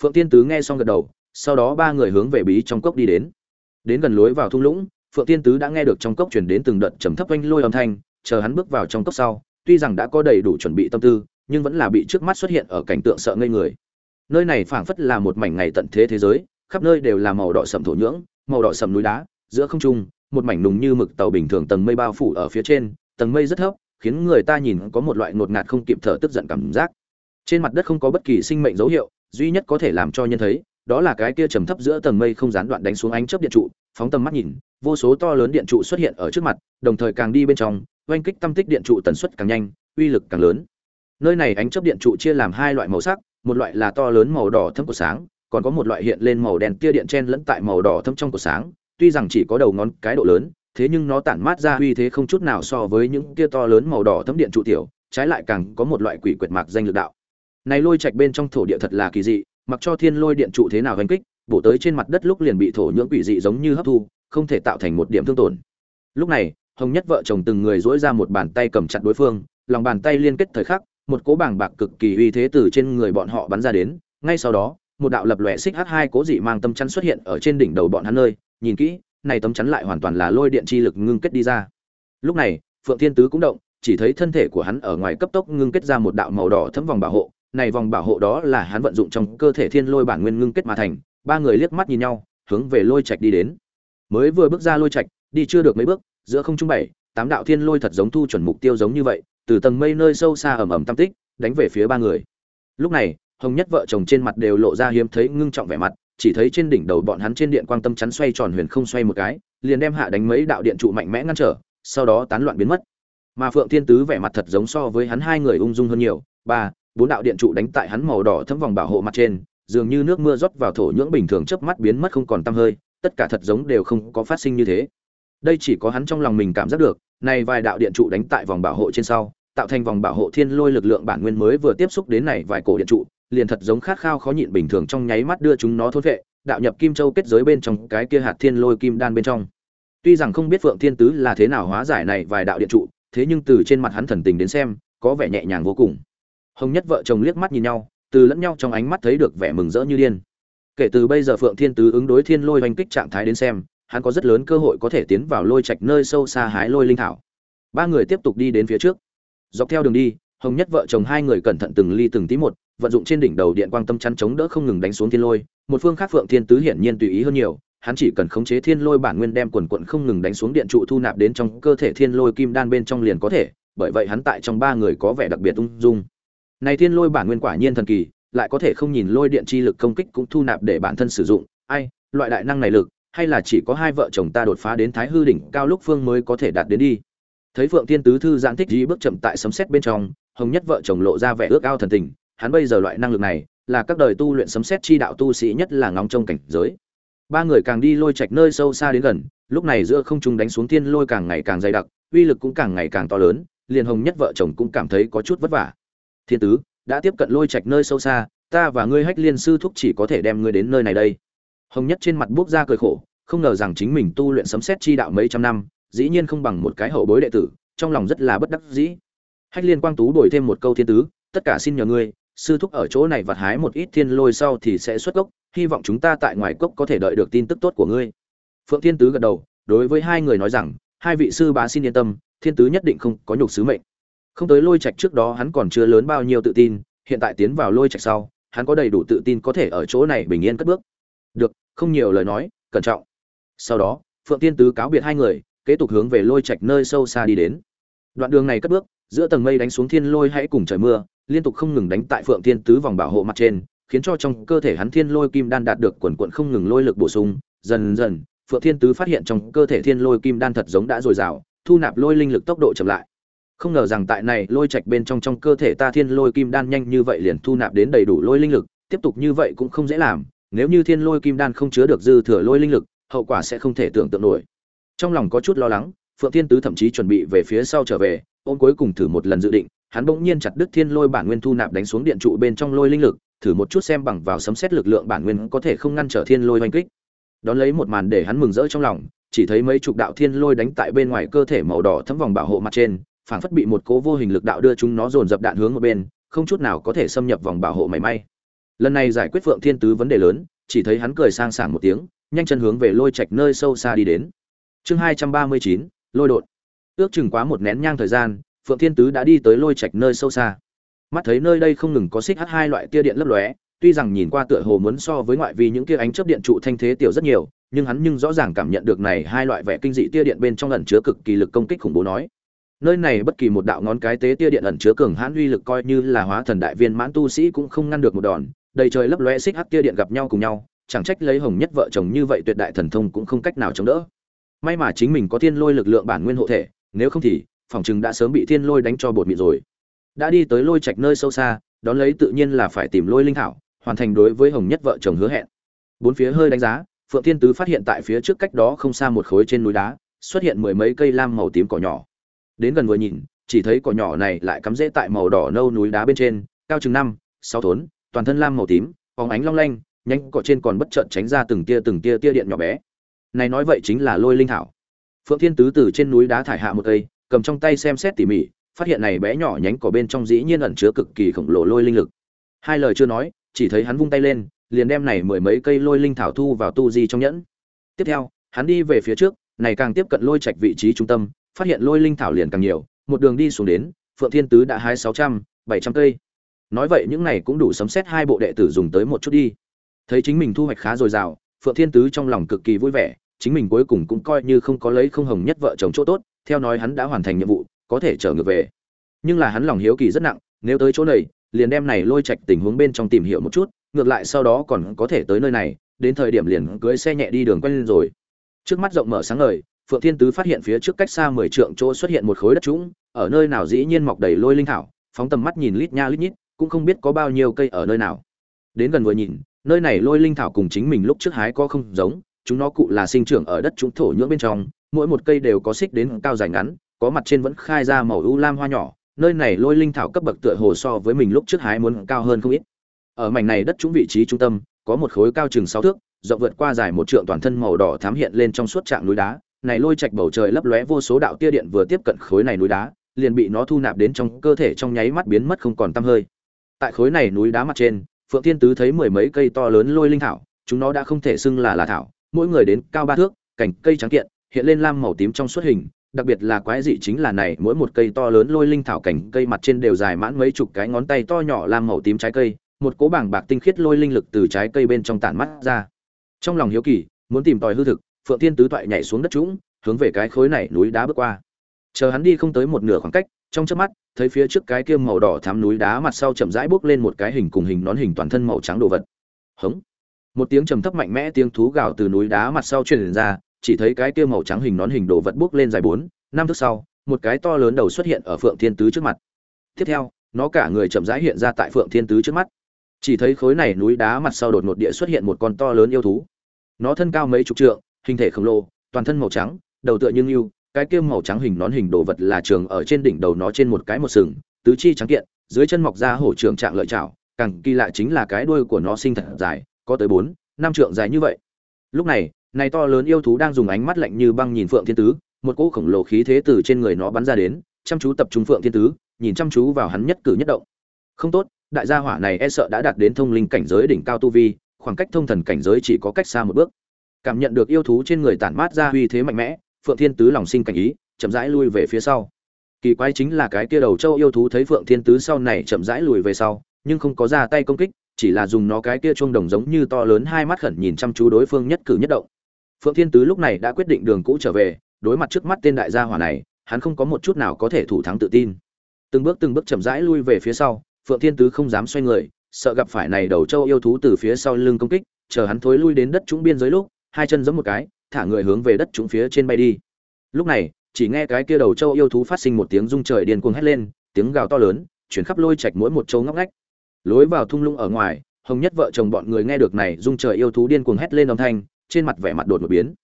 Phượng thiên tứ nghe xong gật đầu sau đó ba người hướng về bí trong cốc đi đến. Đến gần lối vào thung lũng phượng tiên tứ đã nghe được trong cốc chuyển đến từng đợt trầm thấp oanh lôi âm thanh, chờ hắn bước vào trong cốc sau, tuy rằng đã có đầy đủ chuẩn bị tâm tư, nhưng vẫn là bị trước mắt xuất hiện ở cảnh tượng sợ ngây người. Nơi này phảng phất là một mảnh ngày tận thế thế giới, khắp nơi đều là màu đỏ sầm thổ nhưỡng, màu đỏ sầm núi đá, giữa không trung, một mảnh nùng như mực tàu bình thường tầng mây bao phủ ở phía trên, tầng mây rất thấp, khiến người ta nhìn có một loại ngột ngạt không kịp thở tức giận cảm giác. Trên mặt đất không có bất kỳ sinh mệnh dấu hiệu, duy nhất có thể làm cho nhân thấy đó là cái kia trầm thấp giữa tầng mây không gián đoạn đánh xuống ánh chớp điện trụ, phóng tầm mắt nhìn, vô số to lớn điện trụ xuất hiện ở trước mặt, đồng thời càng đi bên trong, oanh kích tâm tích điện trụ tần suất càng nhanh, uy lực càng lớn. Nơi này ánh chớp điện trụ chia làm hai loại màu sắc, một loại là to lớn màu đỏ thâm của sáng, còn có một loại hiện lên màu đen tia điện chen lẫn tại màu đỏ thâm trong của sáng, tuy rằng chỉ có đầu ngón cái độ lớn, thế nhưng nó tản mát ra uy thế không chút nào so với những kia to lớn màu đỏ thâm điện trụ tiểu, trái lại càng có một loại quỷ quyệt mạc danh lực đạo. Này lôi trạch bên trong thổ địa thật là kỳ dị mặc cho thiên lôi điện trụ thế nào hành kích, bổ tới trên mặt đất lúc liền bị thổ nhưỡng quỷ dị giống như hấp thu, không thể tạo thành một điểm thương tổn. Lúc này, hồng nhất vợ chồng từng người dỗi ra một bàn tay cầm chặt đối phương, lòng bàn tay liên kết thời khắc, một cố bảng bạc cực kỳ uy thế từ trên người bọn họ bắn ra đến, ngay sau đó, một đạo lập lòe xích h hai cố dị mang tâm chắn xuất hiện ở trên đỉnh đầu bọn hắn nơi, nhìn kỹ, này tấm chắn lại hoàn toàn là lôi điện chi lực ngưng kết đi ra. Lúc này, phượng thiên tứ cũng động, chỉ thấy thân thể của hắn ở ngoài cấp tốc ngưng kết ra một đạo màu đỏ thấm vòng bảo hộ này vòng bảo hộ đó là hắn vận dụng trong cơ thể thiên lôi bản nguyên ngưng kết mà thành. Ba người liếc mắt nhìn nhau, hướng về lôi trạch đi đến. Mới vừa bước ra lôi trạch, đi chưa được mấy bước, giữa không trung bảy, tám đạo thiên lôi thật giống thu chuẩn mục tiêu giống như vậy, từ tầng mây nơi sâu xa ẩm ẩm tam tích, đánh về phía ba người. Lúc này, hồng nhất vợ chồng trên mặt đều lộ ra hiếm thấy ngưng trọng vẻ mặt, chỉ thấy trên đỉnh đầu bọn hắn trên điện quang tâm chắn xoay tròn huyền không xoay một cái, liền đem hạ đánh mấy đạo điện trụ mạnh mẽ ngăn trở, sau đó tán loạn biến mất. Mà phượng thiên tứ vẻ mặt thật giống so với hắn hai người ung dung hơn nhiều. Ba bốn đạo điện trụ đánh tại hắn màu đỏ thấm vòng bảo hộ mặt trên, dường như nước mưa rót vào thổ nhưỡng bình thường chớp mắt biến mất không còn tăm hơi, tất cả thật giống đều không có phát sinh như thế. Đây chỉ có hắn trong lòng mình cảm giác được, này vài đạo điện trụ đánh tại vòng bảo hộ trên sau, tạo thành vòng bảo hộ thiên lôi lực lượng bản nguyên mới vừa tiếp xúc đến này vài cổ điện trụ, liền thật giống khát khao khó nhịn bình thường trong nháy mắt đưa chúng nó thôn vệ, đạo nhập kim châu kết giới bên trong cái kia hạt thiên lôi kim đan bên trong. Tuy rằng không biết phượng thiên tứ là thế nào hóa giải này vài đạo điện trụ, thế nhưng từ trên mặt hắn thần tình đến xem, có vẻ nhẹ nhàng vô cùng hồng nhất vợ chồng liếc mắt nhìn nhau, từ lẫn nhau trong ánh mắt thấy được vẻ mừng rỡ như điên. Kể từ bây giờ phượng thiên tứ ứng đối thiên lôi oanh kích trạng thái đến xem, hắn có rất lớn cơ hội có thể tiến vào lôi trạch nơi sâu xa hái lôi linh thảo. Ba người tiếp tục đi đến phía trước. Dọc theo đường đi, hồng nhất vợ chồng hai người cẩn thận từng ly từng tí một, vận dụng trên đỉnh đầu điện quang tâm chắn chống đỡ không ngừng đánh xuống thiên lôi. Một phương khác phượng thiên tứ hiển nhiên tùy ý hơn nhiều, hắn chỉ cần khống chế thiên lôi bản nguyên đem quần quận không ngừng đánh xuống điện trụ thu nạp đến trong cơ thể thiên lôi kim đan bên trong liền có thể, bởi vậy hắn tại trong ba người có vẻ đặc biệt ung dung này thiên lôi bản nguyên quả nhiên thần kỳ, lại có thể không nhìn lôi điện chi lực công kích cũng thu nạp để bản thân sử dụng. Ai, loại đại năng này lực, hay là chỉ có hai vợ chồng ta đột phá đến thái hư đỉnh cao lúc phương mới có thể đạt đến đi. Thấy phượng thiên tứ thư giãn thích dí bước chậm tại sấm xét bên trong, hồng nhất vợ chồng lộ ra vẻ ước ao thần tình. Hắn bây giờ loại năng lực này, là các đời tu luyện sấm xét chi đạo tu sĩ nhất là ngóng trong cảnh giới. Ba người càng đi lôi trạch nơi sâu xa đến gần, lúc này giữa không trung đánh xuống thiên lôi càng ngày càng dày đặc, uy lực cũng càng ngày càng to lớn, liền hồng nhất vợ chồng cũng cảm thấy có chút vất vả thiên tứ, đã tiếp cận lôi trạch nơi sâu xa, ta và ngươi hách liên sư thúc chỉ có thể đem ngươi đến nơi này đây. Hồng nhất trên mặt buốc ra cười khổ, không ngờ rằng chính mình tu luyện sấm xét chi đạo mấy trăm năm, dĩ nhiên không bằng một cái hậu bối đệ tử, trong lòng rất là bất đắc dĩ. Hách liên quang tú đổi thêm một câu thiên tứ, tất cả xin nhờ ngươi, sư thúc ở chỗ này vặt hái một ít thiên lôi sau thì sẽ xuất gốc, hy vọng chúng ta tại ngoài cốc có thể đợi được tin tức tốt của ngươi. Phượng thiên tứ gật đầu, đối với hai người nói rằng, hai vị sư bá xin yên tâm, thiên tứ nhất định không có nhục sứ mệnh không tới lôi trạch trước đó hắn còn chưa lớn bao nhiêu tự tin, hiện tại tiến vào lôi trạch sau, hắn có đầy đủ tự tin có thể ở chỗ này bình yên cất bước. Được, không nhiều lời nói, cẩn trọng. Sau đó, phượng tiên tứ cáo biệt hai người, kế tục hướng về lôi trạch nơi sâu xa đi đến. Đoạn đường này cất bước, giữa tầng mây đánh xuống thiên lôi hãy cùng trời mưa, liên tục không ngừng đánh tại phượng tiên tứ vòng bảo hộ mặt trên, khiến cho trong cơ thể hắn thiên lôi kim đan đạt được quần quận không ngừng lôi lực bổ sung. Dần dần, phượng thiên tứ phát hiện trong cơ thể thiên lôi kim đan thật giống đã dồi dào, thu nạp lôi linh lực tốc độ chậm lại không ngờ rằng tại này lôi trạch bên trong trong cơ thể ta thiên lôi kim đan nhanh như vậy liền thu nạp đến đầy đủ lôi linh lực, tiếp tục như vậy cũng không dễ làm, nếu như thiên lôi kim đan không chứa được dư thừa lôi linh lực, hậu quả sẽ không thể tưởng tượng nổi. Trong lòng có chút lo lắng, phượng thiên tứ thậm chí chuẩn bị về phía sau trở về, ôm cuối cùng thử một lần dự định, hắn bỗng nhiên chặt đứt thiên lôi bản nguyên thu nạp đánh xuống điện trụ bên trong lôi linh lực, thử một chút xem bằng vào sấm xét lực lượng bản nguyên có thể không ngăn trở thiên lôi oanh kích. Đón lấy một màn để hắn mừng rỡ trong lòng, chỉ thấy mấy chục đạo thiên lôi đánh tại bên ngoài cơ thể màu đỏ thấm vòng bảo hộ mặt trên phảng phất bị một cố vô hình lực đạo đưa chúng nó dồn dập đạn hướng một bên, không chút nào có thể xâm nhập vòng bảo hộ mảy may. Lần này giải quyết phượng thiên tứ vấn đề lớn, chỉ thấy hắn cười sang sảng một tiếng, nhanh chân hướng về lôi trạch nơi sâu xa đi đến. Chương hai trăm ba mươi chín, lôi đột. Ước chừng quá một nén nhang thời gian, phượng thiên tứ đã đi tới lôi trạch nơi sâu xa. Mắt thấy nơi đây không ngừng có xích h hai loại tia điện lấp lóe, tuy rằng nhìn qua tựa hồ muốn so với ngoại vi những kia ánh chớp điện trụ thanh thế tiểu rất nhiều, nhưng hắn nhưng rõ ràng cảm nhận được này hai loại vẻ kinh dị tia điện bên trong ẩn chứa cực kỳ lực công kích khủng bố nói nơi này bất kỳ một đạo ngón cái tế tia điện ẩn chứa cường hãn uy lực coi như là hóa thần đại viên mãn tu sĩ cũng không ngăn được một đòn. Đầy trời lấp lóe xích hắc tia điện gặp nhau cùng nhau, chẳng trách lấy hồng nhất vợ chồng như vậy tuyệt đại thần thông cũng không cách nào chống đỡ. May mà chính mình có thiên lôi lực lượng bản nguyên hộ thể, nếu không thì, phòng chừng đã sớm bị thiên lôi đánh cho bột mịn rồi. Đã đi tới lôi trạch nơi sâu xa, đón lấy tự nhiên là phải tìm lôi linh thảo, hoàn thành đối với hồng nhất vợ chồng hứa hẹn. Bốn phía hơi đánh giá, phượng thiên tứ phát hiện tại phía trước cách đó không xa một khối trên núi đá, xuất hiện mười mấy cây lam màu tím cỏ nhỏ đến gần vừa nhìn, chỉ thấy cỏ nhỏ này lại cắm rễ tại màu đỏ nâu núi đá bên trên, cao chừng năm, sáu thốn, toàn thân lam màu tím, phóng ánh long lanh, nhánh cỏ trên còn bất chợt tránh ra từng tia từng tia tia điện nhỏ bé. Này nói vậy chính là lôi linh thảo. Phượng thiên tứ từ trên núi đá thải hạ một cây, cầm trong tay xem xét tỉ mỉ, phát hiện này bé nhỏ nhánh cỏ bên trong dĩ nhiên ẩn chứa cực kỳ khổng lồ lôi linh lực. Hai lời chưa nói, chỉ thấy hắn vung tay lên, liền đem này mười mấy cây lôi linh thảo thu vào tu di trong nhẫn. Tiếp theo, hắn đi về phía trước, này càng tiếp cận lôi trạch vị trí trung tâm phát hiện lôi linh thảo liền càng nhiều, một đường đi xuống đến, phượng thiên tứ đã hái sáu trăm, bảy trăm cây. Nói vậy những này cũng đủ sấm xét hai bộ đệ tử dùng tới một chút đi. Thấy chính mình thu hoạch khá dồi dào, phượng thiên tứ trong lòng cực kỳ vui vẻ, chính mình cuối cùng cũng coi như không có lấy không hồng nhất vợ chồng chỗ tốt, theo nói hắn đã hoàn thành nhiệm vụ, có thể trở ngược về. Nhưng là hắn lòng hiếu kỳ rất nặng, nếu tới chỗ này, liền đem này lôi trạch tình huống bên trong tìm hiểu một chút, ngược lại sau đó còn có thể tới nơi này, đến thời điểm liền cưới xe nhẹ đi đường quen lên rồi. Trước mắt rộng mở sáng ngời phượng thiên tứ phát hiện phía trước cách xa mười trượng chỗ xuất hiện một khối đất trũng, ở nơi nào dĩ nhiên mọc đầy lôi linh thảo, phóng tầm mắt nhìn lít nha lít nhít, cũng không biết có bao nhiêu cây ở nơi nào. Đến gần vừa nhìn, nơi này lôi linh thảo cùng chính mình lúc trước hái có không giống, chúng nó cụ là sinh trưởng ở đất trũng thổ nhưỡng bên trong, mỗi một cây đều có xích đến cao dài ngắn, có mặt trên vẫn khai ra màu u lam hoa nhỏ, nơi này lôi linh thảo cấp bậc tựa hồ so với mình lúc trước hái muốn cao hơn không ít. Ở mảnh này đất trũng vị trí trung tâm, có một khối cao chừng sáu thước, rộng vượt qua dài một trượng toàn thân màu đỏ thám hiện lên trong suốt trạng núi đá này lôi trạch bầu trời lấp lóe vô số đạo tia điện vừa tiếp cận khối này núi đá, liền bị nó thu nạp đến trong cơ thể trong nháy mắt biến mất không còn tăm hơi. Tại khối này núi đá mặt trên, phượng thiên tứ thấy mười mấy cây to lớn lôi linh thảo, chúng nó đã không thể xưng là là thảo, mỗi người đến cao ba thước, cành cây trắng kiện, hiện lên lam màu tím trong suốt hình, đặc biệt là quái dị chính là này, mỗi một cây to lớn lôi linh thảo cảnh cây mặt trên đều dài mãn mấy chục cái ngón tay to nhỏ lam màu tím trái cây, một cố bảng bạc tinh khiết lôi linh lực từ trái cây bên trong tản mắt ra. Trong lòng hiếu kỳ, muốn tìm tòi hư thực phượng thiên tứ toại nhảy xuống đất trũng, hướng về cái khối này núi đá bước qua. Chờ hắn đi không tới một nửa khoảng cách, trong chớp mắt, thấy phía trước cái kia màu đỏ thắm núi đá mặt sau chậm rãi bước lên một cái hình cùng hình nón hình toàn thân màu trắng đồ vật. Hống! Một tiếng trầm thấp mạnh mẽ tiếng thú gào từ núi đá mặt sau truyền ra, chỉ thấy cái kia màu trắng hình nón hình đồ vật bước lên dài bốn, năm thước sau, một cái to lớn đầu xuất hiện ở phượng thiên tứ trước mặt. Tiếp theo, nó cả người chậm rãi hiện ra tại phượng thiên tứ trước mắt. Chỉ thấy khối này núi đá mặt sau đột ngột địa xuất hiện một con to lớn yêu thú. Nó thân cao mấy chục trượng hình thể khổng lồ, toàn thân màu trắng, đầu tựa như yêu cái kia màu trắng hình nón hình đồ vật là trường ở trên đỉnh đầu nó trên một cái một sừng, tứ chi trắng kiện, dưới chân mọc ra hổ trường trạng lợi chảo càng kỳ lạ chính là cái đuôi của nó sinh thật dài, có tới bốn, năm trượng dài như vậy. Lúc này này to lớn yêu thú đang dùng ánh mắt lạnh như băng nhìn phượng thiên tứ, một cỗ khổng lồ khí thế từ trên người nó bắn ra đến, chăm chú tập trung phượng thiên tứ, nhìn chăm chú vào hắn nhất cử nhất động. Không tốt, đại gia hỏa này e sợ đã đạt đến thông linh cảnh giới đỉnh cao tu vi, khoảng cách thông thần cảnh giới chỉ có cách xa một bước cảm nhận được yêu thú trên người tản mát ra uy thế mạnh mẽ, phượng thiên tứ lòng sinh cảnh ý, chậm rãi lui về phía sau. Kỳ quái chính là cái kia đầu châu yêu thú thấy phượng thiên tứ sau này chậm rãi lùi về sau, nhưng không có ra tay công kích, chỉ là dùng nó cái kia chuông đồng giống như to lớn hai mắt khẩn nhìn chăm chú đối phương nhất cử nhất động. Phượng thiên tứ lúc này đã quyết định đường cũ trở về, đối mặt trước mắt tên đại gia hỏa này, hắn không có một chút nào có thể thủ thắng tự tin. Từng bước từng bước chậm rãi lui về phía sau, phượng thiên tứ không dám xoay người, sợ gặp phải này đầu châu yêu thú từ phía sau lưng công kích, chờ hắn thối lui đến đất trũng biên giới lúc hai chân giẫm một cái, thả người hướng về đất trũng phía trên bay đi. Lúc này, chỉ nghe cái kia đầu châu yêu thú phát sinh một tiếng rung trời điên cuồng hét lên, tiếng gào to lớn, chuyển khắp lôi trạch mỗi một châu ngóc ngách. Lối vào thung lũng ở ngoài, hồng nhất vợ chồng bọn người nghe được này rung trời yêu thú điên cuồng hét lên âm thanh, trên mặt vẻ mặt đột một biến.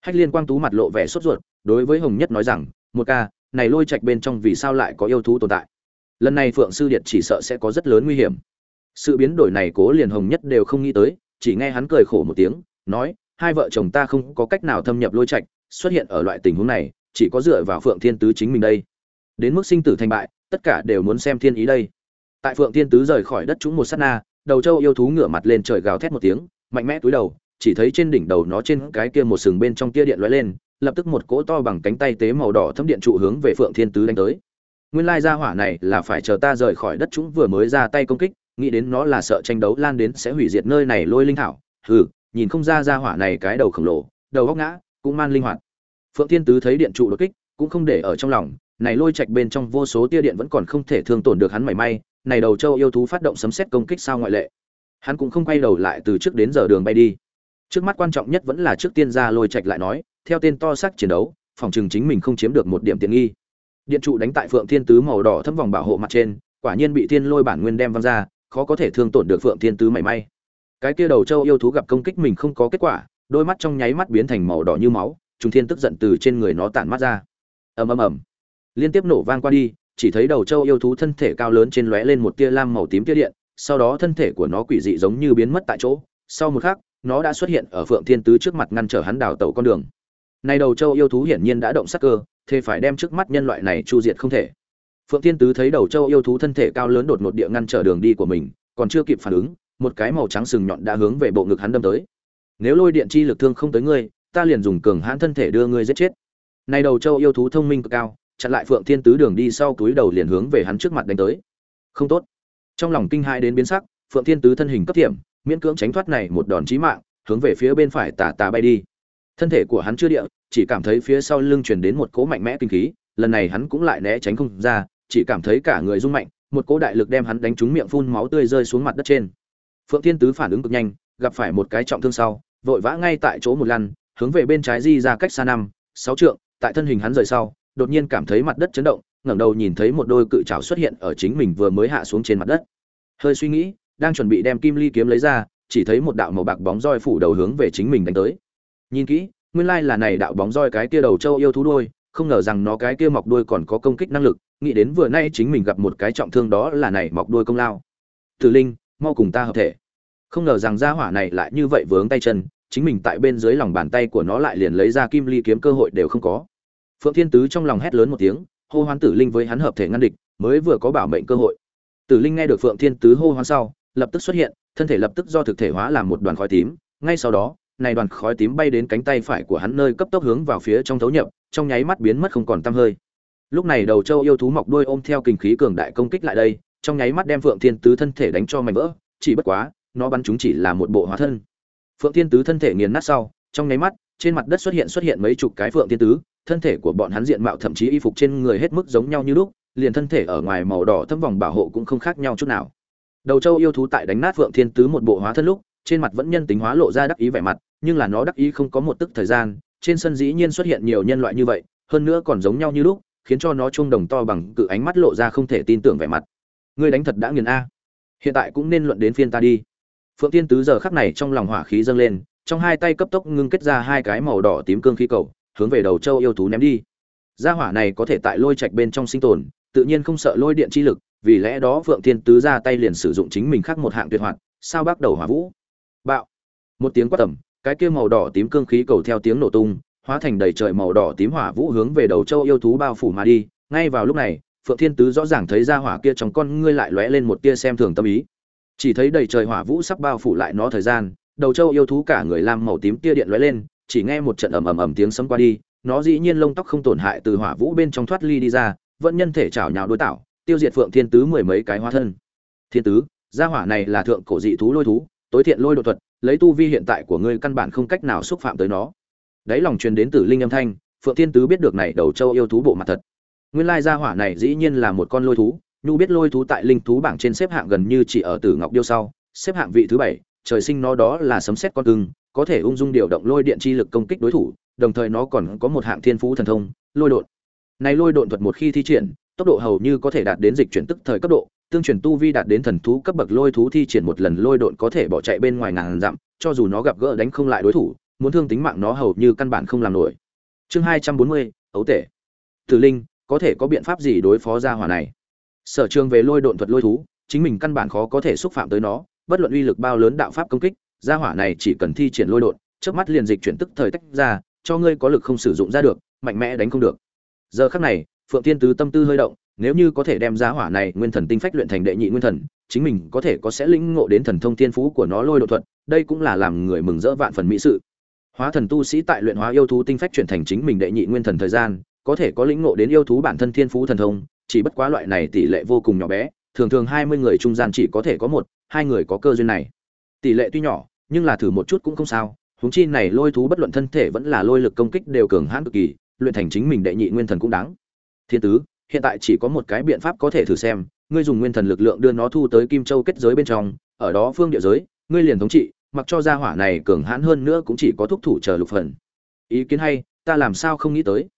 Hách liên quang tú mặt lộ vẻ sốt ruột, đối với hồng nhất nói rằng, một ca, này lôi trạch bên trong vì sao lại có yêu thú tồn tại? Lần này phượng sư điện chỉ sợ sẽ có rất lớn nguy hiểm. Sự biến đổi này cố liền hồng nhất đều không nghĩ tới, chỉ nghe hắn cười khổ một tiếng, nói hai vợ chồng ta không có cách nào thâm nhập lôi trạch, xuất hiện ở loại tình huống này, chỉ có dựa vào phượng thiên tứ chính mình đây. Đến mức sinh tử thành bại, tất cả đều muốn xem thiên ý đây. Tại phượng thiên tứ rời khỏi đất chúng một sát na, đầu châu yêu thú ngửa mặt lên trời gào thét một tiếng, mạnh mẽ túi đầu, chỉ thấy trên đỉnh đầu nó trên cái kia một sừng bên trong tia điện lóe lên, lập tức một cỗ to bằng cánh tay tế màu đỏ thấm điện trụ hướng về phượng thiên tứ đánh tới. Nguyên lai gia hỏa này là phải chờ ta rời khỏi đất chúng vừa mới ra tay công kích, nghĩ đến nó là sợ tranh đấu lan đến sẽ hủy diệt nơi này lôi linh thảo, hừ nhìn không ra ra hỏa này cái đầu khổng lồ, đầu góc ngã, cũng man linh hoạt. Phượng thiên tứ thấy điện trụ đột kích, cũng không để ở trong lòng, này lôi trạch bên trong vô số tia điện vẫn còn không thể thương tổn được hắn mảy may, này đầu châu yêu thú phát động sấm xét công kích sao ngoại lệ. Hắn cũng không quay đầu lại từ trước đến giờ đường bay đi. Trước mắt quan trọng nhất vẫn là trước tiên ra lôi trạch lại nói, theo tên to sắc chiến đấu, phòng trường chính mình không chiếm được một điểm tiện nghi. Điện trụ đánh tại phượng thiên tứ màu đỏ thâm vòng bảo hộ mặt trên, quả nhiên bị thiên lôi bản nguyên đem văng ra, khó có thể thương tổn được phượng thiên tứ mảy may cái kia đầu châu yêu thú gặp công kích mình không có kết quả, đôi mắt trong nháy mắt biến thành màu đỏ như máu trung thiên tức giận từ trên người nó tản mắt ra. Ầm ầm ầm. Liên tiếp nổ vang qua đi, chỉ thấy đầu châu yêu thú thân thể cao lớn trên lóe lên một tia lam màu tím tia điện, sau đó thân thể của nó quỷ dị giống như biến mất tại chỗ. Sau một khắc, nó đã xuất hiện ở phượng thiên tứ trước mặt ngăn trở hắn đào tẩu con đường. Nay đầu châu yêu thú hiển nhiên đã động sắc cơ, thế phải đem trước mắt nhân loại này chu diệt không thể. Phượng thiên tứ thấy đầu châu yêu thú thân thể cao lớn đột ngột địa ngăn trở đường đi của mình, còn chưa kịp phản ứng một cái màu trắng sừng nhọn đã hướng về bộ ngực hắn đâm tới. Nếu lôi điện chi lực thương không tới ngươi, ta liền dùng cường hãn thân thể đưa ngươi giết chết. Này đầu châu yêu thú thông minh cực cao, chặn lại phượng thiên tứ đường đi sau túi đầu liền hướng về hắn trước mặt đánh tới. Không tốt. Trong lòng kinh hãi đến biến sắc, phượng thiên tứ thân hình cấp tiệm miễn cưỡng tránh thoát này một đòn chí mạng, hướng về phía bên phải tà tà bay đi. Thân thể của hắn chưa địa, chỉ cảm thấy phía sau lưng truyền đến một cỗ mạnh mẽ kinh khí, lần này hắn cũng lại né tránh không ra, chỉ cảm thấy cả người rung mạnh, một cỗ đại lực đem hắn đánh trúng miệng phun máu tươi rơi xuống mặt đất trên phượng thiên tứ phản ứng cực nhanh, gặp phải một cái trọng thương sau, vội vã ngay tại chỗ một lăn, hướng về bên trái di ra cách xa năm, sáu trượng, tại thân hình hắn rời sau, đột nhiên cảm thấy mặt đất chấn động, ngẩng đầu nhìn thấy một đôi cự trảo xuất hiện ở chính mình vừa mới hạ xuống trên mặt đất. Hơi suy nghĩ, đang chuẩn bị đem kim ly kiếm lấy ra, chỉ thấy một đạo màu bạc bóng roi phủ đầu hướng về chính mình đánh tới. Nhìn kỹ, nguyên lai là này đạo bóng roi cái kia đầu châu yêu thú đuôi, không ngờ rằng nó cái kia mọc đuôi còn có công kích năng lực, nghĩ đến vừa nay chính mình gặp một cái trọng thương đó là này mọc đuôi công lao. Tử linh mau cùng ta hợp thể. Không ngờ rằng gia hỏa này lại như vậy vướng tay chân, chính mình tại bên dưới lòng bàn tay của nó lại liền lấy ra kim ly kiếm cơ hội đều không có. Phượng thiên tứ trong lòng hét lớn một tiếng, hô hoán tử linh với hắn hợp thể ngăn địch, mới vừa có bảo mệnh cơ hội. Tử linh nghe được phượng thiên tứ hô hoán sau, lập tức xuất hiện, thân thể lập tức do thực thể hóa làm một đoàn khói tím. Ngay sau đó, này đoàn khói tím bay đến cánh tay phải của hắn nơi cấp tốc hướng vào phía trong thấu nhập, trong nháy mắt biến mất không còn tăm hơi. Lúc này đầu châu yêu thú mọc đuôi ôm theo kinh khí cường đại công kích lại đây trong nháy mắt đem phượng thiên tứ thân thể đánh cho mảnh vỡ, chỉ bất quá, nó bắn chúng chỉ là một bộ hóa thân. Phượng thiên tứ thân thể nghiền nát sau, trong nháy mắt, trên mặt đất xuất hiện xuất hiện mấy chục cái phượng thiên tứ, thân thể của bọn hắn diện mạo thậm chí y phục trên người hết mức giống nhau như lúc, liền thân thể ở ngoài màu đỏ thâm vòng bảo hộ cũng không khác nhau chút nào. Đầu châu yêu thú tại đánh nát phượng thiên tứ một bộ hóa thân lúc, trên mặt vẫn nhân tính hóa lộ ra đắc ý vẻ mặt, nhưng là nó đắc ý không có một tức thời gian, trên sân dĩ nhiên xuất hiện nhiều nhân loại như vậy, hơn nữa còn giống nhau như lúc, khiến cho nó chuông đồng to bằng cự ánh mắt lộ ra không thể tin tưởng vẻ mặt ngươi đánh thật đã nghiền a. Hiện tại cũng nên luận đến phiên ta đi. Phượng tiên tứ giờ khắc này trong lòng hỏa khí dâng lên, trong hai tay cấp tốc ngưng kết ra hai cái màu đỏ tím cương khí cầu, hướng về đầu châu yêu thú ném đi. Gia hỏa này có thể tại lôi trạch bên trong sinh tồn, tự nhiên không sợ lôi điện chi lực, vì lẽ đó phượng thiên tứ ra tay liền sử dụng chính mình khác một hạng tuyệt hoạt, sao bắt đầu hỏa vũ? Bạo. Một tiếng quát tầm, cái kia màu đỏ tím cương khí cầu theo tiếng nổ tung, hóa thành đầy trời màu đỏ tím hỏa vũ hướng về đầu châu yêu thú bao phủ mà đi. Ngay vào lúc này phượng thiên tứ rõ ràng thấy ra hỏa kia trong con ngươi lại lóe lên một tia xem thường tâm ý. Chỉ thấy đầy trời hỏa vũ sắp bao phủ lại nó thời gian, đầu châu yêu thú cả người lam màu tím tia điện lóe lên, chỉ nghe một trận ầm ầm ầm tiếng sấm qua đi, nó dĩ nhiên lông tóc không tổn hại từ hỏa vũ bên trong thoát ly đi ra, vẫn nhân thể chảo nhào đối tạo, tiêu diệt phượng thiên tứ mười mấy cái hóa thân. Thiên tứ, gia hỏa này là thượng cổ dị thú lôi thú, tối thiện lôi độ thuật, lấy tu vi hiện tại của ngươi căn bản không cách nào xúc phạm tới nó. Đáy lòng truyền đến từ linh âm thanh, phượng thiên tứ biết được này đầu châu yêu thú bộ mặt thật nguyên lai gia hỏa này dĩ nhiên là một con lôi thú, nhu biết lôi thú tại linh thú bảng trên xếp hạng gần như chỉ ở tử ngọc điêu sau, xếp hạng vị thứ bảy, trời sinh nó đó là sấm xét con cưng, có thể ung dung điều động lôi điện chi lực công kích đối thủ, đồng thời nó còn có một hạng thiên phú thần thông, lôi đột này lôi độn thuật một khi thi triển, tốc độ hầu như có thể đạt đến dịch chuyển tức thời cấp độ, tương truyền tu vi đạt đến thần thú cấp bậc lôi thú thi triển một lần lôi độn có thể bỏ chạy bên ngoài ngàn dặm, cho dù nó gặp gỡ đánh không lại đối thủ, muốn thương tính mạng nó hầu như căn bản không làm nổi. Chương hai trăm bốn mươi, ấu tể. Tử linh có thể có biện pháp gì đối phó gia hỏa này? Sở trường về lôi độn thuật lôi thú, chính mình căn bản khó có thể xúc phạm tới nó, bất luận uy lực bao lớn đạo pháp công kích gia hỏa này chỉ cần thi triển lôi độn trước mắt liền dịch chuyển tức thời tách ra, cho ngươi có lực không sử dụng ra được, mạnh mẽ đánh không được. Giờ khắc này, phượng tiên tứ tâm tư hơi động, nếu như có thể đem gia hỏa này nguyên thần tinh phách luyện thành đệ nhị nguyên thần, chính mình có thể có sẽ lĩnh ngộ đến thần thông tiên phú của nó lôi độn thuật, đây cũng là làm người mừng rỡ vạn phần mỹ sự. Hóa thần tu sĩ tại luyện hóa yêu thú tinh phách chuyển thành chính mình đệ nhị nguyên thần thời gian có thể có lĩnh ngộ đến yêu thú bản thân thiên phú thần thông, chỉ bất quá loại này tỷ lệ vô cùng nhỏ bé, thường thường hai mươi người trung gian chỉ có thể có một, hai người có cơ duyên này. Tỷ lệ tuy nhỏ, nhưng là thử một chút cũng không sao, huống chi này lôi thú bất luận thân thể vẫn là lôi lực công kích đều cường hãn cực kỳ, luyện thành chính mình đệ nhị nguyên thần cũng đáng. Thiên tứ, hiện tại chỉ có một cái biện pháp có thể thử xem, ngươi dùng nguyên thần lực lượng đưa nó thu tới kim châu kết giới bên trong, ở đó phương địa giới, ngươi liền thống trị, mặc cho gia hỏa này cường hãn hơn nữa cũng chỉ có thúc thủ chờ lục phần. Ý kiến hay, ta làm sao không nghĩ tới?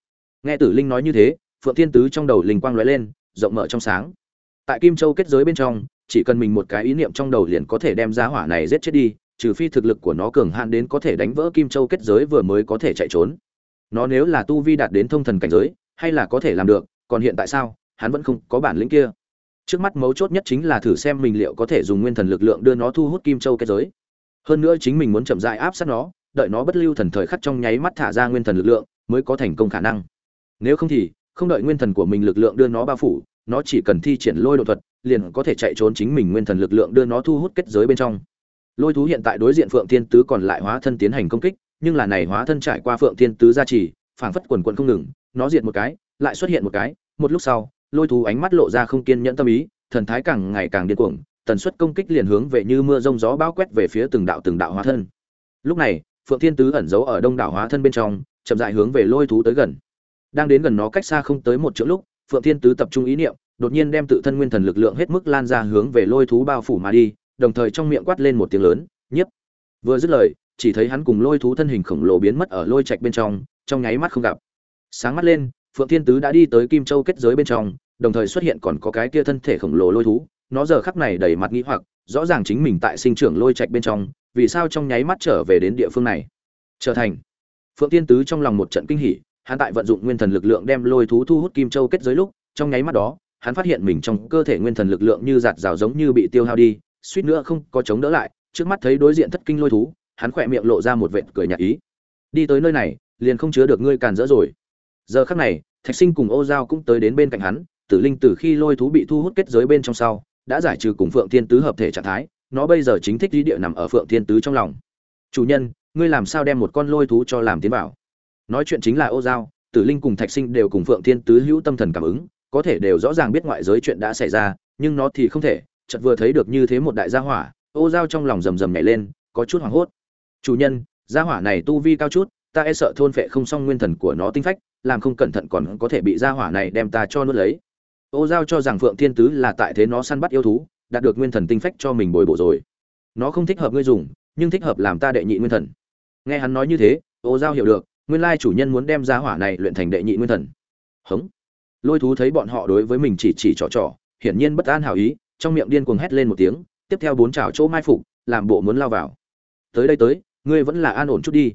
Nghe tử linh nói như thế, phượng thiên tứ trong đầu linh quang lóe lên, rộng mở trong sáng. Tại kim châu kết giới bên trong, chỉ cần mình một cái ý niệm trong đầu liền có thể đem ra hỏa này giết chết đi, trừ phi thực lực của nó cường hạn đến có thể đánh vỡ kim châu kết giới vừa mới có thể chạy trốn. Nó nếu là tu vi đạt đến thông thần cảnh giới, hay là có thể làm được, còn hiện tại sao, hắn vẫn không có bản lĩnh kia. Trước mắt mấu chốt nhất chính là thử xem mình liệu có thể dùng nguyên thần lực lượng đưa nó thu hút kim châu kết giới. Hơn nữa chính mình muốn chậm rãi áp sát nó, đợi nó bất lưu thần thời khắc trong nháy mắt thả ra nguyên thần lực lượng, mới có thành công khả năng nếu không thì, không đợi nguyên thần của mình lực lượng đưa nó bao phủ, nó chỉ cần thi triển lôi độ thuật, liền có thể chạy trốn chính mình nguyên thần lực lượng đưa nó thu hút kết giới bên trong. Lôi thú hiện tại đối diện phượng thiên tứ còn lại hóa thân tiến hành công kích, nhưng là này hóa thân trải qua phượng thiên tứ gia trì, phảng phất quần quần không ngừng, nó diệt một cái, lại xuất hiện một cái, một lúc sau, lôi thú ánh mắt lộ ra không kiên nhẫn tâm ý, thần thái càng ngày càng điên cuồng, tần suất công kích liền hướng về như mưa rông gió bao quét về phía từng đạo từng đạo hóa thân. Lúc này, phượng thiên tứ ẩn giấu ở đông đảo hóa thân bên trong, chậm rãi hướng về lôi thú tới gần đang đến gần nó cách xa không tới một chỗ lúc, phượng thiên tứ tập trung ý niệm, đột nhiên đem tự thân nguyên thần lực lượng hết mức lan ra hướng về lôi thú bao phủ mà đi, đồng thời trong miệng quát lên một tiếng lớn, nhiếp! Vừa dứt lời, chỉ thấy hắn cùng lôi thú thân hình khổng lồ biến mất ở lôi trạch bên trong trong nháy mắt không gặp. Sáng mắt lên, phượng thiên tứ đã đi tới kim châu kết giới bên trong, đồng thời xuất hiện còn có cái kia thân thể khổng lồ lôi thú, nó giờ khắc này đầy mặt nghĩ hoặc, rõ ràng chính mình tại sinh trưởng lôi trạch bên trong, vì sao trong nháy mắt trở về đến địa phương này? Trở thành. Phượng thiên tứ trong lòng một trận kinh hỉ hắn tại vận dụng nguyên thần lực lượng đem lôi thú thu hút kim châu kết giới lúc, trong nháy mắt đó, hắn phát hiện mình trong cơ thể nguyên thần lực lượng như giạt rào giống như bị tiêu hao đi, suýt nữa không có chống đỡ lại, trước mắt thấy đối diện thất kinh lôi thú, hắn khỏe miệng lộ ra một vệt cười nhạt ý. Đi tới nơi này, liền không chứa được ngươi càn rỡ rồi. Giờ khắc này, thạch sinh cùng ô giao cũng tới đến bên cạnh hắn, tử linh từ khi lôi thú bị thu hút kết giới bên trong sau, đã giải trừ cùng phượng thiên tứ hợp thể trạng thái, nó bây giờ chính thích lý địa nằm ở phượng thiên tứ trong lòng. Chủ nhân, ngươi làm sao đem một con lôi thú cho làm tiến vào? Nói chuyện chính là ô giao, tử linh cùng thạch sinh đều cùng phượng thiên tứ hữu tâm thần cảm ứng, có thể đều rõ ràng biết ngoại giới chuyện đã xảy ra, nhưng nó thì không thể, chợt vừa thấy được như thế một đại gia hỏa, ô giao trong lòng rầm rầm nhảy lên, có chút hoảng hốt. Chủ nhân, gia hỏa này tu vi cao chút, ta e sợ thôn phệ không xong nguyên thần của nó tinh phách, làm không cẩn thận còn có thể bị gia hỏa này đem ta cho nuốt lấy. Ô giao cho rằng phượng thiên tứ là tại thế nó săn bắt yêu thú, đạt được nguyên thần tinh phách cho mình bồi bổ rồi. Nó không thích hợp ngươi dùng, nhưng thích hợp làm ta đệ nhị nguyên thần. Nghe hắn nói như thế, ô giao hiểu được nguyên lai chủ nhân muốn đem gia hỏa này luyện thành đệ nhị nguyên thần. Hống. Lôi thú thấy bọn họ đối với mình chỉ chỉ trò trò, hiển nhiên bất an hảo ý, trong miệng điên cuồng hét lên một tiếng, tiếp theo bốn trào chỗ mai phục, làm bộ muốn lao vào. Tới đây tới, ngươi vẫn là an ổn chút đi.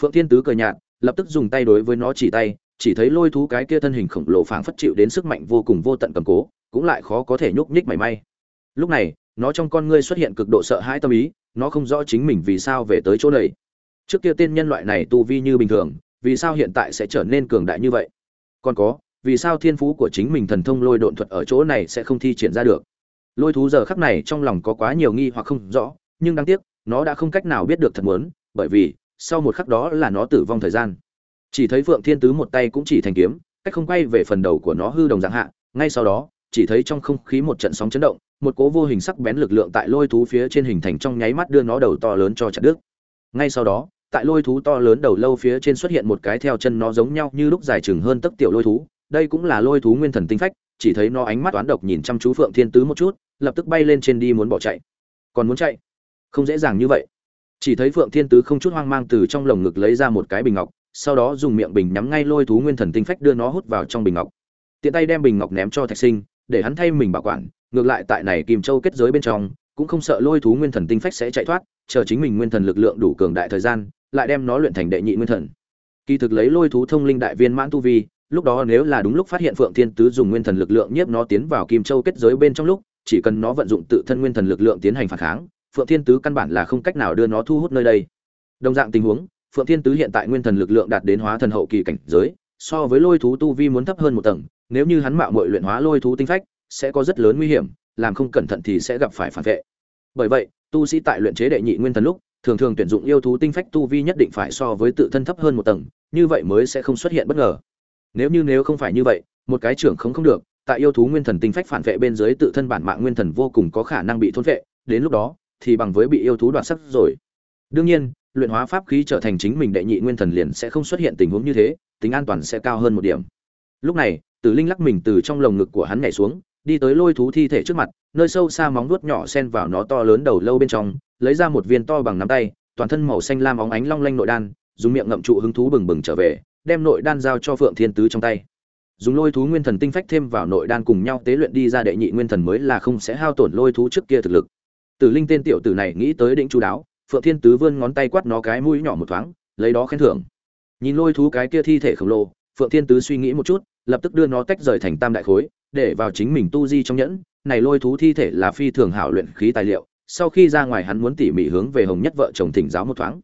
Phượng thiên tứ cười nhạt, lập tức dùng tay đối với nó chỉ tay, chỉ thấy lôi thú cái kia thân hình khổng lồ phảng phất chịu đến sức mạnh vô cùng vô tận cầm cố, cũng lại khó có thể nhúc nhích mảy may. Lúc này, nó trong con ngươi xuất hiện cực độ sợ hãi tâm ý, nó không rõ chính mình vì sao về tới chỗ này trước kia tên nhân loại này tu vi như bình thường, vì sao hiện tại sẽ trở nên cường đại như vậy? Còn có, vì sao thiên phú của chính mình thần thông lôi độn thuật ở chỗ này sẽ không thi triển ra được? Lôi thú giờ khắc này trong lòng có quá nhiều nghi hoặc không rõ, nhưng đáng tiếc, nó đã không cách nào biết được thật muốn, bởi vì, sau một khắc đó là nó tử vong thời gian. Chỉ thấy phượng thiên tứ một tay cũng chỉ thành kiếm, cách không quay về phần đầu của nó hư đồng dạng hạ, ngay sau đó, chỉ thấy trong không khí một trận sóng chấn động, một cố vô hình sắc bén lực lượng tại lôi thú phía trên hình thành trong nháy mắt đưa nó đầu to lớn cho chặt đứt ngay sau đó, tại lôi thú to lớn đầu lâu phía trên xuất hiện một cái theo chân nó giống nhau như lúc dài chừng hơn tấc tiểu lôi thú. Đây cũng là lôi thú nguyên thần tinh phách, chỉ thấy nó ánh mắt toán độc nhìn chăm chú phượng thiên tứ một chút, lập tức bay lên trên đi muốn bỏ chạy. Còn muốn chạy? Không dễ dàng như vậy. Chỉ thấy phượng thiên tứ không chút hoang mang từ trong lồng ngực lấy ra một cái bình ngọc, sau đó dùng miệng bình nhắm ngay lôi thú nguyên thần tinh phách đưa nó hút vào trong bình ngọc. Tiện tay đem bình ngọc ném cho thạch sinh, để hắn thay mình bảo quản, ngược lại tại này kim châu kết giới bên trong, cũng không sợ lôi thú nguyên thần tinh phách sẽ chạy thoát chờ chính mình nguyên thần lực lượng đủ cường đại thời gian, lại đem nó luyện thành đệ nhị nguyên thần. Kỳ thực lấy lôi thú thông linh đại viên mãn tu vi, lúc đó nếu là đúng lúc phát hiện phượng thiên tứ dùng nguyên thần lực lượng nhiếp nó tiến vào kim châu kết giới bên trong lúc, chỉ cần nó vận dụng tự thân nguyên thần lực lượng tiến hành phản kháng, phượng thiên tứ căn bản là không cách nào đưa nó thu hút nơi đây. Đồng dạng tình huống, phượng thiên tứ hiện tại nguyên thần lực lượng đạt đến hóa thần hậu kỳ cảnh giới, so với lôi thú tu vi muốn thấp hơn một tầng, nếu như hắn mạo muội luyện hóa lôi thú tinh phách, sẽ có rất lớn nguy hiểm, làm không cẩn thận thì sẽ gặp phải phản vệ. Bởi vậy tu sĩ tại luyện chế đệ nhị nguyên thần lúc, thường thường tuyển dụng yêu thú tinh phách tu vi nhất định phải so với tự thân thấp hơn một tầng, như vậy mới sẽ không xuất hiện bất ngờ. Nếu như nếu không phải như vậy, một cái trưởng không không được, tại yêu thú nguyên thần tinh phách phản vệ bên dưới tự thân bản mạng nguyên thần vô cùng có khả năng bị thôn vệ, đến lúc đó, thì bằng với bị yêu thú đoạt sắc rồi. Đương nhiên, luyện hóa pháp khí trở thành chính mình đệ nhị nguyên thần liền sẽ không xuất hiện tình huống như thế, tính an toàn sẽ cao hơn một điểm. Lúc này, tử linh lắc mình từ trong lồng ngực của hắn nhảy xuống đi tới lôi thú thi thể trước mặt, nơi sâu xa móng vuốt nhỏ xen vào nó to lớn đầu lâu bên trong, lấy ra một viên to bằng nắm tay, toàn thân màu xanh lam óng ánh long lanh nội đan, dùng miệng ngậm trụ hứng thú bừng bừng trở về, đem nội đan giao cho phượng thiên tứ trong tay. Dùng lôi thú nguyên thần tinh phách thêm vào nội đan cùng nhau tế luyện đi ra đệ nhị nguyên thần mới là không sẽ hao tổn lôi thú trước kia thực lực. Tử linh tên tiểu tử này nghĩ tới định chú đáo, phượng thiên tứ vươn ngón tay quát nó cái mũi nhỏ một thoáng, lấy đó khen thưởng. Nhìn lôi thú cái kia thi thể khổng lồ, phượng thiên tứ suy nghĩ một chút, lập tức đưa nó tách rời thành tam đại khối để vào chính mình tu di trong nhẫn, này lôi thú thi thể là phi thường hảo luyện khí tài liệu, sau khi ra ngoài hắn muốn tỉ mỉ hướng về hồng nhất vợ chồng thỉnh giáo một thoáng.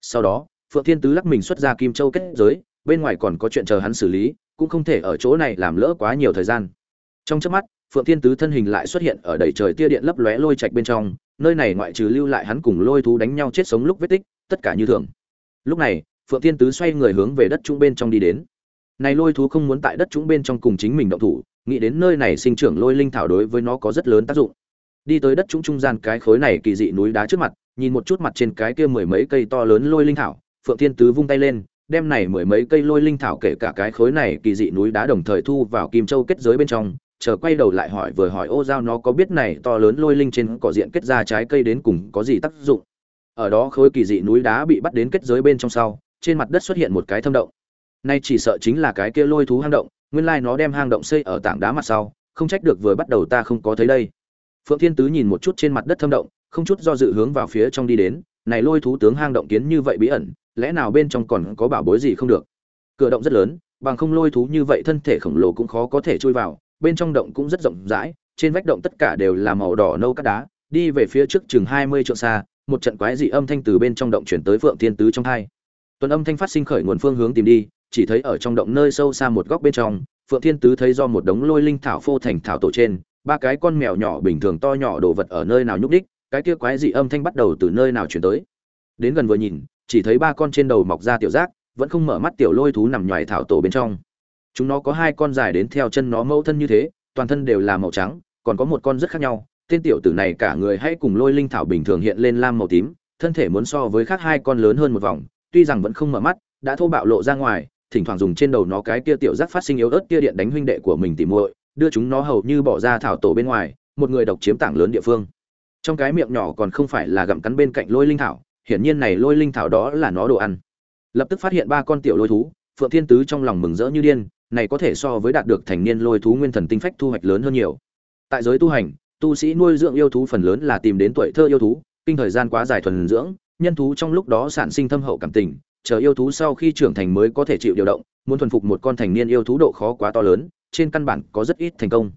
Sau đó, phượng thiên tứ lắc mình xuất ra kim châu kết giới, bên ngoài còn có chuyện chờ hắn xử lý, cũng không thể ở chỗ này làm lỡ quá nhiều thời gian. Trong chớp mắt, phượng thiên tứ thân hình lại xuất hiện ở đầy trời tia điện lấp lóe lôi chạch bên trong, nơi này ngoại trừ lưu lại hắn cùng lôi thú đánh nhau chết sống lúc vết tích, tất cả như thường. Lúc này, phượng thiên tứ xoay người hướng về đất trung bên trong đi đến. Này lôi thú không muốn tại đất trung bên trong cùng chính mình động thủ nghĩ đến nơi này sinh trưởng lôi linh thảo đối với nó có rất lớn tác dụng. Đi tới đất trung trung gian cái khối này kỳ dị núi đá trước mặt, nhìn một chút mặt trên cái kia mười mấy cây to lớn lôi linh thảo, phượng thiên tứ vung tay lên, đem này mười mấy cây lôi linh thảo kể cả cái khối này kỳ dị núi đá đồng thời thu vào kim châu kết giới bên trong, chờ quay đầu lại hỏi vừa hỏi, ô giao, nó có biết này to lớn lôi linh trên cỏ diện kết ra trái cây đến cùng có gì tác dụng? Ở đó khối kỳ dị núi đá bị bắt đến kết giới bên trong sau, trên mặt đất xuất hiện một cái thâm động. Nay chỉ sợ chính là cái kia lôi thú hang động nguyên lai nó đem hang động xây ở tảng đá mặt sau, không trách được vừa bắt đầu ta không có thấy đây. Phượng thiên tứ nhìn một chút trên mặt đất thâm động, không chút do dự hướng vào phía trong đi đến, này lôi thú tướng hang động kiến như vậy bí ẩn, lẽ nào bên trong còn có bảo bối gì không được? Cửa động rất lớn, bằng không lôi thú như vậy thân thể khổng lồ cũng khó có thể chui vào, bên trong động cũng rất rộng rãi, trên vách động tất cả đều là màu đỏ nâu cát đá, đi về phía trước chừng hai mươi trượng xa, một trận quái dị âm thanh từ bên trong động chuyển tới phượng thiên tứ trong hai. Tuần âm thanh phát sinh khởi nguồn phương hướng tìm đi chỉ thấy ở trong động nơi sâu xa một góc bên trong, phượng thiên tứ thấy do một đống lôi linh thảo phô thành thảo tổ trên, ba cái con mèo nhỏ bình thường to nhỏ đồ vật ở nơi nào nhúc đích cái kia quái dị âm thanh bắt đầu từ nơi nào truyền tới. Đến gần vừa nhìn, chỉ thấy ba con trên đầu mọc ra tiểu giác, vẫn không mở mắt tiểu lôi thú nằm nhòi thảo tổ bên trong. Chúng nó có hai con dài đến theo chân nó mẫu thân như thế, toàn thân đều là màu trắng, còn có một con rất khác nhau. Tên tiểu tử này cả người hay cùng lôi linh thảo bình thường hiện lên lam màu tím, thân thể muốn so với khác hai con lớn hơn một vòng, tuy rằng vẫn không mở mắt, đã thô bạo lộ ra ngoài thỉnh thoảng dùng trên đầu nó cái kia tiểu giác phát sinh yếu ớt kia điện đánh huynh đệ của mình tỉ muội, đưa chúng nó hầu như bỏ ra thảo tổ bên ngoài, một người độc chiếm tảng lớn địa phương. Trong cái miệng nhỏ còn không phải là gặm cắn bên cạnh lôi linh thảo, hiển nhiên này lôi linh thảo đó là nó đồ ăn. Lập tức phát hiện ba con tiểu lôi thú, phượng thiên tứ trong lòng mừng rỡ như điên, này có thể so với đạt được thành niên lôi thú nguyên thần tinh phách thu hoạch lớn hơn nhiều. Tại giới tu hành, tu sĩ nuôi dưỡng yêu thú phần lớn là tìm đến tuổi thơ yêu thú, kinh thời gian quá dài thuần dưỡng, nhân thú trong lúc đó sản sinh thâm hậu cảm tình chờ yêu thú sau khi trưởng thành mới có thể chịu điều động, muốn thuần phục một con thành niên yêu thú độ khó quá to lớn, trên căn bản có rất ít thành công.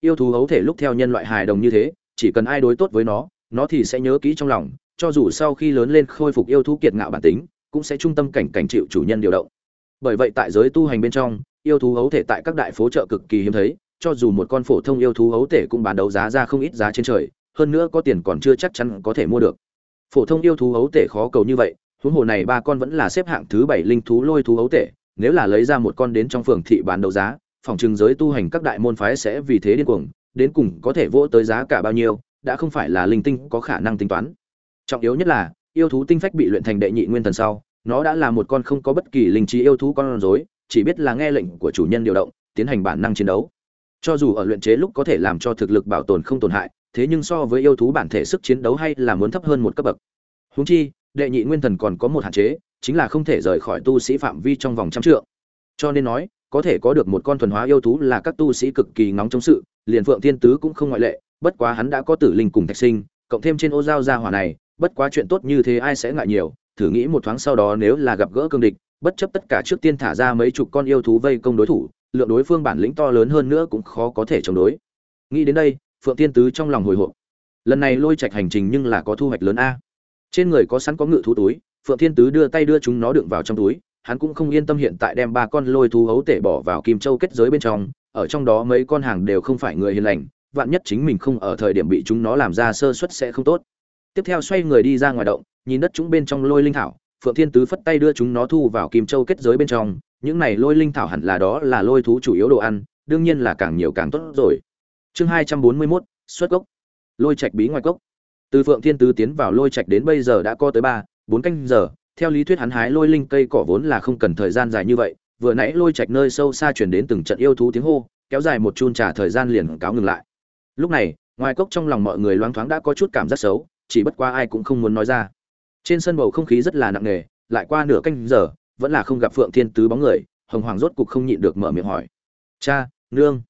Yêu thú hấu thể lúc theo nhân loại hài đồng như thế, chỉ cần ai đối tốt với nó nó thì sẽ nhớ kỹ trong lòng, cho dù sau khi lớn lên khôi phục yêu thú kiệt ngạo bản tính, cũng sẽ trung tâm cảnh cảnh chịu chủ nhân điều động. Bởi vậy tại giới tu hành bên trong, yêu thú hấu thể tại các đại phố chợ cực kỳ hiếm thấy, cho dù một con phổ thông yêu thú hấu thể cũng bán đấu giá ra không ít giá trên trời, hơn nữa có tiền còn chưa chắc chắn có thể mua được. Phổ thông yêu thú hấu thể khó cầu như vậy huống hồ này ba con vẫn là xếp hạng thứ bảy linh thú lôi thú ấu tể, nếu là lấy ra một con đến trong phường thị bán đấu giá, phòng trừng giới tu hành các đại môn phái sẽ vì thế điên cuồng, đến cùng có thể vỗ tới giá cả bao nhiêu, đã không phải là linh tinh có khả năng tính toán. Trọng yếu nhất là, yêu thú tinh phách bị luyện thành đệ nhị nguyên thần sau, nó đã là một con không có bất kỳ linh trí yêu thú con rối, chỉ biết là nghe lệnh của chủ nhân điều động, tiến hành bản năng chiến đấu. Cho dù ở luyện chế lúc có thể làm cho thực lực bảo tồn không tổn hại, thế nhưng so với yêu thú bản thể sức chiến đấu hay là muốn thấp hơn một cấp bậc. Húng chi đệ nhị nguyên thần còn có một hạn chế, chính là không thể rời khỏi tu sĩ phạm vi trong vòng trăm trượng. Cho nên nói, có thể có được một con thuần hóa yêu thú là các tu sĩ cực kỳ ngóng trong sự, liền phượng thiên tứ cũng không ngoại lệ, bất quá hắn đã có tử linh cùng thạch sinh, cộng thêm trên ô giao gia hỏa này, bất quá chuyện tốt như thế ai sẽ ngại nhiều, thử nghĩ một thoáng sau đó nếu là gặp gỡ cương địch, bất chấp tất cả trước tiên thả ra mấy chục con yêu thú vây công đối thủ, lượng đối phương bản lĩnh to lớn hơn nữa cũng khó có thể chống đối. Nghĩ đến đây, phượng tiên tứ trong lòng hồi hộp. Lần này lôi trạch hành trình nhưng là có thu hoạch lớn a trên người có sẵn có ngự thú túi phượng thiên tứ đưa tay đưa chúng nó đựng vào trong túi hắn cũng không yên tâm hiện tại đem ba con lôi thú hấu tể bỏ vào kim châu kết giới bên trong ở trong đó mấy con hàng đều không phải người hiền lành vạn nhất chính mình không ở thời điểm bị chúng nó làm ra sơ suất sẽ không tốt. Tiếp theo xoay người đi ra ngoài động nhìn đất chúng bên trong lôi linh thảo phượng thiên tứ phất tay đưa chúng nó thu vào kim châu kết giới bên trong những này lôi linh thảo hẳn là đó là lôi thú chủ yếu đồ ăn đương nhiên là càng nhiều càng tốt rồi. Chương hai trăm bốn mươi 241, xuất gốc. Lôi trạch bí ngoài cốc từ phượng thiên tứ tiến vào lôi trạch đến bây giờ đã có tới ba, bốn canh giờ. Theo lý thuyết hắn hái lôi linh cây cỏ vốn là không cần thời gian dài như vậy. Vừa nãy lôi trạch nơi sâu xa chuyển đến từng trận yêu thú tiếng hô, kéo dài một chun trả thời gian liền cáo ngừng lại. Lúc này, ngoài cốc trong lòng mọi người loáng thoáng đã có chút cảm giác xấu, chỉ bất qua ai cũng không muốn nói ra. Trên sân bầu không khí rất là nặng nề, lại qua nửa canh giờ, vẫn là không gặp phượng thiên tứ bóng người, hồng hoàng rốt cục không nhịn được mở miệng hỏi. Cha, nương.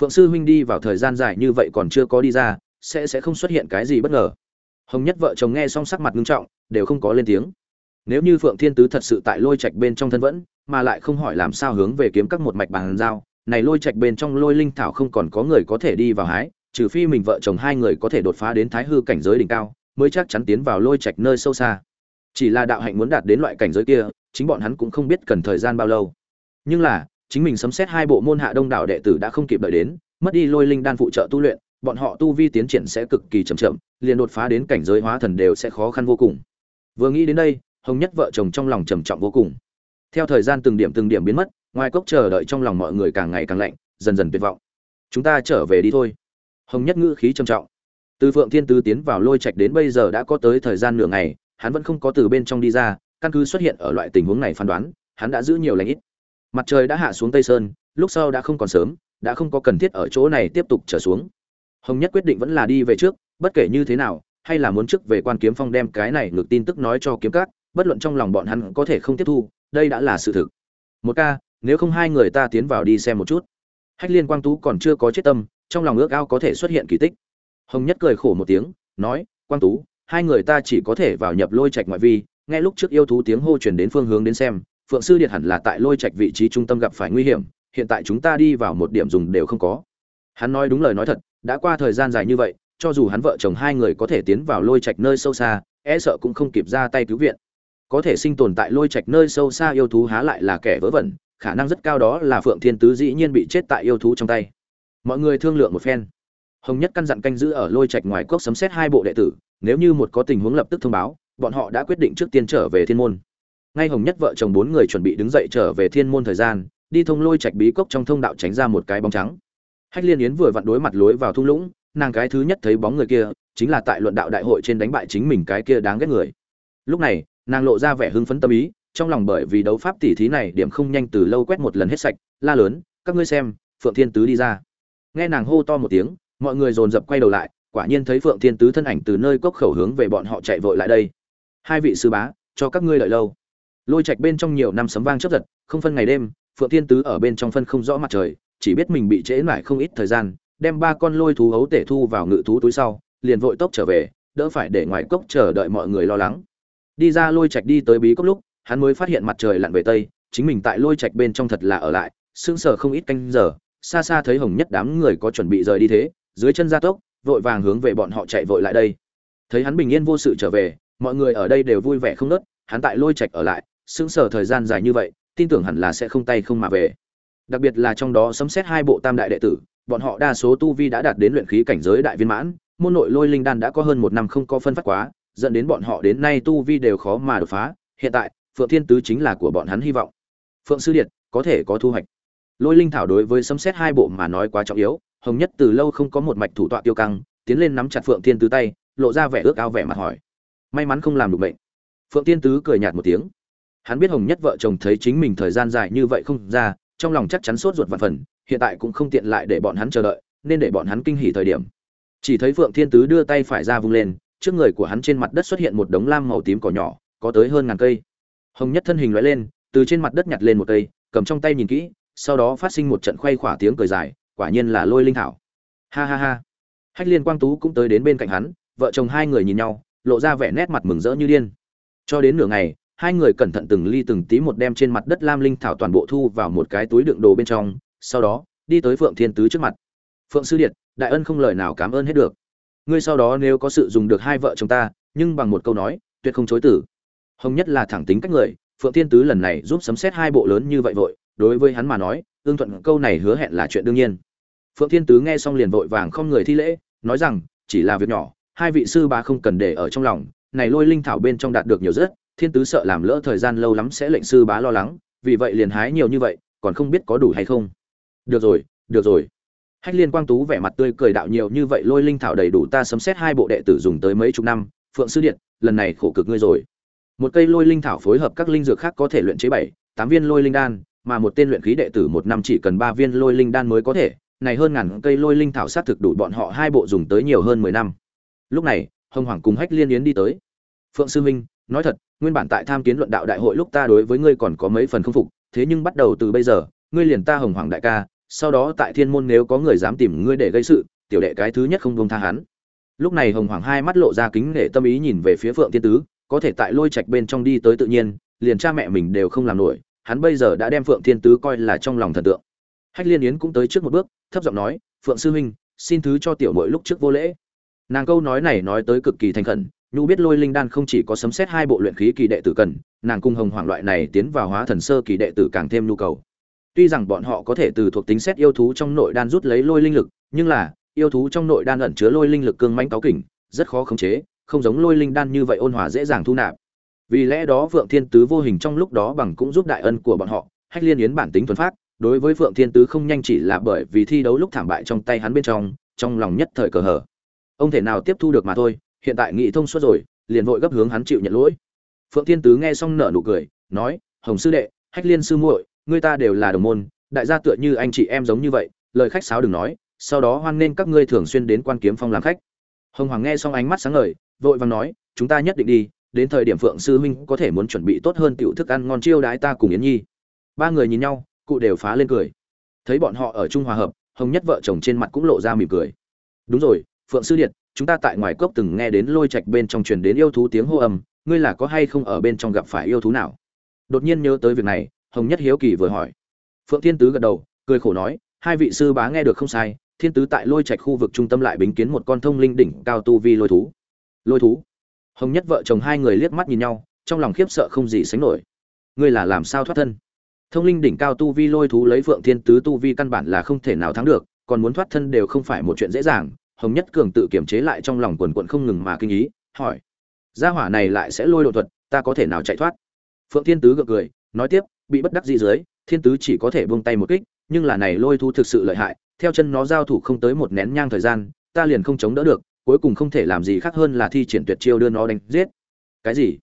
Phượng sư huynh đi vào thời gian dài như vậy còn chưa có đi ra, sẽ sẽ không xuất hiện cái gì bất ngờ hồng nhất vợ chồng nghe xong sắc mặt nghiêm trọng, đều không có lên tiếng. Nếu như phượng thiên tứ thật sự tại lôi trạch bên trong thân vẫn, mà lại không hỏi làm sao hướng về kiếm các một mạch bàn giao, này lôi trạch bên trong lôi linh thảo không còn có người có thể đi vào hái, trừ phi mình vợ chồng hai người có thể đột phá đến thái hư cảnh giới đỉnh cao, mới chắc chắn tiến vào lôi trạch nơi sâu xa. Chỉ là đạo hạnh muốn đạt đến loại cảnh giới kia, chính bọn hắn cũng không biết cần thời gian bao lâu. Nhưng là, chính mình sấm xét hai bộ môn hạ đông đảo đệ tử đã không kịp đợi đến, mất đi lôi linh đan phụ trợ tu luyện bọn họ tu vi tiến triển sẽ cực kỳ chậm chậm, liền đột phá đến cảnh giới hóa thần đều sẽ khó khăn vô cùng. Vừa nghĩ đến đây, hồng nhất vợ chồng trong lòng trầm trọng vô cùng. Theo thời gian từng điểm từng điểm biến mất, ngoài cốc chờ đợi trong lòng mọi người càng ngày càng lạnh, dần dần tuyệt vọng. Chúng ta trở về đi thôi. Hồng nhất ngữ khí trầm trọng. Từ phượng thiên tứ tiến vào lôi trạch đến bây giờ đã có tới thời gian nửa ngày, hắn vẫn không có từ bên trong đi ra, căn cứ xuất hiện ở loại tình huống này phán đoán, hắn đã giữ nhiều lành ít. Mặt trời đã hạ xuống tây sơn, lúc sau đã không còn sớm, đã không có cần thiết ở chỗ này tiếp tục trở xuống hồng nhất quyết định vẫn là đi về trước, bất kể như thế nào, hay là muốn trước về quan kiếm phong đem cái này ngược tin tức nói cho kiếm các, bất luận trong lòng bọn hắn có thể không tiếp thu, đây đã là sự thực. Một ca, nếu không hai người ta tiến vào đi xem một chút. Hách liên quang tú còn chưa có chết tâm, trong lòng ước ao có thể xuất hiện kỳ tích. Hồng nhất cười khổ một tiếng, nói, quang tú, hai người ta chỉ có thể vào nhập lôi trạch ngoại vi, nghe lúc trước yêu thú tiếng hô chuyển đến phương hướng đến xem, phượng sư điện hẳn là tại lôi trạch vị trí trung tâm gặp phải nguy hiểm, hiện tại chúng ta đi vào một điểm dùng đều không có. Hắn nói đúng lời nói thật đã qua thời gian dài như vậy, cho dù hắn vợ chồng hai người có thể tiến vào lôi trạch nơi sâu xa e sợ cũng không kịp ra tay cứu viện. Có thể sinh tồn tại lôi trạch nơi sâu xa yêu thú há lại là kẻ vớ vẩn, khả năng rất cao đó là phượng thiên tứ dĩ nhiên bị chết tại yêu thú trong tay. Mọi người thương lượng một phen. Hồng nhất căn dặn canh giữ ở lôi trạch ngoài cốc sấm xét hai bộ đệ tử, nếu như một có tình huống lập tức thông báo, bọn họ đã quyết định trước tiên trở về thiên môn. Ngay hồng nhất vợ chồng bốn người chuẩn bị đứng dậy trở về thiên môn thời gian, đi thông lôi trạch bí cốc trong thông đạo tránh ra một cái bóng trắng hách liên yến vừa vặn đối mặt lối vào thung lũng, nàng cái thứ nhất thấy bóng người kia, chính là tại luận đạo đại hội trên đánh bại chính mình cái kia đáng ghét người. Lúc này, nàng lộ ra vẻ hưng phấn tâm ý, trong lòng bởi vì đấu pháp tỉ thí này điểm không nhanh từ lâu quét một lần hết sạch, la lớn, các ngươi xem, phượng thiên tứ đi ra. Nghe nàng hô to một tiếng, mọi người dồn dập quay đầu lại, quả nhiên thấy phượng thiên tứ thân ảnh từ nơi cốc khẩu hướng về bọn họ chạy vội lại đây. Hai vị sư bá, cho các ngươi đợi lâu. Lôi trạch bên trong nhiều năm sấm vang chớp giật, không phân ngày đêm, phượng thiên tứ ở bên trong phân không rõ mặt trời chỉ biết mình bị trễ mãi không ít thời gian, đem ba con lôi thú hấu tể thu vào ngự thú túi sau, liền vội tốc trở về, đỡ phải để ngoài cốc chờ đợi mọi người lo lắng. Đi ra lôi trạch đi tới bí cốc lúc, hắn mới phát hiện mặt trời lặn về tây, chính mình tại lôi trạch bên trong thật là ở lại, sững sờ không ít canh giờ, xa xa thấy hồng nhất đám người có chuẩn bị rời đi thế, dưới chân gia tốc, vội vàng hướng về bọn họ chạy vội lại đây. Thấy hắn bình yên vô sự trở về, mọi người ở đây đều vui vẻ không nớt hắn tại lôi trạch ở lại, sững sờ thời gian dài như vậy, tin tưởng hẳn là sẽ không tay không mà về đặc biệt là trong đó sấm xét hai bộ tam đại đệ tử, bọn họ đa số tu vi đã đạt đến luyện khí cảnh giới đại viên mãn, môn nội lôi linh đan đã có hơn một năm không có phân phát quá, dẫn đến bọn họ đến nay tu vi đều khó mà đột phá, hiện tại, phượng thiên tứ chính là của bọn hắn hy vọng. Phượng sư điện có thể có thu hoạch. Lôi linh thảo đối với sấm xét hai bộ mà nói quá trọng yếu, hồng nhất từ lâu không có một mạch thủ tọa tiêu căng, tiến lên nắm chặt phượng thiên tứ tay, lộ ra vẻ ước ao vẻ mặt hỏi. May mắn không làm được bệnh phượng thiên tứ cười nhạt một tiếng. Hắn biết hồng nhất vợ chồng thấy chính mình thời gian dài như vậy không ra trong lòng chắc chắn sốt ruột vạn phần, hiện tại cũng không tiện lại để bọn hắn chờ đợi, nên để bọn hắn kinh hỉ thời điểm. Chỉ thấy phượng thiên tứ đưa tay phải ra vung lên, trước người của hắn trên mặt đất xuất hiện một đống lam màu tím cỏ nhỏ, có tới hơn ngàn cây. Hồng nhất thân hình lóe lên, từ trên mặt đất nhặt lên một cây, cầm trong tay nhìn kỹ, sau đó phát sinh một trận khoay khỏa tiếng cười dài, quả nhiên là lôi linh thảo. Ha ha ha. Hách liên quang tú cũng tới đến bên cạnh hắn, vợ chồng hai người nhìn nhau, lộ ra vẻ nét mặt mừng rỡ như điên. Cho đến nửa ngày hai người cẩn thận từng ly từng tí một đem trên mặt đất lam linh thảo toàn bộ thu vào một cái túi đựng đồ bên trong, sau đó, đi tới phượng thiên tứ trước mặt. Phượng sư điện đại ân không lời nào cảm ơn hết được. Ngươi sau đó nếu có sự dùng được hai vợ chồng ta, nhưng bằng một câu nói, tuyệt không chối tử hồng nhất là thẳng tính cách người, phượng thiên tứ lần này giúp sấm xét hai bộ lớn như vậy vội, đối với hắn mà nói ương thuận câu này hứa hẹn là chuyện đương nhiên. Phượng thiên tứ nghe xong liền vội vàng không người thi lễ, nói rằng, chỉ là việc nhỏ, hai vị sư bà không cần để ở trong lòng, này lôi linh thảo bên trong đạt được nhiều rất thiên tứ sợ làm lỡ thời gian lâu lắm sẽ lệnh sư bá lo lắng, vì vậy liền hái nhiều như vậy, còn không biết có đủ hay không. Được rồi được rồi. Hách liên quang tú vẻ mặt tươi cười đạo nhiều như vậy lôi linh thảo đầy đủ ta sấm xét hai bộ đệ tử dùng tới mấy chục năm, phượng sư điện, lần này khổ cực ngươi rồi. Một cây lôi linh thảo phối hợp các linh dược khác có thể luyện chế bảy, tám viên lôi linh đan, mà một tên luyện khí đệ tử một năm chỉ cần ba viên lôi linh đan mới có thể, này hơn ngàn cây lôi linh thảo sát thực đủ bọn họ hai bộ dùng tới nhiều hơn mười năm. Lúc này, hồng hoàng cùng hách liên yến đi tới. Phượng sư minh nói thật, nguyên bản tại tham kiến luận đạo đại hội lúc ta đối với ngươi còn có mấy phần không phục, thế nhưng bắt đầu từ bây giờ, ngươi liền ta hồng hoàng đại ca, sau đó tại thiên môn nếu có người dám tìm ngươi để gây sự, tiểu đệ cái thứ nhất không buông tha hắn. Lúc này hồng hoàng hai mắt lộ ra kính nể tâm ý nhìn về phía phượng tiên tứ, có thể tại lôi trạch bên trong đi tới tự nhiên, liền cha mẹ mình đều không làm nổi, hắn bây giờ đã đem phượng thiên tứ coi là trong lòng thần tượng. Hách liên yến cũng tới trước một bước, thấp giọng nói, phượng sư huynh, xin thứ cho tiểu mội lúc trước vô lễ. Nàng câu nói này nói tới cực kỳ thành khẩn nhu biết lôi linh đan không chỉ có sấm xét hai bộ luyện khí kỳ đệ tử cần, nàng cung hồng hoàng loại này tiến vào hóa thần sơ kỳ đệ tử càng thêm nhu cầu. Tuy rằng bọn họ có thể từ thuộc tính xét yêu thú trong nội đan rút lấy lôi linh lực, nhưng là, yêu thú trong nội đan ẩn chứa lôi linh lực cương mãnh cáo kỉnh, rất khó khống chế, không giống lôi linh đan như vậy ôn hòa dễ dàng thu nạp. Vì lẽ đó phượng thiên tứ vô hình trong lúc đó bằng cũng giúp đại ân của bọn họ, hách liên yến bản tính thuần phát đối với phượng thiên tứ không nhanh chỉ là bởi vì thi đấu lúc thảm bại trong tay hắn bên trong trong lòng nhất thời cờ hở ông thể nào tiếp thu được mà thôi hiện tại nghị thông suốt rồi, liền vội gấp hướng hắn chịu nhận lỗi. Phượng thiên tứ nghe xong nở nụ cười, nói, hồng sư đệ, hách liên sư muội, ngươi ta đều là đồng môn, đại gia tựa như anh chị em giống như vậy, lời khách sáo đừng nói, sau đó hoan nên các ngươi thường xuyên đến quan kiếm phong làm khách. Hồng hoàng nghe xong ánh mắt sáng ngời, vội vàng nói, chúng ta nhất định đi, đến thời điểm phượng sư huynh có thể muốn chuẩn bị tốt hơn tiểu thức ăn ngon chiêu đái ta cùng yến nhi. Ba người nhìn nhau, cụ đều phá lên cười. Thấy bọn họ ở chung hòa hợp, hồng nhất vợ chồng trên mặt cũng lộ ra mỉm cười. Đúng rồi, phượng sư điện chúng ta tại ngoài cốc từng nghe đến lôi trạch bên trong truyền đến yêu thú tiếng hô âm, ngươi là có hay không ở bên trong gặp phải yêu thú nào? Đột nhiên nhớ tới việc này, hồng nhất hiếu kỳ vừa hỏi. Phượng thiên tứ gật đầu, cười khổ nói, hai vị sư bá nghe được không sai, thiên tứ tại lôi trạch khu vực trung tâm lại bính kiến một con thông linh đỉnh cao tu vi lôi thú. Lôi thú? Hồng nhất vợ chồng hai người liếc mắt nhìn nhau, trong lòng khiếp sợ không gì sánh nổi. Ngươi là làm sao thoát thân? Thông linh đỉnh cao tu vi lôi thú lấy phượng thiên tứ tu vi căn bản là không thể nào thắng được, còn muốn thoát thân đều không phải một chuyện dễ dàng hồng nhất cường tự kiểm chế lại trong lòng quần quận không ngừng mà kinh ý, hỏi, gia hỏa này lại sẽ lôi độ thuật, ta có thể nào chạy thoát? Phượng thiên tứ gượng cười, nói tiếp, bị bất đắc dĩ dưới, thiên tứ chỉ có thể buông tay một kích, nhưng là này lôi thú thực sự lợi hại, theo chân nó giao thủ không tới một nén nhang thời gian, ta liền không chống đỡ được, cuối cùng không thể làm gì khác hơn là thi triển tuyệt chiêu đưa nó đánh giết. Cái gì?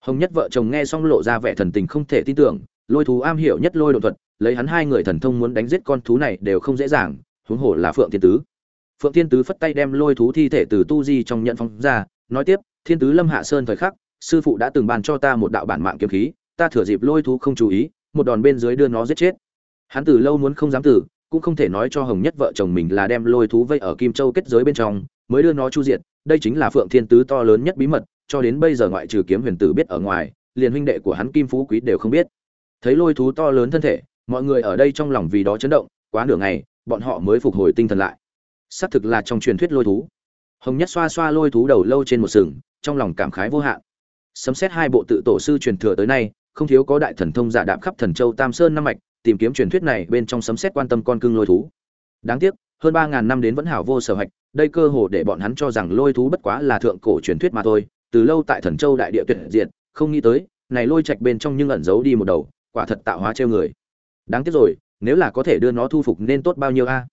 Hồng nhất vợ chồng nghe xong lộ ra vẻ thần tình không thể tin tưởng, lôi thú am hiểu nhất lôi độ thuật, lấy hắn hai người thần thông muốn đánh giết con thú này đều không dễ dàng, huống hồ là phượng thiên tứ phượng thiên tứ phất tay đem lôi thú thi thể từ tu di trong nhận phong ra, nói tiếp, thiên tứ lâm hạ sơn thời khắc, sư phụ đã từng bàn cho ta một đạo bản mạng kiếm khí, ta thừa dịp lôi thú không chú ý, một đòn bên dưới đưa nó giết chết. Hắn từ lâu muốn không dám tử, cũng không thể nói cho hồng nhất vợ chồng mình là đem lôi thú vây ở kim châu kết giới bên trong, mới đưa nó chu diệt, đây chính là phượng thiên tứ to lớn nhất bí mật, cho đến bây giờ ngoại trừ kiếm huyền tử biết ở ngoài, liền huynh đệ của hắn kim phú quý đều không biết. Thấy lôi thú to lớn thân thể, mọi người ở đây trong lòng vì đó chấn động, quá nửa ngày, bọn họ mới phục hồi tinh thần lại xác thực là trong truyền thuyết lôi thú. Hồng nhất xoa xoa lôi thú đầu lâu trên một sừng, trong lòng cảm khái vô hạn. Sấm xét hai bộ tự tổ sư truyền thừa tới nay, không thiếu có đại thần thông giả đạm khắp thần châu tam sơn năm mạch, tìm kiếm truyền thuyết này bên trong sấm xét quan tâm con cưng lôi thú. Đáng tiếc, hơn ba ngàn năm đến vẫn hảo vô sở hạch, đây cơ hồ để bọn hắn cho rằng lôi thú bất quá là thượng cổ truyền thuyết mà thôi, từ lâu tại thần châu đại địa tuyệt diệt, không nghĩ tới, này lôi trạch bên trong nhưng ẩn giấu đi một đầu, quả thật tạo hóa treo người. Đáng tiếc rồi, nếu là có thể đưa nó thu phục nên tốt bao nhiêu a?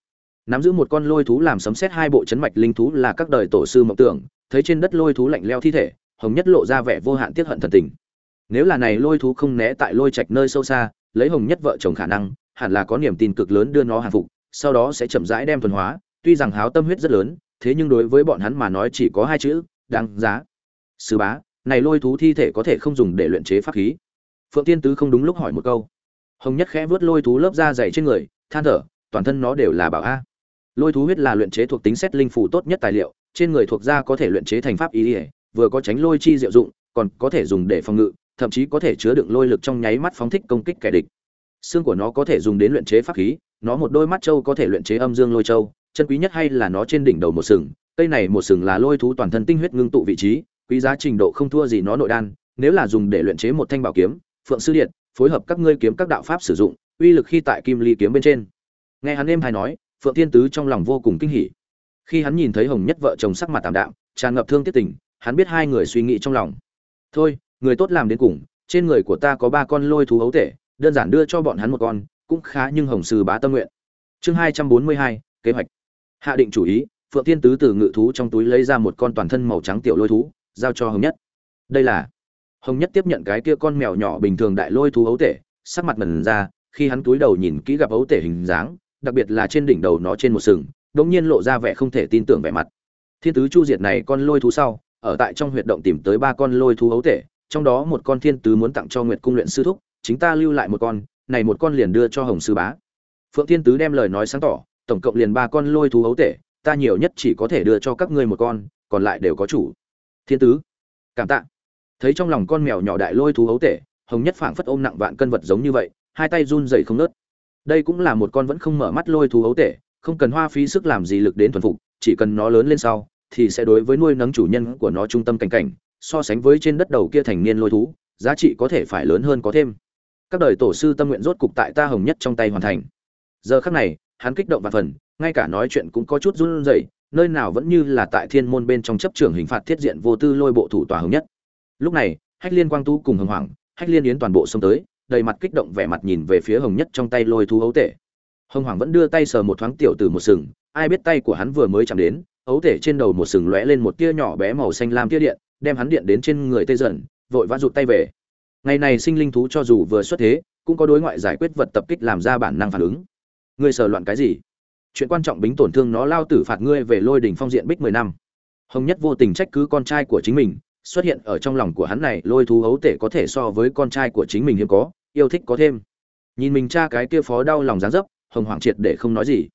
Nắm giữ một con lôi thú làm sấm xét hai bộ chấn mạch linh thú là các đời tổ sư mộng tưởng, thấy trên đất lôi thú lạnh leo thi thể, hồng nhất lộ ra vẻ vô hạn tiết hận thần tình. Nếu là này lôi thú không né tại lôi trạch nơi sâu xa, lấy hồng nhất vợ chồng khả năng, hẳn là có niềm tin cực lớn đưa nó hàng phục, sau đó sẽ chậm rãi đem thuần hóa, tuy rằng háo tâm huyết rất lớn, thế nhưng đối với bọn hắn mà nói chỉ có hai chữ, đáng giá. Sư bá, này lôi thú thi thể có thể không dùng để luyện chế pháp khí. Phượng tiên tứ không đúng lúc hỏi một câu. Hồng nhất khẽ vớt lôi thú lớp da dày trên người, than thở, toàn thân nó đều là bảo a lôi thú huyết là luyện chế thuộc tính xét linh phủ tốt nhất tài liệu, trên người thuộc da có thể luyện chế thành pháp ý ỉa vừa có tránh lôi chi diệu dụng, còn có thể dùng để phòng ngự, thậm chí có thể chứa đựng lôi lực trong nháy mắt phóng thích công kích kẻ địch. Xương của nó có thể dùng đến luyện chế pháp khí, nó một đôi mắt trâu có thể luyện chế âm dương lôi châu chân quý nhất hay là nó trên đỉnh đầu một sừng, cây này một sừng là lôi thú toàn thân tinh huyết ngưng tụ vị trí, quý giá trình độ không thua gì nó nội đan, nếu là dùng để luyện chế một thanh bảo kiếm, phượng sư điện, phối hợp các ngươi kiếm các đạo pháp sử dụng, uy lực khi tại kim ly kiếm bên trên. Nghe hắn êm hay nói phượng thiên tứ trong lòng vô cùng kinh hỉ. Khi hắn nhìn thấy hồng nhất vợ chồng sắc mặt tạm đạm, tràn ngập thương tiếc tình, hắn biết hai người suy nghĩ trong lòng. Thôi, người tốt làm đến cùng, trên người của ta có ba con lôi thú ấu tể, đơn giản đưa cho bọn hắn một con, cũng khá nhưng hồng sư bá tâm nguyện. Chương hai trăm bốn mươi hai, kế hoạch. Hạ định chủ ý, phượng thiên tứ từ ngự thú trong túi lấy ra một con toàn thân màu trắng tiểu lôi thú, giao cho hồng nhất. Đây là, hồng nhất tiếp nhận cái kia con mèo nhỏ bình thường đại lôi thú ấu tể, sắc mặt mần ra, khi hắn túi đầu nhìn kỹ gặp ấu tể hình dáng đặc biệt là trên đỉnh đầu nó trên một sừng đống nhiên lộ ra vẻ không thể tin tưởng vẻ mặt. Thiên tứ chu diệt này con lôi thú sau, ở tại trong huyệt động tìm tới ba con lôi thú ấu tể, trong đó một con thiên tứ muốn tặng cho nguyệt cung luyện sư thúc, chính ta lưu lại một con, này một con liền đưa cho hồng sư bá. Phượng thiên tứ đem lời nói sáng tỏ, tổng cộng liền ba con lôi thú ấu tể, ta nhiều nhất chỉ có thể đưa cho các ngươi một con, còn lại đều có chủ. Thiên tứ, cảm tạ. Thấy trong lòng con mèo nhỏ đại lôi thú ấu tể, hồng nhất phảng phất ôm nặng vạn cân vật giống như vậy, hai tay run rẩy không nớt đây cũng là một con vẫn không mở mắt lôi thú ấu tể, không cần hoa phí sức làm gì lực đến thuần phục, chỉ cần nó lớn lên sau, thì sẽ đối với nuôi nấng chủ nhân của nó trung tâm cảnh cảnh, so sánh với trên đất đầu kia thành niên lôi thú, giá trị có thể phải lớn hơn có thêm. Các đời tổ sư tâm nguyện rốt cục tại ta hồng nhất trong tay hoàn thành. Giờ khắc này, hắn kích động và phần, ngay cả nói chuyện cũng có chút run rẩy, nơi nào vẫn như là tại thiên môn bên trong chấp trưởng hình phạt thiết diện vô tư lôi bộ thủ tòa hồng nhất. Lúc này, hách liên quang tu cùng hồng hoàng, hách liên yến toàn bộ xông tới đầy mặt kích động vẻ mặt nhìn về phía hồng nhất trong tay lôi thú ấu tể. Hồng hoàng vẫn đưa tay sờ một thoáng tiểu từ một sừng, ai biết tay của hắn vừa mới chạm đến, ấu tể trên đầu một sừng lóe lên một tia nhỏ bé màu xanh lam tia điện, đem hắn điện đến trên người tê dần, vội vã rụt tay về. Ngày này sinh linh thú cho dù vừa xuất thế, cũng có đối ngoại giải quyết vật tập kích làm ra bản năng phản ứng. Ngươi sờ loạn cái gì? Chuyện quan trọng bính tổn thương nó lao tử phạt ngươi về lôi đỉnh phong diện bích mười năm. Hồng nhất vô tình trách cứ con trai của chính mình, xuất hiện ở trong lòng của hắn này, lôi thú hấu tể có thể so với con trai của chính mình hiếm có yêu thích có thêm. Nhìn mình cha cái kia phó đau lòng dáng dấp, hồng hoàng triệt để không nói gì.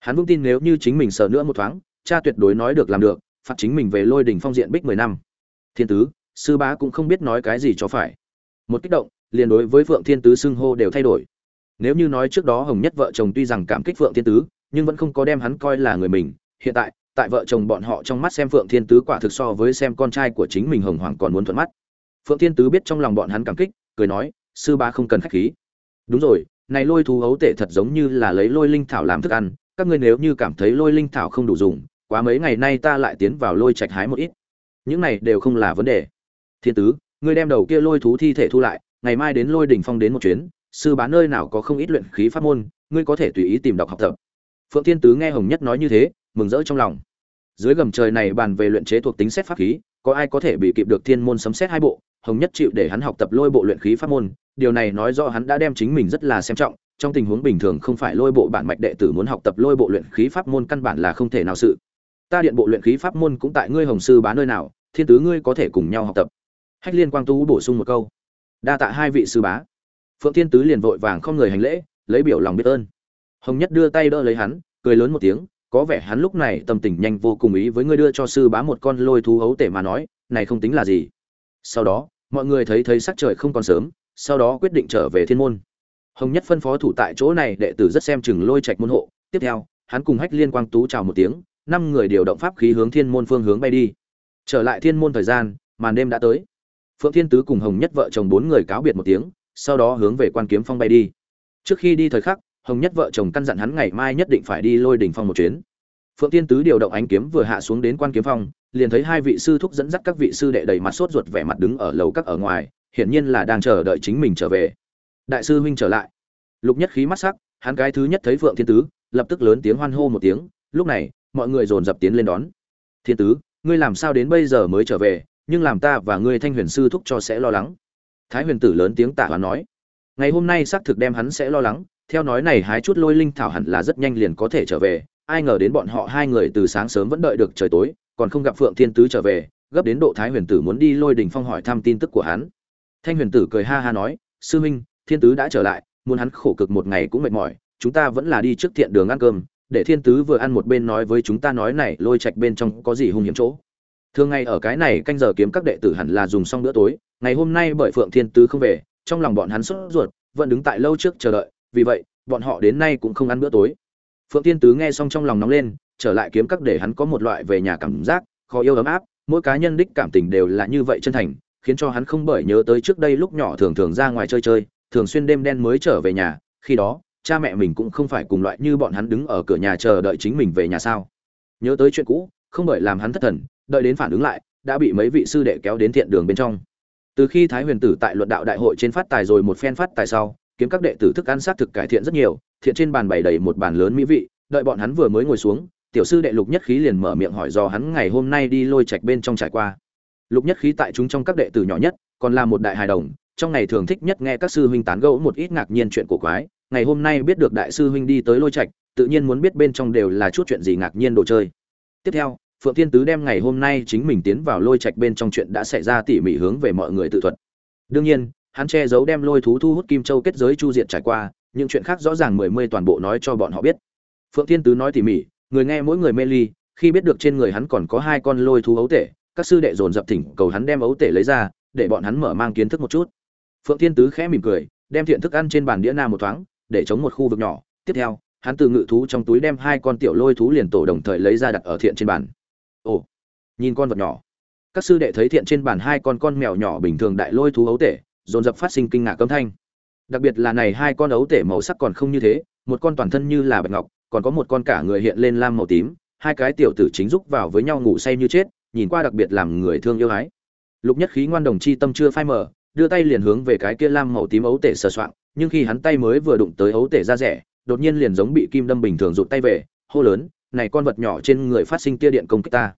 Hắn vững tin nếu như chính mình sợ nữa một thoáng, cha tuyệt đối nói được làm được, phạt chính mình về lôi đỉnh phong diện bích mười năm. Thiên tứ, sư bá cũng không biết nói cái gì cho phải. Một kích động, liền đối với phượng thiên tứ xưng hô đều thay đổi. Nếu như nói trước đó hồng nhất vợ chồng tuy rằng cảm kích phượng thiên tứ, nhưng vẫn không có đem hắn coi là người mình. Hiện tại tại vợ chồng bọn họ trong mắt xem phượng thiên tứ quả thực so với xem con trai của chính mình hồng hoàng còn muốn thuận mắt. Phượng thiên tứ biết trong lòng bọn hắn cảm kích, cười nói sư bá không cần khách khí. Đúng rồi, này lôi thú hấu tệ thật giống như là lấy lôi linh thảo làm thức ăn, các ngươi nếu như cảm thấy lôi linh thảo không đủ dùng, quá mấy ngày nay ta lại tiến vào lôi trạch hái một ít. Những này đều không là vấn đề. Thiên tứ, ngươi đem đầu kia lôi thú thi thể thu lại, ngày mai đến lôi đỉnh phong đến một chuyến, sư bá nơi nào có không ít luyện khí pháp môn, ngươi có thể tùy ý tìm đọc học tập. Phượng thiên tứ nghe hồng nhất nói như thế, mừng rỡ trong lòng. Dưới gầm trời này bàn về luyện chế thuộc tính xét pháp khí, có ai có thể bị kịp được thiên môn sấm xét hai bộ, hồng nhất chịu để hắn học tập lôi bộ luyện khí pháp môn điều này nói rõ hắn đã đem chính mình rất là xem trọng, trong tình huống bình thường không phải lôi bộ bản mạch đệ tử muốn học tập lôi bộ luyện khí pháp môn căn bản là không thể nào sự. Ta điện bộ luyện khí pháp môn cũng tại ngươi hồng sư bá nơi nào, thiên tứ ngươi có thể cùng nhau học tập. Hách liên quang tú bổ sung một câu. Đa tạ hai vị sư bá. Phượng thiên tứ liền vội vàng không người hành lễ, lấy biểu lòng biết ơn. Hồng nhất đưa tay đỡ lấy hắn, cười lớn một tiếng, có vẻ hắn lúc này tâm tình nhanh vô cùng ý với ngươi đưa cho sư bá một con lôi thú hấu tể mà nói, này không tính là gì. Sau đó, mọi người thấy thấy sắc trời không còn sớm sau đó quyết định trở về thiên môn. Hồng nhất phân phó thủ tại chỗ này, đệ tử rất xem chừng lôi trạch môn hộ. Tiếp theo, hắn cùng hách liên quang tú chào một tiếng, năm người điều động pháp khí hướng thiên môn phương hướng bay đi. Trở lại thiên môn thời gian, màn đêm đã tới. Phượng thiên tứ cùng hồng nhất vợ chồng bốn người cáo biệt một tiếng, sau đó hướng về quan kiếm phong bay đi. Trước khi đi thời khắc, hồng nhất vợ chồng căn dặn hắn ngày mai nhất định phải đi lôi đỉnh phong một chuyến. Phượng thiên tứ điều động ánh kiếm vừa hạ xuống đến quan kiếm phong, liền thấy hai vị sư thúc dẫn dắt các vị sư đệ đầy mặt sốt ruột vẻ mặt đứng ở lầu các ở ngoài hiển nhiên là đang chờ đợi chính mình trở về. Đại sư huynh trở lại. Lục nhất khí mắt sắc, hắn cái thứ nhất thấy phượng thiên tứ, lập tức lớn tiếng hoan hô một tiếng, lúc này, mọi người dồn dập tiến lên đón. Thiên tứ, ngươi làm sao đến bây giờ mới trở về, nhưng làm ta và ngươi thanh huyền sư thúc cho sẽ lo lắng. Thái huyền tử lớn tiếng tả hoán nói. Ngày hôm nay xác thực đem hắn sẽ lo lắng, theo nói này hái chút lôi linh thảo hẳn là rất nhanh liền có thể trở về, ai ngờ đến bọn họ hai người từ sáng sớm vẫn đợi được trời tối, còn không gặp phượng thiên tứ trở về, gấp đến độ thái huyền tử muốn đi lôi đình phong hỏi thăm tin tức của hắn thanh huyền tử cười ha ha nói, sư huynh, thiên tứ đã trở lại, muốn hắn khổ cực một ngày cũng mệt mỏi, chúng ta vẫn là đi trước thiện đường ăn cơm, để thiên tứ vừa ăn một bên nói với chúng ta nói này, lôi trạch bên trong có gì hung hiểm chỗ. Thường ngày ở cái này canh giờ kiếm các đệ tử hẳn là dùng xong bữa tối, ngày hôm nay bởi phượng thiên tứ không về, trong lòng bọn hắn sốt ruột, vẫn đứng tại lâu trước chờ đợi, vì vậy, bọn họ đến nay cũng không ăn bữa tối. Phượng thiên tứ nghe xong trong lòng nóng lên, trở lại kiếm các để hắn có một loại về nhà cảm giác, khó yêu ấm áp, mỗi cá nhân đích cảm tình đều là như vậy chân thành khiến cho hắn không bởi nhớ tới trước đây lúc nhỏ thường thường ra ngoài chơi chơi, thường xuyên đêm đen mới trở về nhà, khi đó, cha mẹ mình cũng không phải cùng loại như bọn hắn đứng ở cửa nhà chờ đợi chính mình về nhà sao. Nhớ tới chuyện cũ, không bởi làm hắn thất thần, đợi đến phản ứng lại, đã bị mấy vị sư đệ kéo đến thiện đường bên trong. Từ khi thái huyền tử tại luận đạo đại hội trên phát tài rồi một phen phát tài sau, kiếm các đệ tử thức ăn xác thực cải thiện rất nhiều, thiện trên bàn bày đầy một bàn lớn mỹ vị, đợi bọn hắn vừa mới ngồi xuống, tiểu sư đệ lục nhất khí liền mở miệng hỏi do hắn ngày hôm nay đi lôi trạch bên trong trải qua lục nhất khí tại chúng trong các đệ tử nhỏ nhất, còn là một đại hài đồng, trong ngày thường thích nhất nghe các sư huynh tán gẫu một ít ngạc nhiên chuyện cổ quái. Ngày hôm nay biết được đại sư huynh đi tới lôi trạch, tự nhiên muốn biết bên trong đều là chút chuyện gì ngạc nhiên đồ chơi. Tiếp theo, phượng thiên tứ đem ngày hôm nay chính mình tiến vào lôi trạch bên trong chuyện đã xảy ra tỉ mỉ hướng về mọi người tự thuật. Đương nhiên, hắn che giấu đem lôi thú thu hút kim châu kết giới chu diệt trải qua, những chuyện khác rõ ràng mười mươi toàn bộ nói cho bọn họ biết. Phượng thiên tứ nói tỉ mỉ, người nghe mỗi người mê ly, khi biết được trên người hắn còn có hai con lôi thú ấu tể các sư đệ dồn dập thỉnh cầu hắn đem ấu tể lấy ra, để bọn hắn mở mang kiến thức một chút. Phượng thiên tứ khẽ mỉm cười, đem thiện thức ăn trên bàn đĩa na một thoáng, để chống một khu vực nhỏ. Tiếp theo, hắn từ ngự thú trong túi đem hai con tiểu lôi thú liền tổ đồng thời lấy ra đặt ở thiện trên bàn. Ồ, nhìn con vật nhỏ. Các sư đệ thấy thiện trên bàn hai con con mèo nhỏ bình thường đại lôi thú ấu tể, dồn dập phát sinh kinh ngạc âm thanh. Đặc biệt là này hai con ấu tể màu sắc còn không như thế, một con toàn thân như là bạch ngọc, còn có một con cả người hiện lên lam màu tím, hai cái tiểu tử chính rúc vào với nhau ngủ say như chết nhìn qua đặc biệt làm người thương yêu hái. lục nhất khí ngoan đồng chi tâm chưa phai mờ, đưa tay liền hướng về cái kia lam màu tím ấu tể sờ soạng, nhưng khi hắn tay mới vừa đụng tới ấu tể ra rẻ, đột nhiên liền giống bị kim đâm bình thường rụt tay về, hô lớn, này con vật nhỏ trên người phát sinh tia điện công kích ta